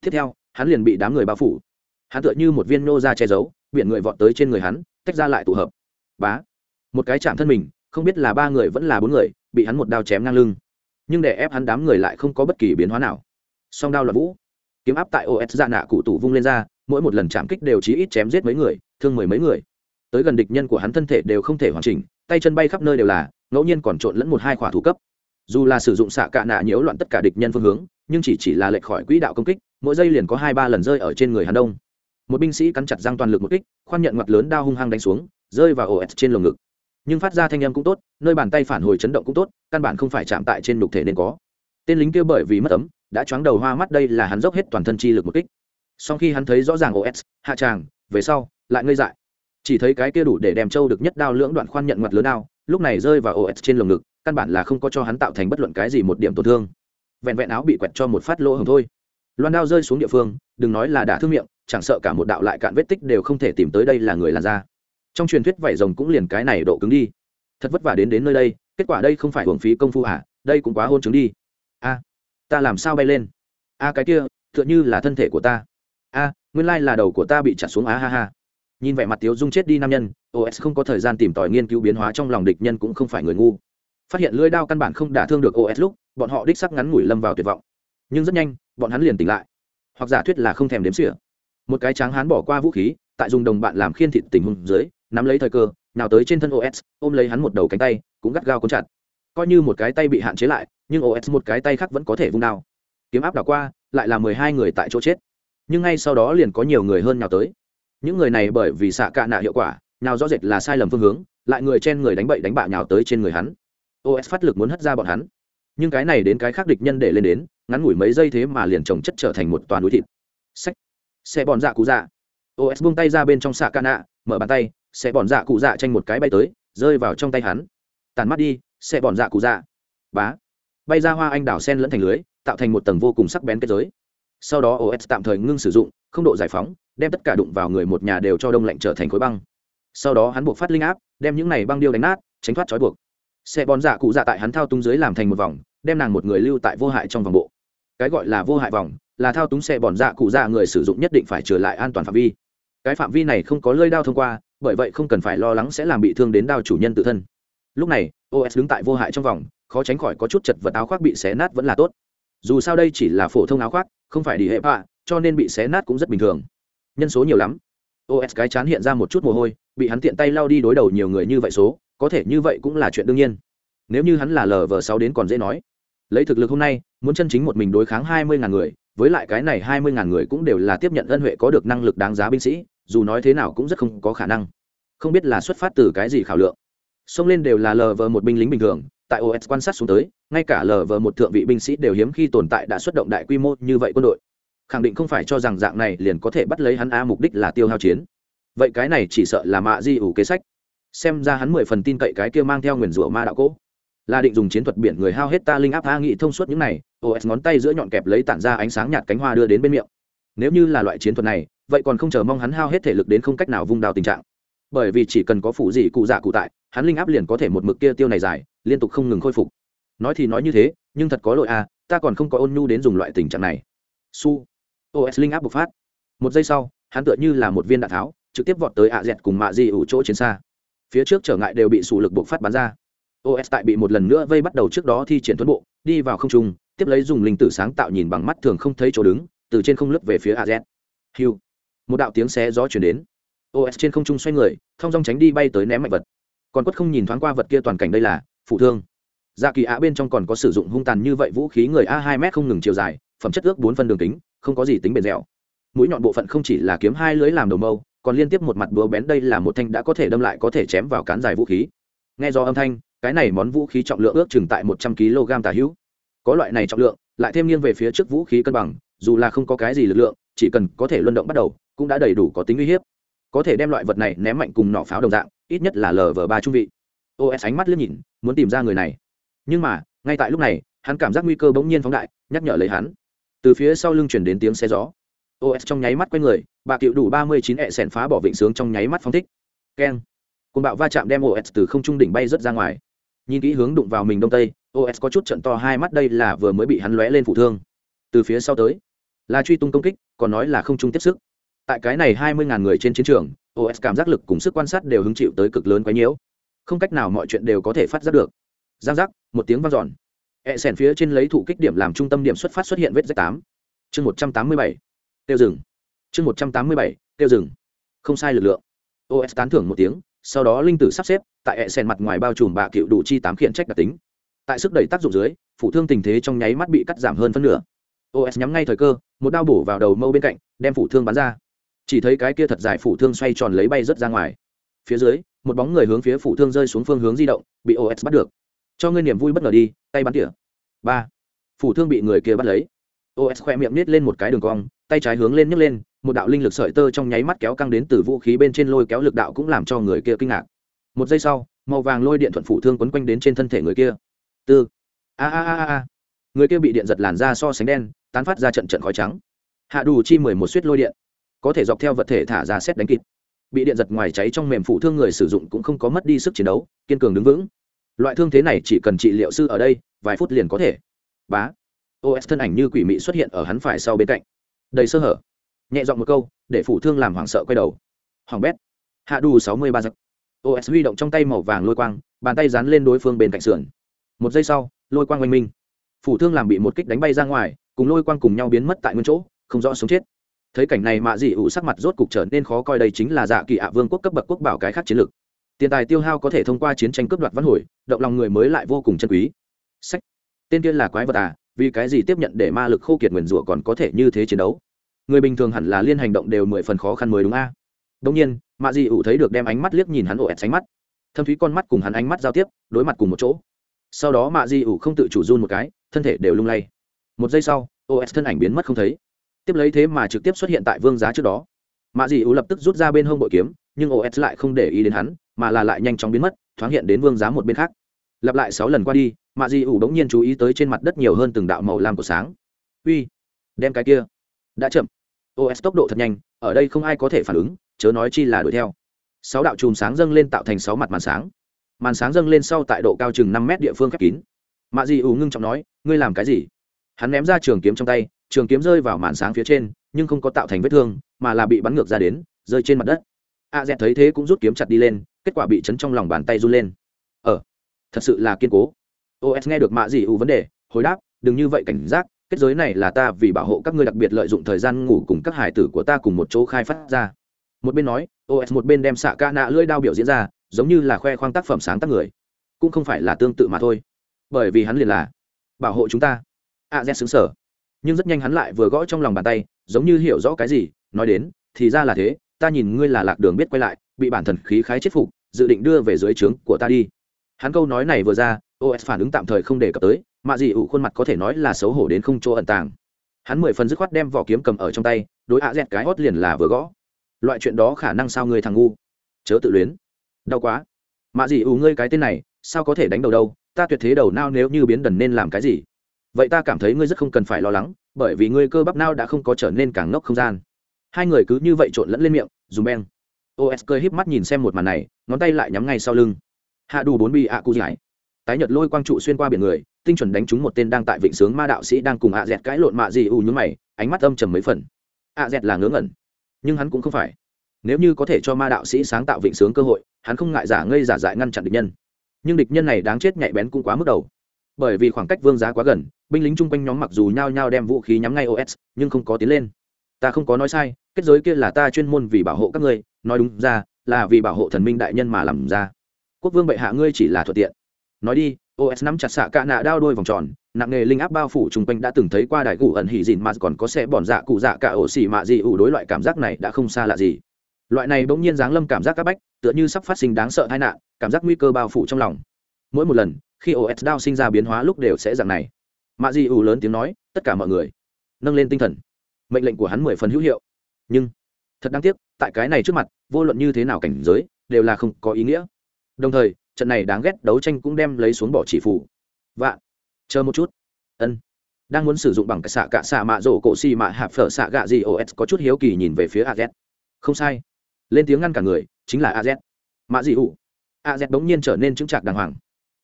tiếp theo, hắn liền bị đám người bao phủ. Hắn tựa như một viên nô ra che giấu, biển người vọt tới trên người hắn, tách ra lại tụ hợp. Bá. Một cái chạm thân mình, không biết là ba người vẫn là bốn người, bị hắn một đao chém ngang lưng. Nhưng để ép hắn đám người lại không có bất kỳ biến hóa nào. Song đao là vũ. Kiếm áp tại os dạ nạ cụ tủ vung lên ra, mỗi một lần chạm kích đều chí ít chém giết mấy người, thương mười mấy người. Tới gần địch nhân của hắn thân thể đều không thể hoàn chỉnh, tay chân bay khắp nơi đều là, ngẫu nhiên còn trộn lẫn một hai khỏa thủ cấp dù là sử dụng xạ cạ nạ nhiễu loạn tất cả địch nhân phương hướng, nhưng chỉ chỉ là lệch khỏi quỹ đạo công kích, mỗi giây liền có hai ba lần rơi ở trên người hắn đông. Một binh sĩ cắn chặt răng toàn lực một kích, khoan nhận ngoặt lớn đao hung hăng đánh xuống, rơi vào ổ s trên lồng ngực. Nhưng phát ra thanh âm cũng tốt, nơi bàn tay phản hồi chấn động cũng tốt, căn bản không phải chạm tại trên đục thể nên có. Tên lính kia bởi vì mất ấm, đã choáng đầu hoa mắt đây là hắn dốc hết toàn thân chi lực một kích. Sau khi hắn thấy rõ ràng os hạ tràng, về sau, lại ngây dại. Chỉ thấy cái kia đủ để đem trâu được nhất đao lưỡng đoạn khoan nhận ngoặt lớn đao, lúc này rơi vào os trên lồng ngực căn bản là không có cho hắn tạo thành bất luận cái gì một điểm tổn thương. Vẹn vẹn áo bị quẹt cho một phát lỗ hồng thôi. Loan đao rơi xuống địa phương, đừng nói là đả thương miệng, chẳng sợ cả một đạo lại cạn vết tích đều không thể tìm tới đây là người làn da. Trong truyền thuyết vảy rồng cũng liền cái này độ cứng đi. Thật vất vả đến đến nơi đây, kết quả đây không phải hưởng phí công phu à đây cũng quá hôn chứng đi. A, ta làm sao bay lên? A, cái kia, tựa như là thân thể của ta. A, nguyên lai là đầu của ta bị chặt xuống á ha ha. Nhìn vẻ mặt tiếu dung chết đi nam nhân os không có thời gian tìm tòi nghiên cứu biến hóa trong lòng địch nhân cũng không phải người ngu phát hiện lưỡi đao căn bản không đả thương được os lúc, bọn họ đích sắc ngắn ngủi lâm vào tuyệt vọng. Nhưng rất nhanh, bọn hắn liền tỉnh lại. Hoặc giả thuyết là không thèm đếm xỉa. Một cái tráng hắn bỏ qua vũ khí, tại dùng đồng bạn làm khiên thịt tình hùng dưới, nắm lấy thời cơ, nào tới trên thân os ôm lấy hắn một đầu cánh tay, cũng gắt gao cuốn chặt. Coi như một cái tay bị hạn chế lại, nhưng os một cái tay khác vẫn có thể vung đao. Kiếm áp đảo qua, lại là mười hai người tại chỗ chết. Nhưng ngay sau đó liền có nhiều người hơn nào tới. Những người này bởi vì xạ cạ nạ hiệu quả, nào rõ rệt là sai lầm phương hướng, lại người trên người đánh bậy đánh bạ nhào tới trên người hắn os phát lực muốn hất ra bọn hắn. Nhưng cái này đến cái khác địch nhân để lên đến, ngắn ngủi mấy giây thế mà liền trồng chất trở thành một toàn núi thịt. Sách xe bòn dạ cụ dạ. Os buông tay ra bên trong xạ ca nạ, mở bàn tay, xe bòn dạ cụ dạ tranh một cái bay tới, rơi vào trong tay hắn. Tàn mắt đi, xe bòn dạ cụ dạ. Bá. Bay ra hoa anh đào sen lẫn thành lưới, tạo thành một tầng vô cùng sắc bén kết giới. Sau đó os tạm thời ngưng sử dụng, không độ giải phóng, đem tất cả đụng vào người một nhà đều cho đông lạnh trở thành khối băng. Sau đó hắn buộc phát linh áp, đem những này băng điêu đánh nát, tránh thoát trói buộc xe bòn dạ cụ dạ tại hắn thao túng dưới làm thành một vòng, đem nàng một người lưu tại vô hại trong vòng bộ. Cái gọi là vô hại vòng, là thao túng xe bòn dạ cụ dạ người sử dụng nhất định phải trở lại an toàn phạm vi. Cái phạm vi này không có lơi đao thông qua, bởi vậy không cần phải lo lắng sẽ làm bị thương đến đao chủ nhân tự thân. Lúc này os đứng tại vô hại trong vòng, khó tránh khỏi có chút chật vật áo khoác bị xé nát vẫn là tốt. Dù sao đây chỉ là phổ thông áo khoác, không phải đi hệ bạ, cho nên bị xé nát cũng rất bình thường. Nhân số nhiều lắm. Os cái chán hiện ra một chút mồ hôi, bị hắn tiện tay lao đi đối đầu nhiều người như vậy số có thể như vậy cũng là chuyện đương nhiên. Nếu như hắn là lờ vờ sáu đến còn dễ nói. Lấy thực lực hôm nay, muốn chân chính một mình đối kháng hai mươi ngàn người, với lại cái này hai mươi ngàn người cũng đều là tiếp nhận ân huệ có được năng lực đáng giá binh sĩ, dù nói thế nào cũng rất không có khả năng. Không biết là xuất phát từ cái gì khảo lượng. Xông lên đều là lờ vờ một binh lính bình thường, tại os quan sát xuống tới, ngay cả lờ vờ một thượng vị binh sĩ đều hiếm khi tồn tại đã xuất động đại quy mô như vậy quân đội. Khẳng định không phải cho rằng dạng này liền có thể bắt lấy hắn a mục đích là tiêu hao chiến. Vậy cái này chỉ sợ là mạ di ủ kế sách xem ra hắn mười phần tin cậy cái kia mang theo nguyền rủa ma đạo cỗ. Là định dùng chiến thuật biển người hao hết ta linh áp a nghị thông suốt những này os ngón tay giữa nhọn kẹp lấy tản ra ánh sáng nhạt cánh hoa đưa đến bên miệng. Nếu như là loại chiến thuật này, vậy còn không chờ mong hắn hao hết thể lực đến không cách nào vung đào tình trạng. Bởi vì chỉ cần có phủ gì cụ dạ cụ tại, hắn linh áp liền có thể một mực kia tiêu này dài, liên tục không ngừng khôi phục. Nói thì nói như thế, nhưng thật có lỗi a ta còn không có ôn nhu đến dùng loại tình trạng này. Su. Os linh áp bộc phát. Một giây sau, hắn tựa như là một viên đạn tháo, trực tiếp vọt tới ạ dẹt cùng mạ di ủ chỗ chiến xa phía trước trở ngại đều bị sủ lực buộc phát bắn ra. Os tại bị một lần nữa vây bắt đầu trước đó thi triển tuấn bộ, đi vào không trung, tiếp lấy dùng linh tử sáng tạo nhìn bằng mắt thường không thấy chỗ đứng, từ trên không lướt về phía az hiu. Một đạo tiếng xé gió chuyển đến. Os trên không trung xoay người thong dong tránh đi bay tới ném mạnh vật. Còn quất không nhìn thoáng qua vật kia toàn cảnh đây là phụ thương. Dạ kỳ ạ bên trong còn có sử dụng hung tàn như vậy vũ khí người a hai m không ngừng chiều dài, phẩm chất ước bốn phân đường kính, không có gì tính bền dẻo. Mũi nhọn bộ phận không chỉ là kiếm hai lưới làm đầu mâu còn liên tiếp một mặt búa bén đây là một thanh đã có thể đâm lại có thể chém vào cán dài vũ khí. Nghe do âm thanh, cái này món vũ khí trọng lượng ước chừng tại một trăm kg tà hữu. Có loại này trọng lượng, lại thêm nghiêng về phía trước vũ khí cân bằng, dù là không có cái gì lực lượng, chỉ cần có thể luân động bắt đầu, cũng đã đầy đủ có tính uy hiếp. Có thể đem loại vật này ném mạnh cùng nỏ pháo đồng dạng, ít nhất là lv ba trung vị. Os ánh mắt liếc nhìn, muốn tìm ra người này. Nhưng mà, ngay tại lúc này, hắn cảm giác nguy cơ bỗng nhiên phóng đại, nhắc nhở lấy hắn. Từ phía sau lưng chuyển đến tiếng xe gió os trong nháy mắt quay người, bà cựu đủ ba mươi chín ẹ sẻn phá bỏ vịnh sướng trong nháy mắt phong thích. Keng. Côn bạo va chạm đem os từ không trung đỉnh bay rớt ra ngoài. Nhìn kỹ hướng đụng vào mình đông tây os có chút trận to hai mắt đây là vừa mới bị hắn lóe lên phụ thương. Từ phía sau tới, là truy tung công kích, còn nói là không trung tiếp sức. Tại cái này hai mươi ngàn người trên chiến trường os cảm giác lực cùng sức quan sát đều hứng chịu tới cực lớn quái nhiễu không cách nào mọi chuyện đều có thể phát giác được. Giang giác, một tiếng vang dọn. Ẹ sèn phía trên lấy thủ kích điểm làm trung tâm điểm xuất phát xuất hiện vết rách tám. Chương một trăm tám mươi bảy tiêu rừng chương một trăm tám mươi bảy, tiêu rừng không sai lực lượng. Os tán thưởng một tiếng, sau đó linh tử sắp xếp, tại hệ sèn mặt ngoài bao trùm bạ cựu đủ chi tám khiển trách đặc tính. Tại sức đẩy tác dụng dưới, phủ thương tình thế trong nháy mắt bị cắt giảm hơn phân nửa. Os nhắm ngay thời cơ, một đao bổ vào đầu mâu bên cạnh, đem phủ thương bắn ra. Chỉ thấy cái kia thật dài phủ thương xoay tròn lấy bay rớt ra ngoài. Phía dưới, một bóng người hướng phía phủ thương rơi xuống phương hướng di động, bị os bắt được. Cho ngươi niềm vui bất ngờ đi, tay bắn tỉa. Ba. Phủ thương bị người kia bắt lấy. Os khoe miệng nít lên một cái đường cong tay trái hướng lên nhấc lên, một đạo linh lực sợi tơ trong nháy mắt kéo căng đến từ vũ khí bên trên lôi kéo lực đạo cũng làm cho người kia kinh ngạc. Một giây sau, màu vàng lôi điện thuận phủ thương quấn quanh đến trên thân thể người kia. Tư. A a a a người kia bị điện giật làn da so sánh đen, tán phát ra trận trận khói trắng. Hạ đủ chi mười một suýt lôi điện. Có thể dọc theo vật thể thả ra xét đánh kịp. Bị điện giật ngoài cháy trong mềm phủ thương người sử dụng cũng không có mất đi sức chiến đấu, kiên cường đứng vững. Loại thương thế này chỉ cần trị liệu sư ở đây, vài phút liền có thể. Bá. Os thân ảnh như quỷ mị xuất hiện ở hắn phải sau bên cạnh đầy sơ hở. Nhẹ dọn một câu, để phủ thương làm hoảng sợ quay đầu. Hoàng bét. Hạ đủ sáu mươi ba giặc os huy động trong tay màu vàng lôi quang, bàn tay dán lên đối phương bên cạnh sườn. Một giây sau, lôi quang oanh minh. Phủ thương làm bị một kích đánh bay ra ngoài, cùng lôi quang cùng nhau biến mất tại nguyên chỗ, không rõ sống chết. Thấy cảnh này, mạ dị ủ sắc mặt rốt cục trở nên khó coi đây chính là dạ kỳ ạ vương quốc cấp bậc quốc bảo cái khác chiến lược. Tiền tài tiêu hao có thể thông qua chiến tranh cướp đoạt văn hồi, động lòng người mới lại vô cùng chân quý. Sách. Tên kia là quái vật à vì cái gì tiếp nhận để ma lực khô kiệt nguyền rủa còn có thể như thế chiến đấu? Người bình thường hẳn là liên hành động đều mười phần khó khăn mới đúng a. À? đông nhiên, mạ dị ủ thấy được đem ánh mắt liếc nhìn hắn ổ ẹt sánh mắt. Thâm thúy con mắt cùng hắn ánh mắt giao tiếp, đối mặt cùng một chỗ. Sau đó mạ dị ủ không tự chủ run một cái, thân thể đều lung lay. Một giây sau os thân ảnh biến mất không thấy. Tiếp lấy thế mà trực tiếp xuất hiện tại vương giá trước đó. Mạ dị ủ lập tức rút ra bên hông bội kiếm, nhưng os lại không để ý đến hắn, mà là lại nhanh chóng biến mất, thoáng hiện đến vương giá một bên khác. Lặp lại sáu lần qua đi, mạ dị ủ bỗng nhiên chú ý tới trên mặt đất nhiều hơn từng đạo màu lam của sáng. Uy, đem cái kia. Đã chậm os tốc độ thật nhanh, ở đây không ai có thể phản ứng, chớ nói chi là đuổi theo. Sáu đạo chùm sáng dâng lên tạo thành sáu mặt màn sáng. Màn sáng dâng lên sau tại độ cao chừng năm mét địa phương khép kín. Mạ dị ủ ngưng trọng nói, ngươi làm cái gì? Hắn ném ra trường kiếm trong tay, trường kiếm rơi vào màn sáng phía trên, nhưng không có tạo thành vết thương, mà là bị bắn ngược ra đến, rơi trên mặt đất. A dẹt thấy thế cũng rút kiếm chặt đi lên, kết quả bị chấn trong lòng bàn tay run lên. Ờ thật sự là kiên cố. Os nghe được mạ Dị ủ vấn đề, hồi đáp, đừng như vậy cảnh giác kết giới này là ta vì bảo hộ các ngươi đặc biệt lợi dụng thời gian ngủ cùng các hải tử của ta cùng một chỗ khai phát ra. Một bên nói os một bên đem xạ ca nạ lưỡi đao biểu diễn ra, giống như là khoe khoang tác phẩm sáng tác người. Cũng không phải là tương tự mà thôi. Bởi vì hắn liền là bảo hộ chúng ta. A z xứng sở. Nhưng rất nhanh hắn lại vừa gõ trong lòng bàn tay, giống như hiểu rõ cái gì, nói đến, thì ra là thế, ta nhìn ngươi là lạc đường biết quay lại, bị bản thần khí khái chết phục, dự định đưa về dưới trướng của ta đi. Hắn câu nói này vừa ra os phản ứng tạm thời không đề cập tới mạ dị ủ khuôn mặt có thể nói là xấu hổ đến không chỗ ẩn tàng. Hắn mười phần dứt khoát đem vỏ kiếm cầm ở trong tay, đối ạ dẹt cái hót liền là vừa gõ. Loại chuyện đó khả năng sao ngươi thằng ngu? Chớ tự luyến. Đau quá. Mạ dị ủ ngươi cái tên này, sao có thể đánh đầu đâu? Ta tuyệt thế đầu nao nếu như biến đần nên làm cái gì? Vậy ta cảm thấy ngươi rất không cần phải lo lắng, bởi vì ngươi cơ bắp nao đã không có trở nên càng ngốc không gian. Hai người cứ như vậy trộn lẫn lên miệng dùm beng. Os cơ híp mắt nhìn xem một màn này, ngón tay lại nhắm ngay sau lưng. Hạ đủ bốn bi ạ cụ giải. Tái nhật lôi quang trụ xuyên qua biển người tinh chuẩn đánh trúng một tên đang tại vịnh sướng ma đạo sĩ đang cùng ạ dẹt cãi lộn mạ gì ù nhúng mày, ánh mắt âm trầm mấy phần. ạ dẹt là ngớ ngẩn, nhưng hắn cũng không phải. Nếu như có thể cho ma đạo sĩ sáng tạo vịnh sướng cơ hội, hắn không ngại giả ngây giả dại ngăn chặn địch nhân. Nhưng địch nhân này đáng chết nhạy bén cũng quá mức đầu. Bởi vì khoảng cách vương giá quá gần, binh lính chung quanh nhóm mặc dù nhao nhao đem vũ khí nhắm ngay os nhưng không có tiến lên. Ta không có nói sai, kết giới kia là ta chuyên môn vì bảo hộ các ngươi, nói đúng ra, là vì bảo hộ thần minh đại nhân mà làm ra. Quốc vương bệ hạ ngươi chỉ là thuận tiện. Nói đi os nắm chặt xạ cạ nạ đao đôi vòng tròn, nặng nghề linh áp bao phủ chung quanh đã từng thấy qua đại cụ ẩn hỉ dịn mà còn có xe bòn dạ cụ dạ cả ổ xỉ mạ dị ủ đối loại cảm giác này đã không xa lạ gì. Loại này bỗng nhiên giáng lâm cảm giác các bách, tựa như sắp phát sinh đáng sợ tai nạn, cảm giác nguy cơ bao phủ trong lòng. Mỗi một lần, khi os đao sinh ra biến hóa lúc đều sẽ dạng này. Mạ dị ủ lớn tiếng nói, tất cả mọi người, nâng lên tinh thần. Mệnh lệnh của hắn mười phần hữu hiệu. Nhưng, thật đáng tiếc, tại cái này trước mặt, vô luận như thế nào cảnh giới, đều là không có ý nghĩa. Đồng thời trận này đáng ghét đấu tranh cũng đem lấy xuống bỏ chỉ phủ. Vạn, chờ một chút. Ân. Đang muốn sử dụng bằng cái xạ cạ xạ mạ rổ cổ xì mạ hạp phở xạ gạ gì os có chút hiếu kỳ nhìn về phía az không sai. Lên tiếng ngăn cả người, chính là az mạ dị ủ? Az bỗng nhiên trở nên chứng chạc đàng hoàng.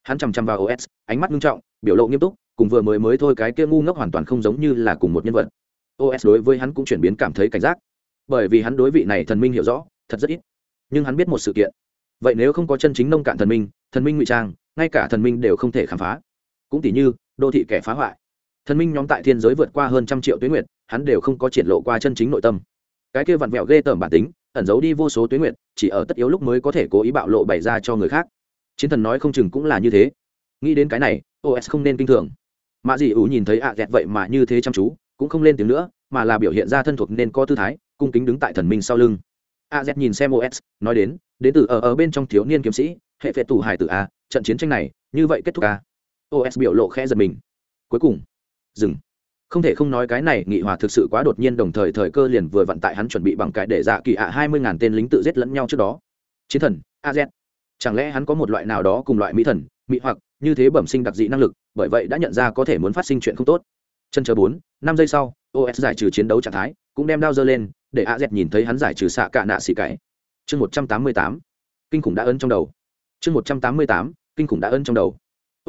Hắn chằm chằm vào os ánh mắt nghiêm trọng, biểu lộ nghiêm túc, cùng vừa mới mới thôi cái kia ngu ngốc hoàn toàn không giống như là cùng một nhân vật. os đối với hắn cũng chuyển biến cảm thấy cảnh giác. Bởi vì hắn đối vị này thần minh hiểu rõ, thật rất ít. Nhưng hắn biết một sự kiện vậy nếu không có chân chính nông cạn thần minh thần minh ngụy trang ngay cả thần minh đều không thể khám phá. Cũng tỷ như đô thị kẻ phá hoại. Thần minh nhóm tại thiên giới vượt qua hơn trăm triệu tuyến nguyện, hắn đều không có triển lộ qua chân chính nội tâm. Cái kia vặn vẹo ghê tởm bản tính ẩn giấu đi vô số tuyến nguyện, chỉ ở tất yếu lúc mới có thể cố ý bạo lộ bày ra cho người khác. Chiến thần nói không chừng cũng là như thế. Nghĩ đến cái này os không nên kinh thường. Mạ dị ủ nhìn thấy ạ dẹt vậy mà như thế chăm chú cũng không lên tiếng nữa mà là biểu hiện ra thân thuộc nên có tư thái cung kính đứng tại thần minh sau lưng. A z nhìn xem os nói đến đến từ ở ở bên trong thiếu niên kiếm sĩ, hệ phệ tù hải tử a, trận chiến tranh này, như vậy kết thúc a. Os biểu lộ khẽ giật mình. Cuối cùng, dừng. Không thể không nói cái này, nghị hòa thực sự quá đột nhiên, đồng thời thời cơ liền vừa vận tại hắn chuẩn bị bằng cái để dạ kỳ ạ hai mươi ngàn tên lính tự giết lẫn nhau trước đó. Chiến thần, a z. Chẳng lẽ hắn có một loại nào đó cùng loại mỹ thần, mỹ hoặc, như thế bẩm sinh đặc dị năng lực, bởi vậy đã nhận ra có thể muốn phát sinh chuyện không tốt. Chân chờ bốn, năm giây sau os giải trừ chiến đấu trạng thái, cũng đem đao dơ lên, để a z nhìn thấy hắn giải trừ xạ cả nạ xì cày chương một trăm tám mươi tám, kinh khủng đã ấn trong đầu. Chương một trăm tám mươi tám, kinh khủng đã ấn trong đầu.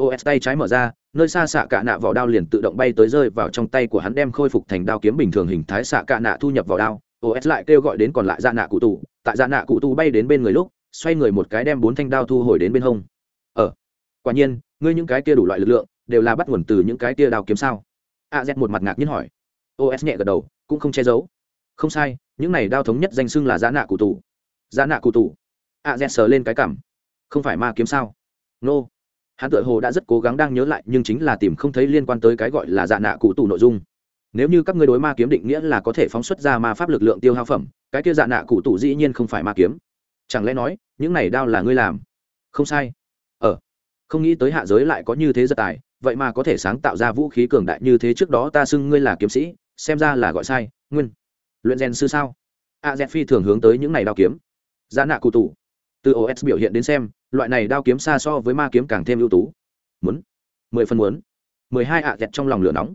Os tay trái mở ra, nơi xa xạ cạ nạ vỏ đao liền tự động bay tới rơi vào trong tay của hắn đem khôi phục thành đao kiếm bình thường hình thái xạ cạ nạ thu nhập vào đao. Os lại kêu gọi đến còn lại dạ nạ cụ tù. Tại dạ nạ cụ tù bay đến bên người lúc, xoay người một cái đem bốn thanh đao thu hồi đến bên hông. Ờ quả nhiên, ngươi những cái kia đủ loại lực lượng, đều là bắt nguồn từ những cái kia đao kiếm sao? A z một mặt ngạc nhiên hỏi. Os nhẹ gật đầu, cũng không che giấu. Không sai, những này đao thống nhất danh xưng là dạ nạ cụ tù giá nạ cụ tù. A z sờ lên cái cảm. Không phải ma kiếm sao? Nô. Hắn tự hồ đã rất cố gắng đang nhớ lại, nhưng chính là tìm không thấy liên quan tới cái gọi là dạ nạ cụ tù nội dung. Nếu như các ngươi đối ma kiếm định nghĩa là có thể phóng xuất ra ma pháp lực lượng tiêu hao phẩm, cái kia dạ nạ cụ tù dĩ nhiên không phải ma kiếm. Chẳng lẽ nói, những này đao là ngươi làm? Không sai. Ờ. Không nghĩ tới hạ giới lại có như thế giật tài, vậy mà có thể sáng tạo ra vũ khí cường đại như thế trước đó ta xưng ngươi là kiếm sĩ, xem ra là gọi sai, nguyên. Luyện rèn sư sao? A z phi thường hướng tới những này đao kiếm giá nạ cụ tủ từ os biểu hiện đến xem, loại này đao kiếm xa so với ma kiếm càng thêm ưu tú. Muốn. Mười phần muốn. Mười hai ạ dẹt trong lòng lửa nóng.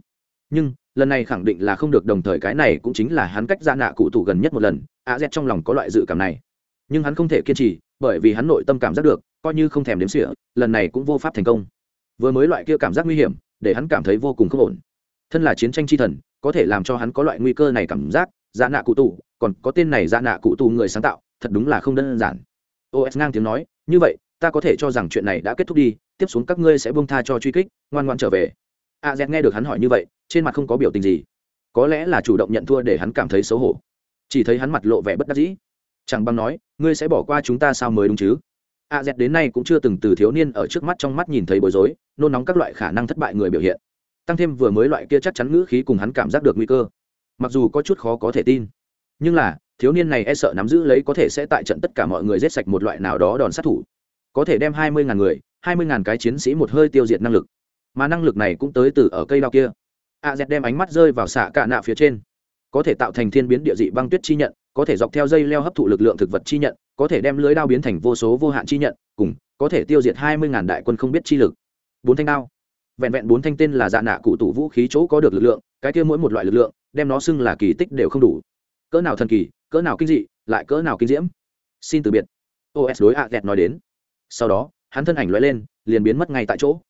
Nhưng, lần này khẳng định là không được đồng thời cái này cũng chính là hắn cách giá nạ cụ tủ gần nhất một lần, ạ dẹt trong lòng có loại dự cảm này. Nhưng hắn không thể kiên trì, bởi vì hắn nội tâm cảm giác được, coi như không thèm đếm sỉa lần này cũng vô pháp thành công. Vừa mới loại kia cảm giác nguy hiểm, để hắn cảm thấy vô cùng không ổn. Thân là chiến tranh chi thần, có thể làm cho hắn có loại nguy cơ này cảm giác dạ nạ cụ tù, còn có tên này dạ nạ cụ tù người sáng tạo thật đúng là không đơn giản. Os ngang tiếng nói, như vậy, ta có thể cho rằng chuyện này đã kết thúc đi, tiếp xuống các ngươi sẽ buông tha cho truy kích, ngoan ngoan trở về. A z nghe được hắn hỏi như vậy, trên mặt không có biểu tình gì. Có lẽ là chủ động nhận thua để hắn cảm thấy xấu hổ. Chỉ thấy hắn mặt lộ vẻ bất đắc dĩ. Chẳng bằng nói, ngươi sẽ bỏ qua chúng ta sao mới đúng chứ? A z đến nay cũng chưa từng từ thiếu niên ở trước mắt trong mắt nhìn thấy bối rối, nôn nóng các loại khả năng thất bại người biểu hiện. Tăng thêm vừa mới loại kia chắc chắn ngữ khí cùng hắn cảm giác được nguy cơ. Mặc dù có chút khó có thể tin, nhưng là thiếu niên này e sợ nắm giữ lấy có thể sẽ tại trận tất cả mọi người giết sạch một loại nào đó đòn sát thủ. Có thể đem hai mươi ngàn người, hai mươi ngàn cái chiến sĩ một hơi tiêu diệt năng lực. Mà năng lực này cũng tới từ ở cây đao kia. A z đem ánh mắt rơi vào xạ cạ nạ phía trên. Có thể tạo thành thiên biến địa dị băng tuyết chi nhận, có thể dọc theo dây leo hấp thụ lực lượng thực vật chi nhận, có thể đem lưới đao biến thành vô số vô hạn chi nhận, cùng có thể tiêu diệt hai mươi ngàn đại quân không biết chi lực. Bốn thanh đao. Vẹn vẹn bốn thanh tên là dạ nạ cụ tủ vũ khí chỗ có được lực lượng, cái kia mỗi một loại lực lượng, đem nó xưng là kỳ tích đều không đủ. Cỡ nào thần kỳ cỡ nào kinh dị, lại cỡ nào kinh diễm. Xin từ biệt. Os đối a dẹt nói đến. Sau đó, hắn thân ảnh loại lên, liền biến mất ngay tại chỗ.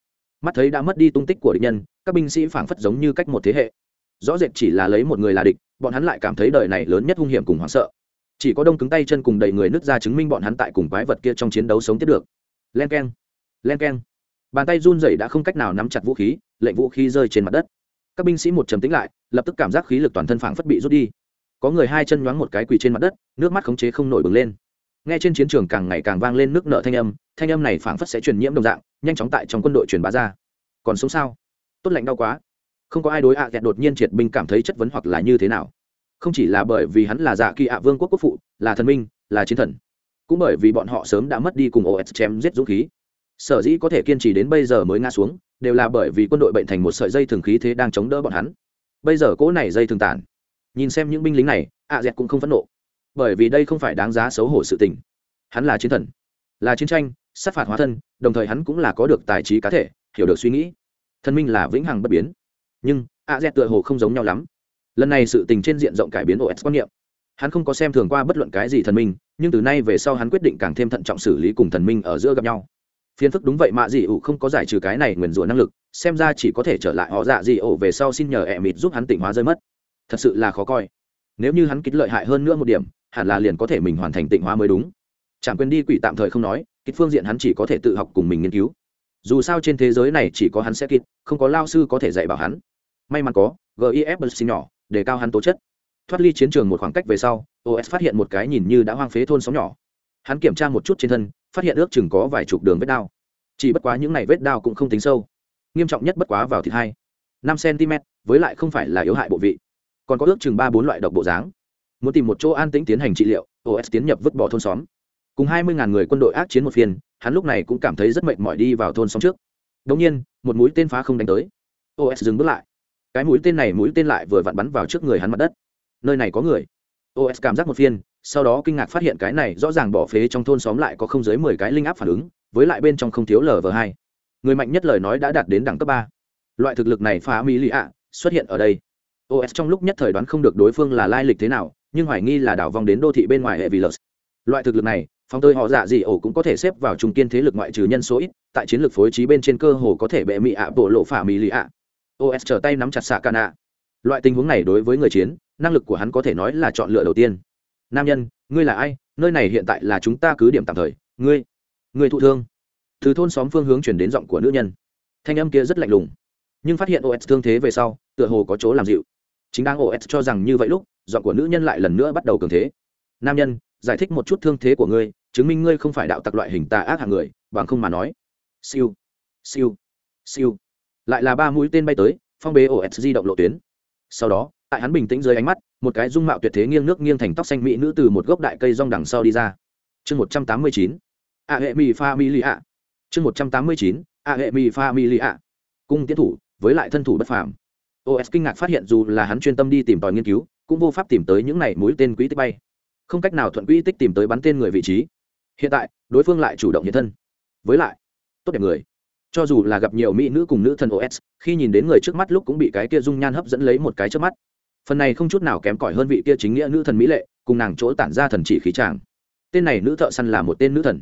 Mắt thấy đã mất đi tung tích của địch nhân, các binh sĩ phảng phất giống như cách một thế hệ. Rõ rệt chỉ là lấy một người là địch, bọn hắn lại cảm thấy đời này lớn nhất hung hiểm cùng hoảng sợ. Chỉ có đông cứng tay chân cùng đầy người nứt ra chứng minh bọn hắn tại cùng quái vật kia trong chiến đấu sống tiếp được. Len k e n len k e n bàn tay run rẩy đã không cách nào nắm chặt vũ khí, lệnh vũ khí rơi trên mặt đất. Các binh sĩ một trầm tính lại, lập tức cảm giác khí lực toàn thân phảng phất bị rút đi có người hai chân nhoáng một cái quỳ trên mặt đất, nước mắt khống chế không nổi bừng lên. Nghe trên chiến trường càng ngày càng vang lên nước nợ thanh âm thanh âm này phảng phất sẽ truyền nhiễm đồng dạng, nhanh chóng tại trong quân đội truyền bá ra. Còn sống sao? Tốt lạnh đau quá. Không có ai đối ạ à đột nhiên triệt binh cảm thấy chất vấn hoặc là như thế nào. Không chỉ là bởi vì hắn là dạ kỳ ạ vương quốc quốc phụ, là thần minh, là chiến thần, cũng bởi vì bọn họ sớm đã mất đi cùng os chém giết dũng khí. Sở dĩ có thể kiên trì đến bây giờ mới ngã xuống, đều là bởi vì quân đội bệnh thành một sợi dây thường khí thế đang chống đỡ bọn hắn. Bây giờ cỗ này dây thường tản nhìn xem những binh lính này ạ à dẹt cũng không phẫn nộ. Bởi vì đây không phải đáng giá xấu hổ sự tình. Hắn là chiến thần, là chiến tranh, sát phạt hóa thân, đồng thời hắn cũng là có được tài trí cá thể, hiểu được suy nghĩ. Thần minh là vĩnh hằng bất biến. Nhưng, a dẹt tựa hồ không giống nhau lắm. Lần này sự tình trên diện rộng cải biến os quan niệm. Hắn không có xem thường qua bất luận cái gì thần minh, nhưng từ nay về sau hắn quyết định càng thêm thận trọng xử lý cùng thần minh ở giữa gặp nhau. Phiền phức đúng vậy mạ dị ủ không có giải trừ cái này nguyền rủa năng lực, xem ra chỉ có thể trở lại họ dạ dị ổ về sau xin nhờ ẹ mịt giúp hắn tỉnh hóa rơi mất thật sự là khó coi. Nếu như hắn kích lợi hại hơn nữa một điểm, hẳn là liền có thể mình hoàn thành tịnh hóa mới đúng. Chẳng quên đi quỷ tạm thời không nói, kích phương diện hắn chỉ có thể tự học cùng mình nghiên cứu. Dù sao trên thế giới này chỉ có hắn sẽ kịp không có lao sư có thể dạy bảo hắn. May mắn có gif bật sinh nhỏ, để cao hắn tố chất. Thoát ly chiến trường một khoảng cách về sau os phát hiện một cái nhìn như đã hoang phế thôn sóng nhỏ. Hắn kiểm tra một chút trên thân, phát hiện ước chừng có vài chục đường vết đao. Chỉ bất quá những này vết đao cũng không tính sâu. Nghiêm trọng nhất bất quá vào thịt hai, năm cm với lại không phải là yếu hại bộ vị còn có ước chừng ba bốn loại độc bộ dáng. Muốn tìm một chỗ an tĩnh tiến hành trị liệu os tiến nhập vứt bỏ thôn xóm. Cùng hai mươi người quân đội ác chiến một phiên, hắn lúc này cũng cảm thấy rất mệt mỏi đi vào thôn xóm trước. Đ ỗ n g nhiên, một mũi tên phá không đánh tới. Os dừng bước lại. Cái mũi tên này mũi tên lại vừa vặn bắn vào trước người hắn mặt đất. Nơi này có người. Os cảm giác một phiên, sau đó kinh ngạc phát hiện cái này rõ ràng bỏ phế trong thôn xóm lại có không dưới mười cái linh áp phản ứng, với lại bên trong không thiếu lv hai. Người mạnh nhất lời nói đã đạt đến đẳng cấp ba. Loại thực lực này phá mỹ lì ạ, xuất hiện ở đây os trong lúc nhất thời đoán không được đối phương là lai lịch thế nào, nhưng hoài nghi là đảo vong đến đô thị bên ngoài hệ villas loại thực lực này phong tơi họ dạ dị ổ cũng có thể xếp vào trung kiên thế lực ngoại trừ nhân số ít, tại chiến lược phối trí bên trên cơ hồ có thể bệ mỹ ạ, bộ lộ phả mỹ lì ạ. Os trở tay nắm chặt xạ ca nạ. Loại tình huống này đối với người chiến, năng lực của hắn có thể nói là chọn lựa đầu tiên. Nam nhân, ngươi là ai? Nơi này hiện tại là chúng ta cứ điểm tạm thời. Ngươi ngươi thụ thương. Từ thôn xóm phương hướng chuyển đến giọng của nữ nhân. Thanh âm kia rất lạnh lùng. Nhưng phát hiện os thương thế về sau, tựa hồ có chỗ làm dịu chính đang os cho rằng như vậy lúc, giọng của nữ nhân lại lần nữa bắt đầu cường thế. Nam nhân, giải thích một chút thương thế của ngươi, chứng minh ngươi không phải đạo tặc loại hình tà ác hạng người, bằng không mà nói. Siêu. Siêu. Siêu. Lại là ba mũi tên bay tới, phong bế os di động lộ tuyến. Sau đó, tại hắn bình tĩnh dưới ánh mắt, một cái dung mạo tuyệt thế nghiêng nước nghiêng thành tóc xanh mỹ nữ từ một gốc đại cây rong đằng sau đi ra. Chương một trăm tám mươi chín. A hệ mi pha mi li a chương một trăm tám mươi chín. A hệ mi pha mi li a cung tiến thủ, với lại thân thủ bất phàm os kinh ngạc phát hiện dù là hắn chuyên tâm đi tìm tòi nghiên cứu, cũng vô pháp tìm tới những này mũi tên quỹ tích bay. Không cách nào thuận quỹ tích tìm tới bắn tên người vị trí. Hiện tại, đối phương lại chủ động hiện thân. Với lại, tốt đẹp người. Cho dù là gặp nhiều mỹ nữ cùng nữ thần os khi nhìn đến người trước mắt lúc cũng bị cái kia dung nhan hấp dẫn lấy một cái trước mắt. Phần này không chút nào kém cỏi hơn vị kia chính nghĩa nữ thần mỹ lệ, cùng nàng chỗ tản ra thần chỉ khí tràng. Tên này nữ thợ săn là một tên nữ thần.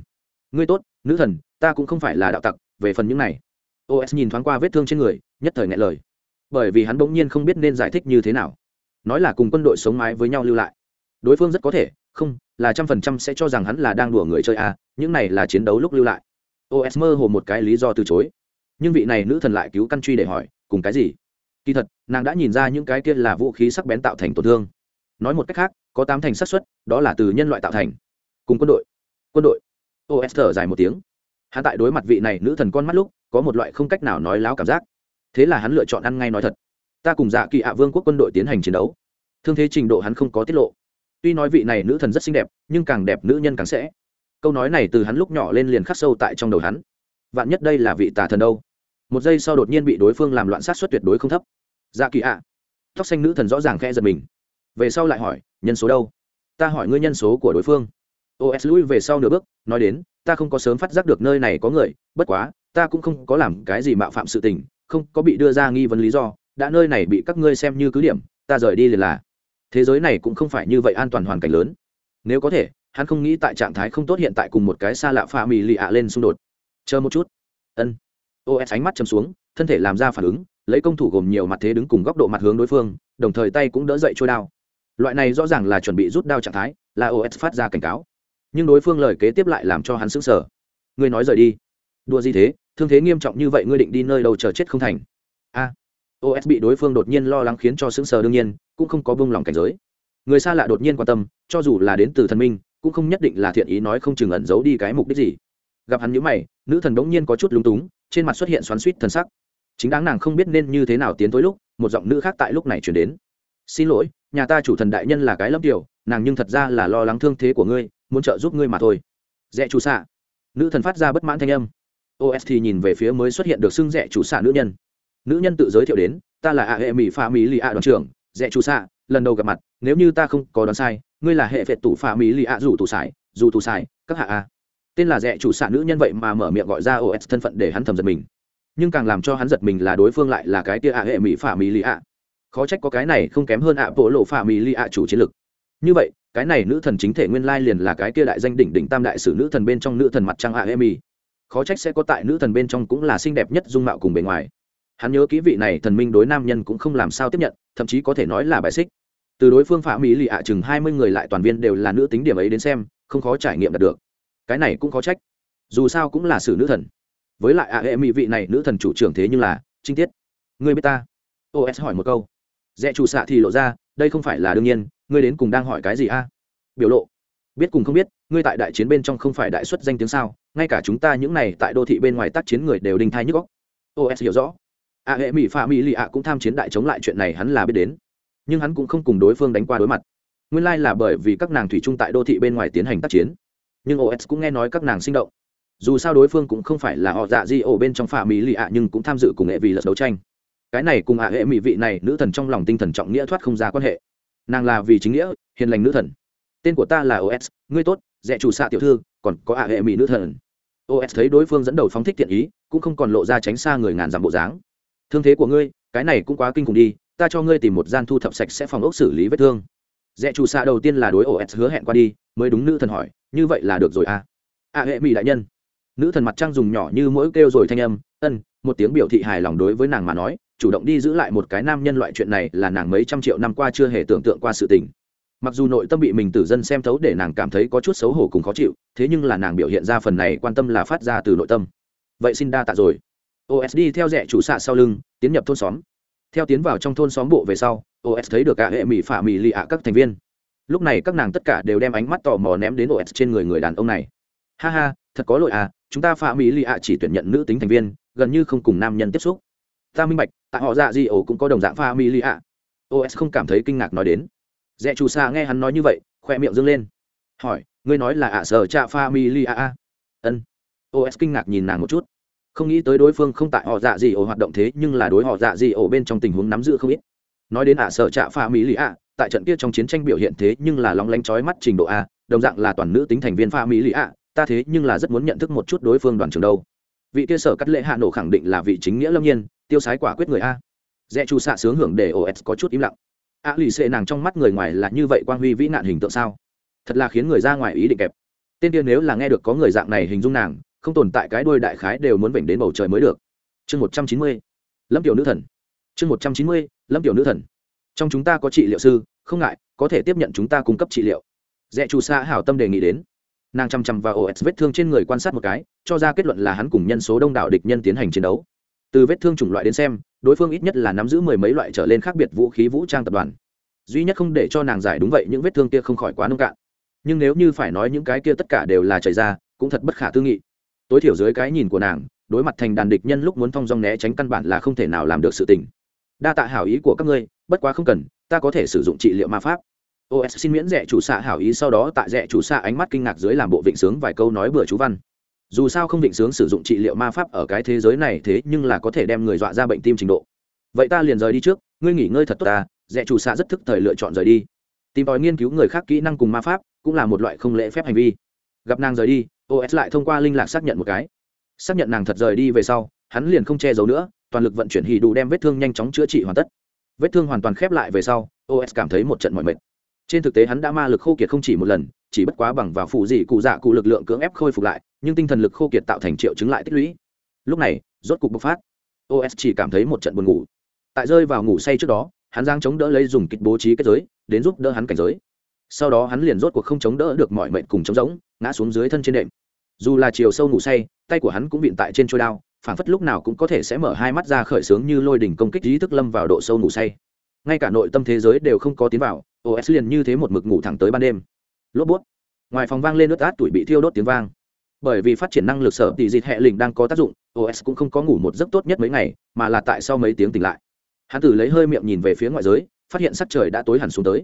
Ngươi tốt, nữ thần, ta cũng không phải là đạo tặc, về phần những này. Os nhìn thoáng qua vết thương trên người, nhất thời ngại lời bởi vì hắn bỗng nhiên không biết nên giải thích như thế nào. Nói là cùng quân đội sống mái với nhau lưu lại. Đối phương rất có thể không là trăm phần trăm sẽ cho rằng hắn là đang đùa người chơi à, những này là chiến đấu lúc lưu lại. Os mơ hồ một cái lý do từ chối. Nhưng vị này nữ thần lại cứu căn truy để hỏi cùng cái gì? Kỳ thật nàng đã nhìn ra những cái kia là vũ khí sắc bén tạo thành tổn thương. Nói một cách khác có tám thành xác suất đó là từ nhân loại tạo thành. Cùng quân đội. Quân đội. Os thở dài một tiếng. Hắn tại đối mặt vị này nữ thần con mắt lúc có một loại không cách nào nói láo cảm giác thế là hắn lựa chọn ăn ngay nói thật. Ta cùng dạ kỳ ạ vương quốc quân đội tiến hành chiến đấu. Thương thế trình độ hắn không có tiết lộ. Tuy nói vị này nữ thần rất xinh đẹp, nhưng càng đẹp nữ nhân càng sẽ. Câu nói này từ hắn lúc nhỏ lên liền khắc sâu tại trong đầu hắn. Vạn nhất đây là vị tà thần đâu? Một giây sau đột nhiên bị đối phương làm loạn sát xuất tuyệt đối không thấp. Dạ kỳ ạ. Tóc xanh nữ thần rõ ràng khe giật mình. Về sau lại hỏi, nhân số đâu? Ta hỏi ngươi nhân số của đối phương. Os lui về sau nửa bước, nói đến, ta không có sớm phát giác được nơi này có người, bất quá, ta cũng không có làm cái gì mạo phạm sự tình không có bị đưa ra nghi vấn lý do, đã nơi này bị các ngươi xem như cứ điểm, ta rời đi liền là. Thế giới này cũng không phải như vậy an toàn hoàn cảnh lớn. Nếu có thể, hắn không nghĩ tại trạng thái không tốt hiện tại cùng một cái xa lạ pha mì lì ạ lên xung đột. Chờ một chút. Ân. Os ánh mắt chầm xuống, thân thể làm ra phản ứng, lấy công thủ gồm nhiều mặt thế đứng cùng góc độ mặt hướng đối phương, đồng thời tay cũng đỡ dậy trôi đao. Loại này rõ ràng là chuẩn bị rút đao trạng thái, là os phát ra cảnh cáo. Nhưng đối phương lời kế tiếp lại làm cho hắn sững sờ. Ngươi nói rời đi. Đua gì thế? Thương thế nghiêm trọng như vậy ngươi định đi nơi đâu chờ chết không thành? A. Os bị đối phương đột nhiên lo lắng khiến cho sững sờ đương nhiên, cũng không có bông lòng cảnh giới. Người xa lạ đột nhiên quan tâm, cho dù là đến từ thần minh, cũng không nhất định là thiện ý nói không chừng ẩn giấu đi cái mục đích gì. Gặp hắn nhữ mày, nữ thần đống nhiên có chút lúng túng, trên mặt xuất hiện xoắn suýt thần sắc. Chính đáng nàng không biết nên như thế nào tiến tới lúc, một giọng nữ khác tại lúc này chuyển đến. Xin lỗi, nhà ta chủ thần đại nhân là cái lâm tiểu, nàng nhưng thật ra là lo lắng thương thế của ngươi, muốn trợ giúp ngươi mà thôi. Dẹ chủ xạ. Nữ thần phát ra bất mãn thanh âm os thì nhìn về phía mới xuất hiện được xưng rẻ chủ xạ nữ nhân. Nữ nhân tự giới thiệu đến, ta là ạ hệ mỹ pha mỹ lì ạ đoàn trưởng, rẻ chủ xạ, lần đầu gặp mặt, nếu như ta không có đoán sai, ngươi là hệ vẹt tủ pha mỹ lì ạ dù tủ sải, dù tủ sải, các hạ a. Tên là rẻ chủ xạ nữ nhân vậy mà mở miệng gọi ra os thân phận để hắn thầm giật mình. Nhưng càng làm cho hắn giật mình là đối phương lại là cái tia ạ hệ mỹ pha mỹ lì ạ khó trách có cái này không kém hơn ạ bộ lộ pha mỹ lì ạ chủ chiến lực. Như vậy, cái này nữ thần chính thể nguyên lai liền là cái kia đại danh đỉnh đỉnh tam đại sử nữ thần bên trong nữ thần mặt trăng a hệ khó trách sẽ có tại nữ thần bên trong cũng là xinh đẹp nhất dung mạo cùng bề ngoài. Hắn nhớ kỹ vị này thần minh đối nam nhân cũng không làm sao tiếp nhận, thậm chí có thể nói là bài xích. Từ đối phương phạm mỹ lì ạ, chừng hai mươi người lại toàn viên đều là nữ tính điểm ấy đến xem, không khó trải nghiệm đạt được. Cái này cũng khó trách. Dù sao cũng là sử nữ thần. Với lại ạ, hệ mỹ vị này nữ thần chủ trưởng thế nhưng là trinh tiết. Người biết ta? Os hỏi một câu. Dẹ chủ xạ thì lộ ra, đây không phải là đương nhiên, ngươi đến cùng đang hỏi cái gì a? Biểu lộ. Biết cùng không biết, ngươi tại đại chiến bên trong không phải đại xuất danh tiếng sao? Ngay cả chúng ta những này tại đô thị bên ngoài tác chiến người đều đinh thai nhức góc os hiểu rõ. A hệ mỹ pha mỹ lì ạ cũng tham chiến đại chống lại chuyện này hắn là biết đến. Nhưng hắn cũng không cùng đối phương đánh qua đối mặt. Nguyên lai là bởi vì các nàng thủy chung tại đô thị bên ngoài tiến hành tác chiến. Nhưng os cũng nghe nói các nàng sinh động. Dù sao đối phương cũng không phải là họ dạ di ổ bên trong pha mỹ lì ạ nhưng cũng tham dự cùng hệ vì lật đấu tranh. Cái này cùng ạ hệ mỹ vị này nữ thần trong lòng tinh thần trọng nghĩa thoát không ra quan hệ. Nàng là vì chính nghĩa, hiền lành nữ thần. Tên của ta là os ngươi tốt dẹ chủ xạ tiểu thư, còn có ạ hệ mỹ nữ thần os thấy đối phương dẫn đầu phóng thích thiện ý, cũng không còn lộ ra tránh xa người ngàn dặm bộ dáng. Thương thế của ngươi, cái này cũng quá kinh khủng đi, ta cho ngươi tìm một gian thu thập sạch sẽ phòng ốc xử lý vết thương. Dẹ chủ xạ đầu tiên là đối os hứa hẹn qua đi, mới đúng nữ thần hỏi, như vậy là được rồi à? À hệ mỹ đại nhân. Nữ thần mặt trăng dùng nhỏ như mỗi kêu rồi thanh âm, ân, một tiếng biểu thị hài lòng đối với nàng mà nói, chủ động đi giữ lại một cái nam nhân loại chuyện này là nàng mấy trăm triệu năm qua chưa hề tưởng tượng qua sự tình mặc dù nội tâm bị mình tử dân xem thấu để nàng cảm thấy có chút xấu hổ cùng khó chịu, thế nhưng là nàng biểu hiện ra phần này quan tâm là phát ra từ nội tâm. Vậy xin đa tạ rồi. Osd theo rẽ chủ xạ sau lưng, tiến nhập thôn xóm. Theo tiến vào trong thôn xóm bộ về sau os thấy được cả hệ mỹ phả mỹ lì ạ các thành viên. Lúc này các nàng tất cả đều đem ánh mắt tò mò ném đến os trên người người đàn ông này. Ha ha, thật có lỗi à chúng ta phả mỹ lì ạ chỉ tuyển nhận nữ tính thành viên, gần như không cùng nam nhân tiếp xúc. Ta minh bạch tại họ dạ di ổ cũng có đồng dạng phả mỹ lì ạ. Os không cảm thấy kinh ngạc nói đến dẹ chủ xa nghe hắn nói như vậy, khoe miệng dâng lên. Hỏi, ngươi nói là ạ sở cha pha mi li a ân. Os kinh ngạc nhìn nàng một chút. Không nghĩ tới đối phương không tại họ dạ gì ổ hoạt động thế, nhưng là đối họ dạ gì ổ bên trong tình huống nắm giữ không ít. Nói đến ạ sở trạ pha mỹ li a, tại trận kia trong chiến tranh biểu hiện thế, nhưng là lóng lánh chói mắt trình độ a, đồng dạng là toàn nữ tính thành viên pha mỹ lì ạ ta thế nhưng là rất muốn nhận thức một chút đối phương đoàn trường đâu. Vị kia sở cắt lệ hạ nổ khẳng định là vị chính nghĩa lâm nhiên, tiêu sái quả quyết người a. Dẹ chu xạ sướng hưởng để os có chút im lặng a lì xệ nàng trong mắt người ngoài là như vậy quang huy vĩ nạn hình tượng sao? Thật là khiến người ra ngoài ý định kẹp. Tên tiên nếu là nghe được có người dạng này hình dung nàng, không tồn tại cái đôi đại khái đều muốn vểnh đến bầu trời mới được. Chương một trăm chín mươi, lâm tiểu nữ thần. Chương một trăm chín mươi, lâm tiểu nữ thần. Trong chúng ta có trị liệu sư, không ngại, có thể tiếp nhận chúng ta cung cấp trị liệu. Dẹ chu xa hảo tâm đề nghị đến. Nàng chăm chăm vào os vết thương trên người quan sát một cái, cho ra kết luận là hắn cùng nhân số đông đảo địch nhân tiến hành chiến đấu từ vết thương chủng loại đến xem, đối phương ít nhất là nắm giữ mười mấy loại trở lên khác biệt vũ khí vũ trang tập đoàn. Duy nhất không để cho nàng giải đúng vậy những vết thương kia không khỏi quá nông cạn. Nhưng nếu như phải nói những cái kia tất cả đều là chảy ra, cũng thật bất khả tư nghị. Tối thiểu dưới cái nhìn của nàng, đối mặt thành đàn địch nhân lúc muốn thong dong né tránh căn bản là không thể nào làm được sự tình. Đa tạ hảo ý của các ngươi, bất quá không cần, ta có thể sử dụng trị liệu ma pháp. Os xin miễn rẻ chủ xạ hảo ý, sau đó tại rẻ chủ xạ ánh mắt kinh ngạc dưới làm bộ vịnh sướng vài câu nói bừa chú văn dù sao không định sướng sử dụng trị liệu ma pháp ở cái thế giới này thế nhưng là có thể đem người dọa ra bệnh tim trình độ. Vậy ta liền rời đi trước, ngươi nghỉ ngơi thật tốt ta dẹ chủ xạ rất thức thời lựa chọn rời đi. Tìm tòi nghiên cứu người khác kỹ năng cùng ma pháp, cũng là một loại không lễ phép hành vi. Gặp nàng rời đi os lại thông qua linh lạc xác nhận một cái. Xác nhận nàng thật rời đi về sau, hắn liền không che giấu nữa, toàn lực vận chuyển hì đủ đem vết thương nhanh chóng chữa trị hoàn tất. Vết thương hoàn toàn khép lại về sau os cảm thấy một trận mọi mệt. Trên thực tế hắn đã ma lực khô kiệt không chỉ một lần, chỉ bất quá bằng vào phụ dị cụ dạ cụ lực lượng cưỡng ép khôi phục lại nhưng tinh thần lực khô kiệt tạo thành triệu chứng lại tích lũy. Lúc này, rốt cục bộc phát. Os chỉ cảm thấy một trận buồn ngủ. Tại rơi vào ngủ say trước đó, hắn giang chống đỡ lấy dùng kịch bố trí kết giới, đến giúp đỡ hắn cảnh giới. Sau đó hắn liền rốt cuộc không chống đỡ được mọi mệnh cùng chống giống ngã xuống dưới thân trên đệm. Dù là chiều sâu ngủ say, tay của hắn cũng vịn tại trên trôi đao phản phất lúc nào cũng có thể sẽ mở hai mắt ra khởi sướng như lôi đỉnh công kích ý thức lâm vào độ sâu ngủ say. Ngay cả nội tâm thế giới đều không có tiến vào os liền như thế một mực ngủ thẳng tới ban đêm. Lốp bút. Ngoài phòng vang lên nước át tuổi bị thiêu đốt tiếng vang bởi vì phát triển năng lực sở tỷ dịt hệ lình đang có tác dụng os cũng không có ngủ một giấc tốt nhất mấy ngày, mà là tại sau mấy tiếng tỉnh lại. Hắn tử lấy hơi miệng nhìn về phía ngoại giới, phát hiện sắc trời đã tối hẳn xuống tới.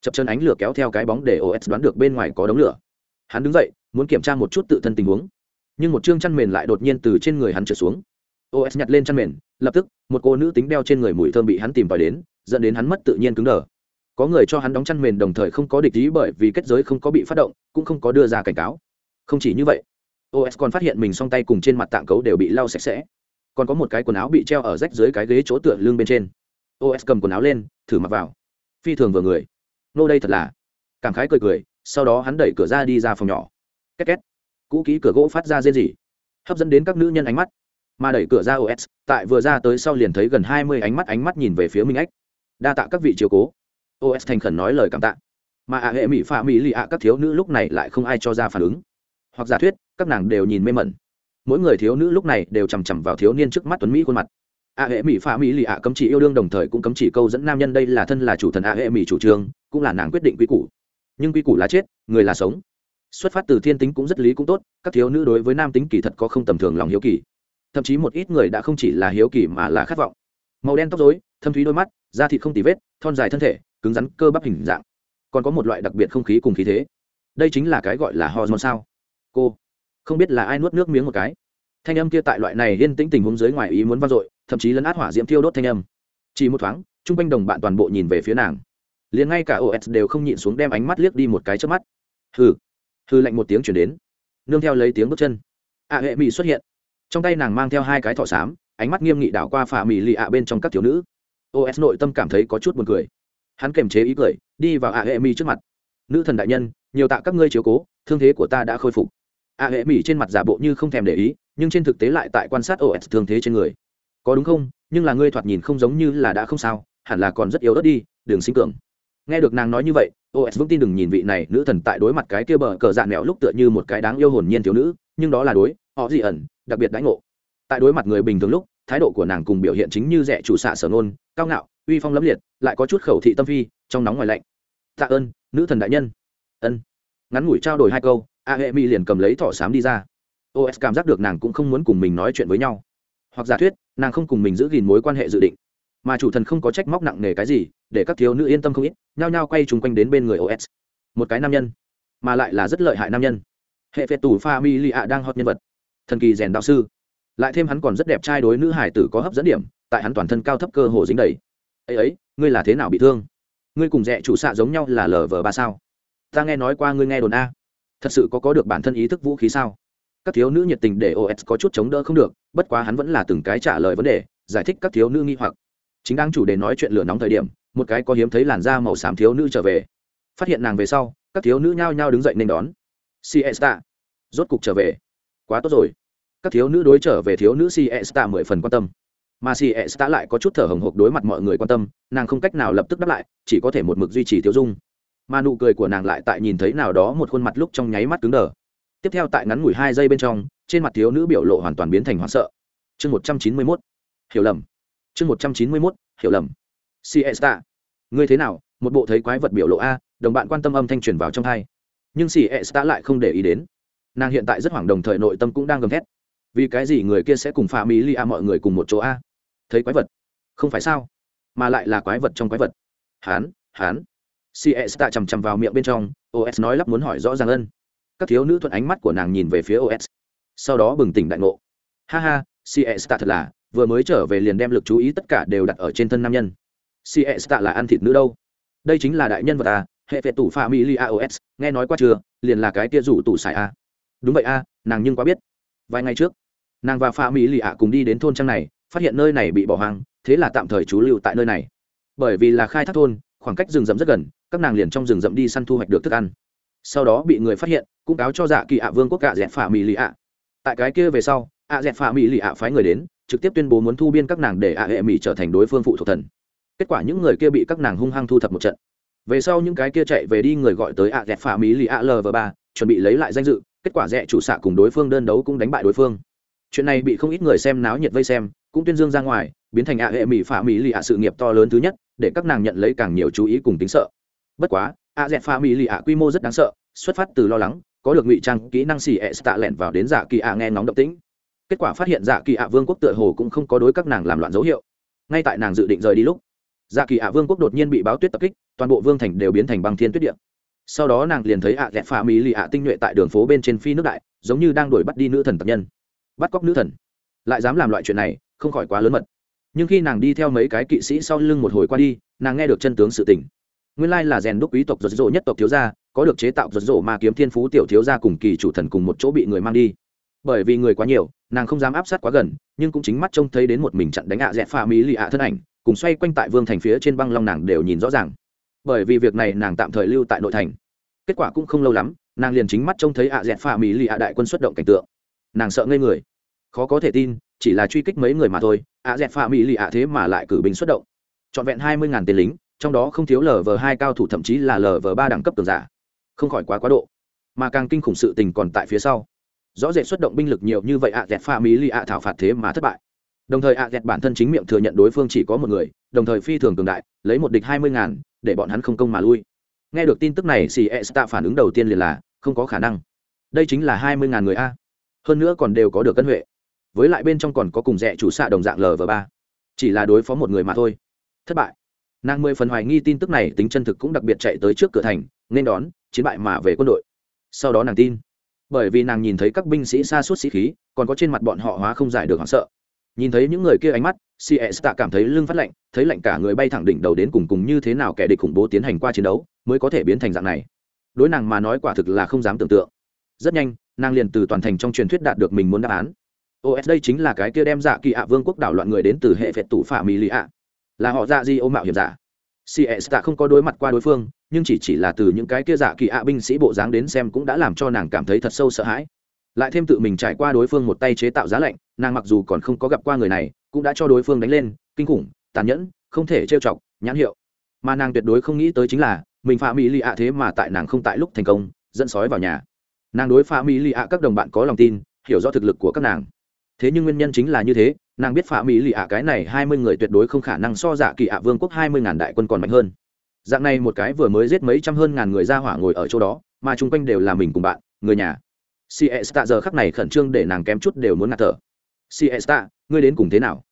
Chập chân ánh lửa kéo theo cái bóng để os đoán được bên ngoài có đống lửa. Hắn đứng dậy, muốn kiểm tra một chút tự thân tình huống. Nhưng một chương chăn mền lại đột nhiên từ trên người hắn trượt xuống. Os nhặt lên chăn mền, lập tức, một cô nữ tính đeo trên người mùi thơm bị hắn tìm vào đến, dẫn đến hắn mất tự nhiên cứng đờ. Có người cho hắn đóng chăn mền đồng thời không có địch ý bởi vì kết giới không có bị phát động, cũng không có đưa ra cảnh cáo. Không chỉ như vậy os còn phát hiện mình song tay cùng trên mặt tạng cấu đều bị lau sạch sẽ. Còn có một cái quần áo bị treo ở rách dưới cái ghế chỗ tựa lưng bên trên. Os cầm quần áo lên, thử mặc vào. Phi thường vừa người. Nô đây thật là. Cảm khái cười cười, sau đó hắn đẩy cửa ra đi ra phòng nhỏ. Két két. Cũ kỹ cửa gỗ phát ra rên rỉ. Hấp dẫn đến các nữ nhân ánh mắt. Mà đẩy cửa ra os tại vừa ra tới sau liền thấy gần hai mươi ánh mắt ánh mắt nhìn về phía minh ách. Đa tạ các vị chiều cố. Os thành khẩn nói lời cảm tạ. Mà ạ hệ mỹ phạm mỹ lì ạ, các thiếu nữ lúc này lại không ai cho ra phản ứng hoặc giả thuyết, các nàng đều nhìn mê mẩn. Mỗi người thiếu nữ lúc này đều chằm chằm vào thiếu niên trước mắt tuấn mỹ khuôn mặt. A hệ mỹ pha mỹ lì ạ cấm chỉ yêu đương đồng thời cũng cấm chỉ câu dẫn nam nhân đây là thân là chủ thần a hệ mỹ chủ trương, cũng là nàng quyết định quy củ. Nhưng quy củ là chết, người là sống. Xuất phát từ thiên tính cũng rất lý cũng tốt, các thiếu nữ đối với nam tính kỳ thật có không tầm thường lòng hiếu kỳ. Thậm chí một ít người đã không chỉ là hiếu kỳ mà là khát vọng. Màu đen tóc dối thâm thúy đôi mắt, da thịt không tì vết, thon dài thân thể, cứng rắn, cơ bắp hình dạng. Còn có một loại đặc biệt không khí cùng khí thế. Đây chính là cái gọi là hormone sao cô, không biết là ai nuốt nước miếng một cái. Thanh âm kia tại loại này yên tĩnh tình huống dưới ngoài ý muốn vang dội, thậm chí lấn át hỏa diễm thiêu đốt thanh âm. Chỉ một thoáng, chung quanh đồng bạn toàn bộ nhìn về phía nàng. Liền ngay cả os đều không nhịn xuống đem ánh mắt liếc đi một cái trước mắt. Hừ hừ lạnh một tiếng chuyển đến. Nương theo lấy tiếng bước chân. Ạ hệ mỹ xuất hiện. Trong tay nàng mang theo hai cái thọ xám, ánh mắt nghiêm nghị đảo qua phà mỹ lì ạ bên trong các thiếu nữ. Os nội tâm cảm thấy có chút buồn cười. Hắn kềm chế ý cười, đi vào ạ hệ mỹ trước mặt. Nữ thần đại nhân, nhiều tạ các ngươi chiếu cố, thương thế của ta đã khôi phục. A hệ mỹ trên mặt giả bộ như không thèm để ý, nhưng trên thực tế lại tại quan sát os thương thế trên người. Có đúng không? Nhưng là ngươi thoạt nhìn không giống như là đã không sao, hẳn là còn rất yếu ớt đi đường sinh cường. Nghe được nàng nói như vậy os vững tin đừng nhìn vị này nữ thần tại đối mặt cái kia bờ cờ dạn mẹo lúc tựa như một cái đáng yêu hồn nhiên thiếu nữ, nhưng đó là đối, họ dị ẩn, đặc biệt đãi ngộ. Tại đối mặt người bình thường lúc, thái độ của nàng cùng biểu hiện chính như rẻ chủ xạ sở nôn cao ngạo, uy phong lẫm liệt, lại có chút khẩu thị tâm phi, trong nóng ngoài lạnh. Tạ ơn, nữ thần đại nhân. Ân. Ngắn ngủi trao đổi hai câu a hệ mi liền cầm lấy thỏ xám đi ra. Os cảm giác được nàng cũng không muốn cùng mình nói chuyện với nhau. Hoặc giả thuyết, nàng không cùng mình giữ gìn mối quan hệ dự định. Mà chủ thần không có trách móc nặng nề cái gì, để các thiếu nữ yên tâm không ít, nhao nhao quay chung quanh đến bên người os một cái nam nhân, mà lại là rất lợi hại nam nhân. Hệ phệ tù pha mi li ạ đang hot nhân vật. Thần kỳ rèn đạo sư. Lại thêm hắn còn rất đẹp trai đối nữ hải tử có hấp dẫn điểm, tại hắn toàn thân cao thấp cơ hồ dính đầy. Ấy ấy, ngươi là thế nào bị thương? Ngươi cùng rẻ chủ xạ giống nhau là lờ vờ ba sao? Ta nghe nói qua ngươi nghe đồn a thật sự có có được bản thân ý thức vũ khí sao? Các thiếu nữ nhiệt tình để os có chút chống đỡ không được, bất quá hắn vẫn là từng cái trả lời vấn đề, giải thích các thiếu nữ nghi hoặc. Chính đang chủ đề nói chuyện lửa nóng thời điểm, một cái có hiếm thấy làn da màu xám thiếu nữ trở về. Phát hiện nàng về sau, các thiếu nữ nhao nhao đứng dậy nên đón. Siesta. Rốt cục trở về. Quá tốt rồi. Các thiếu nữ đối trở về thiếu nữ siesta mười phần quan tâm. Mà siesta lại có chút thở hồng hộc đối mặt mọi người quan tâm, nàng không cách nào lập tức đáp lại, chỉ có thể một mực duy trì thiếu dung mà nụ cười của nàng lại tại nhìn thấy nào đó một khuôn mặt lúc trong nháy mắt cứng đờ. Tiếp theo tại ngắn ngủi hai giây bên trong, trên mặt thiếu nữ biểu lộ hoàn toàn biến thành hoảng sợ. Chương một trăm chín mươi mốt, hiểu lầm. Chương một trăm chín mươi mốt, hiểu lầm. Siesta, ngươi thế nào? Một bộ thấy quái vật biểu lộ a, đồng bạn quan tâm âm thanh truyền vào trong thai nhưng siesta lại không để ý đến. Nàng hiện tại rất hoảng đồng thời nội tâm cũng đang gầm thét. Vì cái gì người kia sẽ cùng pha mỹ li a mọi người cùng một chỗ a? Thấy quái vật. Không phải sao? Mà lại là quái vật trong quái vật. Hán hán siesta chằm chằm vào miệng bên trong os nói lắp muốn hỏi rõ ràng ân. Các thiếu nữ thuận ánh mắt của nàng nhìn về phía os sau đó bừng tỉnh đại ngộ. Ha ha siesta thật là, vừa mới trở về liền đem lực chú ý tất cả đều đặt ở trên thân nam nhân. Siesta là ăn thịt nữ đâu? Đây chính là đại nhân vật à hệ vệ tủ pha mỹ li aos nghe nói qua chưa, liền là cái kia rủ tủ xài a à. đúng vậy a nàng nhưng quá biết. Vài ngày trước, nàng và pha mỹ lì ạ cùng đi đến thôn trang này, phát hiện nơi này bị bỏ hoang, thế là tạm thời trú lưu tại nơi này. Bởi vì là khai thác thôn khoảng cách rừng rậm rất gần, các nàng liền trong rừng rậm đi săn thu hoạch được thức ăn. Sau đó bị người phát hiện, cũng cáo cho dạ kỳ ạ vương quốc gạ dẹt phả mỹ lì ạ. Tại cái kia về sau, ạ dẹt phả mỹ lì ạ phái người đến, trực tiếp tuyên bố muốn thu biên các nàng để ạ hệ mỹ trở thành đối phương phụ thuộc thần. Kết quả những người kia bị các nàng hung hăng thu thập một trận. Về sau những cái kia chạy về đi người gọi tới ạ dẹt phả mỹ lì ạ lv ba, chuẩn bị lấy lại danh dự, kết quả rẽ chủ xạ cùng đối phương đơn đấu cũng đánh bại đối phương. Chuyện này bị không ít người xem náo nhiệt vây xem, cũng tuyên dương ra ngoài, biến thành ạ hệ mỹ phả mỹ lì ạ sự nghiệp to lớn thứ nhất để các nàng nhận lấy càng nhiều chú ý cùng tính sợ. Bất quá, A dẹt pha mỹ lì ạ quy mô rất đáng sợ, xuất phát từ lo lắng, có được ngụy trang kỹ năng xì ẹ tạ lẻn vào đến dạ kỳ ạ nghe ngóng động tĩnh. Kết quả phát hiện dạ kỳ ạ vương quốc tựa hồ cũng không có đối các nàng làm loạn dấu hiệu. Ngay tại nàng dự định rời đi lúc dạ kỳ ạ vương quốc đột nhiên bị báo tuyết tập kích, toàn bộ vương thành đều biến thành băng thiên tuyết điện sau đó nàng liền thấy ạ dẹt pha mỹ lì ạ tinh nhuệ tại đường phố bên trên phi nước đại, giống như đang đuổi bắt đi nữ thần tập nhân. Bắt cóc nữ thần. Lại dám làm loại chuyện này, không khỏi quá lớn mật nhưng khi nàng đi theo mấy cái kỵ sĩ sau lưng một hồi qua đi, nàng nghe được chân tướng sự tình. Nguyên lai là rèn đúc quý tộc giật rộ nhất tộc thiếu gia, có được chế tạo giật rộ mà kiếm thiên phú tiểu thiếu gia cùng kỳ chủ thần cùng một chỗ bị người mang đi. Bởi vì người quá nhiều, nàng không dám áp sát quá gần, nhưng cũng chính mắt trông thấy đến một mình chặn đánh ạ dẹp pha mỹ lì ạ thân ảnh, cùng xoay quanh tại vương thành phía trên băng long nàng đều nhìn rõ ràng. Bởi vì việc này nàng tạm thời lưu tại nội thành. Kết quả cũng không lâu lắm, nàng liền chính mắt trông thấy ạ dẹp pha mỹ lì ạ đại quân xuất động cảnh tượng. Nàng sợ ngây người. Khó có thể tin chỉ là truy kích mấy người mà thôi, ạ dẹp phạm mỹ lì ạ thế mà lại cử binh xuất động. Trọn vẹn hai mươi ngàn tên lính, trong đó không thiếu lờ vờ hai cao thủ thậm chí là lờ vờ ba đẳng cấp tường giả. Không khỏi quá quá độ. Mà càng kinh khủng sự tình còn tại phía sau. Rõ rệt xuất động binh lực nhiều như vậy, ạ dẹp phạm mỹ lì ạ thảo phạt thế mà thất bại. Đồng thời ạ dẹp bản thân chính miệng thừa nhận đối phương chỉ có một người, đồng thời phi thường cường đại, lấy một địch hai mươi ngàn để bọn hắn không công mà lui. Nghe được tin tức này, xì e tạ phản ứng đầu tiên liền là, không có khả năng. Đây chính là hai mươi ngàn người a. Hơn nữa còn đều có được cân huệ với lại bên trong còn có cùng rẻ chủ xạ đồng dạng lv ba. Chỉ là đối phó một người mà thôi. Thất bại. Nàng mười phần hoài nghi tin tức này tính chân thực cũng đặc biệt chạy tới trước cửa thành, nên đón, chiến bại mà về quân đội. Sau đó nàng tin. Bởi vì nàng nhìn thấy các binh sĩ xa suốt sĩ khí, còn có trên mặt bọn họ hóa không giải được hoảng sợ. Nhìn thấy những người kia ánh mắt cs tạ cảm thấy lưng phát lạnh, thấy lạnh cả người bay thẳng đỉnh đầu đến cùng cùng như thế nào kẻ địch khủng bố tiến hành qua chiến đấu, mới có thể biến thành dạng này. Đối nàng mà nói quả thực là không dám tưởng tượng. Rất nhanh, nàng liền từ toàn thành trong truyền thuyết đạt được mình muốn đáp án os đây chính là cái kia đem dạ kỳ ạ vương quốc đảo loạn người đến từ hệ phệt tủ phả mỹ lì ạ. Là họ dạ di ô mạo hiểm giả. Cs tạ không có đối mặt qua đối phương, nhưng chỉ chỉ là từ những cái kia dạ kỳ ạ binh sĩ bộ dáng đến xem cũng đã làm cho nàng cảm thấy thật sâu sợ hãi. Lại thêm tự mình trải qua đối phương một tay chế tạo giá lạnh, nàng mặc dù còn không có gặp qua người này, cũng đã cho đối phương đánh lên, kinh khủng, tàn nhẫn, không thể trêu chọc, nhãn hiệu. Mà nàng tuyệt đối không nghĩ tới chính là, mình phạm mỹ lì ạ thế mà tại nàng không tại lúc thành công, dẫn sói vào nhà. Nàng đối phạm mỹ lì ạ các đồng bạn có lòng tin, hiểu rõ thực lực của các nàng thế nhưng nguyên nhân chính là như thế, nàng biết phạm mỹ lì ạ cái này hai mươi người tuyệt đối không khả năng so giả kỳ ạ vương quốc hai mươi ngàn đại quân còn mạnh hơn. Dạng này một cái vừa mới giết mấy trăm hơn ngàn người ra hỏa ngồi ở chỗ đó, mà chung quanh đều là mình cùng bạn, người nhà. Siesta giờ khắc này khẩn trương để nàng kém chút đều muốn ngạt thở. Siesta, ngươi đến cùng thế nào?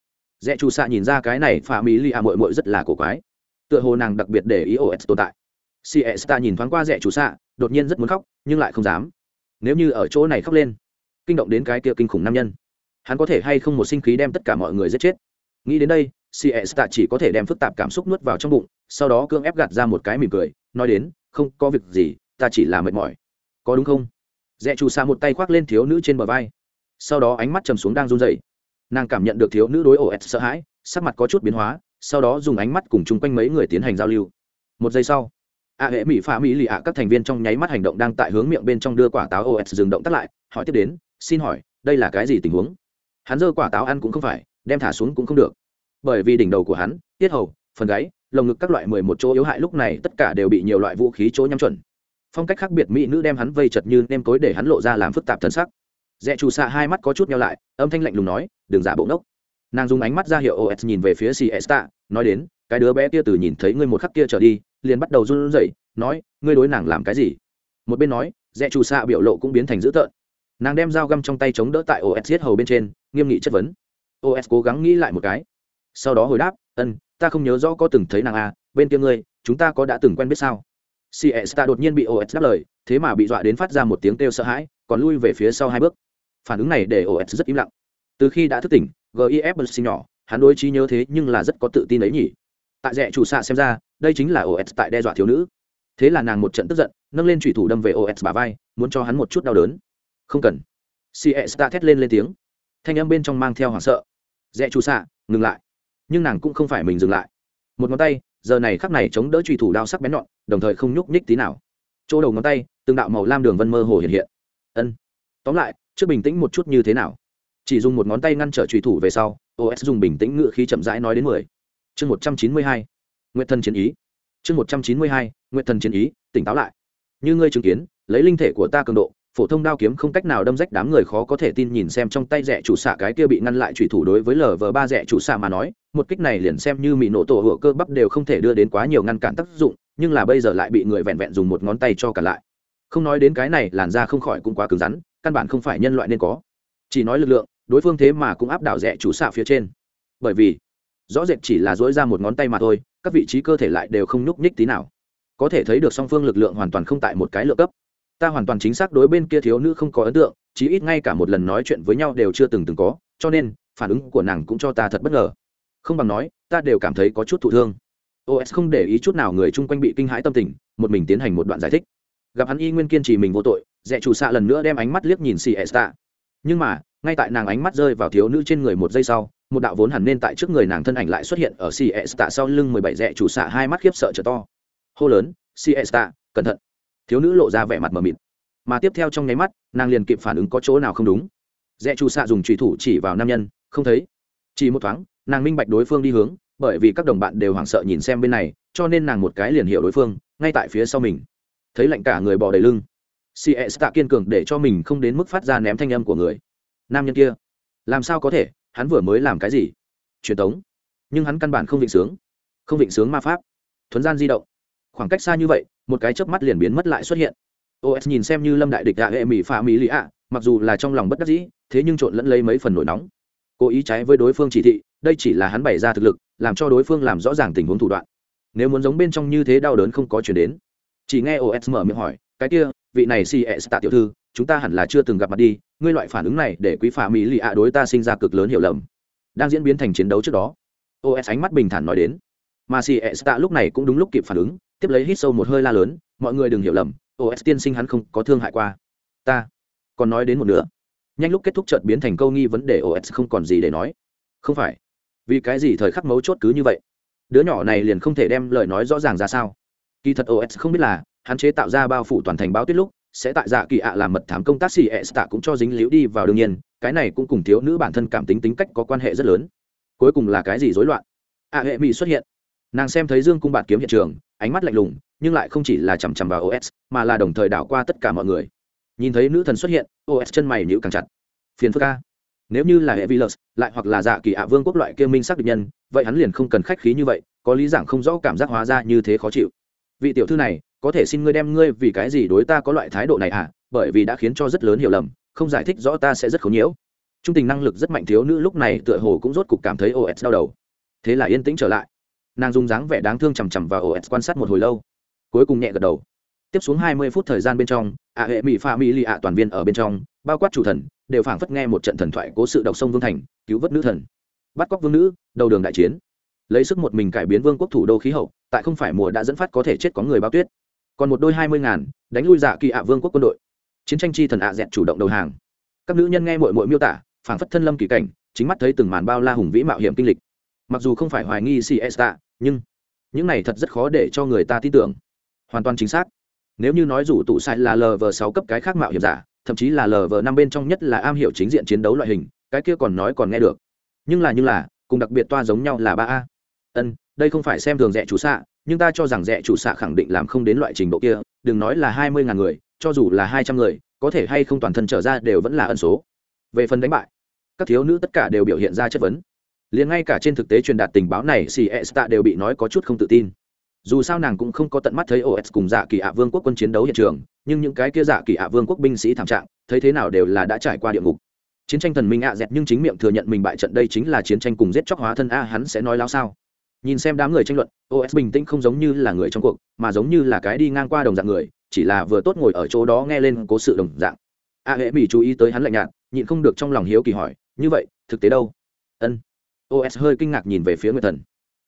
Dẹ chủ xạ nhìn ra cái này phạm mỹ lì ạ mội mội rất là cổ quái. Tựa hồ nàng đặc biệt để ý os tồn tại. Siesta nhìn thoáng qua dẹ chủ xạ đột nhiên rất muốn khóc, nhưng lại không dám. Nếu như ở chỗ này khóc lên, kinh động đến cái kia kinh khủng nam nhân hắn có thể hay không một sinh khí đem tất cả mọi người giết chết? Nghĩ đến đây siesta chỉ có thể đem phức tạp cảm xúc nuốt vào trong bụng, sau đó cương ép gạt ra một cái mỉm cười, nói đến, không, có việc gì, ta chỉ là mệt mỏi. Có đúng không? Rẽ chủ xa một tay khoác lên thiếu nữ trên bờ vai. Sau đó ánh mắt trầm xuống đang run dậy nàng cảm nhận được thiếu nữ đối ổ s sợ hãi, sắc mặt có chút biến hóa, sau đó dùng ánh mắt cùng chung quanh mấy người tiến hành giao lưu. Một giây sau, a hệ mỹ phá mỹ lì ạ các thành viên trong nháy mắt hành động đang tại hướng miệng bên trong đưa quả táo os dừng động tắt lại, hỏi tiếp đến, xin hỏi, đây là cái gì tình huống? Hắn giơ quả táo ăn cũng không phải, đem thả xuống cũng không được. Bởi vì đỉnh đầu của hắn, tiết hầu, phần gáy, lồng ngực các loại mười một chỗ yếu hại lúc này tất cả đều bị nhiều loại vũ khí chỗ nhắm chuẩn. Phong cách khác biệt mỹ nữ đem hắn vây chật như nêm tối để hắn lộ ra làm phức tạp thân sắc. Dẹ trù xạ hai mắt có chút nhau lại, âm thanh lạnh lùng nói, đừng giả bộ ngốc. Nàng dùng ánh mắt ra hiệu os nhìn về phía siesta, nói đến, cái đứa bé kia từ nhìn thấy ngươi một khắc kia trở đi, liền bắt đầu run rẩy, nói, ngươi đối nàng làm cái gì? Một bên nói, dẹ trù xạ biểu lộ cũng biến thành dữ tợn nàng đem dao găm trong tay chống đỡ tại os giết hầu bên trên, nghiêm nghị chất vấn. Os cố gắng nghĩ lại một cái. Sau đó hồi đáp, ân, ta không nhớ rõ có từng thấy nàng à bên kia ngươi, chúng ta có đã từng quen biết sao? Siesta đột nhiên bị os đáp lời, thế mà bị dọa đến phát ra một tiếng kêu sợ hãi, còn lui về phía sau hai bước. Phản ứng này để os rất im lặng. Từ khi đã thức tỉnh gif bật sinh nhỏ, hắn đối trí nhớ thế nhưng là rất có tự tin ấy nhỉ. Tại rẽ chủ xạ xem ra, đây chính là os tại đe dọa thiếu nữ. Thế là nàng một trận tức giận, nâng lên thủy thủ đâm về os bà vai, muốn cho hắn một chút đau đớn không cần. Siesta thét lên lên tiếng. Thanh âm bên trong mang theo hoảng sợ. Rẽ chú xạ, ngừng lại. Nhưng nàng cũng không phải mình dừng lại. Một ngón tay, giờ này khắc này chống đỡ truy thủ đao sắc bén nhọn, đồng thời không nhúc nhích tí nào. Chỗ đầu ngón tay, từng đạo màu lam đường vân mơ hồ hiện hiện. Ân. Tóm lại, trước bình tĩnh một chút như thế nào? Chỉ dùng một ngón tay ngăn trở truy thủ về sau os dùng bình tĩnh ngự khí chậm rãi nói đến mười. Chương một trăm chín mươi hai. Nguyện thần chiến ý. Chương một trăm chín mươi hai nguyện thần chiến ý, tỉnh táo lại. Như ngươi chứng kiến, lấy linh thể của ta cường độ phổ thông đao kiếm không cách nào đâm rách đám người khó có thể tin nhìn xem trong tay rẻ chủ xạ cái kia bị ngăn lại trùy thủ đối với lờ vờ ba rẻ chủ xạ mà nói, một kích này liền xem như mị nổ tổ hựa cơ bắp đều không thể đưa đến quá nhiều ngăn cản tác dụng, nhưng là bây giờ lại bị người vẹn vẹn dùng một ngón tay cho cả lại. Không nói đến cái này, làn da không khỏi cũng quá cứng rắn, căn bản không phải nhân loại nên có. Chỉ nói lực lượng, đối phương thế mà cũng áp đảo rẻ chủ xạ phía trên. Bởi vì, rõ rệt chỉ là dối ra một ngón tay mà thôi, các vị trí cơ thể lại đều không nhúc nhích tí nào. Có thể thấy được song phương lực lượng hoàn toàn không tại một cái lượng cấp ta hoàn toàn chính xác đối bên kia thiếu nữ không có ấn tượng, chí ít ngay cả một lần nói chuyện với nhau đều chưa từng từng có, cho nên, phản ứng của nàng cũng cho ta thật bất ngờ. Không bằng nói, ta đều cảm thấy có chút thụ thương. Os không để ý chút nào người chung quanh bị kinh hãi tâm tình, một mình tiến hành một đoạn giải thích. Gặp hắn y nguyên kiên trì mình vô tội dẹ chủ xạ lần nữa đem ánh mắt liếc nhìn xì esta. Nhưng mà, ngay tại nàng ánh mắt rơi vào thiếu nữ trên người một giây sau, một đạo vốn hẳn nên tại trước người nàng thân ảnh lại xuất hiện ở xì esta sau lưng mười bảy dẹ chủ xạ hai mắt khiếp sợ trở to. Hô lớn xì esta, cẩn thận thiếu nữ lộ ra vẻ mặt mờ mịt. Mà tiếp theo trong nháy mắt, nàng liền kịp phản ứng có chỗ nào không đúng. Dẹ chu xạ dùng trùy thủ chỉ vào nam nhân, không thấy. Chỉ một thoáng, nàng minh bạch đối phương đi hướng, bởi vì các đồng bạn đều hoảng sợ nhìn xem bên này, cho nên nàng một cái liền hiểu đối phương, ngay tại phía sau mình. Thấy lạnh cả người bò đầy lưng. Cs tạ kiên cường để cho mình không đến mức phát ra ném thanh âm của người. Nam nhân kia, làm sao có thể? Hắn vừa mới làm cái gì? Truyền tống. Nhưng hắn căn bản không vịnh sướng. Không vịnh sướng ma pháp. Thuấn gian di động khoảng cách xa như vậy, một cái chớp mắt liền biến mất lại xuất hiện. Os nhìn xem như lâm đại địch ạ, hệ mỹ pha mỹ lý ạ, mặc dù là trong lòng bất đắc dĩ, thế nhưng trộn lẫn lấy mấy phần nổi nóng. Cố ý trái với đối phương chỉ thị, đây chỉ là hắn bày ra thực lực, làm cho đối phương làm rõ ràng tình huống thủ đoạn. Nếu muốn giống bên trong như thế đau đớn không có chuyển đến. Chỉ nghe os mở miệng hỏi, cái kia, vị này cs tạ tiểu thư, chúng ta hẳn là chưa từng gặp mặt đi, ngươi loại phản ứng này để quý phà mỹ lì ạ đối ta sinh ra cực lớn hiểu lầm. Đang diễn biến thành chiến đấu trước đó os ánh mắt bình thản nói đến mà cs tạ lúc này cũng đúng lúc kịp phản ứng, tiếp lấy hít sâu một hơi la lớn, mọi người đừng hiểu lầm os tiên sinh hắn không có thương hại qua. Ta còn nói đến một nữa nhanh lúc kết thúc trận biến thành câu nghi vấn đề os không còn gì để nói. Không phải. Vì cái gì thời khắc mấu chốt cứ như vậy? Đứa nhỏ này liền không thể đem lời nói rõ ràng ra sao? Kỳ thật os không biết là hắn chế tạo ra bao phủ toàn thành báo tuyết lúc, sẽ tại dạ kỳ ạ làm mật thám công tác xì s tạ cũng cho dính liễu đi vào đương nhiên, cái này cũng cùng thiếu nữ bản thân cảm tính tính cách có quan hệ rất lớn. Cuối cùng là cái gì rối loạn? Ạ hệ mỹ xuất hiện nàng xem thấy dương cung bạt kiếm hiện trường, ánh mắt lạnh lùng, nhưng lại không chỉ là chằm chằm vào os mà là đồng thời đảo qua tất cả mọi người. Nhìn thấy nữ thần xuất hiện os chân mày nhữ càng chặt. Phiền phức ca nếu như là hệ vilus lại hoặc là dạ kỳ ạ vương quốc loại kia minh xác định nhân, vậy hắn liền không cần khách khí như vậy, có lý giảng không rõ cảm giác hóa ra như thế khó chịu. Vị tiểu thư này, có thể xin ngươi đem ngươi vì cái gì đối ta có loại thái độ này à? Bởi vì đã khiến cho rất lớn hiểu lầm, không giải thích rõ ta sẽ rất khó nhiễu. Trung tình năng lực rất mạnh thiếu nữ lúc này tựa hồ cũng rốt cục cảm thấy os đau đầu. Thế là yên tĩnh trở lại nàng dùng dáng vẻ đáng thương chằm chằm vào s quan sát một hồi lâu. Cuối cùng nhẹ gật đầu. Tiếp xuống hai mươi phút thời gian bên trong ạ hệ mỹ pha mỹ lì ạ toàn viên ở bên trong, bao quát chủ thần, đều phảng phất nghe một trận thần thoại cố sự đọc sông vương thành, cứu vớt nữ thần. Bắt cóc vương nữ, đầu đường đại chiến. Lấy sức một mình cải biến vương quốc thủ đô khí hậu, tại không phải mùa đã dẫn phát có thể chết có người bao tuyết. Còn một đôi hai mươi ngàn, đánh lui dạ kỳ ạ vương quốc quân đội. Chiến tranh chi thần ạ dẹt chủ động đầu hàng. Các nữ nhân nghe mội mội miêu tả, phảng phất thân lâm kỳ cảnh, chính mắt thấy từng màn bao la hùng vĩ mạo hiểm kinh lịch mặc dù không phải hoài nghi siesta, nhưng những này thật rất khó để cho người ta tin tưởng. Hoàn toàn chính xác. Nếu như nói rủ tụ sai là lv sáu cấp cái khác mạo hiểm giả, thậm chí là lv năm bên trong nhất là am hiểu chính diện chiến đấu loại hình, cái kia còn nói còn nghe được. Nhưng là nhưng là, cùng đặc biệt toa giống nhau là ba a. Ân, đây không phải xem thường rẻ chủ xạ, nhưng ta cho rằng rẻ chủ xạ khẳng định làm không đến loại trình độ kia, đừng nói là hai mươi ngàn người, cho dù là hai trăm người, có thể hay không toàn thân trở ra đều vẫn là ân số. Về phần đánh bại, các thiếu nữ tất cả đều biểu hiện ra chất vấn liền ngay cả trên thực tế truyền đạt tình báo này cs tạ đều bị nói có chút không tự tin. Dù sao nàng cũng không có tận mắt thấy os cùng dạ kỳ ạ vương quốc quân chiến đấu hiện trường, nhưng những cái kia dạ kỳ ạ vương quốc binh sĩ thảm trạng, thấy thế nào đều là đã trải qua địa ngục. Chiến tranh thần minh ạ dẹt nhưng chính miệng thừa nhận mình bại trận đây chính là chiến tranh cùng giết chóc hóa thân, a, hắn sẽ nói lao sao? Nhìn xem đám người tranh luận os bình tĩnh không giống như là người trong cuộc, mà giống như là cái đi ngang qua đồng dạng người, chỉ là vừa tốt ngồi ở chỗ đó nghe lên cố sự đồng dạng. A hễ bị chú ý tới hắn lạnh nhạt, nhịn không được trong lòng hiếu kỳ hỏi, như vậy, thực tế đâu? Ân os hơi kinh ngạc nhìn về phía người thần.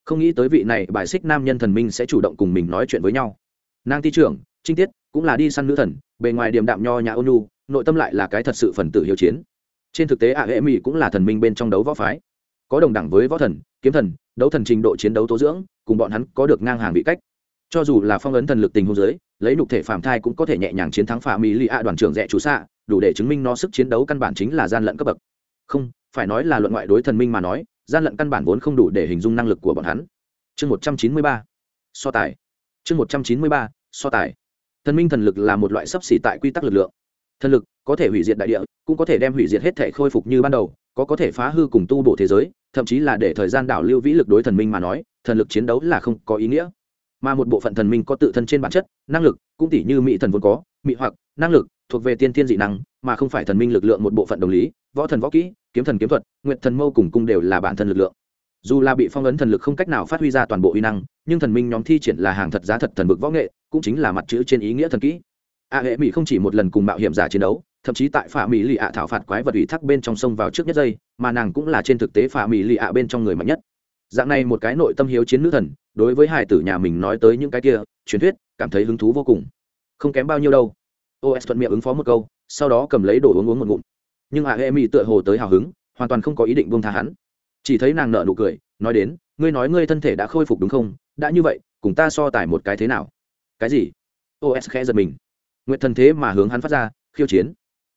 Không nghĩ tới vị này, bài xích nam nhân thần minh sẽ chủ động cùng mình nói chuyện với nhau. Nàng ti trưởng, trinh tiết, cũng là đi săn nữ thần, bề ngoài điềm đạm nho nhà ônu nội tâm lại là cái thật sự phần tử hiếu chiến. Trên thực tế ạ hệ mỹ cũng là thần minh bên trong đấu võ phái. Có đồng đẳng với võ thần, kiếm thần, đấu thần trình độ chiến đấu tố dưỡng, cùng bọn hắn có được ngang hàng vị cách. Cho dù là phong ấn thần lực tình hôn giới lấy nục thể phạm thai cũng có thể nhẹ nhàng chiến thắng phạm mỹ lì ạ đoàn trưởng rẻ chủ xạ, đủ để chứng minh nó sức chiến đấu căn bản chính là gian lận cấp bậc. Không, phải nói là luận ngoại đối thần minh mà nói gian lận căn bản vốn không đủ để hình dung năng lực của bọn hắn. Chương một trăm chín mươi ba, so tài. Chương một trăm chín mươi ba, so tài. Thần minh thần lực là một loại sấp xỉ tại quy tắc lực lượng. Thần lực có thể hủy diệt đại địa, cũng có thể đem hủy diệt hết thể khôi phục như ban đầu, có có thể phá hư cùng tu bổ thế giới, thậm chí là để thời gian đảo lưu vĩ lực đối thần minh mà nói, thần lực chiến đấu là không có ý nghĩa. Mà một bộ phận thần minh có tự thân trên bản chất, năng lực, cũng tỷ như mỹ thần vốn có mị hoặc năng lực thuộc về tiên tiên dị năng, mà không phải thần minh lực lượng một bộ phận đồng lý, võ thần võ kỹ, kiếm thần kiếm thuật nguyện thần mâu cùng cung đều là bản thân lực lượng. Dù là bị phong ấn thần lực không cách nào phát huy ra toàn bộ uy năng, nhưng thần minh nhóm thi triển là hàng thật giá thật thần vực võ nghệ, cũng chính là mặt chữ trên ý nghĩa thần kỹ. A hệ mỹ không chỉ một lần cùng mạo hiểm giả chiến đấu, thậm chí tại phà mỹ lì ạ thảo phạt quái vật ủy thác bên trong sông vào trước nhất giây, mà nàng cũng là trên thực tế phà mỹ lì ạ bên trong người mạnh nhất. Dạng này một cái nội tâm hiếu chiến nữ thần, đối với hài tử nhà mình nói tới những cái kia, truyền thuyết, cảm thấy hứng thú vô cùng. Không kém bao nhiêu đâu os thuận miệng ứng phó một câu, sau đó cầm lấy đồ uống uống một ngụm. Nhưng hạ hệ mỹ tựa hồ tới hào hứng, hoàn toàn không có ý định buông tha hắn. Chỉ thấy nàng nợ nụ cười, nói đến, ngươi nói ngươi thân thể đã khôi phục đúng không? Đã như vậy, cùng ta so tài một cái thế nào? Cái gì? Os khẽ giật mình. Nguyện thần thế mà hướng hắn phát ra, khiêu chiến.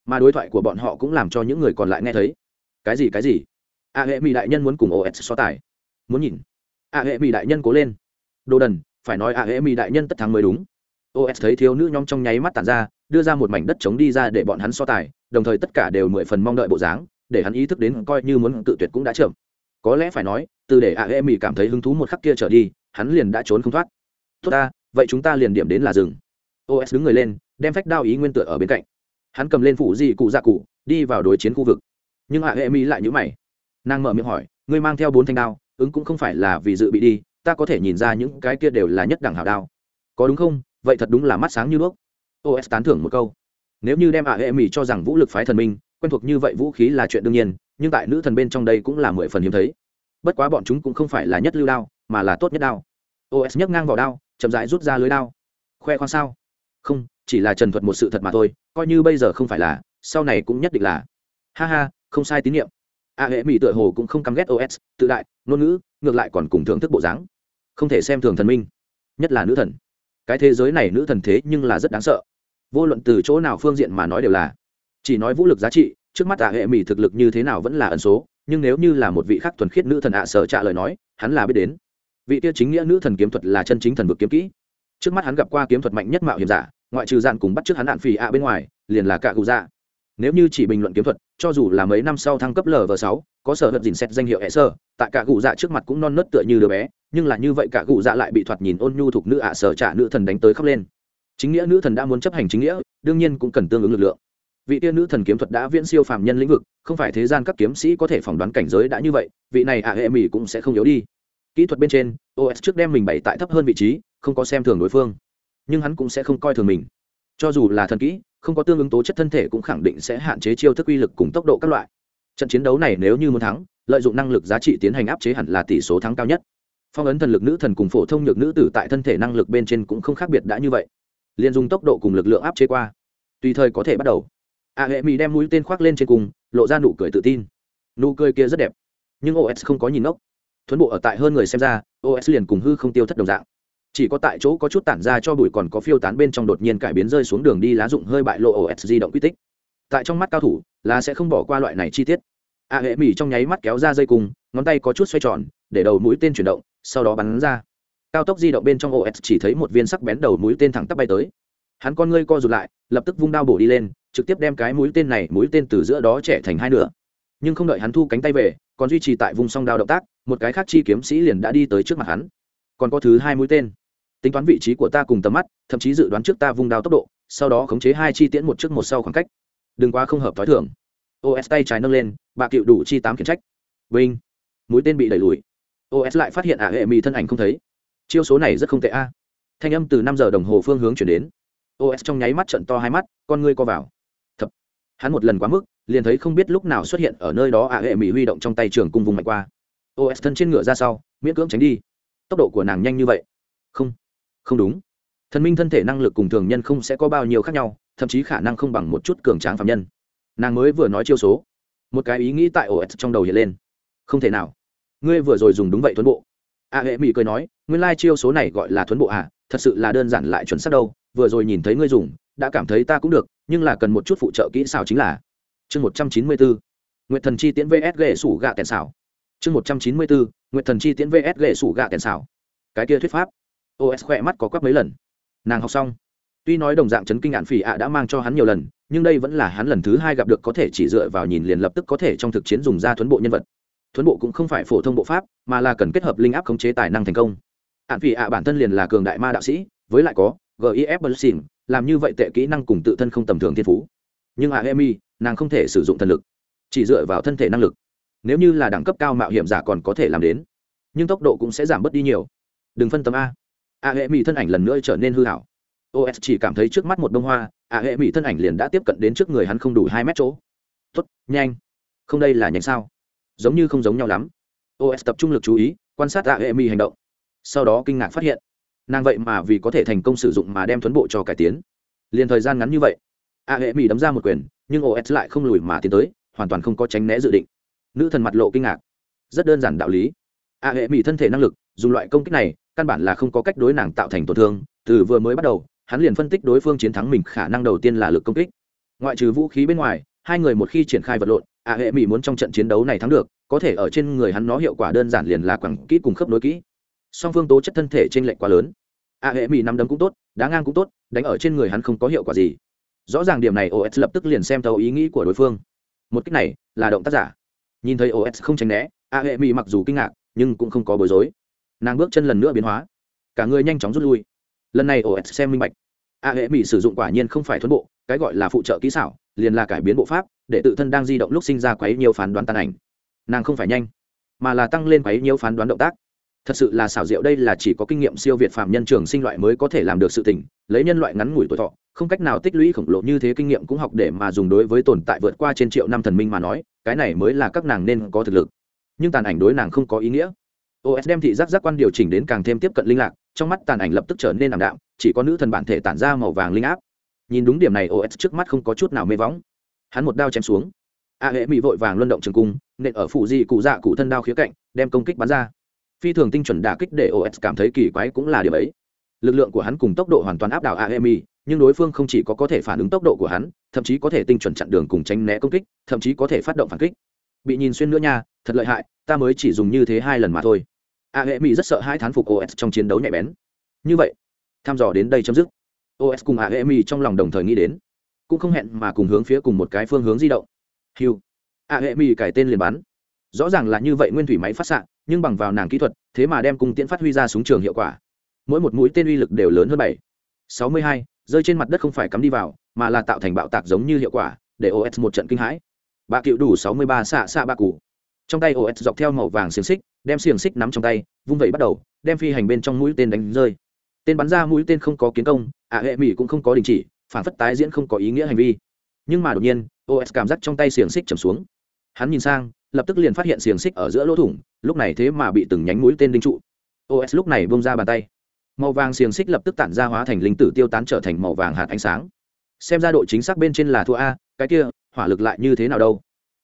Mà đối thoại của bọn họ cũng làm cho những người còn lại nghe thấy. Cái gì cái gì? A hệ mỹ đại nhân muốn cùng os so tài. Muốn nhìn. A hệ mỹ đại nhân cố lên. Đồ đần, phải nói a hệ mỹ đại nhân tất thắng mới đúng. Os thấy thiếu nữ nhóm trong nháy mắt tàn ra đưa ra một mảnh đất trống đi ra để bọn hắn so tài, đồng thời tất cả đều mười phần mong đợi bộ dáng, để hắn ý thức đến coi như muốn tự tuyệt cũng đã chậm. Có lẽ phải nói, từ để a hệ mỹ cảm thấy hứng thú một khắc kia trở đi, hắn liền đã trốn không thoát. Tốt ta, vậy chúng ta liền điểm đến là rừng os đứng người lên, đem phách đao ý nguyên tựa ở bên cạnh. Hắn cầm lên phủ gì cụ dạ cụ, đi vào đối chiến khu vực. Nhưng a hệ mỹ lại nhữ mày. Nàng mở miệng hỏi, ngươi mang theo bốn thanh đao, ứng cũng không phải là vì dự bị đi, ta có thể nhìn ra những cái kia đều là nhất đẳng hảo đao. Có đúng không? Vậy thật đúng là mắt sáng như đuốc os tán thưởng một câu. Nếu như đem a hệ mỹ cho rằng vũ lực phái thần minh, quen thuộc như vậy vũ khí là chuyện đương nhiên, nhưng tại nữ thần bên trong đây cũng là mười phần hiếm thấy. Bất quá bọn chúng cũng không phải là nhất lưu đao, mà là tốt nhất đao. Os nhấc ngang vào đao, chậm rãi rút ra lưới đao. Khoe khoang sao? Không, chỉ là trần thuật một sự thật mà thôi, coi như bây giờ không phải là, sau này cũng nhất định là. Ha ha, không sai tín nhiệm. A hệ mỹ tựa hồ cũng không căm ghét os, tự đại, ngôn ngữ, ngược lại còn cùng thưởng thức bộ dáng. Không thể xem thường thần minh, nhất là nữ thần. Cái thế giới này nữ thần thế nhưng là rất đáng sợ vô luận từ chỗ nào phương diện mà nói đều là. Chỉ nói vũ lực giá trị, trước mắt ạ hệ mỹ thực lực như thế nào vẫn là ẩn số, nhưng nếu như là một vị khắc thuần khiết nữ thần ạ sở trả lời nói, hắn là biết đến. Vị tiêu chính nghĩa nữ thần kiếm thuật là chân chính thần vực kiếm kỹ. Trước mắt hắn gặp qua kiếm thuật mạnh nhất mạo hiểm giả, ngoại trừ dạn cùng bắt trước hắn đạn phì ạ bên ngoài, liền là cả cụ dạ. Nếu như chỉ bình luận kiếm thuật, cho dù là mấy năm sau thăng cấp lv sáu, có sở hận dình xét danh hiệu hệ sơ tại cả cụ dạ trước mặt cũng non nớt tựa như đứa bé, nhưng là như vậy cả cụ dạ lại bị thoạt nhìn ôn nhu thuộc nữ ạ sở trả nữ thần đánh tới khóc lên chính nghĩa nữ thần đã muốn chấp hành chính nghĩa, đương nhiên cũng cần tương ứng lực lượng. Vị tiên nữ thần kiếm thuật đã viễn siêu phàm nhân lĩnh vực, không phải thế gian các kiếm sĩ có thể phỏng đoán cảnh giới đã như vậy, vị này à hệ mỹ cũng sẽ không yếu đi. Kỹ thuật bên trên os trước đem mình bày tại thấp hơn vị trí, không có xem thường đối phương. Nhưng hắn cũng sẽ không coi thường mình. Cho dù là thần kỹ, không có tương ứng tố chất thân thể cũng khẳng định sẽ hạn chế chiêu thức uy lực cùng tốc độ các loại. Trận chiến đấu này nếu như muốn thắng, lợi dụng năng lực giá trị tiến hành áp chế hẳn là tỷ số thắng cao nhất. Phong ấn thần lực nữ thần cùng phổ thông nhược nữ tử tại thân thể năng lực bên trên cũng không khác biệt đã như vậy liền dùng tốc độ cùng lực lượng áp chế qua. Tùy thời có thể bắt đầu. A hệ mỹ đem mũi tên khoác lên trên cùng, lộ ra nụ cười tự tin. Nụ cười kia rất đẹp, nhưng os không có nhìn ốc thuấn bộ ở tại hơn người xem ra os liền cùng hư không tiêu thất đồng dạng. Chỉ có tại chỗ có chút tản ra cho bụi còn có phiêu tán bên trong đột nhiên cải biến rơi xuống đường đi lá dụng hơi bại lộ os di động quy tích. Tại trong mắt cao thủ, là sẽ không bỏ qua loại này chi tiết. A hệ mỹ trong nháy mắt kéo ra dây cung, ngón tay có chút xoay tròn, để đầu mũi tên chuyển động, sau đó bắn ra cao tốc di động bên trong os chỉ thấy một viên sắc bén đầu mũi tên thẳng tắp bay tới. Hắn con ngươi co rụt lại, lập tức vung đao bổ đi lên, trực tiếp đem cái mũi tên này, mũi tên từ giữa đó trẻ thành hai nửa. Nhưng không đợi hắn thu cánh tay về, còn duy trì tại vùng song đao động tác, một cái khác chi kiếm sĩ liền đã đi tới trước mặt hắn. Còn có thứ hai mũi tên. Tính toán vị trí của ta cùng tầm mắt, thậm chí dự đoán trước ta vung đao tốc độ, sau đó khống chế hai chi tiễn một trước một sau khoảng cách. Đừng quá không hợp t h o i thưởng os tay trái nâng lên bà cựu đủ chi tám khiển trách. Vinh. Mũi tên bị đẩy lùi. Os lại phát hiện ả hệ mì thân ảnh không thấy chiêu số này rất không tệ a. Thanh âm từ năm giờ đồng hồ phương hướng chuyển đến. Os trong nháy mắt trận to hai mắt, con ngươi co vào. Thập. Hắn một lần quá mức, liền thấy không biết lúc nào xuất hiện ở nơi đó à hệ mỹ huy động trong tay trường cung vùng mạnh qua. Os thân trên ngựa ra sau, miễn cưỡng tránh đi. Tốc độ của nàng nhanh như vậy. Không. Không đúng. Thần minh thân thể năng lực cùng thường nhân không sẽ có bao nhiêu khác nhau, thậm chí khả năng không bằng một chút cường tráng phạm nhân. Nàng mới vừa nói chiêu số. Một cái ý nghĩ tại os trong đầu hiện lên. Không thể nào. Ngươi vừa rồi dùng đúng vậy tuấn bộ a hệ mỹ cười nói, nguyên lai chiêu số này gọi là thuấn bộ à thật sự là đơn giản lại chuẩn xác đâu, vừa rồi nhìn thấy ngươi dùng, đã cảm thấy ta cũng được, nhưng là cần một chút phụ trợ kỹ xảo chính là. Chương một trăm chín mươi bốn nguyện thần chi tiễn vs ghệ sủ gạ kèn xảo. Chương một trăm chín mươi bốn nguyện thần chi tiễn vs ghệ sủ gạ kèn xảo. Cái kia thuyết pháp. Os khỏe mắt có quắc mấy lần. Nàng học xong. Tuy nói đồng dạng chấn kinh ạn phỉ ạ đã mang cho hắn nhiều lần, nhưng đây vẫn là hắn lần thứ hai gặp được có thể chỉ dựa vào nhìn liền lập tức có thể trong thực chiến dùng ra thuấn bộ nhân vật thuấn bộ cũng không phải phổ thông bộ pháp, mà là cần kết hợp linh áp khống chế tài năng thành công. Hạn phỉ ạ bản thân liền là cường đại ma đạo sĩ, với lại có gif Bersin làm như vậy tệ kỹ năng cùng tự thân không tầm thường thiên phú. Nhưng a emi, nàng không thể sử dụng thần lực, chỉ dựa vào thân thể năng lực. Nếu như là đẳng cấp cao mạo hiểm giả còn có thể làm đến, nhưng tốc độ cũng sẽ giảm bớt đi nhiều. Đừng phân tâm a. a hệ mỹ thân ảnh lần nữa trở nên hư hảo. Os chỉ cảm thấy trước mắt một bông hoa a hệ mỹ thân ảnh liền đã tiếp cận đến trước người hắn không đủ hai mét chỗ. Tuất nhanh. Không đây là nhanh sao? Giống như không giống nhau lắm. Os tập trung lực chú ý, quan sát a hệ mi hành động. Sau đó kinh ngạc phát hiện, nàng vậy mà vì có thể thành công sử dụng mà đem tuấn bộ cho cải tiến. Liền thời gian ngắn như vậy, a hệ mỹ đấm ra một quyền, nhưng os lại không lùi mà tiến tới, hoàn toàn không có tránh né dự định. Nữ thần mặt lộ kinh ngạc. Rất đơn giản đạo lý. A hệ mỹ thân thể năng lực, dùng loại công kích này, căn bản là không có cách đối nàng tạo thành tổn thương. Từ vừa mới bắt đầu, hắn liền phân tích đối phương chiến thắng mình khả năng đầu tiên là lực công kích. Ngoại trừ vũ khí bên ngoài hai người một khi triển khai vật lộn a hệ mỹ muốn trong trận chiến đấu này thắng được, có thể ở trên người hắn nó hiệu quả đơn giản liền là quẳng kỹ cùng khớp nối kỹ. Song phương tố chất thân thể trên lệch quá lớn. a hệ mỹ nắm đấm cũng tốt, đá ngang cũng tốt, đánh ở trên người hắn không có hiệu quả gì. Rõ ràng điểm này os lập tức liền xem thấu ý nghĩ của đối phương. Một cách này, là động tác giả. Nhìn thấy os không tránh né a hệ mỹ mặc dù kinh ngạc, nhưng cũng không có bối rối. Nàng bước chân lần nữa biến hóa. Cả người nhanh chóng rút lui. Lần này os xem minh bạch a hệ mỹ sử dụng quả nhiên không phải thuẫn bộ, cái gọi là phụ trợ kỹ xảo, liền là cải biến bộ pháp, để tự thân đang di động lúc sinh ra quấy nhiều phán đoán tàn ảnh. Nàng không phải nhanh, mà là tăng lên quấy nhiều phán đoán động tác. Thật sự là xảo diệu đây là chỉ có kinh nghiệm siêu việt phạm nhân trường sinh loại mới có thể làm được sự tỉnh lấy nhân loại ngắn ngủi tuổi thọ, không cách nào tích lũy khổng lồ như thế kinh nghiệm cũng học để mà dùng đối với tồn tại vượt qua trên triệu năm thần minh mà nói, cái này mới là các nàng nên có thực lực. Nhưng tàn ảnh đối nàng không có ý nghĩa. Os đem thị giác giác quan điều chỉnh đến càng thêm tiếp cận linh lạc trong mắt tàn ảnh lập tức trở nên ảm đạm, chỉ có nữ thần bản thể tản ra màu vàng linh áp. Nhìn đúng điểm này os trước mắt không có chút nào mê võng. Hắn một đao chém xuống. A hệ mỹ vội vàng luân động trường cung, nện ở phụ di cụ dạ cụ thân đao khía cạnh, đem công kích bắn ra. Phi thường tinh chuẩn đả kích để os cảm thấy kỳ quái cũng là điều ấy. Lực lượng của hắn cùng tốc độ hoàn toàn áp đảo a hệ mỹ nhưng đối phương không chỉ có có thể phản ứng tốc độ của hắn, thậm chí có thể tinh chuẩn chặn đường cùng tránh né công kích, thậm chí có thể phát động phản kích. Bị nhìn xuyên nữa nha, thật lợi hại, ta mới chỉ dùng như thế hai lần mà thôi a hệ mỹ rất sợ hai thán phục os trong chiến đấu nhạy bén. Như vậy thăm dò đến đây chấm dứt. Os cùng a hệ mỹ trong lòng đồng thời nghĩ đến, cũng không hẹn mà cùng hướng phía cùng một cái phương hướng di động. Hiu a hệ mỹ cải tên liền bắn. Rõ ràng là như vậy nguyên thủy máy phát xạ, nhưng bằng vào nàng kỹ thuật, thế mà đem cung tiễn phát huy ra súng trường hiệu quả. Mỗi một mũi tên uy lực đều lớn hơn bảy. Sáu mươi hai, rơi trên mặt đất không phải cắm đi vào, mà là tạo thành bạo tạc giống như hiệu quả, để os một trận kinh hãi. Bà cựu đủ sáu mươi ba xạ xạ ba cụ trong tay os dọc theo màu vàng xiềng xích, đem xiềng xích nắm trong tay, vung vẩy bắt đầu, đem phi hành bên trong mũi tên đánh rơi. Tên bắn ra mũi tên không có kiến công, ạ hệ mỹ cũng không có đình chỉ, phản phất tái diễn không có ý nghĩa hành vi. Nhưng mà đột nhiên os cảm giác trong tay xiềng xích trầm xuống. Hắn nhìn sang, lập tức liền phát hiện xiềng xích ở giữa lỗ thủng, lúc này thế mà bị từng nhánh mũi tên đinh trụ. Os lúc này bông ra bàn tay. Màu vàng xiềng xích lập tức tản ra hóa thành linh tử tiêu tán trở thành màu vàng hạt ánh sáng. Xem ra độ chính xác bên trên là thua a, cái kia, hỏa lực lại như thế nào đâu?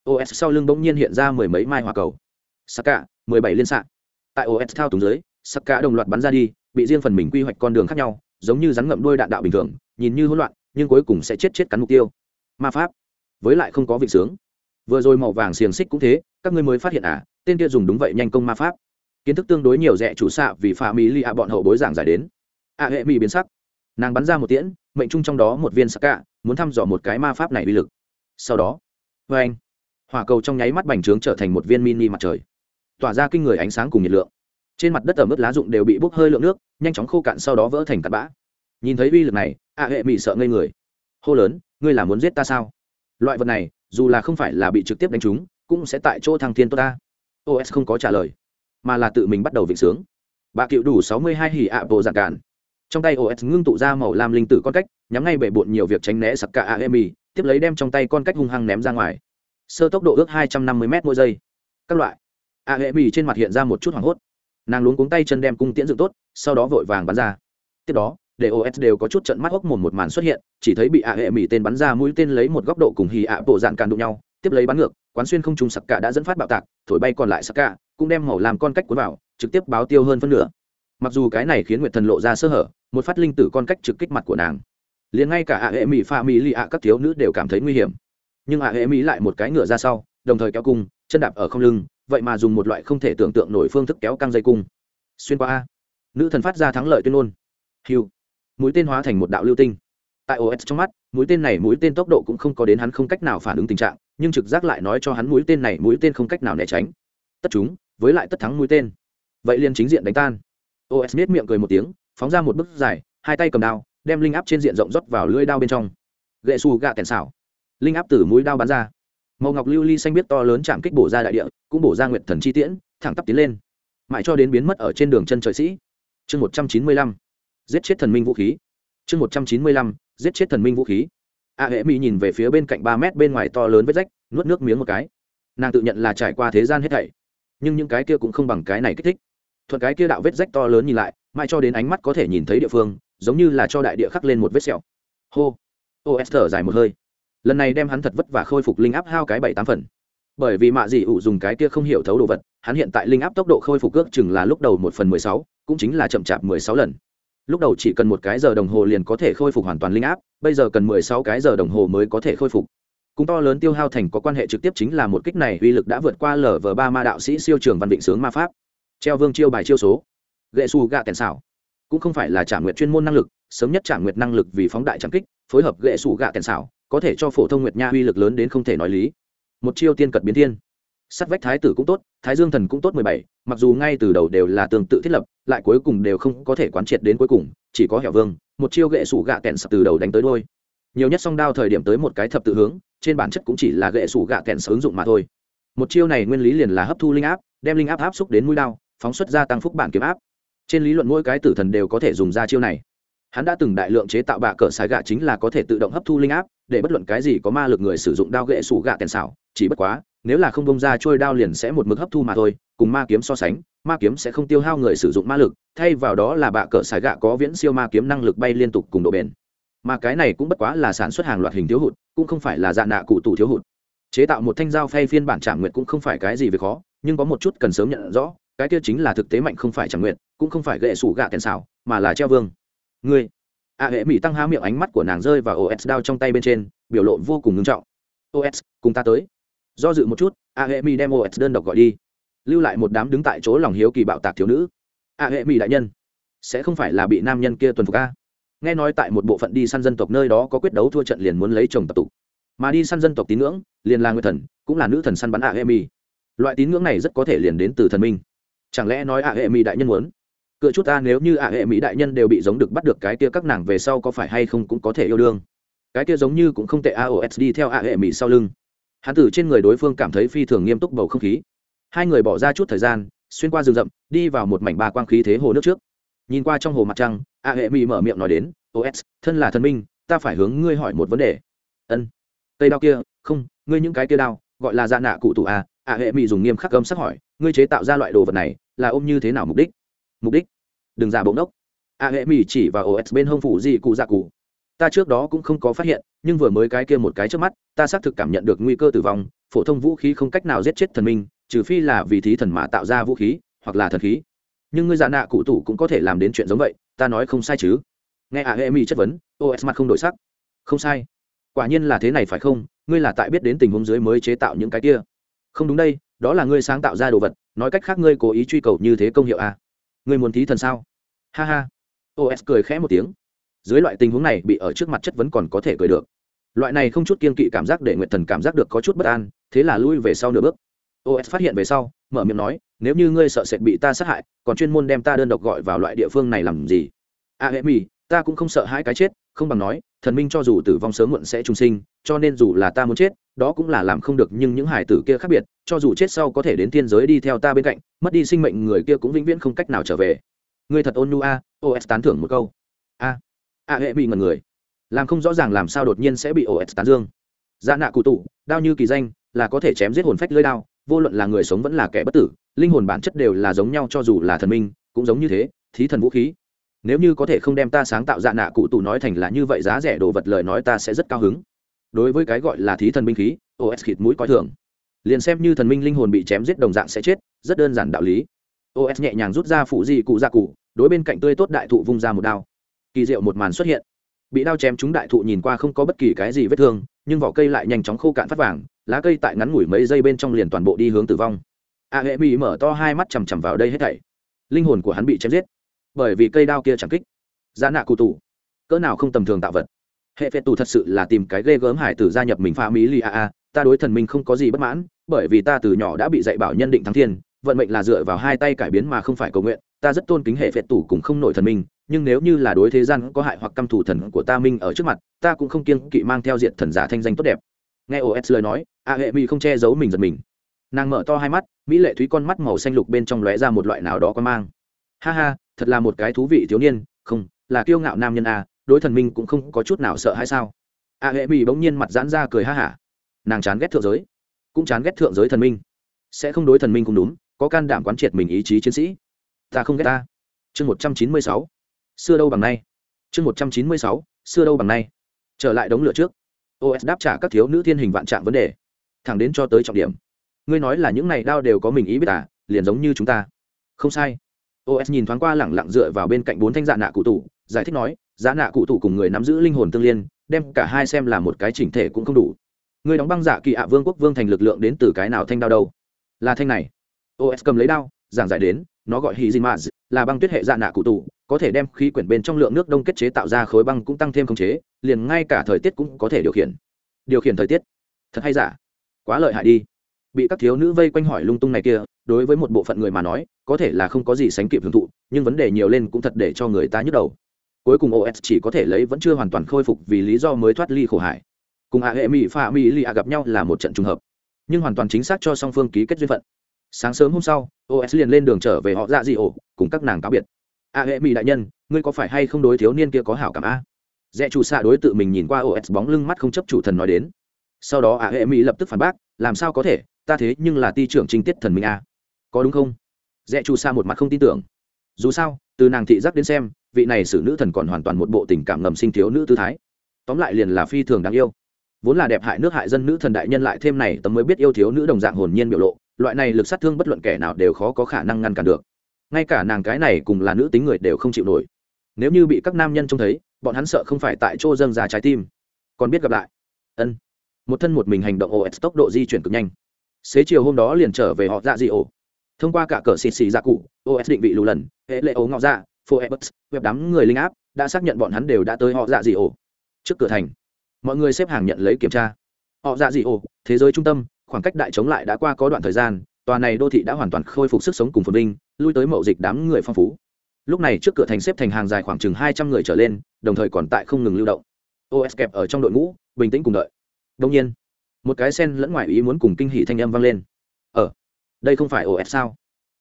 Os sau lưng bỗng nhiên hiện ra mười mấy mai hỏa cầu. Saka, mười bảy liên xạ. Tại os thao túng dưới, saka đồng loạt bắn ra đi, bị riêng phần mình quy hoạch con đường khác nhau, giống như rắn ngậm đuôi đạn đạo bình thường, nhìn như hỗn loạn, nhưng cuối cùng sẽ chết chết cắn mục tiêu. Ma pháp. Với lại không có vị sướng. Vừa rồi màu vàng xiềng xích cũng thế, các ngươi mới phát hiện à tên kia dùng đúng vậy nhanh công ma pháp. Kiến thức tương đối nhiều rẻ chủ xạ vì pha mỹ li bọn hậu bối giảng giải đến. A hệ mỹ biến sắc. Nàng bắn ra một tiễn, mệnh chung trong đó một viên sắc cạ muốn thăm dò một cái ma pháp này uy lực. Sau đó vê anh hỏa cầu trong nháy mắt bành trướng trở thành một viên mini mặt trời. Tỏa ra kinh người ánh sáng cùng nhiệt lượng. Trên mặt đất ở mức lá rụng đều bị bốc hơi lượng nước, nhanh chóng khô cạn sau đó vỡ thành cặn bã. Nhìn thấy uy lực này, a hệ mỹ sợ ngây người. Hô lớn, ngươi là muốn giết ta sao? Loại vật này, dù là không phải là bị trực tiếp đánh trúng, cũng sẽ tại chỗ thăng thiên tốt ta. Os không có trả lời, mà là tự mình bắt đầu vịnh sướng. Bà cựu đủ sáu mươi hai hỉ ạ bộ dạng cản trong tay os ngưng tụ ra màu lam linh tử con cách, nhắm ngay bể bộn nhiều việc tránh né sặc cả ạ hệ mỹ tiếp lấy đem trong tay con cách hung hăng ném ra ngoài sơ tốc độ ước hai trăm năm mươi m mỗi giây. Các loại. Aemi trên mặt hiện ra một chút hoảng hốt. Nàng luống cuống tay chân đem cung tiễn dựng tốt, sau đó vội vàng bắn ra. Tiếp đó để os đều có chút trận mắt hốc mồm một màn xuất hiện, chỉ thấy bị ạ hệ mỹ tên bắn ra mũi tên lấy một góc độ cùng hì ạ bộ dạn càn đụng nhau, tiếp lấy bắn ngược, quán xuyên không trùng sặc cả đã dẫn phát bạo tạc, thổi bay còn lại sặc cả, cũng đem màu làm con cách cuốn vào, trực tiếp báo tiêu hơn phân nửa. Mặc dù cái này khiến nguyệt thần lộ ra sơ hở, một phát linh tử con cách trực kích mặt của nàng. Liền ngay cả ạ hệ mỹ pha mỹ lì ạ các thiếu nữ đều cảm thấy nguy hiểm nhưng ạ hệ mỹ lại một cái ngựa ra sau, đồng thời kéo cung, chân đạp ở không lưng, vậy mà dùng một loại không thể tưởng tượng nổi phương thức kéo căng dây cung. Xuyên qua a. Nữ thần phát ra thắng lợi tuyên ngôn. Hiu. Mũi tên hóa thành một đạo lưu tinh. Tại os trong mắt, mũi tên này mũi tên tốc độ cũng không có đến hắn không cách nào phản ứng tình trạng, nhưng trực giác lại nói cho hắn mũi tên này mũi tên không cách nào né tránh. Tất chúng, với lại tất thắng mũi tên. Vậy liền chính diện đánh tan. Os nết miệng cười một tiếng, phóng ra một bức dài, hai tay cầm đao, đem linh áp trên diện rộng rót vào lưỡi đao bên trong. Gậy xù gạ kèn xảo linh áp từ mũi đao bắn ra. Màu ngọc lưu ly xanh biết to lớn chạm kích bổ ra đại địa, cũng bổ ra nguyệt thần chi tiễn, thẳng tắp tiến lên. Mãi cho đến biến mất ở trên đường chân trời sĩ. Chương một trăm chín mươi lăm. Giết chết thần minh vũ khí. Chương một trăm chín mươi lăm. Giết chết thần minh vũ khí. A hệ mỹ nhìn về phía bên cạnh ba mét bên ngoài to lớn vết rách, nuốt nước miếng một cái. Nàng tự nhận là trải qua thế gian hết thảy. Nhưng những cái kia cũng không bằng cái này kích thích. Thuận cái kia đạo vết rách to lớn nhìn lại, mãi cho đến ánh mắt có thể nhìn thấy địa phương, giống như là cho đại địa khắc lên một vết sẹo. Hô. Ô s thở dài một hơi lần này đem hắn thật vất vả khôi phục linh áp hao cái bảy tám phần. Bởi vì mạ dị ủ dùng cái kia không hiểu thấu đồ vật, hắn hiện tại linh áp tốc độ khôi phục ước chừng là lúc đầu một phần mười sáu, cũng chính là chậm chạp mười sáu lần. Lúc đầu chỉ cần một cái giờ đồng hồ liền có thể khôi phục hoàn toàn linh áp, bây giờ cần mười sáu cái giờ đồng hồ mới có thể khôi phục. Cung to lớn tiêu hao thành có quan hệ trực tiếp chính là một kích này uy lực đã vượt qua lở vờ ba ma đạo sĩ siêu trường văn định sướng ma pháp. Treo vương chiêu bài chiêu số. Gậy xù gạ tèn xảo. Cũng không phải là trả nguyệt chuyên môn năng lực, sớm nhất trả nguyệt năng lực vì phóng đại trảm kích, phối hợp gậy xù gạ tèn xảo có thể cho phổ thông nguyệt nha uy lực lớn đến không thể nói lý. Một chiêu tiên cật biến thiên. Sắt vách thái tử cũng tốt, thái dương thần cũng tốt mười bảy, mặc dù ngay từ đầu đều là tương tự thiết lập, lại cuối cùng đều không có thể quán triệt đến cuối cùng, chỉ có hẻo vương, một chiêu gậy sủ gạ kẹn sập từ đầu đánh tới đôi. Nhiều nhất song đao thời điểm tới một cái thập tự hướng, trên bản chất cũng chỉ là gậy sủ gạ kẹn sử dụng mà thôi. Một chiêu này nguyên lý liền là hấp thu linh áp, đem linh áp áp xúc đến mũi đao, phóng xuất ra tăng phúc bản kiếm áp. Trên lý luận mỗi cái tử thần đều có thể dùng ra chiêu này hắn đã từng đại lượng chế tạo bạ cỡ xài gạ chính là có thể tự động hấp thu linh áp, để bất luận cái gì có ma lực người sử dụng đao gậy sủ gạ kèn xảo, chỉ bất quá, nếu là không bông ra trôi đao liền sẽ một mực hấp thu mà thôi, cùng ma kiếm so sánh, ma kiếm sẽ không tiêu hao người sử dụng ma lực, thay vào đó là bạ cỡ xài gạ có viễn siêu ma kiếm năng lực bay liên tục cùng độ bền. Mà cái này cũng bất quá là sản xuất hàng loạt hình thiếu hụt, cũng không phải là dạ nạ cụ tủ thiếu hụt. Chế tạo một thanh dao phay phiên bản trả nguyện cũng không phải cái gì về khó, nhưng có một chút cần sớm nhận rõ, cái kia chính là thực tế mạnh không phải trả nguyện cũng không phải gậy sủ gạ kèn xảo, mà là treo vương ngươi. A hệ mỹ tăng há miệng ánh mắt của nàng rơi vào os đao trong tay bên trên, biểu lộ vô cùng ngưng trọng. Os cùng ta tới. Do dự một chút, a hệ mỹ đem os đơn độc gọi đi. Lưu lại một đám đứng tại chỗ lòng hiếu kỳ bạo tạc thiếu nữ. A hệ mỹ đại nhân, sẽ không phải là bị nam nhân kia tuần phục a? Nghe nói tại một bộ phận đi săn dân tộc nơi đó có quyết đấu thua trận liền muốn lấy chồng tập tục mà đi săn dân tộc tín ngưỡng, liền là người thần, cũng là nữ thần săn bắn a hệ mỹ loại tín ngưỡng này rất có thể liền đến từ thần minh. Chẳng lẽ nói a hệ mỹ đại nhân muốn cựa chút ta nếu như ạ hệ mỹ đại nhân đều bị giống được bắt được cái kia các nàng về sau có phải hay không cũng có thể yêu đương. Cái kia giống như cũng không tệ aos đi theo ạ hệ mỹ sau lưng. Hắn tử trên người đối phương cảm thấy phi thường nghiêm túc bầu không khí. Hai người bỏ ra chút thời gian, xuyên qua rừng rậm, đi vào một mảnh ba quang khí thế hồ nước trước. Nhìn qua trong hồ mặt trăng, ạ hệ mỹ mở miệng nói đến os thân là thần minh, ta phải hướng ngươi hỏi một vấn đề. Ân. Cây đao kia, không, ngươi những cái kia đao, gọi là dạ nạ cụ tụ a à, ạ hệ mỹ dùng nghiêm khắc gấm sắc hỏi, ngươi chế tạo ra loại đồ vật này, là ôm như thế nào mục đích? Mục đích? Đừng giả bỗng đốc a hệ mỹ chỉ và os bên hông phủ gì cụ dạ cụ. Ta trước đó cũng không có phát hiện, nhưng vừa mới cái kia một cái trước mắt, ta xác thực cảm nhận được nguy cơ tử vong, phổ thông vũ khí không cách nào giết chết thần minh, trừ phi là vì thí thần mà tạo ra vũ khí, hoặc là thần khí. Nhưng ngươi giả nạ cụ tủ cũng có thể làm đến chuyện giống vậy, ta nói không sai chứ. Nghe a hệ mỹ chất vấn os mặt không đổi sắc. Không sai. Quả nhiên là thế này phải không? Ngươi là tại biết đến tình huống dưới mới chế tạo những cái kia. Không đúng đây, đó là ngươi sáng tạo ra đồ vật, nói cách khác ngươi cố ý truy cầu như thế công hiệu à? Ngươi muốn thí thần sao? Ha ha. Os cười khẽ một tiếng. Dưới loại tình huống này, bị ở trước mặt chất vấn còn có thể cười được. Loại này không chút kiên kỵ cảm giác để nguyện thần cảm giác được có chút bất an, thế là lui về sau nửa bước. Os phát hiện về sau, mở miệng nói, nếu như ngươi sợ sệt bị ta sát hại, còn chuyên môn đem ta đơn độc gọi vào loại địa phương này làm gì? A hệ mi ta cũng không sợ hãi cái chết, không bằng nói, thần minh cho dù tử vong sớm muộn sẽ trung sinh, cho nên dù là ta muốn chết, đó cũng là làm không được, nhưng những hải tử kia khác biệt, cho dù chết sau có thể đến thiên giới đi theo ta bên cạnh, mất đi sinh mệnh người kia cũng vĩnh viễn không cách nào trở về. Người thật ôn nhu a os tán thưởng một câu. A a hệ bị ngần người. Làm không rõ ràng làm sao đột nhiên sẽ bị os tán dương. Dạ nạ cụ tụ, đao như kỳ danh, là có thể chém giết hồn phách lưỡi đao, vô luận là người sống vẫn là kẻ bất tử, linh hồn bản chất đều là giống nhau cho dù là thần minh, cũng giống như thế, thí thần vũ khí nếu như có thể không đem ta sáng tạo dạ nạ cụ tù nói thành là như vậy giá rẻ đồ vật lời nói ta sẽ rất cao hứng. Đối với cái gọi là thí thần binh khí os khịt mũi coi thường. Liền xem như thần minh linh hồn bị chém giết đồng dạng sẽ chết, rất đơn giản đạo lý. Os nhẹ nhàng rút ra phụ di cụ ra cụ, đối bên cạnh tươi tốt đại thụ vung ra một đao. Kỳ diệu một màn xuất hiện. Bị đao chém chúng đại thụ nhìn qua không có bất kỳ cái gì vết thương, nhưng vỏ cây lại nhanh chóng khô cạn phát vàng, lá cây tại ngắn ngủi mấy giây bên trong liền toàn bộ đi hướng tử vong. A hệ mỹ mở to hai mắt chằm chằm vào đây hết thảy. Linh hồn của hắn bị chém giết bởi vì cây đao kia chẳng kích. Giá nạ cụ tù. Cỡ nào không tầm thường tạo vật. Hệ phệ tù thật sự là tìm cái ghê gớm hải tử gia nhập mình pha mỹ li a a, ta đối thần minh không có gì bất mãn, bởi vì ta từ nhỏ đã bị dạy bảo nhân định thắng thiên, vận mệnh là dựa vào hai tay cải biến mà không phải cầu nguyện, ta rất tôn kính hệ phệ tù cùng không nổi thần minh, nhưng nếu như là đối thế gian có hại hoặc căm thủ thần của ta minh ở trước mặt, ta cũng không kiêng kỵ mang theo diện thần giả thanh danh tốt đẹp. Nghe os lời nói, a hệ mỹ không che giấu mình giật mình. Nàng mở to hai mắt, mỹ lệ thúy con mắt màu xanh lục bên trong lóe ra một loại nào đó có mang. Ha ha thật là một cái thú vị thiếu niên, không, là kiêu ngạo nam nhân a, đối thần minh cũng không có chút nào sợ hay sao? A hệ mỹ bỗng nhiên mặt giãn ra cười ha hả. Nàng chán ghét thượng giới, cũng chán ghét thượng giới thần minh. Sẽ không đối thần minh cũng đúng, có can đảm quán triệt mình ý chí chiến sĩ. Ta không ghét ta. Chương một trăm chín mươi sáu. Xưa đâu bằng nay. Chương một trăm chín mươi sáu. Xưa đâu bằng nay. Trở lại đống lửa trước. Os đáp trả các thiếu nữ thiên hình vạn trạng vấn đề. Thẳng đến cho tới trọng điểm. Ngươi nói là những này đao đều có mình ý biết à liền giống như chúng ta. Không sai os nhìn thoáng qua lẳng lặng dựa vào bên cạnh bốn thanh dạ nạ cụ tủ giải thích nói dạ nạ cụ tủ cùng người nắm giữ linh hồn tương liên, đem cả hai xem là một cái chỉnh thể cũng không đủ. Người đóng băng dạ kỳ ạ vương quốc vương thành lực lượng đến từ cái nào thanh đao đâu? Là thanh này. Os cầm lấy đao, giảng giải đến, nó gọi hì dinh maz là băng tuyết hệ dạ nạ cụ tủ có thể đem khí quyển bên trong lượng nước đông kết chế tạo ra khối băng cũng tăng thêm khống chế, liền ngay cả thời tiết cũng có thể điều khiển. Điều khiển thời tiết. Thật hay giả? Quá lợi hại đi bị các thiếu nữ vây quanh hỏi lung tung này kia, đối với một bộ phận người mà nói, có thể là không có gì sánh kịp hưởng thụ, nhưng vấn đề nhiều lên cũng thật để cho người ta nhức đầu. Cuối cùng os chỉ có thể lấy vẫn chưa hoàn toàn khôi phục vì lý do mới thoát ly khổ hải. Cùng a hệ mỹ, pha mỹ, lì gặp nhau là một trận trùng hợp, nhưng hoàn toàn chính xác cho song phương ký kết duyên phận. Sáng sớm hôm sau os liền lên đường trở về họ dạ dị ổ, cùng các nàng cáo biệt. A hệ mỹ đại nhân, ngươi có phải hay không đối thiếu niên kia có hảo cảm a? Dẹ chủ xạ đối tự mình nhìn qua os bóng lưng mắt không chấp chủ thần nói đến. Sau đó a hệ mỹ lập tức phản bác, làm sao có thể? Ta thế nhưng là ti trưởng trinh tiết thần minh a. Có đúng không? Dẹ chu sa một mặt không tin tưởng. Dù sao, từ nàng thị giác đến xem, vị này xử nữ thần còn hoàn toàn một bộ tình cảm ngầm sinh thiếu nữ tư thái. Tóm lại liền là phi thường đáng yêu. Vốn là đẹp hại nước hại dân nữ thần đại nhân lại thêm này, tấm mới biết yêu thiếu nữ đồng dạng hồn nhiên biểu lộ, loại này lực sát thương bất luận kẻ nào đều khó có khả năng ngăn cản được. Ngay cả nàng cái này cùng là nữ tính người đều không chịu nổi. Nếu như bị các nam nhân trông thấy, bọn hắn sợ không phải tại chỗ dâng ra trái tim. Còn biết gặp lại. Ân. Một thân một mình hành động os tốc độ di chuyển cực nhanh xế chiều hôm đó liền trở về họ dạ dị ổ. Thông qua cả cờ xịt xì dạ cụ os định vị lù lần, hệ lệ ố ngọ dạ phô ebus web đám người linh áp, đã xác nhận bọn hắn đều đã tới họ dạ dị ổ. Trước cửa thành, mọi người xếp hàng nhận lấy kiểm tra. Họ dạ dị ổ, thế giới trung tâm, khoảng cách đại chống lại đã qua có đoạn thời gian, tòa này đô thị đã hoàn toàn khôi phục sức sống cùng phồn vinh, lui tới mậu dịch đám người phong phú. Lúc này trước cửa thành xếp thành hàng dài khoảng chừng hai trăm người trở lên, đồng thời còn tại không ngừng lưu động. Os kẹp ở trong đội ngũ, bình tĩnh cùng đợi. Đông nhiên một cái sen lẫn ngoài ý muốn cùng kinh hỷ thanh âm vang lên. Ở ờ, đây không phải os sao?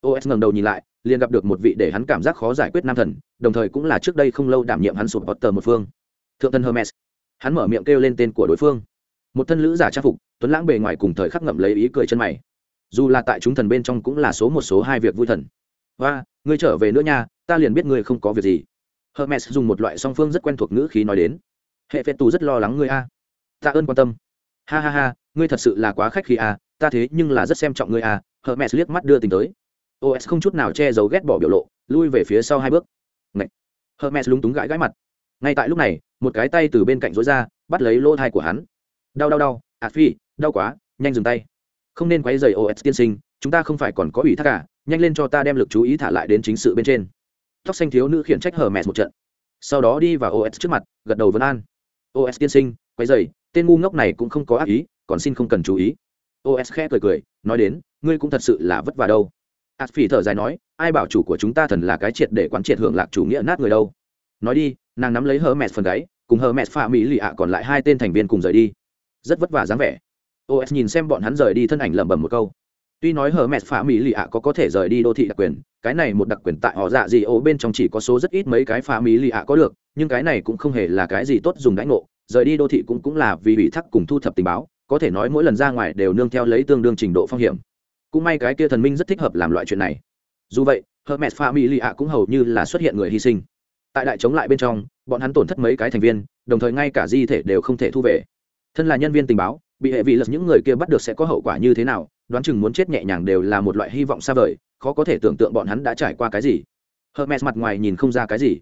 Os ngẩng đầu nhìn lại liền gặp được một vị để hắn cảm giác khó giải quyết nam thần đồng thời cũng là trước đây không lâu đảm nhiệm hắn sụp potter một phương. Thượng thân hermes. Hắn mở miệng kêu lên tên của đối phương. Một thân lữ giả trang phục tuấn lãng bề ngoài cùng thời khắc ngậm lấy ý cười chân mày. Dù là tại chúng thần bên trong cũng là số một số hai việc vui thần. Và ngươi trở về nữa nha ta liền biết ngươi không có việc gì. Hermes dùng một loại song phương rất quen thuộc ngữ khí nói đến. Hệ phệ tù rất lo lắng ngươi a. Ta ơn quan tâm ha ha ha, ngươi thật sự là quá khách khi à? ta thế nhưng là rất xem trọng ngươi à, a hermes liếc mắt đưa tình tới. Os không chút nào che giấu ghét bỏ biểu lộ, lui về phía sau hai bước. Ngậy. hermes lúng túng gãi gãi mặt. Ngay tại lúc này, một cái tay từ bên cạnh rối ra, bắt lấy lỗ thai của hắn. Đau đau đau à phi, đau quá, nhanh dừng tay. Không nên quấy rầy os tiên sinh, chúng ta không phải còn có ủy thác cả nhanh lên cho ta đem lực chú ý thả lại đến chính sự bên trên. Tóc xanh thiếu nữ khiển trách hờ mẹ một trận. Sau đó đi vào os trước mặt, gật đầu vấn an. Os tiên sinh, quấy rầy tên ngu ngốc này cũng không có ác ý, còn xin không cần chú ý. Os khẽ cười cười, nói đến, ngươi cũng thật sự là vất vả đâu. Ạt phỉ thở dài nói, ai bảo chủ của chúng ta thần là cái triệt để quán triệt hưởng lạc chủ nghĩa nát người đâu. Nói đi, nàng nắm lấy hờ mẹt phần gáy, cùng hờ mẹt pha mỹ lì ạ còn lại hai tên thành viên cùng rời đi. Rất vất vả dáng vẻ. Os nhìn xem bọn hắn rời đi thân ảnh lẩm bẩm một câu. Tuy nói hờ mẹt pha mỹ lì ạ có có thể rời đi đô thị đặc quyền, cái này một đặc quyền tại họ dạ gì ô bên trong chỉ có số rất ít mấy cái pha mỹ lì ạ có được, nhưng cái này cũng không hề là cái gì tốt dùng đãi ngộ rời đi đô thị cũng cũng là vì ủy thác cùng thu thập tình báo, có thể nói mỗi lần ra ngoài đều nương theo lấy tương đương trình độ phong hiểm. Cũng may cái kia thần minh rất thích hợp làm loại chuyện này. Dù vậy, hermes familia cũng hầu như là xuất hiện người hy sinh. Tại đại chống lại bên trong, bọn hắn tổn thất mấy cái thành viên, đồng thời ngay cả di thể đều không thể thu về. Thân là nhân viên tình báo, bị hệ vị lật những người kia bắt được sẽ có hậu quả như thế nào, đoán chừng muốn chết nhẹ nhàng đều là một loại hy vọng xa vời, khó có thể tưởng tượng bọn hắn đã trải qua cái gì. Hermes mặt ngoài nhìn không ra cái gì.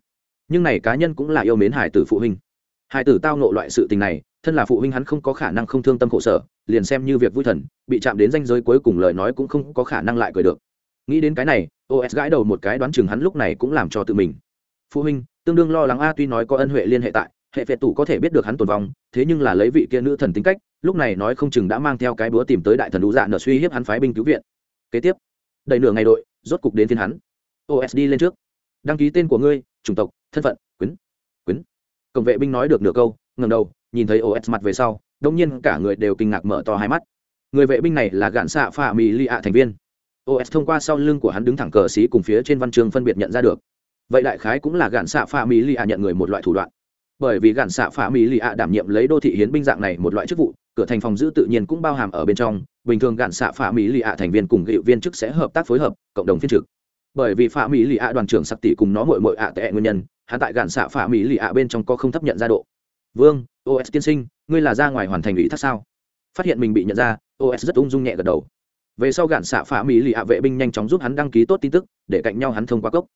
Nhưng này cá nhân cũng là yêu mến hải tử phụ huynh hải tử tao nộ loại sự tình này, thân là phụ huynh hắn không có khả năng không thương tâm khổ sở, liền xem như việc vui thần, bị chạm đến danh giới cuối cùng lời nói cũng không có khả năng lại cười được. Nghĩ đến cái này os gãi đầu một cái đoán chừng hắn lúc này cũng làm cho tự mình. Phụ huynh, tương đương lo lắng a tuy nói có ân huệ liên hệ tại, hệ phệ tủ có thể biết được hắn tồn vong, thế nhưng là lấy vị kia nữ thần tính cách, lúc này nói không chừng đã mang theo cái búa tìm tới đại thần đủ dạ nợ suy hiếp hắn phái binh cứu viện. Kế tiếp đầy nửa ngày đội, rốt cục đến thiên hắn. OS đi lên trước. Đăng ký tên của ngươi, chủng tộc, thân phận quyến quyến cổng vệ binh nói được nửa câu ngầm đầu, nhìn thấy os mặt về sau, đông nhiên cả người đều kinh ngạc mở to hai mắt. Người vệ binh này là gạn xạ pha mỹ lì ạ thành viên. Os thông qua sau lưng của hắn đứng thẳng cờ xí cùng phía trên văn chương phân biệt nhận ra được. Vậy đại khái cũng là gạn xạ pha mỹ lì ạ nhận người một loại thủ đoạn. Bởi vì gạn xạ pha mỹ lì ạ đảm nhiệm lấy đô thị hiến binh dạng này một loại chức vụ, cửa thành phòng giữ tự nhiên cũng bao hàm ở bên trong, bình thường gạn xạ pha mỹ lì ạ thành viên cùng hiệu viên chức sẽ hợp tác phối hợp, cộng đồng phiên trực. Bởi vì pha mỹ lì ạ đoàn trưởng sắc tỷ cùng nó mội mội ạ tệ nguyên nhân hắn tại gạn xạ phả mỹ lì ạ bên trong có không thấp nhận ra độ. Vương os tiên sinh, ngươi là ra ngoài hoàn thành ủy thác sao? Phát hiện mình bị nhận ra os rất ung dung nhẹ gật đầu. Về sau gạn xạ phả mỹ lì ạ vệ binh nhanh chóng giúp hắn đăng ký tốt tin tức, để cạnh nhau hắn thông qua cốc.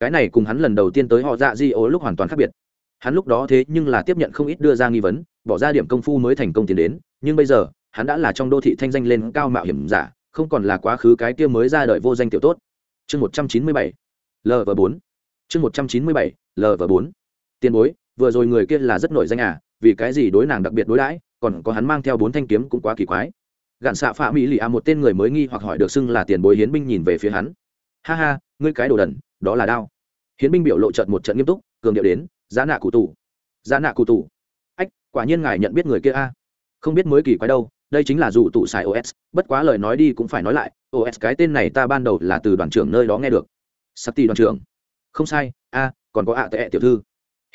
Cái này cùng hắn lần đầu tiên tới họ dạ di ô lúc hoàn toàn khác biệt. Hắn lúc đó thế nhưng là tiếp nhận không ít đưa ra nghi vấn, bỏ ra điểm công phu mới thành công tiến đến, nhưng bây giờ, hắn đã là trong đô thị thanh danh lên cao mạo hiểm giả, không còn là quá khứ cái kia mới ra đời vô danh tiểu tốt. Chương một trăm chín mươi bảy lv bốn chương một trăm chín mươi bảy lv bốn. Tiền bối, vừa rồi người kia là rất nổi danh à vì cái gì đối nàng đặc biệt đối đãi, còn có hắn mang theo bốn thanh kiếm cũng quá kỳ quái. Gạn xạ phạm mỹ lì a, một tên người mới nghi hoặc hỏi được xưng là tiền bối hiến binh nhìn về phía hắn. Ha ha, ngươi cái đồ đần, đó là đao. Hiến binh biểu lộ trận một trận nghiêm túc, cường điệu đến, giá nạ cụ tù. Giá nạ cụ tù. Ách, quả nhiên ngài nhận biết người kia a. Không biết mới kỳ quái đâu, đây chính là dù tụ xài os bất quá lời nói đi cũng phải nói lại os cái tên này ta ban đầu là từ đoàn trưởng nơi đó nghe được. Sắc ti đoàn trưởng không sai a còn có ạ à tệ tiểu thư.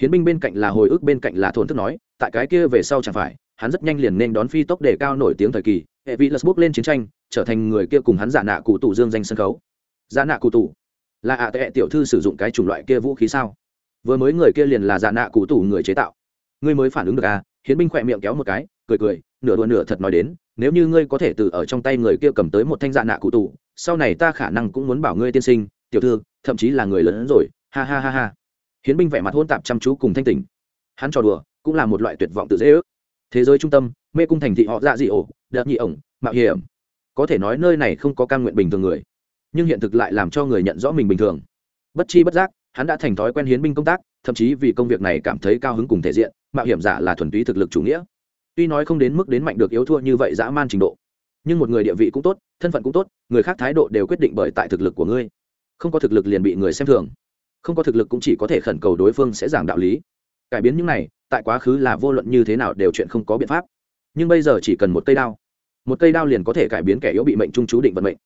Hiến binh bên cạnh là hồi ức bên cạnh là thổn thức nói tại cái kia về sau chẳng phải hắn rất nhanh liền nên đón phi tốc đề cao nổi tiếng thời kỳ hệ vị lật bước lên chiến tranh trở thành người kia cùng hắn giả nạ cụ tủ dương danh sân khấu. Giả nạ cụ tủ, là ạ à tệ tiểu thư sử dụng cái chủng loại kia vũ khí sao? Vừa mới người kia liền là giả nạ cụ tủ người chế tạo. Ngươi mới phản ứng được à? Hiến binh khỏe miệng kéo một cái cười cười nửa đùa nửa thật nói đến nếu như ngươi có thể từ ở trong tay người kia cầm tới một thanh dạ nạ cụ tủ, sau này ta khả năng cũng muốn bảo ngươi tiên sinh tiểu thư thậm chí là người lớn hơn rồi. Ha ha ha ha. Hiến binh vẻ mặt hôn tạp chăm chú cùng thanh tình hắn trò đùa, cũng là một loại tuyệt vọng tự dễ ước. Thế giới trung tâm, mê cung thành thị họ dạ dị ổ, đợt nhị ổng, mạo hiểm. Có thể nói nơi này không có căn nguyện bình thường người, nhưng hiện thực lại làm cho người nhận rõ mình bình thường. Bất chi bất giác, hắn đã thành thói quen hiến binh công tác, thậm chí vì công việc này cảm thấy cao hứng cùng thể diện, mạo hiểm giả là thuần túy thực lực chủ nghĩa. Tuy nói không đến mức đến mạnh được yếu thua như vậy dã man trình độ, nhưng một người địa vị cũng tốt, thân phận cũng tốt, người khác thái độ đều quyết định bởi tại thực lực của ngươi không có thực lực liền bị người xem thường. Không có thực lực cũng chỉ có thể khẩn cầu đối phương sẽ giảng đạo lý. Cải biến những này, tại quá khứ là vô luận như thế nào đều chuyện không có biện pháp. Nhưng bây giờ chỉ cần một cây đao, một cây đao liền có thể cải biến kẻ yếu bị mệnh trung chú định vận mệnh.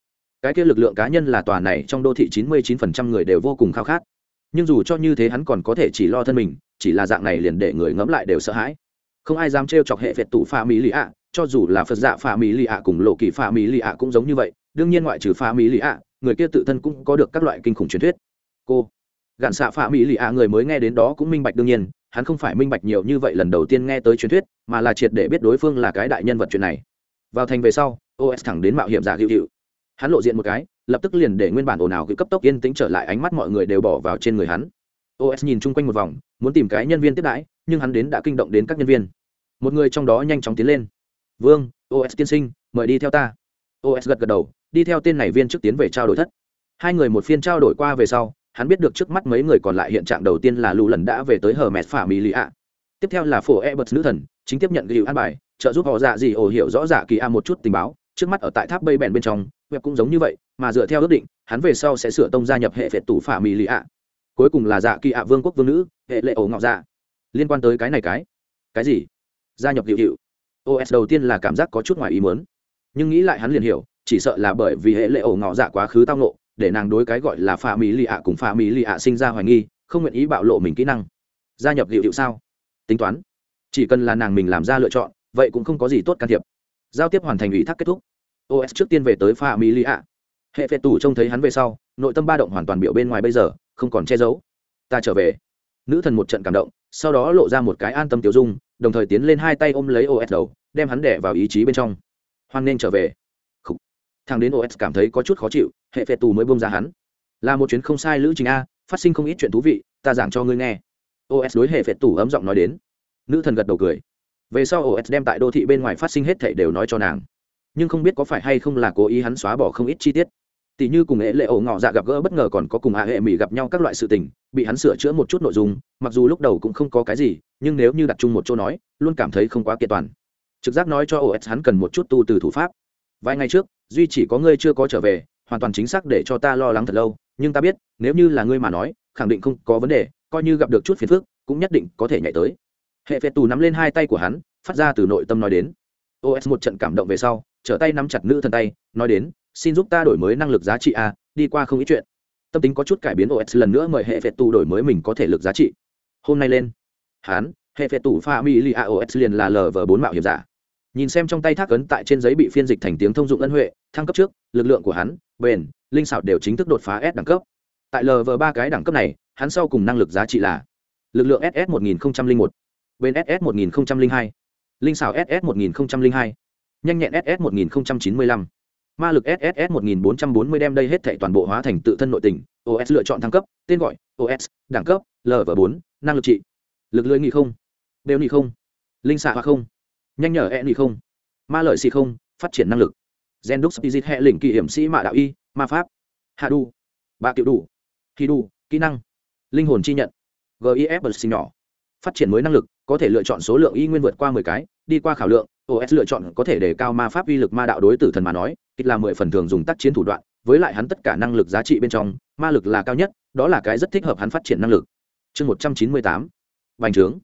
Cái kia lực lượng cá nhân là tòa này trong đô thị chín mươi chín phần trăm người đều vô cùng khao khát. Nhưng dù cho như thế hắn còn có thể chỉ lo thân mình, chỉ là dạng này liền để người ngẫm lại đều sợ hãi. Không ai dám trêu chọc hệ phệt tụ pha mỹ lì ạ, cho dù là phật dạ pha mỹ lì ạ cùng lộ kỳ pha mỹ lì ạ cũng giống như vậy. Đương nhiên ngoại trừ pha mỹ lì ạ người kia tự thân cũng có được các loại kinh khủng truyền thuyết. Cô, gạn xạ pha mỹ lì ạ, người mới nghe đến đó cũng minh bạch đương nhiên, hắn không phải minh bạch nhiều như vậy lần đầu tiên nghe tới truyền thuyết, mà là triệt để biết đối phương là cái đại nhân vật chuyện này. Vào thành về sau os thẳng đến mạo hiểm giả hữu hữu. Hắn lộ diện một cái, lập tức liền để nguyên bản ồn ào cấp tốc yên tĩnh trở lại, ánh mắt mọi người đều bỏ vào trên người hắn. Os nhìn chung quanh một vòng, muốn tìm cái nhân viên tiếp đãi, nhưng hắn đến đã kinh động đến các nhân viên. Một người trong đó nhanh chóng tiến lên. Vương os tiên sinh, mời đi theo ta. Os gật gật đầu đi theo tên này viên trước tiến về trao đổi thất. Hai người một phiên trao đổi qua về sau, hắn biết được trước mắt mấy người còn lại hiện trạng đầu tiên là lù lần đã về tới hờ mẹt phả mỹ lì ạ. Tiếp theo là phổ e bật nữ thần, chính tiếp nhận ghiu an bài, trợ giúp họ dạ gì ổ hiểu rõ dạ kỳ a một chút tình báo, trước mắt ở tại tháp bay bèn bên trong, web cũng giống như vậy, mà dựa theo ước định, hắn về sau sẽ sửa tông gia nhập hệ phệt tủ phả mỹ lì ạ. Cuối cùng là dạ kỳ ạ vương quốc vương nữ, hệ lệ ổ ngọc dạ. Liên quan tới cái này cái. Cái gì? Gia nhập hiệu hiệu os đầu tiên là cảm giác có chút ngoài ý muốn. Nhưng nghĩ lại hắn liền hiểu chỉ sợ là bởi vì hệ lệ ổ ngọ dạ quá khứ tao nộ để nàng đối cái gọi là pha mỹ lì ạ cùng pha mỹ lì ạ sinh ra hoài nghi, không nguyện ý bạo lộ mình kỹ năng. Gia nhập hiệu hiệu sao? Tính toán. Chỉ cần là nàng mình làm ra lựa chọn, vậy cũng không có gì tốt can thiệp. Giao tiếp hoàn thành ủy thác kết thúc. Os trước tiên về tới pha mỹ lì ạ. Hệ phệ tủ trông thấy hắn về sau, nội tâm ba động hoàn toàn biểu bên ngoài bây giờ, không còn che giấu. Ta trở về. Nữ thần một trận cảm động, sau đó lộ ra một cái an tâm tiểu dung, đồng thời tiến lên hai tay ôm lấy os đầu, đem hắn đẻ vào ý chí bên trong. Hoan nên trở về thằng đến os cảm thấy có chút khó chịu, hệ phệ tù mới bông ra hắn. Là một chuyến không sai lữ trình a, phát sinh không ít chuyện thú vị, ta giảng cho ngươi nghe. Os đối hệ phệ tù ấm giọng nói đến. Nữ thần gật đầu cười. Về sau os đem tại đô thị bên ngoài phát sinh hết thảy đều nói cho nàng. Nhưng không biết có phải hay không là cố ý hắn xóa bỏ không ít chi tiết. Tỷ như cùng hệ lệ ổ ngọ dạ gặp gỡ bất ngờ còn có cùng hạ hệ mỹ gặp nhau các loại sự tình, bị hắn sửa chữa một chút nội dung, mặc dù lúc đầu cũng không có cái gì, nhưng nếu như đặt chung một chỗ nói, luôn cảm thấy không quá kiện toàn. Trực giác nói cho os hắn cần một chút tu từ thủ pháp. Vài ngày trước duy chỉ có ngươi chưa có trở về, hoàn toàn chính xác để cho ta lo lắng thật lâu, nhưng ta biết, nếu như là ngươi mà nói, khẳng định không có vấn đề, coi như gặp được chút phiền phức, cũng nhất định có thể nhảy tới. Hệ phệ tù nắm lên hai tay của hắn, phát ra từ nội tâm nói đến. Os một trận cảm động về sau, trở tay nắm chặt nữ thần tay, nói đến, xin giúp ta đổi mới năng lực giá trị a, đi qua không ít chuyện. Tâm tính có chút cải biến os lần nữa mời hệ phệ tù đổi mới mình có thể lực giá trị. Hôm nay lên. Hắn, hệ phệ tù pha mi li a os liền là lv bốn mạo hiểm giả nhìn xem trong tay thác ấn tại trên giấy bị phiên dịch thành tiếng thông dụng ân huệ, thăng cấp trước, lực lượng của hắn, bền, linh xảo đều chính thức đột phá s đẳng cấp. Tại lv ba cái đẳng cấp này, hắn sau cùng năng lực giá trị là lực lượng ss một nghìn một, bền ss một nghìn hai, linh xảo ss một nghìn hai, nhanh nhẹn ss một nghìn chín mươi lăm. Ma lực sss một nghìn bốn trăm bốn mươi đem đây hết thảy toàn bộ hóa thành tự thân nội tình os lựa chọn thăng cấp, tên gọi os đẳng cấp lv bốn, năng lực trị. Lực lưỡi nghị không đều nghị không, linh xạ hoặc không nhanh nhở e nghị không? Ma lợi xì không? Phát triển năng lực. Gen đúc spizit hệ lĩnh kỳ hiểm sĩ mạ đạo y, ma pháp. Hạ đu. Ba kiểu đủ khi đủ kỹ năng. Linh hồn chi nhận. Gif bật sinh nhỏ. Phát triển mới năng lực, có thể lựa chọn số lượng y nguyên vượt qua mười cái, đi qua khảo lượng os lựa chọn có thể đề cao ma pháp uy lực ma đạo đối tử thần mà nói, ít là mười phần thường dùng tác chiến thủ đoạn, với lại hắn tất cả năng lực giá trị bên trong, ma lực là cao nhất, đó là cái rất thích hợp hắn phát triển năng lực. Chương một trăm chín mươi tám. Bành trướng.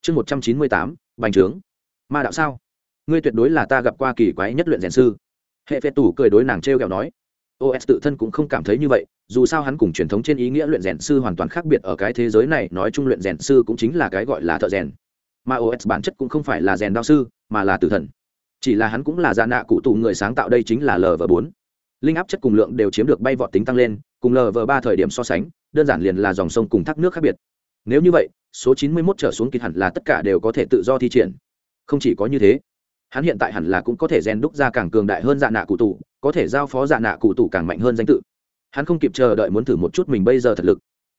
Chương một trăm chín mươi tám. Bành trướng ma đạo sao? Ngươi tuyệt đối là ta gặp qua kỳ quái nhất luyện rèn sư. Hệ phệ tủ cười đối nàng t r e o kẹo nói os tự thân cũng không cảm thấy như vậy, dù sao hắn cùng truyền thống trên ý nghĩa luyện rèn sư hoàn toàn khác biệt ở cái thế giới này, nói chung luyện rèn sư cũng chính là cái gọi là thợ rèn. Mà os bản chất cũng không phải là rèn đao sư, mà là tử thần. Chỉ là hắn cũng là gia nạ cụ tụ người sáng tạo đây chính là lv bốn. Linh áp chất cùng lượng đều chiếm được bay vọt tính tăng lên, cùng lv ba thời điểm so sánh, đơn giản liền là dòng sông cùng thác nước khác biệt. Nếu như vậy, số chín mươi 91 trở xuống kịch hẳn là tất cả đều có thể tự do thi triển không chỉ có như thế hắn hiện tại hẳn là cũng có thể rèn đúc ra càng cường đại hơn dạ nạ cụ tủ có thể giao phó dạ nạ cụ tủ càng mạnh hơn danh tự. Hắn không kịp chờ đợi muốn thử một chút mình bây giờ thật lực.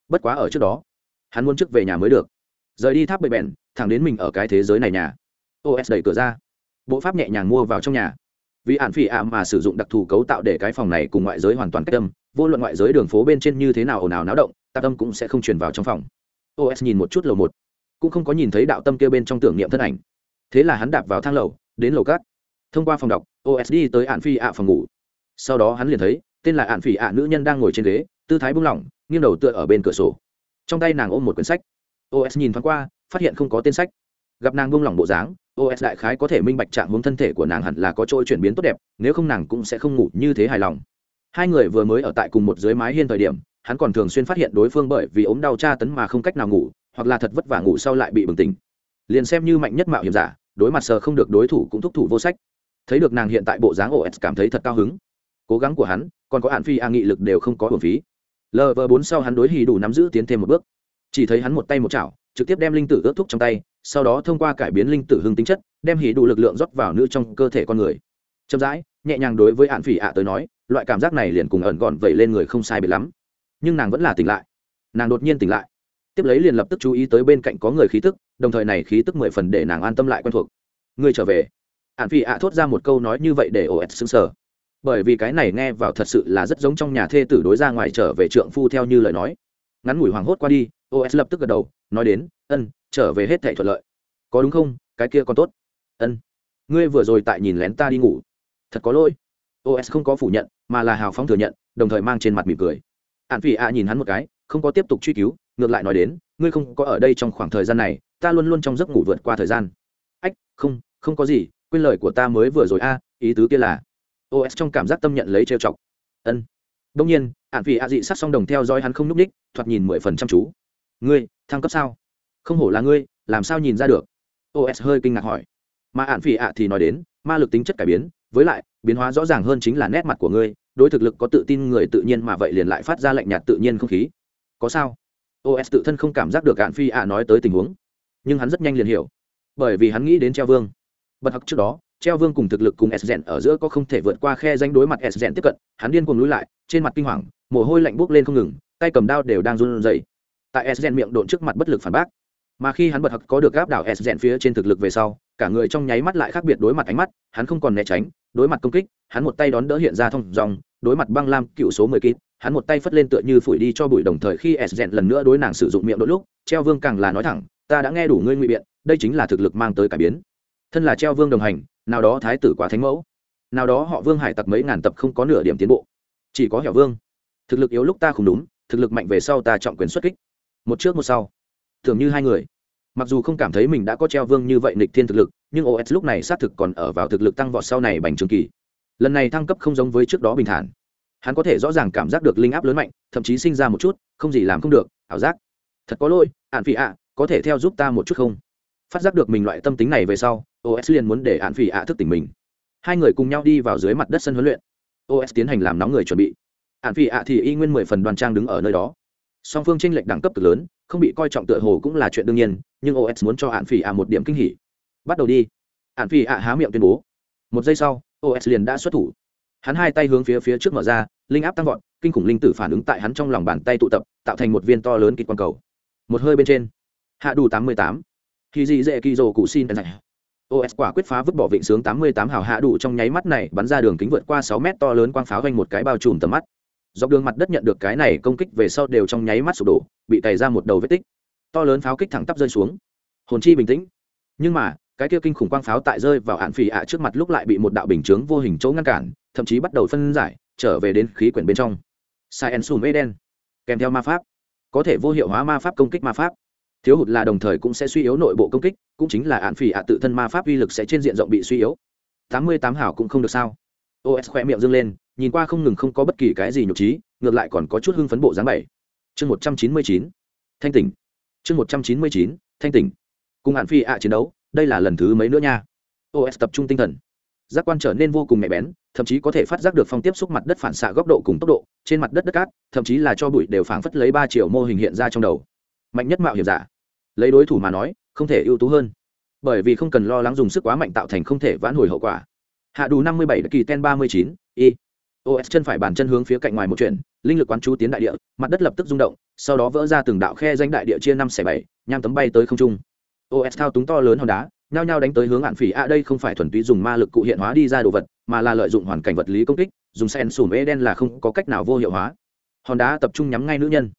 Bất quá ở trước đó hắn muốn trước về nhà mới được. Rời đi tháp bậy bẹn thẳng đến mình ở cái thế giới này nhà. Os đẩy cửa ra. Bộ pháp nhẹ nhàng mua vào trong nhà. Vì hạn phỉ ạ mà sử dụng đặc thù cấu tạo để cái phòng này cùng ngoại giới hoàn toàn cách âm, vô luận ngoại giới đường phố bên trên như thế nào ồn ào náo động tạp tâm cũng sẽ không truyền vào trong phòng. Os nhìn một chút lầu một cũng không có nhìn thấy đạo tâm kia bên trong tưởng niệm thân ảnh thế là hắn đạp vào thang lầu, đến lầu cát. Thông qua phòng đọc osd tới ạn phi ạ phòng ngủ. Sau đó hắn liền thấy, tên là ạn phi ạ nữ nhân đang ngồi trên ghế, tư thái buông lỏng, nghiêng đầu tựa ở bên cửa sổ. Trong tay nàng ôm một quyển sách. Os nhìn thoáng qua, phát hiện không có tên sách. Gặp nàng buông lỏng bộ dáng os đại khái có thể minh bạch trạng hướng thân thể của nàng hẳn là có trôi chuyển biến tốt đẹp, nếu không nàng cũng sẽ không ngủ như thế hài lòng. Hai người vừa mới ở tại cùng một dưới mái hiên thời điểm, hắn còn thường xuyên phát hiện đối phương bởi vì ốm đau tra tấn mà không cách nào ngủ, hoặc là thật vất vả ngủ sau lại bị bừng tỉnh liền xem như mạnh nhất mạo hiểm giả, đối mặt sờ không được đối thủ cũng thúc thủ vô sách. Thấy được nàng hiện tại bộ dáng os cảm thấy thật cao hứng. Cố gắng của hắn, còn có hạn phi a nghị lực đều không có hồn phí. Lv bốn sau hắn đối hì đủ nắm giữ tiến thêm một bước. Chỉ thấy hắn một tay một chảo, trực tiếp đem linh tử ướt thuốc trong tay, sau đó thông qua cải biến linh tử hưng tính chất, đem hì đủ lực lượng rót vào nữ trong cơ thể con người. Chậm rãi, nhẹ nhàng đối với hạn phỉ ạ tới nói, loại cảm giác này liền cùng ẩn gọn vẩy lên người không sai biệt lắm. Nhưng nàng vẫn là tỉnh lại. Nàng đột nhiên tỉnh lại tiếp lấy liền lập tức chú ý tới bên cạnh có người khí tức, đồng thời này khí tức mười phần để nàng an tâm lại quen thuộc. Người trở về. Hạn phi ạ thốt ra một câu nói như vậy để os xứng sở bởi vì cái này nghe vào thật sự là rất giống trong nhà thê tử đối ra ngoài trở về trượng phu theo như lời nói. Ngắn ngủi hoảng hốt qua đi os lập tức gật đầu, nói đến, ân, trở về hết thệ thuận lợi. Có đúng không? Cái kia còn tốt. Ân, ngươi vừa rồi tại nhìn lén ta đi ngủ. Thật có lỗi. Os không có phủ nhận, mà là hào phóng thừa nhận, đồng thời mang trên mặt mỉm cười. Hạn phi ạ nhìn hắn một cái, không có tiếp tục truy cứu ngược lại nói đến, ngươi không có ở đây trong khoảng thời gian này, ta luôn luôn trong giấc ngủ vượt qua thời gian. Ách, không không có gì, quên lời của ta mới vừa rồi a, ý tứ kia là. Os trong cảm giác tâm nhận lấy trêu chọc. Ân. Đông nhiên ạn phỉ ạ dị sát song đồng theo dõi hắn không n ú c ních thoạt nhìn mười phần trăm chú. Ngươi, thăng cấp sao? Không hổ là ngươi, làm sao nhìn ra được? Os hơi kinh ngạc hỏi. Mà ạn phỉ ạ thì nói đến, ma lực tính chất cải biến, với lại, biến hóa rõ ràng hơn chính là nét mặt của ngươi, đối thực lực có tự tin người tự nhiên mà vậy liền lại phát ra lạnh nhạt tự nhiên không khí. Có sao? Os tự thân không cảm giác được cạn phi ạ nói tới tình huống. Nhưng hắn rất nhanh liền hiểu. Bởi vì hắn nghĩ đến treo vương. Bật hặc trước đó, treo vương cùng thực lực cùng s rèn ở giữa có không thể vượt qua khe danh đối mặt s rèn tiếp cận. Hắn điên cuồng lùi lại, trên mặt kinh hoàng, mồ hôi lạnh buốc lên không ngừng, tay cầm đao đều đang run rẩy. Tại s rèn miệng độn trước mặt bất lực phản bác. Mà khi hắn bật hặc có được gáp đảo s rèn phía trên thực lực về sau, cả người trong nháy mắt lại khác biệt đối mặt ánh mắt, hắn không còn né tránh, đối mặt công kích, hắn một tay đón đỡ hiện ra thông dòng, đối mặt băng lam cựu số mười kíp hắn một tay phất lên tựa như phủi đi cho bụi đồng thời khi s rèn lần nữa đối nàng sử dụng miệng đôi lúc, treo vương càng là nói thẳng, ta đã nghe đủ ngươi ngụy biện, đây chính là thực lực mang tới cải biến. Thân là treo vương đồng hành, nào đó thái tử quá thánh mẫu. Nào đó họ vương hải tặc mấy ngàn tập không có nửa điểm tiến bộ. Chỉ có hẻo vương. Thực lực yếu lúc ta không đúng, thực lực mạnh về sau ta trọng quyền xuất kích. Một trước một sau. Tưởng như hai người. Mặc dù không cảm thấy mình đã có treo vương như vậy nịch thiên thực lực, nhưng os lúc này xác thực còn ở vào thực lực tăng vọt sau này bành trường kỳ. Lần này thăng cấp không giống với trước đó bình thản hắn có thể rõ ràng cảm giác được linh áp lớn mạnh, thậm chí sinh ra một chút, không gì làm không được, ảo giác. Thật có lỗi ạn phỉ ạ, có thể theo giúp ta một chút không? Phát giác được mình loại tâm tính này về sau os liền muốn để ạn phỉ ạ thức tỉnh mình. Hai người cùng nhau đi vào dưới mặt đất sân huấn luyện. Os tiến hành làm nóng người chuẩn bị. Ạn phỉ ạ thì y nguyên mười phần đoàn trang đứng ở nơi đó. Song phương tranh lệch đẳng cấp cực lớn, không bị coi trọng tựa hồ cũng là chuyện đương nhiên, nhưng os muốn cho ạn phỉ ạ một điểm kinh hỉ. Bắt đầu đi. Ạn phỉ ạ há miệng tuyên bố. Một giây sau os liền đã xuất thủ hắn hai tay hướng phía phía trước mở ra, linh áp tăng vọt, kinh khủng linh tử phản ứng tại hắn trong lòng bàn tay tụ tập, tạo thành một viên to lớn kịch quang cầu. Một hơi bên trên, hạ đủ tám mươi tám khi dị dễ kỳ rồ cụ xin os quả quyết phá vứt bỏ vịnh sướng tám mươi tám hào hạ đủ trong nháy mắt này bắn ra đường kính vượt qua sáu mét to lớn quang pháo vanh một cái bao trùm tầm mắt. Dọc đường mặt đất nhận được cái này công kích về sau đều trong nháy mắt sụp đổ, bị tày ra một đầu vết tích. To lớn pháo kích thẳng tắp rơi xuống. Hồn chi bình tĩnh. Nhưng mà cái kia kinh khủng quang pháo tại rơi vào hạn phỉ ạ trước mặt lúc lại bị một đạo bình chướng vô hình chỗ ngăn cản, thậm chí bắt đầu phân giải, trở về đến khí quyển bên trong. Sai en sùm eden kèm theo ma pháp. Có thể vô hiệu hóa ma pháp công kích ma pháp. Thiếu hụt là đồng thời cũng sẽ suy yếu nội bộ công kích, cũng chính là hạn phỉ ạ tự thân ma pháp uy lực sẽ trên diện rộng bị suy yếu. Tám mươi tám hảo cũng không được sao. Os khoe miệng dâng lên, nhìn qua không ngừng không có bất kỳ cái gì nhục trí, ngược lại còn có chút hưng phấn bộ dáng bảy. Chương một trăm chín mươi chín. Thanh tỉnh. Chương một trăm chín mươi chín. Thanh tỉnh. Cùng hạn phi ạ chiến đấu đây là lần thứ mấy nữa nha? Os tập trung tinh thần. Giác quan trở nên vô cùng nhạy bén, thậm chí có thể phát giác được phong tiếp xúc mặt đất phản xạ góc độ cùng tốc độ, trên mặt đất đất cát, thậm chí là cho bụi đều phảng phất lấy ba triệu mô hình hiện ra trong đầu. Mạnh nhất mạo hiểm giả. Lấy đối thủ mà nói, không thể ưu tú hơn. Bởi vì không cần lo lắng dùng sức quá mạnh tạo thành không thể vãn hồi hậu quả. Hạ đủ năm mươi bảy, kỳ ten ba mươi chín, y. Os chân phải bàn chân hướng phía cạnh ngoài một chuyện, linh lực quán chú tiến đại địa, mặt đất lập tức rung động, sau đó vỡ ra từng đạo khe danh đại địa chia năm xẻ bảy, nham tấm bay tới không trung os thao túng to lớn hòn đá, nhao nhao đánh tới hướng hạn phỉ. A đây không phải thuần túy dùng ma lực cụ hiện hóa đi ra đồ vật, mà là lợi dụng hoàn cảnh vật lý công kích, dùng sen sùm ê đen là không có cách nào vô hiệu hóa. Hòn đá tập trung nhắm ngay nữ nhân.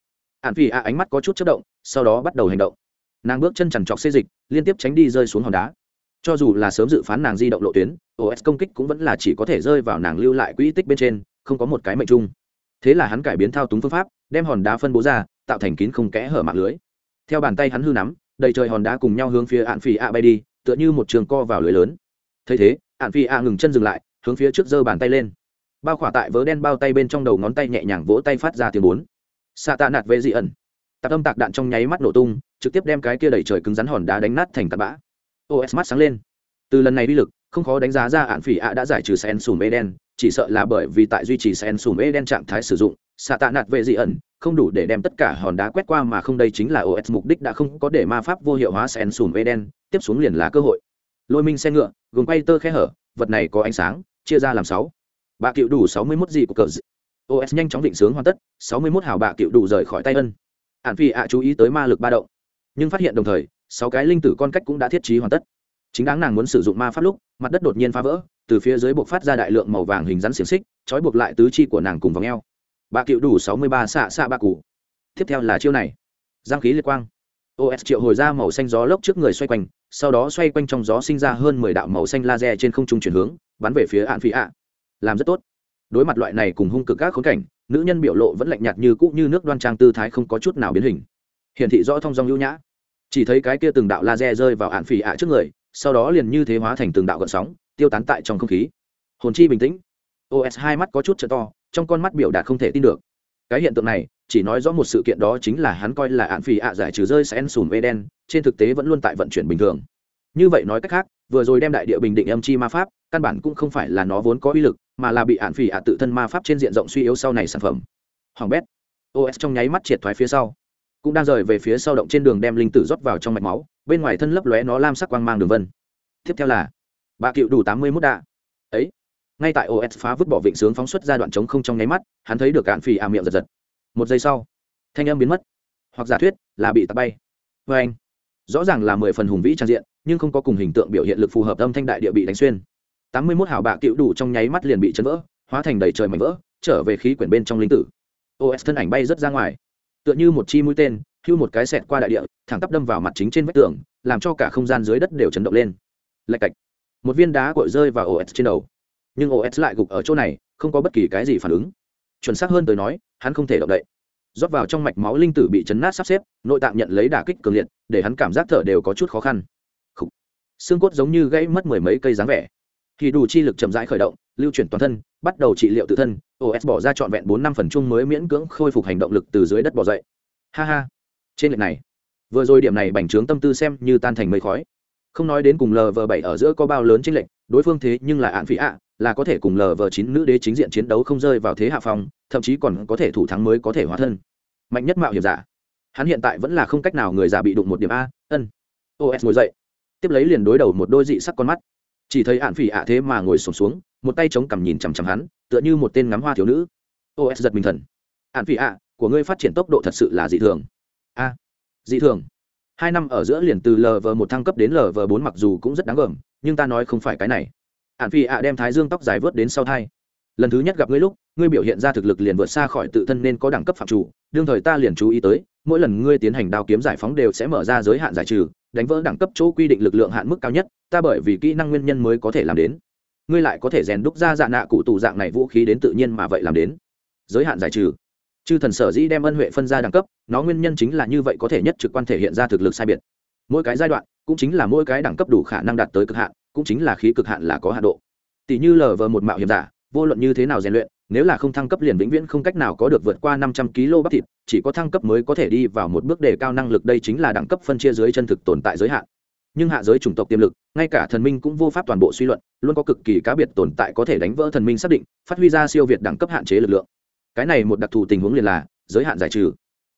Hạn phỉ a ánh mắt có chút chất động, sau đó bắt đầu hành động. Nàng bước chân chằn trọc xê dịch, liên tiếp tránh đi rơi xuống hòn đá. Cho dù là sớm dự phán nàng di động lộ tuyến os công kích cũng vẫn là chỉ có thể rơi vào nàng lưu lại quỹ tích bên trên, không có một cái mệnh chung. Thế là hắn cải biến thao túng phương pháp, đem hòn đá phân bố ra, tạo thành kín không kẽ hở mạng lưới. Theo bàn tay hắn hư nắm đầy trời hòn đá cùng nhau hướng phía ạn phỉ ạ bay đi tựa như một trường co vào lưới lớn. Thấy thế ạn phỉ ạ ngừng chân dừng lại hướng phía trước giơ bàn tay lên. Bao khỏa tại vớ đen bao tay bên trong đầu ngón tay nhẹ nhàng vỗ tay phát ra tiếng bốn. Xạ tạ nạt vệ dị ẩn. Tạc âm tạc đạn trong nháy mắt nổ tung trực tiếp đem cái kia đẩy trời cứng rắn hòn đá đánh nát thành tạt bã. Os mắt sáng lên. Từ lần này đi lực không khó đánh giá ra ạn phỉ ạ đã giải trừ sen sùm đen, chỉ sợ là bởi vì tại duy trì sen sùm đen trạng thái sử dụng xạ tạ nạt về dị ẩn, không đủ để đem tất cả hòn đá quét qua mà không đây chính là os mục đích đã không có để ma pháp vô hiệu hóa sen sùm đen, tiếp xuống liền là cơ hội. Lôi minh xe ngựa, gồm quay tơ khe hở, vật này có ánh sáng, chia ra làm sáu. Bạ cựu đủ sáu mươi mốt gì của cờ os nhanh chóng định sướng hoàn tất, sáu mươi mốt hào bạ cựu đủ rời khỏi tay ân. Ạn phi ạ chú ý tới ma lực ba động. Nhưng phát hiện đồng thời, sáu cái linh tử con cách cũng đã thiết trí hoàn tất. Chính đáng nàng muốn sử dụng ma pháp lúc, mặt đất đột nhiên phá vỡ, từ phía dưới buộc phát ra đại lượng màu vàng hình rắn xiềng xích, trói buộc lại tứ chi của nàng cùng vòng eo bà cựu đủ sáu mươi ba xạ xạ ba cụ. Tiếp theo là chiêu này. Giang khí liệt quang. Os triệu hồi ra màu xanh gió lốc trước người xoay quanh, sau đó xoay quanh trong gió sinh ra hơn mười đạo màu xanh laser trên không trung chuyển hướng, bắn về phía hạn phí ạ làm rất tốt. Đối mặt loại này cùng hung cực các khốn cảnh, nữ nhân biểu lộ vẫn lạnh nhạt như cũ như nước đoan trang tư thái không có chút nào biến hình. Hiển thị rõ thông dong lưu nhã. Chỉ thấy cái kia từng đạo laser rơi vào hạn phỉ ạ trước người, sau đó liền như thế hóa thành từng đạo gợn sóng, tiêu tán tại trong không khí. Hồn chi bình tĩnh. Os hai mắt có chút trợ to trong con mắt biểu đạt không thể tin được. Cái hiện tượng này, chỉ nói rõ một sự kiện đó chính là hắn coi là ạn phì ạ giải trừ rơi sen sùn đen, trên thực tế vẫn luôn tại vận chuyển bình thường. Như vậy nói cách khác, vừa rồi đem đại địa bình định âm chi ma pháp, căn bản cũng không phải là nó vốn có uy lực, mà là bị ạn phì ạ tự thân ma pháp trên diện rộng suy yếu sau này sản phẩm. Hoàng bét os trong nháy mắt triệt thoái phía sau. Cũng đang rời về phía sau động trên đường đem linh tử rót vào trong mạch máu, bên ngoài thân lấp lóe nó lam sắc quang mang đường vân. Tiếp theo là bà cựu đủ tám mươi mốt đạ. Ấy ngay tại os phá vứt bỏ vịnh sướng phóng xuất ra đoạn trống không trong nháy mắt, hắn thấy được cạn phì à miệng giật giật. Một giây sau, thanh âm biến mất. Hoặc giả thuyết là bị tạt bay. Vê anh, rõ ràng là mười phần hùng vĩ trang diện, nhưng không có cùng hình tượng biểu hiện lực phù hợp âm thanh đại địa bị đánh xuyên. Tám mươi mốt hào bạ cựu đủ trong nháy mắt liền bị chấn vỡ, hóa thành đầy trời mảnh vỡ, trở về khí quyển bên trong linh tử. Os thân ảnh bay rớt ra ngoài. Tựa như một chi mũi tên, hưu một cái xẹt qua đại địa, thẳng tắp đâm vào mặt chính trên vách tường, làm cho cả không gian dưới đất đều chấn động lên. Lạch cạch. Một viên đá cội rơi vào os trên đầu nhưng os lại gục ở chỗ này, không có bất kỳ cái gì phản ứng. Chuẩn xác hơn tới nói, hắn không thể động đậy. Rót vào trong mạch máu linh tử bị chấn nát sắp xếp, nội tạng nhận lấy đả kích cường liệt, để hắn cảm giác thở đều có chút khó khăn. Khủ. xương cốt giống như gãy mất mười mấy cây dáng vẻ. Khi đủ chi lực chậm rãi khởi động, lưu chuyển toàn thân, bắt đầu trị liệu tự thân os bỏ ra trọn vẹn bốn năm phần chung mới miễn cưỡng khôi phục hành động lực từ dưới đất bỏ dậy. Ha ha. Trên lệch này, vừa rồi điểm này bành trướng tâm tư xem như tan thành mây khói. Không nói đến cùng lv bảy ở giữa có bao lớn trên lệnh đối phương thế nhưng là ạn phỉ ạ là có thể cùng Lờ Vờ chín nữ đế chính diện chiến đấu không rơi vào thế hạ phong thậm chí còn có thể thủ thắng mới có thể hóa thân. Mạnh nhất mạo hiểm giả. Hắn hiện tại vẫn là không cách nào người già bị đụng một điểm a ân. Os ngồi dậy. Tiếp lấy liền đối đầu một đôi dị sắc con mắt. Chỉ thấy ạn phỉ ạ thế mà ngồi sổm xuống, xuống một tay chống cằm nhìn chằm chằm hắn tựa như một tên ngắm hoa thiếu nữ. Os giật mình thần. Ạn phỉ ạ của ngươi phát triển tốc độ thật sự là dị thường. A. Dị thường. Hai năm ở giữa liền từ lv một thăng cấp đến lv bốn mặc dù cũng rất đáng gờm nhưng ta nói không phải cái này. Hạn phi ạ đem thái dương tóc dài vớt đến sau thai. Lần thứ nhất gặp ngươi lúc, ngươi biểu hiện ra thực lực liền vượt xa khỏi tự thân nên có đẳng cấp phạm chủ, đương thời ta liền chú ý tới, mỗi lần ngươi tiến hành đao kiếm giải phóng đều sẽ mở ra giới hạn giải trừ, đánh vỡ đẳng cấp chỗ quy định lực lượng hạn mức cao nhất, ta bởi vì kỹ năng nguyên nhân mới có thể làm đến. Ngươi lại có thể rèn đúc ra dạ nạ cụ tù dạng này vũ khí đến tự nhiên mà vậy làm đến. Giới hạn giải trừ. Chư thần sở dĩ đem ân huệ phân ra đẳng cấp, nó nguyên nhân chính là như vậy có thể nhất trực quan thể hiện ra thực lực sai biệt. Mỗi cái giai đoạn cũng chính là mỗi cái đẳng cấp đủ khả năng đạt tới cực hạn, cũng chính là khí cực hạn là có hạ độ. Tỷ như lờ vờ một mạo hiểm giả, vô luận như thế nào rèn luyện, nếu là không thăng cấp liền vĩnh viễn không cách nào có được vượt qua năm trăm kg bắp thịt, chỉ có thăng cấp mới có thể đi vào một bước đề cao năng lực đây chính là đẳng cấp phân chia dưới chân thực tồn tại giới hạn. Nhưng hạ giới chủng tộc tiềm lực, ngay cả thần minh cũng vô pháp toàn bộ suy luận, luôn có cực kỳ cá biệt tồn tại có thể đánh vỡ thần minh xác định, phát huy ra siêu việt đẳng cấp hạn chế lực lượng. Cái này một đặc thù tình huống liền là, giới hạn giải trừ.